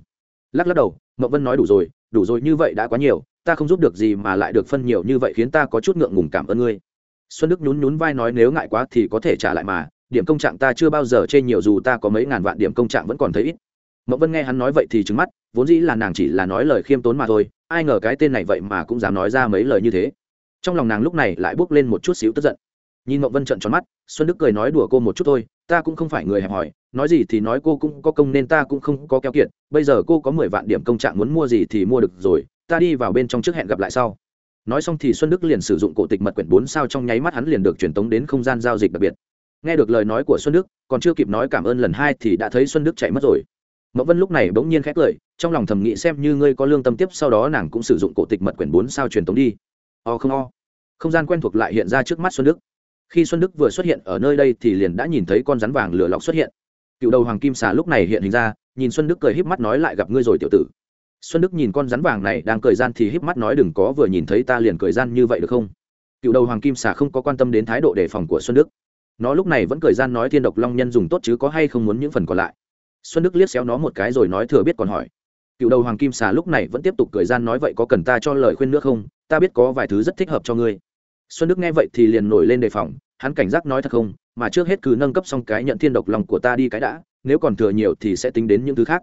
Lắc lắc đầu mậu vân nói đủ rồi đủ rồi như vậy đã quá nhiều, ta không giúp được gì mà lại được phân nhiều như vậy khiến ta có chút ngượng ngùng cảm ơn ngươi. Xuân đức nhún nhún vai nói nếu ngại quá thì có thể trả lại mà, điểm công trạng ta chưa bao giờ chê nhiều dù ta có mấy ngàn vạn điểm công trạng vẫn còn thấy ít. Mậu vân nghe hắn nói vậy thì trứng mắt, vốn dĩ là nàng chỉ là nói lời khiêm tốn mà thôi, ai ngờ cái tên này vậy mà cũng dám nói ra mấy lời như thế. Trong lòng nàng lúc này lại bước lên một chút xíu tức giận nhìn mậu vân trận tròn mắt, xuân đức cười nói đùa cô một chút thôi, ta cũng không phải người hẹp hòi, nói gì thì nói cô cũng có công nên ta cũng không có keo kiệt, bây giờ cô có mười vạn điểm công trạng muốn mua gì thì mua được rồi, ta đi vào bên trong trước hẹn gặp lại sau. Nói xong thì xuân đức liền sử dụng cổ tịch mật quyển bốn sao trong nháy mắt hắn liền được truyền tống đến không gian giao dịch đặc biệt. Nghe được lời nói của xuân đức, còn chưa kịp nói cảm ơn lần hai thì đã thấy xuân đức chạy mất rồi. Mậu vân lúc này bỗng nhiên khét cười, trong lòng thầm nghĩ xem như ngươi có lương tâm tiếp sau đó nàng cũng sử dụng cổ tịch mật quyển bốn sao truyền tống đi. O không o. Không gian quen thuộc lại hiện ra trước mắt xuân đức khi xuân đức vừa xuất hiện ở nơi đây thì liền đã nhìn thấy con rắn vàng lửa lọc xuất hiện. Cựu đầu hoàng kim xà lúc này hiện hình ra, nhìn xuân đức cười híp mắt nói lại gặp ngươi rồi tiểu tử. Xuân đức nhìn con rắn vàng này đang cười gian thì híp mắt nói đừng có vừa nhìn thấy ta liền cười gian như vậy được không? Cựu đầu hoàng kim xà không có quan tâm đến thái độ đề phòng của xuân đức. Nó lúc này vẫn cười gian nói thiên độc long nhân dùng tốt chứ có hay không muốn những phần còn lại. Xuân đức liếc xéo nó một cái rồi nói thừa biết còn hỏi. Cựu đầu hoàng kim xà lúc này vẫn tiếp tục cười gian nói vậy có cần ta cho lời khuyên nữa không? Ta biết có vài thứ rất thích hợp cho ngươi xuân đức nghe vậy thì liền nổi lên đề phòng hắn cảnh giác nói thật không mà trước hết cứ nâng cấp xong cái nhận thiên độc lòng của ta đi cái đã nếu còn thừa nhiều thì sẽ tính đến những thứ khác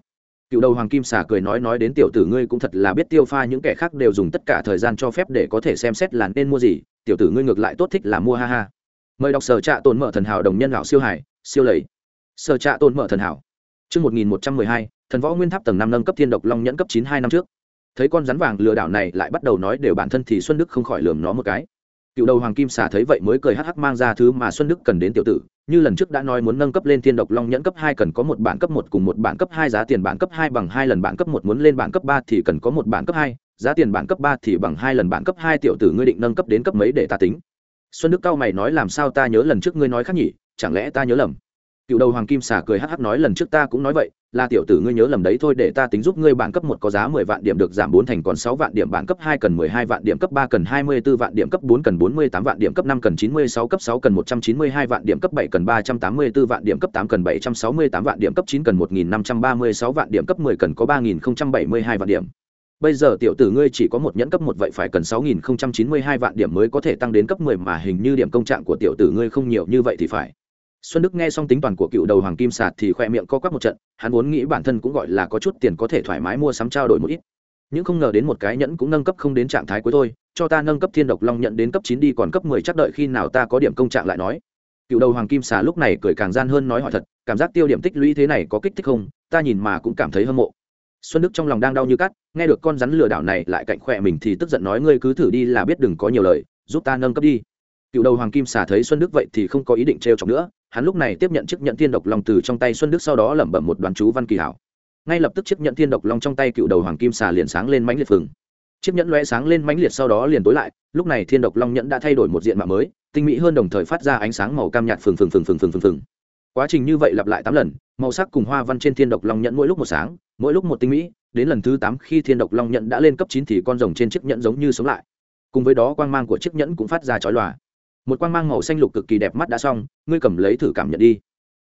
cựu đầu hoàng kim xà cười nói nói đến tiểu tử ngươi cũng thật là biết tiêu pha những kẻ khác đều dùng tất cả thời gian cho phép để có thể xem xét là nên mua gì tiểu tử ngươi ngược lại tốt thích là mua ha ha mời đọc sở trạ tồn mở thần hảo đồng nhân lão siêu hải siêu lầy sở trạ tồn mở thần hảo Trước 1112, thần võ nguyên tháp tầng năm nâng cấp thiên độc long nhẫn cấp chín hai năm trước. Thấy con rắn vàng lừa đảo này lại bắt đầu nói đều bản thân thì Xuân Đức không khỏi lườm nó một cái. Cựu đầu hoàng kim xà thấy vậy mới cười hắc hắc mang ra thứ mà Xuân Đức cần đến tiểu tử, như lần trước đã nói muốn nâng cấp lên thiên độc long nhẫn cấp hai cần có một bản cấp một cùng một bản cấp hai giá tiền bản cấp hai bằng hai lần bản cấp một muốn lên bản cấp ba thì cần có một bản cấp hai giá tiền bản cấp ba thì bằng hai lần bản cấp hai tiểu tử ngươi định nâng cấp đến cấp mấy để ta tính. Xuân Đức cao mày nói làm sao ta nhớ lần trước ngươi nói khác nhỉ, chẳng lẽ ta nhớ lầm? cựu đầu hoàng kim xà cười hắc hắc nói lần trước ta cũng nói vậy là tiểu tử ngươi nhớ lầm đấy thôi, để ta tính giúp ngươi bản cấp một có giá mười vạn điểm được giảm bốn thành còn sáu vạn điểm bản cấp hai cần mười hai vạn điểm, cấp ba cần hai mươi 24 vạn điểm, cấp bốn cần bốn mươi tám vạn điểm, cấp năm cần chín mươi sáu, cấp sáu cần một trăm chín mươi hai vạn điểm, cấp bảy cần ba trăm tám mươi 384 vạn điểm, cấp tám cần bảy trăm sáu mươi tám vạn điểm, cấp chín cần một nghìn năm trăm ba mươi sáu vạn điểm, cấp mười cần có ba nghìn không trăm bảy mươi hai vạn điểm. Bây giờ tiểu tử ngươi chỉ có một nhẫn cấp một vậy phải cần sáu nghìn chín mươi hai vạn điểm mới có thể tăng đến cấp mười mà hình như điểm công trạng của tiểu tử ngươi không nhiều như vậy thì phải xuân đức nghe xong tính toàn của cựu đầu hoàng kim sạt thì khoe miệng co quắp một trận, hắn vốn nghĩ bản thân cũng gọi là có chút tiền có thể thoải mái mua sắm trao đổi một ít. Nhưng không ngờ đến một cái nhẫn cũng nâng cấp không đến trạng thái cuối thôi, cho ta nâng cấp thiên độc long nhận đến cấp chín đi còn cấp mười chắc đợi khi nào ta có điểm công trạng lại nói. Cựu đầu hoàng kim xà lúc này cười càng gian hơn nói hỏi thật, cảm giác tiêu điểm tích lũy thế này có kích thích không, ta nhìn mà cũng cảm thấy hâm mộ. Xuân đức trong lòng đang đau như cắt, nghe được con rắn lừa đảo này lại cạnh khỏe mình thì tức giận nói ngươi cứ thử đi là biết đừng có nhiều lời, giúp ta nâng cấp đi. Cựu đầu hoàng kim xà thấy xuân đức vậy thì không có ý định trêu chọc nữa hắn lúc này tiếp nhận chiếc nhận thiên độc long từ trong tay xuân đức sau đó lẩm bẩm một đoàn chú văn kỳ hảo. Ngay lập tức chiếc nhận thiên độc long trong tay cựu đầu hoàng kim xà liền sáng lên mãnh liệt phừng. Chiếc nhẫn loe sáng lên mãnh liệt sau đó liền tối lại, lúc này thiên độc long nhẫn đã thay đổi một diện mạo mới, tinh mỹ hơn đồng thời phát ra ánh sáng màu cam nhạt phừng phừng phừng phừng phừng phừng phừng. Quá trình như vậy lặp lại tám lần, màu sắc cùng hoa văn trên thiên độc long nhẫn mỗi lúc một sáng, mỗi lúc một tinh mỹ, đến lần thứ tám khi thiên độc long nhẫn đã lên cấp chín thì con rồng trên chiếc nhẫn giống như sống lại. Cùng với đó quang mang của chiếc nhẫn cũng phát ra chói lòa một quang mang màu xanh lục cực kỳ đẹp mắt đã xong, ngươi cầm lấy thử cảm nhận đi.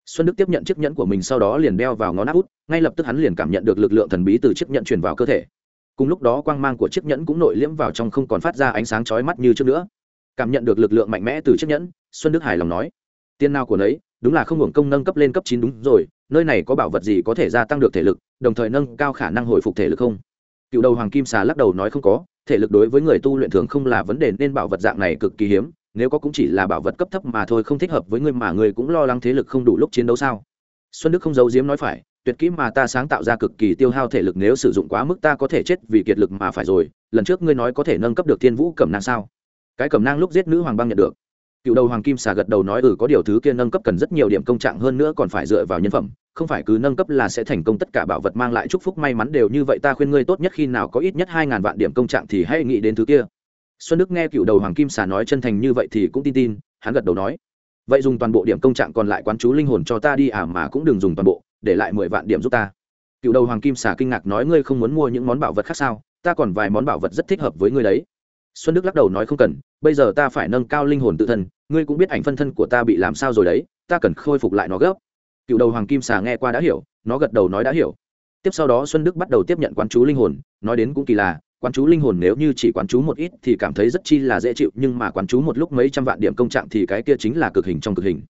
Xuân đức tiếp nhận chiếc nhẫn của mình sau đó liền đeo vào ngón áp út, ngay lập tức hắn liền cảm nhận được lực lượng thần bí từ chiếc nhẫn truyền vào cơ thể. Cùng lúc đó quang mang của chiếc nhẫn cũng nội liễm vào trong không còn phát ra ánh sáng chói mắt như trước nữa. Cảm nhận được lực lượng mạnh mẽ từ chiếc nhẫn, xuân đức hài lòng nói, tiên nào của nấy, đúng là không hưởng công nâng cấp lên cấp chín đúng rồi, nơi này có bảo vật gì có thể gia tăng được thể lực, đồng thời nâng cao khả năng hồi phục thể lực không? Cựu đầu hoàng kim xà lắc đầu nói không có, thể lực đối với người tu luyện thường không là vấn đề, nên bảo vật dạng này cực kỳ hiếm nếu có cũng chỉ là bảo vật cấp thấp mà thôi, không thích hợp với ngươi mà ngươi cũng lo lắng thế lực không đủ lúc chiến đấu sao? Xuân đức không giấu giếm nói phải, tuyệt kỹ mà ta sáng tạo ra cực kỳ tiêu hao thể lực nếu sử dụng quá mức ta có thể chết vì kiệt lực mà phải rồi. Lần trước ngươi nói có thể nâng cấp được thiên vũ cẩm nang sao? Cái cẩm nang lúc giết nữ hoàng băng nhận được. Cựu đầu hoàng kim xà gật đầu nói ừ có điều thứ kia nâng cấp cần rất nhiều điểm công trạng hơn nữa còn phải dựa vào nhân phẩm, không phải cứ nâng cấp là sẽ thành công tất cả bảo vật mang lại chúc phúc may mắn đều như vậy. Ta khuyên ngươi tốt nhất khi nào có ít nhất hai ngàn vạn điểm công trạng thì hãy nghĩ đến thứ kia xuân đức nghe cựu đầu hoàng kim xà nói chân thành như vậy thì cũng tin tin, hắn gật đầu nói. Vậy dùng toàn bộ điểm công trạng còn lại quán chú linh hồn cho ta đi à mà cũng đừng dùng toàn bộ, để lại mười vạn điểm giúp ta. Cựu đầu hoàng kim xà kinh ngạc nói, ngươi không muốn mua những món bảo vật khác sao? Ta còn vài món bảo vật rất thích hợp với ngươi đấy. Xuân đức lắc đầu nói, không cần, bây giờ ta phải nâng cao linh hồn tự thân, ngươi cũng biết ảnh phân thân của ta bị làm sao rồi đấy, ta cần khôi phục lại nó gấp. Cựu đầu hoàng kim xà nghe qua đã hiểu, nó gật đầu nói đã hiểu. Tiếp sau đó xuân đức bắt đầu tiếp nhận quán chú linh hồn, nói đến cũng kỳ là quán chú linh hồn nếu như chỉ quán chú một ít thì cảm thấy rất chi là dễ chịu, nhưng mà quán chú một lúc mấy trăm vạn điểm công trạng thì cái kia chính là cực hình trong cực hình.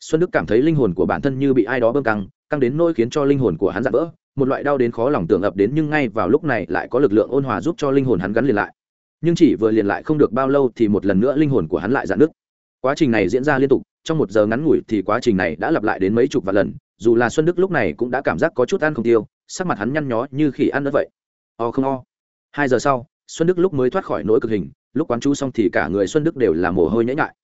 Xuân đức cảm thấy linh hồn của bản thân như bị ai đó bơm căng căng đến nỗi khiến cho linh hồn của hắn giảm vỡ, một loại đau đến khó lòng tưởng ập đến nhưng ngay vào lúc này lại có lực lượng ôn hòa giúp cho linh hồn hắn gắn liền lại. Nhưng chỉ vừa liền lại không được bao lâu thì một lần nữa linh hồn của hắn lại dạn nứt. Quá trình này diễn ra liên tục, trong một giờ ngắn ngủi thì quá trình này đã lặp lại đến mấy chục vạn lần, dù là xuân đức lúc này cũng đã cảm giác có chút ăn không tiêu, sắc mặt hắn nhăn nhó như khi ăn đất vậy. O không o hai giờ sau, xuân đức lúc mới thoát khỏi nỗi cực hình, lúc quán chú xong thì cả người xuân đức đều là mồ hôi nhễ ngại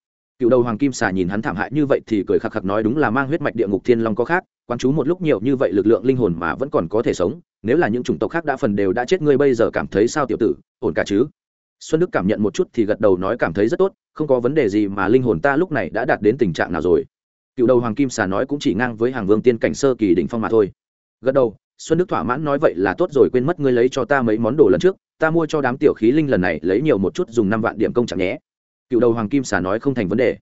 cựu đầu hoàng kim xà nhìn hắn thảm hại như vậy thì cười khạc khạc nói đúng là mang huyết mạch địa ngục thiên long có khác, quán chú một lúc nhiều như vậy lực lượng linh hồn mà vẫn còn có thể sống, nếu là những chủng tộc khác đã phần đều đã chết ngươi bây giờ cảm thấy sao tiểu tử, ổn cả chứ? Xuân đức cảm nhận một chút thì gật đầu nói cảm thấy rất tốt, không có vấn đề gì mà linh hồn ta lúc này đã đạt đến tình trạng nào rồi. Cựu đầu hoàng kim xà nói cũng chỉ ngang với hàng vương tiên cảnh sơ kỳ đỉnh phong mà thôi. Gật đầu xuân đức thỏa mãn nói vậy là tốt rồi, quên mất ngươi lấy cho ta mấy món đồ lần trước, ta mua cho đám tiểu khí linh lần này, lấy nhiều một chút dùng năm vạn điểm công chẳng nhé cựu đầu hoàng kim xà nói không thành vấn đề.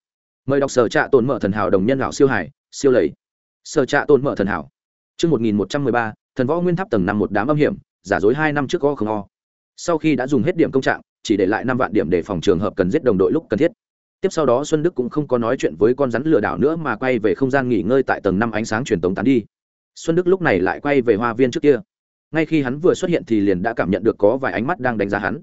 Mời đọc sở trạ tồn mở thần hảo đồng nhân lão siêu hải, siêu lầy. Sở trạ tồn mở thần hảo. Chương một nghìn một trăm mười ba, thần võ nguyên tháp tầng năm một đám âm hiểm, giả dối hai năm trước go không o. Sau khi đã dùng hết điểm công trạng, chỉ để lại năm vạn điểm để phòng trường hợp cần giết đồng đội lúc cần thiết. Tiếp sau đó xuân đức cũng không có nói chuyện với con rắn lừa đảo nữa mà quay về không gian nghỉ ngơi tại tầng năm ánh sáng truyền tống tán đi xuân đức lúc này lại quay về hoa viên trước kia. Ngay khi hắn vừa xuất hiện thì liền đã cảm nhận được có vài ánh mắt đang đánh giá hắn.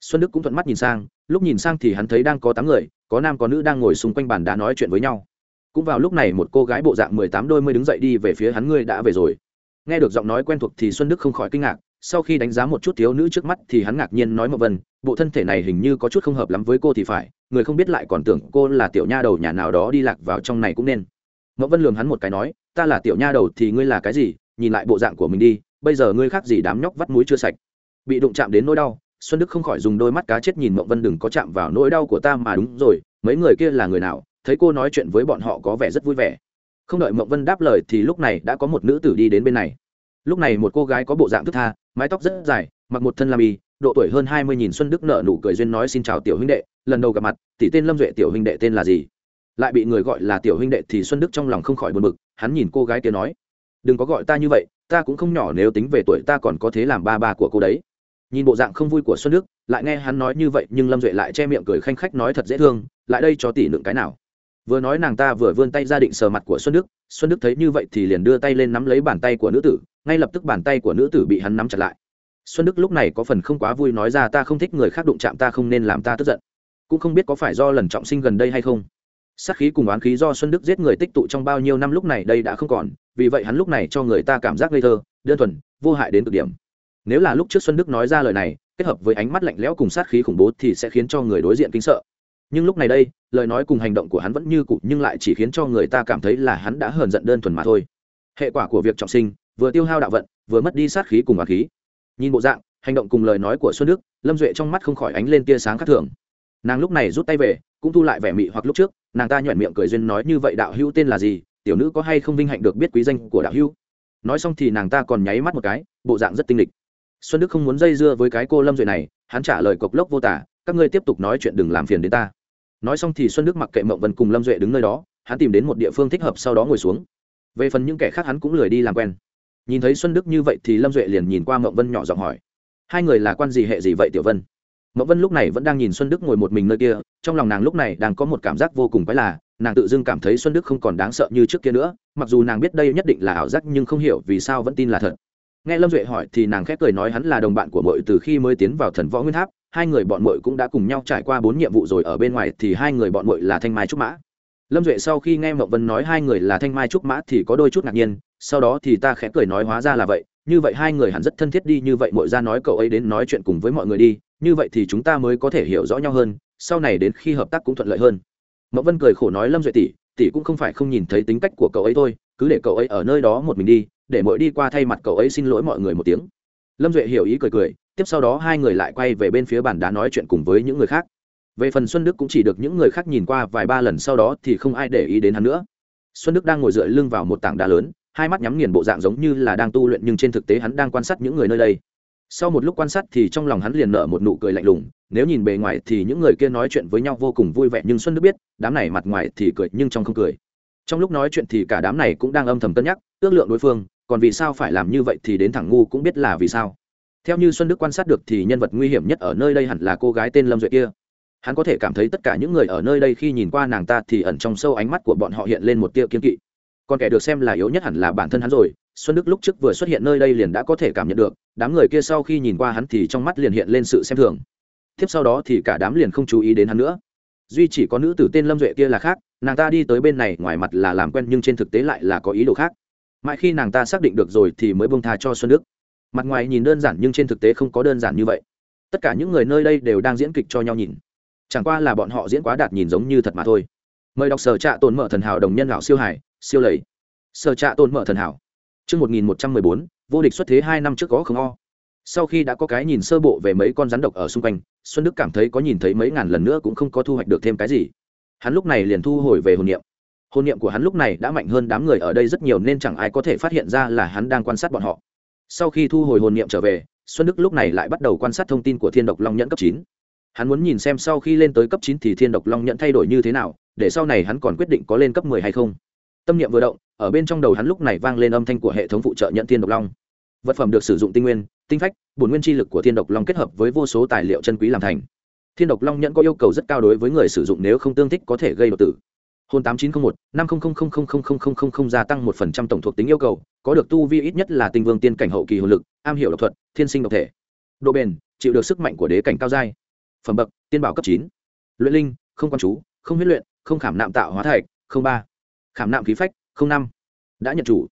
Xuân đức cũng thuận mắt nhìn sang lúc nhìn sang thì hắn thấy đang có tám người có nam có nữ đang ngồi xung quanh bàn đá nói chuyện với nhau. Cũng vào lúc này một cô gái bộ dạng mười tám đôi mới đứng dậy đi về phía hắn ngươi đã về rồi. Nghe được giọng nói quen thuộc thì xuân đức không khỏi kinh ngạc sau khi đánh giá một chút thiếu nữ trước mắt thì hắn ngạc nhiên nói một vần, bộ thân thể này hình như có chút không hợp lắm với cô thì phải người không biết lại còn tưởng cô là tiểu nha đầu nhà nào đó đi lạc vào trong này cũng nên mậu vân lường hắn một cái nói, ta là tiểu nha đầu thì ngươi là cái gì? Nhìn lại bộ dạng của mình đi, bây giờ ngươi khác gì đám nhóc vắt mũi chưa sạch. Bị đụng chạm đến nỗi đau, xuân đức không khỏi dùng đôi mắt cá chết nhìn mậu vân đừng có chạm vào nỗi đau của ta mà đúng rồi, mấy người kia là người nào? Thấy cô nói chuyện với bọn họ có vẻ rất vui vẻ. Không đợi mậu vân đáp lời thì lúc này đã có một nữ tử đi đến bên này. Lúc này một cô gái có bộ dạng thức tha, mái tóc rất dài, mặc một thân lam y, độ tuổi hơn hai mươi nhìn xuân đức nợ nụ cười duyên nói xin chào tiểu huynh đệ, lần đầu gặp mặt, tỷ tên lâm duệ tiểu huynh đệ tên là gì? Lại bị người gọi là tiểu huynh đệ thì xuân đức trong lòng không khỏi buồn bực, hắn nhìn cô gái kia nói, đừng có gọi ta như vậy, ta cũng không nhỏ nếu tính về tuổi ta còn có thế làm ba ba của cô đấy. Nhìn bộ dạng không vui của xuân đức, lại nghe hắn nói như vậy nhưng lâm duệ lại che miệng cười khanh khách nói thật dễ thương, lại đây cho tỷ lượng cái nào? Vừa nói nàng ta vừa vươn tay ra định sờ mặt của xuân đức xuân đức thấy như vậy thì liền đưa tay lên nắm lấy bàn tay của nữ tử, ngay lập tức bàn tay của nữ tử bị hắn nắm chặt lại. Xuân đức lúc này có phần không quá vui nói ra, ta không thích người khác đụng chạm, ta không nên làm ta tức giận. Cũng không biết có phải do lần trọng sinh gần đây hay không sát khí cùng oán khí do xuân đức giết người tích tụ trong bao nhiêu năm lúc này đây đã không còn, vì vậy hắn lúc này cho người ta cảm giác ngây thơ, đơn thuần, vô hại đến cực điểm. Nếu là lúc trước xuân đức nói ra lời này, kết hợp với ánh mắt lạnh lẽo cùng sát khí khủng bố thì sẽ khiến cho người đối diện kinh sợ. Nhưng lúc này đây, lời nói cùng hành động của hắn vẫn như cụ nhưng lại chỉ khiến cho người ta cảm thấy là hắn đã hờn giận đơn thuần mà thôi. Hệ quả của việc trọng sinh, vừa tiêu hao đạo vận, vừa mất đi sát khí cùng oán khí. Nhìn bộ dạng, hành động cùng lời nói của xuân đức, lâm duệ trong mắt không khỏi ánh lên tia sáng khác thường. Nàng lúc này rút tay về cũng thu lại vẻ mị hoặc lúc trước, nàng ta nhoẻn miệng cười duyên nói như vậy đạo hữu tên là gì, tiểu nữ có hay không vinh hạnh được biết quý danh của đạo hữu? Nói xong thì nàng ta còn nháy mắt một cái, bộ dạng rất tinh lịch. Xuân đức không muốn dây dưa với cái cô lâm duệ này, hắn trả lời cộc lốc vô tả, các ngươi tiếp tục nói chuyện đừng làm phiền đến ta. Nói xong thì xuân đức mặc kệ mộng vân cùng lâm duệ đứng nơi đó, hắn tìm đến một địa phương thích hợp sau đó ngồi xuống. Về phần những kẻ khác hắn cũng lười đi làm quen. Nhìn thấy xuân đức như vậy thì lâm duệ liền nhìn qua mộng vân nhỏ giọng hỏi, hai người là quan gì hệ gì vậy, tiểu vân? Mộng vân lúc này vẫn đang nhìn xuân đức ngồi một mình nơi kia, trong lòng nàng lúc này đang có một cảm giác vô cùng quái là nàng tự dưng cảm thấy xuân đức không còn đáng sợ như trước kia nữa, mặc dù nàng biết đây nhất định là ảo giác nhưng không hiểu vì sao vẫn tin là thật. Nghe lâm duệ hỏi thì nàng khép cười nói hắn là đồng bạn của mội từ khi mới tiến vào thần võ nguyên tháp, hai người bọn mội cũng đã cùng nhau trải qua bốn nhiệm vụ rồi, ở bên ngoài thì hai người bọn mội là thanh mai trúc mã. Lâm duệ sau khi nghe mậu vân nói hai người là thanh mai trúc mã thì có đôi chút ngạc nhiên, sau đó thì ta khẽ cười nói hóa ra là vậy, như vậy hai người hẳn rất thân thiết đi, như vậy mội ra nói cậu ấy đến nói chuyện cùng với mọi người đi như vậy thì chúng ta mới có thể hiểu rõ nhau hơn, sau này đến khi hợp tác cũng thuận lợi hơn. Mậu vân cười khổ nói lâm duệ tỷ tỷ cũng không phải không nhìn thấy tính cách của cậu ấy thôi, cứ để cậu ấy ở nơi đó một mình đi, để mỗi đi qua thay mặt cậu ấy xin lỗi mọi người một tiếng. Lâm duệ hiểu ý cười cười, tiếp sau đó hai người lại quay về bên phía bàn đá nói chuyện cùng với những người khác. Về phần xuân đức cũng chỉ được những người khác nhìn qua vài ba lần sau đó thì không ai để ý đến hắn nữa. Xuân đức đang ngồi dựa lưng vào một tảng đá lớn, hai mắt nhắm nghiền bộ dạng giống như là đang tu luyện nhưng trên thực tế hắn đang quan sát những người nơi đây sau một lúc quan sát thì trong lòng hắn liền nở một nụ cười lạnh lùng, nếu nhìn bề ngoài thì những người kia nói chuyện với nhau vô cùng vui vẻ nhưng xuân đức biết, đám này mặt ngoài thì cười nhưng trong không cười. Trong lúc nói chuyện thì cả đám này cũng đang âm thầm cân nhắc, ước lượng đối phương, còn vì sao phải làm như vậy thì đến thẳng ngu cũng biết là vì sao. Theo như xuân đức quan sát được thì nhân vật nguy hiểm nhất ở nơi đây hẳn là cô gái tên lâm duệ kia. Hắn có thể cảm thấy tất cả những người ở nơi đây khi nhìn qua nàng ta thì ẩn trong sâu ánh mắt của bọn họ hiện lên một tia kiên kỵ. Còn kẻ được xem là yếu nhất hẳn là bản thân hắn rồi xuân đức lúc trước vừa xuất hiện nơi đây liền đã có thể cảm nhận được, đám người kia sau khi nhìn qua hắn thì trong mắt liền hiện lên sự xem thường. Tiếp sau đó thì cả đám liền không chú ý đến hắn nữa. Duy chỉ có nữ tử tên lâm duệ kia là khác, nàng ta đi tới bên này ngoài mặt là làm quen nhưng trên thực tế lại là có ý đồ khác. Mãi khi nàng ta xác định được rồi thì mới bông tha cho xuân đức. Mặt ngoài nhìn đơn giản nhưng trên thực tế không có đơn giản như vậy. Tất cả những người nơi đây đều đang diễn kịch cho nhau nhìn. Chẳng qua là bọn họ diễn quá đạt nhìn giống như thật mà thôi. Mời đọc sở trạ tồn mở thần hảo đồng nhân lão siêu hải, siêu lầy. Sở trạ tồn mở thần hảo. Trước 1114, vô địch xuất thế hai năm trước có không o. Sau khi đã có cái nhìn sơ bộ về mấy con rắn độc ở xung quanh, Xuân Đức cảm thấy có nhìn thấy mấy ngàn lần nữa cũng không có thu hoạch được thêm cái gì. Hắn lúc này liền thu hồi về hồn niệm. Hồn niệm của hắn lúc này đã mạnh hơn đám người ở đây rất nhiều nên chẳng ai có thể phát hiện ra là hắn đang quan sát bọn họ. Sau khi thu hồi hồn niệm trở về, Xuân Đức lúc này lại bắt đầu quan sát thông tin của Thiên độc Long nhẫn cấp chín hắn muốn nhìn xem sau khi lên tới cấp chín thì thiên độc long Nhẫn thay đổi như thế nào để sau này hắn còn quyết định có lên cấp mười hay không tâm niệm vừa động, ở bên trong đầu hắn lúc này vang lên âm thanh của hệ thống phụ trợ nhận thiên độc long. Vật phẩm được sử dụng tinh nguyên, tinh phách, bổn nguyên chi lực của thiên độc long kết hợp với vô số tài liệu chân quý làm thành. Thiên độc long nhận có yêu cầu rất cao đối với người sử dụng nếu không tương thích có thể gây độc tử. Hôn tám chín trăm linh một, năm không gia tăng một phần trăm tổng thuộc tính yêu cầu, có được tu vi ít nhất là tinh vương tiên cảnh hậu kỳ hồn lực, am hiểu độc thuật, thiên sinh độc thể. Độ bền, chịu được sức mạnh của đế cảnh cao giai. Phẩm bậc, tiên bảo cấp chín. Luyện linh, không quan chú, không huyết luyện, không khảm nạm tạo hóa thạch, không ba khảm nạm khí phách không năm đã nhận chủ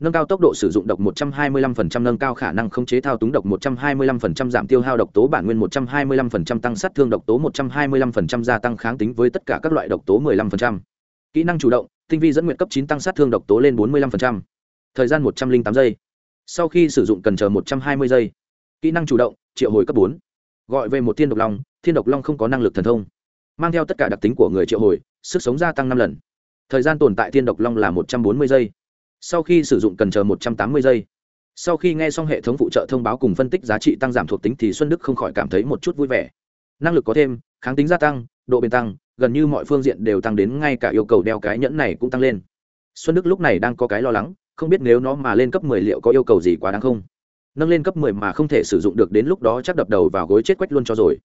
nâng cao tốc độ sử dụng độc 125% nâng cao khả năng khống chế thao túng độc 125% giảm tiêu hao độc tố bản nguyên 125% tăng sát thương độc tố 125% gia tăng kháng tính với tất cả các loại độc tố 15%. Kỹ năng chủ động, tinh vi dẫn nguyện cấp 9 tăng sát thương độc tố lên 45%. Thời gian 108 giây. Sau khi sử dụng cần chờ 120 giây. Kỹ năng chủ động, triệu hồi cấp 4 gọi về một thiên độc long thiên độc long không có năng lực thần thông mang theo tất cả đặc tính của người triệu hồi sức sống gia tăng năm lần thời gian tồn tại thiên độc long là một trăm bốn mươi giây. Sau khi sử dụng cần chờ một trăm tám mươi giây. Sau khi nghe xong hệ thống phụ trợ thông báo cùng phân tích giá trị tăng giảm thuộc tính thì xuân đức không khỏi cảm thấy một chút vui vẻ. Năng lực có thêm, kháng tính gia tăng, độ bền tăng, gần như mọi phương diện đều tăng đến ngay cả yêu cầu đeo cái nhẫn này cũng tăng lên. Xuân đức lúc này đang có cái lo lắng, không biết nếu nó mà lên cấp mười liệu có yêu cầu gì quá đáng không? Nâng lên cấp mười mà không thể sử dụng được đến lúc đó chắc đập đầu vào gối chết quách luôn cho rồi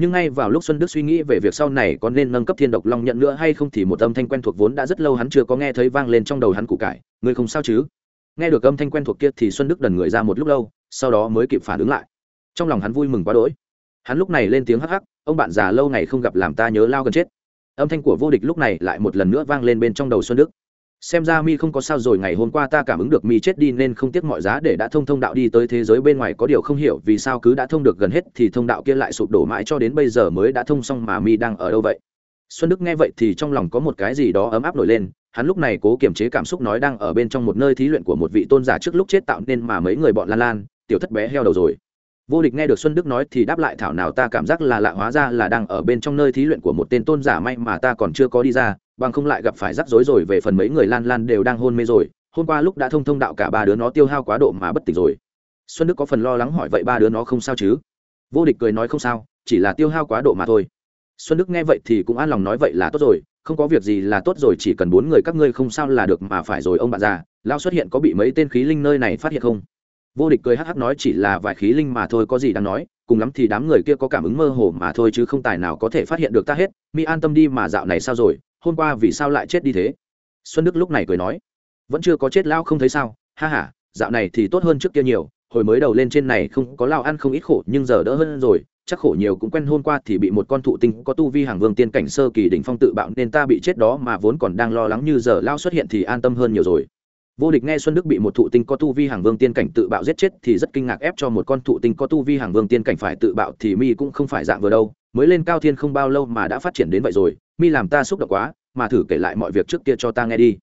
nhưng ngay vào lúc xuân đức suy nghĩ về việc sau này có nên nâng cấp thiên độc long nhận nữa hay không thì một âm thanh quen thuộc vốn đã rất lâu hắn chưa có nghe thấy vang lên trong đầu hắn củ cải. Ngươi không sao chứ? Nghe được âm thanh quen thuộc kia thì xuân đức đần người ra một lúc lâu, sau đó mới kịp phản ứng lại. Trong lòng hắn vui mừng quá đỗi. Hắn lúc này lên tiếng hắc hắc, ông bạn già lâu ngày không gặp làm ta nhớ lao gần chết. Âm thanh của vô địch lúc này lại một lần nữa vang lên bên trong đầu xuân đức xem ra mi không có sao rồi, ngày hôm qua ta cảm ứng được mi chết đi nên không tiếc mọi giá để đã thông thông đạo đi tới thế giới bên ngoài. Có điều không hiểu vì sao cứ đã thông được gần hết thì thông đạo kia lại sụp đổ mãi cho đến bây giờ mới đã thông xong mà mi đang ở đâu vậy? Xuân đức nghe vậy thì trong lòng có một cái gì đó ấm áp nổi lên. Hắn lúc này cố kiềm chế cảm xúc nói đang ở bên trong một nơi thí luyện của một vị tôn giả trước lúc chết tạo nên mà mấy người bọn lan lan. Tiểu thất bé heo đầu rồi. Vô địch nghe được xuân đức nói thì đáp lại, thảo nào ta cảm giác là lạ hóa ra là đang ở bên trong nơi thí luyện của một tên tôn giả may mà ta còn chưa có đi ra bằng không lại gặp phải rắc rối rồi, về phần mấy người lan lan đều đang hôn mê rồi. Hôm qua lúc đã thông thông đạo cả ba đứa nó tiêu hao quá độ mà bất tỉnh rồi. Xuân đức có phần lo lắng hỏi vậy ba đứa nó không sao chứ? Vô địch cười nói không sao, chỉ là tiêu hao quá độ mà thôi. Xuân đức nghe vậy thì cũng an lòng nói vậy là tốt rồi, không có việc gì là tốt rồi, chỉ cần bốn người các ngươi không sao là được mà phải rồi, ông bạn già lao xuất hiện có bị mấy tên khí linh nơi này phát hiện không? Vô địch cười hắc hắc nói chỉ là vài khí linh mà thôi, có gì đáng nói, cùng lắm thì đám người kia có cảm ứng mơ hồ mà thôi chứ không tài nào có thể phát hiện được ta hết. Mi an tâm đi mà dạo này sao rồi? Hôm qua vì sao lại chết đi thế? Xuân đức lúc này cười nói, vẫn chưa có chết lao không thấy sao? Ha h a dạo này thì tốt hơn trước kia nhiều, hồi mới đầu lên trên này không có lao ăn không ít khổ, nhưng giờ đỡ hơn rồi, chắc khổ nhiều cũng quen hôm qua thì bị một con thụ tinh có tu vi hàng vương tiên cảnh sơ kỳ đỉnh phong tự bạo nên ta bị chết đó mà vốn còn đang lo lắng như giờ lao xuất hiện thì an tâm hơn nhiều rồi. Vô địch nghe xuân đức bị một thụ tinh có tu vi hàng vương tiên cảnh tự bạo giết chết thì rất kinh ngạc ép cho một con thụ tinh có tu vi hàng vương tiên cảnh phải tự bạo thì mi cũng không phải dạng vừa đâu mới lên cao thiên không bao lâu mà đã phát triển đến vậy rồi, mi làm ta xúc động quá, mà thử kể lại mọi việc trước kia cho ta nghe đi.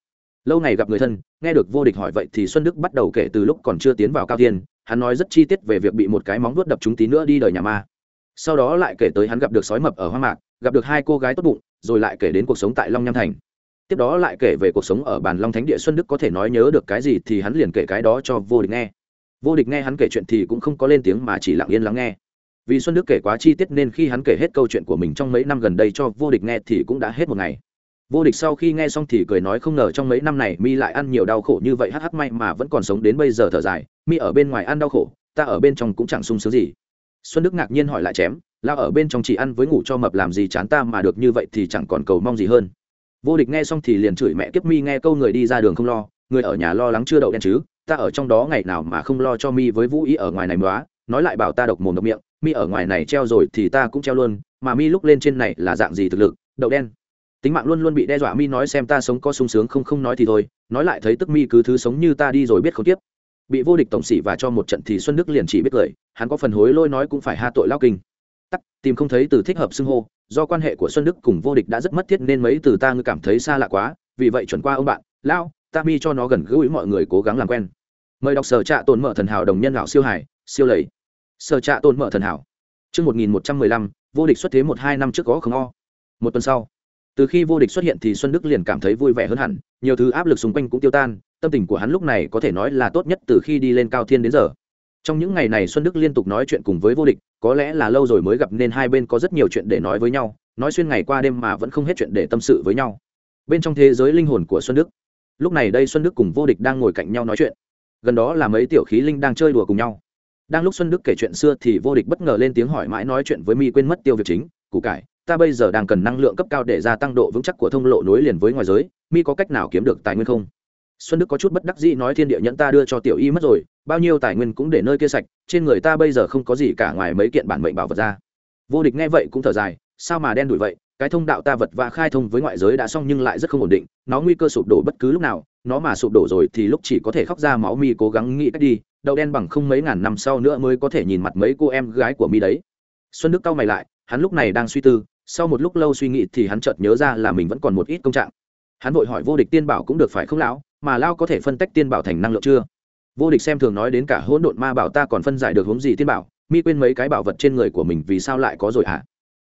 Lâu ngày gặp người thân, nghe được vô địch hỏi vậy thì xuân đức bắt đầu kể từ lúc còn chưa tiến vào cao thiên, hắn nói rất chi tiết về việc bị một cái móng vuốt đập chúng tí nữa đi đời nhà ma. Sau đó lại kể tới hắn gặp được sói mập ở hoa mạc, gặp được hai cô gái tốt bụng, rồi lại kể đến cuộc sống tại long nham thành. Tiếp đó lại kể về cuộc sống ở bàn long thánh địa, xuân đức có thể nói nhớ được cái gì thì hắn liền kể cái đó cho vô địch nghe. Vô địch nghe hắn kể chuyện thì cũng không có lên tiếng mà chỉ lặng yên lắng nghe vì xuân đức kể quá chi tiết nên khi hắn kể hết câu chuyện của mình trong mấy năm gần đây cho vô địch nghe thì cũng đã hết một ngày. Vô địch sau khi nghe xong thì cười nói không ngờ trong mấy năm này mi lại ăn nhiều đau khổ như vậy, hắc hắc may mà vẫn còn sống đến bây giờ thở dài. Mi ở bên ngoài ăn đau khổ, ta ở bên trong cũng chẳng sung sướng gì. Xuân đức ngạc nhiên hỏi lại chém lao ở bên trong chỉ ăn với ngủ cho mập làm gì chán ta mà được như vậy thì chẳng còn cầu mong gì hơn. Vô địch nghe xong thì liền chửi mẹ kiếp mi nghe câu người đi ra đường không lo, người ở nhà lo lắng chưa đậu đen chứ, ta ở trong đó ngày nào mà không lo cho mi với vũ ý ở ngoài này quá nói lại bảo ta độc mồm độc miệng mi ở ngoài này treo rồi thì ta cũng treo luôn, mà mi lúc lên trên này là dạng gì thực lực, đậu đen. Tính mạng luôn luôn bị đe dọa mi nói xem ta sống có sung sướng không không nói thì thôi, nói lại thấy tức mi cứ thứ sống như ta đi rồi biết không tiếp. Bị vô địch tổng sĩ và cho một trận thì xuân đức liền chỉ biết cười, hắn có phần hối lôi nói cũng phải ha tội lao kinh. Tắc, tìm không thấy từ thích hợp xưng hô, do quan hệ của xuân đức cùng vô địch đã rất mất thiết nên mấy từ ta ngư cảm thấy xa lạ quá, vì vậy chuẩn qua ông bạn lao ta mi cho nó gần gũi mọi người cố gắng làm quen. Mời đọc sở trạ tồn mở thần hảo đồng nhân lão siêu hải, siêu lầy sở trạ tồn mở thần hảo. Chương một nghìn một trăm mười lăm, vô địch xuất thế một hai năm trước có không o. Một tuần sau, từ khi vô địch xuất hiện thì xuân đức liền cảm thấy vui vẻ hơn hẳn, nhiều thứ áp lực xung quanh cũng tiêu tan, tâm tình của hắn lúc này có thể nói là tốt nhất từ khi đi lên cao thiên đến giờ. Trong những ngày này xuân đức liên tục nói chuyện cùng với vô địch, có lẽ là lâu rồi mới gặp nên hai bên có rất nhiều chuyện để nói với nhau, nói xuyên ngày qua đêm mà vẫn không hết chuyện để tâm sự với nhau. Bên trong thế giới linh hồn của xuân đức, lúc này đây xuân đức cùng vô địch đang ngồi cạnh nhau nói chuyện. Gần đó là mấy tiểu khí linh đang chơi đùa cùng nhau đang lúc xuân đức kể chuyện xưa thì vô địch bất ngờ lên tiếng hỏi mãi nói chuyện với mi quên mất tiêu việc chính, củ cải, ta bây giờ đang cần năng lượng cấp cao để gia tăng độ vững chắc của thông lộ nối liền với ngoài giới, mi có cách nào kiếm được tài nguyên không? Xuân đức có chút bất đắc dĩ nói, thiên địa nhẫn ta đưa cho tiểu y mất rồi, bao nhiêu tài nguyên cũng để nơi kia sạch, trên người ta bây giờ không có gì cả ngoài mấy kiện bản mệnh bảo vật ra. Vô địch nghe vậy cũng thở dài, sao mà đen đủi vậy? Cái thông đạo ta vật và khai thông với ngoại giới đã xong nhưng lại rất không ổn định, nó nguy cơ sụp đổ bất cứ lúc nào, nó mà sụp đổ rồi thì lúc chỉ có thể khóc ra máu mi cố gắng nghĩ cách đi đậu đen bằng không mấy ngàn năm sau nữa mới có thể nhìn mặt mấy cô em gái của mi đấy. Xuân đức cau mày lại, hắn lúc này đang suy tư, sau một lúc lâu suy nghĩ thì hắn chợt nhớ ra là mình vẫn còn một ít công trạng. Hắn vội hỏi vô địch tiên bảo cũng được phải không lão, mà lao có thể phân tách tiên bảo thành năng lượng chưa? Vô địch xem thường nói đến cả hỗn độn ma bảo ta còn phân giải được hướng gì tiên bảo, mi quên mấy cái bảo vật trên người của mình vì sao lại có rồi hả?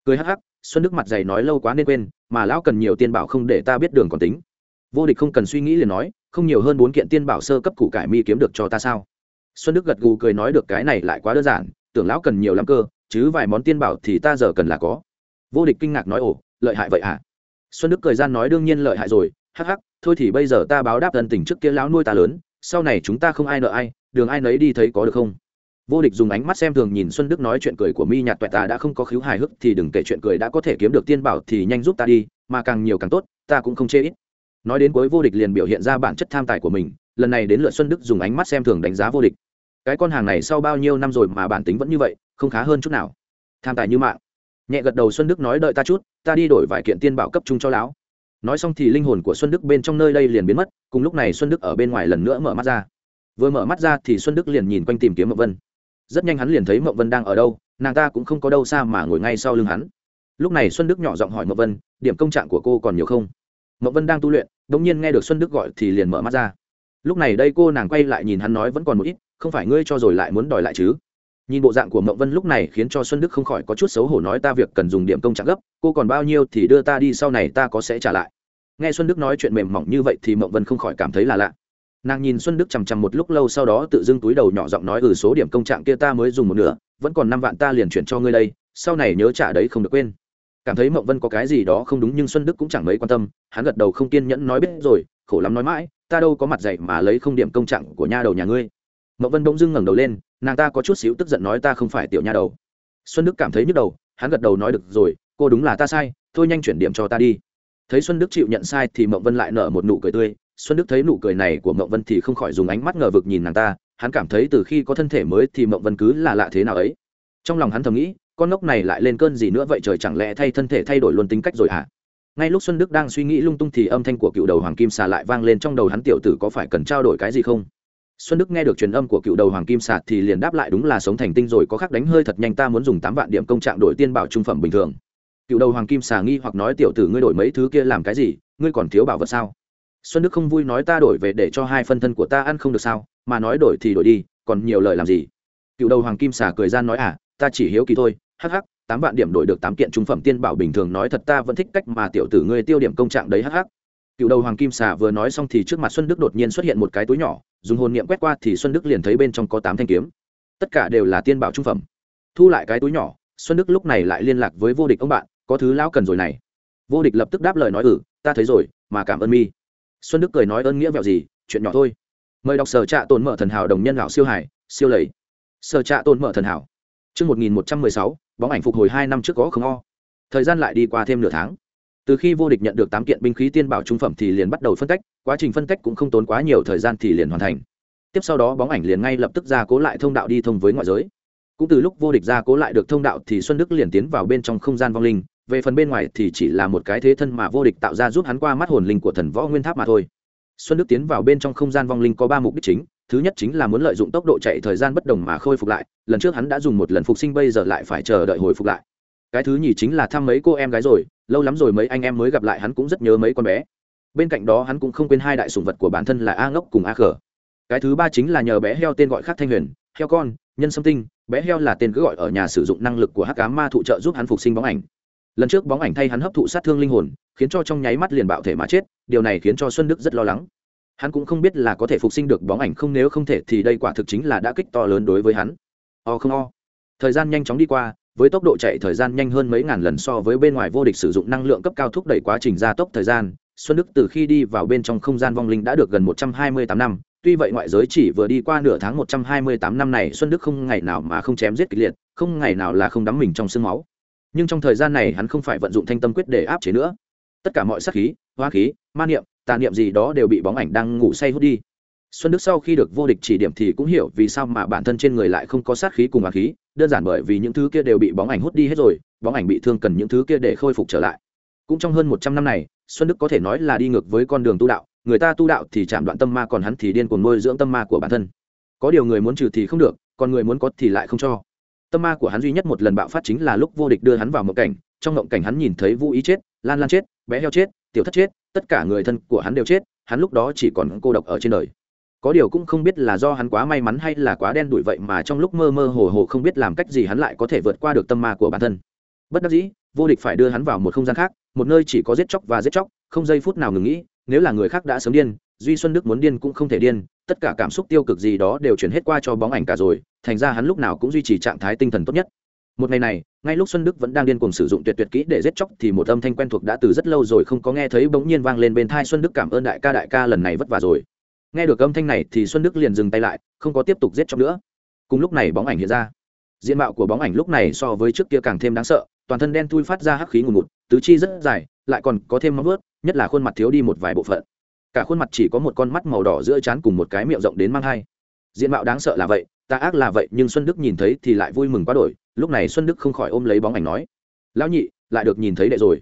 Cười hắc hắc, xuân đức mặt dày nói lâu quá nên quên, mà lão cần nhiều tiên bảo không để ta biết đường còn tính. Vô địch không cần suy nghĩ liền nói, không nhiều hơn bốn kiện tiên bảo sơ cấp củ cải mi kiếm được cho ta sao? Xuân đức gật gù cười nói được cái này lại quá đơn giản, tưởng lão cần nhiều lắm cơ, chứ vài món tiên bảo thì ta giờ cần là có. Vô địch kinh ngạc nói, ồ, lợi hại vậy hả? Xuân đức cười gian nói, đương nhiên lợi hại rồi, hắc hắc, thôi thì bây giờ ta báo đáp thân tình trước kia lão nuôi ta lớn, sau này chúng ta không ai nợ ai, đường ai nấy đi thấy có được không? Vô địch dùng ánh mắt xem thường nhìn xuân đức nói chuyện cười của mi nhạt toẹt ta đã không có khiếu hài hước thì đừng kể chuyện cười đã có thể kiếm được tiên bảo thì nhanh giúp ta đi, mà càng nhiều càng tốt, ta cũng không chê ít. Nói đến cuối vô địch liền biểu hiện ra bản chất tham tài của mình, lần này đến lượt xuân đức dùng ánh mắt xem thường đánh giá vô địch cái con hàng này sau bao nhiêu năm rồi mà bản tính vẫn như vậy, không khá hơn chút nào. Tham tài như mạng. Nhẹ gật đầu xuân đức nói đợi ta chút, ta đi đổi vài kiện tiên bảo cấp chung cho lão. Nói xong thì linh hồn của xuân đức bên trong nơi đây liền biến mất, cùng lúc này xuân đức ở bên ngoài lần nữa mở mắt ra. Vừa mở mắt ra thì xuân đức liền nhìn quanh tìm kiếm mậu vân. Rất nhanh hắn liền thấy mậu vân đang ở đâu, nàng ta cũng không có đâu xa mà ngồi ngay sau lưng hắn. Lúc này xuân đức nhỏ giọng hỏi mậu vân, điểm công trạng của cô còn nhiều không? Mậu vân đang tu luyện đ ỗ n g nhiên nghe được xuân đức gọi thì liền mở mắt ra. Lúc này đây cô nàng quay lại nhìn hắn nói vẫn còn một ít không phải ngươi cho rồi lại muốn đòi lại chứ? Nhìn bộ dạng của mậu vân lúc này khiến cho xuân đức không khỏi có chút xấu hổ nói ta việc cần dùng điểm công trạng gấp, cô còn bao nhiêu thì đưa ta đi sau này ta có sẽ trả lại. Nghe xuân đức nói chuyện mềm mỏng như vậy thì mậu vân không khỏi cảm thấy là lạ. Nàng nhìn xuân đức chằm chằm một lúc lâu sau đó tự dưng túi đầu nhỏ giọng nói ừ số điểm công trạng kia ta mới dùng một nửa, vẫn còn năm vạn ta liền chuyển cho ngươi đây, sau này nhớ trả đấy không được quên. Cảm thấy mậu vân có cái gì đó không đúng nhưng xuân đức cũng chẳng mấy quan tâm, hắn gật đầu không kiên nhẫn nói, biết rồi, khổ lắm nói mãi, ta đâu có mặt dạy mà lấy không điểm công trạng của nha đầu nhà ngươi mậu vân bỗng dưng ngẩng đầu lên, nàng ta có chút xíu tức giận nói ta không phải tiểu nha đầu. Xuân đức cảm thấy nhức đầu, hắn gật đầu nói được rồi, cô đúng là ta sai, thôi nhanh chuyển điểm cho ta đi. Thấy xuân đức chịu nhận sai thì mậu vân lại nở một nụ cười tươi. Xuân đức thấy nụ cười này của mậu vân thì không khỏi dùng ánh mắt ngờ vực nhìn nàng ta. Hắn cảm thấy từ khi có thân thể mới thì mậu vân cứ là lạ thế nào ấy. Trong lòng hắn thầm nghĩ, con ngốc này lại lên cơn gì nữa vậy trời chẳng lẽ thay thân thể thay đổi luôn tính cách rồi hả? Ngay lúc xuân đức đang suy nghĩ lung tung thì âm thanh của cựu đầu hoàng kim xà lại vang lên trong đầu hắn, tiểu tử có phải cần trao đổi cái gì không? Xuân đức nghe được truyền âm của cựu đầu hoàng kim sạt thì liền đáp lại đúng là sống thành tinh rồi, có khắc đánh hơi thật nhanh, ta muốn dùng tám vạn điểm công trạng đổi tiên bảo trung phẩm bình thường. Cựu đầu hoàng kim xà nghi hoặc nói, tiểu tử ngươi đổi mấy thứ kia làm cái gì, ngươi còn thiếu bảo vật sao? Xuân đức không vui nói, ta đổi về để cho hai phân thân của ta ăn không được sao, mà nói đổi thì đổi đi, còn nhiều lời làm gì? Cựu đầu hoàng kim xà cười gian nói à ta chỉ hiếu kỳ thôi, hắc hắc, tám vạn điểm đổi được tám kiện trung phẩm tiên bảo bình thường, nói thật ta vẫn thích cách mà tiểu tử ngươi tiêu điểm công trạng đấy, hắc hắc cựu đầu hoàng kim xà vừa nói xong thì trước mặt xuân đức đột nhiên xuất hiện một cái túi nhỏ, dùng hồn niệm quét qua thì xuân đức liền thấy bên trong có tám thanh kiếm. Tất cả đều là tiên bảo trung phẩm. Thu lại cái túi nhỏ, xuân đức lúc này lại liên lạc với vô địch ông bạn, có thứ lão cần rồi này. Vô địch lập tức đáp lời nói ừ ta thấy rồi, mà cảm ơn mi. Xuân đức cười nói, ơn nghĩa vẹo gì, chuyện nhỏ thôi. Mời đọc sở trạ tồn mở thần hảo đồng nhân lão siêu hải, siêu lầy. Sở trạ tồn mở thần hảo. Chương một nghìn một trăm mười sáu, bóng ảnh phục hồi hai năm trước có không o. Thời gian lại đi qua thêm nửa tháng từ khi vô địch nhận được tám kiện binh khí tiên bảo trung phẩm thì liền bắt đầu phân tách quá trình phân tách cũng không tốn quá nhiều thời gian thì liền hoàn thành. Tiếp sau đó bóng ảnh liền ngay lập tức ra cố lại thông đạo đi thông với ngoại giới. Cũng từ lúc vô địch ra cố lại được thông đạo thì xuân đức liền tiến vào bên trong không gian vong linh, về phần bên ngoài thì chỉ là một cái thế thân mà vô địch tạo ra giúp hắn qua mắt hồn linh của thần võ nguyên tháp mà thôi. Xuân đức tiến vào bên trong không gian vong linh có ba mục đích chính, thứ nhất chính là muốn lợi dụng tốc độ chạy thời gian bất đồng mà khôi phục lại, lần trước hắn đã dùng một lần phục sinh bây giờ lại phải chờ đợi hồi phục lại. Cái thứ nhì chính là thăm mấy cô em gái rồi lâu lắm rồi mấy anh em mới gặp lại hắn cũng rất nhớ mấy con bé. Bên cạnh đó hắn cũng không quên hai đại sủng vật của bản thân là a ngốc cùng a khở. Cái thứ ba chính là nhờ bé heo tên gọi khác thanh huyền, heo con, nhân sâm tinh, bé heo là tên cứ gọi ở nhà sử dụng năng lực của hắc cá ma thụ trợ giúp hắn phục sinh bóng ảnh. Lần trước bóng ảnh thay hắn hấp thụ sát thương linh hồn, khiến cho trong nháy mắt liền bạo thể mà chết, điều này khiến cho xuân đức rất lo lắng. Hắn cũng không biết là có thể phục sinh được bóng ảnh không, nếu không thể thì đây quả thực chính là đã kích to lớn đối với hắn. O không o. Thời gian nhanh chóng đi qua với tốc độ chạy thời gian nhanh hơn mấy ngàn lần so với bên ngoài vô địch sử dụng năng lượng cấp cao thúc đẩy quá trình gia tốc thời gian, xuân đức từ khi đi vào bên trong không gian vong linh đã được gần một trăm hai mươi tám năm. Tuy vậy ngoại giới chỉ vừa đi qua nửa tháng một trăm hai mươi tám năm này, xuân đức không ngày nào mà không chém giết kịch liệt, không ngày nào là không đắm mình trong sương máu. Nhưng trong thời gian này hắn không phải vận dụng thanh tâm quyết để áp chế nữa. Tất cả mọi sắc khí hoa khí, ma niệm, tà niệm gì đó đều bị bóng ảnh đang ngủ say hút đi. Xuân đức sau khi được vô địch chỉ điểm thì cũng hiểu vì sao mà bản thân trên người lại không có sát khí cùng hoa khí đơn giản bởi vì những thứ kia đều bị bóng ảnh hút đi hết rồi, bóng ảnh bị thương cần những thứ kia để khôi phục trở lại. Cũng trong hơn một trăm năm này, xuân đức có thể nói là đi ngược với con đường tu đạo, người ta tu đạo thì chạm đoạn tâm ma còn hắn thì điên cuồng nuôi dưỡng tâm ma của bản thân. Có điều người muốn trừ thì không được, còn người muốn có thì lại không cho. Tâm ma của hắn duy nhất một lần bạo phát chính là lúc vô địch đưa hắn vào mộng cảnh, trong mộng cảnh hắn nhìn thấy vũ ý chết, lan lan chết, bé heo chết, tiểu thất chết, tất cả người thân của hắn đều chết, hắn lúc đó chỉ còn cô độc ở trên đời có điều cũng không biết là do hắn quá may mắn hay là quá đen đủi vậy mà trong lúc mơ mơ hồ hồ không biết làm cách gì hắn lại có thể vượt qua được tâm ma của bản thân. Bất đắc dĩ, vô địch phải đưa hắn vào một không gian khác, một nơi chỉ có giết chóc và giết chóc, không giây phút nào ngừng nghĩ nếu là người khác đã sớm điên, duy xuân đức muốn điên cũng không thể điên, tất cả cảm xúc tiêu cực gì đó đều chuyển hết qua cho bóng ảnh cả rồi, thành ra hắn lúc nào cũng duy trì trạng thái tinh thần tốt nhất. Một ngày này, ngay lúc xuân đức vẫn đang điên cuồng sử dụng tuyệt tuyệt kỹ để giết chóc thì một âm thanh quen thuộc đã từ rất lâu rồi không có nghe thấy bỗng nhiên vang lên bên thai xuân đức cảm ơn đại ca đại ca lần này vất vả rồi nghe được âm thanh này thì xuân đức liền dừng tay lại, không có tiếp tục giết chóc nữa. Cùng lúc này bóng ảnh hiện ra. Diện mạo của bóng ảnh lúc này so với trước kia càng thêm đáng sợ, toàn thân đen thui phát ra hắc khí ngùn ngụt, tứ chi rất dài, lại còn có thêm móng vớt nhất là khuôn mặt thiếu đi một vài bộ phận. Cả khuôn mặt chỉ có một con mắt màu đỏ giữa trán cùng một cái miệng rộng đến mang hai. Diện mạo đáng sợ là vậy, ta ác là vậy, nhưng xuân đức nhìn thấy thì lại vui mừng quá đổi, lúc này xuân đức không khỏi ôm lấy bóng ảnh nói, lão nhị, lại được nhìn thấy đệ rồi.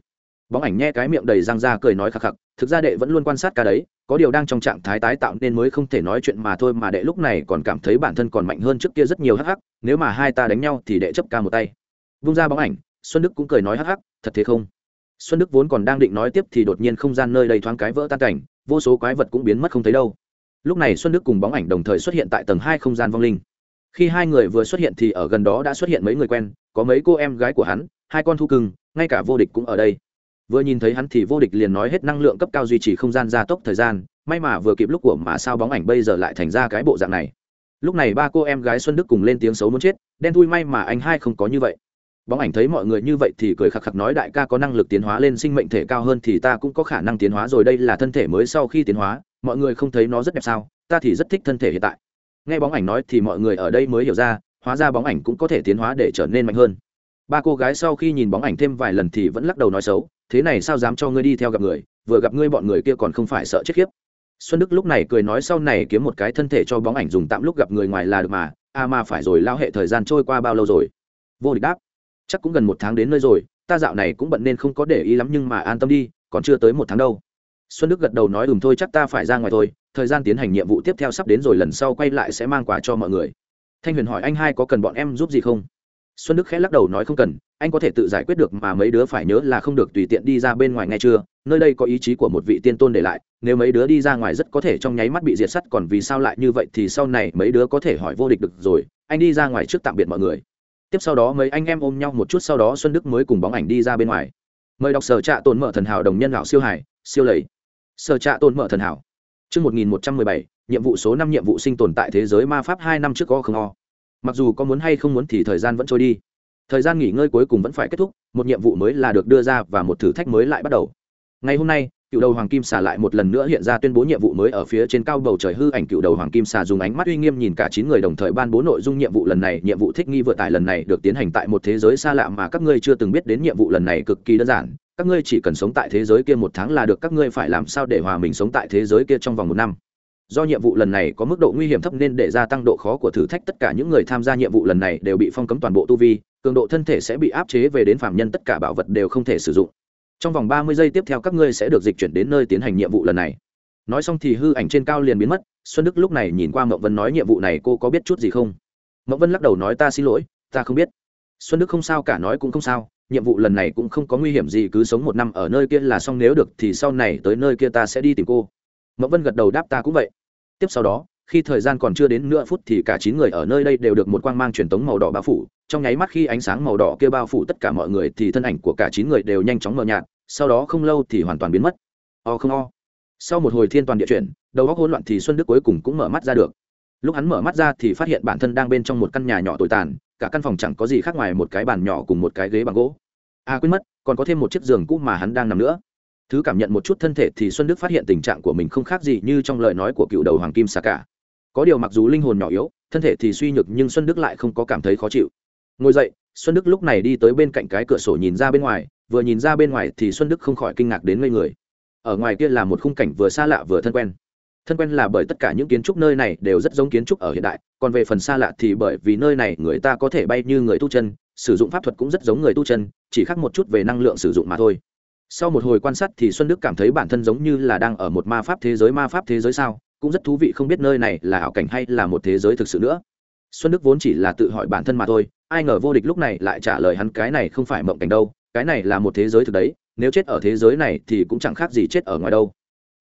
Bóng ảnh nghe cái miệng đầy răng ra cười nói khạc khạc thực ra đệ vẫn luôn quan sát ca đấy có điều đang trong trạng thái tái tạo nên mới không thể nói chuyện mà thôi mà đệ lúc này còn cảm thấy bản thân còn mạnh hơn trước kia rất nhiều hắc hắc, nếu mà hai ta đánh nhau thì đệ chấp ca một tay. Vung ra bóng ảnh, xuân đức cũng cười nói hắc hắc, thật thế không? Xuân đức vốn còn đang định nói tiếp thì đột nhiên không gian nơi đây thoáng cái vỡ tan cảnh, vô số quái vật cũng biến mất không thấy đâu. Lúc này xuân đức cùng bóng ảnh đồng thời xuất hiện tại tầng hai không gian vong linh. Khi hai người vừa xuất hiện thì ở gần đó đã xuất hiện mấy người quen, có mấy cô em gái của hắn, hai con thu cưng, ngay cả vô địch cũng ở đây vừa nhìn thấy hắn thì vô địch liền nói hết năng lượng cấp cao duy trì không gian gia tốc thời gian, may mà vừa kịp lúc của mà sao bóng ảnh bây giờ lại thành ra cái bộ dạng này. Lúc này ba cô em gái xuân đức cùng lên tiếng xấu muốn chết, đen thui may mà anh hai không có như vậy. Bóng ảnh thấy mọi người như vậy thì cười khặc khặc nói đại ca có năng lực tiến hóa lên sinh mệnh thể cao hơn thì ta cũng có khả năng tiến hóa rồi, đây là thân thể mới sau khi tiến hóa, mọi người không thấy nó rất đẹp sao, ta thì rất thích thân thể hiện tại. Nghe bóng ảnh nói thì mọi người ở đây mới hiểu ra, hóa ra bóng ảnh cũng có thể tiến hóa để trở nên mạnh hơn. Ba cô gái sau khi nhìn bóng ảnh thêm vài lần thì vẫn lắc đầu nói xấu thế này sao dám cho ngươi đi theo gặp người, vừa gặp ngươi bọn người kia còn không phải sợ chết khiếp. Xuân đức lúc này cười nói sau này kiếm một cái thân thể cho bóng ảnh dùng tạm lúc gặp người ngoài là được mà a à mà phải rồi lao hệ thời gian trôi qua bao lâu rồi? Vô địch đáp. Chắc cũng gần một tháng đến nơi rồi, ta dạo này cũng bận nên không có để ý lắm nhưng mà an tâm đi, còn chưa tới một tháng đâu. Xuân đức gật đầu nói ừm thôi chắc ta phải ra ngoài thôi, thời gian tiến hành nhiệm vụ tiếp theo sắp đến rồi lần sau quay lại sẽ mang quà cho mọi người. Thanh huyền hỏi anh hai có cần bọn em giúp gì không? Xuân đức khẽ lắc đầu nói không cần anh có thể tự giải quyết được mà mấy đứa phải nhớ là không được tùy tiện đi ra bên ngoài ngay chưa? Nơi đây có ý chí của một vị tiên tôn để lại nếu mấy đứa đi ra ngoài rất có thể trong nháy mắt bị diệt sắt còn vì sao lại như vậy thì sau này mấy đứa có thể hỏi vô địch được rồi anh đi ra ngoài trước tạm biệt mọi người. Tiếp sau đó mấy anh em ôm nhau một chút sau đó xuân đức mới cùng bóng ảnh đi ra bên ngoài. Mời đọc sở trạ tồn mở thần hảo đồng nhân lão siêu hải siêu lầy. Sở trạ tồn mở thần hảo. Trước 1117, nhiệm vụ số năm nhiệm vụ sinh tồn tại thế giới ma pháp hai năm trước có không o mặc dù có muốn hay không muốn thì thời gian vẫn trôi đi. Thời gian nghỉ ngơi cuối cùng vẫn phải kết thúc, một nhiệm vụ mới là được đưa ra và một thử thách mới lại bắt đầu. Ngày hôm nay, cựu đầu hoàng kim xà lại một lần nữa hiện ra tuyên bố nhiệm vụ mới ở phía trên cao bầu trời hư ảnh cựu đầu hoàng kim xà dùng ánh mắt uy nghiêm nhìn cả chín người đồng thời ban bố nội dung nhiệm vụ lần này. Nhiệm vụ thích nghi vượt tải lần này được tiến hành tại một thế giới xa lạ mà các ngươi chưa từng biết đến. Nhiệm vụ lần này cực kỳ đơn giản, các ngươi chỉ cần sống tại thế giới kia một tháng là được, các ngươi phải làm sao để hòa mình sống tại thế giới kia trong vòng một năm? Do nhiệm vụ lần này có mức độ nguy hiểm thấp nên để gia tăng độ khó của thử thách. Tất cả những người tham gia nhiệm vụ lần này đều bị phong cấm toàn bộ tu vi, cường độ thân thể sẽ bị áp chế về đến phạm nhân, tất cả bảo vật đều không thể sử dụng. Trong vòng ba mươi giây tiếp theo các ngươi sẽ được dịch chuyển đến nơi tiến hành nhiệm vụ lần này. Nói xong thì hư ảnh trên cao liền biến mất, xuân đức lúc này nhìn qua mậu vân nói nhiệm vụ này cô có biết chút gì không? Mậu vân lắc đầu nói ta xin lỗi, ta không biết. Xuân đức không sao cả nói cũng không sao, nhiệm vụ lần này cũng không có nguy hiểm gì, cứ sống một năm ở nơi kia là xong, nếu được thì sau này tới nơi kia ta sẽ đi tìm cô mậu vân gật đầu đáp ta cũng vậy. Tiếp sau đó, khi thời gian còn chưa đến nửa phút thì cả chín người ở nơi đây đều được một quang mang truyền tống màu đỏ bao phủ. Trong nháy mắt khi ánh sáng màu đỏ kia bao phủ tất cả mọi người thì thân ảnh của cả chín người đều nhanh chóng mờ nhạt, sau đó không lâu thì hoàn toàn biến mất. O không o. Sau một hồi thiên toàn địa chuyển, đầu óc hỗn loạn thì xuân đức cuối cùng cũng mở mắt ra được. Lúc hắn mở mắt ra thì phát hiện bản thân đang bên trong một căn nhà nhỏ tồi tàn, cả căn phòng chẳng có gì khác ngoài một cái bàn nhỏ cùng một cái ghế bằng gỗ. À quên mất, còn có thêm một chiếc giường cũ mà hắn đang nằm nữa thứ cảm nhận một chút thân thể thì xuân đức phát hiện tình trạng của mình không khác gì như trong lời nói của cựu đầu hoàng kim xà cả có điều mặc dù linh hồn nhỏ yếu, thân thể thì suy nhược nhưng xuân đức lại không có cảm thấy khó chịu. Ngồi dậy, xuân đức lúc này đi tới bên cạnh cái cửa sổ nhìn ra bên ngoài, vừa nhìn ra bên ngoài thì xuân đức không khỏi kinh ngạc đến ngây người. Ở ngoài kia là một khung cảnh vừa xa lạ vừa thân quen. Thân quen là bởi tất cả những kiến trúc nơi này đều rất giống kiến trúc ở hiện đại, còn về phần xa lạ thì bởi vì nơi này người ta có thể bay như người tu chân, sử dụng pháp thuật cũng rất giống người tu chân, chỉ khác một chút về năng lượng sử dụng mà thôi sau một hồi quan sát thì xuân đức cảm thấy bản thân giống như là đang ở một ma pháp thế giới, ma pháp thế giới sao? Cũng rất thú vị không biết nơi này là ảo cảnh hay là một thế giới thực sự nữa. Xuân đức vốn chỉ là tự hỏi bản thân mà thôi, ai ngờ vô địch lúc này lại trả lời hắn cái này không phải mộng cảnh đâu, cái này là một thế giới thực đấy, nếu chết ở thế giới này thì cũng chẳng khác gì chết ở ngoài đâu.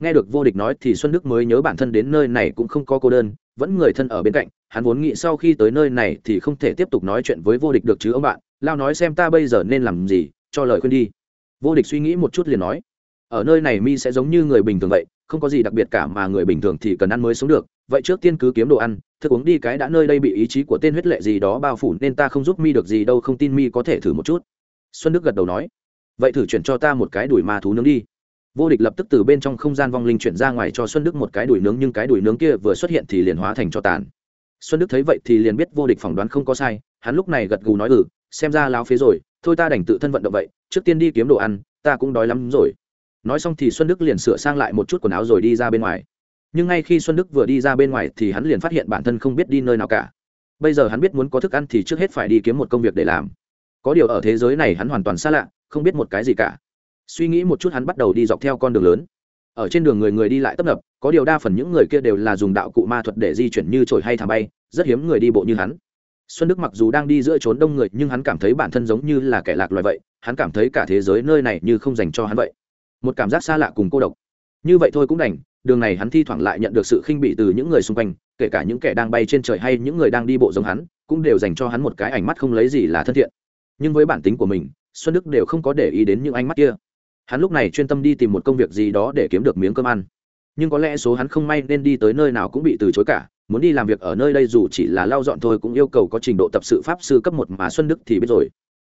Nghe được vô địch nói thì xuân đức mới nhớ bản thân đến nơi này cũng không có cô đơn, vẫn người thân ở bên cạnh, hắn vốn nghĩ sau khi tới nơi này thì không thể tiếp tục nói chuyện với vô địch được chứ ông bạn, lao nói xem ta bây giờ nên làm gì, cho lời khuyên đi vô địch suy nghĩ một chút liền nói, ở nơi này mi sẽ giống như người bình thường vậy, không có gì đặc biệt cả mà người bình thường thì cần ăn mới sống được. Vậy trước tiên cứ kiếm đồ ăn, thức uống đi cái đã nơi đây bị ý chí của tên huyết lệ gì đó bao phủ nên ta không giúp mi được gì đâu, không tin mi có thể thử một chút. Xuân đức gật đầu nói, vậy thử chuyển cho ta một cái đùi ma thú nướng đi. Vô địch lập tức từ bên trong không gian vong linh chuyển ra ngoài cho xuân đức một cái đùi nướng, nhưng cái đùi nướng kia vừa xuất hiện thì liền hóa thành cho tàn. Xuân đức thấy vậy thì liền biết vô địch phỏng đoán không có sai, hắn lúc này gật gù nói ừ xem ra láo phế rồi thôi ta đành tự thân vận động vậy, trước tiên đi kiếm đồ ăn, ta cũng đói lắm rồi. Nói xong thì xuân đức liền sửa sang lại một chút quần áo rồi đi ra bên ngoài. Nhưng ngay khi xuân đức vừa đi ra bên ngoài thì hắn liền phát hiện bản thân không biết đi nơi nào cả. Bây giờ hắn biết muốn có thức ăn thì trước hết phải đi kiếm một công việc để làm. Có điều ở thế giới này hắn hoàn toàn xa lạ, không biết một cái gì cả. Suy nghĩ một chút hắn bắt đầu đi dọc theo con đường lớn. Ở trên đường người người đi lại tấp nập, có điều đa phần những người kia đều là dùng đạo cụ ma thuật để di chuyển như trồi hay thả bay, rất hiếm người đi bộ như hắn xuân đức mặc dù đang đi giữa trốn đông người, nhưng hắn cảm thấy bản thân giống như là kẻ lạc loài vậy. Hắn cảm thấy cả thế giới nơi này như không dành cho hắn vậy. Một cảm giác xa lạ cùng cô độc. Như vậy thôi cũng đành, đường này hắn thi thoảng lại nhận được sự khinh bỉ từ những người xung quanh, kể cả những kẻ đang bay trên trời hay những người đang đi bộ giống hắn, cũng đều dành cho hắn một cái ánh mắt không lấy gì là thân thiện. Nhưng với bản tính của mình, xuân đức đều không có để ý đến những ánh mắt kia. Hắn lúc này chuyên tâm đi tìm một công việc gì đó để kiếm được miếng cơm ăn. Nhưng có lẽ số hắn không may nên đi tới nơi nào cũng bị từ chối cả muốn đi làm việc ở nơi đây dù chỉ là lau dọn thôi cũng yêu cầu có trình độ tập sự pháp sư cấp một mà xuân đức thì biết rồi.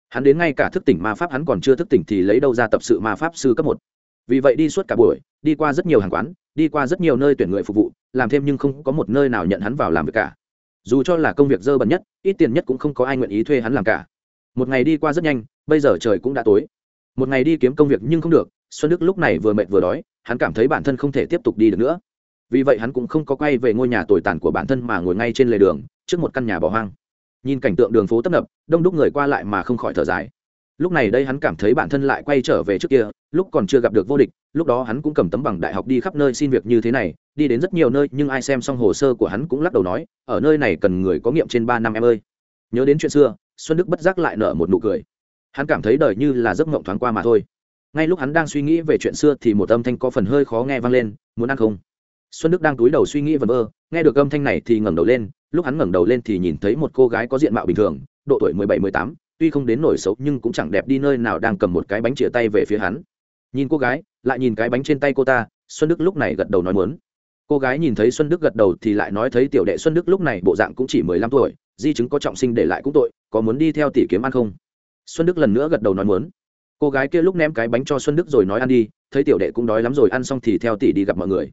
Hắn đến ngay cả thức tỉnh ma pháp hắn còn chưa thức tỉnh thì lấy đâu ra tập sự ma pháp sư cấp một. Vì vậy đi suốt cả buổi, đi qua rất nhiều hàng quán, đi qua rất nhiều nơi tuyển người phục vụ, làm thêm nhưng không có một nơi nào nhận hắn vào làm việc cả. Dù cho là công việc dơ bẩn nhất, ít tiền nhất cũng không có ai nguyện ý thuê hắn làm cả. Một ngày đi qua rất nhanh, bây giờ trời cũng đã tối. Một ngày đi kiếm công việc nhưng không được, xuân đức lúc này vừa mệt vừa đói, hắn cảm thấy bản thân không thể tiếp tục đi được nữa vì vậy hắn cũng không có quay về ngôi nhà tồi tàn của bản thân mà ngồi ngay trên lề đường, trước một căn nhà bỏ hoang. Nhìn cảnh tượng đường phố tấp nập, đông đúc người qua lại mà không khỏi thở dài. Lúc này đây hắn cảm thấy bản thân lại quay trở về trước kia, lúc còn chưa gặp được vô địch, lúc đó hắn cũng cầm tấm bằng đại học đi khắp nơi xin việc như thế này, đi đến rất nhiều nơi, nhưng ai xem xong hồ sơ của hắn cũng lắc đầu nói, ở nơi này cần người có nghiệm trên ba năm em ơi. Nhớ đến chuyện xưa, xuân đức bất giác lại nở một nụ cười. Hắn cảm thấy đời như là giấc mộng thoáng qua mà thôi. Ngay lúc hắn đang suy nghĩ về chuyện xưa thì một âm thanh có phần hơi khó nghe vang lên, muốn ăn không? Xuân đức đang túi đầu suy nghĩ vẩn vơ, nghe được âm thanh này thì ngẩng đầu lên, lúc hắn ngẩng đầu lên thì nhìn thấy một cô gái có diện mạo bình thường, độ tuổi mười bảy, mười tám, tuy không đến nổi xấu nhưng cũng chẳng đẹp đi nơi nào đang cầm một cái bánh chĩa tay về phía hắn. Nhìn cô gái, lại nhìn cái bánh trên tay cô ta, xuân đức lúc này gật đầu nói muốn. Cô gái nhìn thấy xuân đức gật đầu thì lại nói thấy tiểu đệ xuân đức lúc này bộ dạng cũng chỉ mười lăm tuổi, di chứng có trọng sinh để lại cũng tội, có muốn đi theo tỷ kiếm ăn không? Xuân đức lần nữa gật đầu nói muốn. Cô gái kia lúc ném cái bánh cho xuân đức rồi nói ăn đi, thấy tiểu đệ cũng đói lắm rồi ăn xong thì theo tỷ đi gặp mọi người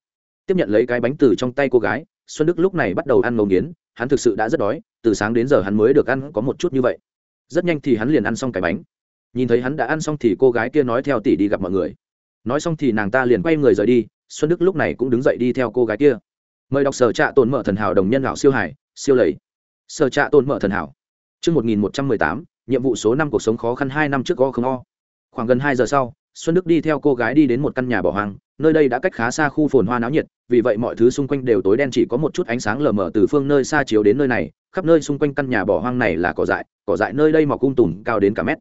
tiếp nhận lấy cái bánh từ trong tay cô gái xuân đức lúc này bắt đầu ăn ngấu nghiến hắn thực sự đã rất đói từ sáng đến giờ hắn mới được ăn có một chút như vậy. Rất nhanh thì hắn liền ăn xong cái bánh. Nhìn thấy hắn đã ăn xong thì cô gái kia nói theo tỷ đi gặp mọi người. Nói xong thì nàng ta liền quay người rời đi xuân đức lúc này cũng đứng dậy đi theo cô gái kia. Mời đọc sở trạ tồn mở thần hảo đồng nhân lão siêu hải siêu lầy. Sở trạ tồn mở thần hảo. Trước 1118, nhiệm vụ số năm cuộc sống khó khăn hai năm trước go không o. Khoảng gần hai giờ sau, Xuân Đức đi theo cô gái đi đến một căn nhà bỏ hoang, nơi đây đã cách khá xa khu phồn hoa náo nhiệt, vì vậy mọi thứ xung quanh đều tối đen chỉ có một chút ánh sáng lờ mờ từ phương nơi xa chiếu đến nơi này, khắp nơi xung quanh căn nhà bỏ hoang này là cỏ dại, cỏ dại nơi đây mọc cung tùm cao đến cả mét.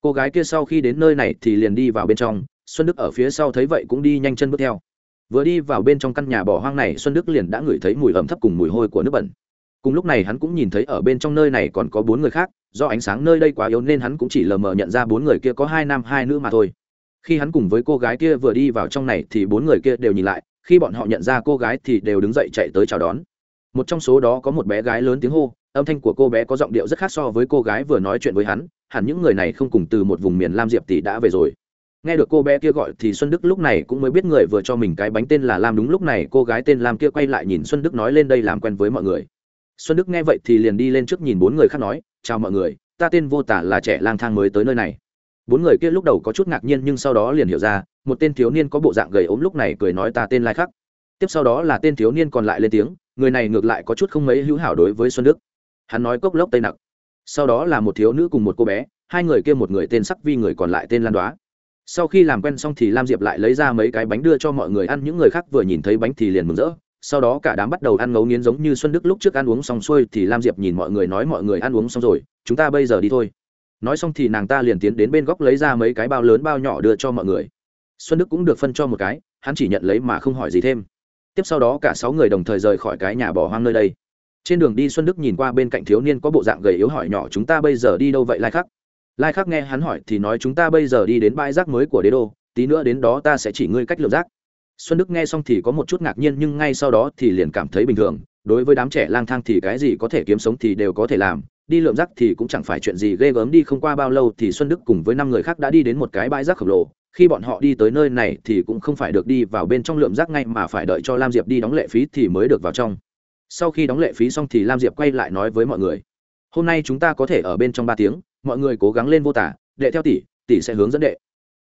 Cô gái kia sau khi đến nơi này thì liền đi vào bên trong, Xuân Đức ở phía sau thấy vậy cũng đi nhanh chân bước theo. Vừa đi vào bên trong căn nhà bỏ hoang này, Xuân Đức liền đã ngửi thấy mùi ẩm thấp cùng mùi hôi của nước bẩn cùng lúc này hắn cũng nhìn thấy ở bên trong nơi này còn có bốn người khác do ánh sáng nơi đây quá yếu nên hắn cũng chỉ lờ mờ nhận ra bốn người kia có hai nam hai nữ mà thôi khi hắn cùng với cô gái kia vừa đi vào trong này thì bốn người kia đều nhìn lại khi bọn họ nhận ra cô gái thì đều đứng dậy chạy tới chào đón. Một trong số đó có một bé gái lớn tiếng hô, âm thanh của cô bé có giọng điệu rất khác so với cô gái vừa nói chuyện với hắn, hẳn những người này không cùng từ một vùng miền lam diệp tỷ đã về rồi. Nghe được cô bé kia gọi thì xuân đức lúc này cũng mới biết người vừa cho mình cái bánh tên là lam đúng lúc này cô gái tên lam kia quay lại nhìn xuân đức nói lên đây làm quen với mọi người. Xuân đức nghe vậy thì liền đi lên trước nhìn bốn người khác nói, chào mọi người, ta tên vô tả là trẻ lang thang mới tới nơi này. Bốn người kia lúc đầu có chút ngạc nhiên nhưng sau đó liền hiểu ra một tên thiếu niên có bộ dạng gầy ốm lúc này cười nói ta tên lai khắc. Tiếp sau đó là tên thiếu niên còn lại lên tiếng, người này ngược lại có chút không mấy hữu hảo đối với xuân đức. Hắn nói cốc lốc tây nặc. Sau đó là một thiếu nữ cùng một cô bé, hai người kia một người tên sắc vi, người còn lại tên lan đoá. Sau khi làm quen xong thì lam diệp lại lấy ra mấy cái bánh đưa cho mọi người ăn, những người khác vừa nhìn thấy bánh thì liền mừng rỡ. Sau đó cả đám bắt đầu ăn ngấu nghiến giống như xuân đức lúc trước ăn uống xong xuôi thì lam diệp nhìn mọi người nói mọi người ăn uống xong rồi, chúng ta bây giờ đi thôi. Nói xong thì nàng ta liền tiến đến bên góc lấy ra mấy cái bao lớn bao nhỏ đưa cho mọi người xuân đức cũng được phân cho một cái, hắn chỉ nhận lấy mà không hỏi gì thêm. Tiếp sau đó cả sáu người đồng thời rời khỏi cái nhà bỏ hoang nơi đây. Trên đường đi xuân đức nhìn qua bên cạnh thiếu niên có bộ dạng gầy yếu hỏi nhỏ, chúng ta bây giờ đi đâu vậy, lai khắc? Lai khắc nghe hắn hỏi thì nói, chúng ta bây giờ đi đến bãi rác mới của đế đô, tí nữa đến đó ta sẽ chỉ ngươi cách lượng rác. Xuân đức nghe xong thì có một chút ngạc nhiên, nhưng ngay sau đó thì liền cảm thấy bình thường. Đối với đám trẻ lang thang thì cái gì có thể kiếm sống thì đều có thể làm. Đi lượm rác thì cũng chẳng phải chuyện gì ghê gớm, đi không qua bao lâu thì xuân đức cùng với năm người khác đã đi đến một cái bãi rác khổng lồ khi bọn họ đi tới nơi này thì cũng không phải được đi vào bên trong lượm rác ngay mà phải đợi cho lam diệp đi đóng lệ phí thì mới được vào trong. Sau khi đóng lệ phí xong thì lam diệp quay lại nói với mọi người, hôm nay chúng ta có thể ở bên trong ba tiếng, mọi người cố gắng lên vô tả, đệ theo tỷ tỷ sẽ hướng dẫn đệ.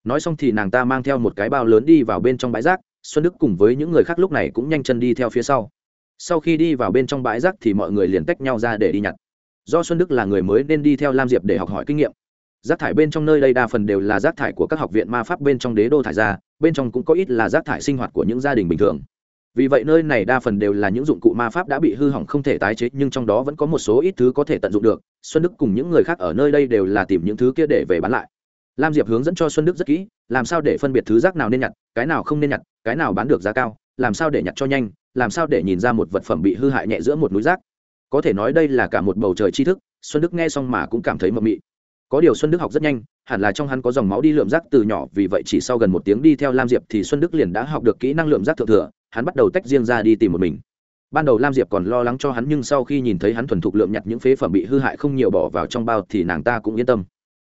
Nói xong thì nàng ta mang theo một cái bao lớn đi vào bên trong bãi rác, xuân đức cùng với những người khác lúc này cũng nhanh chân đi theo phía sau. Sau khi đi vào bên trong bãi rác thì mọi người liền tách nhau ra để đi nhặt. Do xuân đức là người mới nên đi theo lam diệp để học hỏi kinh nghiệm rác thải bên trong nơi đây đa phần đều là rác thải của các học viện ma pháp bên trong đế đô thải ra, bên trong cũng có ít là rác thải sinh hoạt của những gia đình bình thường. Vì vậy nơi này đa phần đều là những dụng cụ ma pháp đã bị hư hỏng không thể tái chế, nhưng trong đó vẫn có một số ít thứ có thể tận dụng được. Xuân đức cùng những người khác ở nơi đây đều là tìm những thứ kia để về bán lại. Lam diệp hướng dẫn cho xuân đức rất kỹ, làm sao để phân biệt thứ rác nào nên nhặt, cái nào không nên nhặt, cái nào bán được giá cao, làm sao để nhặt cho nhanh, làm sao để nhìn ra một vật phẩm bị hư hại nhẹ giữa một núi rác. Có thể nói đây là cả một bầu trời tri thức, xuân đức nghe xong mà cũng cảm thấy mập mị có điều xuân đức học rất nhanh, hẳn là trong hắn có dòng máu đi lượm rác từ nhỏ, vì vậy chỉ sau gần một tiếng đi theo lam diệp thì xuân đức liền đã học được kỹ năng lượm rác thượng thừa, hắn bắt đầu tách riêng ra đi tìm một mình. Ban đầu lam diệp còn lo lắng cho hắn, nhưng sau khi nhìn thấy hắn thuần thục lượm nhặt những phế phẩm bị hư hại không nhiều bỏ vào trong bao thì nàng ta cũng yên tâm.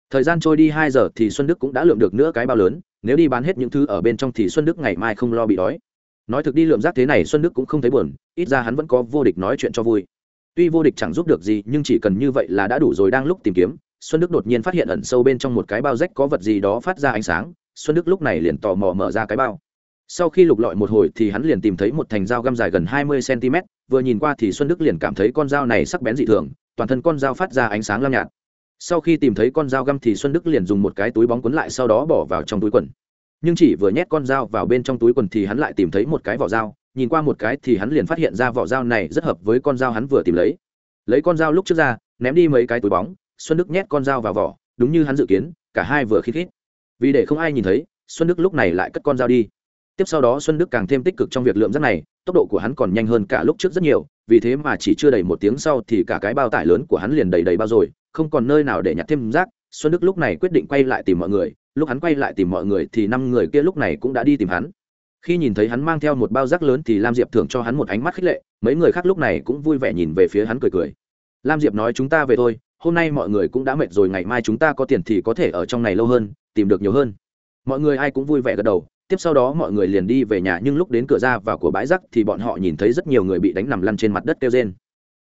Thời gian trôi đi hai giờ thì xuân đức cũng đã lượm được nữa cái bao lớn, nếu đi bán hết những thứ ở bên trong thì xuân đức ngày mai không lo bị đói. Nói thực đi lượm rác thế này xuân đức cũng không thấy buồn, ít ra hắn vẫn có vô địch nói chuyện cho vui. Tuy vô địch chẳng giúp được gì, nhưng chỉ cần như vậy là đã đủ rồi, đang lúc tìm kiếm xuân đức đột nhiên phát hiện ẩn sâu bên trong một cái bao rách có vật gì đó phát ra ánh sáng, xuân đức lúc này liền tò mò mở ra cái bao. Sau khi lục lọi một hồi thì hắn liền tìm thấy một thành dao găm dài gần hai mươi cm vừa nhìn qua thì xuân đức liền cảm thấy con dao này sắc bén dị thường, toàn thân con dao phát ra ánh sáng lam nhạt. Sau khi tìm thấy con dao găm thì xuân đức liền dùng một cái túi bóng quấn lại sau đó bỏ vào trong túi quần. Nhưng chỉ vừa nhét con dao vào bên trong túi quần thì hắn lại tìm thấy một cái vỏ dao, nhìn qua một cái thì hắn liền phát hiện ra vỏ dao này rất hợp với con dao hắn vừa tìm lấy. Lấy con dao lúc trước ra, ném đi mấy cái túi bóng xuân đức nhét con dao vào vỏ, đúng như hắn dự kiến, cả hai vừa khít khít. Vì để không ai nhìn thấy, xuân đức lúc này lại cất con dao đi. Tiếp sau đó xuân đức càng thêm tích cực trong việc lượm rác này, tốc độ của hắn còn nhanh hơn cả lúc trước rất nhiều, vì thế mà chỉ chưa đầy một tiếng sau thì cả cái bao tải lớn của hắn liền đầy đầy bao rồi, không còn nơi nào để nhặt thêm rác. Xuân đức lúc này quyết định quay lại tìm mọi người, lúc hắn quay lại tìm mọi người thì năm người kia lúc này cũng đã đi tìm hắn. Khi nhìn thấy hắn mang theo một bao rác lớn thì lam diệp thưởng cho hắn một ánh mắt khích lệ, mấy người khác lúc này cũng vui vẻ nhìn về phía hắn cười cười. Lam diệp nói, chúng ta về thôi hôm nay mọi người cũng đã mệt rồi, ngày mai chúng ta có tiền thì có thể ở trong này lâu hơn, tìm được nhiều hơn. Mọi người ai cũng vui vẻ gật đầu. Tiếp sau đó mọi người liền đi về nhà, nhưng lúc đến cửa ra vào của bãi rác thì bọn họ nhìn thấy rất nhiều người bị đánh nằm lăn trên mặt đất kêu rên.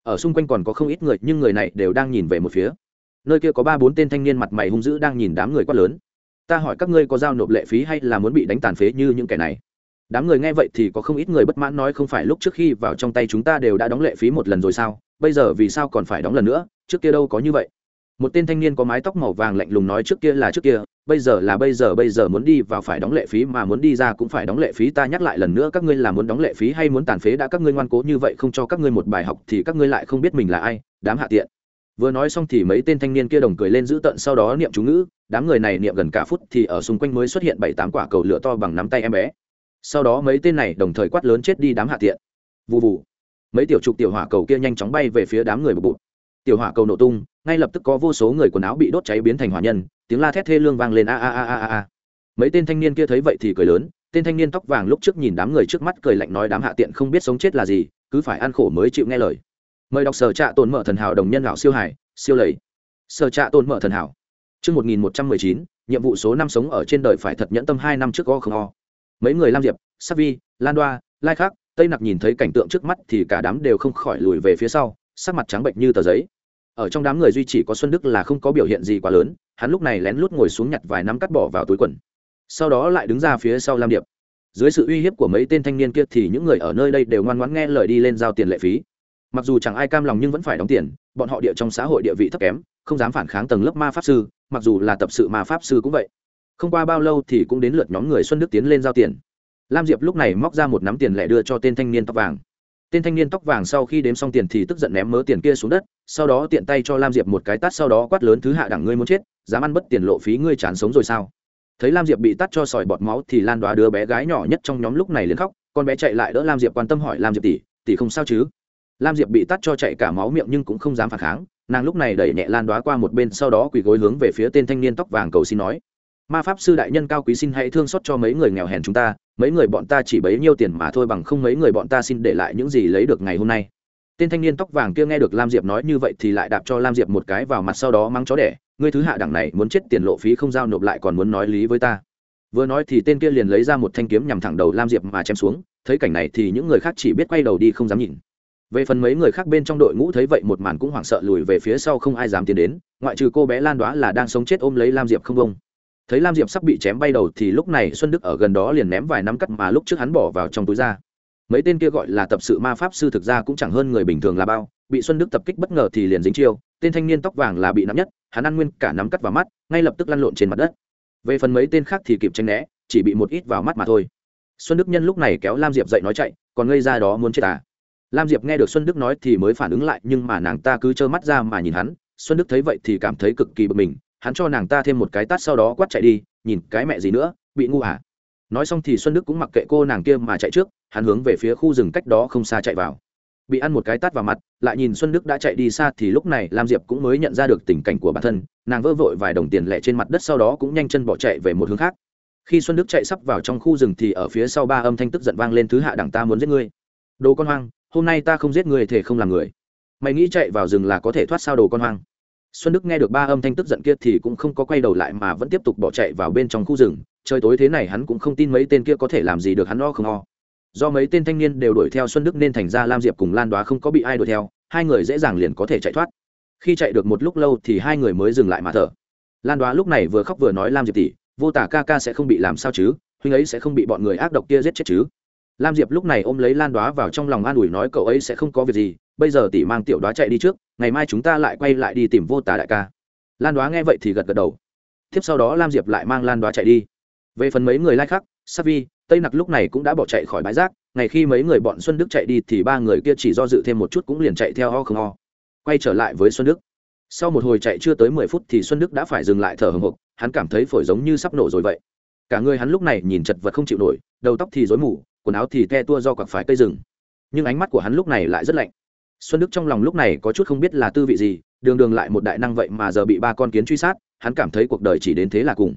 Ở xung quanh còn có không ít người, nhưng người này đều đang nhìn về một phía. Nơi kia có ba bốn tên thanh niên mặt mày hung dữ đang nhìn đám người quát lớn. Ta hỏi các ngươi có giao nộp lệ phí hay là muốn bị đánh tàn phế như những kẻ này? Đám người nghe vậy thì có không ít người bất mãn nói không phải lúc trước khi vào trong tay chúng ta đều đã đóng lệ phí một lần rồi sao? Bây giờ vì sao còn phải đóng lần nữa? Trước kia đâu có như vậy. Một tên thanh niên có mái tóc màu vàng lạnh lùng nói trước kia là trước kia, bây giờ là bây giờ bây giờ muốn đi vào phải đóng lệ phí mà muốn đi ra cũng phải đóng lệ phí. Ta nhắc lại lần nữa, các ngươi là muốn đóng lệ phí hay muốn tàn phế đã, các ngươi ngoan cố như vậy không cho các ngươi một bài học thì các ngươi lại không biết mình là ai. Đám hạ tiện. Vừa nói xong thì mấy tên thanh niên kia đồng cười lên giữ tận, sau đó niệm chú ngữ. Đám người này niệm gần cả phút thì ở xung quanh mới xuất hiện bảy tám quả cầu lửa to bằng nắm tay em bé sau đó mấy tên này đồng thời quát lớn chết đi đám hạ tiện. Vụ vụ mấy tiểu trục tiểu hỏa cầu kia nhanh chóng bay về phía đám người bụt bụt tiểu hỏa cầu nổ tung, ngay lập tức có vô số người quần áo bị đốt cháy biến thành hỏa nhân, tiếng la thét thê lương vang lên a a a a a mấy tên thanh niên kia thấy vậy thì cười lớn, tên thanh niên tóc vàng lúc trước nhìn đám người trước mắt cười lạnh nói đám hạ tiện không biết sống chết là gì, cứ phải ăn khổ mới chịu nghe lời. Mời đọc sở trạ tồn mở thần hảo đồng nhân lão siêu hải, siêu lầy. Sở trạ tồn mở thần hảo. Chương một nghìn một trăm mười chín, nhiệm vụ số năm sống ở trên đời phải thật nhẫn tâm hai năm trước go không o mấy người lam diệp, sắc vi, lan đoa, lai khắc, tây nặc nhìn thấy cảnh tượng trước mắt thì cả đám đều không khỏi lùi về phía sau, sắc mặt trắng bệnh như tờ giấy. Ở trong đám người duy chỉ có xuân đức là không có biểu hiện gì quá lớn, hắn lúc này lén lút ngồi xuống nhặt vài nắm cắt bỏ vào túi quần. Sau đó lại đứng ra phía sau lam điệp. Dưới sự uy hiếp của mấy tên thanh niên kia thì những người ở nơi đây đều ngoan ngoãn nghe lời đi lên giao tiền lệ phí. Mặc dù chẳng ai cam lòng nhưng vẫn phải đóng tiền, bọn họ địa trong xã hội địa vị thấp kém, không dám phản kháng tầng lớp ma pháp sư, mặc dù là tập sự ma pháp sư cũng vậy không qua bao lâu thì cũng đến lượt nhóm người xuân đức tiến lên giao tiền. Lam diệp lúc này móc ra một nắm tiền lẻ đưa cho tên thanh niên tóc vàng. Tên thanh niên tóc vàng sau khi đếm xong tiền thì tức giận ném mớ tiền kia xuống đất, sau đó tiện tay cho lam diệp một cái tát, sau đó quát lớn, thứ hạ đẳng ngươi muốn chết, dám ăn bất tiền lộ phí ngươi chán sống rồi sao? Thấy lam diệp bị tắt cho sỏi bọt máu thì lan đoá đứa bé gái nhỏ nhất trong nhóm lúc này liền khóc, con bé chạy lại đỡ lam diệp quan tâm hỏi, lam diệp tỷ tỷ không sao chứ? Lam diệp bị tắt cho chạy cả máu miệng nhưng cũng không dám phản kháng, nàng lúc này đẩy nhẹ lan đoá qua một bên, sau đó quỳ gối hướng về phía tên thanh niên tóc vàng cầu xin nói ma pháp sư đại nhân cao quý xin hãy thương xót cho mấy người nghèo hèn chúng ta, mấy người bọn ta chỉ bấy nhiêu tiền mà thôi bằng không mấy người bọn ta xin để lại những gì lấy được ngày hôm nay. Tên thanh niên tóc vàng kia nghe được lam diệp nói như vậy thì lại đạp cho lam diệp một cái vào mặt sau đó mắng chó đẻ, ngươi thứ hạ đẳng này, muốn chết tiền lộ phí không giao nộp lại còn muốn nói lý với ta. Vừa nói thì tên kia liền lấy ra một thanh kiếm nhằm thẳng đầu lam diệp mà chém xuống, thấy cảnh này thì những người khác chỉ biết quay đầu đi không dám nhìn. Về phần mấy người khác bên trong đội ngũ thấy vậy một màn cũng hoảng sợ lùi về phía sau không ai dám tiến đến, ngoại trừ cô bé lan đoá là đang sống chết ôm lấy lam diệp không bông thấy lam diệp sắp bị chém bay đầu thì lúc này xuân đức ở gần đó liền ném vài nắm cắt mà lúc trước hắn bỏ vào trong túi ra. Mấy tên kia gọi là tập sự ma pháp sư thực ra cũng chẳng hơn người bình thường là bao. Bị xuân đức tập kích bất ngờ thì liền dính chiêu. Tên thanh niên tóc vàng là bị nắm nhất. Hắn ăn nguyên cả nắm cắt vào mắt, ngay lập tức lăn lộn trên mặt đất. Về phần mấy tên khác thì kịp tranh né, chỉ bị một ít vào mắt mà thôi. Xuân đức nhân lúc này kéo lam diệp dậy nói chạy, còn gây ra đó muốn chết à? Lam diệp nghe được xuân đức nói thì mới phản ứng lại, nhưng mà nàng ta cứ trơ mắt ra mà nhìn hắn. Xuân đức thấy vậy thì cảm thấy cực kỳ bực mình hắn cho nàng ta thêm một cái tát sau đó quát chạy đi, nhìn cái mẹ gì nữa, bị ngu à nói xong thì xuân đức cũng mặc kệ cô nàng kia mà chạy trước, hắn hướng về phía khu rừng cách đó không xa chạy vào. Bị ăn một cái tát vào mặt, lại nhìn xuân đức đã chạy đi xa thì lúc này lam diệp cũng mới nhận ra được tình cảnh của bản thân, nàng vơ vội vài đồng tiền lẻ trên mặt đất sau đó cũng nhanh chân bỏ chạy về một hướng khác. Khi xuân đức chạy sắp vào trong khu rừng thì ở phía sau ba âm thanh tức giận vang lên, thứ hạ đẳng ta muốn giết ngươi. Đồ con hoang, hôm nay ta không giết người thể không làm người. Mày nghĩ chạy vào rừng là có thể thoát sao đồ con hoang? Xuân đức nghe được ba âm thanh tức giận kia thì cũng không có quay đầu lại mà vẫn tiếp tục bỏ chạy vào bên trong khu rừng. Trời tối thế này hắn cũng không tin mấy tên kia có thể làm gì được hắn o không o do mấy tên thanh niên đều đuổi theo xuân đức nên thành ra lam diệp cùng lan đoá không có bị ai đuổi theo, hai người dễ dàng liền có thể chạy thoát. Khi chạy được một lúc lâu thì hai người mới dừng lại mà thở. Lan đoá lúc này vừa khóc vừa nói, lam diệp tỷ, vô tả ca ca sẽ không bị làm sao chứ? Huynh ấy sẽ không bị bọn người ác độc kia giết chết chứ? Lam diệp lúc này ôm lấy lan đoá vào trong lòng an ủi nói, cậu ấy sẽ không có việc gì, bây giờ tỷ mang tiểu đoá chạy đi trước ngày mai chúng ta lại quay lại đi tìm vô tà đại ca. Lan đoá nghe vậy thì gật gật đầu. Tiếp sau đó lam diệp lại mang lan đoá chạy đi. Về phần mấy người lai khác savi tây nặc lúc này cũng đã bỏ chạy khỏi bãi rác, ngày khi mấy người bọn xuân đức chạy đi thì ba người kia chỉ do dự thêm một chút cũng liền chạy theo ho không ho, quay trở lại với xuân đức. Sau một hồi chạy chưa tới mười phút thì xuân đức đã phải dừng lại thở hồng hộc, hắn cảm thấy phổi giống như sắp nổ rồi vậy. Cả người hắn lúc này nhìn chật vật không chịu nổi, đầu tóc thì rối mù, quần áo thì the tua do quặc phải cây rừng. Nhưng ánh mắt của hắn lúc này lại rất lạnh xuân đức trong lòng lúc này có chút không biết là tư vị gì, đường đường lại một đại năng vậy mà giờ bị ba con kiến truy sát, hắn cảm thấy cuộc đời chỉ đến thế là cùng.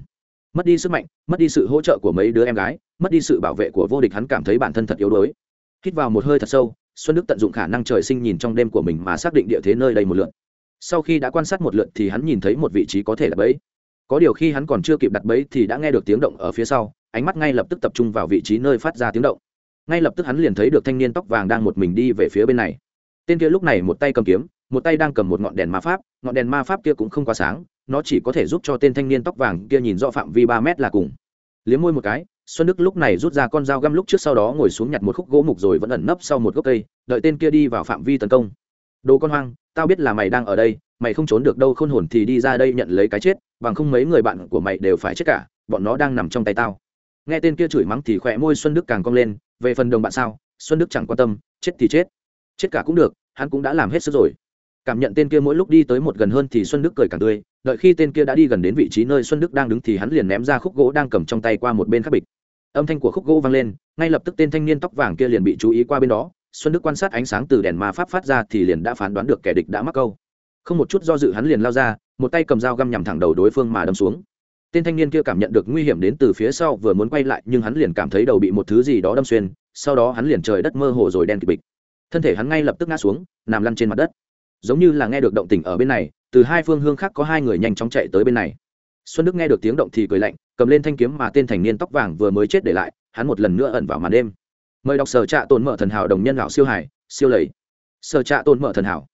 Mất đi sức mạnh, mất đi sự hỗ trợ của mấy đứa em gái, mất đi sự bảo vệ của vô địch hắn cảm thấy bản thân thật yếu đuối. Hít vào một hơi thật sâu, xuân đức tận dụng khả năng trời sinh nhìn trong đêm của mình mà xác định địa thế nơi đây một lượt. Sau khi đã quan sát một lượt thì hắn nhìn thấy một vị trí có thể đặt bẫy. Có điều khi hắn còn chưa kịp đặt bẫy thì đã nghe được tiếng động ở phía sau, ánh mắt ngay lập tức tập trung vào vị trí nơi phát ra tiếng động. Ngay lập tức hắn liền thấy được thanh niên tóc vàng đang một mình đi về phía bên này tên kia lúc này một tay cầm kiếm, một tay đang cầm một ngọn đèn ma pháp, ngọn đèn ma pháp kia cũng không quá sáng, nó chỉ có thể giúp cho tên thanh niên tóc vàng kia nhìn rõ phạm vi ba mét là cùng. Liếm môi một cái, xuân đức lúc này rút ra con dao găm lúc trước sau đó ngồi xuống nhặt một khúc gỗ mục rồi vẫn ẩn nấp sau một gốc cây, đợi tên kia đi vào phạm vi tấn công. Đồ con hoang, tao biết là mày đang ở đây, mày không trốn được đâu, khôn hồn thì đi ra đây nhận lấy cái chết, bằng không mấy người bạn của mày đều phải chết cả, bọn nó đang nằm trong tay tao. Nghe tên kia chửi mắng thì khỏe môi xuân đức càng cong lên, về phần đồng bạn sao? Xuân đức chẳng quan tâm, chết thì chết. Chết cả cũng được hắn cũng đã làm hết sức rồi. Cảm nhận tên kia mỗi lúc đi tới một gần hơn thì xuân đức cười càng tươi, đợi khi tên kia đã đi gần đến vị trí nơi xuân đức đang đứng thì hắn liền ném ra khúc gỗ đang cầm trong tay qua một bên khắc bịch. Âm thanh của khúc gỗ vang lên, ngay lập tức tên thanh niên tóc vàng kia liền bị chú ý qua bên đó, xuân đức quan sát ánh sáng từ đèn ma pháp phát ra thì liền đã phán đoán được kẻ địch đã mắc câu. Không một chút do dự hắn liền lao ra, một tay cầm dao găm nhằm thẳng đầu đối phương mà đâm xuống. Tên thanh niên kia cảm nhận được nguy hiểm đến từ phía sau vừa muốn quay lại nhưng hắn liền cảm thấy đầu bị một thứ gì đó đâm xuyên, sau đó hắn liền trời đất mơ hồ rồi đen kịch bịch thân thể hắn ngay lập tức ngã xuống, nằm lăn trên mặt đất. Giống như là nghe được động tình ở bên này, từ hai phương hương khác có hai người nhanh chóng chạy tới bên này. Xuân đức nghe được tiếng động thì cười lạnh, cầm lên thanh kiếm mà tên thành niên tóc vàng vừa mới chết để lại, hắn một lần nữa ẩn vào màn đêm. Mời đọc sở trạ tồn mở thần hảo đồng nhân lão siêu hải, siêu lầy. Sở trạ tồn mở thần hảo.